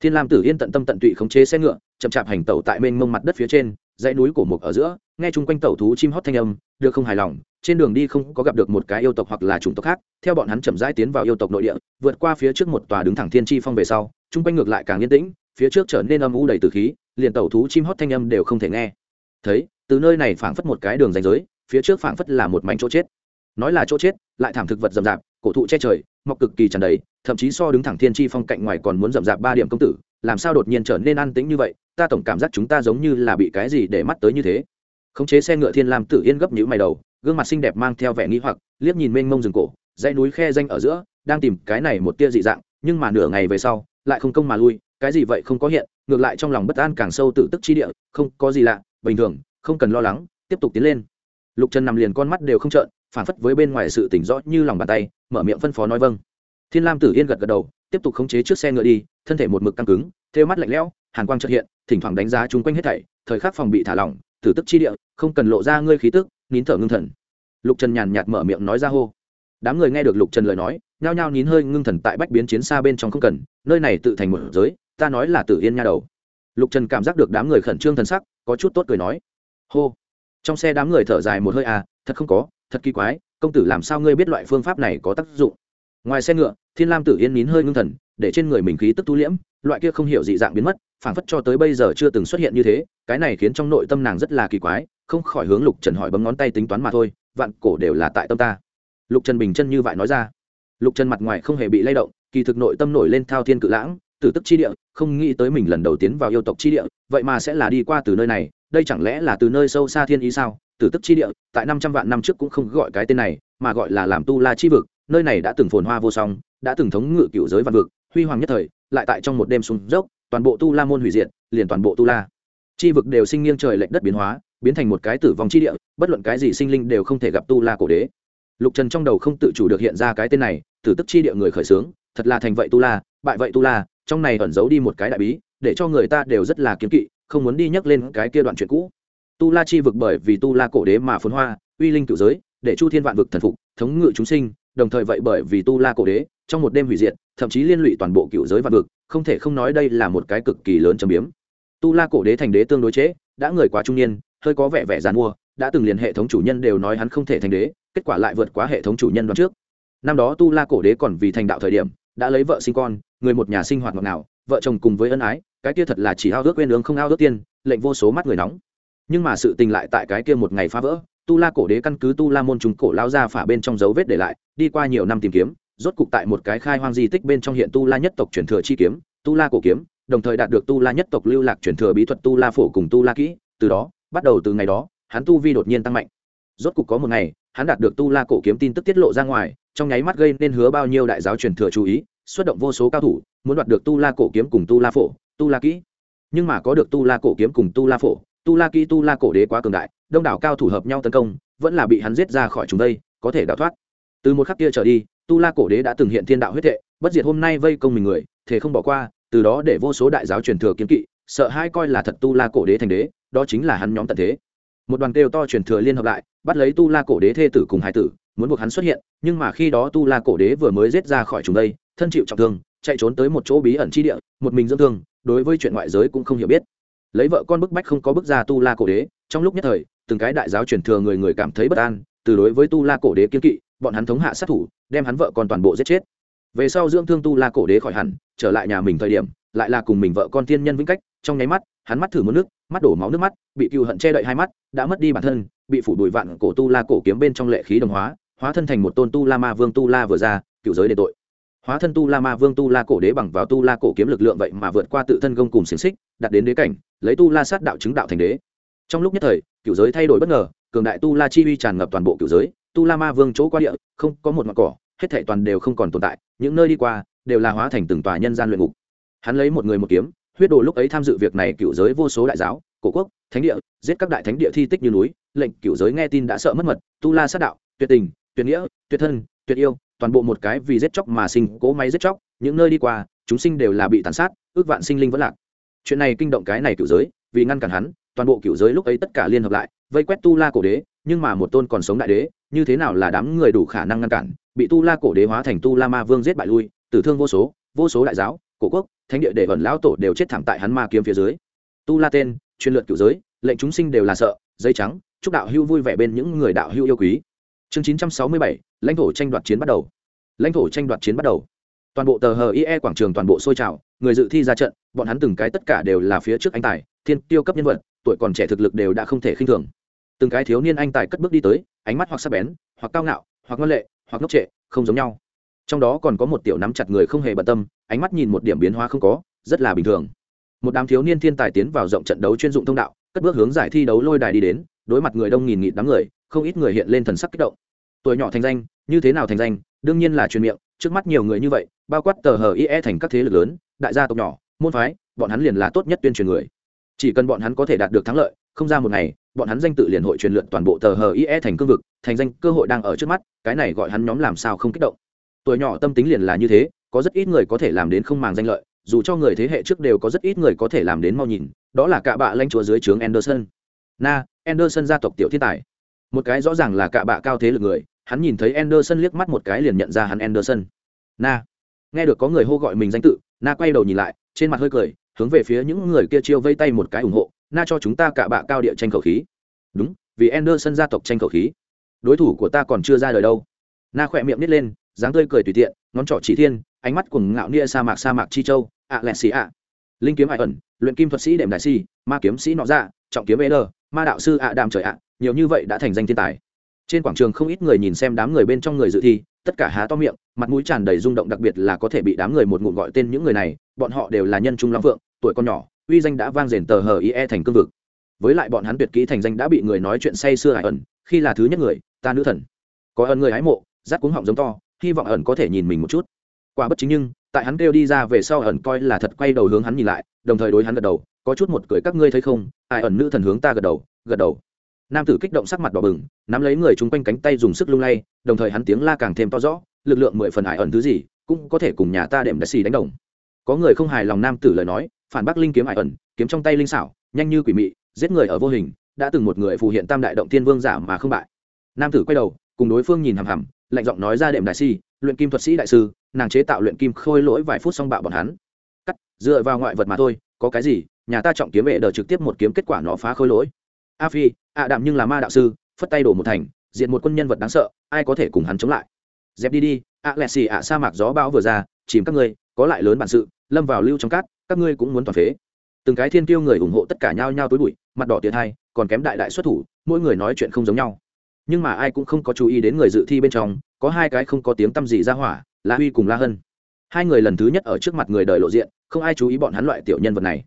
Thiên lam tử yên tận tâm tận tụy khống chế xe ngựa, chậm chạp hành tẩu tại mênh mông mặt đất phía trên, dãy núi cổ mục ở giữa, nghe chung quanh tẩu thú chim hót thanh âm, được không hài lòng, trên đường đi không có gặp được một cái yêu tộc hoặc là chủng tộc khác, theo bọn hắn chậm rãi tiến vào yêu tộc nội địa, vượt qua phía trước một tòa đứng thẳng thiên chi phong về sau, chung quanh ngược lại càng yên tĩnh, phía trước trở nên âm u đầy từ khí liền tẩu thú chim hót thanh âm đều không thể nghe. Thấy, từ nơi này phảng phất một cái đường ranh giới, phía trước phảng phất là một mảnh chỗ chết. Nói là chỗ chết, lại thảm thực vật rậm rạp, cổ thụ che trời, mọc cực kỳ tràn đầy, thậm chí so đứng thẳng thiên chi phong cạnh ngoài còn muốn rậm rạp ba điểm công tử, làm sao đột nhiên trở nên an tĩnh như vậy, ta tổng cảm giác chúng ta giống như là bị cái gì để mắt tới như thế. Khống chế xe ngựa thiên lam tử yên gấp nhữ mày đầu, gương mặt xinh đẹp mang theo vẻ nghi hoặc, liếc nhìn mênh mông rừng cổ, dãy núi khe danh ở giữa, đang tìm cái này một tia dị dạng, nhưng mà nửa ngày về sau, lại không công mà lui, cái gì vậy không có hiện ngược lại trong lòng bất an càng sâu tự tức chi địa, không có gì lạ, bình thường, không cần lo lắng, tiếp tục tiến lên. Lục trần nằm liền con mắt đều không trợn, phản phất với bên ngoài sự tỉnh rõ như lòng bàn tay, mở miệng phân phó nói vâng. Thiên lam tử yên gật gật đầu, tiếp tục khống chế chiếc xe ngựa đi, thân thể một mực căng cứng, theo mắt lạnh lẽo, hàn quang trợt hiện, thỉnh thoảng đánh giá chung quanh hết thảy, thời khắc phòng bị thả lỏng tử tức chi địa, không cần lộ ra ngươi khí tức, nín thở ngưng thần. Lục trần nhàn nhạt mở miệng nói ra hô. Đám người nghe được lục trần lời nói, nhao nhao nín hơi ngưng thần tại bách biến chiến xa bên trong không cần, nơi này tự thành một giới ta nói là tử yên nha đầu. Lục trần cảm giác được đám người khẩn trương thần sắc, có chút tốt cười nói. Hô. Trong xe đám người thở dài một hơi à thật không có, thật kỳ quái, công tử làm sao ngươi biết loại phương pháp này có tác dụng? Ngoài xe ngựa, thiên lam tử yên nín hơi ngưng thần, để trên người mình khí tức tu liễm, loại kia không hiểu dị dạng biến mất, phảng phất cho tới bây giờ chưa từng xuất hiện như thế, cái này khiến trong nội tâm nàng rất là kỳ quái, không khỏi hướng lục trần hỏi bấm ngón tay tính toán mà thôi, vạn cổ đều là tại tâm ta. Lục trần bình chân như vậy nói ra. Lục trần mặt ngoài không hề bị lay động, kỳ thực nội tâm nổi lên thao thiên cự lãng tử tức chi địa, không nghĩ tới mình lần đầu tiến vào yêu tộc chi địa, vậy mà sẽ là đi qua từ nơi này, đây chẳng lẽ là từ nơi sâu xa thiên ý sao? Tử tức chi địa, tại năm trăm vạn năm trước cũng không gọi cái tên này, mà gọi là làm tu la chi vực, nơi này đã từng phồn hoa vô song, đã từng thống ngự cựu giới văn vực, huy hoàng nhất thời, lại tại trong một đêm xuống dốc, toàn bộ tu la môn hủy diệt, liền toàn bộ tu la. Chi vực đều sinh nghiêng trời lệch đất biến hóa, biến thành một cái tử vong chi địa, bất luận cái gì sinh linh đều không thể gặp tu la cổ đế. Lục trần trong đầu không tự chủ được hiện ra cái tên này, tử tức chi địa người khởi xướng, thật là thành vậy tu la, bại vậy tu la trong này ẩn giấu đi một cái đại bí để cho người ta đều rất là kiếm kỵ không muốn đi nhắc lên cái kia đoạn chuyện cũ. Tu la chi vực bởi vì tu la cổ đế mà phồn hoa uy linh cựu giới để chu thiên vạn vực thần phục thống ngự chúng sinh đồng thời vậy bởi vì tu la cổ đế trong một đêm hủy diệt thậm chí liên lụy toàn bộ cựu giới vạn vực không thể không nói đây là một cái cực kỳ lớn châm biếm. Tu la cổ đế thành đế tương đối chế, đã người quá trung niên hơi có vẻ vẻ g mua đã từng liền hệ thống chủ nhân đều nói hắn không thể thành đế kết quả lại vượt quá hệ thống chủ nhân đoạn trước. Năm đó tu la cổ đế còn vì thành đạo thời điểm đã lấy vợ sinh con người một nhà sinh hoạt ngọt nào vợ chồng cùng với ân ái, cái kia thật là chỉ ao ước quên ương không ao ước tiên, lệnh vô số mắt người nóng. Nhưng mà sự tình lại tại cái kia một ngày phá vỡ, tu la cổ đế căn cứ tu la môn trùng cổ lao ra phả bên trong dấu vết để lại, đi qua nhiều năm tìm kiếm, rốt cục tại một cái khai hoang di tích bên trong hiện tu la nhất tộc truyền thừa chi kiếm, tu la cổ kiếm, đồng thời đạt được tu la nhất tộc lưu lạc truyền thừa bí thuật tu la phổ cùng tu la kỹ, từ đó, bắt đầu từ ngày đó, hắn tu vi đột nhiên tăng mạnh. Rốt cục có một ngày, hắn đạt được tu la cổ kiếm tin tức tiết lộ ra ngoài, trong nháy mắt gây nên hứa bao nhiêu đại giáo truyền thừa chú ý xuất động vô số cao thủ muốn đoạt được tu la cổ kiếm cùng tu la phổ tu la kỹ nhưng mà có được tu la cổ kiếm cùng tu la phổ tu la kỹ tu la cổ đế quá cường đại đông đảo cao thủ hợp nhau tấn công vẫn là bị hắn giết ra khỏi chúng đây có thể đào thoát từ một khắc kia trở đi tu la cổ đế đã từng hiện thiên đạo huyết thệ bất diệt hôm nay vây công mình người thế không bỏ qua từ đó để vô số đại giáo truyền thừa kiếm kỵ sợ hai coi là thật tu la cổ đế thành đế đó chính là hắn nhóm tận thế một đoàn kêu to truyền thừa liên hợp lại bắt lấy tu la cổ đế thê tử cùng hải tử muốn buộc hắn xuất hiện nhưng mà khi đó tu la cổ đế vừa mới giết ra khỏi chúng đây thân chịu trọng thương, chạy trốn tới một chỗ bí ẩn chi địa, một mình dưỡng thương, đối với chuyện ngoại giới cũng không hiểu biết. Lấy vợ con bức bách không có bức ra tu la cổ đế, trong lúc nhất thời, từng cái đại giáo truyền thừa người người cảm thấy bất an, từ đối với tu la cổ đế kiên kỵ, bọn hắn thống hạ sát thủ, đem hắn vợ con toàn bộ giết chết. Về sau dưỡng thương tu la cổ đế khỏi hẳn, trở lại nhà mình thời điểm, lại là cùng mình vợ con thiên nhân vĩnh cách, trong nháy mắt, hắn mắt thử mất nước, mắt đổ máu nước mắt, bị cựu hận che đậy hai mắt, đã mất đi bản thân, bị phủ đùi vạn cổ tu la cổ kiếm bên trong lệ khí đồng hóa hóa thân thành một tôn tu la ma vương tu la vừa ra, cựu giới để tội hóa thân tu la ma vương tu la cổ đế bằng vào tu la cổ kiếm lực lượng vậy mà vượt qua tự thân gông cùng xiềng xích đặt đến đế cảnh, lấy tu la sát đạo chứng đạo thành đế. Trong lúc nhất thời cựu giới thay đổi bất ngờ, cường đại tu la chi uy tràn ngập toàn bộ cựu giới, tu la ma vương chỗ qua địa, không có một mặt cỏ, hết thảy toàn đều không còn tồn tại, những nơi đi qua đều là hóa thành từng tòa nhân gian luyện ngục. Hắn lấy một người một kiếm, huyết đồ lúc ấy tham dự việc này cựu giới vô số đại giáo, cổ quốc, thánh địa, giết các đại thánh địa thi tích như núi, lệnh cựu giới nghe tin đã sợ mất mật, tu la sát đạo, tuyệt tình, tuyệt nghĩa, tuyệt thân, tuyệt yêu toàn bộ một cái vì giết chóc mà sinh cố máy giết chóc, những nơi đi qua, chúng sinh đều là bị tàn sát, ước vạn sinh linh vẫn lạc. Chuyện này kinh động cái này cựu giới, vì ngăn cản hắn, toàn bộ cựu giới lúc ấy tất cả liên hợp lại, vây quét tu la cổ đế, nhưng mà một tôn còn sống đại đế, như thế nào là đám người đủ khả năng ngăn cản? Bị tu la cổ đế hóa thành tu la ma vương giết bại lui, tử thương vô số vô số đại giáo, cổ quốc, thánh địa để vẩn lão tổ đều chết thảm tại hắn ma kiếm phía dưới. Tu la tên truyền lượt cựu giới, lệnh chúng sinh đều là sợ, dây trắng, chúc đạo hưu vui vẻ bên những người đạo hưu yêu quý chương chín trăm sáu mươi bảy, lãnh thổ tranh đoạt chiến bắt đầu. Lãnh thổ tranh đoạt chiến bắt đầu. Toàn bộ tờ hờ ie quảng trường toàn bộ sôi trào, người dự thi ra trận, bọn hắn từng cái tất cả đều là phía trước anh tài, thiên tiêu cấp nhân vật, tuổi còn trẻ thực lực đều đã không thể khinh thường. Từng cái thiếu niên anh tài cất bước đi tới, ánh mắt hoặc sắc bén, hoặc cao ngạo, hoặc ngân lệ, hoặc ngốc trệ, không giống nhau. Trong đó còn có một tiểu nắm chặt người không hề bận tâm, ánh mắt nhìn một điểm biến hóa không có, rất là bình thường. Một đám thiếu niên thiên tài tiến vào rộng trận đấu chuyên dụng thông đạo, cất bước hướng giải thi đấu lôi đài đi đến, đối mặt người đông nghìn nghịt đám người không ít người hiện lên thần sắc kích động. Tuổi nhỏ thành danh, như thế nào thành danh, đương nhiên là truyền miệng, trước mắt nhiều người như vậy, bao quát tờ hờ ie thành các thế lực lớn, đại gia tộc nhỏ, môn phái, bọn hắn liền là tốt nhất tuyên truyền người. Chỉ cần bọn hắn có thể đạt được thắng lợi, không ra một ngày, bọn hắn danh tự liền hội truyền lượn toàn bộ tờ hờ ie thành cương vực, thành danh cơ hội đang ở trước mắt, cái này gọi hắn nhóm làm sao không kích động. Tuổi nhỏ tâm tính liền là như thế, có rất ít người có thể làm đến không màng danh lợi, dù cho người thế hệ trước đều có rất ít người có thể làm đến mau nhìn, đó là cạ bạ lanh chúa dưới trướng anderson. Na, anderson gia tộc tiểu thiên tài một cái rõ ràng là cạ bạ cao thế lực người hắn nhìn thấy anderson liếc mắt một cái liền nhận ra hắn anderson. Na. Nghe được có người hô gọi mình danh tự na quay đầu nhìn lại trên mặt hơi cười hướng về phía những người kia chiêu vây tay một cái ủng hộ na cho chúng ta cả bạ cao địa tranh khẩu khí. Đúng vì Anderson gia tộc tranh khẩu khí. Đối thủ của ta còn chưa ra đời đâu. Na khỏe miệng nít lên dáng tươi cười tùy tiện ngón trỏ chỉ thiên ánh mắt cùng ngạo nia sa mạc sa mạc chi châu ạ lẹ xì ạ. Linh kiếm ải ẩn luyện kim thuật sĩ đệm đại si ma kiếm sĩ nọ ra dạ, trọng kiếm ed ma đạo sư ạ đàm trời ạ nhiều như vậy đã thành danh thiên tài. Trên quảng trường không ít người nhìn xem đám người bên trong người dự thi, tất cả há to miệng, mặt mũi tràn đầy rung động đặc biệt là có thể bị đám người một ngụm gọi tên những người này, bọn họ đều là nhân trung long phượng, tuổi con nhỏ, uy danh đã vang rền tờ hờ ie thành cương vực. Với lại bọn hắn tuyệt kỹ thành danh đã bị người nói chuyện say sưa hải ẩn, khi là thứ nhất người, ta nữ thần. Có ẩn người hái mộ rát cuống họng giống to, hy vọng ẩn có thể nhìn mình một chút. Quả bất chính nhưng, tại hắn kêu đi ra về sau ẩn coi là thật quay đầu hướng hắn nhìn lại, đồng thời đối hắn gật đầu, có chút một cười các ngươi thấy không? Ai ẩn nữ thần hướng ta gật đầu gật đầu nam tử kích động sắc mặt đỏ bừng, nắm lấy người chung quanh cánh tay dùng sức lung lay, đồng thời hắn tiếng la càng thêm to rõ, lực lượng mười phần ải ẩn thứ gì, cũng có thể cùng nhà ta đệm đại xì đánh đồng. Có người không hài lòng nam tử lời nói, phản bác linh kiếm ải ẩn, kiếm trong tay linh xảo, nhanh như quỷ mị, giết người ở vô hình, đã từng một người phù hiện tam đại động tiên vương giả mà không bại. Nam tử quay đầu, cùng đối phương nhìn hằm hằm, lạnh giọng nói ra đệm đại si luyện kim thuật sĩ đại sư, nàng chế tạo luyện kim khôi lỗi vài phút xong bạo bọn hắn. Cắt, dựa vào ngoại vật mà thôi, có cái gì, nhà ta trọng kiếm vệ đờ trực tiếp một kiếm kết quả nó phá khôi lỗi. A phi ạ đạm nhưng là ma đạo sư, phất tay đổ một thành diện một quân nhân vật đáng sợ, ai có thể cùng hắn chống lại? Dẹp đi đi, ạ lẹ xì ạ sa mạc gió bão vừa ra, chìm các ngươi, có lại lớn bản sự, lâm vào lưu trong cát, các ngươi cũng muốn toàn phế. Từng cái thiên tiêu người ủng hộ tất cả nhau nhau tối bụi, mặt đỏ tiệt hai, còn kém đại đại xuất thủ, mỗi người nói chuyện không giống nhau. Nhưng mà ai cũng không có chú ý đến người dự thi bên trong, có hai cái không có tiếng tăm gì ra hỏa, la huy cùng la hân. Hai người lần thứ nhất ở trước mặt người đời lộ diện, không ai chú ý bọn hắn loại tiểu nhân vật này.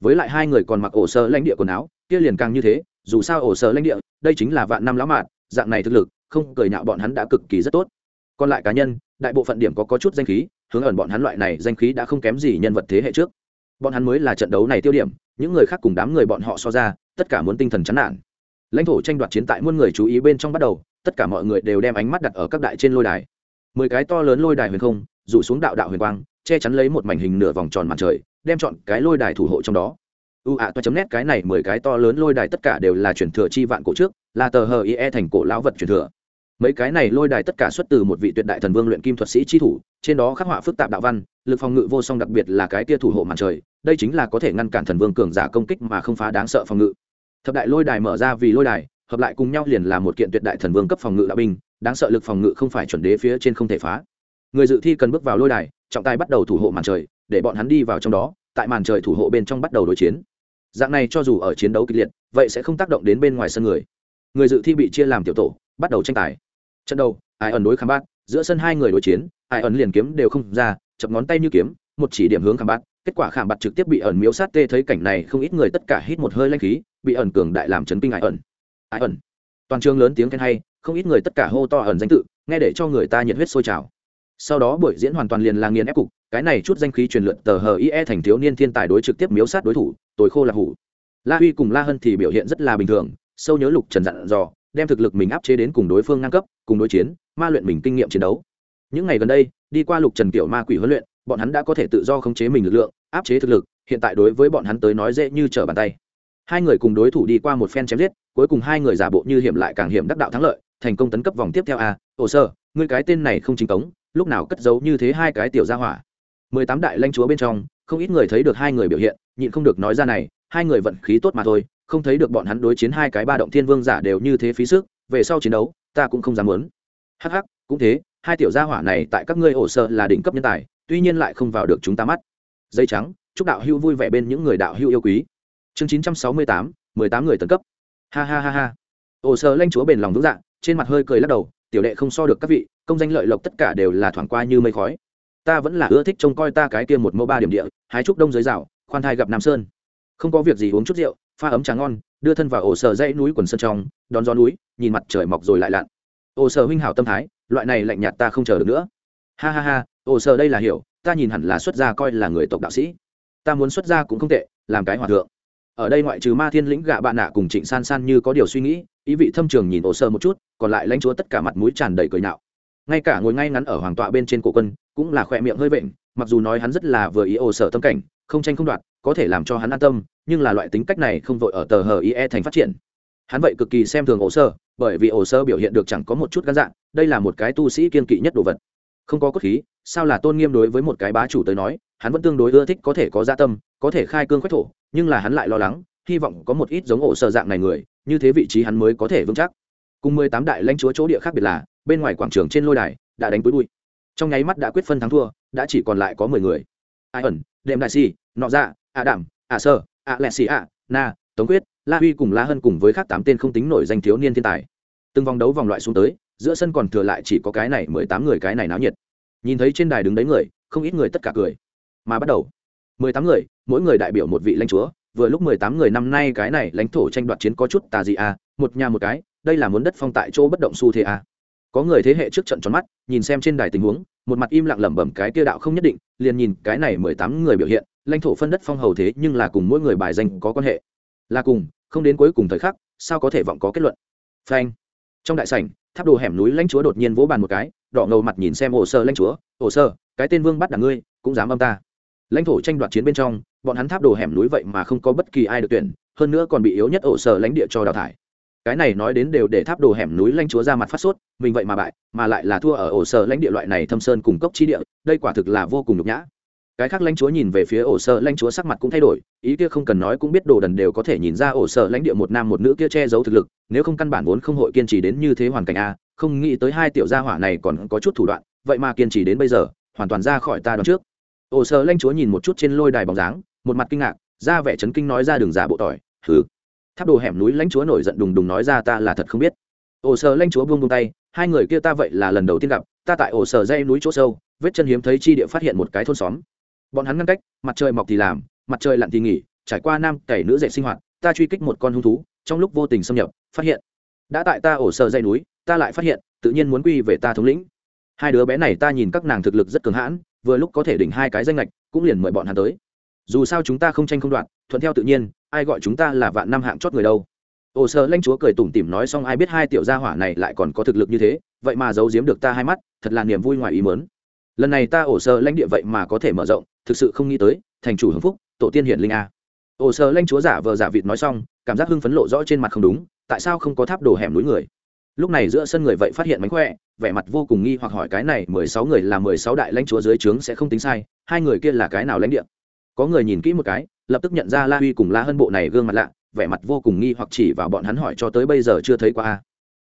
Với lại hai người còn mặc ổ sơ lãnh địa quần áo, kia liền càng như thế dù sao ổ sở lãnh địa đây chính là vạn năm lão mạn dạng này thực lực không cười nhạo bọn hắn đã cực kỳ rất tốt. Còn lại cá nhân đại bộ phận điểm có, có chút danh khí hướng ẩn bọn hắn loại này danh khí đã không kém gì nhân vật thế hệ trước. Bọn hắn mới là trận đấu này tiêu điểm những người khác cùng đám người bọn họ so ra tất cả muốn tinh thần chán nản. Lãnh thổ tranh đoạt chiến tại muôn người chú ý bên trong bắt đầu tất cả mọi người đều đem ánh mắt đặt ở các đại trên lôi đài. Mười cái to lớn lôi đài huyền không rủ xuống đạo đạo huyền quang che chắn lấy một mảnh hình nửa vòng tròn mặt trời đem chọn cái lôi đài thủ hộ trong đó u ạ toa chấm nét cái này mười cái to lớn lôi đài tất cả đều là truyền thừa chi vạn cổ trước, là tờ hờ ie thành cổ lão vật truyền thừa. Mấy cái này lôi đài tất cả xuất từ một vị tuyệt đại thần vương luyện kim thuật sĩ chi thủ, trên đó khắc họa phức tạp đạo văn, lực phòng ngự vô song đặc biệt là cái tia thủ hộ mặt trời, đây chính là có thể ngăn cản thần vương cường giả công kích mà không phá đáng sợ phòng ngự. Thập đại lôi đài mở ra vì lôi đài, hợp lại cùng nhau liền là một kiện tuyệt đại thần vương cấp phòng ngự đạo binh, đáng sợ lực phòng ngự không phải chuẩn đế phía trên không thể phá. Người dự thi cần bước vào lôi đài, trọng tài bắt đầu thủ hộ màn trời, để bọn hắn đi vào trong đó, tại màn trời thủ hộ bên trong bắt đầu đối chiến dạng này cho dù ở chiến đấu kịch liệt, vậy sẽ không tác động đến bên ngoài sân người. Người dự thi bị chia làm tiểu tổ, bắt đầu tranh tài. Trận đầu, ai ẩn đối khám bát, giữa sân hai người đối chiến, ai ẩn liền kiếm đều không ra, chập ngón tay như kiếm, một chỉ điểm hướng khám bát, kết quả khảm bạt trực tiếp bị ẩn miếu sát tê thấy cảnh này không ít người tất cả hít một hơi lanh khí, bị ẩn cường đại làm chấn kinh ai ẩn. Ai ẩn. Toàn trường lớn tiếng khen hay, không ít người tất cả hô to ẩn danh tự, nghe để cho người ta nhiệt huyết sôi trào sau đó buổi diễn hoàn toàn liền là nghiền ép cục, cái này chút danh khí truyền lượn tờ hờ ie thành thiếu niên thiên tài đối trực tiếp miếu sát đối thủ tối khô là hủ. La huy cùng la hân thì biểu hiện rất là bình thường, sâu nhớ lục trần dặn dò, đem thực lực mình áp chế đến cùng đối phương ngang cấp, cùng đối chiến, ma luyện mình kinh nghiệm chiến đấu. Những ngày gần đây, đi qua lục trần kiểu ma quỷ huấn luyện, bọn hắn đã có thể tự do khống chế mình lực lượng, áp chế thực lực, hiện tại đối với bọn hắn tới nói dễ như trở bàn tay. Hai người cùng đối thủ đi qua một phen chém giết, cuối cùng hai người giả bộ như hiểm lại càng hiểm đắc đạo thắng lợi, thành công tấn cấp vòng tiếp theo a. Hồ sơ, ngươi cái tên này không chính cống lúc nào cất giấu như thế hai cái tiểu gia hỏa. Mười tám đại lãnh chúa bên trong không ít người thấy được hai người biểu hiện nhịn không được nói ra này hai người vận khí tốt mà thôi không thấy được bọn hắn đối chiến hai cái ba động thiên vương giả đều như thế phí sức về sau chiến đấu ta cũng không dám muốn. Hh cũng thế hai tiểu gia hỏa này tại các ngươi ổ sợ là đỉnh cấp nhân tài tuy nhiên lại không vào được chúng ta mắt. Dây trắng chúc đạo hữu vui vẻ bên những người đạo hữu yêu quý. Chương chín trăm sáu mươi tám mười tám người tấn cấp. Ha ha ha ha. Ổ sợ lanh chúa bền lòng vững dạ, trên mặt hơi cười lắc đầu tiểu đệ không so được các vị, công danh lợi lộc tất cả đều là thoảng qua như mây khói. Ta vẫn là ưa thích trông coi ta cái kia một mẫu ba điểm địa, hái trúc đông dưới rào, khoan thai gặp nam sơn. Không có việc gì uống chút rượu, pha ấm trà ngon, đưa thân vào ổ sở dãy núi quần sơn trong, đón gió núi, nhìn mặt trời mọc rồi lại lặn. Ổ sở huynh hảo tâm thái, loại này lạnh nhạt ta không chờ được nữa. Ha ha ha, ổ sở đây là hiểu, ta nhìn hẳn là xuất gia coi là người tộc đạo sĩ. Ta muốn xuất gia cũng không tệ, làm cái hòa thượng. Ở đây ngoại trừ ma thiên lĩnh gạ bạn nạ cùng trịnh san san như có điều suy nghĩ ý vị thâm trường nhìn ổ sơ một chút, còn lại lãnh chúa tất cả mặt mũi tràn đầy cười nhạo. Ngay cả ngồi ngay ngắn ở hoàng tọa bên trên cổ quân, cũng là khỏe miệng hơi vện, mặc dù nói hắn rất là vừa ý ổ sở tâm cảnh, không tranh không đoạt, có thể làm cho hắn an tâm, nhưng là loại tính cách này không vội ở tờ hờ ie thành phát triển. Hắn vậy cực kỳ xem thường ổ sơ, bởi vì ổ sơ biểu hiện được chẳng có một chút gan dạng đây là một cái tu sĩ kiên kỵ nhất đồ vật. Không có cốt khí, sao là tôn nghiêm đối với một cái bá chủ tới nói, hắn vẫn tương đối ưa thích có thể có gia tâm, có thể khai cương khoách thổ, nhưng là hắn lại lo lắng, hy vọng có một ít giống ổ sơ dạng này người như thế vị trí hắn mới có thể vững chắc. Cùng mười tám đại lãnh chúa chỗ địa khác biệt là, bên ngoài quảng trường trên lôi đài, đã đánh túi bụi. Trong nháy mắt đã quyết phân thắng thua, đã chỉ còn lại có mười người. Ai ẩn đệm đại si nọ dạ ạ đảm ạ sơ ạ lẹ xì ạ na, tống quyết, la huy cùng la hân cùng với các tám tên không tính nổi danh thiếu niên thiên tài. Từng vòng đấu vòng loại xuống tới, giữa sân còn thừa lại chỉ có cái này mười tám người cái này náo nhiệt. Nhìn thấy trên đài đứng đấy người, không ít người tất cả cười. Mà bắt đầu, mười tám người, mỗi người đại biểu một vị lãnh chúa vừa lúc mười tám người năm nay cái này lãnh thổ tranh đoạt chiến có chút tà gì à một nhà một cái, đây là muốn đất phong tại chỗ bất động xu thế à. Có người thế hệ trước trận tròn mắt, nhìn xem trên đài tình huống, một mặt im lặng lẩm bẩm cái kia đạo không nhất định, liền nhìn cái này mười tám người biểu hiện, lãnh thổ phân đất phong hầu thế nhưng là cùng mỗi người bài danh có quan hệ. Là cùng, không đến cuối cùng thời khắc, sao có thể vọng có kết luận? Phanh. Trong đại sảnh, tháp đồ hẻm núi lãnh chúa đột nhiên vỗ bàn một cái, đỏ ngầu mặt nhìn xem hồ sơ lãnh chúa hồ sơ, cái tên vương bắt đả ngươi, cũng dám âm ta. Lãnh thổ tranh đoạt chiến bên trong bọn hắn tháp đồ hẻm núi vậy mà không có bất kỳ ai được tuyển, hơn nữa còn bị yếu nhất ổ sở lãnh địa cho đào thải. Cái này nói đến đều để tháp đồ hẻm núi lãnh chúa ra mặt phát sốt, mình vậy mà bại, mà lại là thua ở ổ sở lãnh địa loại này thâm sơn cùng cốc chi địa, đây quả thực là vô cùng nhục nhã. Cái khác lãnh chúa nhìn về phía ổ sở lãnh chúa sắc mặt cũng thay đổi, ý kia không cần nói cũng biết đồ đần đều có thể nhìn ra ổ sở lãnh địa một nam một nữ kia che giấu thực lực, nếu không căn bản vốn không hội kiên trì đến như thế hoàn cảnh a, không nghĩ tới hai tiểu gia hỏa này còn có chút thủ đoạn, vậy mà kiên trì đến bây giờ, hoàn toàn ra khỏi ta đón trước. Ổ sở lãnh chúa nhìn một chút trên lôi đài bóng dáng một mặt kinh ngạc, ra vẻ chấn kinh nói ra đường giả bộ tỏi, hừ. Tháp đồ hẻm núi lãnh chúa nổi giận đùng đùng nói ra ta là thật không biết. Ổ sở lãnh chúa buông buông tay, hai người kia ta vậy là lần đầu tiên gặp, ta tại ổ sở dây núi chỗ sâu, vết chân hiếm thấy chi địa phát hiện một cái thôn xóm. Bọn hắn ngăn cách, mặt trời mọc thì làm, mặt trời lặn thì nghỉ, trải qua nam cày nữ dạy sinh hoạt, ta truy kích một con hung thú, trong lúc vô tình xâm nhập, phát hiện. Đã tại ta ổ sở dây núi, ta lại phát hiện, tự nhiên muốn quy về ta thống lĩnh. Hai đứa bé này ta nhìn các nàng thực lực rất cường hãn, vừa lúc có thể đỉnh hai cái danh lệch cũng liền mời bọn hắn tới dù sao chúng ta không tranh không đoạn thuận theo tự nhiên, ai gọi chúng ta là vạn năm hạng chót người đâu. Ồ sợ lanh chúa cười tủm tỉm nói xong, ai biết hai tiểu gia hỏa này lại còn có thực lực như thế, vậy mà giấu giếm được ta hai mắt, thật là niềm vui ngoài ý mớn lần này ta ổ sơ lãnh địa vậy mà có thể mở rộng, thực sự không nghĩ tới, thành chủ hưng phúc, tổ tiên hiển linh a. Ổ sơ lãnh chúa giả vờ giả vịt nói xong, cảm giác hưng phấn lộ rõ trên mặt không đúng, tại sao không có tháp đổ hẻm núi người? Lúc này giữa sân người vậy phát hiện mánh khỏe, vẻ mặt vô cùng nghi hoặc hỏi cái này, mười sáu người là mười sáu đại lãnh chúa dưới trướng sẽ không tính sai, hai người kia là cái nào lãnh địa? Có người nhìn kỹ một cái, lập tức nhận ra la huy cùng la hân bộ này gương mặt lạ, vẻ mặt vô cùng nghi hoặc chỉ vào bọn hắn hỏi cho tới bây giờ chưa thấy qua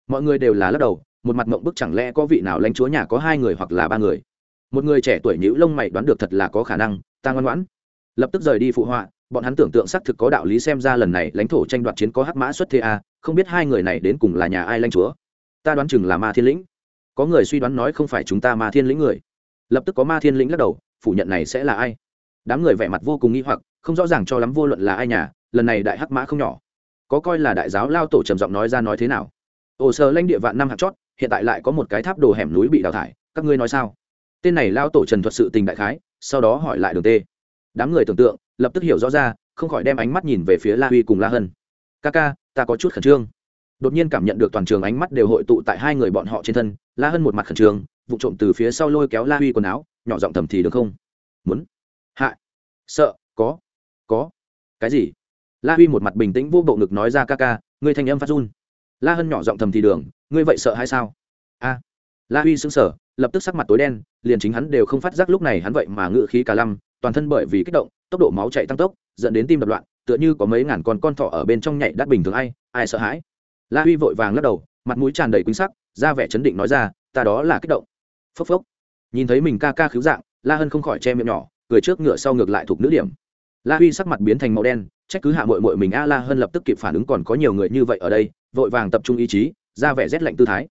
mọi người đều là lắc đầu, một mặt mộng bức chẳng lẽ có vị nào lãnh chúa nhà có hai người hoặc là ba người. Một người trẻ tuổi nhữ lông mày đoán được thật là có khả năng, ta ngoan ngoãn. Lập tức rời đi phụ họa, bọn hắn tưởng tượng xác thực có đạo lý xem ra lần này lãnh thổ tranh đoạt chiến có hắc mã xuất thế a, không biết hai người này đến cùng là nhà ai lãnh chúa. Ta đoán chừng là ma thiên lĩnh. Có người suy đoán nói không phải chúng ta ma thiên lĩnh người. Lập tức có ma thiên lĩnh lắc đầu, phủ nhận này sẽ là ai? Đám người vẻ mặt vô cùng nghi hoặc, không rõ ràng cho lắm vô luận là ai nhà, lần này đại hắc mã không nhỏ. Có coi là đại giáo lao tổ trầm giọng nói ra nói thế nào? Ồ sơ lãnh địa vạn năm hạt chót, hiện tại lại có một cái tháp đồ hẻm núi bị đào thải, các ngươi nói sao? Tên này lao tổ trần thuật sự tình đại khái, sau đó hỏi lại đường tê. Đám người tưởng tượng, lập tức hiểu rõ ra, không khỏi đem ánh mắt nhìn về phía la huy cùng la hân. Ca ca, ta có chút khẩn trương. Đột nhiên cảm nhận được toàn trường ánh mắt đều hội tụ tại hai người bọn họ trên thân, la hân một mặt khẩn trương, vụ trộm từ phía sau lôi kéo la huy quần áo, nhỏ giọng thầm thì được không? Muốn hạ sợ. Có. Có. Cái gì? La huy một mặt bình tĩnh vô bộ ngực nói ra ca ca, ngươi thanh âm phát run. La hân nhỏ giọng thầm thì đường, ngươi vậy sợ hay sao? A. La huy sững sờ, lập tức sắc mặt tối đen, liền chính hắn đều không phát giác lúc này hắn vậy mà ngự khí cả lăm, toàn thân bởi vì kích động, tốc độ máu chạy tăng tốc, dẫn đến tim đập loạn, tựa như có mấy ngàn con con thỏ ở bên trong nhảy đắt bình thường ai ai sợ hãi. La huy vội vàng lắc đầu, mặt mũi tràn đầy quýnh sắc, ra vẻ chấn định nói ra, ta đó là kích động. Phốc phốc. Nhìn thấy mình ca ca khiếu dạng, la hân không khỏi che miệng nhỏ cười trước ngựa sau ngược lại thuộc nữ điểm. La huy sắc mặt biến thành màu đen, trách cứ hạ mội mội mình, a la hơn lập tức kịp phản ứng, còn có nhiều người như vậy ở đây, vội vàng tập trung ý chí, ra vẻ rét lạnh tư thái.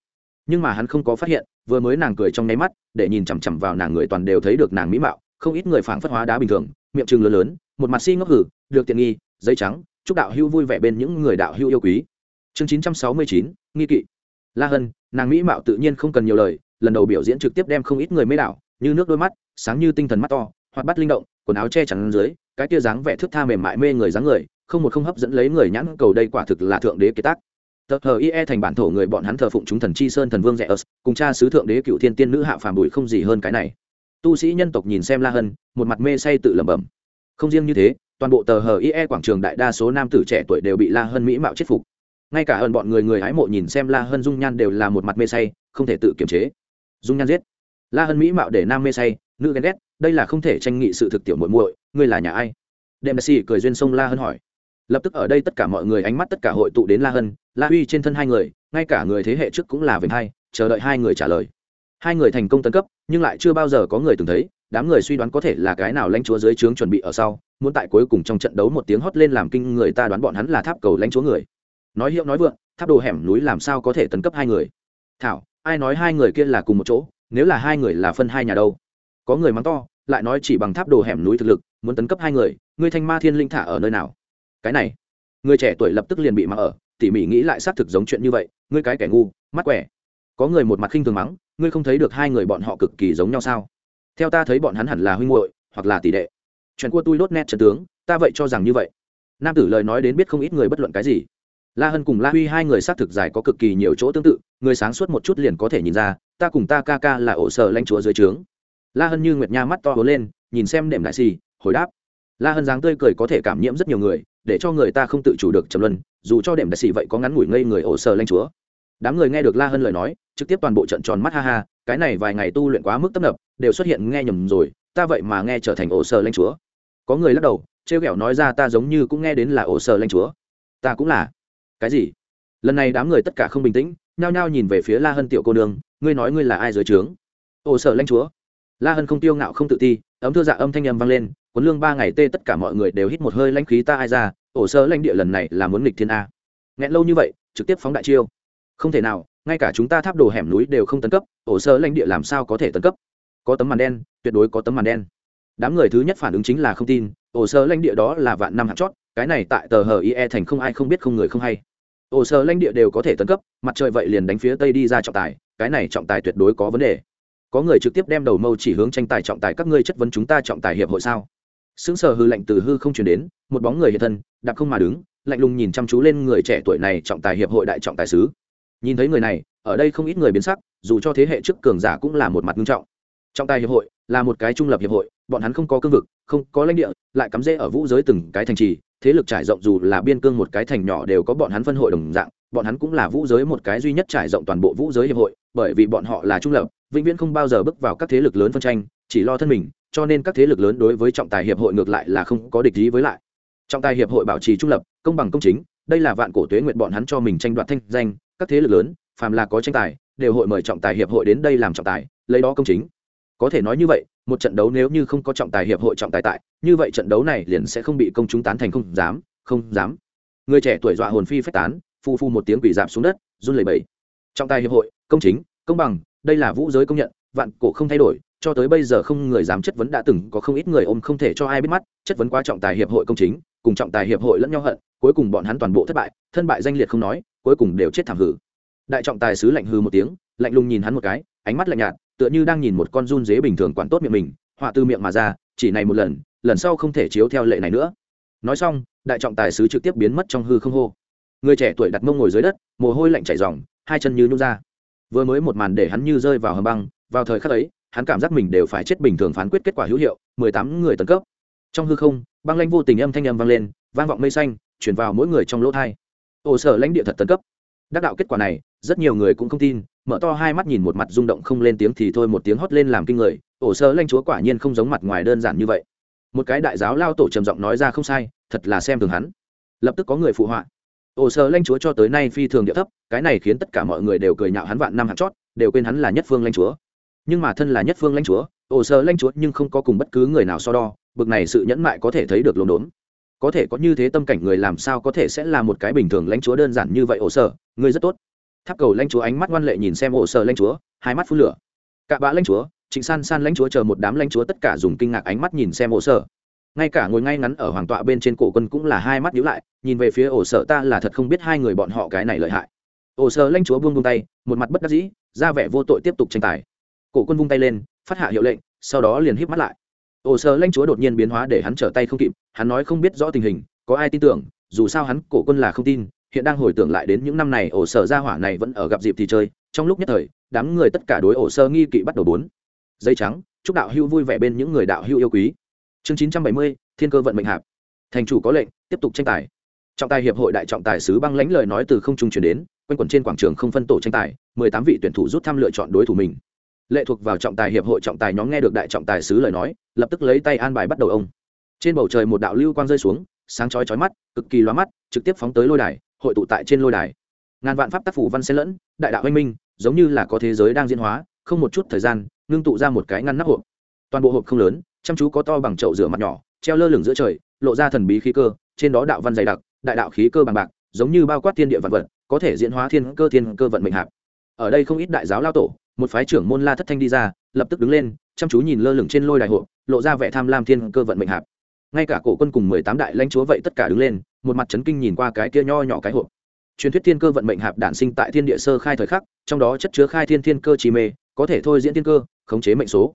Nhưng mà hắn không có phát hiện, vừa mới nàng cười trong nháy mắt, để nhìn chằm chằm vào nàng người toàn đều thấy được nàng mỹ mạo, không ít người phảng phất hóa đá bình thường, miệng trừng lớn lớn, một mặt si ngốc hử, được tiện nghi, giấy trắng, chúc đạo hưu vui vẻ bên những người đạo hưu yêu quý. Chương chín trăm sáu mươi chín, nghi kỵ. La hân, nàng mỹ mạo tự nhiên không cần nhiều lời, lần đầu biểu diễn trực tiếp đem không ít người mê đảo, như nước đôi mắt, sáng như tinh thần mắt to Hoạt bát linh động, quần áo che chắn dưới, cái tia dáng vẻ thước tha mềm mại mê người dáng người, không một không hấp dẫn lấy người nhãn cầu đây quả thực là thượng đế kế tác. Tờ hờ ie thành bản thổ người bọn hắn thờ phụng chúng thần chi sơn thần vương rẻ ớt cùng cha sứ thượng đế cựu thiên tiên nữ hạ phàm bụi không gì hơn cái này. Tu sĩ nhân tộc nhìn xem la hân, một mặt mê say tự lẩm bẩm. Không riêng như thế, toàn bộ tờ hờ ie quảng trường đại đa số nam tử trẻ tuổi đều bị la hân mỹ mạo chết phục. Ngay cả hơn bọn người người hái mộ nhìn xem la hân dung nhan đều là một mặt mê say, không thể tự kiềm chế. Dung nhan giết. La hân mỹ mạo để nam mê say, nữ ghen ghét đây là không thể tranh nghị sự thực tiểu muội muội, ngươi là nhà ai? Đệm đại sĩ cười duyên sông la hân hỏi. Lập tức ở đây tất cả mọi người ánh mắt tất cả hội tụ đến la hân, la huy trên thân hai người, ngay cả người thế hệ trước cũng là vinh hai, chờ đợi hai người trả lời. Hai người thành công tấn cấp, nhưng lại chưa bao giờ có người từng thấy, đám người suy đoán có thể là cái nào lãnh chúa dưới trướng chuẩn bị ở sau, muốn tại cuối cùng trong trận đấu một tiếng hót lên làm kinh người ta đoán bọn hắn là tháp cầu lãnh chúa người. Nói hiệu nói vượng, tháp đồ hẻm núi làm sao có thể tấn cấp hai người? Thảo, ai nói hai người kia là cùng một chỗ, nếu là hai người là phân hai nhà đâu? Có người mắng to, lại nói chỉ bằng tháp đồ hẻm núi thực lực, muốn tấn cấp hai người, ngươi thanh ma thiên linh thả ở nơi nào? Cái này, người trẻ tuổi lập tức liền bị mắng ở, tỉ mỉ nghĩ lại xác thực giống chuyện như vậy, ngươi cái kẻ ngu, mắt quẻ. Có người một mặt khinh thường mắng, ngươi không thấy được hai người bọn họ cực kỳ giống nhau sao? Theo ta thấy bọn hắn hẳn là huynh muội, hoặc là tỷ đệ. Chuyện của tôi đốt nét trận tướng, ta vậy cho rằng như vậy. Nam tử lời nói đến biết không ít người bất luận cái gì. La hân cùng la huy hai người xác thực giải có cực kỳ nhiều chỗ tương tự, người sáng suốt một chút liền có thể nhìn ra, ta cùng ta ca ca là ổ sở lãnh chúa dưới trướng la hân như nguyệt nha mắt to hố lên, nhìn xem đệm đại xì, hồi đáp. La hân dáng tươi cười có thể cảm nhiễm rất nhiều người, để cho người ta không tự chủ được trầm luân, dù cho đệm đại xì vậy có ngắn ngủi ngây người ổ sờ lanh chúa. Đám người nghe được la hân lời nói, trực tiếp toàn bộ trận tròn mắt ha ha, cái này vài ngày tu luyện quá mức tấp nập, đều xuất hiện nghe nhầm rồi, ta vậy mà nghe trở thành ổ sờ lanh chúa. Có người lắc đầu, trêu ghẹo nói ra ta giống như cũng nghe đến là ổ sờ lanh chúa. Ta cũng là. Cái gì? Lần này đám người tất cả không bình tĩnh, nhao nhao nhìn về phía la hân tiểu cô nương, ngươi nói ngươi là ai dưới trướng? Ổ sờ lanh chúa la hân không tiêu ngạo không tự ti, ấm thưa dạ âm thanh âm vang lên, cuốn lương ba ngày tê tất cả mọi người đều hít một hơi lãnh khí ta ai ra, ổ sơ lãnh địa lần này là muốn nghịch thiên a. Nghẹn lâu như vậy, trực tiếp phóng đại chiêu. Không thể nào, ngay cả chúng ta tháp đồ hẻm núi đều không tấn cấp, ổ sơ lãnh địa làm sao có thể tấn cấp? Có tấm màn đen, tuyệt đối có tấm màn đen. Đám người thứ nhất phản ứng chính là không tin, ổ sơ lãnh địa đó là vạn năm hạt chót, cái này tại tờ hờ ie thành không ai không biết không người không hay. Ổ sơ lãnh địa đều có thể tấn cấp, mặt trời vậy liền đánh phía tây đi ra trọng tài, cái này trọng tài tuyệt đối có vấn đề có người trực tiếp đem đầu mâu chỉ hướng tranh tài trọng tài các ngươi chất vấn chúng ta trọng tài hiệp hội sao? Xứng sờ hư lạnh từ hư không chuyển đến, một bóng người hiện thân, đạp không mà đứng, lạnh lùng nhìn chăm chú lên người trẻ tuổi này trọng tài hiệp hội đại trọng tài sứ. Nhìn thấy người này, ở đây không ít người biến sắc, dù cho thế hệ trước cường giả cũng là một mặt nghiêm trọng. Trọng tài hiệp hội là một cái trung lập hiệp hội, bọn hắn không có cương vực, không có lãnh địa, lại cắm rễ ở vũ giới từng cái thành trì, thế lực trải rộng dù là biên cương một cái thành nhỏ đều có bọn hắn phân hội đồng dạng, bọn hắn cũng là vũ giới một cái duy nhất trải rộng toàn bộ vũ giới hiệp hội bởi vì bọn họ là trung lập, vĩnh viễn không bao giờ bước vào các thế lực lớn phân tranh, chỉ lo thân mình, cho nên các thế lực lớn đối với trọng tài hiệp hội ngược lại là không có địch ý với lại. Trọng tài hiệp hội bảo trì trung lập, công bằng công chính, đây là vạn cổ tuế nguyện bọn hắn cho mình tranh đoạt thanh danh, các thế lực lớn, phàm là có tranh tài, đều hội mời trọng tài hiệp hội đến đây làm trọng tài, lấy đó công chính. Có thể nói như vậy, một trận đấu nếu như không có trọng tài hiệp hội trọng tài tại, như vậy trận đấu này liền sẽ không bị công chúng tán thành không dám không dám. Người trẻ tuổi dọa hồn phi phách tán, phu phu một tiếng quỷ dạp xuống đất, run lẩy bẩy trọng tài hiệp hội, công chính, công bằng, đây là vũ giới công nhận, vạn cổ không thay đổi, cho tới bây giờ không người dám chất vấn đã từng có không ít người ôm không thể cho ai biết mắt, chất vấn qua trọng tài hiệp hội công chính, cùng trọng tài hiệp hội lẫn nhau hận, cuối cùng bọn hắn toàn bộ thất bại, thân bại danh liệt không nói, cuối cùng đều chết thảm hử. Đại trọng tài sứ lạnh hư một tiếng, lạnh lùng nhìn hắn một cái, ánh mắt lạnh nhạt, tựa như đang nhìn một con run dế bình thường quản tốt miệng mình, họa từ miệng mà ra, chỉ này một lần lần sau không thể chiếu theo lệ này nữa. Nói xong, đại trọng tài sứ trực tiếp biến mất trong hư không hô người trẻ tuổi đặt mông ngồi dưới đất, mồ hôi lạnh chảy ròng, hai chân như nhút ra. Vừa mới một màn để hắn như rơi vào hầm băng, vào thời khắc ấy, hắn cảm giác mình đều phải chết bình thường phán quyết kết quả hữu hiệu, mười tám người tấn cấp. Trong hư không, băng lanh vô tình âm thanh âm vang lên, vang vọng mây xanh, chuyển vào mỗi người trong lỗ thai. Ổ sở lãnh địa thật tấn cấp. Đắc đạo kết quả này, rất nhiều người cũng không tin, mở to hai mắt nhìn một mặt rung động không lên tiếng thì thôi một tiếng hót lên làm kinh người, ổ sơ lanh chúa quả nhiên không giống mặt ngoài đơn giản như vậy. Một cái đại giáo lao tổ trầm giọng nói ra không sai, thật là xem thường hắn. Lập tức có người phụ họa ổ sơ lanh chúa cho tới nay phi thường địa thấp, cái này khiến tất cả mọi người đều cười nhạo hắn vạn năm hạt chót, đều quên hắn là nhất phương lanh chúa. Nhưng mà thân là nhất phương lanh chúa ổ sơ lanh chúa nhưng không có cùng bất cứ người nào so đo, bực này sự nhẫn mại có thể thấy được lồn đốn có thể có như thế tâm cảnh người làm sao có thể sẽ là một cái bình thường lãnh chúa đơn giản như vậy ổ sở ngươi rất tốt. Tháp cầu lãnh chúa ánh mắt ngoan lệ nhìn xem ổ sở lãnh chúa, hai mắt phun lửa. Cạ bã lãnh chúa, trịnh san san lãnh chúa chờ một đám lãnh chúa tất cả dùng kinh ngạc ánh mắt nhìn xem ổ sở ngay cả ngồi ngay ngắn ở hoàng tọa bên trên cổ quân cũng là hai mắt nhíu lại, nhìn về phía ổ sở ta là thật không biết hai người bọn họ cái này lợi hại. Ổ sở lãnh chúa buông buông tay, một mặt bất đắc dĩ, ra vẻ vô tội tiếp tục tranh tài. Cổ quân vung tay lên, phát hạ hiệu lệnh, sau đó liền híp mắt lại. Ổ sở lãnh chúa đột nhiên biến hóa để hắn trở tay không kịp, hắn nói không biết rõ tình hình, có ai tin tưởng, dù sao hắn, cổ quân là không tin, hiện đang hồi tưởng lại đến những năm này ổ sở gia hỏa này vẫn ở gặp dịp thì chơi, trong lúc nhất thời, đám người tất cả đối ổ sơ nghi kỵ bắt đầu bốn. Dây trắng, chúc đạo hưu vui vẻ bên những người đạo hưu yêu quý chương chín trăm bảy mươi, thiên cơ vận mệnh hạp. Thành chủ có lệnh, tiếp tục tranh tài. Trọng tài hiệp hội đại trọng tài sứ băng lãnh lời nói từ không trung chuyển đến, quanh quẩn trên quảng trường không phân tổ tranh tài, mười tám vị tuyển thủ rút thăm lựa chọn đối thủ mình. Lệ thuộc vào trọng tài hiệp hội trọng tài nhóm nghe được đại trọng tài sứ lời nói, lập tức lấy tay an bài bắt đầu ông. Trên bầu trời một đạo lưu quang rơi xuống, sáng chói chói mắt, cực kỳ loa mắt, trực tiếp phóng tới lôi đài, hội tụ tại trên lôi đài. Ngàn vạn pháp tác phủ văn xen lẫn, đại đạo anh minh, giống như là có thế giới đang diễn hóa, không một chút thời gian, ngưng tụ ra một cái ngăn nắp hộp. Toàn bộ hộp không lớn chăm chú có to bằng chậu rửa mặt nhỏ, treo lơ lửng giữa trời, lộ ra thần bí khí cơ, trên đó đạo văn dày đặc, đại đạo khí cơ bằng bạc, giống như bao quát thiên địa vạn vật, có thể diễn hóa thiên cơ thiên cơ vận mệnh hạp. Ở đây không ít đại giáo lao tổ, một phái trưởng môn la thất thanh đi ra, lập tức đứng lên, chăm chú nhìn lơ lửng trên lôi đại hộ lộ ra vẻ tham lam thiên cơ vận mệnh hạp. Ngay cả cổ quân cùng mười tám đại lãnh chúa vậy tất cả đứng lên, một mặt chấn kinh nhìn qua cái kia nho nhỏ cái hộp. Truyền thuyết thiên cơ vận mệnh hạp đản sinh tại thiên địa sơ khai thời khắc, trong đó chất chứa khai thiên thiên cơ trì mê, có thể thôi diễn thiên cơ, khống chế mệnh số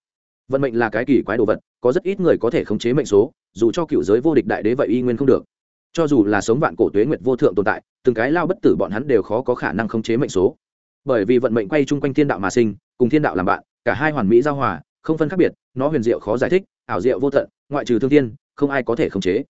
vận mệnh là cái kỳ quái đồ vật, có rất ít người có thể khống chế mệnh số, dù cho cựu giới vô địch đại đế vậy y nguyên không được. Cho dù là sống vạn cổ tuế nguyệt vô thượng tồn tại, từng cái lao bất tử bọn hắn đều khó có khả năng khống chế mệnh số. Bởi vì vận mệnh quay chung quanh thiên đạo mà sinh, cùng thiên đạo làm bạn, cả hai hoàn mỹ giao hòa, không phân khác biệt, nó huyền diệu khó giải thích, ảo diệu vô tận, ngoại trừ thương thiên, không ai có thể khống chế.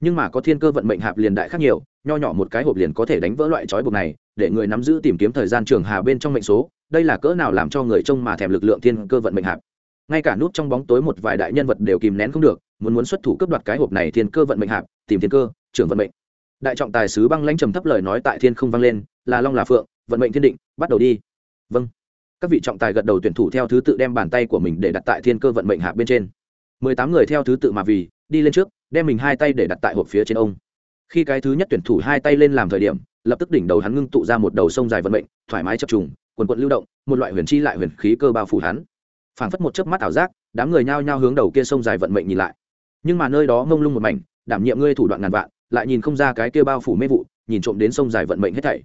Nhưng mà có thiên cơ vận mệnh hạp liền đại khác nhiều, nho nhỏ một cái hộp liền có thể đánh vỡ loại trói buộc này, để người nắm giữ tìm kiếm thời gian trường hà bên trong mệnh số, đây là cỡ nào làm cho người trông mà thèm lực lượng thiên cơ vận mệnh hạp ngay cả nút trong bóng tối một vài đại nhân vật đều kìm nén không được, muốn muốn xuất thủ cướp đoạt cái hộp này thiên cơ vận mệnh hạp, tìm thiên cơ, trưởng vận mệnh. Đại trọng tài sứ băng lãnh trầm thấp lời nói tại thiên không vang lên, là long là phượng, vận mệnh thiên định, bắt đầu đi. Vâng. Các vị trọng tài gật đầu tuyển thủ theo thứ tự đem bàn tay của mình để đặt tại thiên cơ vận mệnh hạp bên trên. Mười tám người theo thứ tự mà vì, đi lên trước, đem mình hai tay để đặt tại hộp phía trên ông. Khi cái thứ nhất tuyển thủ hai tay lên làm thời điểm, lập tức đỉnh đầu hắn ngưng tụ ra một đầu sông dài vận mệnh, thoải mái chập trùng, quần quận lưu động, một loại huyền chi lại huyền khí cơ bao phủ hắn phảng phất một chớp mắt ảo giác, đám người nhao nhao hướng đầu kia sông dài vận mệnh nhìn lại. Nhưng mà nơi đó ngông lung một mảnh, đảm nhiệm ngươi thủ đoạn ngàn vạn, lại nhìn không ra cái kia bao phủ mê vụ, nhìn trộm đến sông dài vận mệnh hết thảy.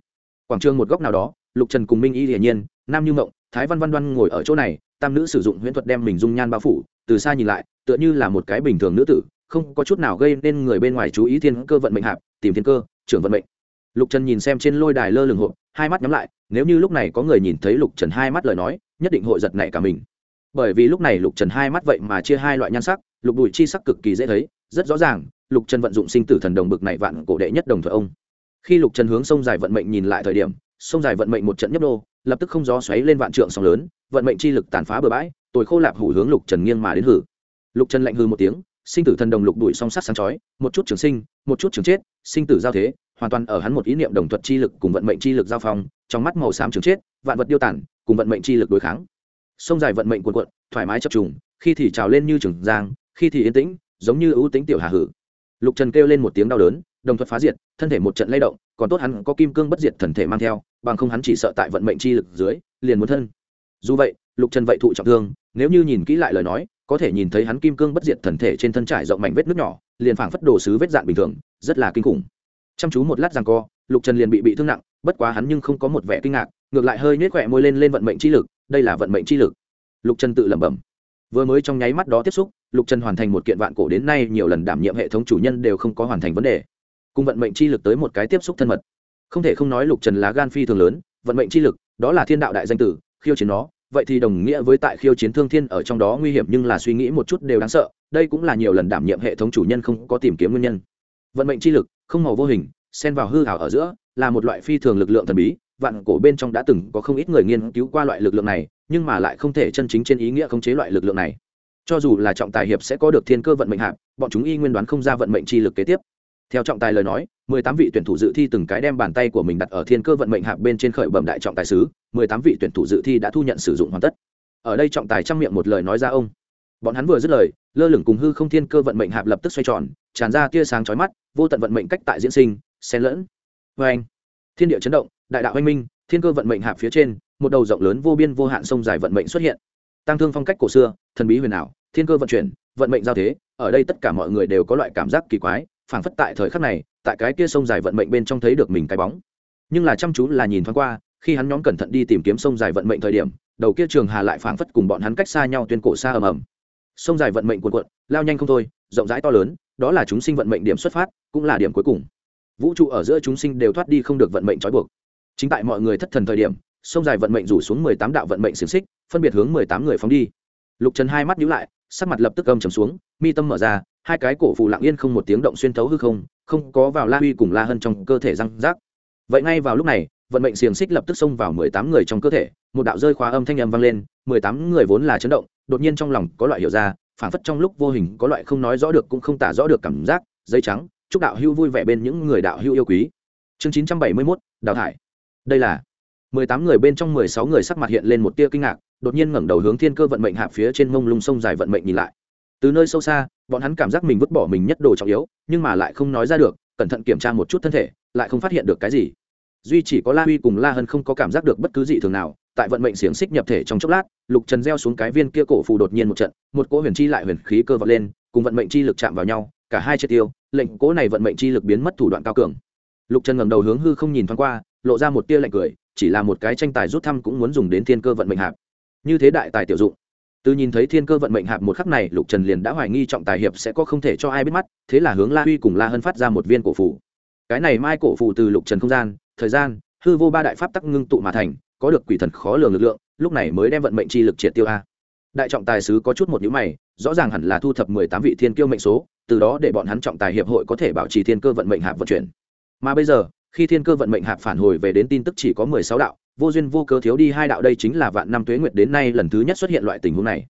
Quảng trường một góc nào đó, lục trần cùng minh y hiển nhiên, nam như mộng, thái văn văn văn ngồi ở chỗ này, tam nữ sử dụng huyễn thuật đem mình dung nhan bao phủ, từ xa nhìn lại, tựa như là một cái bình thường nữ tử, không có chút nào gây nên người bên ngoài chú ý thiên cơ vận mệnh hạp, tìm thiên cơ, trưởng vận mệnh. Lục trần nhìn xem trên lôi đài lơ lửng hộp, hai mắt nhắm lại, nếu như lúc này có người nhìn thấy lục trần hai mắt lời nói, nhất định hội giật nảy cả mình bởi vì lúc này lục trần hai mắt vậy mà chia hai loại nhan sắc, lục đùi chi sắc cực kỳ dễ thấy, rất rõ ràng, lục trần vận dụng sinh tử thần đồng bực này vạn cổ đệ nhất đồng thuận ông. Khi lục trần hướng sông dài vận mệnh nhìn lại thời điểm, sông dài vận mệnh một trận nhấp đô, lập tức không gió xoáy lên vạn trượng sóng lớn, vận mệnh chi lực tàn phá bờ bãi, tồi khô lạp hủ hướng lục trần nghiêng mà đến hử. Lục trần lạnh hư một tiếng, sinh tử thần đồng lục đuổi song sát sáng chói, một chút trường sinh, một chút trường chết, sinh tử giao thế, hoàn toàn ở hắn một ý niệm đồng thuận chi lực cùng vận mệnh chi lực giao phong, trong mắt màu xám trường chết, vạn vật điêu tản cùng vận mệnh chi lực đối kháng sông dài vận mệnh cuồn cuộn, thoải mái chập trùng, khi thì trào lên như trường giang, khi thì yên tĩnh, giống như ưu tính tiểu hà hử. Lục trần kêu lên một tiếng đau đớn, đồng thuật phá diệt, thân thể một trận lay động, còn tốt hắn có kim cương bất diệt thần thể mang theo, bằng không hắn chỉ sợ tại vận mệnh chi lực dưới, liền muốn thân. Dù vậy, lục trần vậy thụ trọng thương, nếu như nhìn kỹ lại lời nói, có thể nhìn thấy hắn kim cương bất diệt thần thể trên thân trải rộng mảnh vết nước nhỏ, liền phảng phất đồ sứ vết dạn bình thường, rất là kinh khủng. Chăm chú một lát rằng co, lục trần liền bị bị thương nặng, bất quá hắn nhưng không có một vẻ kinh ngạc, ngược lại hơi nhếch khỏe môi lên lên vận mệnh chi lực đây là vận mệnh chi lực. Lục trần tự lẩm bẩm. Vừa mới trong nháy mắt đó tiếp xúc, lục trần hoàn thành một kiện vạn cổ đến nay nhiều lần đảm nhiệm hệ thống chủ nhân đều không có hoàn thành vấn đề. Cùng vận mệnh chi lực tới một cái tiếp xúc thân mật. Không thể không nói lục trần lá gan phi thường lớn, vận mệnh chi lực, đó là thiên đạo đại danh tử, khiêu chiến nó. Vậy thì đồng nghĩa với tại khiêu chiến thương thiên ở trong đó nguy hiểm nhưng là suy nghĩ một chút đều đáng sợ, đây cũng là nhiều lần đảm nhiệm hệ thống chủ nhân không có tìm kiếm nguyên nhân. Vận mệnh chi lực, không màu vô hình, xen vào hư hảo ở giữa, là một loại phi thường lực lượng thần bí vạn cổ bên trong đã từng có không ít người nghiên cứu qua loại lực lượng này, nhưng mà lại không thể chân chính trên ý nghĩa khống chế loại lực lượng này. Cho dù là trọng tài hiệp sẽ có được thiên cơ vận mệnh hạp bọn chúng y nguyên đoán không ra vận mệnh chi lực kế tiếp. Theo trọng tài lời nói, mười tám vị tuyển thủ dự thi từng cái đem bàn tay của mình đặt ở thiên cơ vận mệnh hạp bên trên khởi bẩm đại trọng tài sứ, mười tám vị tuyển thủ dự thi đã thu nhận sử dụng hoàn tất. Ở đây trọng tài trang miệng một lời nói ra ông. Bọn hắn vừa dứt lời, lơ lửng cùng hư không thiên cơ vận mệnh hạp lập tức xoay tròn, tràn ra tia sáng chói mắt, vô tận vận mệnh cách tại diễn sinh, xen lẫn. Vê anh thiên địa chấn động đại đạo anh minh, thiên cơ vận mệnh hạp phía trên, một đầu rộng lớn vô biên vô hạn sông dài vận mệnh xuất hiện. Tăng thương phong cách cổ xưa, thần bí huyền ảo, thiên cơ vận chuyển, vận mệnh giao thế, ở đây tất cả mọi người đều có loại cảm giác kỳ quái, phảng phất tại thời khắc này, tại cái kia sông dài vận mệnh bên trong thấy được mình cái bóng. Nhưng là chăm chú là nhìn thoáng qua, khi hắn nhóm cẩn thận đi tìm kiếm sông dài vận mệnh thời điểm, đầu kia trường hà lại phảng phất cùng bọn hắn cách xa nhau tuyên cổ xa ầm ầm. Sông dài vận mệnh cuộn cuộn, lao nhanh không thôi, rộng rãi to lớn, đó là chúng sinh vận mệnh điểm xuất phát, cũng là điểm cuối cùng. Vũ trụ ở giữa chúng sinh đều thoát đi không được vận mệnh trói buộc chính tại mọi người thất thần thời điểm, sông dài vận mệnh rủ xuống mười tám đạo vận mệnh xiềng xích, phân biệt hướng mười tám người phóng đi. Lục trần hai mắt nhíu lại, sắc mặt lập tức âm trầm xuống, mi tâm mở ra, hai cái cổ phù lặng yên không một tiếng động xuyên thấu hư không không có vào la huy cùng la hân trong cơ thể răng rác. Vậy ngay vào lúc này, vận mệnh xiềng xích lập tức xông vào mười tám người trong cơ thể, một đạo rơi khóa âm thanh âm vang lên, mười tám người vốn là chấn động, đột nhiên trong lòng có loại hiểu ra phản phất trong lúc vô hình có loại không nói rõ được cũng không tả rõ được cảm giác giấy trắng, chúc đạo hưu vui vẻ bên những người đạo hưu yêu quý. Chương chín trăm bảy mươi mốt, đào thải đây là mười tám người bên trong mười sáu người sắc mặt hiện lên một tia kinh ngạc, đột nhiên ngẩng đầu hướng thiên cơ vận mệnh hạ phía trên mông lung sông dài vận mệnh nhìn lại. Từ nơi sâu xa, bọn hắn cảm giác mình vứt bỏ mình nhất đồ trọng yếu, nhưng mà lại không nói ra được, cẩn thận kiểm tra một chút thân thể, lại không phát hiện được cái gì. Duy chỉ có la huy cùng la hân không có cảm giác được bất cứ gì thường nào, tại vận mệnh xiềng xích nhập thể trong chốc lát, lục trần gieo xuống cái viên kia cổ phù đột nhiên một trận, một cỗ huyền chi lại huyền khí cơ vọt lên, cùng vận mệnh chi lực chạm vào nhau, cả hai triệt tiêu, lệnh cỗ này vận mệnh chi lực biến mất thủ đoạn cao cường. Lục trần ngẩng đầu hướng hư không nhìn thoáng qua lộ ra một tia lạnh cười, chỉ là một cái tranh tài rút thăm cũng muốn dùng đến thiên cơ vận mệnh hạp. Như thế đại tài tiểu dụng. Từ nhìn thấy thiên cơ vận mệnh hạp một khắc này, lục trần liền đã hoài nghi trọng tài hiệp sẽ có không thể cho ai biết mắt, thế là hướng la huy cùng la hân phát ra một viên cổ phủ cái này mai cổ phủ từ lục trần không gian, thời gian, hư vô ba đại pháp tắc ngưng tụ mà thành, có được quỷ thần khó lường lực lượng, lúc này mới đem vận mệnh chi lực triệt tiêu a. Đại trọng tài sứ có chút một nhữ mày, rõ ràng hẳn là thu thập mười tám vị thiên kiêu mệnh số, từ đó để bọn hắn trọng tài hiệp hội có thể bảo trì thiên cơ vận mệnh hạp vận chuyển. Mà bây giờ khi thiên cơ vận mệnh hạp phản hồi về đến tin tức chỉ có mười sáu đạo, vô duyên vô cớ thiếu đi hai đạo đây chính là vạn năm tuế nguyệt đến nay lần thứ nhất xuất hiện loại tình huống này.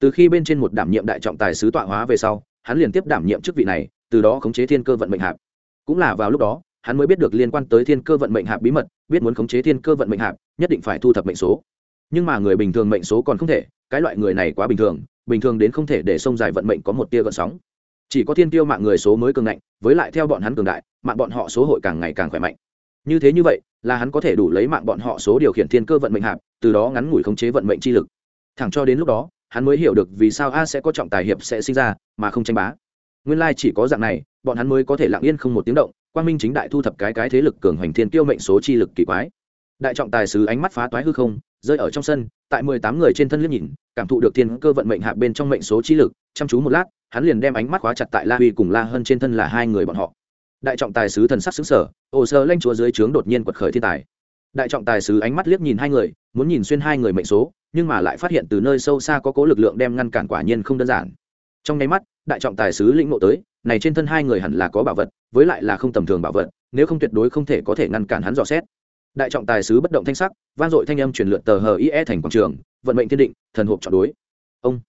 Từ khi bên trên một đảm nhiệm đại trọng tài sứ tọa hóa về sau, hắn liền tiếp đảm nhiệm chức vị này, từ đó khống chế thiên cơ vận mệnh hạp. Cũng là vào lúc đó, hắn mới biết được liên quan tới thiên cơ vận mệnh hạp bí mật, biết muốn khống chế thiên cơ vận mệnh hạp, nhất định phải thu thập mệnh số. Nhưng mà người bình thường mệnh số còn không thể, cái loại người này quá bình thường bình thường đến không thể để sông dài vận mệnh có một tia gợn sóng. Chỉ có thiên tiêu mạng người số mới cường ngạnh, với lại theo bọn hắn cường đại mạng bọn họ số hội càng ngày càng khỏe mạnh. Như thế như vậy, là hắn có thể đủ lấy mạng bọn họ số điều khiển thiên cơ vận mệnh hạp, từ đó ngắn ngủi khống chế vận mệnh chi lực. Thẳng cho đến lúc đó, hắn mới hiểu được vì sao a sẽ có trọng tài hiệp sẽ sinh ra, mà không tranh bá. Nguyên lai chỉ có dạng này, bọn hắn mới có thể lặng yên không một tiếng động, quang minh chính đại thu thập cái cái thế lực cường hoành thiên tiêu mệnh số chi lực kỳ quái. Đại trọng tài sứ ánh mắt phá toái hư không, rơi ở trong sân, tại mười tám người trên thân liếc nhìn, cảm thụ được thiên cơ vận mệnh hạ bên trong mệnh số chi lực, chăm chú một lát, hắn liền đem ánh mắt khóa chặt tại la huy cùng la hơn trên thân là hai người bọn họ đại trọng tài sứ thần sắc xứng sở ồ sơ lanh chúa dưới trướng đột nhiên quật khởi thiên tài. Đại trọng tài sứ ánh mắt liếc nhìn hai người, muốn nhìn xuyên hai người mệnh số, nhưng mà lại phát hiện từ nơi sâu xa có cố lực lượng đem ngăn cản quả nhiên không đơn giản. Trong nháy mắt, đại trọng tài sứ lĩnh ngộ tới, này trên thân hai người hẳn là có bảo vật, với lại là không tầm thường bảo vật, nếu không tuyệt đối không thể có thể ngăn cản hắn dò xét. Đại trọng tài sứ bất động thanh sắc, vang dội thanh âm truyền lượn tờ hờ ie thành quảng trường, vận mệnh thiên định, thần hộp chọn đối. Ông.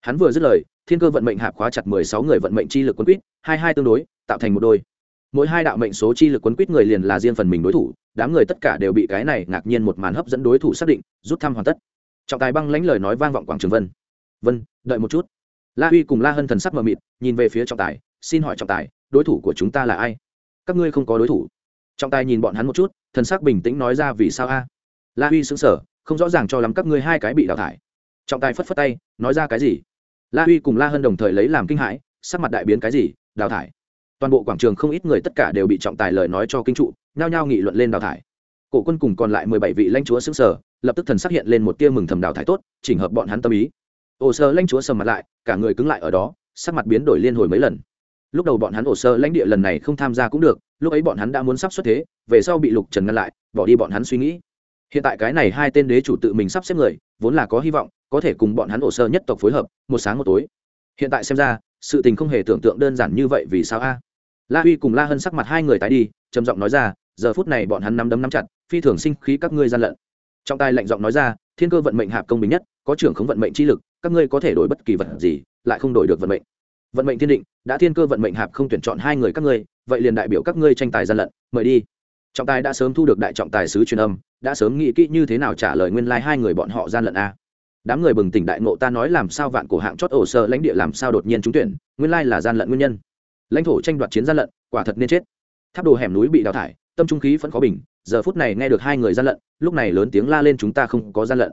Hắn vừa dứt lời, thiên cơ vận mệnh hạp khóa chặt mười sáu người vận mệnh chi lực quân quýt hai hai tương đối, tạo thành một đôi mỗi hai đạo mệnh số chi lực quấn quýt người liền là riêng phần mình đối thủ, đám người tất cả đều bị cái này ngạc nhiên một màn hấp dẫn đối thủ xác định, rút thăm hoàn tất. Trọng tài băng lãnh lời nói vang vọng quảng trường vân. Vân, đợi một chút. La huy cùng la hân thần sắc mờ mịt, nhìn về phía trọng tài, xin hỏi trọng tài, đối thủ của chúng ta là ai? Các ngươi không có đối thủ. Trọng tài nhìn bọn hắn một chút, thần sắc bình tĩnh nói ra, vì sao a? La huy xứng sở không rõ ràng cho lắm các ngươi hai cái bị đào thải. Trọng tài phất phất tay, nói ra cái gì? La huy cùng la hân đồng thời lấy làm kinh hãi, sắc mặt đại biến, cái gì? Đào thải? Toàn bộ quảng trường không ít người tất cả đều bị trọng tài lời nói cho kinh trụ, nhao nhao nghị luận lên đào thải. Cổ quân cùng còn lại mười bảy vị lãnh chúa xứng sở lập tức thần sắc hiện lên một tia mừng thầm đào thải tốt, chỉnh hợp bọn hắn tâm ý. Ổ sơ lãnh chúa sầm mặt lại, cả người cứng lại ở đó, sắc mặt biến đổi liên hồi mấy lần. Lúc đầu bọn hắn ổ sơ lãnh địa lần này không tham gia cũng được, lúc ấy bọn hắn đã muốn sắp xuất thế, về sau bị lục trần ngăn lại, bỏ đi bọn hắn suy nghĩ. Hiện tại cái này hai tên đế chủ tự mình sắp xếp người, vốn là có hy vọng, có thể cùng bọn hắn ổ sơ nhất tộc phối hợp, một sáng một tối. Hiện tại xem ra, sự tình không hề tưởng tượng đơn giản như vậy vì sao a? La huy cùng la hân sắc mặt hai người tái đi, trầm giọng nói ra, giờ phút này bọn hắn nắm đấm nắm chặt, phi thường sinh khí các ngươi gian lận. Trọng tài lạnh giọng nói ra, thiên cơ vận mệnh hạp công bình nhất, có trưởng không vận mệnh chi lực, các ngươi có thể đổi bất kỳ vật gì, lại không đổi được vận mệnh. Vận mệnh thiên định, đã thiên cơ vận mệnh hạp không tuyển chọn hai người các ngươi, vậy liền đại biểu các ngươi tranh tài gian lận, mời đi. Trọng tài đã sớm thu được đại trọng tài sứ truyền âm, đã sớm nghĩ kỹ như thế nào trả lời nguyên lai hai người bọn họ gian lận a. Đám người bừng tỉnh đại ngộ ta nói làm sao vạn cổ hạng chót ổ sơ lãnh địa làm sao đột nhiên trúng tuyển, nguyên lai là gian lận nguyên nhân lãnh thổ tranh đoạt chiến gian lận, quả thật nên chết. Tháp đồ hẻm núi bị đào thải, tâm trung khí vẫn khó bình, giờ phút này nghe được hai người gian lận, lúc này lớn tiếng la lên chúng ta không có gian lận.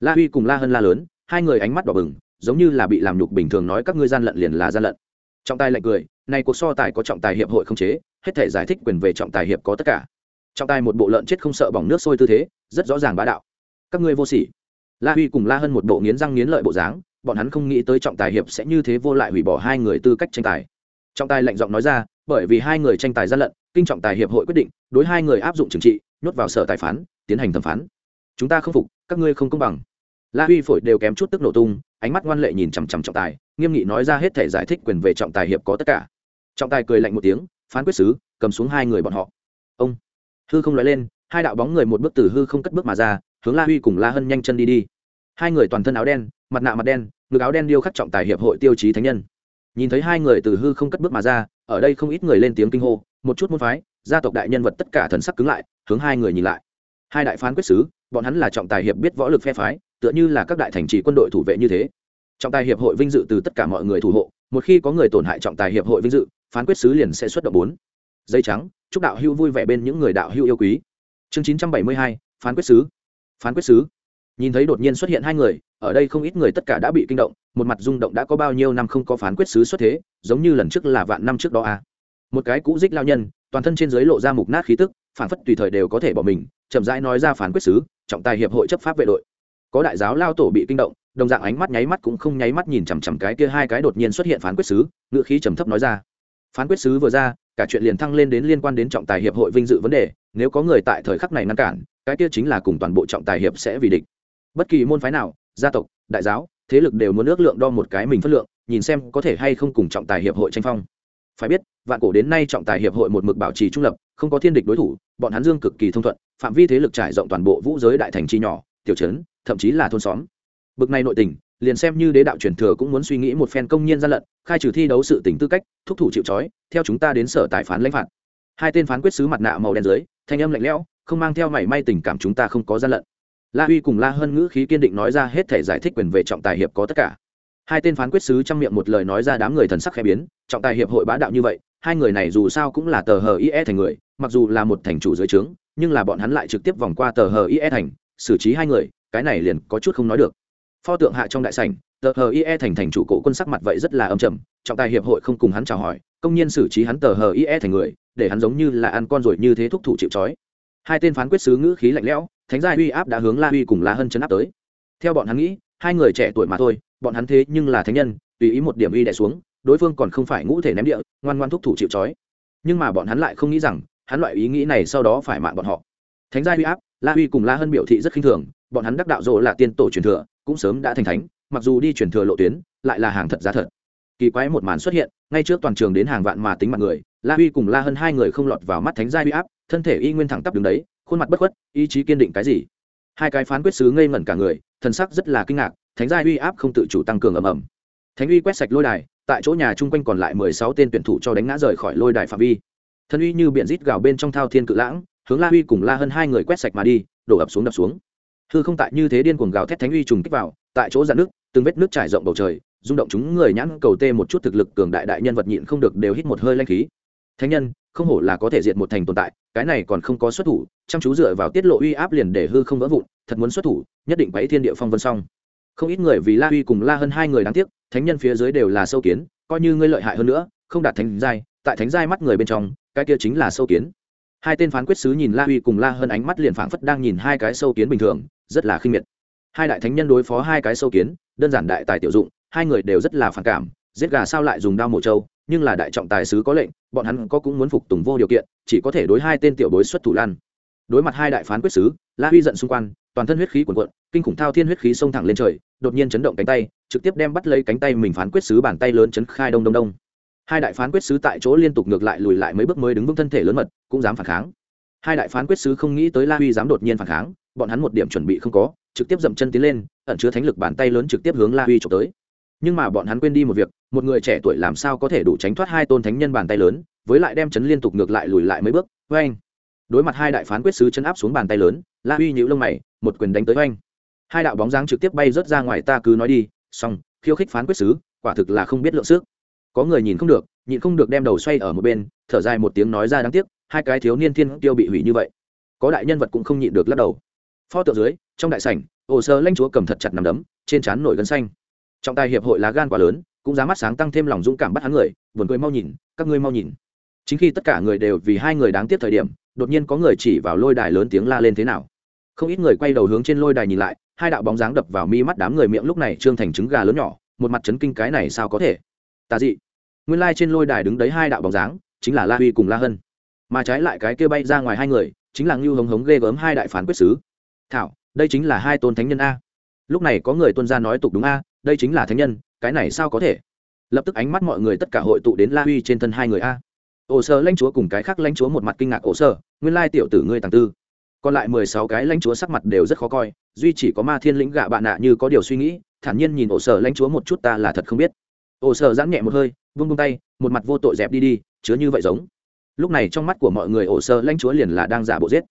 La huy cùng la hân la lớn, hai người ánh mắt đỏ bừng, giống như là bị làm nhục bình thường nói các ngươi gian lận liền là gian lận. Trọng tài lạnh cười, này cuộc so tài có trọng tài hiệp hội không chế, hết thể giải thích quyền về trọng tài hiệp có tất cả. Trọng tài một bộ lợn chết không sợ bỏng nước sôi tư thế, rất rõ ràng bá đạo. Các ngươi vô sỉ. La huy cùng la hân một bộ nghiến răng nghiến lợi bộ dáng, bọn hắn không nghĩ tới trọng tài hiệp sẽ như thế vô lại hủy bỏ hai người tư cách tranh tài trọng tài lạnh giọng nói ra bởi vì hai người tranh tài gian lận kinh trọng tài hiệp hội quyết định đối hai người áp dụng trừng trị nhốt vào sở tài phán tiến hành thẩm phán. Chúng ta không phục các ngươi không công bằng. La huy phổi đều kém chút tức nổ tung ánh mắt ngoan lệ nhìn chằm chằm trọng tài nghiêm nghị nói ra hết thể giải thích quyền về trọng tài hiệp có tất cả. Trọng tài cười lạnh một tiếng phán quyết xứ, cầm xuống hai người bọn họ. Ông hư không nói lên hai đạo bóng người một bước từ hư không cất bước mà ra hướng la huy cùng la hân nhanh chân đi đi. Hai người toàn thân áo đen mặt nạ mặt đen ngực áo đen điêu khắc trọng tài hiệp hội tiêu chí thánh nhân nhìn thấy hai người từ hư không cất bước mà ra, ở đây không ít người lên tiếng kinh hô, một chút môn phái, gia tộc đại nhân vật tất cả thần sắc cứng lại, hướng hai người nhìn lại. Hai đại phán quyết sứ, bọn hắn là trọng tài hiệp biết võ lực phe phái, tựa như là các đại thành trì quân đội thủ vệ như thế. Trọng tài hiệp hội vinh dự từ tất cả mọi người thủ hộ, một khi có người tổn hại trọng tài hiệp hội vinh dự, phán quyết sứ liền sẽ xuất động bốn. Dây trắng, chúc đạo hữu vui vẻ bên những người đạo hữu yêu quý. Chương chín trăm bảy mươi hai, phán quyết sứ. Phán quyết sứ. Nhìn thấy đột nhiên xuất hiện hai người ở đây không ít người tất cả đã bị kinh động, một mặt rung động đã có bao nhiêu năm không có phán quyết sứ xuất thế, giống như lần trước là vạn năm trước đó à. một cái cũ dích lao nhân, toàn thân trên giới lộ ra mục nát khí tức phản phất tùy thời đều có thể bỏ mình, chậm rãi nói ra phán quyết sứ, trọng tài hiệp hội chấp pháp vệ đội. Có đại giáo lao tổ bị kinh động, đồng dạng ánh mắt nháy mắt cũng không nháy mắt nhìn chằm chằm cái kia hai cái đột nhiên xuất hiện phán quyết sứ ngựa khí trầm thấp nói ra. Phán quyết sứ vừa ra, cả chuyện liền thăng lên đến liên quan đến trọng tài hiệp hội vinh dự vấn đề, nếu có người tại thời khắc này ngăn cản, cái kia chính là cùng toàn bộ trọng tài hiệp sẽ vì địch. Bất kỳ môn phái nào gia tộc, đại giáo, thế lực đều muốn ước lượng đo một cái mình phất lượng, nhìn xem có thể hay không cùng trọng tài hiệp hội tranh phong. Phải biết, vạn cổ đến nay trọng tài hiệp hội một mực bảo trì trung lập, không có thiên địch đối thủ, bọn hắn dương cực kỳ thông thuận, phạm vi thế lực trải rộng toàn bộ vũ giới đại thành chi nhỏ, tiểu trấn, thậm chí là thôn xóm. Bực này nội tình, liền xem như đế đạo truyền thừa cũng muốn suy nghĩ một phen công nhiên gian lận, khai trừ thi đấu sự tỉnh tư cách, thúc thủ chịu trói, theo chúng ta đến sở tài phán lãnh phạt. Hai tên phán quyết sứ mặt nạ màu đen dưới, thanh âm lạnh lẽo, không mang theo mảy may tình cảm chúng ta không có gian lận la huy cùng la hân ngữ khí kiên định nói ra hết thể giải thích quyền về trọng tài hiệp có tất cả. Hai tên phán quyết sứ trong miệng một lời nói ra đám người thần sắc khẽ biến, trọng tài hiệp hội bá đạo như vậy, hai người này dù sao cũng là tờ hờ ie thành người, mặc dù là một thành chủ dưới trướng, nhưng là bọn hắn lại trực tiếp vòng qua tờ hờ ie thành, xử trí hai người, cái này liền có chút không nói được. Pho tượng hạ trong đại sảnh, tờ hờ ie thành thành chủ cổ quân sắc mặt vậy rất là âm trầm, trọng tài hiệp hội không cùng hắn chào hỏi, công nhiên xử trí hắn tờ hờ ie thành người, để hắn giống như là ăn con rồi như thế thúc thủ chịu trói. Hai tên phán quyết sứ ngữ khí lạnh lẽo thánh gia uy áp đã hướng la uy cùng la hân chấn áp tới. Theo bọn hắn nghĩ, hai người trẻ tuổi mà thôi, bọn hắn thế nhưng là thánh nhân, tùy ý một điểm uy đẻ xuống, đối phương còn không phải ngũ thể ném địa, ngoan ngoan thúc thủ chịu trói. Nhưng mà bọn hắn lại không nghĩ rằng, hắn loại ý nghĩ này sau đó phải mạng bọn họ. Thánh gia uy áp, la uy cùng la hân biểu thị rất khinh thường, bọn hắn đắc đạo rộ là tiên tổ truyền thừa, cũng sớm đã thành thánh, mặc dù đi truyền thừa lộ tuyến, lại là hàng thật giá thật. Kỳ quái một màn xuất hiện, ngay trước toàn trường đến hàng vạn mà tính mặt người, la uy cùng la hân hai người không lọt vào mắt thánh gia uy áp, thân thể y nguyên thẳng tắp đứng đấy khuôn mặt bất khuất, ý chí kiên định cái gì? Hai cái phán quyết sứ ngây ngẩn cả người, thần sắc rất là kinh ngạc, thánh gia uy áp không tự chủ tăng cường ầm ầm. Thánh uy quét sạch lôi đài, tại chỗ nhà chung quanh còn lại mười sáu tên tuyển thủ cho đánh ngã rời khỏi lôi đài phạm vi. Thân uy như biển rít gào bên trong thao thiên cự lãng, hướng la uy cùng la hơn hai người quét sạch mà đi, đổ ập xuống đập xuống. Hư không tại như thế điên cuồng gào thét thánh uy trùng kích vào, tại chỗ dạn nước, từng vết nước trải rộng bầu trời, rung động chúng người nhãn cầu tê một chút thực lực cường đại đại nhân vật nhịn không được đều hít một hơi lanh khí thánh nhân, không hổ là có thể diệt một thành tồn tại, cái này còn không có xuất thủ, chăm chú dựa vào tiết lộ uy áp liền để hư không vỡ vụn, thật muốn xuất thủ, nhất định bẫy thiên địa phong vân xong. Không ít người vì la uy cùng la hơn hai người đáng tiếc, thánh nhân phía dưới đều là sâu kiến, coi như ngươi lợi hại hơn nữa, không đạt thánh giai, tại thánh giai mắt người bên trong, cái kia chính là sâu kiến. Hai tên phán quyết sứ nhìn la uy cùng la hơn ánh mắt liền phảng phất đang nhìn hai cái sâu kiến bình thường, rất là khinh miệt. Hai đại thánh nhân đối phó hai cái sâu kiến, đơn giản đại tài tiểu dụng, hai người đều rất là phản cảm, giết gà sao lại dùng đao mổ trâu nhưng là đại trọng tài sứ có lệnh, bọn hắn có cũng muốn phục tùng vô điều kiện, chỉ có thể đối hai tên tiểu bối xuất thủ lan đối mặt hai đại phán quyết sứ, la huy giận xung quanh, toàn thân huyết khí cuồn cuộn, kinh khủng thao thiên huyết khí xông thẳng lên trời, đột nhiên chấn động cánh tay, trực tiếp đem bắt lấy cánh tay mình phán quyết sứ bàn tay lớn chấn khai đông đông đông. Hai đại phán quyết sứ tại chỗ liên tục ngược lại lùi lại mấy bước mới đứng vững thân thể lớn mật, cũng dám phản kháng. Hai đại phán quyết sứ không nghĩ tới la huy dám đột nhiên phản kháng, bọn hắn một điểm chuẩn bị không có, trực tiếp dậm chân tiến lên, ẩn chứa thánh lực bàn tay lớn trực tiếp hướng la huy trộm tới nhưng mà bọn hắn quên đi một việc, một người trẻ tuổi làm sao có thể đủ tránh thoát hai tôn thánh nhân bàn tay lớn, với lại đem chấn liên tục ngược lại lùi lại mấy bước vê anh đối mặt hai đại phán quyết sứ chấn áp xuống bàn tay lớn, la uy nhữ lông mày, một quyền đánh tới oanh. Hai đạo bóng dáng trực tiếp bay rớt ra ngoài, ta cứ nói đi, xong, khiêu khích phán quyết sứ, quả thực là không biết lượng sức. Có người nhìn không được, nhịn không được đem đầu xoay ở một bên, thở dài một tiếng nói ra đáng tiếc, hai cái thiếu niên thiên tiêu bị hủy như vậy. Có đại nhân vật cũng không nhịn được lắc đầu. Pho tượng dưới, trong đại sảnh, hồ sơ lanh chúa cầm thật chặt nằm đấm, trên trán nổi gân xanh trọng tài hiệp hội lá gan quá lớn, cũng dám mắt sáng tăng thêm lòng dũng cảm bắt hắn người, buồn cười mau nhìn, các ngươi mau nhìn. Chính khi tất cả người đều vì hai người đáng tiếc thời điểm, đột nhiên có người chỉ vào lôi đài lớn tiếng la lên thế nào. Không ít người quay đầu hướng trên lôi đài nhìn lại, hai đạo bóng dáng đập vào mi mắt đám người miệng lúc này trương thành trứng gà lớn nhỏ, một mặt chấn kinh cái này sao có thể. Tà dị. Nguyên lai、like、trên lôi đài đứng đấy hai đạo bóng dáng, chính là la huy cùng la hân. Mà trái lại cái kia bay ra ngoài hai người, chính là ngưu hống hống ghê gớm hai đại phán quyết sứ. Thảo, đây chính là hai tôn thánh nhân a. Lúc này có người tuân ra nói tục đúng a đây chính là thánh nhân, cái này sao có thể? Lập tức ánh mắt mọi người tất cả hội tụ đến la huy trên thân hai người a. Ổ sơ lãnh chúa cùng cái khác lãnh chúa một mặt kinh ngạc, ổ sơ nguyên lai tiểu tử ngươi tàng tư. Còn lại mười sáu cái lãnh chúa sắc mặt đều rất khó coi, duy chỉ có ma thiên lĩnh gạ bạn nạ như có điều suy nghĩ, thản nhiên nhìn ổ Sơ lãnh chúa một chút, ta là thật không biết. Ổ Sơ giãn nhẹ một hơi, vung vung tay, một mặt vô tội dẹp đi đi, chứa như vậy giống. Lúc này trong mắt của mọi người, ổ sơ lãnh chúa liền là đang giả bộ giết.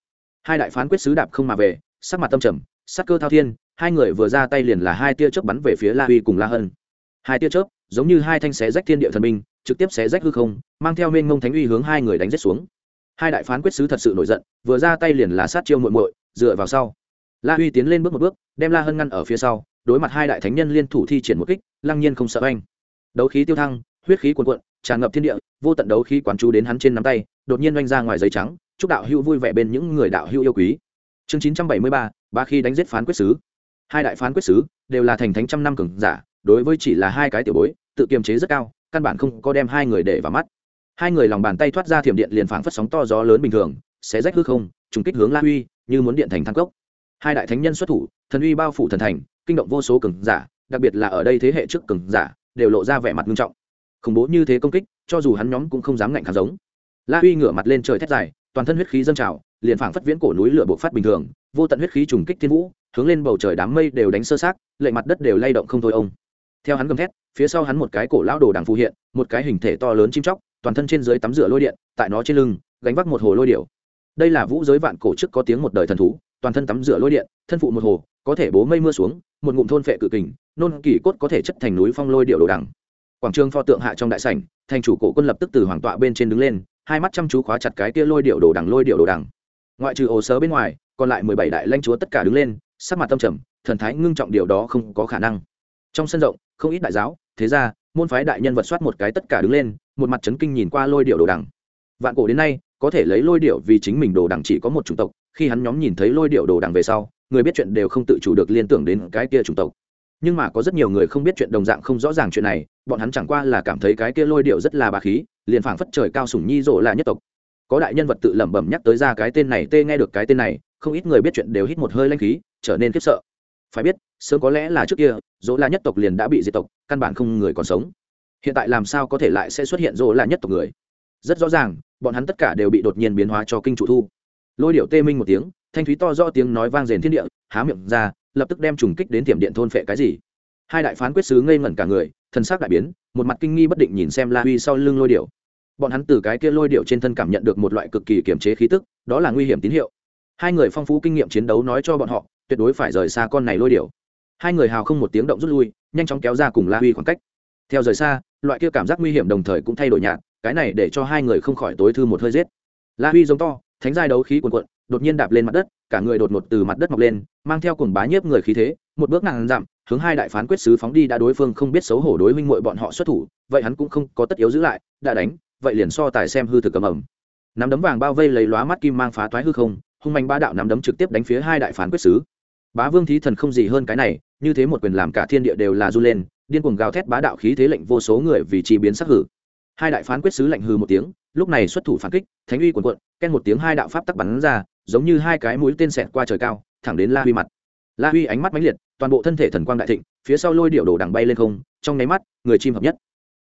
Hai đại phán quyết sứ đạp không mà về, sắc mặt tâm trầm, sắc cơ thao thiên hai người vừa ra tay liền là hai tia chớp bắn về phía la huy cùng la hân. Hai tia chớp, giống như hai thanh xé rách thiên địa thần minh, trực tiếp xé rách hư không, mang theo mênh ngông thánh uy hướng hai người đánh rết xuống. Hai đại phán quyết sứ thật sự nổi giận, vừa ra tay liền là sát chiêu muội muội, dựa vào sau. La huy tiến lên bước một bước, đem la hân ngăn ở phía sau, đối mặt hai đại thánh nhân liên thủ thi triển một kích, lăng nhiên không sợ anh đấu khí tiêu thăng, huyết khí cuồn cuộn, tràn ngập thiên địa, vô tận đấu khí quán chú đến hắn trên nắm tay, đột nhiên oanh ra ngoài giấy trắng, chúc đạo hữu vui vẻ bên những người đạo hữu yêu quý. Chương chín trăm bảy mươi ba ba khi đánh giết phán quyết sứ hai đại phán quyết sứ đều là thành thánh trăm năm cường giả, đối với chỉ là hai cái tiểu bối, tự kiềm chế rất cao, căn bản không có đem hai người để vào mắt. Hai người lòng bàn tay thoát ra thiểm điện liền phảng phất sóng to gió lớn bình thường, sẽ rách hư không, trùng kích hướng la huy, như muốn điện thành thăng cốc. Hai đại thánh nhân xuất thủ, thần uy bao phủ thần thành, kinh động vô số cường giả, đặc biệt là ở đây thế hệ trước cường giả, đều lộ ra vẻ mặt nghiêm trọng. Khủng bố như thế công kích, cho dù hắn nhóm cũng không dám ngạnh kháng giống. La huy ngửa mặt lên trời thét dài, toàn thân huyết khí dâng trào, liền phảng phất viễn cổ núi lửa bộc phát bình thường, vô tận huyết khí trùng kích thiên vũ hướng lên bầu trời đám mây đều đánh sơ sát lệ mặt đất đều lay động không thôi ông. Theo hắn gầm thét, phía sau hắn một cái cổ lão đồ đằng phù hiện, một cái hình thể to lớn chim chóc, toàn thân trên dưới tắm rửa lôi điện, tại nó trên lưng, gánh vác một hồ lôi điểu. Đây là vũ giới vạn cổ trước có tiếng một đời thần thú, toàn thân tắm rửa lôi điện, thân phụ một hồ, có thể bố mây mưa xuống, một ngụm thôn phệ cự kình, nôn kỳ cốt có thể chất thành núi phong lôi điệu đồ đằng. Quảng trường pho tượng hạ trong đại sảnh, thành chủ cổ quân lập tức từ hoàng tọa bên trên đứng lên, hai mắt chăm chú khóa chặt cái kia lôi điệu đồ đằng lôi điệu đồ đằng. Ngoại trừ ổ sớ bên ngoài, còn lại mười bảy đại lãnh chúa tất cả đứng lên sắc mặt tâm trầm, thần thái ngưng trọng điều đó không có khả năng. Trong sân rộng, không ít đại giáo, thế ra môn phái đại nhân vật soát một cái tất cả đứng lên, một mặt chấn kinh nhìn qua lôi điệu đồ đằng. Vạn cổ đến nay, có thể lấy lôi điệu vì chính mình đồ đằng chỉ có một chủng tộc, khi hắn nhóm nhìn thấy lôi điệu đồ đằng về sau, người biết chuyện đều không tự chủ được liên tưởng đến cái kia chủng tộc. Nhưng mà có rất nhiều người không biết chuyện đồng dạng không rõ ràng chuyện này, bọn hắn chẳng qua là cảm thấy cái kia lôi điệu rất là bà khí, liền phảng phất trời cao sủng nhi rộ là nhất tộc. Có đại nhân vật tự lẩm bẩm nhắc tới ra cái tên này tê nghe được cái tên này không ít người biết chuyện đều hít một hơi lanh khí, trở nên khiếp sợ. Phải biết, sớm có lẽ là trước kia, dỗ là nhất tộc liền đã bị diệt tộc, căn bản không người còn sống. Hiện tại làm sao có thể lại sẽ xuất hiện dỗ là nhất tộc người? Rất rõ ràng, bọn hắn tất cả đều bị đột nhiên biến hóa cho kinh chủ thu. Lôi điệu tê minh một tiếng, thanh thúy to do tiếng nói vang rền thiên địa, há miệng ra, lập tức đem trùng kích đến tiệm điện thôn phệ cái gì. Hai đại phán quyết sứ ngây ngẩn cả người thân xác đại biến, một mặt kinh nghi bất định nhìn xem la huy sau lưng lôi điệu bọn hắn từ cái kia lôi điệu trên thân cảm nhận được một loại cực kỳ kiềm chế khí tức, đó là nguy hiểm tín hiệu hai người phong phú kinh nghiệm chiến đấu nói cho bọn họ, tuyệt đối phải rời xa con này lôi điểu. hai người hào không một tiếng động rút lui, nhanh chóng kéo ra cùng la huy khoảng cách. Theo rời xa, loại kia cảm giác nguy hiểm đồng thời cũng thay đổi nhạt, cái này để cho hai người không khỏi tối thư một hơi rết la huy giống to, thánh giai đấu khí cuồn cuộn, đột nhiên đạp lên mặt đất, cả người đột ngột từ mặt đất mọc lên, mang theo cùng bá nhiếp người khí thế, một bước ngàn dặm, hướng hai đại phán quyết sứ phóng đi đã đối phương không biết xấu hổ đối huynh muội bọn họ xuất thủ, vậy hắn cũng không có tất yếu giữ lại, đã đánh, vậy liền so tài xem hư thực cầm ẩm. Nắm đấm vàng bao vây lấy lóa mắt kim mang phá toái hư không hung manh ba đạo nắm đấm trực tiếp đánh phía hai đại phán quyết sứ. Bá vương thí thần không gì hơn cái này, như thế một quyền làm cả thiên địa đều là du lên, điên cuồng gào thét bá đạo khí thế lệnh vô số người vì chi biến sắc hử. Hai đại phán quyết sứ lệnh hư một tiếng, lúc này xuất thủ phản kích, thánh uy quần quận ken một tiếng hai đạo pháp tắc bắn ra, giống như hai cái mũi tên xẹt qua trời cao, thẳng đến la huy mặt. La huy ánh mắt mãnh liệt, toàn bộ thân thể thần quang đại thịnh, phía sau lôi điệu đồ đằng bay lên không, trong nháy mắt, người chim hợp nhất.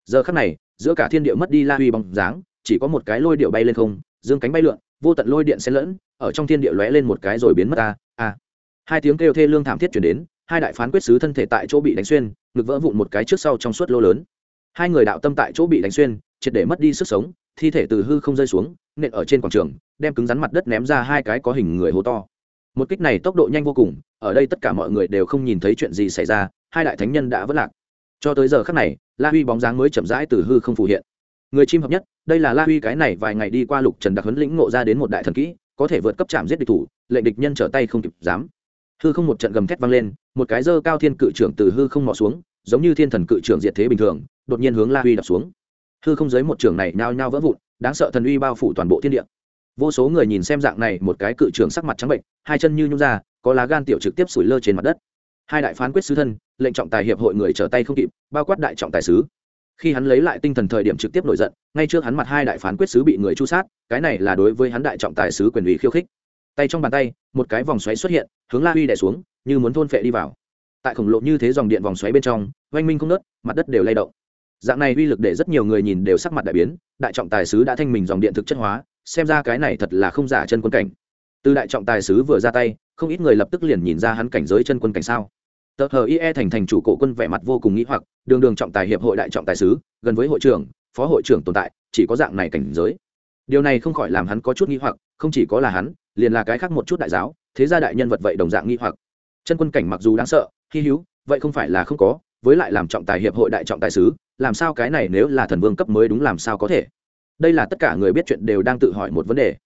Giờ khắc này, giữa cả thiên địa mất đi la huy bóng dáng, chỉ có một cái lôi điệu bay lên không, dương cánh bay lượn vô tận lôi điện xen lẫn, ở trong thiên địa lóe lên một cái rồi biến mất ta a hai tiếng kêu thê lương thảm thiết chuyển đến, hai đại phán quyết sứ thân thể tại chỗ bị đánh xuyên, ngực vỡ vụn một cái trước sau trong suốt lô lớn. Hai người đạo tâm tại chỗ bị đánh xuyên, triệt để mất đi sức sống, thi thể từ hư không rơi xuống, nện ở trên quảng trường, đem cứng rắn mặt đất ném ra hai cái có hình người hố to. Một kích này tốc độ nhanh vô cùng, ở đây tất cả mọi người đều không nhìn thấy chuyện gì xảy ra, hai đại thánh nhân đã vất lạc. Cho tới giờ khắc này, la huy bóng dáng mới chậm rãi từ hư không phù hiện người chim hợp nhất, đây là la huy cái này vài ngày đi qua lục trần đặc huấn lĩnh ngộ ra đến một đại thần kỹ, có thể vượt cấp chạm giết địch thủ, lệnh địch nhân trở tay không kịp dám. Hư không một trận gầm thét vang lên, một cái dơ cao thiên cự trưởng từ hư không mò xuống, giống như thiên thần cự trưởng diệt thế bình thường, đột nhiên hướng la huy đập xuống. Hư không giới một trường này nhao nhao vỡ vụn, đáng sợ thần uy bao phủ toàn bộ thiên địa. Vô số người nhìn xem dạng này, một cái cự trường sắc mặt trắng bệnh, hai chân như nhung ra, có lá gan tiểu trực tiếp sủi lơ trên mặt đất. Hai đại phán quyết sứ thân, lệnh trọng tài hiệp hội người trở tay không kịp, bao quát đại trọng tài sứ khi hắn lấy lại tinh thần thời điểm trực tiếp nổi giận, ngay trước hắn mặt hai đại phán quyết sứ bị người chu sát, cái này là đối với hắn đại trọng tài sứ quyền ủy khiêu khích. Tay trong bàn tay, một cái vòng xoáy xuất hiện, hướng la huy đẻ xuống, như muốn thôn phệ đi vào. Tại khổng lộ như thế dòng điện vòng xoáy bên trong, oanh minh không nớt mặt đất đều lay động. Dạng này uy lực để rất nhiều người nhìn đều sắc mặt đại biến, đại trọng tài sứ đã thanh mình dòng điện thực chất hóa, xem ra cái này thật là không giả chân quân cảnh. Từ đại trọng tài sứ vừa ra tay, không ít người lập tức liền nhìn ra hắn cảnh giới chân quân cảnh sao tờ hờ ie thành thành chủ cổ quân vẻ mặt vô cùng nghĩ hoặc, đường đường trọng tài hiệp hội đại trọng tài sứ, gần với hội trưởng, phó hội trưởng tồn tại, chỉ có dạng này cảnh giới. Điều này không khỏi làm hắn có chút nghi hoặc, không chỉ có là hắn, liền là cái khác một chút đại giáo, thế gia đại nhân vật vậy đồng dạng nghi hoặc. Chân quân cảnh mặc dù đáng sợ, hy hữu, vậy không phải là không có, với lại làm trọng tài hiệp hội đại trọng tài sứ, làm sao cái này nếu là thần vương cấp mới đúng làm sao có thể? Đây là tất cả người biết chuyện đều đang tự hỏi một vấn đề.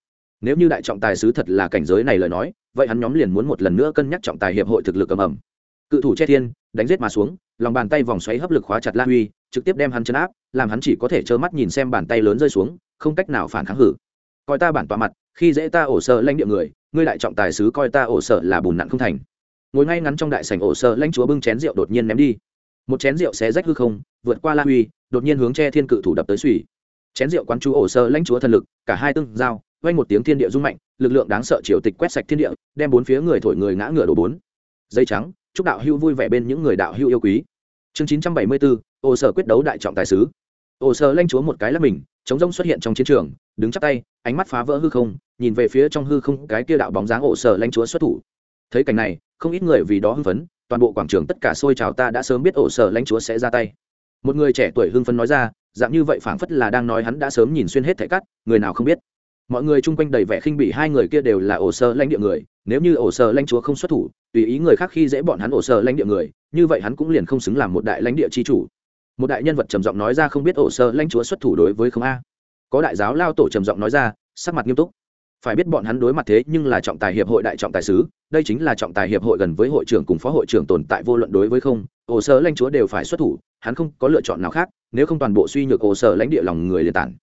Nếu như đại trọng tài sứ thật là cảnh giới này lời nói, vậy hắn nhóm liền muốn một lần nữa cân nhắc trọng tài hiệp hội thực lực ầm ầm cự thủ che thiên, đánh rết mà xuống, lòng bàn tay vòng xoáy hấp lực khóa chặt la huy, trực tiếp đem hắn chấn áp, làm hắn chỉ có thể trơ mắt nhìn xem bàn tay lớn rơi xuống, không cách nào phản kháng hử. Coi ta bản tọa mặt, khi dễ ta ổ sợ lãnh địa người, ngươi đại trọng tài sứ coi ta ổ sợ là bùn nặn không thành. Ngồi ngay ngắn trong đại sảnh ổ sợ lãnh chúa bưng chén rượu đột nhiên ném đi. Một chén rượu xé rách hư không, vượt qua la huy, đột nhiên hướng che thiên cự thủ đập tới suy chén rượu quán chú ổ sơ lãnh chúa thần lực, cả hai tương giao vay một tiếng thiên địa rung mạnh, lực lượng đáng sợ triều tịch quét sạch thiên địa, đem bốn phía người thổi người ngã ngựa đổ bốn. Dây trắng chúc đạo hữu vui vẻ bên những người đạo hữu yêu quý. Chương chín trăm bảy mươi bốn ổ sở quyết đấu đại trọng tài sứ. Ổ sở lãnh chúa một cái là mình, chống rông xuất hiện trong chiến trường, đứng chắc tay, ánh mắt phá vỡ hư không, nhìn về phía trong hư không cái kia đạo bóng dáng ổ sở lãnh chúa xuất thủ. Thấy cảnh này, không ít người vì đó hưng phấn, toàn bộ quảng trường tất cả xôi trào ta đã sớm biết ổ sở lãnh chúa sẽ ra tay. Một người trẻ tuổi hưng phấn nói ra, dạng như vậy phảng phất là đang nói hắn đã sớm nhìn xuyên hết thẻ cắt người nào không biết. Mọi người chung quanh đầy vẻ khinh bỉ hai người kia đều là ổ sơ lãnh địa người nếu như ổ sở lãnh chúa không xuất thủ, tùy ý người khác khi dễ bọn hắn ổ sở lãnh địa người, như vậy hắn cũng liền không xứng làm một đại lãnh địa chi chủ. Một đại nhân vật trầm giọng nói ra không biết ổ sở lãnh chúa xuất thủ đối với không a. Có đại giáo lao tổ trầm giọng nói ra, sắc mặt nghiêm túc. Phải biết bọn hắn đối mặt thế nhưng là trọng tài hiệp hội đại trọng tài sứ, đây chính là trọng tài hiệp hội gần với hội trưởng cùng phó hội trưởng tồn tại vô luận đối với không, ổ sở lãnh chúa đều phải xuất thủ, hắn không có lựa chọn nào khác, nếu không toàn bộ suy nhược ổ sở lãnh địa lòng người liền tản.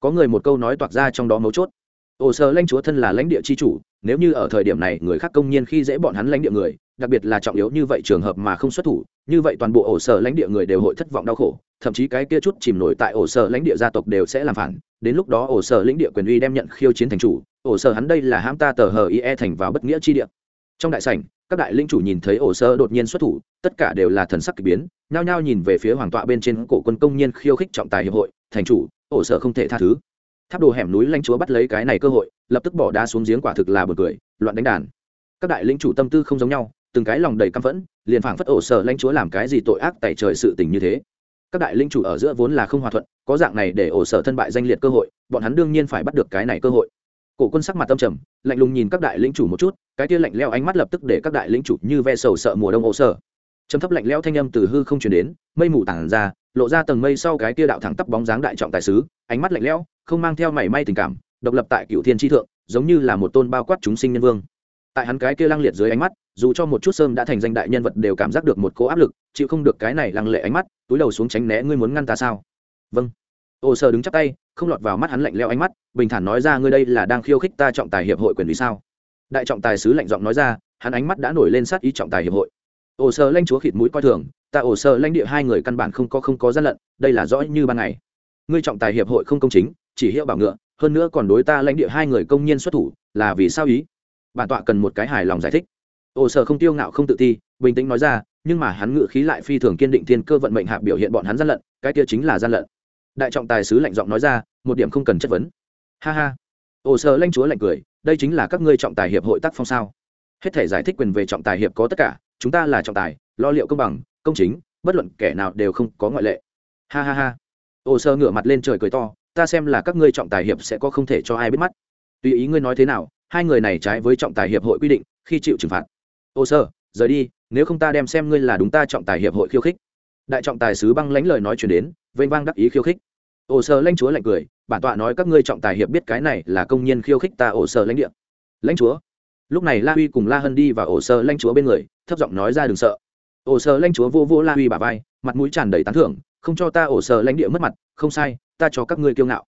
Có người một câu nói toạc ra trong đó mấu chốt. Ổ sở lãnh chúa thân là lãnh địa chi chủ nếu như ở thời điểm này người khác công nhiên khi dễ bọn hắn lãnh địa người, đặc biệt là trọng yếu như vậy trường hợp mà không xuất thủ, như vậy toàn bộ ổ sở lãnh địa người đều hội thất vọng đau khổ, thậm chí cái kia chút chìm nổi tại ổ sở lãnh địa gia tộc đều sẽ làm phản. Đến lúc đó ổ sở lãnh địa quyền uy đem nhận khiêu chiến thành chủ, ổ sở hắn đây là hãm ta tờ hờ ie thành vào bất nghĩa chi địa. Trong đại sảnh, các đại linh chủ nhìn thấy ổ sơ đột nhiên xuất thủ, tất cả đều là thần sắc k ỳ biến, nhao nhao nhìn về phía hoàng tọa bên trên cổ quân công nhiên khiêu khích trọng tài hiệp hội, thành chủ, ổ sở không thể tha thứ tháp đồ hẻm núi lãnh chúa bắt lấy cái này cơ hội, lập tức bỏ đá xuống giếng quả thực là bật cười, loạn đánh đàn. Các đại linh chủ tâm tư không giống nhau, từng cái lòng đầy căm phẫn, liền phảng phất ổ sở lãnh chúa làm cái gì tội ác tại trời sự tình như thế. Các đại linh chủ ở giữa vốn là không hòa thuận, có dạng này để ổ sở thân bại danh liệt cơ hội, bọn hắn đương nhiên phải bắt được cái này cơ hội. Cổ quân sắc mặt tâm trầm, lạnh lùng nhìn các đại lĩnh chủ một chút, cái tia lạnh leo ánh mắt lập tức để các đại lĩnh chủ như ve sầu sợ mùa đông ổ sở. Trầm thấp lạnh leo thanh âm từ hư không chuyển đến, mây mù tản ra lộ ra tầng mây sau cái kia đạo thẳng tắp bóng dáng đại trọng tài sứ, ánh mắt lạnh lẽo, không mang theo mảy may tình cảm, độc lập tại cựu thiên tri thượng, giống như là một tôn bao quát chúng sinh nhân vương. Tại hắn cái kia lăng liệt dưới ánh mắt, dù cho một chút sơm đã thành danh đại nhân vật đều cảm giác được một cỗ áp lực, chịu không được cái này lăng lệ ánh mắt, túi đầu xuống tránh né ngươi muốn ngăn ta sao? Vâng. Ô sơ đứng chắp tay, không lọt vào mắt hắn lạnh leo ánh mắt, bình thản nói ra ngươi đây là đang khiêu khích ta trọng tài hiệp hội quyền vì sao? Đại trọng tài sứ lạnh giọng nói ra, hắn ánh mắt đã nổi lên sát ý trọng tài hiệp hội. Ổ sơ lanh chúa khịt mũi coi thường, ta ổ sơ lanh địa hai người căn bản không có không có gian lận, đây là rõ như ban ngày. Ngươi trọng tài hiệp hội không công chính, chỉ hiệu bảo ngựa, hơn nữa còn đối ta lãnh địa hai người công nhân xuất thủ, là vì sao ý? Bản tọa cần một cái hài lòng giải thích. Ổ sơ không tiêu ngạo không tự ti, bình tĩnh nói ra, nhưng mà hắn ngự khí lại phi thường kiên định thiên cơ vận mệnh hạ biểu hiện bọn hắn gian lận, cái kia chính là gian lận. Đại trọng tài sứ lạnh giọng nói ra, một điểm không cần chất vấn. Ha ha. Ổ sơ lanh chúa lạnh cười, đây chính là các ngươi trọng tài hiệp hội tác phong sao? Hết thể giải thích quyền về trọng tài hiệp có tất cả chúng ta là trọng tài, lo liệu công bằng, công chính, bất luận kẻ nào đều không có ngoại lệ. Ha ha ha. Ồ sơ ngửa mặt lên trời cười to, ta xem là các ngươi trọng tài hiệp sẽ có không thể cho ai biết mắt. Tùy ý ngươi nói thế nào, hai người này trái với trọng tài hiệp hội quy định, khi chịu trừng phạt. Ồ sơ, rời đi, nếu không ta đem xem ngươi là đúng ta trọng tài hiệp hội khiêu khích. Đại trọng tài sứ băng lãnh lời nói chuyển đến, vênh vang đắc ý khiêu khích. Ổ sở lãnh chúa lạnh cười, bản tọa nói các ngươi trọng tài hiệp biết cái này là công nhân khiêu khích ta ổ sở lãnh địa. Lãnh chúa. Lúc này la huy cùng la hân đi và ổ sở lãnh chúa bên người thấp giọng nói ra đừng sợ. Ổ sở lãnh chúa vô vô la huy bà vai, mặt mũi tràn đầy tán thưởng, không cho ta ổ sở lãnh địa mất mặt, không sai, ta cho các ngươi kiêu ngạo.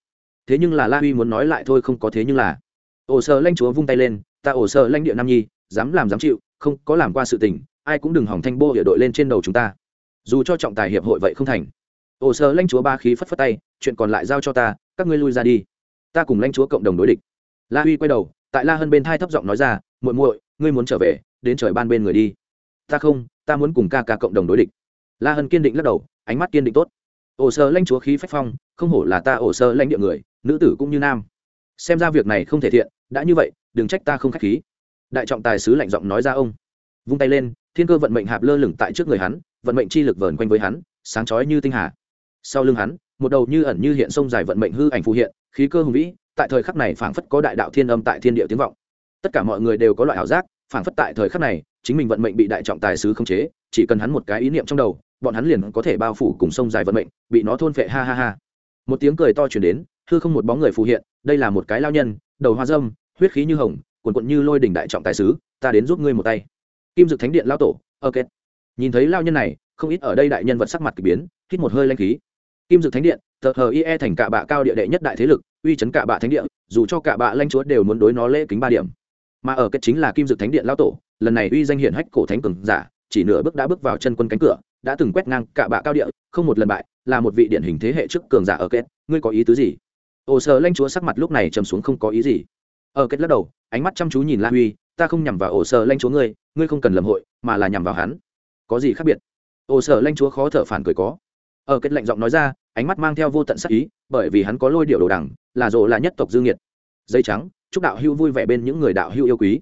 Thế nhưng là la huy muốn nói lại thôi không có thế nhưng là. Ổ sở lãnh chúa vung tay lên, ta ổ sở lãnh địa nam nhi, dám làm dám chịu, không có làm qua sự tình, ai cũng đừng hỏng thanh bô địa đội lên trên đầu chúng ta. Dù cho trọng tài hiệp hội vậy không thành. Ổ sở lãnh chúa ba khí phất phất tay, chuyện còn lại giao cho ta, các ngươi lui ra đi. Ta cùng lãnh chúa cộng đồng đối địch. La huy quay đầu, tại la hân bên thai thấp giọng nói ra, muội muội, ngươi muốn trở về, đến trời ban bên người đi ta không, ta muốn cùng ca ca cộng đồng đối địch. La hân kiên định lắc đầu, ánh mắt kiên định tốt. Ổ sơ lãnh chúa khí phách phong, không hổ là ta ổ sơ lãnh địa người, nữ tử cũng như nam. Xem ra việc này không thể thiện, đã như vậy, đừng trách ta không khách khí. Đại trọng tài sứ lạnh giọng nói ra ông. Vung tay lên, thiên cơ vận mệnh hạp lơ lửng tại trước người hắn, vận mệnh chi lực vờn quanh với hắn, sáng chói như tinh hà. Sau lưng hắn, một đầu như ẩn như hiện sông dài vận mệnh hư ảnh phù hiện, khí cơ hùng vĩ, tại thời khắc này phảng phất có đại đạo thiên âm tại thiên địa tiếng vọng. Tất cả mọi người đều có loại ảo giác phảng phất tại thời khắc này, chính mình vận mệnh bị đại trọng tài sứ khống chế, chỉ cần hắn một cái ý niệm trong đầu, bọn hắn liền có thể bao phủ cùng sông dài vận mệnh, bị nó thôn phệ ha ha ha. Một tiếng cười to chuyển đến, hư không một bóng người phù hiện, đây là một cái lao nhân, đầu hoa dâm, huyết khí như hồng, cuồn cuộn như lôi đỉnh đại trọng tài sứ ta đến giúp ngươi một tay. Kim dực thánh điện lao tổ, ok. Nhìn thấy lao nhân này, không ít ở đây đại nhân vật sắc mặt k ỳ biến, hít một hơi lanh khí. Kim dực thánh điện, tờ hờ ie thành cạ bạ cao địa đệ nhất đại thế lực, uy chấn cạ bạ thánh địa, dù cho cạ bạ lanh chúa đều muốn đối nó lễ kính ba điểm mà ở kết chính là kim dược thánh điện lao tổ, lần này uy danh hiển hách cổ thánh cường giả, chỉ nửa bước đã bước vào chân quân cánh cửa, đã từng quét ngang cả bạ cao địa, không một lần bại, là một vị điển hình thế hệ trước cường giả ở kết. Ngươi có ý tứ gì? Ồ sờ lanh chúa sắc mặt lúc này trầm xuống không có ý gì. Ở kết lắc đầu, ánh mắt chăm chú nhìn la huy, ta không nhằm vào ổ sờ lanh chúa ngươi ngươi không cần lầm hội, mà là nhằm vào hắn. Có gì khác biệt? Ổ sờ lanh chúa khó thở phản cười có. Ở kết lạnh giọng nói ra, ánh mắt mang theo vô tận sắc ý, bởi vì hắn có lôi điệu đồ đằng, là rộ là nhất tộc dương nhiệt dây trắng chúc đạo hưu vui vẻ bên những người đạo hưu yêu quý.